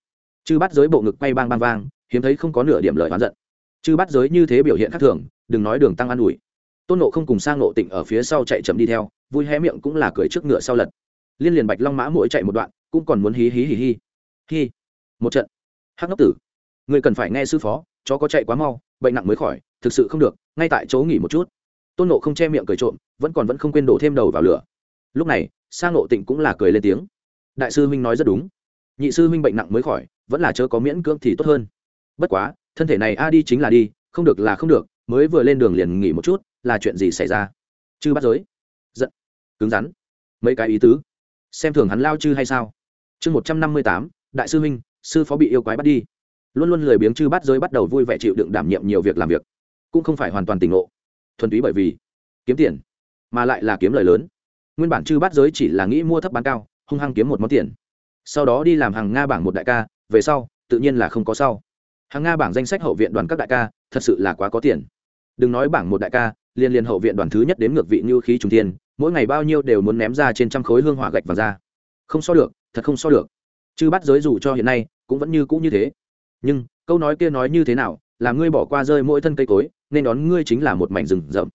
Chư bắt giới bộ ngực quay bang bang vang, hiếm thấy không có nửa điểm lời oán giận. Chư bắt giới như thế biểu hiện khác thường, đừng nói đường tăng an ủi tôn nộ không cùng sang nộ tịnh ở phía sau chạy chậm đi theo, vui hé miệng cũng là cười trước ngựa sau lật. Liên liền bạch long mã mỗi chạy một đoạn, cũng còn muốn hí hí hí hí. Hí một trận. Hắc ngốc tử. Người cần phải nghe sư phó, chó có chạy quá mau, bệnh nặng mới khỏi, thực sự không được, ngay tại chỗ nghỉ một chút. Tôn nộ không che miệng cười trộm, vẫn còn vẫn không quên đổ thêm đầu vào lửa. Lúc này, sang nộ tịnh cũng là cười lên tiếng. Đại sư huynh nói rất đúng. Nhị sư huynh bệnh nặng mới khỏi, vẫn là chớ có miễn cưỡng thì tốt hơn. Bất quá, thân thể này a đi chính là đi, không được là không được, mới vừa lên đường liền nghỉ một chút là chuyện gì xảy ra? Chư bắt giới. Giận. Cứng rắn. Mấy cái ý tứ. Xem thường hắn lao chư hay sao? Chương một trăm năm mươi tám, đại sư huynh sư phó bị yêu quái bắt đi. Luôn luôn lười biếng chư bắt giới bắt đầu vui vẻ chịu đựng đảm nhiệm nhiều việc làm việc. Cũng không phải hoàn toàn tỉnh ngộ. Thuần túy bởi vì kiếm tiền, mà lại là kiếm lời lớn. Nguyên bản chư bát giới chỉ là nghĩ mua thấp bán cao, hung hăng kiếm một món tiền. Sau đó đi làm hàng nga bảng một đại ca, về sau, tự nhiên là không có sau. Hàng nga bảng danh sách hậu viện đoàn các đại ca, thật sự là quá có tiền. Đừng nói bảng một đại ca liên liên hậu viện đoàn thứ nhất đến ngược vị như khí trung thiên, mỗi ngày bao nhiêu đều muốn ném ra trên trăm khối hương hỏa gạch và ra. Không so được, thật không so được. Chư bắt giới dù cho hiện nay, cũng vẫn như cũ như thế. Nhưng, câu nói kia nói như thế nào, là ngươi bỏ qua rơi mỗi thân cây cối, nên đón ngươi chính là một mảnh rừng rậm.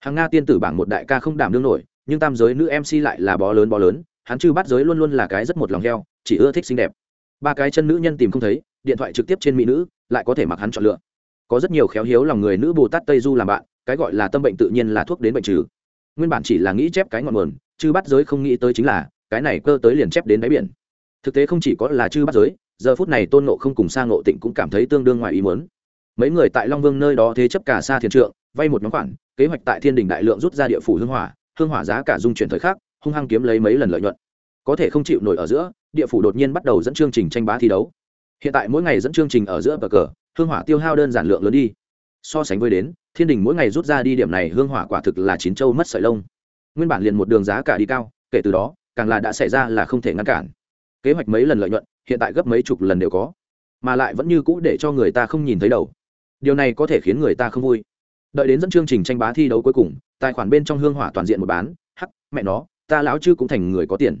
Hàng nga tiên tử bảng một đại ca không đảm đương nổi, nhưng tam giới nữ mc lại là bó lớn bó lớn, hắn chư bắt giới luôn luôn là cái rất một lòng heo, chỉ ưa thích xinh đẹp. Ba cái chân nữ nhân tìm không thấy, điện thoại trực tiếp trên mỹ nữ, lại có thể mặc hắn chọn lựa. Có rất nhiều khéo hiếu lòng người nữ bồ tát tây du làm bạn cái gọi là tâm bệnh tự nhiên là thuốc đến bệnh trừ. Nguyên bản chỉ là nghĩ chép cái ngọn nguồn chứ bắt giới không nghĩ tới chính là, cái này cơ tới liền chép đến đáy biển. Thực tế không chỉ có là chư bắt giới, giờ phút này tôn nộ không cùng sang nộ tịnh cũng cảm thấy tương đương ngoài ý muốn. Mấy người tại long vương nơi đó thế chấp cả xa thiền trượng, vay một nhóm khoản, kế hoạch tại thiên đình đại lượng rút ra địa phủ hương hỏa hương hỏa giá cả dung chuyển thời khắc, hung hăng kiếm lấy mấy lần lợi nhuận. Có thể không chịu nổi ở giữa, địa phủ đột nhiên bắt đầu dẫn chương trình tranh bá thi đấu. Hiện tại mỗi ngày dẫn chương trình ở giữa bờ cờ, hương hỏa tiêu hao đơn giản lượng lớn đi. So sánh với đến thiên đình mỗi ngày rút ra đi điểm này hương hỏa quả thực là chín châu mất sợi lông. Nguyên bản liền một đường giá cả đi cao, kể từ đó, càng là đã xảy ra là không thể ngăn cản. Kế hoạch mấy lần lợi nhuận, hiện tại gấp mấy chục lần đều có. Mà lại vẫn như cũ để cho người ta không nhìn thấy đầu. Điều này có thể khiến người ta không vui. Đợi đến dẫn chương trình tranh bá thi đấu cuối cùng, tài khoản bên trong hương hỏa toàn diện một bán, hắc, mẹ nó, ta lão chư cũng thành người có tiền.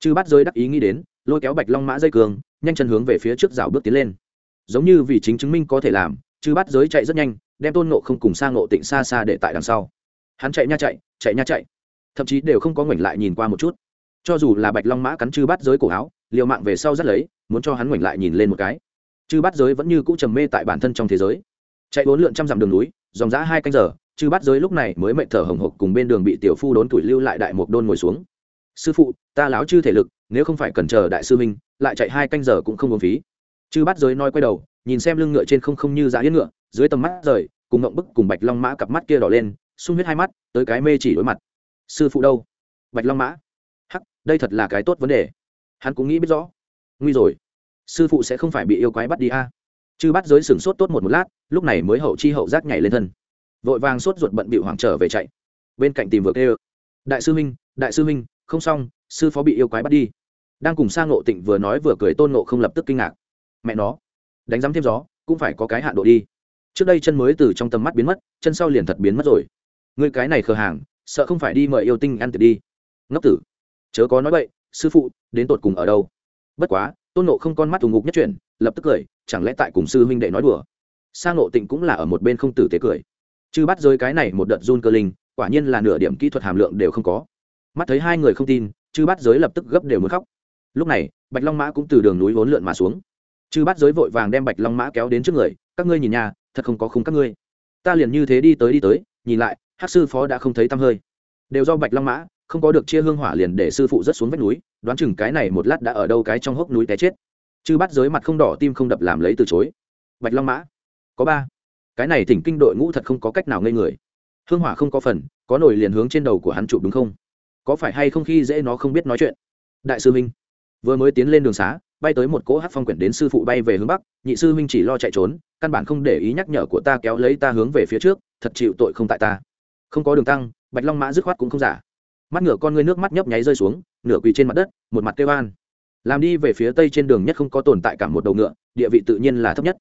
Chư bắt giới đắc ý nghĩ đến, lôi kéo bạch long mã dây cường, nhanh chân hướng về phía trước rào bước tiến lên. Giống như vì chính chứng minh có thể làm, chư bắt giới chạy rất nhanh đem tôn nộ không cùng sang nộ tịnh xa xa để tại đằng sau. Hắn chạy nha chạy chạy nha chạy. Thậm chí đều không có ngoảnh lại nhìn qua một chút. Cho dù là bạch long mã cắn chư bắt giới cổ áo, liều mạng về sau rất lấy, muốn cho hắn ngoảnh lại nhìn lên một cái. Chư bắt giới vẫn như cũ trầm mê tại bản thân trong thế giới. Chạy bốn lượn trăm dặm đường núi, dòng giã hai canh giờ, chư bắt giới lúc này mới mệnh thở hồng hộc cùng bên đường bị tiểu phu đốn tuổi lưu lại đại mục đôn ngồi xuống. Sư phụ, ta láo chư thể lực, nếu không phải cần chờ đại sư minh lại chạy hai canh giờ cũng không uống phí. Chư bắt giới nói quay đầu, nhìn xem lưng ngựa trên không không như dạ yên ngựa dưới tầm mắt rời, cùng ngộng bức cùng bạch long mã cặp mắt kia đỏ lên, sung huyết hai mắt, tới cái mê chỉ đối mặt. Sư phụ đâu? Bạch long mã. Hắc, đây thật là cái tốt vấn đề. Hắn cũng nghĩ biết rõ. Nguy rồi. Sư phụ sẽ không phải bị yêu quái bắt đi a. À? chư bắt giới sửng sốt tốt một một lát, lúc này mới hậu chi hậu giác nhảy lên thân. Vội vàng sốt ruột bận bị hoảng trở về chạy. Bên cạnh tìm vượt ê đại sư huynh, đại sư huynh, không xong, sư phó bị yêu quái bắt đi. Đang cùng sang ngộ tịnh vừa nói vừa cười, tôn ngộ không lập tức kinh ngạc. Mẹ nó. Đánh giám thêm gió, cũng phải có cái hạn độ đi trước đây chân mới từ trong tầm mắt biến mất, chân sau liền thật biến mất rồi. Người cái này khờ hàng, sợ không phải đi mời yêu tinh ăn tiệc đi. Ngốc tử. Chớ có nói vậy sư phụ, đến tột cùng ở đâu? Bất quá, tôn nộ không con mắt thù ngục nhất chuyển, lập tức cười, chẳng lẽ tại cùng sư huynh đệ nói đùa? Sang nộ tịnh cũng là ở một bên không tử tế cười. Chứ bắt rơi cái này một đợt run cơ linh, quả nhiên là nửa điểm kỹ thuật hàm lượng đều không có. Mắt thấy hai người không tin, chư bắt giới lập tức gấp đều muốn khóc. Lúc này, bạch long mã cũng từ đường núi vốn lượn mà xuống. Chư bắt giới vội vàng đem bạch long mã kéo đến trước người, các ngươi nhìn nhà thật không có khung các ngươi. Ta liền như thế đi tới đi tới, nhìn lại hát sư phó đã không thấy tăm hơi. Đều do bạch long mã, không có được chia hương hỏa liền để sư phụ rất xuống vách núi, đoán chừng cái này một lát đã ở đâu cái trong hốc núi té chết. Chư bắt giới mặt không đỏ tim không đập làm lấy từ chối. Bạch long mã, có ba. Cái này thỉnh kinh đội ngũ thật không có cách nào ngây người. Hương hỏa không có phần, có nổi liền hướng trên đầu của hắn chụp đúng không? Có phải hay không khi dễ nó không biết nói chuyện? Đại sư minh, vừa mới tiến lên đường xá bay tới một cỗ hát phong quyển đến sư phụ bay về hướng bắc, nhị sư minh chỉ lo chạy trốn, căn bản không để ý nhắc nhở của ta kéo lấy ta hướng về phía trước, thật chịu tội không tại ta. Không có đường tăng, bạch long mã dứt khoát cũng không giả. Mắt ngựa con ngươi nước mắt nhấp nháy rơi xuống, nửa quỳ trên mặt đất, một mặt kêu an. Làm đi về phía tây trên đường nhất không có tồn tại cả một đầu ngựa, địa vị tự nhiên là thấp nhất.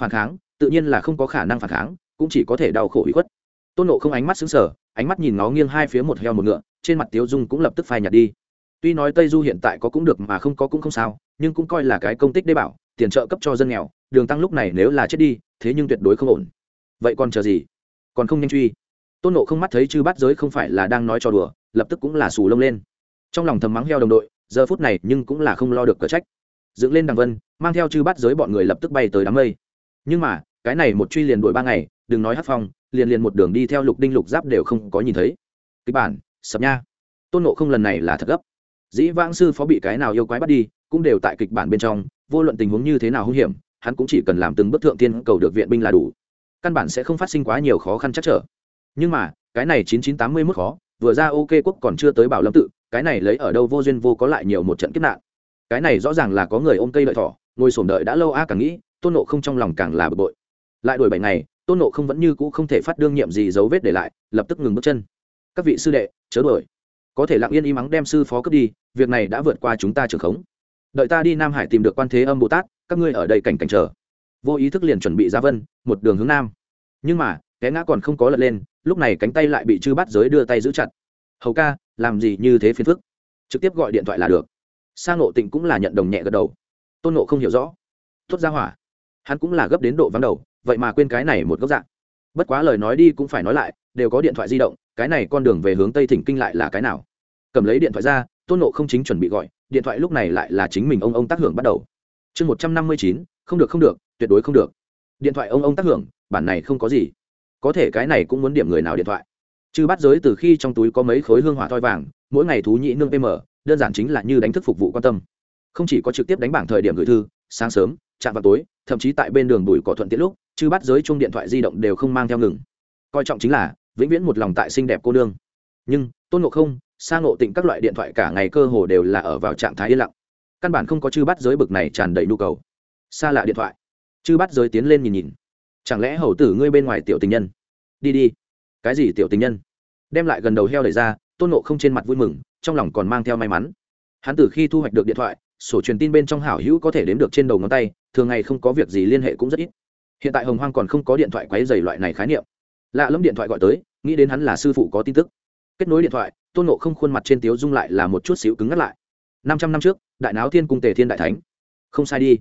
Phản kháng, tự nhiên là không có khả năng phản kháng, cũng chỉ có thể đau khổ ủy khuất. Tôn nộ không ánh mắt xứng sở ánh mắt nhìn nó nghiêng hai phía một heo một ngựa, trên mặt tiếu dung cũng lập tức phai nhạt đi tuy nói tây du hiện tại có cũng được mà không có cũng không sao, nhưng cũng coi là cái công tích đê bảo, tiền trợ cấp cho dân nghèo, đường tăng lúc này nếu là chết đi, thế nhưng tuyệt đối không ổn. Vậy còn chờ gì? Còn không nhanh truy. Tôn nộ không mắt thấy chư bát giới không phải là đang nói trò đùa, lập tức cũng là xù lông lên. Trong lòng thầm mắng heo đồng đội, giờ phút này nhưng cũng là không lo được cờ trách. Dựng lên đằng vân, mang theo chư bát giới bọn người lập tức bay tới đám mây. Nhưng mà, cái này một truy liền đuổi ba ngày, đừng nói hát phong, liền liền một đường đi theo lục đinh lục giáp đều không có nhìn thấy. Kịch bản, sập nha. Tôn nộ không lần này là thật gấp dĩ vãng sư phó bị cái nào yêu quái bắt đi, cũng đều tại kịch bản bên trong, vô luận tình huống như thế nào hung hiểm, hắn cũng chỉ cần làm từng bước thượng tiên cầu được viện binh là đủ. Căn bản sẽ không phát sinh quá nhiều khó khăn chắc trở. Nhưng mà, cái này chín chín tám mươi mức khó, vừa ra ok quốc còn chưa tới bảo lâm tự, cái này lấy ở đâu vô duyên vô có lại nhiều một trận kiếp nạn. Cái này rõ ràng là có người ôm cây lợi thỏ, ngồi sổm đợi đã lâu a càng nghĩ, tôn nộ không trong lòng càng là bực bội. Lại đổi bảy ngày, tôn nộ không vẫn như cũ không thể phát đương nhiệm gì dấu vết để lại, lập tức ngừng bước chân. Các vị sư đệ, chớ đuổi có thể lặng yên y mắng đem sư phó cướp đi, việc này đã vượt qua chúng ta trưởng khống. Đợi ta đi nam hải tìm được quan thế âm bồ tát, các ngươi ở đây cảnh cảnh chờ. Vô ý thức liền chuẩn bị ra vân, một đường hướng nam. Nhưng mà té ngã còn không có lật lên, lúc này cánh tay lại bị chư bắt giới đưa tay giữ chặt. Hầu ca, làm gì như thế phiền phức? Trực tiếp gọi điện thoại là được. Sang nộ tịnh cũng là nhận đồng nhẹ gật đầu. Tôn nộ không hiểu rõ. Tuốt ra hỏa. Hắn cũng là gấp đến độ vắng đầu, vậy mà quên cái này một góc dạng. Bất quá lời nói đi cũng phải nói lại đều có điện thoại di động, cái này con đường về hướng tây thỉnh kinh lại là cái nào? Cầm lấy điện thoại ra, tôn nộ không chính chuẩn bị gọi, điện thoại lúc này lại là chính mình ông ông tác hưởng bắt đầu. Chương một trăm năm mươi chín, không được không được, tuyệt đối không được. Điện thoại ông ông tác hưởng, bản này không có gì. Có thể cái này cũng muốn điểm người nào điện thoại. Chứ bắt giới từ khi trong túi có mấy khối hương hỏa thoi vàng, mỗi ngày thú nhị nương pm đơn giản chính là như đánh thức phục vụ quan tâm. Không chỉ có trực tiếp đánh bảng thời điểm gửi thư, sáng sớm, chạm vào tối, thậm chí tại bên đường bùi cỏ thuận tiện lúc chứ bắt giới chung điện thoại di động đều không mang theo ngừng. Coi trọng chính là vĩnh viễn một lòng tại xinh đẹp cô nương. Nhưng, tôn ngộ không, sa ngộ tịnh các loại điện thoại cả ngày cơ hồ đều là ở vào trạng thái yên lặng. Căn bản không có chư bắt giới bực này tràn đầy nhu cầu. Xa lạ điện thoại. Chư bắt giới tiến lên nhìn nhìn. Chẳng lẽ hầu tử ngươi bên ngoài tiểu tình nhân? Đi đi. Cái gì tiểu tình nhân? Đem lại gần đầu heo đẩy ra, tôn nộ không trên mặt vui mừng, trong lòng còn mang theo may mắn. Hắn từ khi thu hoạch được điện thoại, sổ truyền tin bên trong hảo hữu có thể đếm được trên đầu ngón tay, thường ngày không có việc gì liên hệ cũng rất ít. Hiện tại hồng hoang còn không có điện thoại quấy dày loại này khái niệm lạ lẫm điện thoại gọi tới, nghĩ đến hắn là sư phụ có tin tức. Kết nối điện thoại, tôn nộ không khuôn mặt trên tiếu dung lại là một chút xíu cứng ngắt lại. Năm trăm năm trước, đại náo thiên cung tề thiên đại thánh. Không sai đi.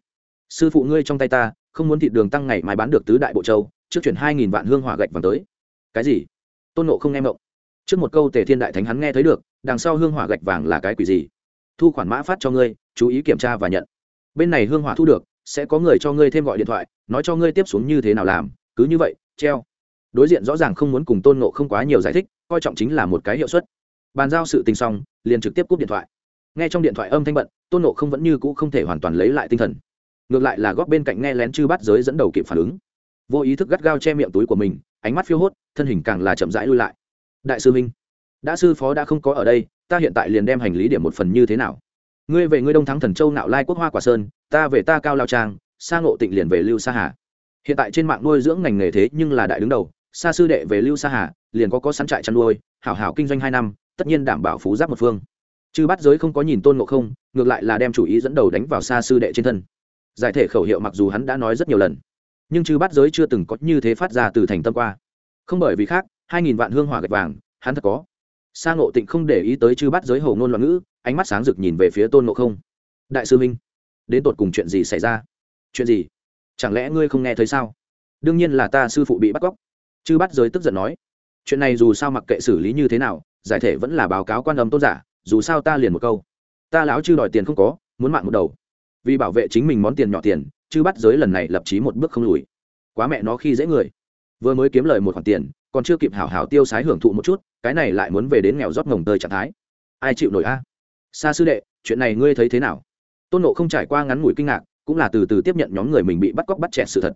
Sư phụ ngươi trong tay ta, không muốn thịt đường tăng ngày mai bán được tứ đại bộ châu, trước chuyển hai nghìn vạn hương hỏa gạch vàng tới. Cái gì? Tôn nộ không nghe mộng. Trước một câu tề thiên đại thánh hắn nghe thấy được, đằng sau hương hỏa gạch vàng là cái quỷ gì? Thu khoản mã phát cho ngươi, chú ý kiểm tra và nhận. Bên này hương hỏa thu được, sẽ có người cho ngươi thêm gọi điện thoại, nói cho ngươi tiếp xuống như thế nào làm, cứ như vậy, treo đối diện rõ ràng không muốn cùng tôn nộ không quá nhiều giải thích, coi trọng chính là một cái hiệu suất. Bàn giao sự tình xong, liền trực tiếp cúp điện thoại. Nghe trong điện thoại âm thanh bận, tôn nộ không vẫn như cũ không thể hoàn toàn lấy lại tinh thần. Ngược lại là góp bên cạnh nghe lén chư bắt giới dẫn đầu kịp phản ứng. Vô ý thức gắt gao che miệng túi của mình, ánh mắt phiêu hốt, thân hình càng là chậm rãi lui lại. Đại sư minh đã sư phó đã không có ở đây, ta hiện tại liền đem hành lý điểm một phần như thế nào? Ngươi về ngươi đông thắng thần châu nạo lai quốc hoa quả sơn, ta về ta cao lao trang xa ngộ tịnh liền về lưu sa hà. Hiện tại trên mạng nuôi dưỡng ngành nghề thế nhưng là đại đứng đầu sa sư đệ về lưu sa hà, liền có có sẵn trại chăn nuôi, hảo hảo kinh doanh hai năm, tất nhiên đảm bảo phú giáp một phương. Chư bắt giới không có nhìn tôn ngộ không, ngược lại là đem chủ ý dẫn đầu đánh vào sa sư đệ trên thân. Giải thể khẩu hiệu mặc dù hắn đã nói rất nhiều lần, nhưng chư bắt giới chưa từng có như thế phát ra từ thành tâm qua. Không bởi vì khác, hai nghìn vạn hương hỏa gạch vàng, hắn thật có. Sa ngộ tịnh không để ý tới chư bắt giới hầu ngôn loạn ngữ, ánh mắt sáng rực nhìn về phía tôn ngộ không. Đại sư minh, đến tột cùng chuyện gì xảy ra? Chuyện gì? Chẳng lẽ ngươi không nghe thấy sao? Đương nhiên là ta sư phụ bị bắt cóc chư bắt giới tức giận nói, chuyện này dù sao mặc kệ xử lý như thế nào, giải thể vẫn là báo cáo quan âm tôn giả, dù sao ta liền một câu. Ta lão chư đòi tiền không có, muốn mạng một đầu. Vì bảo vệ chính mình món tiền nhỏ tiền, chư bắt giới lần này lập trí một bước không lùi. Quá mẹ nó khi dễ người. Vừa mới kiếm lời một khoản tiền, còn chưa kịp hảo hảo tiêu sái hưởng thụ một chút, cái này lại muốn về đến nghèo rót ngồng tơi trạng thái. Ai chịu nổi a? À? xa sư đệ, chuyện này ngươi thấy thế nào? Tôn nộ không trải qua ngắn ngủi kinh ngạc, cũng là từ từ tiếp nhận nhóm người mình bị bắt cóc bắt chẹt sự thật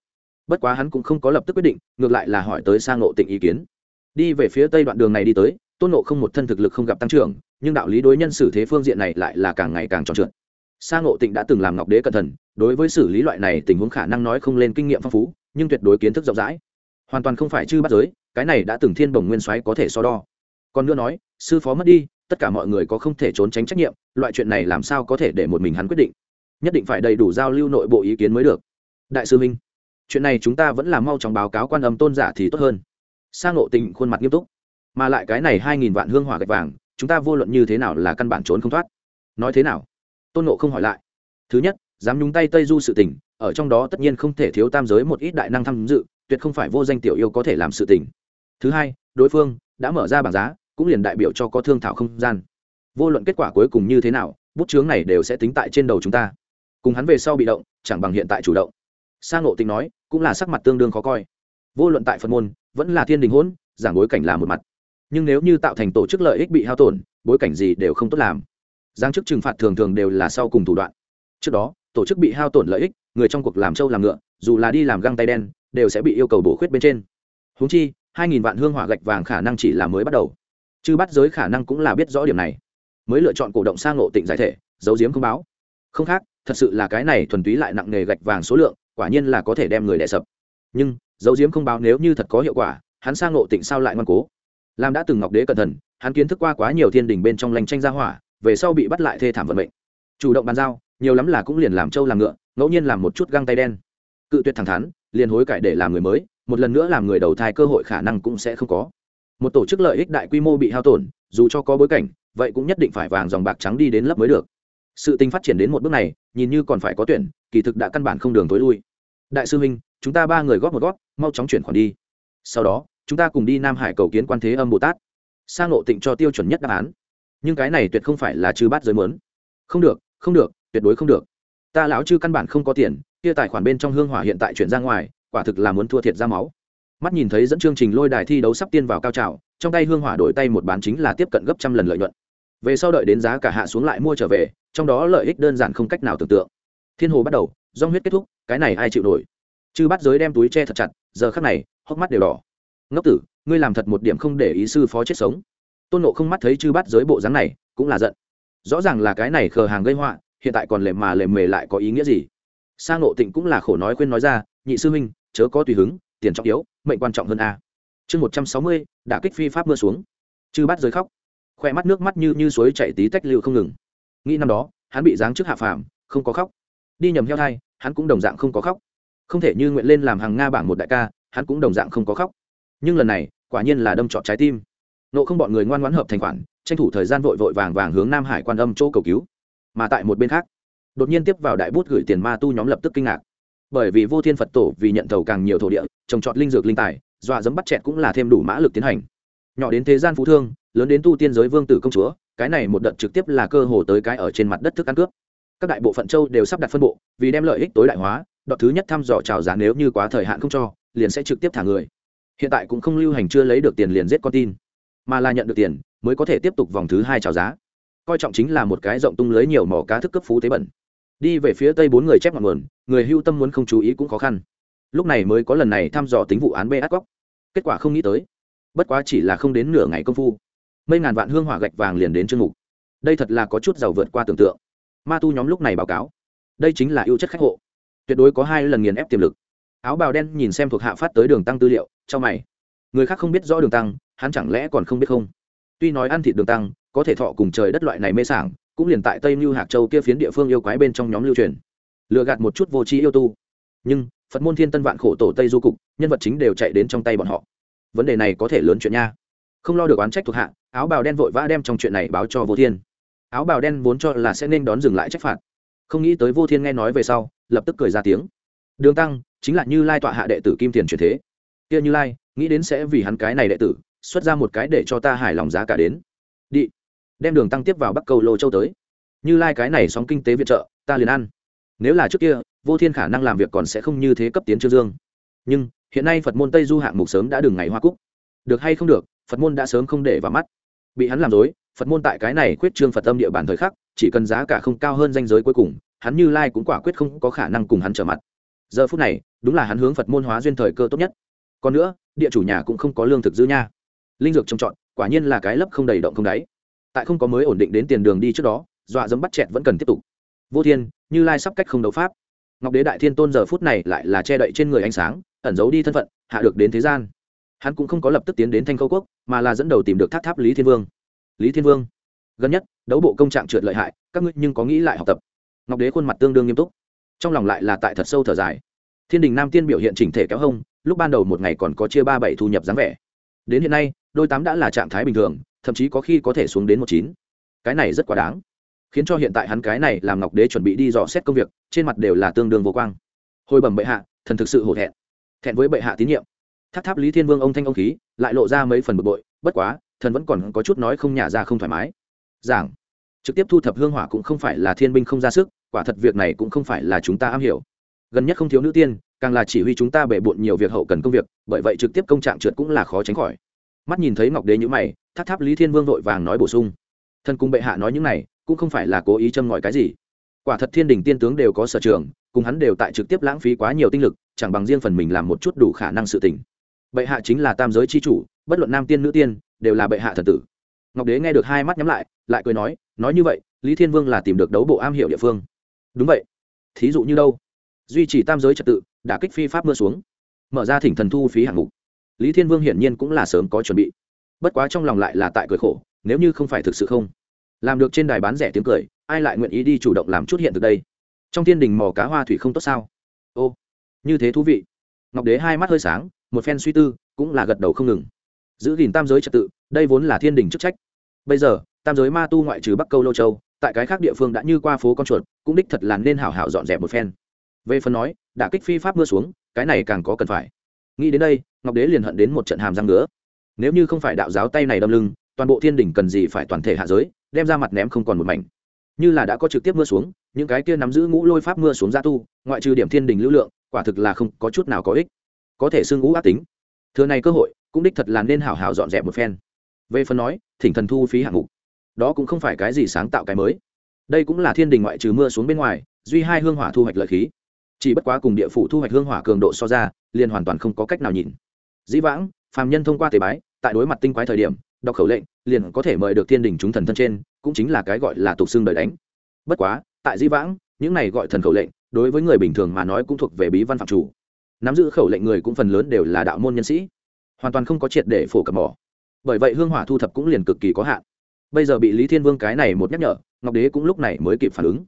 bất quá hắn cũng không có lập tức quyết định, ngược lại là hỏi tới sang nộ tịnh ý kiến. Đi về phía tây đoạn đường này đi tới, tôn nộ không một thân thực lực không gặp tăng trưởng, nhưng đạo lý đối nhân xử thế phương diện này lại là càng ngày càng tròn trượt. Sang nộ tịnh đã từng làm ngọc đế cẩn thận, đối với xử lý loại này tình huống khả năng nói không lên kinh nghiệm phong phú, nhưng tuyệt đối kiến thức rộng rãi. Hoàn toàn không phải chư bắt giới, cái này đã từng thiên bồng nguyên soái có thể so đo. Còn nữa nói, sư phó mất đi, tất cả mọi người có không thể trốn tránh trách nhiệm, loại chuyện này làm sao có thể để một mình hắn quyết định? Nhất định phải đầy đủ giao lưu nội bộ ý kiến mới được. Đại sư minh chuyện này chúng ta vẫn là mau chóng báo cáo quan âm tôn giả thì tốt hơn. Sang ngộ tình khuôn mặt nghiêm túc. Mà lại cái này hai nghìn vạn hương hỏa gạch vàng, chúng ta vô luận như thế nào là căn bản trốn không thoát. Nói thế nào? Tôn nộ không hỏi lại. Thứ nhất, dám nhúng tay tây du sự tình, ở trong đó tất nhiên không thể thiếu tam giới một ít đại năng tham dự, tuyệt không phải vô danh tiểu yêu có thể làm sự tình. Thứ hai, đối phương đã mở ra bảng giá, cũng liền đại biểu cho có thương thảo không gian. Vô luận kết quả cuối cùng như thế nào, bút chướng này đều sẽ tính tại trên đầu chúng ta. Cùng hắn về sau bị động, chẳng bằng hiện tại chủ động sang ngộ tình nói, cũng là sắc mặt tương đương khó coi. Vô luận tại phật môn, vẫn là thiên đình hỗn giảng bối cảnh là một mặt. Nhưng nếu như tạo thành tổ chức lợi ích bị hao tổn, bối cảnh gì đều không tốt làm. Giang chức trừng phạt thường thường đều là sau cùng thủ đoạn. Trước đó, tổ chức bị hao tổn lợi ích, người trong cuộc làm trâu làm ngựa, dù là đi làm găng tay đen, đều sẽ bị yêu cầu bổ khuyết bên trên. Húng chi, hai nghìn vạn hương hỏa gạch vàng khả năng chỉ là mới bắt đầu. Chứ bắt giới khả năng cũng là biết rõ điểm này. Mới lựa chọn cổ động sang ngộ tịnh giải thể, giấu giếm không báo. Không khác, thật sự là cái này thuần túy lại nặng nghề gạch vàng số lượng quả nhiên là có thể đem người đè sập. Nhưng dấu diếm không báo nếu như thật có hiệu quả, hắn sang ngộ tịnh sao lại ngoan cố. Làm đã từng ngọc đế cẩn thận, hắn kiến thức qua quá nhiều thiên đình bên trong lành tranh gia hỏa, về sau bị bắt lại thê thảm vận mệnh. Chủ động bàn giao, nhiều lắm là cũng liền làm trâu làm ngựa, ngẫu nhiên làm một chút găng tay đen. Cự tuyệt thẳng thắn, liền hối cải để làm người mới, một lần nữa làm người đầu thai cơ hội khả năng cũng sẽ không có. Một tổ chức lợi ích đại quy mô bị hao tổn, dù cho có bối cảnh, vậy cũng nhất định phải vàng dòng bạc trắng đi đến lớp mới được sự tình phát triển đến một bước này, nhìn như còn phải có tuyển, kỳ thực đã căn bản không đường tối lui. Đại sư huynh, chúng ta ba người góp một góp, mau chóng chuyển khoản đi. Sau đó, chúng ta cùng đi nam hải cầu kiến quan thế âm bồ tát. Sang lộ tịnh cho tiêu chuẩn nhất đáp án. Nhưng cái này tuyệt không phải là chư bát giới mớn không được không được, tuyệt đối không được. Ta lão chư căn bản không có tiền, kia tài khoản bên trong hương hỏa hiện tại chuyển ra ngoài, quả thực là muốn thua thiệt ra máu. Mắt nhìn thấy dẫn chương trình lôi đài thi đấu sắp tiên vào cao trào, trong tay hương hỏa đổi tay một bán chính là tiếp cận gấp trăm lần lợi nhuận về sau đợi đến giá cả hạ xuống lại mua trở về, trong đó lợi ích đơn giản không cách nào tưởng tượng. Thiên hồ bắt đầu do huyết kết thúc, cái này ai chịu nổi? Chư bắt giới đem túi che thật chặt, giờ khắc này, hốc mắt đều đỏ. Ngốc tử, ngươi làm thật một điểm không để ý sư phó chết sống. Tôn nộ không mắt thấy chư bắt giới bộ dáng này, cũng là giận. Rõ ràng là cái này khờ hàng gây họa, hiện tại còn lề mà lề mề lại có ý nghĩa gì? Sang nộ tịnh cũng là khổ nói khuyên nói ra, nhị sư huynh, chớ có tùy hứng, tiền trọng yếu, mệnh quan trọng hơn a. Chương một trăm sáu mươi đã kích phi pháp mưa xuống. Chư bắt giới khóc khoe mắt nước mắt như như suối chảy tí tách lưu không ngừng. Nghĩ năm đó, hắn bị giáng trước hạ phàm, không có khóc. Đi nhầm heo thai, hắn cũng đồng dạng không có khóc. Không thể như nguyện lên làm hàng nga bảng một đại ca, hắn cũng đồng dạng không có khóc. Nhưng lần này, quả nhiên là đâm trọt trái tim. Nộ không bọn người ngoan ngoãn hợp thành khoản, tranh thủ thời gian vội vội vàng vàng hướng nam hải quan âm chỗ cầu cứu. Mà tại một bên khác, đột nhiên tiếp vào đại bút gửi tiền ma tu nhóm lập tức kinh ngạc. Bởi vì vô thiên phật tổ vì nhận thầu càng nhiều thổ địa, trồng trọt linh dược linh tài, dọa dẫm bắt chẹt cũng là thêm đủ mã lực tiến hành. Nhỏ đến thế gian phú thương lớn đến tu tiên giới vương tử công chúa, cái này một đợt trực tiếp là cơ hồ tới cái ở trên mặt đất thức ăn cướp. Các đại bộ phận châu đều sắp đặt phân bộ, vì đem lợi ích tối đại hóa đoạn thứ nhất thăm dò trào giá nếu như quá thời hạn không cho, liền sẽ trực tiếp thả người. Hiện tại cũng không lưu hành chưa lấy được tiền liền giết con tin, mà là nhận được tiền, mới có thể tiếp tục vòng thứ hai trào giá. Coi trọng chính là một cái rộng tung lưới nhiều mỏ cá thức cấp phú tế bẩn. Đi về phía tây bốn người chép ngọn nguồn, người hưu tâm muốn không chú ý cũng khó khăn. Lúc này mới có lần này thăm dò tính vụ án bê át góc kết quả không nghĩ tới. Bất quá chỉ là không đến nửa ngày công phu mấy ngàn vạn hương hỏa gạch vàng liền đến chương mục. Đây thật là có chút giàu vượt qua tưởng tượng. Ma tu nhóm lúc này báo cáo. Đây chính là ưu chất khách hộ. Tuyệt đối có hai lần nghiền ép tiềm lực. Áo bào đen nhìn xem thuộc hạ phát tới đường tăng tư liệu, cho mày. Người khác không biết rõ đường tăng, hắn chẳng lẽ còn không biết không? Tuy nói ăn thịt đường tăng, có thể thọ cùng trời đất loại này mê sảng, cũng liền tại tây mưu hạc châu kia phiến địa phương yêu quái bên trong nhóm lưu truyền. Lừa gạt một chút vô trí yêu tu. Nhưng, phật môn thiên tân vạn khổ tổ tây du cục, nhân vật chính đều chạy đến trong tay bọn họ. Vấn đề này có thể lớn chuyện nha. Không lo được oán trách thuộc hạ áo bào đen vội vã đem trong chuyện này báo cho vô thiên. Áo bào đen vốn cho là sẽ nên đón dừng lại trách phạt. Không nghĩ tới vô thiên nghe nói về sau, lập tức cười ra tiếng. Đường tăng, chính là như lai tọa hạ đệ tử kim tiền truyền thế. Kia như lai, nghĩ đến sẽ vì hắn cái này đệ tử, xuất ra một cái để cho ta hài lòng giá cả đến. Đi. Đem đường tăng tiếp vào bắc cầu lô châu tới. Như lai cái này sóng kinh tế viện trợ, ta liền ăn. Nếu là trước kia, vô thiên khả năng làm việc còn sẽ không như thế cấp tiến trương dương. Nhưng, hiện nay phật môn tây du hạng mục sớm đã đừng ngày hoa cúc. Được hay không được, phật môn đã sớm không để vào mắt bị hắn làm dối, phật môn tại cái này quyết trương phật âm địa bàn thời khắc, chỉ cần giá cả không cao hơn danh giới cuối cùng, hắn như lai cũng quả quyết không có khả năng cùng hắn trở mặt. Giờ phút này, đúng là hắn hướng phật môn hóa duyên thời cơ tốt nhất. Còn nữa, địa chủ nhà cũng không có lương thực dư nha. Linh dược trồng trọt, quả nhiên là cái lấp không đầy động không đáy. Tại không có mới ổn định đến tiền đường đi trước đó, dọa dẫm bắt chẹt vẫn cần tiếp tục. Vô thiên, như lai sắp cách không đấu pháp. Ngọc đế đại thiên tôn giờ phút này lại là che đậy trên người ánh sáng, ẩn giấu đi thân phận, hạ được đến thế gian hắn cũng không có lập tức tiến đến thanh khâu quốc, mà là dẫn đầu tìm được tháp tháp lý thiên vương. Lý thiên vương, gần nhất, đấu bộ công trạng trượt lợi hại, các ngươi nhưng có nghĩ lại học tập? Ngọc đế khuôn mặt tương đương nghiêm túc, trong lòng lại là tại thật sâu thở dài. Thiên đình nam tiên biểu hiện chỉnh thể kéo hông, lúc ban đầu một ngày còn có chia ba bảy thu nhập dáng vẻ. Đến hiện nay, đôi tám đã là trạng thái bình thường, thậm chí có khi có thể xuống đến một chín. Cái này rất quá đáng, khiến cho hiện tại hắn cái này làm ngọc đế chuẩn bị đi dò xét công việc, trên mặt đều là tương đương vô quang. Hồi bẩm bệ hạ, thần thực sự hổ thẹn. Thẹn với bệ hạ tín nhiệm tháp tháp lý thiên vương ông thanh ông khí, lại lộ ra mấy phần bực bội, bất quá, thần vẫn còn có chút nói không nhả ra không thoải mái. Giảng. Trực tiếp thu thập hương hỏa cũng không phải là thiên binh không ra sức, quả thật việc này cũng không phải là chúng ta am hiểu. Gần nhất không thiếu nữ tiên, càng là chỉ huy chúng ta bể bộn nhiều việc hậu cần công việc, bởi vậy trực tiếp công trạng trượt cũng là khó tránh khỏi. Mắt nhìn thấy ngọc đế nhữ mày, tháp tháp lý thiên vương vội vàng nói bổ sung. Thần cung bệ hạ nói những này, cũng không phải là cố ý châm ngòi cái gì. Quả thật thiên đình tiên tướng đều có sở trường, cùng hắn đều tại trực tiếp lãng phí quá nhiều tinh lực, chẳng bằng riêng phần mình làm một chút đủ khả năng sự tình bệ hạ chính là tam giới c h i chủ, bất luận nam tiên nữ tiên, đều là bệ hạ thần tử. Ngọc đế nghe được hai mắt nhắm lại lại cười nói nói như vậy, lý thiên vương là tìm được đấu bộ am hiểu địa phương. Đúng vậy. Thí dụ như đâu? Duy trì tam giới trật tự, đả kích phi pháp mưa xuống. Mở ra thỉnh thần thu phí hạng mục. Lý thiên vương hiển nhiên cũng là sớm có chuẩn bị. Bất quá trong lòng lại là tại cười khổ, nếu như không phải thực sự không. Làm được trên đài bán rẻ tiếng cười, ai lại nguyện ý đi chủ động làm chút hiện từ đây? Trong thiên đình mò cá hoa thủy không tốt sao? Ô, như thế thú vị. Ngọc đế hai mắt hơi sáng một phen suy tư, cũng là gật đầu không ngừng. Giữ gìn tam giới trật tự, đây vốn là thiên đình chức trách. Bây giờ, tam giới ma tu ngoại trừ bắc câu lô châu, tại cái khác địa phương đã như qua phố con chuột, cũng đích thật là nên hảo hảo dọn dẹp một phen. Về phần nói, đã kích phi pháp mưa xuống, cái này càng có cần phải. Nghĩ đến đây, ngọc đế liền hận đến một trận hàm răng nữa nếu như không phải đạo giáo tay này đâm lưng, toàn bộ thiên đình cần gì phải toàn thể hạ giới, đem ra mặt ném không còn một mảnh. Như là đã có trực tiếp mưa xuống, những cái kia nắm giữ ngũ lôi pháp mưa xuống gia tu, ngoại trừ điểm thiên đình lưu lượng, quả thực là không có chút nào có ích có thể xưng ngũ ác tính. Thừa này cơ hội, cũng đích thật là nên hảo hảo dọn dẹp một phen. Về phần nói, thỉnh thần thu phí hạng mục. Đó cũng không phải cái gì sáng tạo cái mới. Đây cũng là thiên đình ngoại trừ mưa xuống bên ngoài, duy hai hương hỏa thu hoạch lợi khí. Chỉ bất quá cùng địa phủ thu hoạch hương hỏa cường độ so ra, liền hoàn toàn không có cách nào nhìn. Dĩ vãng, phàm nhân thông qua tế bái, tại đối mặt tinh quái thời điểm, đọc khẩu lệnh, liền có thể mời được thiên đình chúng thần thân trên, cũng chính là cái gọi là tục xương đời đánh. Bất quá, tại dĩ vãng, những này gọi thần khẩu lệnh, đối với người bình thường mà nói cũng thuộc về bí văn phạm chủ nắm giữ khẩu lệnh người cũng phần lớn đều là đạo môn nhân sĩ, hoàn toàn không có triệt để phổ cập mỏ. Bởi vậy hương hỏa thu thập cũng liền cực kỳ có hạn. Bây giờ bị lý thiên vương cái này một nhắc nhở, ngọc đế cũng lúc này mới kịp phản ứng.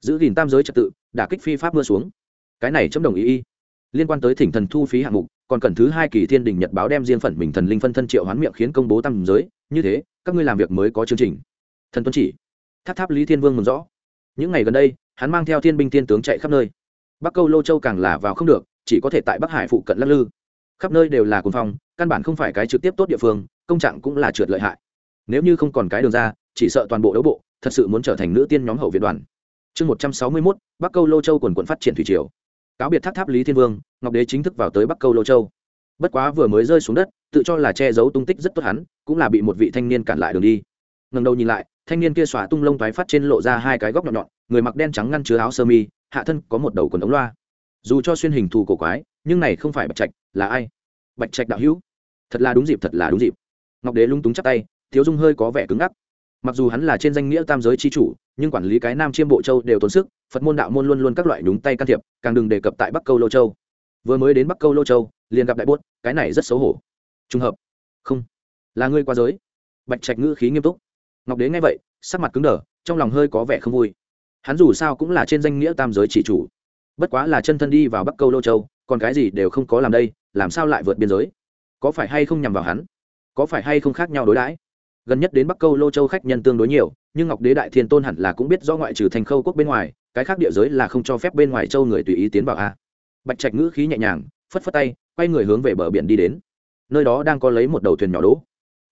Giữ gìn tam giới trật tự, đả kích phi pháp mưa xuống. Cái này chấm đồng ý y. Liên quan tới thỉnh thần thu phí hạng mục, còn cần thứ hai kỳ thiên đình nhật báo đem riêng phần mình thần linh phân thân triệu hoán miệng khiến công bố tam giới, như thế, các ngươi làm việc mới có chương trình. Thần tuân chỉ, tháp tháp lý thiên vương mừng rõ. Những ngày gần đây, hắn mang theo thiên binh thiên tướng chạy khắp nơi. Bắc câu lô châu càng là vào không được chỉ có thể tại bắc hải phụ cận lắc lư. Khắp nơi đều là cồn phong, căn bản không phải cái trực tiếp tốt địa phương, công trạng cũng là trượt lợi hại. Nếu như không còn cái đường ra, chỉ sợ toàn bộ đấu bộ, thật sự muốn trở thành nữ tiên nhóm hậu viện đoàn. Chương một trăm sáu mươi mốt, bắc câu lô châu quần quận phát triển thủy triều. Cáo biệt tháp tháp lý thiên vương, ngọc đế chính thức vào tới bắc câu lô châu. Bất quá vừa mới rơi xuống đất, tự cho là che giấu tung tích rất tốt hắn, cũng là bị một vị thanh niên cản lại đường đi. Ngần đầu nhìn lại, thanh niên kia xòa tung lông thoái phát trên lộ ra hai cái góc nhọn nhọn, người mặc đen trắng ngăn chứa áo sơ mi, hạ thân có một đầu quần ống loa dù cho xuyên hình thù cổ quái, nhưng này không phải bạch trạch, là ai? Bạch trạch đạo hữu. Thật là đúng dịp, thật là đúng dịp. Ngọc đế lung túng chắc tay, thiếu dung hơi có vẻ cứng ngắc. Mặc dù hắn là trên danh nghĩa tam giới c h i chủ, nhưng quản lý cái nam chiêm bộ châu đều tốn sức, phật môn đạo môn luôn luôn các loại đúng tay can thiệp, càng đừng đề cập tại bắc câu lô châu. Vừa mới đến bắc câu lô châu, liền gặp đại bốt cái này rất xấu hổ. Trùng hợp. Không. Là ngươi qua giới. Bạch trạch ngữ khí nghiêm túc. Ngọc đế nghe vậy, sắc mặt cứng đờ, trong lòng hơi có vẻ không vui. Hắn dù sao cũng là trên danh nghĩa tam giới chỉ chủ bất quá là chân thân đi vào bắc câu lô châu, còn cái gì đều không có làm đây, làm sao lại vượt biên giới? Có phải hay không nhằm vào hắn? Có phải hay không khác nhau đối đãi? Gần nhất đến bắc câu lô châu khách nhân tương đối nhiều, nhưng ngọc đế đại thiên tôn hẳn là cũng biết do ngoại trừ thành khâu quốc bên ngoài, cái khác địa giới là không cho phép bên ngoài châu người tùy ý tiến vào a. Bạch trạch ngữ khí nhẹ nhàng, phất phất tay, quay người hướng về bờ biển đi đến. Nơi đó đang có lấy một đầu thuyền nhỏ đỗ.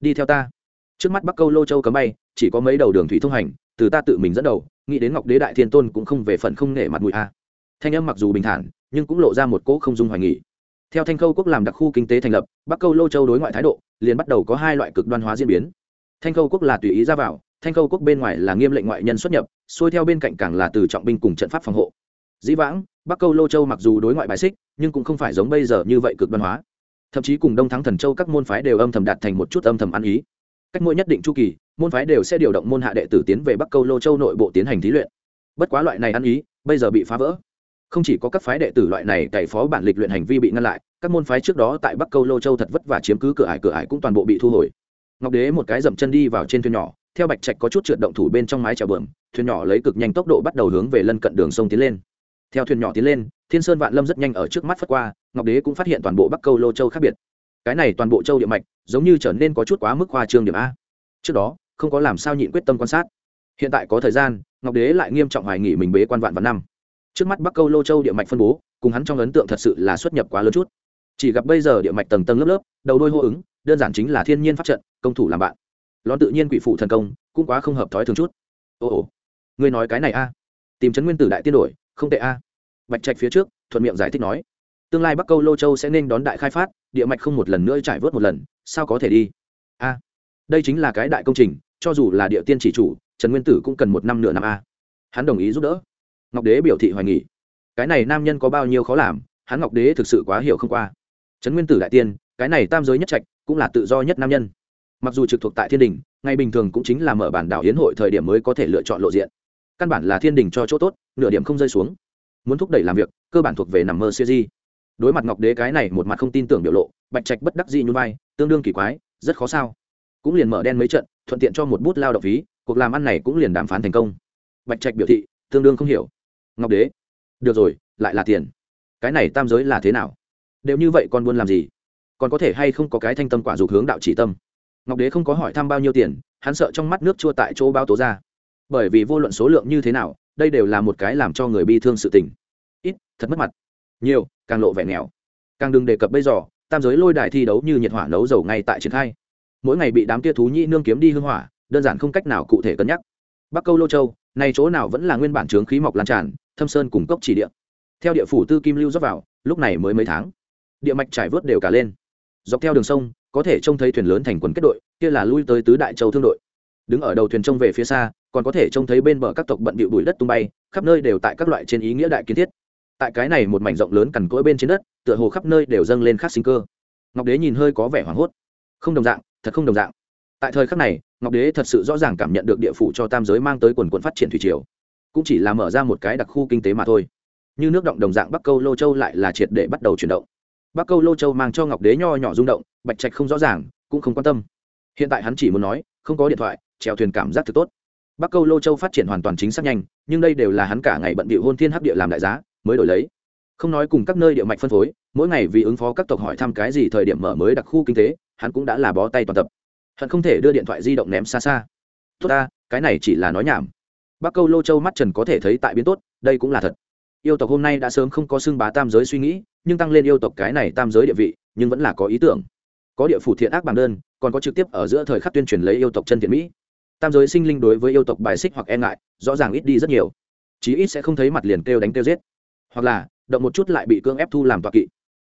Đi theo ta. Trước mắt bắc câu lô châu cấm bay, chỉ có mấy đầu đường thủy thông hành, từ ta tự mình dẫn đầu, nghĩ đến ngọc đế đại thiên tôn cũng không về phần không nể mặt mũi a thanh âm mặc dù bình thản, nhưng cũng lộ ra một cỗ không dung hoài nghỉ theo thanh khâu quốc làm đặc khu kinh tế thành lập, bắc câu lô châu đối ngoại thái độ, liền bắt đầu có hai loại cực đoan hóa diễn biến. Thanh khâu quốc là tùy ý ra vào, thanh khâu quốc bên ngoài là nghiêm lệnh ngoại nhân xuất nhập, xuôi theo bên cạnh càng là từ trọng binh cùng trận pháp phòng hộ. Dĩ vãng, bắc câu lô châu mặc dù đối ngoại bài xích, nhưng cũng không phải giống bây giờ như vậy cực đoan hóa. Thậm chí cùng đông thắng thần châu các môn phái đều âm thầm đạt thành một chút âm thầm ăn ý. Cách mỗi nhất định chu kỳ, môn phái đều sẽ điều động môn hạ đệ tử tiến về bắc câu lô châu nội bộ tiến hành thí luyện. Bất quá loại này ăn ý, bây giờ bị phá vỡ không chỉ có các phái đệ tử loại này cày phó bản lịch luyện hành vi bị ngăn lại, các môn phái trước đó tại bắc câu lô châu thật vất vả chiếm cứ cửa ải cửa ải cũng toàn bộ bị thu hồi. Ngọc đế một cái dậm chân đi vào trên thuyền nhỏ, theo bạch trạch có chút trượt động thủ bên trong mái chèo bờm, thuyền nhỏ lấy cực nhanh tốc độ bắt đầu hướng về lân cận đường sông tiến lên. Theo thuyền nhỏ tiến lên, thiên sơn vạn lâm rất nhanh ở trước mắt phất qua, ngọc đế cũng phát hiện toàn bộ bắc câu lô châu khác biệt. Cái này toàn bộ châu địa mạch, giống như trở nên có chút quá mức khoa trương điểm a. Trước đó, không có làm sao nhịn quyết tâm quan sát. Hiện tại có thời gian, ngọc đế lại nghiêm trọng hoài nghỉ mình bế quan vạn vạn năm trước mắt bắc câu lô châu địa mạch phân bố, cùng hắn trong ấn tượng thật sự là xuất nhập quá lớn chút. Chỉ gặp bây giờ địa mạch tầng tầng lớp lớp, đầu đôi hô ứng, đơn giản chính là thiên nhiên pháp trận, công thủ làm bạn. Lón tự nhiên quỷ phụ thần công, cũng quá không hợp thói thường chút. Ồ ồ ngươi nói cái này a? Tìm chấn nguyên tử đại tiên đổi, không tệ a. Bạch trạch phía trước, thuận miệng giải thích nói. Tương lai bắc câu lô châu sẽ nên đón đại khai phát, địa mạch không một lần nữa trải vớt một lần, sao có thể đi? A, đây chính là cái đại công trình, cho dù là địa tiên chỉ chủ trần nguyên tử cũng cần một năm nửa năm a. Hắn đồng ý giúp đỡ ngọc đế biểu thị hoài nghỉ cái này nam nhân có bao nhiêu khó làm, hắn ngọc đế thực sự quá hiểu không qua. Trấn nguyên tử đại tiên, cái này tam giới nhất trạch, cũng là tự do nhất nam nhân. Mặc dù trực thuộc tại thiên đình, ngày bình thường cũng chính là mở bản đảo hiến hội thời điểm mới có thể lựa chọn lộ diện. Căn bản là thiên đình cho chỗ tốt, nửa điểm không rơi xuống. Muốn thúc đẩy làm việc, cơ bản thuộc về nằm mơ siêu di. Đối mặt ngọc đế cái này một mặt không tin tưởng biểu lộ, bạch trạch bất đắc dị như vai, tương đương kỳ quái, rất khó sao. Cũng liền mở đen mấy trận, thuận tiện cho một bút lao động phí, cuộc làm ăn này cũng liền đàm phán thành công. Bạch trạch biểu thị, tương đương không hiểu ngọc đế. Được rồi, lại là tiền. Cái này tam giới là thế nào? Đều như vậy con buôn làm gì? Còn có thể hay không có cái thanh tâm quả dục hướng đạo chỉ tâm? Ngọc đế không có hỏi thăm bao nhiêu tiền, hắn sợ trong mắt nước chua tại chỗ bao tố ra. Bởi vì vô luận số lượng như thế nào, đây đều là một cái làm cho người bi thương sự tình. Ít, thật mất mặt. Nhiều, càng lộ vẻ nghèo. Càng đừng đề cập bây giờ, tam giới lôi đài thi đấu như nhiệt hỏa nấu dầu ngay tại triển khai. Mỗi ngày bị đám kia thú nhĩ nương kiếm đi hương hỏa, đơn giản không cách nào cụ thể cân nhắc. Bắc câu lô châu, nay chỗ nào vẫn là nguyên bản trướng khí mọc lan tràn thâm sơn cùng cốc chỉ địa. Theo địa phủ tư kim lưu dốc vào, lúc này mới mấy tháng, địa mạch trải vớt đều cả lên. Dọc theo đường sông, có thể trông thấy thuyền lớn thành quần kết đội, kia là lui tới tứ đại châu thương đội. Đứng ở đầu thuyền trông về phía xa, còn có thể trông thấy bên bờ các tộc bận bịu bụi đất tung bay, khắp nơi đều tại các loại trên ý nghĩa đại kiến thiết. Tại cái này một mảnh rộng lớn cằn cỗi bên trên đất, tựa hồ khắp nơi đều dâng lên khắc sinh cơ. Ngọc đế nhìn hơi có vẻ hoảng hốt. Không đồng dạng, thật không đồng dạng. Tại thời khắc này, ngọc đế thật sự rõ ràng cảm nhận được địa phủ cho tam giới mang tới quần quận phát triển thủy triều cũng chỉ là mở ra một cái đặc khu kinh tế mà thôi. Như nước động đồng dạng bắc câu lô châu lại là triệt để bắt đầu chuyển động. Bắc câu lô châu mang cho ngọc đế nho nhỏ rung động, bạch trạch không rõ ràng, cũng không quan tâm. Hiện tại hắn chỉ muốn nói, không có điện thoại trèo thuyền cảm giác thực tốt. Bắc câu lô châu phát triển hoàn toàn chính xác nhanh, nhưng đây đều là hắn cả ngày bận bịu hôn thiên hấp địa làm đại giá, mới đổi lấy. Không nói cùng các nơi địa mạch phân phối, mỗi ngày vì ứng phó các tộc hỏi thăm cái gì thời điểm mở mới đặc khu kinh tế, hắn cũng đã là bó tay toàn tập. Hắn không thể đưa điện thoại di động ném xa xa. Tốt ta, cái này chỉ là nói nhảm bắc câu lô châu mắt trần có thể thấy tại biến tốt, đây cũng là thật. Yêu tộc hôm nay đã sớm không có xưng bá tam giới suy nghĩ, nhưng tăng lên yêu tộc cái này tam giới địa vị, nhưng vẫn là có ý tưởng. Có địa phủ thiện ác bằng đơn, còn có trực tiếp ở giữa thời khắc tuyên truyền lấy yêu tộc chân thiện mỹ. Tam giới sinh linh đối với yêu tộc bài xích hoặc e ngại, rõ ràng ít đi rất nhiều. Chí ít sẽ không thấy mặt liền kêu đánh kêu giết. Hoặc là, động một chút lại bị cưỡng ép thu làm tọa kỵ.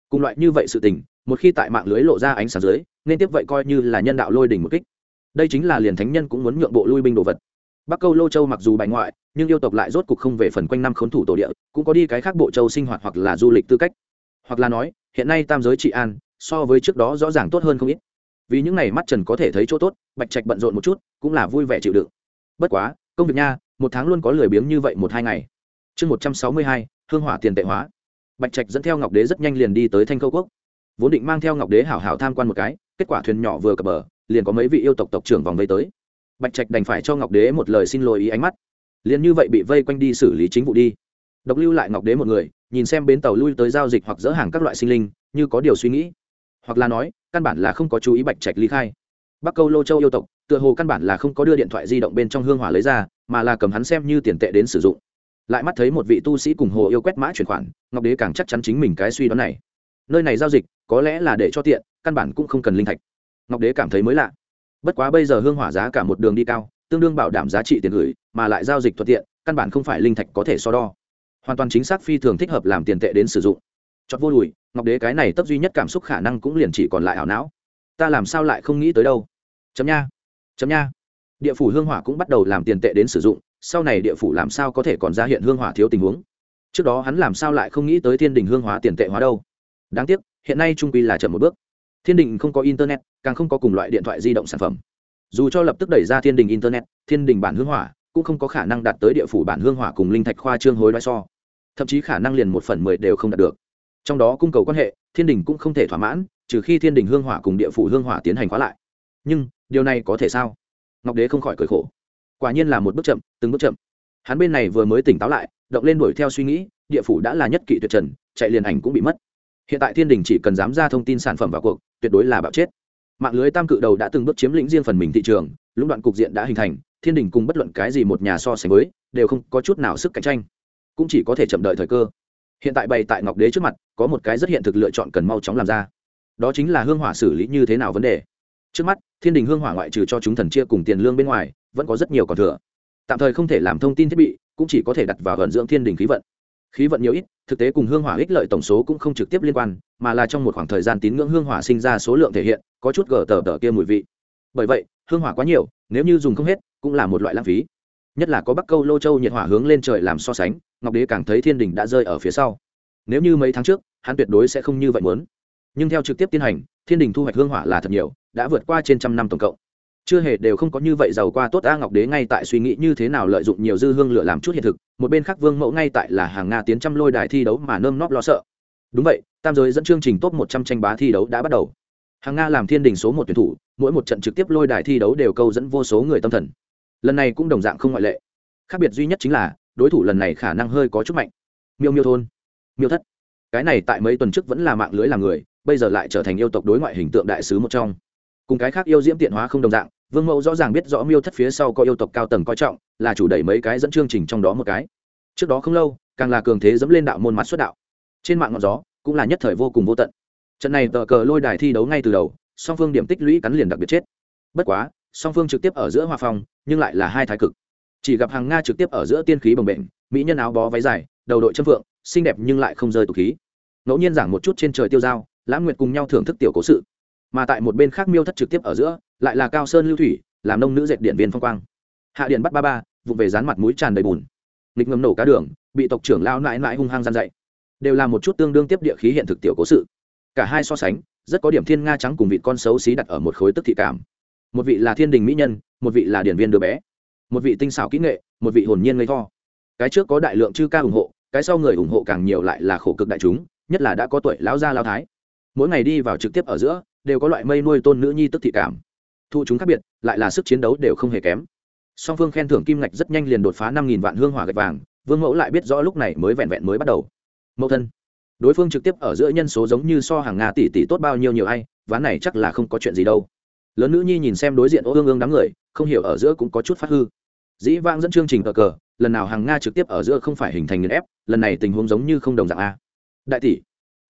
Cùng loại như vậy sự tình, một khi tại mạng lưới lộ ra ánh sáng dưới, nên tiếp vậy coi như là nhân đạo lôi đỉnh một kích. Đây chính là liền thánh nhân cũng muốn nhượng bộ lui binh đồ vật bắc câu lô châu mặc dù bài ngoại, nhưng yêu tộc lại rốt cục không về phần quanh năm khốn thủ tổ địa, cũng có đi cái khác bộ châu sinh hoạt hoặc là du lịch tư cách. Hoặc là nói, hiện nay tam giới trị an, so với trước đó rõ ràng tốt hơn không ít. Vì những ngày mắt trần có thể thấy chỗ tốt, bạch trạch bận rộn một chút, cũng là vui vẻ chịu đựng. Bất quá, công việc nha, một tháng luôn có lười biếng như vậy một hai ngày. Chương một trăm sáu mươi hai, hương hỏa tiền tệ hóa. Bạch trạch dẫn theo ngọc đế rất nhanh liền đi tới thanh khâu quốc. Vốn định mang theo ngọc đế hảo hảo tham quan một cái, kết quả thuyền nhỏ vừa cập bờ, liền có mấy vị yêu tộc tộc trưởng vòng vây tới bạch trạch đành phải cho ngọc đế một lời xin lỗi ý ánh mắt. Liền như vậy bị vây quanh đi xử lý chính vụ đi. Độc lưu lại ngọc đế một người, nhìn xem bến tàu lui tới giao dịch hoặc dỡ hàng các loại sinh linh, như có điều suy nghĩ. Hoặc là nói, căn bản là không có chú ý bạch trạch ly khai. Bắc câu lô châu yêu tộc, tựa hồ căn bản là không có đưa điện thoại di động bên trong hương hỏa lấy ra, mà là cầm hắn xem như tiền tệ đến sử dụng. Lại mắt thấy một vị tu sĩ cùng hồ yêu quét mã chuyển khoản, ngọc đế càng chắc chắn chính mình cái suy đoán này. Nơi này giao dịch, có lẽ là để cho tiện, căn bản cũng không cần linh thạch. Ngọc đế cảm thấy mới lạ bất quá bây giờ hương hỏa giá cả một đường đi cao, tương đương bảo đảm giá trị tiền gửi, mà lại giao dịch thuận tiện, căn bản không phải linh thạch có thể so đo. Hoàn toàn chính xác phi thường thích hợp làm tiền tệ đến sử dụng. Chót vô lùi ngọc đế cái này tấp duy nhất cảm xúc khả năng cũng liền chỉ còn lại ảo não. Ta làm sao lại không nghĩ tới đâu? Chấm nha chấm nha. Địa phủ hương hỏa cũng bắt đầu làm tiền tệ đến sử dụng, sau này địa phủ làm sao có thể còn ra hiện hương hỏa thiếu tình huống? Trước đó hắn làm sao lại không nghĩ tới thiên đình hương hóa tiền tệ hóa đâu? Đáng tiếc, hiện nay trung quy là chậm một bước thiên đình không có internet, càng không có cùng loại điện thoại di động sản phẩm. Dù cho lập tức đẩy ra thiên đình internet, thiên đình bản hương hỏa cũng không có khả năng đạt tới địa phủ bản hương hỏa cùng linh thạch khoa trương hối đoái so. Thậm chí khả năng liền một phần mười đều không đạt được. Trong đó cung cầu quan hệ, thiên đình cũng không thể thỏa mãn, trừ khi thiên đình hương hỏa cùng địa phủ hương hỏa tiến hành khóa lại. Nhưng, điều này có thể sao? Ngọc đế không khỏi cười khổ. Quả nhiên là một bước chậm, từng bước chậm. Hắn bên này vừa mới tỉnh táo lại, động lên đuổi theo suy nghĩ, địa phủ đã là nhất kỵ tuyệt trần, chạy liền ảnh cũng bị mất. Hiện tại thiên đình chỉ cần dám ra thông tin sản phẩm vào cuộc tuyệt đối là bạo chết. Mạng lưới tam cự đầu đã từng bước chiếm lĩnh riêng phần mình thị trường, lũng đoạn cục diện đã hình thành, thiên đình cùng bất luận cái gì một nhà so sánh với, đều không có chút nào sức cạnh tranh. Cũng chỉ có thể chậm đợi thời cơ. Hiện tại bày tại ngọc đế trước mặt, có một cái rất hiện thực lựa chọn cần mau chóng làm ra. Đó chính là hương hỏa xử lý như thế nào vấn đề. Trước mắt, thiên đình hương hỏa ngoại trừ cho chúng thần chia cùng tiền lương bên ngoài, vẫn có rất nhiều còn thừa. Tạm thời không thể làm thông tin thiết bị, cũng chỉ có thể đặt vào gần dưỡng thiên đình khí vận khí vận nhiều ít, thực tế cùng hương hỏa ích lợi tổng số cũng không trực tiếp liên quan, mà là trong một khoảng thời gian tín ngưỡng hương hỏa sinh ra số lượng thể hiện, có chút gờ tờ tờ kia mùi vị. Bởi vậy, hương hỏa quá nhiều, nếu như dùng không hết, cũng là một loại lãng phí. Nhất là có bắc câu lô châu nhiệt hỏa hướng lên trời làm so sánh, ngọc đế càng thấy thiên đình đã rơi ở phía sau. Nếu như mấy tháng trước, hắn tuyệt đối sẽ không như vậy muốn. Nhưng theo trực tiếp tiến hành, thiên đình thu hoạch hương hỏa là thật nhiều, đã vượt qua trên trăm năm tổng cộng chưa hề đều không có như vậy giàu qua tốt a ngọc đế ngay tại suy nghĩ như thế nào lợi dụng nhiều dư hương lửa làm chút hiện thực, một bên khác vương mẫu ngay tại là hàng nga tiến trăm lôi đài thi đấu mà nơm nóp lo sợ. Đúng vậy, tam giới dẫn chương trình top một trăm tranh bá thi đấu đã bắt đầu. Hàng nga làm thiên đình số một tuyển thủ, mỗi một trận trực tiếp lôi đài thi đấu đều câu dẫn vô số người tâm thần. Lần này cũng đồng dạng không ngoại lệ. Khác biệt duy nhất chính là, đối thủ lần này khả năng hơi có chút mạnh. Miêu miêu thôn, miêu thất. Cái này tại mấy tuần trước vẫn là mạng lưới làm người, bây giờ lại trở thành yêu tộc đối ngoại hình tượng đại sứ một trong. Cùng cái khác yêu diễm tiện hóa không đồng dạng vương mẫu rõ ràng biết rõ miêu thất phía sau có yêu tộc cao tầng coi trọng là chủ đẩy mấy cái dẫn chương trình trong đó một cái. Trước đó không lâu càng là cường thế dẫm lên đạo môn mặt xuất đạo. Trên mạng ngọn gió cũng là nhất thời vô cùng vô tận. Trận này tờ cờ lôi đài thi đấu ngay từ đầu song phương điểm tích lũy cắn liền đặc biệt chết. Bất quá song phương trực tiếp ở giữa hòa phòng, nhưng lại là hai thái cực. Chỉ gặp hàng nga trực tiếp ở giữa tiên khí bồng bệnh mỹ nhân áo bó váy dài đầu đội châm phượng xinh đẹp nhưng lại không rơi tục khí. Ngẫu nhiên giảng một chút trên trời tiêu dao lãng nguyệt cùng nhau thưởng thức tiểu cố sự. Mà tại một bên khác miêu thất trực tiếp ở giữa lại là cao sơn lưu thủy, làm nông nữ dệt điện viên phong quang. Hạ điện bắt ba ba vụ về dán mặt mũi tràn đầy bùn. Nghịch ngầm nổ cá đường, bị tộc trưởng lao mãi mãi hung hăng gian dậy. Đều là một chút tương đương tiếp địa khí hiện thực tiểu cố sự. Cả hai so sánh, rất có điểm thiên nga trắng cùng vị con xấu xí đặt ở một khối tức thị cảm. Một vị là thiên đình mỹ nhân, một vị là điển viên đứa bé. Một vị tinh xảo kỹ nghệ, một vị hồn nhiên ngây tho cái trước có đại lượng chư ca ủng hộ, cái sau người ủng hộ càng nhiều lại là khổ cực đại chúng, nhất là đã có tuổi lão gia lao thái. Mỗi ngày đi vào trực tiếp ở giữa, đều có loại mây nuôi tôn nữ nhi tức thị cảm thu chúng khác biệt, lại là sức chiến đấu đều không hề kém. Song phương khen thưởng kim ngạch rất nhanh liền đột phá năm nghìn vạn hương hỏa gạch vàng, vương mẫu lại biết rõ lúc này mới vẹn vẹn mới bắt đầu. Mẫu thân, đối phương trực tiếp ở giữa nhân số giống như so hàng nga tỷ tỷ tốt bao nhiêu nhiều ai, ván này chắc là không có chuyện gì đâu. Lớn nữ nhi nhìn xem đối diện ô ương ương đám người, không hiểu ở giữa cũng có chút phát hư. Dĩ vãng dẫn chương trình cờ cờ, lần nào hàng nga trực tiếp ở giữa không phải hình thành nghiền ép, lần này tình huống giống như không đồng dạng a. Đại tỷ,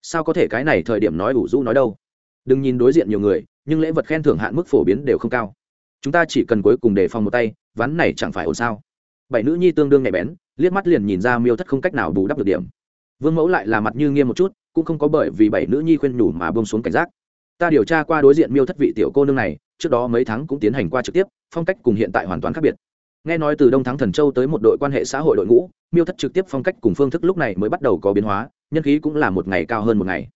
sao có thể cái này thời điểm nói ủ rũ nói đâu? Đừng nhìn đối diện nhiều người nhưng lễ vật khen thưởng hạn mức phổ biến đều không cao. Chúng ta chỉ cần cuối cùng đề phòng một tay, ván này chẳng phải ổn sao? Bảy nữ nhi tương đương nhạy bén, liếc mắt liền nhìn ra miêu thất không cách nào bù đắp được điểm. Vương mẫu lại là mặt như nghiêm một chút, cũng không có bởi vì bảy nữ nhi khuyên nhủ mà bông xuống cảnh giác. Ta điều tra qua đối diện miêu thất vị tiểu cô nương này, trước đó mấy tháng cũng tiến hành qua trực tiếp, phong cách cùng hiện tại hoàn toàn khác biệt. Nghe nói từ đông thắng thần châu tới một đội quan hệ xã hội đội ngũ, miêu thất trực tiếp phong cách cùng phương thức lúc này mới bắt đầu có biến hóa, nhân khí cũng là một ngày cao hơn một ngày.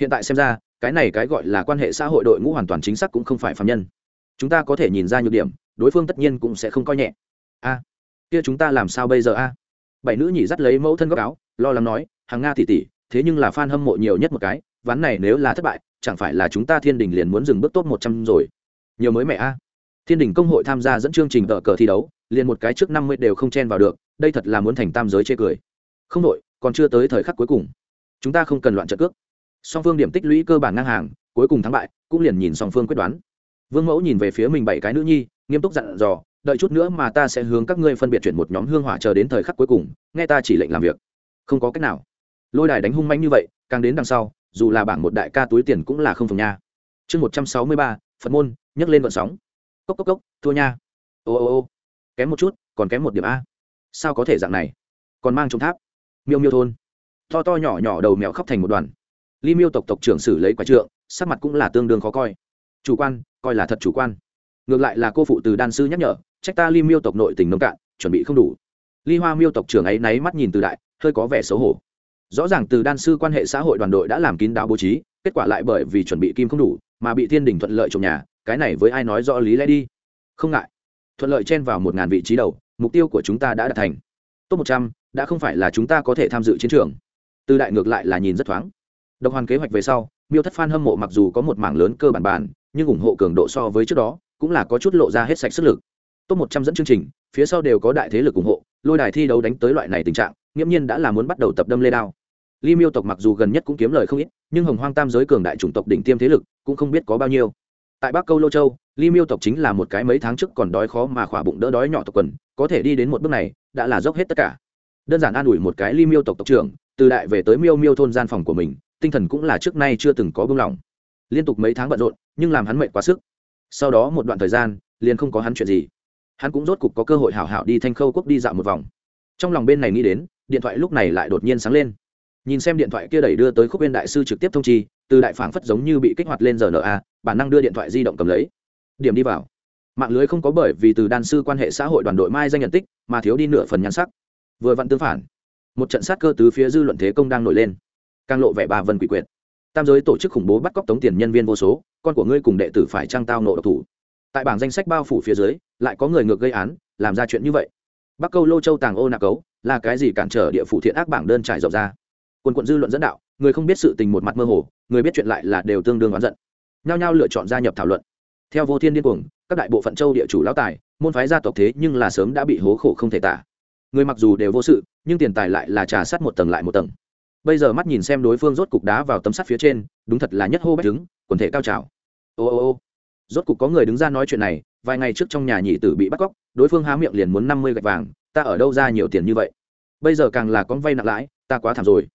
Hiện tại xem ra cái này cái gọi là quan hệ xã hội đội ngũ hoàn toàn chính xác cũng không phải phạm nhân. Chúng ta có thể nhìn ra nhược điểm, đối phương tất nhiên cũng sẽ không coi nhẹ. A, kia chúng ta làm sao bây giờ a? Bảy nữ nhị dắt lấy mẫu thân góc áo, lo lắng nói, hàng nga tỉ tỉ thế nhưng là f a n hâm mộ nhiều nhất một cái, ván này nếu là thất bại, chẳng phải là chúng ta thiên đình liền muốn dừng bước tốt một trăm rồi? Nhiều mới mẹ a. Thiên đình công hội tham gia dẫn chương trình tờ cờ thi đấu, liền một cái trước năm mươi đều không chen vào được, đây thật là muốn thành tam giới chê cười. Không đội, còn chưa tới thời khắc cuối cùng. Chúng ta không cần loạn trận cước song phương điểm tích lũy cơ bản ngang hàng, cuối cùng thắng bại, cũng liền nhìn song phương quyết đoán. Vương mẫu nhìn về phía mình bảy cái nữ nhi, nghiêm túc dặn dò, đợi chút nữa mà ta sẽ hướng các ngươi phân biệt chuyển một nhóm hương hỏa chờ đến thời khắc cuối cùng, nghe ta chỉ lệnh làm việc. Không có cách nào. Lôi đài đánh hung manh như vậy, càng đến đằng sau, dù là bảng một đại ca túi tiền cũng là không phòng nha. Chương một trăm sáu mươi ba, phật môn, nhấc lên vận sóng. Cốc cốc cốc, thua nha. Ô ô ô. Kém một chút, còn kém một điểm a. Sao có thể dạng này? Còn mang trống tháp. Miêu miêu thôn. To to nhỏ nhỏ đầu mèo khóc thành một đoàn ly miêu tộc tộc trưởng xử lấy quả trượng, sắc mặt cũng là tương đương khó coi. Chủ quan, coi là thật chủ quan. Ngược lại là cô phụ từ đan sư nhắc nhở, trách ta ly miêu tộc nội tình nông cạn, chuẩn bị không đủ. Li hoa miêu tộc trưởng ấy náy mắt nhìn từ đại, hơi có vẻ xấu hổ. Rõ ràng từ đan sư quan hệ xã hội đoàn đội đã làm kín đáo bố trí, kết quả lại bởi vì chuẩn bị kim không đủ, mà bị thiên đình thuận lợi trong nhà, cái này với ai nói rõ lý lẽ đi? Không ngại. Thuận lợi chen vào một ngàn vị trí đầu, mục tiêu của chúng ta đã đạt thành. Top một trăm, đã không phải là chúng ta có thể tham dự chiến trường. Từ đại ngược lại là nhìn rất thoáng độc hoàn kế hoạch về sau, miêu thất phan hâm mộ mặc dù có một mảng lớn cơ bản bản, nhưng ủng hộ cường độ so với trước đó, cũng là có chút lộ ra hết sạch sức lực. Top một trăm dẫn chương trình, phía sau đều có đại thế lực ủng hộ, lôi đài thi đấu đánh tới loại này tình trạng, nghiễm nhiên đã là muốn bắt đầu tập đâm lê đao. Ly miêu tộc mặc dù gần nhất cũng kiếm lời không ít, nhưng hồng hoang tam giới cường đại chủng tộc đỉnh tiêm thế lực cũng không biết có bao nhiêu. Tại bắc câu lô châu, ly miêu tộc chính là một cái mấy tháng trước còn đói khó mà khỏa bụng đỡ đói nhỏ tộc quần, có thể đi đến một bước này, đã là dốc hết tất cả. Đơn giản an ủi một cái ly miêu tộc tộc trưởng, từ đại về tới miêu miêu thôn gian phòng của mình tinh thần cũng là trước nay chưa từng có bưng lỏng. Liên tục mấy tháng bận rộn, nhưng làm hắn mệt quá sức. Sau đó một đoạn thời gian, liền không có hắn chuyện gì. Hắn cũng rốt cục có cơ hội hảo hảo đi thanh khâu quốc đi dạo một vòng. Trong lòng bên này nghĩ đến, điện thoại lúc này lại đột nhiên sáng lên. Nhìn xem điện thoại kia đẩy đưa tới khúc bên đại sư trực tiếp thông chi, từ đại phảng phất giống như bị kích hoạt lên giờ rna bản năng đưa điện thoại di động cầm lấy. Điểm đi vào. Mạng lưới không có bởi vì từ đan sư quan hệ xã hội đoàn đội mai danh nhận tích, mà thiếu đi nửa phần nhan sắc. Vừa vặn tương phản. Một trận sát cơ tứ phía dư luận thế công đang nổi lên càng lộ vẻ bà vân quỷ quyệt. Tam giới tổ chức khủng bố bắt cóc tống tiền nhân viên vô số, con của ngươi cùng đệ tử phải trang tao nộ độc thủ. Tại bảng danh sách bao phủ phía dưới, lại có người ngược gây án, làm ra chuyện như vậy. Bắc câu lô châu tàng ô nạc cấu, là cái gì cản trở địa phủ thiện ác bảng đơn trải rộng ra? Quần quận dư luận dẫn đạo, người không biết sự tình một mặt mơ hồ, người biết chuyện lại là đều tương đương oán giận. Nhao nhao lựa chọn gia nhập thảo luận. Theo vô thiên điên cuồng, các đại bộ phận châu địa chủ lão tài, môn phái gia tộc thế nhưng là sớm đã bị hố khổ không thể tả. Người mặc dù đều vô sự, nhưng tiền tài lại là trà sát một tầng lại một tầng bây giờ mắt nhìn xem đối phương rốt cục đá vào tấm sắt phía trên, đúng thật là nhất hô bách đứng, quần thể cao trào. Ô ô ô. Rốt cục có người đứng ra nói chuyện này, vài ngày trước trong nhà nhị tử bị bắt cóc, đối phương há miệng liền muốn năm mươi gạch vàng, ta ở đâu ra nhiều tiền như vậy? Bây giờ càng là con vay nặng lãi, ta quá thảm rồi.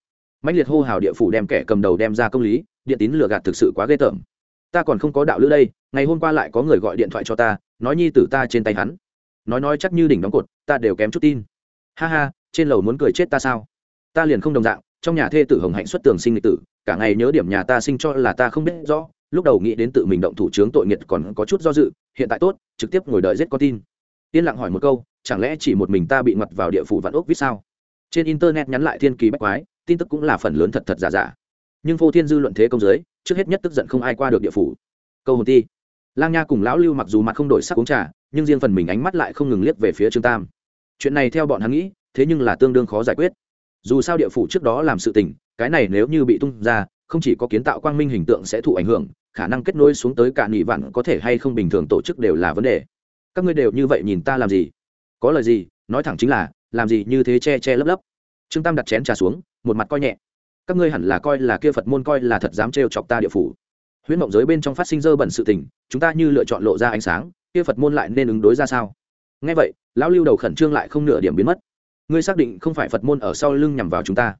Mạnh liệt hô hào địa phủ đem kẻ cầm đầu đem ra công lý, điện tín lừa gạt thực sự quá ghê tởm. Ta còn không có đạo lữ đây, ngày hôm qua lại có người gọi điện thoại cho ta, nói nhi tử ta trên tay hắn. Nói nói chắc như đỉnh đóng cột, ta đều kém chút tin. Ha ha, trên lầu muốn cười chết ta sao? Ta liền không đồng dạng trong nhà thê tử hồng hạnh xuất tường sinh lịch tử, cả ngày nhớ điểm nhà ta sinh cho là ta không biết rõ, lúc đầu nghĩ đến tự mình động thủ trướng tội nghiệt còn có chút do dự, hiện tại tốt, trực tiếp ngồi đợi giết con tin. Yên lặng hỏi một câu, chẳng lẽ chỉ một mình ta bị ngặt vào địa phủ vạn ốc viết sao? Trên internet nhắn lại thiên kỳ bách quái, tin tức cũng là phần lớn thật thật giả giả. Nhưng phô thiên dư luận thế công giới, trước hết nhất tức giận không ai qua được địa phủ. Câu hồn ti. Lang nha cùng lão lưu mặc dù mặt không đổi sắc uống trà, nhưng riêng phần mình ánh mắt lại không ngừng liếc về phía trương tam. Chuyện này theo bọn hắn nghĩ, thế nhưng là tương đương khó giải quyết dù sao địa phủ trước đó làm sự tình, cái này nếu như bị tung ra, không chỉ có kiến tạo quang minh hình tượng sẽ thụ ảnh hưởng, khả năng kết nối xuống tới cả nghị vạn có thể hay không bình thường tổ chức đều là vấn đề. Các ngươi đều như vậy nhìn ta làm gì? Có lời gì? Nói thẳng chính là, làm gì như thế che che lấp lấp. Trương tam đặt chén trà xuống, một mặt coi nhẹ. Các ngươi hẳn là coi là kia phật môn coi là thật dám trêu chọc ta địa phủ. Huyễn mộng giới bên trong phát sinh dơ bẩn sự tình, chúng ta như lựa chọn lộ ra ánh sáng, kia phật môn lại nên ứng đối ra sao? Ngay vậy, lão lưu đầu khẩn trương lại không nửa điểm biến mất ngươi xác định không phải phật môn ở sau lưng nhằm vào chúng ta.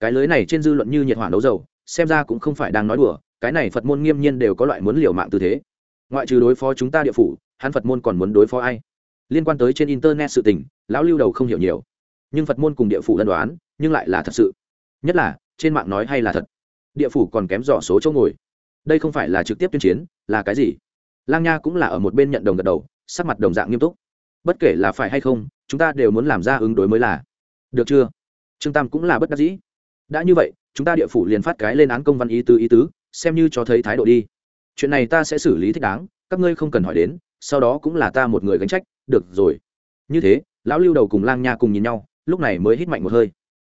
Cái lưới này trên dư luận như nhiệt hỏa nấu dầu, xem ra cũng không phải đang nói đùa, cái này phật môn nghiêm nhiên đều có loại muốn liều mạng tư thế. Ngoại trừ đối phó chúng ta địa phủ, hắn phật môn còn muốn đối phó ai? Liên quan tới trên internet sự tình, lão lưu đầu không hiểu nhiều. Nhưng phật môn cùng địa phủ lân đoán, nhưng lại là thật sự. Nhất là, trên mạng nói hay là thật. Địa phủ còn kém dò số chỗ ngồi. Đây không phải là trực tiếp tuyên chiến, là cái gì? Lang nha cũng là ở một bên nhận đồng gật đầu, sắc mặt đồng dạng nghiêm túc. Bất kể là phải hay không chúng ta đều muốn làm ra ứng đối mới là. Được chưa? Trương tam cũng là bất đắc dĩ. Đã như vậy, chúng ta địa phủ liền phát cái lên án công văn ý tứ ý tứ, xem như cho thấy thái độ đi. Chuyện này ta sẽ xử lý thích đáng, các ngươi không cần hỏi đến, sau đó cũng là ta một người gánh trách, được rồi. Như thế, lão lưu đầu cùng lang nha cùng nhìn nhau, lúc này mới hít mạnh một hơi.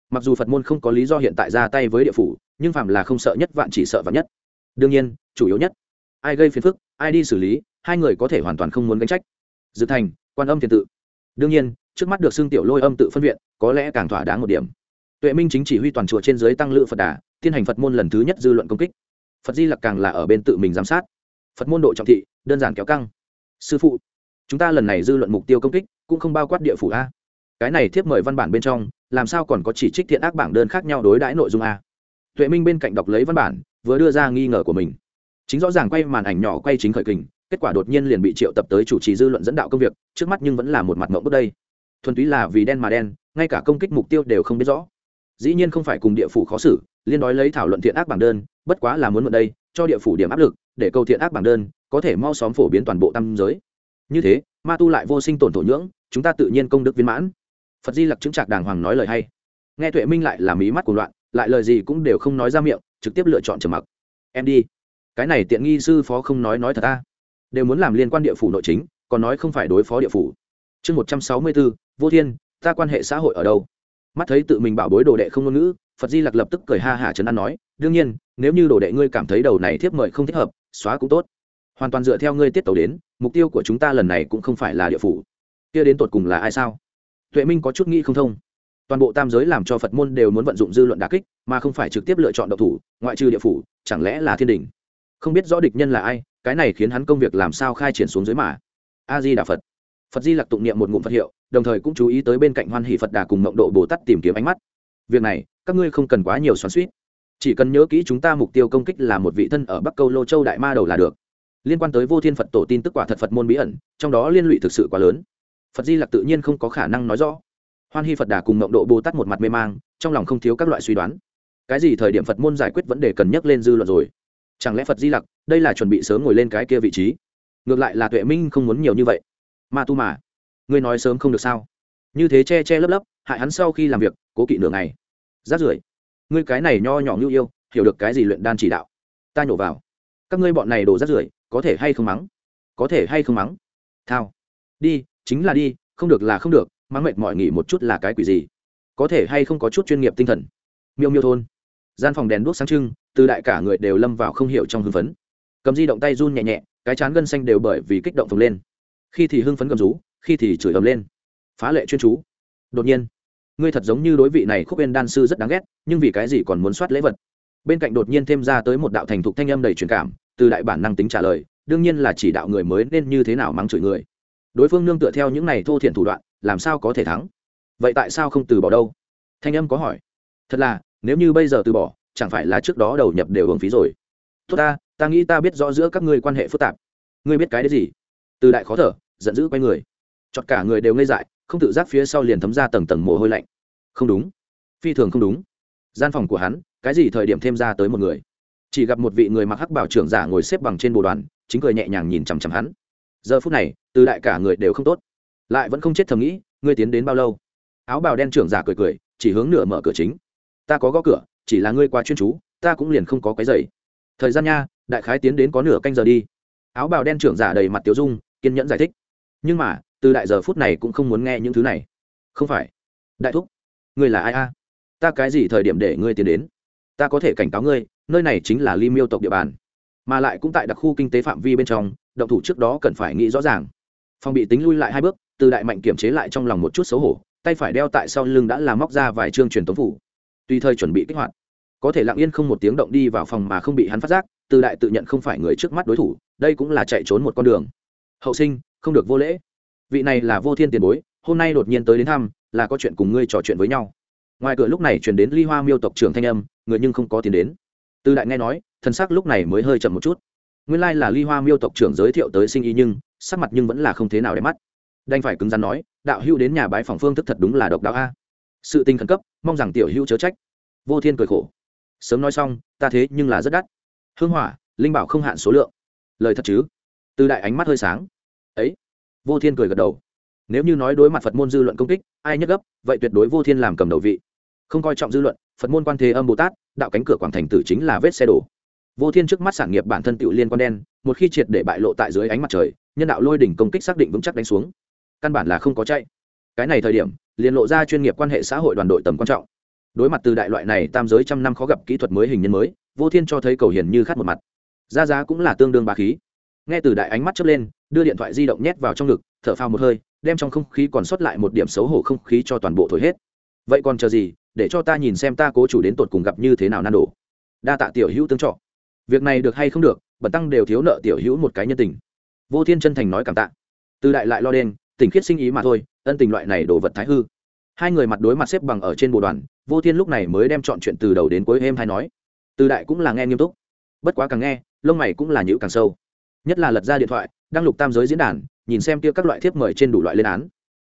Mặc dù phật môn không có lý do hiện tại ra tay với địa phủ, nhưng phạm là không sợ nhất vạn chỉ sợ vạn nhất. Đương nhiên, chủ yếu nhất, ai gây phiền phức, ai đi xử lý, hai người có thể hoàn toàn không muốn gánh trách. Dự thành, quan âm thiền tự. Đương nhiên trước mắt được xưng tiểu lôi âm tự phân viện, có lẽ càng thỏa đáng một điểm. Tuệ minh chính chỉ huy toàn chùa trên dưới tăng lự phật đà tiến hành phật môn lần thứ nhất dư luận công kích. Phật di lặc càng là ở bên tự mình giám sát. Phật môn độ trọng thị, đơn giản kéo căng. Sư phụ, chúng ta lần này dư luận mục tiêu công kích cũng không bao quát địa phủ a. Cái này thiếp mời văn bản bên trong, làm sao còn có chỉ trích thiện ác bảng đơn khác nhau đối đãi nội dung a? Tuệ minh bên cạnh đọc lấy văn bản, vừa đưa ra nghi ngờ của mình. Chính rõ ràng quay màn ảnh nhỏ quay chính khởi kình, kết quả đột nhiên liền bị triệu tập tới chủ trì dư luận dẫn đạo công việc, trước mắt nhưng vẫn là một mặt mộng bước đây thuần túy là vì đen mà đen, ngay cả công kích mục tiêu đều không biết rõ. Dĩ nhiên không phải cùng địa phủ khó xử, liên đói lấy thảo luận thiện ác bảng đơn, bất quá là muốn mượn đây, cho địa phủ điểm áp lực, để câu thiện ác bảng đơn, có thể mau xóm phổ biến toàn bộ tam giới. Như thế, ma tu lại vô sinh tổn thổ nhưỡng, chúng ta tự nhiên công đức viên mãn. Phật di lặc chứng trạc đàng hoàng nói lời hay. Nghe tuệ minh lại là mí mắt của loạn, lại lời gì cũng đều không nói ra miệng, trực tiếp lựa chọn trầm mặc. Em đi. Cái này tiện nghi sư phó không nói nói thật ta. Đều muốn làm liên quan địa phủ nội chính, còn nói không phải đối phó địa phủ. Chương một trăm sáu mươi bốn vô thiên, ta quan hệ xã hội ở đâu? Mắt thấy tự mình bảo bối đồ đệ không ngôn ngữ, phật di lặc lập tức cười ha hả trấn an nói, đương nhiên, nếu như đồ đệ ngươi cảm thấy đầu này thiếp mời không thích hợp, xóa cũng tốt. Hoàn toàn dựa theo ngươi tiết tàu đến, mục tiêu của chúng ta lần này cũng không phải là địa phủ. Kia đến tột cùng là ai sao? Tuệ minh có chút nghĩ không thông. Toàn bộ tam giới làm cho phật môn đều muốn vận dụng dư luận đà kích, mà không phải trực tiếp lựa chọn độc thủ, ngoại trừ địa phủ, chẳng lẽ là thiên đình? Không biết rõ địch nhân là ai, cái này khiến hắn công việc làm sao khai triển xuống dưới mà. A di đà phật phật di lặc tụng niệm một ngụm phật hiệu, đồng thời cũng chú ý tới bên cạnh hoan hỷ phật đà cùng mộng độ bồ tát tìm kiếm ánh mắt. Việc này, các ngươi không cần quá nhiều xoắn suýt chỉ cần nhớ kỹ chúng ta mục tiêu công kích là một vị thân ở bắc câu lô châu đại ma đầu là được. Liên quan tới vô thiên phật tổ tin tức quả thật phật môn bí ẩn, trong đó liên lụy thực sự quá lớn. Phật di lặc tự nhiên không có khả năng nói rõ. Hoan hy phật đà cùng mộng độ bồ tát một mặt mê mang, trong lòng không thiếu các loại suy đoán. Cái gì thời điểm phật môn giải quyết vấn đề cần nhắc lên dư luận rồi? Chẳng lẽ phật di lặc, đây là chuẩn bị sớm ngồi lên cái kia vị trí? Ngược lại là tuệ minh không muốn nhiều như vậy ma tu mà. Ngươi nói sớm không được sao? Như thế che che lấp lấp, hại hắn sau khi làm việc, cố kỵ nửa ngày. Rát rưởi. Ngươi cái này nho nhỏ như yêu, hiểu được cái gì luyện đan chỉ đạo? Ta nhổ vào. Các ngươi bọn này đồ rát rưởi, có thể hay không mắng? Có thể hay không mắng? Thao. Đi, chính là đi, không được là không được, mắng mệt mỏi nghỉ một chút là cái quỷ gì? Có thể hay không có chút chuyên nghiệp tinh thần? Miêu miêu thôn. Gian phòng đèn đuốc sáng trưng, từ đại cả người đều lâm vào không hiểu trong hưng phấn. Cầm di động tay run nhẹ nhẹ, cái chán gân xanh đều bởi vì kích động phồng lên khi thì hưng phấn cầm rú, khi thì chửi ầm lên. Phá lệ chuyên chú. Đột nhiên, ngươi thật giống như đối vị này khúc bên đan sư rất đáng ghét, nhưng vì cái gì còn muốn soát lễ vật? Bên cạnh đột nhiên thêm ra tới một đạo thành thục thanh âm đầy truyền cảm, từ đại bản năng tính trả lời, đương nhiên là chỉ đạo người mới nên như thế nào mắng chửi người. Đối phương nương tựa theo những này thô thiện thủ đoạn, làm sao có thể thắng? Vậy tại sao không từ bỏ đâu? Thanh âm có hỏi. Thật là, nếu như bây giờ từ bỏ, chẳng phải là trước đó đầu nhập đều hưởng phí rồi. Tốt ta ta nghĩ ta biết rõ giữa các ngươi quan hệ phức tạp. Ngươi biết cái đấy gì? Từ đại khó thở giận dữ quay người. Chọt cả người đều ngây dại, không tự giác phía sau liền thấm ra tầng tầng mồ hôi lạnh. Không đúng. Phi thường không đúng. Gian phòng của hắn, cái gì thời điểm thêm ra tới một người? Chỉ gặp một vị người mặc hắc bảo trưởng giả ngồi xếp bằng trên bồ đoàn, chính cười nhẹ nhàng nhìn chằm chằm hắn. Giờ phút này, từ đại cả người đều không tốt. Lại vẫn không chết thầm nghĩ, ngươi tiến đến bao lâu? Áo bào đen trưởng giả cười cười, chỉ hướng nửa mở cửa chính. Ta có gõ cửa, chỉ là ngươi quá chuyên chú, ta cũng liền không có cái giày thời gian nha, đại khái tiến đến có nửa canh giờ đi. Áo bào đen trưởng giả đầy mặt tiểu dung, kiên nhẫn giải thích nhưng mà, từ đại giờ phút này cũng không muốn nghe những thứ này. Không phải. Đại thúc, ngươi là ai a? Ta cái gì thời điểm để ngươi tiến đến? Ta có thể cảnh cáo ngươi, nơi này chính là ly miêu tộc địa bàn. Mà lại cũng tại đặc khu kinh tế phạm vi bên trong, động thủ trước đó cần phải nghĩ rõ ràng. Phong bị tính lui lại hai bước, từ đại mạnh kiểm chế lại trong lòng một chút xấu hổ, tay phải đeo tại sau lưng đã làm móc ra vài chương truyền tống phủ. Tùy thời chuẩn bị kích hoạt. Có thể lặng yên không một tiếng động đi vào phòng mà không bị hắn phát giác, từ đại tự nhận không phải người trước mắt đối thủ, đây cũng là chạy trốn một con đường. Hậu sinh không được vô lễ. Vị này là vô thiên tiền bối, hôm nay đột nhiên tới đến thăm, là có chuyện cùng ngươi trò chuyện với nhau. Ngoài cửa lúc này chuyển đến ly hoa miêu tộc trưởng thanh âm, người nhưng không có tiền đến. Tư đại nghe nói thân xác lúc này mới hơi chậm một chút. Nguyên lai là ly hoa miêu tộc trưởng giới thiệu tới sinh y nhưng, sắc mặt nhưng vẫn là không thế nào để mắt. Đành phải cứng rắn nói, đạo hữu đến nhà bái phòng phương thức thật đúng là độc đạo a. Sự tình khẩn cấp, mong rằng tiểu hữu chớ trách. Vô thiên cười khổ. Sớm nói xong, ta thế nhưng là rất đắt. Hương hỏa, linh bảo không hạn số lượng. Lời thật chứ? Từ đại ánh mắt hơi sáng ấy. Vô thiên cười gật đầu. Nếu như nói đối mặt phật môn dư luận công kích, ai nhất gấp, vậy tuyệt đối vô thiên làm cầm đầu vị. Không coi trọng dư luận, phật môn quan thế âm bồ tát, đạo cánh cửa quảng thành tử chính là vết xe đổ. Vô thiên trước mắt sản nghiệp bản thân tự liên quan đen, một khi triệt để bại lộ tại dưới ánh mặt trời, nhân đạo lôi đỉnh công kích xác định vững chắc đánh xuống. Căn bản là không có chạy. Cái này thời điểm, liền lộ ra chuyên nghiệp quan hệ xã hội đoàn đội tầm quan trọng. Đối mặt từ đại loại này tam giới trăm năm khó gặp kỹ thuật mới hình nhân mới, vô thiên cho thấy cầu hiền như khát một mặt. Ra giá cũng là tương đương ba khí. Nghe từ đại ánh mắt chớp lên đưa điện thoại di động nhét vào trong ngực, thở phào một hơi, đem trong không khí còn sót lại một điểm xấu hổ không khí cho toàn bộ thổi hết. Vậy còn chờ gì, để cho ta nhìn xem ta cố chủ đến tột cùng gặp như thế nào nan đổ đa tạ tiểu hữu tương trọ. Việc này được hay không được bẩn tăng đều thiếu nợ tiểu hữu một cái nhân tình. Vô thiên chân thành nói cảm tạ. Từ đại lại lo đen, tình khiết sinh ý mà thôi, ân tình loại này đồ vật thái hư. Hai người mặt đối mặt xếp bằng ở trên bộ đoàn, vô thiên lúc này mới đem chọn chuyện từ đầu đến cuối êm hay nói. Từ đại cũng là nghe nghiêm túc. Bất quá càng nghe, lông mày cũng là nhữ càng sâu nhất là lật ra điện thoại, đăng lục tam giới diễn đàn, nhìn xem kia các loại thiếp mời trên đủ loại lên án.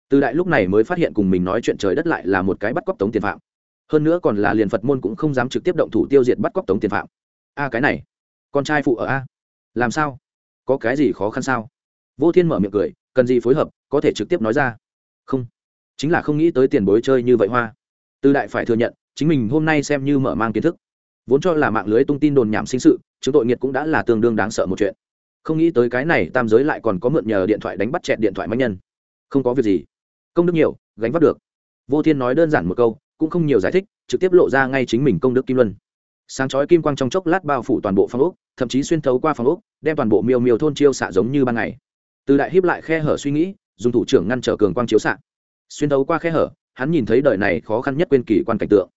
Từ đại lúc này mới phát hiện cùng mình nói chuyện trời đất lại là một cái bắt cóc tống tiền phạm. Hơn nữa còn là liền phật môn cũng không dám trực tiếp động thủ tiêu diệt bắt cóc tống tiền phạm. A, cái này, con trai phụ ở a. Làm sao? Có cái gì khó khăn sao? Vô thiên mở miệng cười, cần gì phối hợp, có thể trực tiếp nói ra. Không. Chính là không nghĩ tới tiền bối chơi như vậy hoa. Từ đại phải thừa nhận, chính mình hôm nay xem như mở mang kiến thức. Vốn cho là mạng lưới tung tin đồn nhảm sinh sự, chứng tội nghiệt cũng đã là tương đương đáng sợ một chuyện không nghĩ tới cái này tam giới lại còn có mượn nhờ điện thoại đánh bắt chẹt điện thoại máy nhân. Không có việc gì. Công đức nhiều, gánh vác được. Vô thiên nói đơn giản một câu, cũng không nhiều giải thích, trực tiếp lộ ra ngay chính mình công đức kim luân. Sáng chói kim quang trong chốc lát bao phủ toàn bộ phòng ốc, thậm chí xuyên thấu qua phòng ốc, đem toàn bộ miêu miêu thôn chiêu xạ giống như ban ngày. Từ đại hiếp lại khe hở suy nghĩ, dùng thủ trưởng ngăn trở cường quang chiếu xạ. Xuyên thấu qua khe hở, hắn nhìn thấy đời này khó khăn nhất quên kỳ quan cảnh tượng.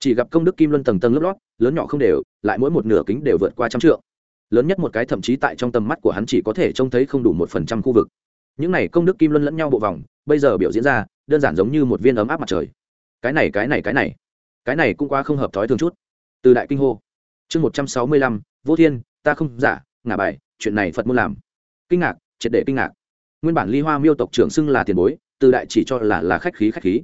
Chỉ gặp công đức kim luân tầng tầng lớp lót, lớn nhỏ không đều, lại mỗi một nửa kính đều vượt qua trăm trượng lớn nhất một cái thậm chí tại trong tầm mắt của hắn chỉ có thể trông thấy không đủ một phần trăm khu vực. Những này công đức kim luân lẫn nhau bộ vòng, bây giờ biểu diễn ra, đơn giản giống như một viên ấm áp mặt trời. Cái này cái này cái này. Cái này cũng quá không hợp thói thường chút. Từ đại kinh hô. Chương một trăm sáu mươi lăm, vô thiên, ta không giả, ngả bài, chuyện này phật muốn làm. Kinh ngạc, triệt để kinh ngạc. Nguyên bản ly hoa miêu tộc trưởng xưng là tiền bối, từ đại chỉ cho là là khách khí khách khí.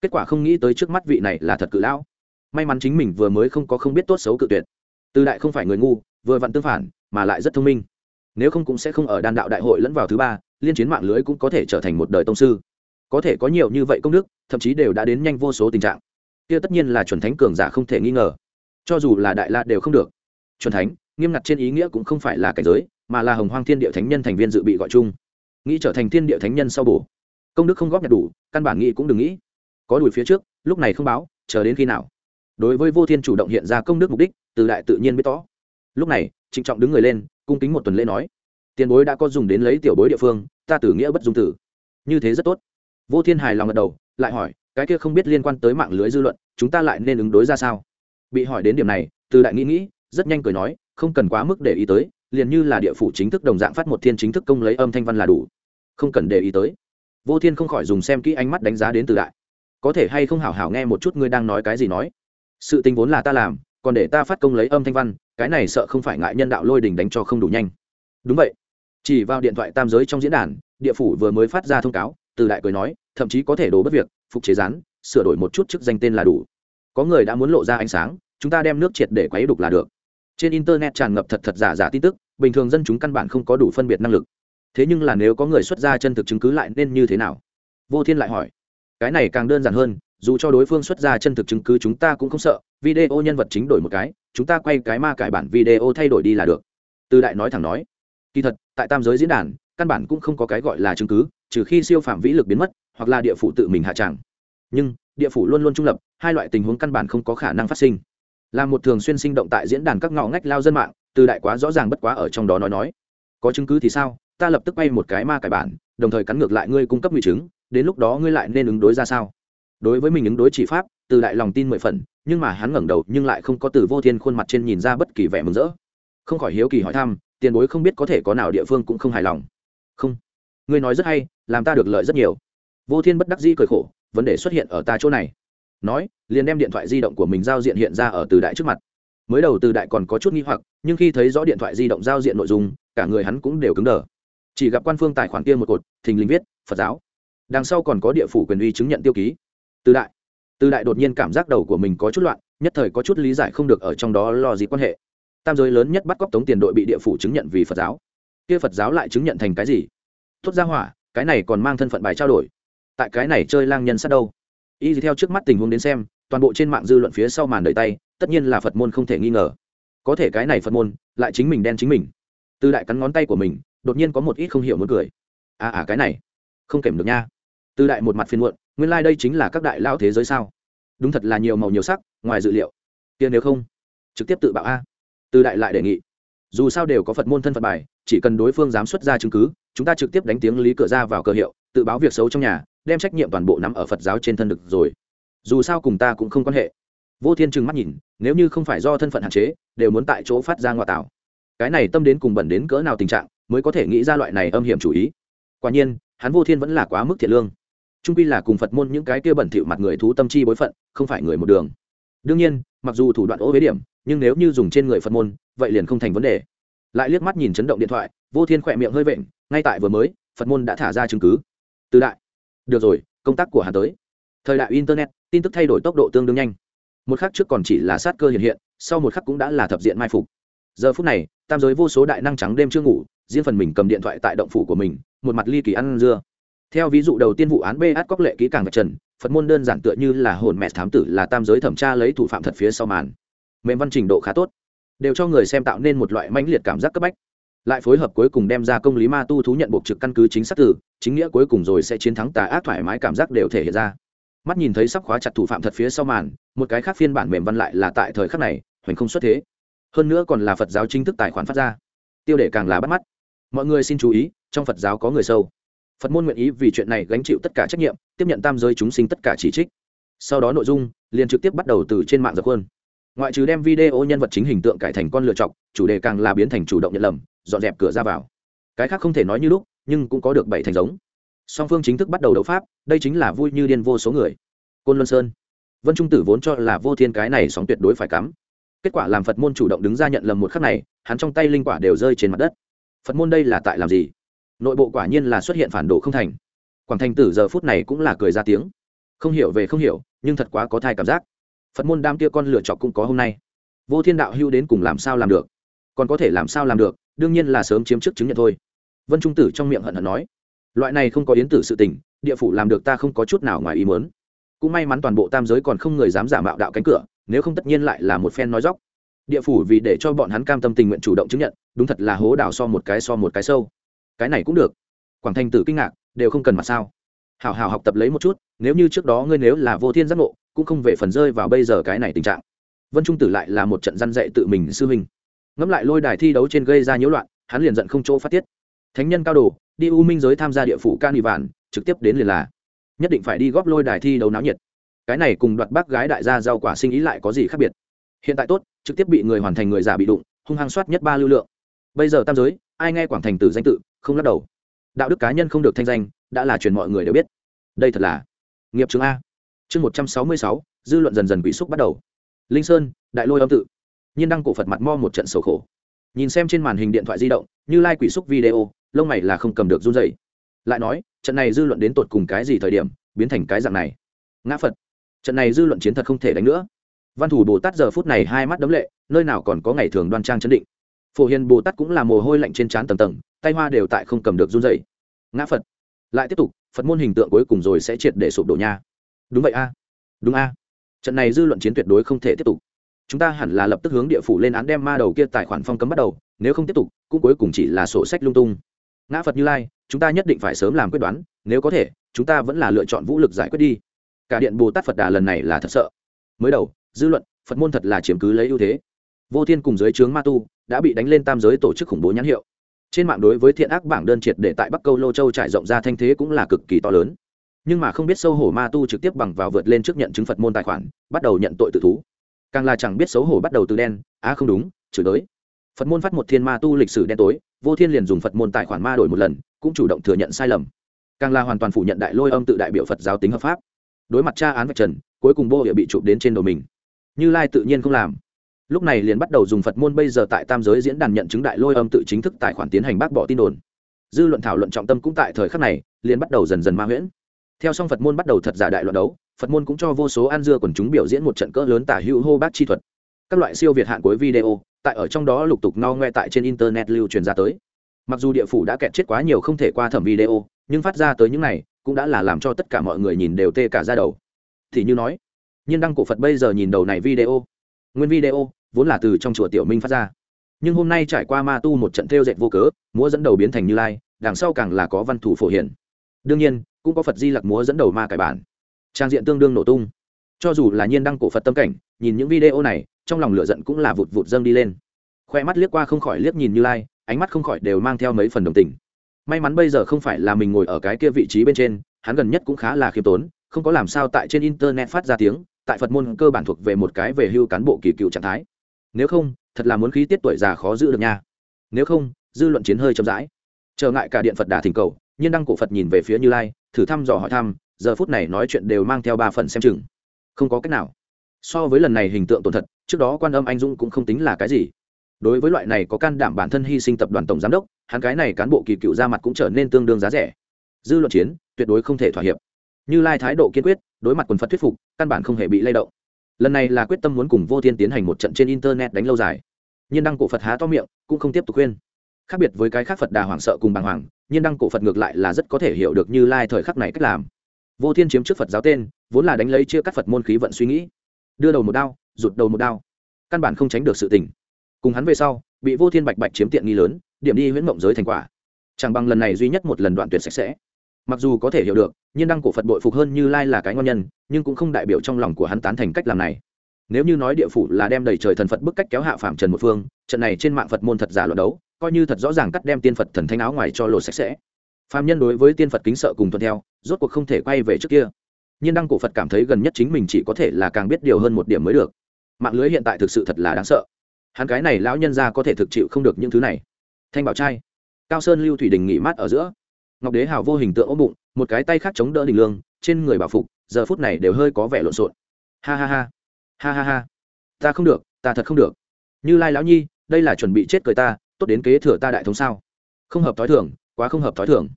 Kết quả không nghĩ tới trước mắt vị này là thật cự lão. May mắn chính mình vừa mới không có không biết tốt xấu cự tuyệt. Từ đại không phải người ngu vừa vặn tương phản, mà lại rất thông minh. Nếu không cũng sẽ không ở đan đạo đại hội lẫn vào thứ ba, liên chiến mạng lưới cũng có thể trở thành một đời tông sư. Có thể có nhiều như vậy công đức, thậm chí đều đã đến nhanh vô số tình trạng. Kia tất nhiên là chuẩn thánh cường giả không thể nghi ngờ. Cho dù là đại la đều không được. Chuẩn thánh, nghiêm ngặt trên ý nghĩa cũng không phải là cảnh giới, mà là hồng hoang thiên địa thánh nhân thành viên dự bị gọi chung. Nghĩ trở thành thiên địa thánh nhân sau bổ. Công đức không góp nhặt đủ, căn bản nghĩ cũng đừng nghĩ. Có đuổi phía trước, lúc này không báo, chờ đến khi nào? Đối với vô thiên chủ động hiện ra công đức mục đích, từ đại tự nhiên biết rõ lúc này, trịnh trọng đứng người lên, cung kính một tuần lễ nói, tiền bối đã có dùng đến lấy tiểu bối địa phương, ta tử nghĩa bất dung tử. Như thế rất tốt. Vô thiên hài lòng gật đầu, lại hỏi, cái kia không biết liên quan tới mạng lưới dư luận, chúng ta lại nên ứng đối ra sao? Bị hỏi đến điểm này, từ đại nghĩ nghĩ rất nhanh cười nói, không cần quá mức để ý tới, liền như là địa phủ chính thức đồng dạng phát một thiên chính thức công lấy âm thanh văn là đủ. Không cần để ý tới. Vô thiên không khỏi dùng xem kỹ ánh mắt đánh giá đến từ đại. Có thể hay không hảo hảo nghe một chút ngươi đang nói cái gì nói? Sự tình vốn là ta làm, còn để ta phát công lấy âm thanh văn cái này sợ không phải ngại nhân đạo lôi đình đánh cho không đủ nhanh. Đúng vậy. Chỉ vào điện thoại tam giới trong diễn đàn, địa phủ vừa mới phát ra thông cáo, từ đại cười nói, thậm chí có thể đổ bất việc, phục chế rán, sửa đổi một chút chức danh tên là đủ. Có người đã muốn lộ ra ánh sáng, chúng ta đem nước triệt để quấy đục là được. Trên internet tràn ngập thật thật giả giả tin tức, bình thường dân chúng căn bản không có đủ phân biệt năng lực. Thế nhưng là nếu có người xuất ra chân thực chứng cứ lại nên như thế nào? Vô thiên lại hỏi. Cái này càng đơn giản hơn dù cho đối phương xuất ra chân thực chứng cứ chúng ta cũng không sợ, video nhân vật chính đổi một cái, chúng ta quay cái ma cải bản video thay đổi đi là được. Từ đại nói thẳng nói. Kỳ thật, tại tam giới diễn đàn, căn bản cũng không có cái gọi là chứng cứ, trừ khi siêu phạm vĩ lực biến mất, hoặc là địa phủ tự mình hạ tràng. Nhưng, địa phủ luôn luôn trung lập, hai loại tình huống căn bản không có khả năng phát sinh. Là một thường xuyên sinh động tại diễn đàn các ngõ ngách lao dân mạng, từ đại quá rõ ràng bất quá ở trong đó nói nói. Có chứng cứ thì sao? Ta lập tức bay một cái ma cải bản, đồng thời cắn ngược lại ngươi cung cấp nguy chứng, đến lúc đó ngươi lại nên ứng đối ra sao? Đối với mình ứng đối chỉ pháp, từ đại lòng tin mười phần, nhưng mà hắn ngẩng đầu nhưng lại không có từ vô thiên khuôn mặt trên nhìn ra bất kỳ vẻ mừng rỡ. Không khỏi hiếu kỳ hỏi thăm, tiền bối không biết có thể có nào địa phương cũng không hài lòng. Không. Ngươi nói rất hay, làm ta được lợi rất nhiều. Vô thiên bất đắc dĩ cười khổ, vấn đề xuất hiện ở ta chỗ này. Nói, liền đem điện thoại di động của mình giao diện hiện ra ở từ đại trước mặt. Mới đầu từ đại còn có chút nghi hoặc, nhưng khi thấy rõ điện thoại di động giao diện nội dung, cả người hắn cũng đều cứng đờ. Chỉ gặp quan phương tài khoản kia một cột, thình lình viết, phật giáo. Đằng sau còn có địa phủ quyền uy chứng nhận tiêu ký từ đại từ đại đột nhiên cảm giác đầu của mình có chút loạn, nhất thời có chút lý giải không được ở trong đó lo gì quan hệ. Tam giới lớn nhất bắt cóc tống tiền đội bị địa phủ chứng nhận vì phật giáo. Kia phật giáo lại chứng nhận thành cái gì? Tốt ra hỏa, cái này còn mang thân phận bài trao đổi. Tại cái này chơi lang nhân sát đâu? Y theo trước mắt tình huống đến xem, toàn bộ trên mạng dư luận phía sau màn đời tay, tất nhiên là phật môn không thể nghi ngờ. Có thể cái này phật môn, lại chính mình đen chính mình. Từ đại cắn ngón tay của mình, đột nhiên có một ít không hiểu muốn cười. À à cái này, không kèm được nha. Từ đại một mặt phiền muộn nguyên lai、like、đây chính là các đại lao thế giới sao? Đúng thật là nhiều màu nhiều sắc, ngoài dự liệu. Tiền nếu không, trực tiếp tự bạo a. Từ đại lại đề nghị. Dù sao đều có phật môn thân phật bài, chỉ cần đối phương dám xuất ra chứng cứ, chúng ta trực tiếp đánh tiếng lý cửa ra vào cơ hiệu, tự báo việc xấu trong nhà, đem trách nhiệm toàn bộ nắm ở phật giáo trên thân được rồi. Dù sao cùng ta cũng không quan hệ. Vô thiên trừng mắt nhìn, nếu như không phải do thân phận hạn chế, đều muốn tại chỗ phát ra ngoại tảo. Cái này tâm đến cùng bẩn đến cỡ nào tình trạng, mới có thể nghĩ ra loại này âm hiểm chủ ý. Quả nhiên, hắn vô thiên vẫn là quá mức thiện lương trung quy là cùng phật môn những cái kia bẩn thỉu mặt người thú tâm chi bối phận, không phải người một đường. Đương nhiên, mặc dù thủ đoạn ố với điểm, nhưng nếu như dùng trên người phật môn, vậy liền không thành vấn đề. Lại liếc mắt nhìn chấn động điện thoại, vô thiên khỏe miệng hơi vện, ngay tại vừa mới, phật môn đã thả ra chứng cứ. Từ đại. Được rồi, công tác của hà tới. Thời đại internet, tin tức thay đổi tốc độ tương đương nhanh. Một khắc trước còn chỉ là sát cơ hiện hiện, sau một khắc cũng đã là thập diện mai phục. Giờ phút này, tam giới vô số đại năng trắng đêm chưa ngủ, riêng phần mình cầm điện thoại tại động phủ của mình, một mặt ly kỳ ăn dưa theo ví dụ đầu tiên vụ án bs cóc lệ kỹ càng vạch trần, phật môn đơn giản tựa như là hồn mẹ thám tử là tam giới thẩm tra lấy thủ phạm thật phía sau màn. Mềm văn trình độ khá tốt, đều cho người xem tạo nên một loại mãnh liệt cảm giác cấp bách. Lại phối hợp cuối cùng đem ra công lý ma tu thú nhận buộc trực căn cứ chính xác tử chính nghĩa cuối cùng rồi sẽ chiến thắng tà ác thoải mái cảm giác đều thể hiện ra. Mắt nhìn thấy sắp khóa chặt thủ phạm thật phía sau màn, một cái khác phiên bản mềm văn lại là tại thời khắc này, hoành không xuất thế. Hơn nữa còn là phật giáo chính thức tài khoản phát ra. Tiêu đề càng là bắt mắt. Mọi người xin chú ý, trong phật giáo có người sâu phật môn nguyện ý vì chuyện này gánh chịu tất cả trách nhiệm, tiếp nhận tam giới chúng sinh tất cả chỉ trích. Sau đó nội dung, liền trực tiếp bắt đầu từ trên mạng dập khuôn. Ngoại trừ đem video nhân vật chính hình tượng cải thành con lựa chọc, chủ đề càng là biến thành chủ động nhận lầm, dọn dẹp cửa ra vào. Cái khác không thể nói như lúc, nhưng cũng có được bảy thành giống. Song phương chính thức bắt đầu đấu pháp, đây chính là vui như điên vô số người. Côn luân sơn. Vân trung tử vốn cho là vô thiên cái này sóng tuyệt đối phải cắm. Kết quả làm phật môn chủ động đứng ra nhận lầm một khắc này, hắn trong tay linh quả đều rơi trên mặt đất. Phật môn đây là tại làm gì? Nội bộ quả nhiên là xuất hiện phản đồ không thành. Quảng thành tử giờ phút này cũng là cười ra tiếng. Không hiểu về không hiểu, nhưng thật quá có thai cảm giác. Phật môn đam kia con lựa chọc cũng có hôm nay. Vô thiên đạo hưu đến cùng làm sao làm được? Còn có thể làm sao làm được, đương nhiên là sớm chiếm chức chứng nhận thôi. Vân trung tử trong miệng hận hận nói, loại này không có yến tử sự tình, địa phủ làm được ta không có chút nào ngoài ý mớn cũng may mắn toàn bộ tam giới còn không người dám giả mạo đạo cánh cửa, nếu không tất nhiên lại là một phen nói dóc. Địa phủ vì để cho bọn hắn cam tâm tình nguyện chủ động chứng nhận, đúng thật là hố đào so một cái so một cái sâu cái này cũng được. Quảng thành tử kinh ngạc, đều không cần mặt sao. Hảo hào học tập lấy một chút, nếu như trước đó ngươi nếu là vô thiên giác ngộ, cũng không về phần rơi vào bây giờ cái này tình trạng. Vân trung tử lại là một trận răn dạy tự mình sư huynh. Ngẫm lại lôi đài thi đấu trên gây ra nhiễu loạn, hắn liền giận không chỗ phát tiết. Thánh nhân cao đồ, đi u minh giới tham gia địa phủ can đi vạn trực tiếp đến liền là. Nhất định phải đi góp lôi đài thi đấu náo nhiệt. Cái này cùng đoạt bác gái đại gia rau quả sinh ý lại có gì khác biệt? Hiện tại tốt, trực tiếp bị người hoàn thành người già bị đụng, hung hăng soát nhất ba lưu lượng. Bây giờ tam giới, ai nghe quảng thành Tử danh tự? Không lắc đầu. Đạo đức cá nhân không được thanh danh, đã là chuyện mọi người đều biết. Đây thật là nghiệp chứng a. Chương một trăm sáu mươi sáu, dư luận dần dần bị xúc bắt đầu. Linh sơn, đại lôi âm tự. Nhiên đăng cổ phật mặt mo một trận sầu khổ. Nhìn xem trên màn hình điện thoại di động, như lai、like、quỷ xúc video, lông mày là không cầm được run dày lại nói, trận này dư luận đến tột cùng cái gì thời điểm, biến thành cái dạng này? Ngã phật. Trận này dư luận chiến thật không thể đánh nữa. Văn thủ bồ tát giờ phút này hai mắt đấm lệ, nơi nào còn có ngày thường đoan trang chấn định. Phổ hiền bồ tát cũng là mồ hôi lạnh trên trán tầng tầng tay hoa đều tại không cầm được run dậy ngã phật. Lại tiếp tục, phật môn hình tượng cuối cùng rồi sẽ triệt để sụp đổ nha. Đúng vậy a. Đúng a. Trận này dư luận chiến tuyệt đối không thể tiếp tục. Chúng ta hẳn là lập tức hướng địa phủ lên án đem ma đầu kia tài khoản phong cấm bắt đầu, nếu không tiếp tục, cũng cuối cùng chỉ là sổ sách lung tung. Ngã phật như lai, chúng ta nhất định phải sớm làm quyết đoán, nếu có thể, chúng ta vẫn là lựa chọn vũ lực giải quyết đi. Cả điện bồ tát phật đà lần này là thật sợ. Mới đầu, dư luận, phật môn thật là chiếm cứ lấy ưu thế. Vô thiên cùng dưới trướng ma tu, đã bị đánh lên tam giới tổ chức khủng bố nhãn hiệu trên mạng đối với thiện ác bảng đơn triệt để tại bắc câu lô châu trải rộng ra thanh thế cũng là cực kỳ to lớn. Nhưng mà không biết xấu hổ ma tu trực tiếp bằng vào vượt lên trước nhận chứng phật môn tài khoản, bắt đầu nhận tội tự thú. Càng là chẳng biết xấu hổ bắt đầu từ đen, á không đúng, chửi tới phật môn phát một thiên ma tu lịch sử đen tối, vô thiên liền dùng phật môn tài khoản ma đổi một lần, cũng chủ động thừa nhận sai lầm. Càng là hoàn toàn phủ nhận đại lôi âm tự đại biểu phật giáo tính hợp pháp. Đối mặt tra án vạch trần, cuối cùng bô địa bị chụp đến trên đầu mình. Như lai tự nhiên không làm lúc này liền bắt đầu dùng phật môn bây giờ tại tam giới diễn đàn nhận chứng đại lôi âm tự chính thức tài khoản tiến hành bác bỏ tin đồn. Dư luận thảo luận trọng tâm cũng tại thời khắc này, liền bắt đầu dần dần ma nguyễn theo song phật môn bắt đầu thật giả đại loạn đấu, phật môn cũng cho vô số An dưa quần chúng biểu diễn một trận cỡ lớn tả hữu hô bác chi thuật. Các loại siêu việt hạn cuối video, tại ở trong đó lục tục no ngoe tại trên internet lưu truyền ra tới. Mặc dù địa phủ đã kẹt chết quá nhiều không thể qua thẩm video, nhưng phát ra tới những này, cũng đã là làm cho tất cả mọi người nhìn đều tê cả ra đầu. Thì như nói, nhiên đăng cổ phật bây giờ nhìn đầu này video. Nguyên video vốn là từ trong chùa tiểu minh phát ra. Nhưng hôm nay trải qua ma tu một trận theo dệt vô cớ, múa dẫn đầu biến thành như lai, đằng sau càng là có văn thủ phổ hiển. Đương nhiên, cũng có phật di lặc múa dẫn đầu ma cải bản. Trang diện tương đương nổ tung. Cho dù là nhiên đăng cổ phật tâm cảnh, nhìn những video này, trong lòng lửa giận cũng là vụt vụt dâng đi lên. Khoe mắt liếc qua không khỏi liếc nhìn như lai, ánh mắt không khỏi đều mang theo mấy phần đồng tình. May mắn bây giờ không phải là mình ngồi ở cái kia vị trí bên trên, hắn gần nhất cũng khá là khiêm tốn, không có làm sao tại trên internet phát ra tiếng, tại phật môn cơ bản thuộc về một cái về hưu cán bộ kỳ cựu trạng thái nếu không, thật là muốn khí tiết tuổi già khó giữ được nha. Nếu không, dư luận chiến hơi chậm rãi. Trở ngại cả điện phật đà thỉnh cầu, nhiên đăng cổ phật nhìn về phía như lai, thử thăm dò hỏi thăm, giờ phút này nói chuyện đều mang theo ba phần xem chừng. Không có cách nào. So với lần này hình tượng tổn thật, trước đó quan âm anh dũng cũng không tính là cái gì. Đối với loại này có can đảm bản thân hy sinh tập đoàn tổng giám đốc, hắn cái này cán bộ kỳ cựu ra mặt cũng trở nên tương đương giá rẻ. Dư luận chiến, tuyệt đối không thể thỏa hiệp. Như lai thái độ kiên quyết, đối mặt quần phật thuyết phục, căn bản không hề bị lay động lần này là quyết tâm muốn cùng vô thiên tiến hành một trận trên internet đánh lâu dài. Nhiên đăng cổ phật há to miệng, cũng không tiếp tục khuyên. Khác biệt với cái khác phật đà hoảng sợ cùng bàng hoàng, nhiên đăng cổ phật ngược lại là rất có thể hiểu được như lai thời khắc này cách làm. Vô thiên chiếm trước phật giáo tên, vốn là đánh lấy chia cắt phật môn khí vận suy nghĩ. Đưa đầu một đao, rụt đầu một đao. Căn bản không tránh được sự tình. Cùng hắn về sau, bị vô thiên bạch bạch chiếm tiện nghi lớn, điểm đi huyễn mộng giới thành quả. Chẳng bằng lần này duy nhất một lần đoạn tuyệt sạch sẽ mặc dù có thể hiểu được nhiên đăng cổ phật bội phục hơn như lai là cái ngon nhân, nhưng cũng không đại biểu trong lòng của hắn tán thành cách làm này. Nếu như nói địa phủ là đem đầy trời thần phật bức cách kéo hạ phạm trần một phương, trận này trên mạng phật môn thật giả luận đấu, coi như thật rõ ràng cắt đem tiên phật thần thanh áo ngoài cho lột sạch sẽ. Phạm nhân đối với tiên phật kính sợ cùng tuân theo, rốt cuộc không thể quay về trước kia. Nhiên đăng cổ phật cảm thấy gần nhất chính mình chỉ có thể là càng biết điều hơn một điểm mới được. Mạng lưới hiện tại thực sự thật là đáng sợ. Hắn cái này lão nhân ra có thể thực chịu không được những thứ này. Thanh bảo trai. Cao sơn lưu thủy đình nghỉ mát ở giữa ngọc đế hào vô hình tượng ôm bụng, một cái tay khác chống đỡ đình lương, trên người bảo phục, giờ phút này đều hơi có vẻ lộn xộn. Ha ha ha. Ha ha ha. Ta không được, ta thật không được. Như lai lão nhi, đây là chuẩn bị chết cười ta, tốt đến kế thừa ta đại thống sao? Không hợp thói thường, quá không hợp thói thường.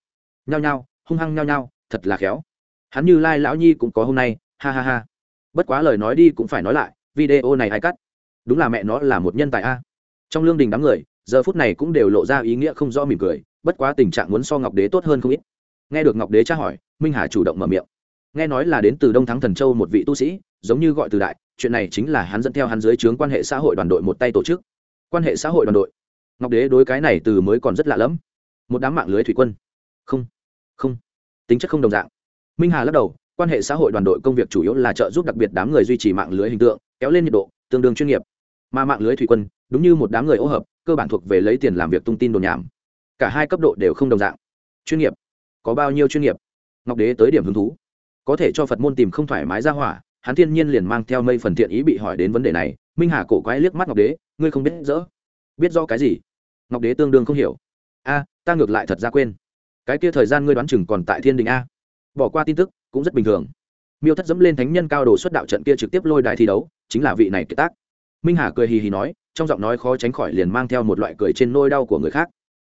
Nhao nhao, hung hăng nhao nhao, thật là khéo. Hắn như lai lão nhi cũng có hôm nay, ha ha ha. Bất quá lời nói đi cũng phải nói lại, video này ai cắt. Đúng là mẹ nó là một nhân tài a. Trong lương đình đám người, giờ phút này cũng đều lộ ra ý nghĩa không rõ mỉm cười bất quá tình trạng muốn so ngọc đế tốt hơn không ít. Nghe được ngọc đế tra hỏi, minh hà chủ động mở miệng. Nghe nói là đến từ đông thắng thần châu một vị tu sĩ, giống như gọi từ đại, chuyện này chính là hắn dẫn theo hắn dưới trướng quan hệ xã hội đoàn đội một tay tổ chức. Quan hệ xã hội đoàn đội? Ngọc đế đối cái này từ mới còn rất lạ lẫm. Một đám mạng lưới thủy quân. Không không. Tính chất không đồng dạng. Minh hà lắc đầu, quan hệ xã hội đoàn đội công việc chủ yếu là trợ giúp đặc biệt đám người duy trì mạng lưới hình tượng, kéo lên nhiệt độ, tương đương chuyên nghiệp. Mà mạng lưới thủy quân, đúng như một đám người ô hợp, cơ bản thuộc về lấy tiền làm việc tung tin đồn nhảm cả hai cấp độ đều không đồng dạng. Chuyên nghiệp. Có bao nhiêu chuyên nghiệp? Ngọc đế tới điểm hứng thú. Có thể cho phật môn tìm không thoải mái ra hỏa, hắn thiên nhiên liền mang theo mây phần thiện ý bị hỏi đến vấn đề này. Minh hà cổ quái liếc mắt ngọc đế, ngươi không biết dỡ biết do cái gì? Ngọc đế tương đương không hiểu. A, ta ngược lại thật ra quên. Cái kia thời gian ngươi đoán chừng còn tại thiên đình a. Bỏ qua tin tức, cũng rất bình thường. Miêu thất dẫm lên thánh nhân cao đồ xuất đạo trận kia trực tiếp lôi đài thi đấu, chính là vị này kiệt tác. Minh hà cười hì hì nói, trong giọng nói khó tránh khỏi liền mang theo một loại cười trên nôi đau của người khác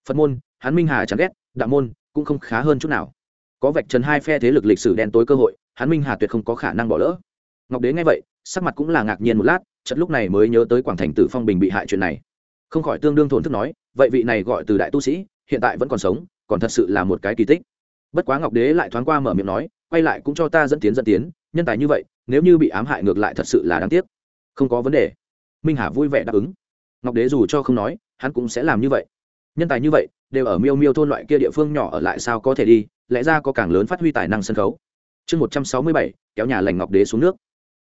phật môn hắn minh hà chẳng ghét, đạo môn cũng không khá hơn chút nào. Có vạch trần hai phe thế lực lịch sử đen tối cơ hội hắn minh hà tuyệt không có khả năng bỏ lỡ. Ngọc đế nghe vậy, sắc mặt cũng là ngạc nhiên một lát chật lúc này mới nhớ tới quảng thành tử phong bình bị hại chuyện này. Không khỏi tương đương thổn thức nói, vậy vị này gọi từ đại tu sĩ, hiện tại vẫn còn sống, còn thật sự là một cái kỳ tích. Bất quá ngọc đế lại thoáng qua mở miệng nói, quay lại cũng cho ta dẫn tiến dẫn tiến, nhân tài như vậy, nếu như bị ám hại ngược lại thật sự là đáng tiếc. Không có vấn đề. Minh hà vui vẻ đáp ứng. Ngọc đế dù cho không nói, hắn cũng sẽ làm như vậy nhân tài như vậy, đều ở miêu miêu thôn loại kia địa phương nhỏ ở lại sao có thể đi, lẽ ra có càng lớn phát huy tài năng sân khấu. Chương một trăm sáu mươi bảy, kéo nhà lành ngọc đế xuống nước.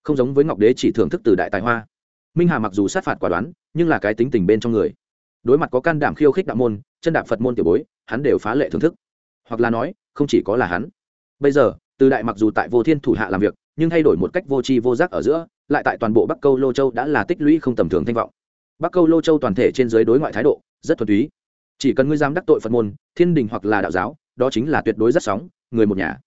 Không giống với ngọc đế chỉ thưởng thức từ đại tài hoa. Minh hà mặc dù sát phạt quả đoán, nhưng là cái tính tình bên trong người. Đối mặt có can đảm khiêu khích đạo môn, chân đạp phật môn tiểu bối, hắn đều phá lệ thưởng thức. Hoặc là nói, không chỉ có là hắn. Bây giờ, từ đại mặc dù tại vô thiên thủ hạ làm việc, nhưng thay đổi một cách vô tri vô giác ở giữa, lại tại toàn bộ bắc câu lô châu đã là tích lũy không tầm thường thanh vọng. Bắc câu lô châu toàn thể trên giới đối ngoại thái độ, rất thuần túy chỉ cần ngươi dám đắc tội phật môn, thiên đình hoặc là đạo giáo, đó chính là tuyệt đối rất sóng, người một nhà.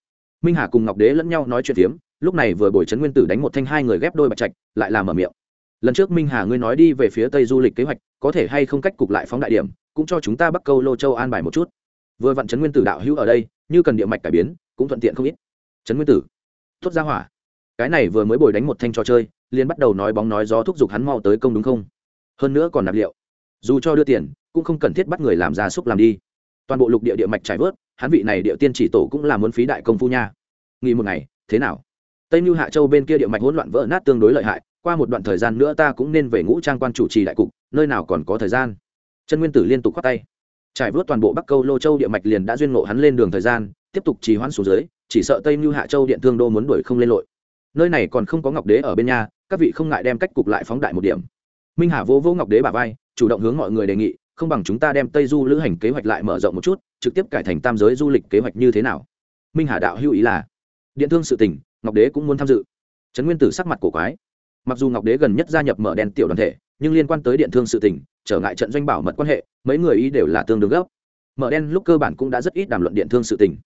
Minh hà cùng ngọc đế lẫn nhau nói chuyện phiếm, lúc này vừa bồi trấn nguyên tử đánh một thanh hai người ghép đôi bạch trạch, lại làm mở miệng. Lần trước minh hà ngươi nói đi về phía tây du lịch kế hoạch, có thể hay không cách cục lại phóng đại điểm, cũng cho chúng ta bắc câu lô châu an bài một chút. Vừa vặn trấn nguyên tử đạo hữu ở đây, như cần địa mạch cải biến, cũng thuận tiện không ít. Trấn nguyên tử, thốt ra hỏa. Cái này vừa mới bồi đánh một thanh trò chơi, liền bắt đầu nói bóng nói gió thúc giục hắn mau tới công đúng không? Hơn nữa còn nạp liệu. Dù cho đưa tiền cũng không cần thiết bắt người làm ra xúc làm đi. Toàn bộ lục địa địa mạch trải vớt, hắn vị này địa tiên chỉ tổ cũng là muốn phí đại công phu nha. Nghỉ một ngày, thế nào? Tây mưu hạ châu bên kia địa mạch hỗn loạn vỡ nát tương đối lợi hại, qua một đoạn thời gian nữa ta cũng nên về ngũ trang quan chủ trì đại cục, nơi nào còn có thời gian? Chân nguyên tử liên tục khoát tay. Trải vớt toàn bộ bắc câu lô châu địa mạch liền đã duyên ngộ hắn lên đường thời gian, tiếp tục trì hoãn xuống dưới, chỉ sợ tây mưu hạ châu điện thương đô muốn đuổi không lên lội. Nơi này còn không có ngọc đế ở bên nhà, các vị không ngại đem cách cục lại phóng đại một điểm. Minh hà vô vô ngọc đế bà vai, chủ động hướng mọi người đề nghị không bằng chúng ta đem tây du lữ hành kế hoạch lại mở rộng một chút, trực tiếp cải thành tam giới du lịch kế hoạch như thế nào? Minh hà đạo hữu ý là, điện thương sự tình, ngọc đế cũng muốn tham dự. Trấn nguyên tử sắc mặt cổ quái. Mặc dù ngọc đế gần nhất gia nhập mở đèn tiểu đoàn thể, nhưng liên quan tới điện thương sự tình, trở ngại trận doanh bảo mật quan hệ, mấy người ý đều là tương đương gấp. Mở đen lúc cơ bản cũng đã rất ít đàm luận điện thương sự tình.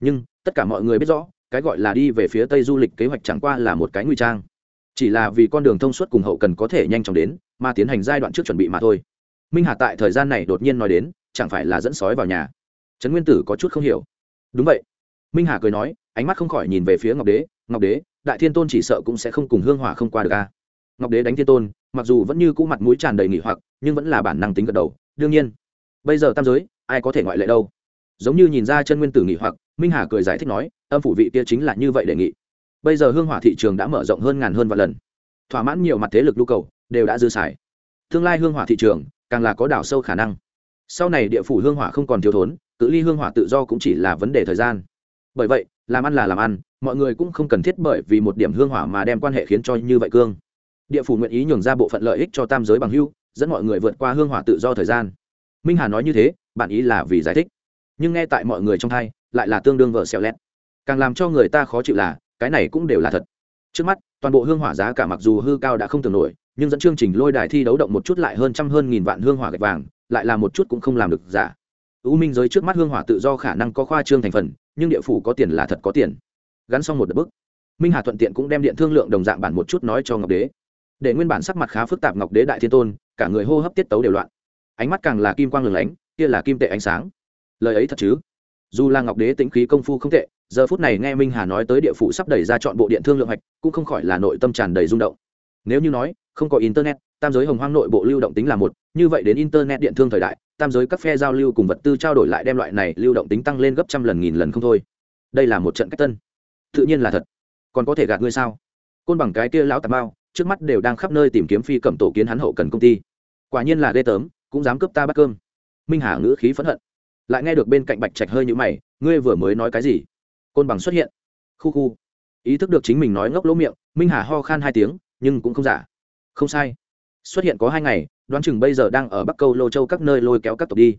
Nhưng, tất cả mọi người biết rõ, cái gọi là đi về phía tây du lịch kế hoạch chẳng qua là một cái nguy trang. Chỉ là vì con đường thông suốt cùng hậu cần có thể nhanh chóng đến, mà tiến hành giai đoạn trước chuẩn bị mà thôi minh hà tại thời gian này đột nhiên nói đến, chẳng phải là dẫn sói vào nhà? Trấn nguyên tử có chút không hiểu. Đúng vậy. Minh hà cười nói, ánh mắt không khỏi nhìn về phía ngọc đế. Ngọc đế, đại thiên tôn chỉ sợ cũng sẽ không cùng hương hỏa không qua được a ngọc đế đánh thiên tôn, mặc dù vẫn như cũ mặt mũi tràn đầy nghỉ hoặc, nhưng vẫn là bản năng tính gật đầu. Đương nhiên, bây giờ tam giới, ai có thể ngoại lệ đâu? Giống như nhìn ra chân nguyên tử nghỉ hoặc, minh hà cười giải thích nói, âm phủ vị kia chính là như vậy đề nghị. Bây giờ hương hỏa thị trường đã mở rộng hơn ngàn hơn vạn lần. Thỏa mãn nhiều mặt thế lực nhu cầu, đều đã dư xài. Tương lai hương hỏa thị trường càng là có đảo sâu khả năng. Sau này địa phủ hương hỏa không còn thiếu thốn, cự ly hương hỏa tự do cũng chỉ là vấn đề thời gian. Bởi vậy, làm ăn là làm ăn, mọi người cũng không cần thiết bởi vì một điểm hương hỏa mà đem quan hệ khiến cho như vậy cương. Địa phủ nguyện ý nhường ra bộ phận lợi ích cho tam giới bằng hưu, dẫn mọi người vượt qua hương hỏa tự do thời gian. Minh hà nói như thế bản ý là vì giải thích. Nhưng nghe tại mọi người trong thai, lại là tương đương vợ xẻo lét càng làm cho người ta khó chịu là, cái này cũng đều là thật. Trước mắt, toàn bộ hương hỏa giá cả mặc dù hư cao đã không tưởng nổi nhưng dẫn chương trình lôi đài thi đấu động một chút lại hơn trăm hơn nghìn vạn hương hỏa gạch vàng, lại là một chút cũng không làm được giả u minh giới trước mắt hương hỏa tự do khả năng có khoa trương thành phần, nhưng địa phủ có tiền là thật có tiền. Gắn xong một đợt bức, minh hà thuận tiện cũng đem điện thương lượng đồng dạng bản một chút nói cho ngọc đế. Để nguyên bản sắc mặt khá phức tạp ngọc đế đại thiên tôn, cả người hô hấp tiết tấu đều loạn. Ánh mắt càng là kim quang lừng lánh, kia là kim tệ ánh sáng. Lời ấy thật chứ? Dù là ngọc đế tính khí công phu không tệ, giờ phút này nghe minh hà nói tới địa phủ sắp đẩy ra chọn bộ điện thương lượng hạch cũng không khỏi là nội tâm tràn đầy rung động. Nếu như nói không có internet, tam giới hồng hoang nội bộ lưu động tính là một, như vậy đến internet điện thương thời đại, tam giới các phe giao lưu cùng vật tư trao đổi lại đem loại này lưu động tính tăng lên gấp trăm lần nghìn lần không thôi. Đây là một trận cách tân. Tự nhiên là thật. Còn có thể gạt ngươi sao? Côn bằng cái kia lão tà mao, trước mắt đều đang khắp nơi tìm kiếm phi cẩm tổ kiến hắn hậu cần công ty. Quả nhiên là ghê tớm cũng dám cướp ta bắt cơm. Minh hà ngữ khí phẫn hận. Lại nghe được bên cạnh bạch trạch hơi nhũ mày, ngươi vừa mới nói cái gì? Côn bằng xuất hiện. Khu khu. Ý thức được chính mình nói ngốc lỗ miệng, minh hà ho khan hai tiếng, nhưng cũng không giả không sai. Xuất hiện có hai ngày, đoán chừng bây giờ đang ở bắc câu lô châu các nơi lôi kéo các tộc đi.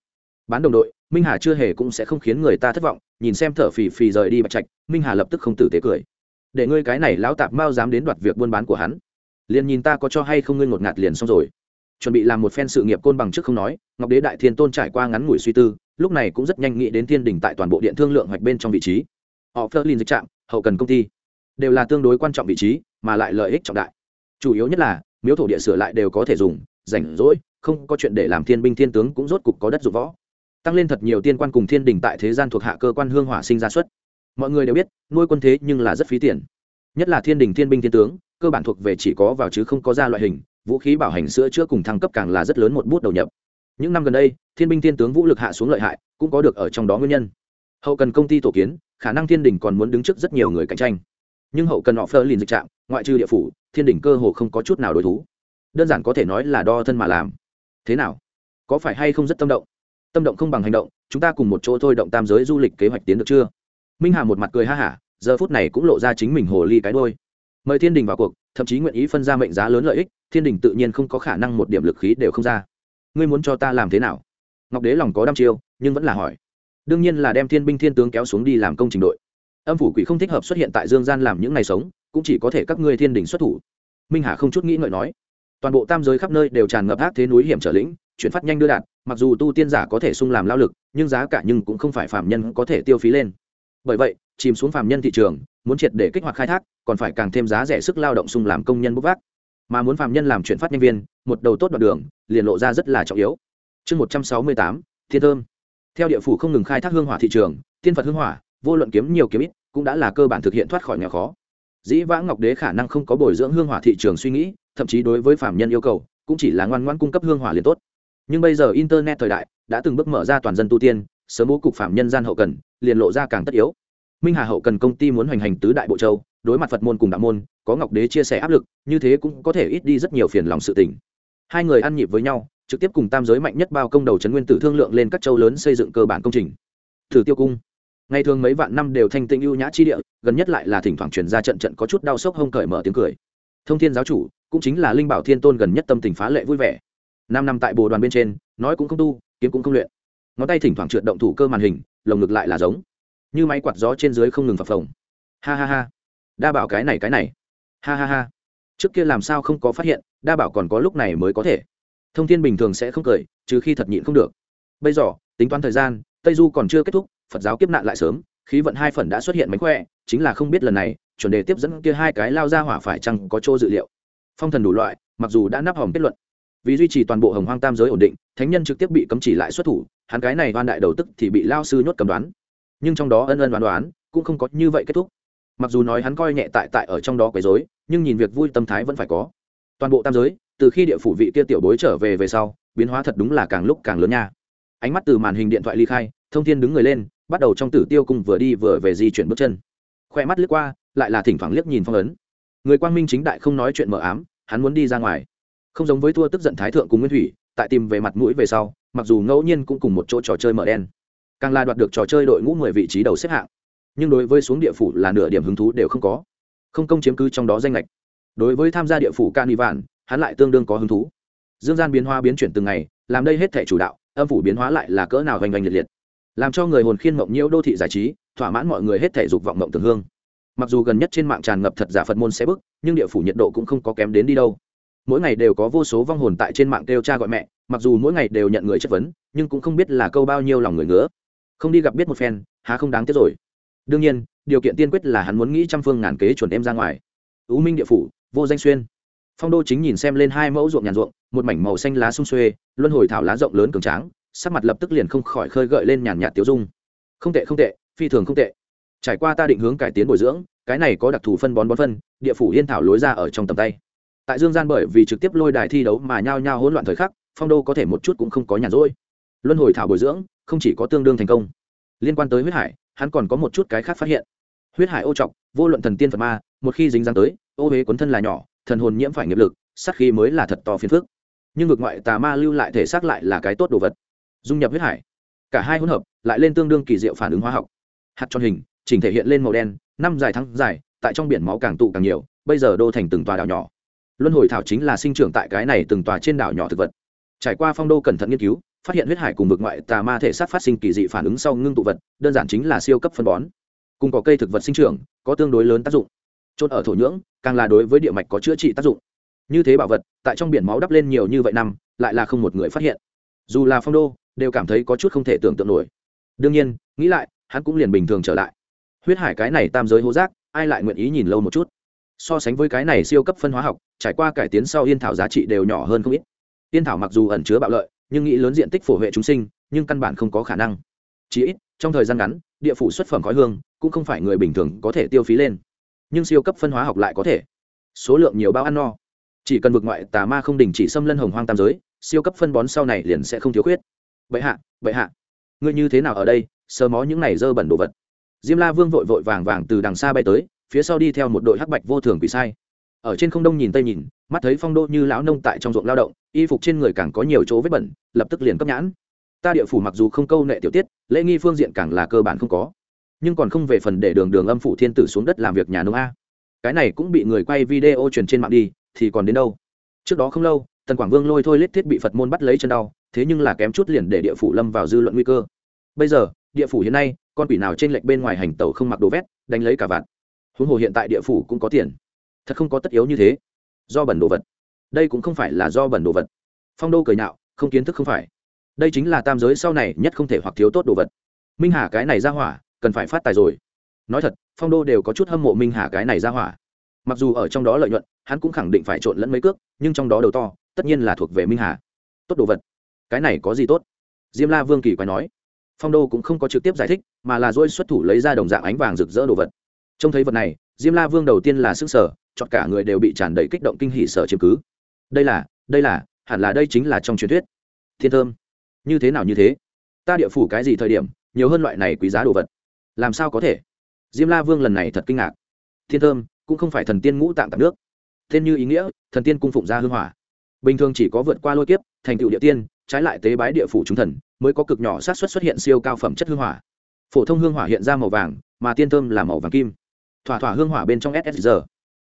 Bán đồng đội, minh hà chưa hề cũng sẽ không khiến người ta thất vọng, nhìn xem thở phì phì rời đi bạch trạch, minh hà lập tức không tử tế cười. Để ngươi cái này lão tạp mao dám đến đoạt việc buôn bán của hắn. Liền nhìn ta có cho hay không ngươi ngột ngạt liền xong rồi. Chuẩn bị làm một phen sự nghiệp côn bằng trước không nói, ngọc đế đại thiên tôn trải qua ngắn ngủi suy tư, lúc này cũng rất nhanh nghĩ đến thiên đình tại toàn bộ điện thương lượng hoạch bên trong vị trí. Họ phớt lên dịch trạm, hậu cần công ty, đều là tương đối quan trọng vị trí, mà lại lợi ích trọng đại. Chủ yếu nhất là miếu thổ địa sửa lại đều có thể dùng, rảnh rỗi, không có chuyện để làm thiên binh thiên tướng cũng rốt cục có đất dụng võ. Tăng lên thật nhiều tiên quan cùng thiên đình tại thế gian thuộc hạ cơ quan hương hỏa sinh ra xuất. Mọi người đều biết, nuôi quân thế nhưng là rất phí tiền. Nhất là thiên đình thiên binh thiên tướng, cơ bản thuộc về chỉ có vào chứ không có ra loại hình, vũ khí bảo hành sữa chữa cùng thăng cấp càng là rất lớn một bút đầu nhập. Những năm gần đây, thiên binh thiên tướng vũ lực hạ xuống lợi hại, cũng có được ở trong đó nguyên nhân. Hậu cần công ty tổ kiến, khả năng thiên đình còn muốn đứng trước rất nhiều người cạnh tranh nhưng hậu cần họ phơ lìn dịch trạm, ngoại trừ địa phủ, thiên đỉnh cơ hồ không có chút nào đối thủ đơn giản có thể nói là đo thân mà làm. Thế nào? Có phải hay không rất tâm động? Tâm động không bằng hành động, chúng ta cùng một chỗ thôi động tam giới du lịch kế hoạch tiến được chưa? Minh hà một mặt cười ha hả, giờ phút này cũng lộ ra chính mình hồ ly cái đôi mời thiên đình vào cuộc, thậm chí nguyện ý phân ra mệnh giá lớn lợi ích, thiên đình tự nhiên không có khả năng một điểm lực khí đều không ra. Ngươi muốn cho ta làm thế nào? Ngọc đế lòng có đăm chiêu, nhưng vẫn là hỏi. Đương nhiên là đem thiên binh thiên tướng kéo xuống đi làm công trình đội âm phủ quỷ không thích hợp xuất hiện tại dương gian làm những ngày sống, cũng chỉ có thể các ngươi thiên đình xuất thủ. Minh hà không chút nghĩ ngợi nói. Toàn bộ tam giới khắp nơi đều tràn ngập ác thế núi hiểm trở lĩnh, chuyển phát nhanh đưa đạt mặc dù tu tiên giả có thể sung làm lao lực, nhưng giá cả nhưng cũng không phải phạm nhân có thể tiêu phí lên. Bởi vậy, chìm xuống phạm nhân thị trường, muốn triệt để kích hoạt khai thác, còn phải càng thêm giá rẻ sức lao động sung làm công nhân bốc vác. Mà muốn phạm nhân làm chuyển phát nhân viên, một đầu tốt đoạn đường, liền lộ ra rất là trọng yếu. Chương một trăm sáu mươi tám, thiên thơm. Theo địa phủ không ngừng khai thác hương hỏa thị trường tiên phật hương hỏa vô luận kiếm nhiều kiếm ít, cũng đã là cơ bản thực hiện thoát khỏi nghèo khó. Dĩ vãng ngọc đế khả năng không có bồi dưỡng hương hỏa thị trường suy nghĩ, thậm chí đối với phạm nhân yêu cầu, cũng chỉ là ngoan ngoan cung cấp hương hỏa liền tốt. Nhưng bây giờ internet thời đại, đã từng bước mở ra toàn dân tu tiên, sớm bố cục phạm nhân gian hậu cần, liền lộ ra càng tất yếu. Minh hà hậu cần công ty muốn hoành hành tứ đại bộ châu, đối mặt phật môn cùng đạo môn, có ngọc đế chia sẻ áp lực, như thế cũng có thể ít đi rất nhiều phiền lòng sự tình. Hai người ăn nhịp với nhau, trực tiếp cùng tam giới mạnh nhất bao công đầu trấn nguyên tử thương lượng lên các châu lớn xây dựng cơ bản công trình. Thử tiêu cung ngày thường mấy vạn năm đều thanh tịnh ưu nhã chi địa, gần nhất lại là thỉnh thoảng truyền ra trận trận có chút đau sốc hông cởi mở tiếng cười. Thông thiên giáo chủ, cũng chính là linh bảo thiên tôn gần nhất tâm tình phá lệ vui vẻ. Năm năm tại bồ đoàn bên trên, nói cũng không tu, kiếm cũng không luyện. Ngón tay thỉnh thoảng trượt động thủ cơ màn hình, lồng ngực lại là giống như máy quạt gió trên dưới không ngừng phập phồng. Ha ha ha. Đa bảo cái này cái này. Ha ha ha. Trước kia làm sao không có phát hiện, đa bảo còn có lúc này mới có thể. Thông thiên bình thường sẽ không cười, trừ khi thật nhịn không được. Bây giờ, tính toán thời gian, tây du còn chưa kết thúc phật giáo kiếp nạn lại sớm, khí vận hai phần đã xuất hiện mánh khỏe, chính là không biết lần này, chuẩn đề tiếp dẫn kia hai cái lao ra hỏa phải chăng có chỗ dự liệu. Phong thần đủ loại, mặc dù đã nắp hỏng kết luận, vì duy trì toàn bộ hồng hoang tam giới ổn định, thánh nhân trực tiếp bị cấm chỉ lại xuất thủ, hắn cái này oan đại đầu tức thì bị lao sư nhốt cầm đoán. Nhưng trong đó ân ân đoán đoán, cũng không có như vậy kết thúc. Mặc dù nói hắn coi nhẹ tại tại ở trong đó quấy dối nhưng nhìn việc vui tâm thái vẫn phải có. Toàn bộ tam giới, từ khi địa phủ vị kia tiểu bối trở về về sau, biến hóa thật đúng là càng lúc càng lớn nha. Ánh mắt từ màn hình điện thoại ly khai, thông thiên đứng người lên bắt đầu trong tử tiêu cung vừa đi vừa về di chuyển bước chân. Khoe mắt lướt qua, lại là thỉnh thoảng liếc nhìn phong ấn. Người quang minh chính đại không nói chuyện mờ ám, hắn muốn đi ra ngoài. Không giống với thua tức giận thái thượng cùng nguyên thủy, tại tìm về mặt mũi về sau, mặc dù ngẫu nhiên cũng cùng một chỗ trò chơi mở đen. Càng là đoạt được trò chơi đội ngũ mười vị trí đầu xếp hạng. Nhưng đối với xuống địa phủ là nửa điểm hứng thú đều không có. Không công chiếm cứ trong đó danh lệch đối với tham gia địa phủ can vạn hắn lại tương đương có hứng thú. Dương gian biến hóa biến chuyển từng ngày, làm đây hết thể chủ đạo, âm phủ biến hóa lại là cỡ nào hoành hoành liệt liệt làm cho người hồn khiên mộng nhiễu đô thị giải trí, thỏa mãn mọi người hết thể dục vọng mộng tường hương. Mặc dù gần nhất trên mạng tràn ngập thật giả phật môn sẽ bức, nhưng địa phủ nhiệt độ cũng không có kém đến đi đâu. Mỗi ngày đều có vô số vong hồn tại trên mạng kêu cha gọi mẹ, mặc dù mỗi ngày đều nhận người chất vấn, nhưng cũng không biết là câu bao nhiêu lòng người ngứa. Không đi gặp biết một phen, há không đáng tiếc rồi. Đương nhiên, điều kiện tiên quyết là hắn muốn nghĩ trăm phương ngàn kế chuẩn em ra ngoài. Ưu minh địa phủ, vô danh xuyên. Phong đô chính nhìn xem lên hai mẫu ruộng nhàn ruộng, một mảnh màu xanh lá sung xuê, luân hồi thảo lá rộng lớn cường tráng sắc mặt lập tức liền không khỏi khơi gợi lên nhàn nhạt tiêu dung. Không tệ không tệ, phi thường không tệ. Trải qua ta định hướng cải tiến bồi dưỡng, cái này có đặc thù phân bón bón phân, địa phủ yên thảo lối ra ở trong tầm tay. Tại dương gian bởi vì trực tiếp lôi đài thi đấu mà nhao nhao hỗn loạn thời khắc, phong đô có thể một chút cũng không có nhàn rỗi. Luân hồi thảo bồi dưỡng, không chỉ có tương đương thành công. Liên quan tới huyết hải, hắn còn có một chút cái khác phát hiện. Huyết hải ô trọc, vô luận thần tiên phật ma, một khi dính dáng tới, ô huế quấn thân là nhỏ, thần hồn nhiễm phải nghiệp lực sắc khi mới là thật to phiền phức. Nhưng ngược ngoại tà ma lưu lại thể xác lại là cái tốt đồ vật dung nhập huyết hải. Cả hai hỗn hợp lại lên tương đương kỳ diệu phản ứng hóa học. Hạt tròn hình, chỉnh thể hiện lên màu đen, năm dài tháng dài, tại trong biển máu càng tụ càng nhiều, bây giờ đô thành từng tòa đảo nhỏ. Luân hồi thảo chính là sinh trưởng tại cái này từng tòa trên đảo nhỏ thực vật. Trải qua phong đô cẩn thận nghiên cứu, phát hiện huyết hải cùng vực ngoại tà ma thể sát phát sinh kỳ dị phản ứng sau ngưng tụ vật, đơn giản chính là siêu cấp phân bón. Cùng có cây thực vật sinh trưởng, có tương đối lớn tác dụng. Trôn ở thổ nhưỡng, càng là đối với địa mạch có chữa trị tác dụng. Như thế bảo vật, tại trong biển máu đắp lên nhiều như vậy năm, lại là không một người phát hiện. Dù là phong đô đều cảm thấy có chút không thể tưởng tượng nổi. Đương nhiên, nghĩ lại, hắn cũng liền bình thường trở lại. Huyết hải cái này tam giới hố rác, ai lại nguyện ý nhìn lâu một chút? So sánh với cái này siêu cấp phân hóa học, trải qua cải tiến sau yên thảo giá trị đều nhỏ hơn không ít. Yên thảo mặc dù ẩn chứa bạo lợi, nhưng nghĩ lớn diện tích phổ hệ chúng sinh, nhưng căn bản không có khả năng. Chỉ ít, trong thời gian ngắn, địa phủ xuất phẩm khói hương cũng không phải người bình thường có thể tiêu phí lên. Nhưng siêu cấp phân hóa học lại có thể. Số lượng nhiều bao ăn no. Chỉ cần vực ngoại tà ma không đình chỉ xâm lân hồng hoang tam giới, siêu cấp phân bón sau này liền sẽ không thiếu khuyết vậy hạ vậy hạ. Ngươi như thế nào ở đây, sờ mó những này dơ bẩn đồ vật? Diêm la vương vội vội vàng vàng từ đằng xa bay tới, phía sau đi theo một đội hắc bạch vô thường quỷ sai. Ở trên không đông nhìn tây nhìn, mắt thấy phong đô như lão nông tại trong ruộng lao động, y phục trên người càng có nhiều chỗ vết bẩn, lập tức liền cấp nhãn. Ta địa phủ mặc dù không câu nệ tiểu tiết, lễ nghi phương diện càng là cơ bản không có. Nhưng còn không về phần để đường đường âm phủ thiên tử xuống đất làm việc nhà nông a. Cái này cũng bị người quay video truyền trên mạng đi, thì còn đến đâu? Trước đó không lâu, tần quảng vương lôi thôi lết thiết bị phật môn bắt lấy chân đau thế nhưng là kém chút liền để địa phủ lâm vào dư luận nguy cơ. Bây giờ, địa phủ hiện nay, con quỷ nào trên lệnh bên ngoài hành tẩu không mặc đồ vét, đánh lấy cả vạn. Huống hồ hiện tại địa phủ cũng có tiền. Thật không có tất yếu như thế. Do bẩn đồ vật. Đây cũng không phải là do bẩn đồ vật. Phong đô cười nhạo không kiến thức không phải. Đây chính là tam giới sau này nhất không thể hoặc thiếu tốt đồ vật. Minh hà cái này ra hỏa, cần phải phát tài rồi. Nói thật, phong đô đều có chút hâm mộ minh hà cái này ra hỏa. Mặc dù ở trong đó lợi nhuận, hắn cũng khẳng định phải trộn lẫn mấy cước, nhưng trong đó đầu to, tất nhiên là thuộc về minh hà. Tốt đồ vật cái này có gì tốt? Diêm la vương kỳ quay nói. Phong đô cũng không có trực tiếp giải thích, mà là dôi xuất thủ lấy ra đồng dạng ánh vàng rực rỡ đồ vật. Trông thấy vật này, diêm la vương đầu tiên là sức sở chọn cả người đều bị tràn đầy kích động kinh hỉ sở chiếm cứ. Đây là đây là, hẳn là đây chính là trong truyền thuyết. Thiên thơm. Như thế nào như thế? Ta địa phủ cái gì thời điểm, nhiều hơn loại này quý giá đồ vật? Làm sao có thể? Diêm la vương lần này thật kinh ngạc. Thiên thơm, cũng không phải thần tiên ngũ tạng tạp nước. Tên như ý nghĩa, thần tiên cung phụng ra hương hỏa bình thường chỉ có vượt qua lôi kiếp, thành tựu địa tiên, trái lại tế bái địa phủ chúng thần, mới có cực nhỏ sát xuất xuất hiện siêu cao phẩm chất hương hỏa. Phổ thông hương hỏa hiện ra màu vàng, mà tiên thơm là màu vàng kim. Thỏa thỏa hương hỏa bên trong ssr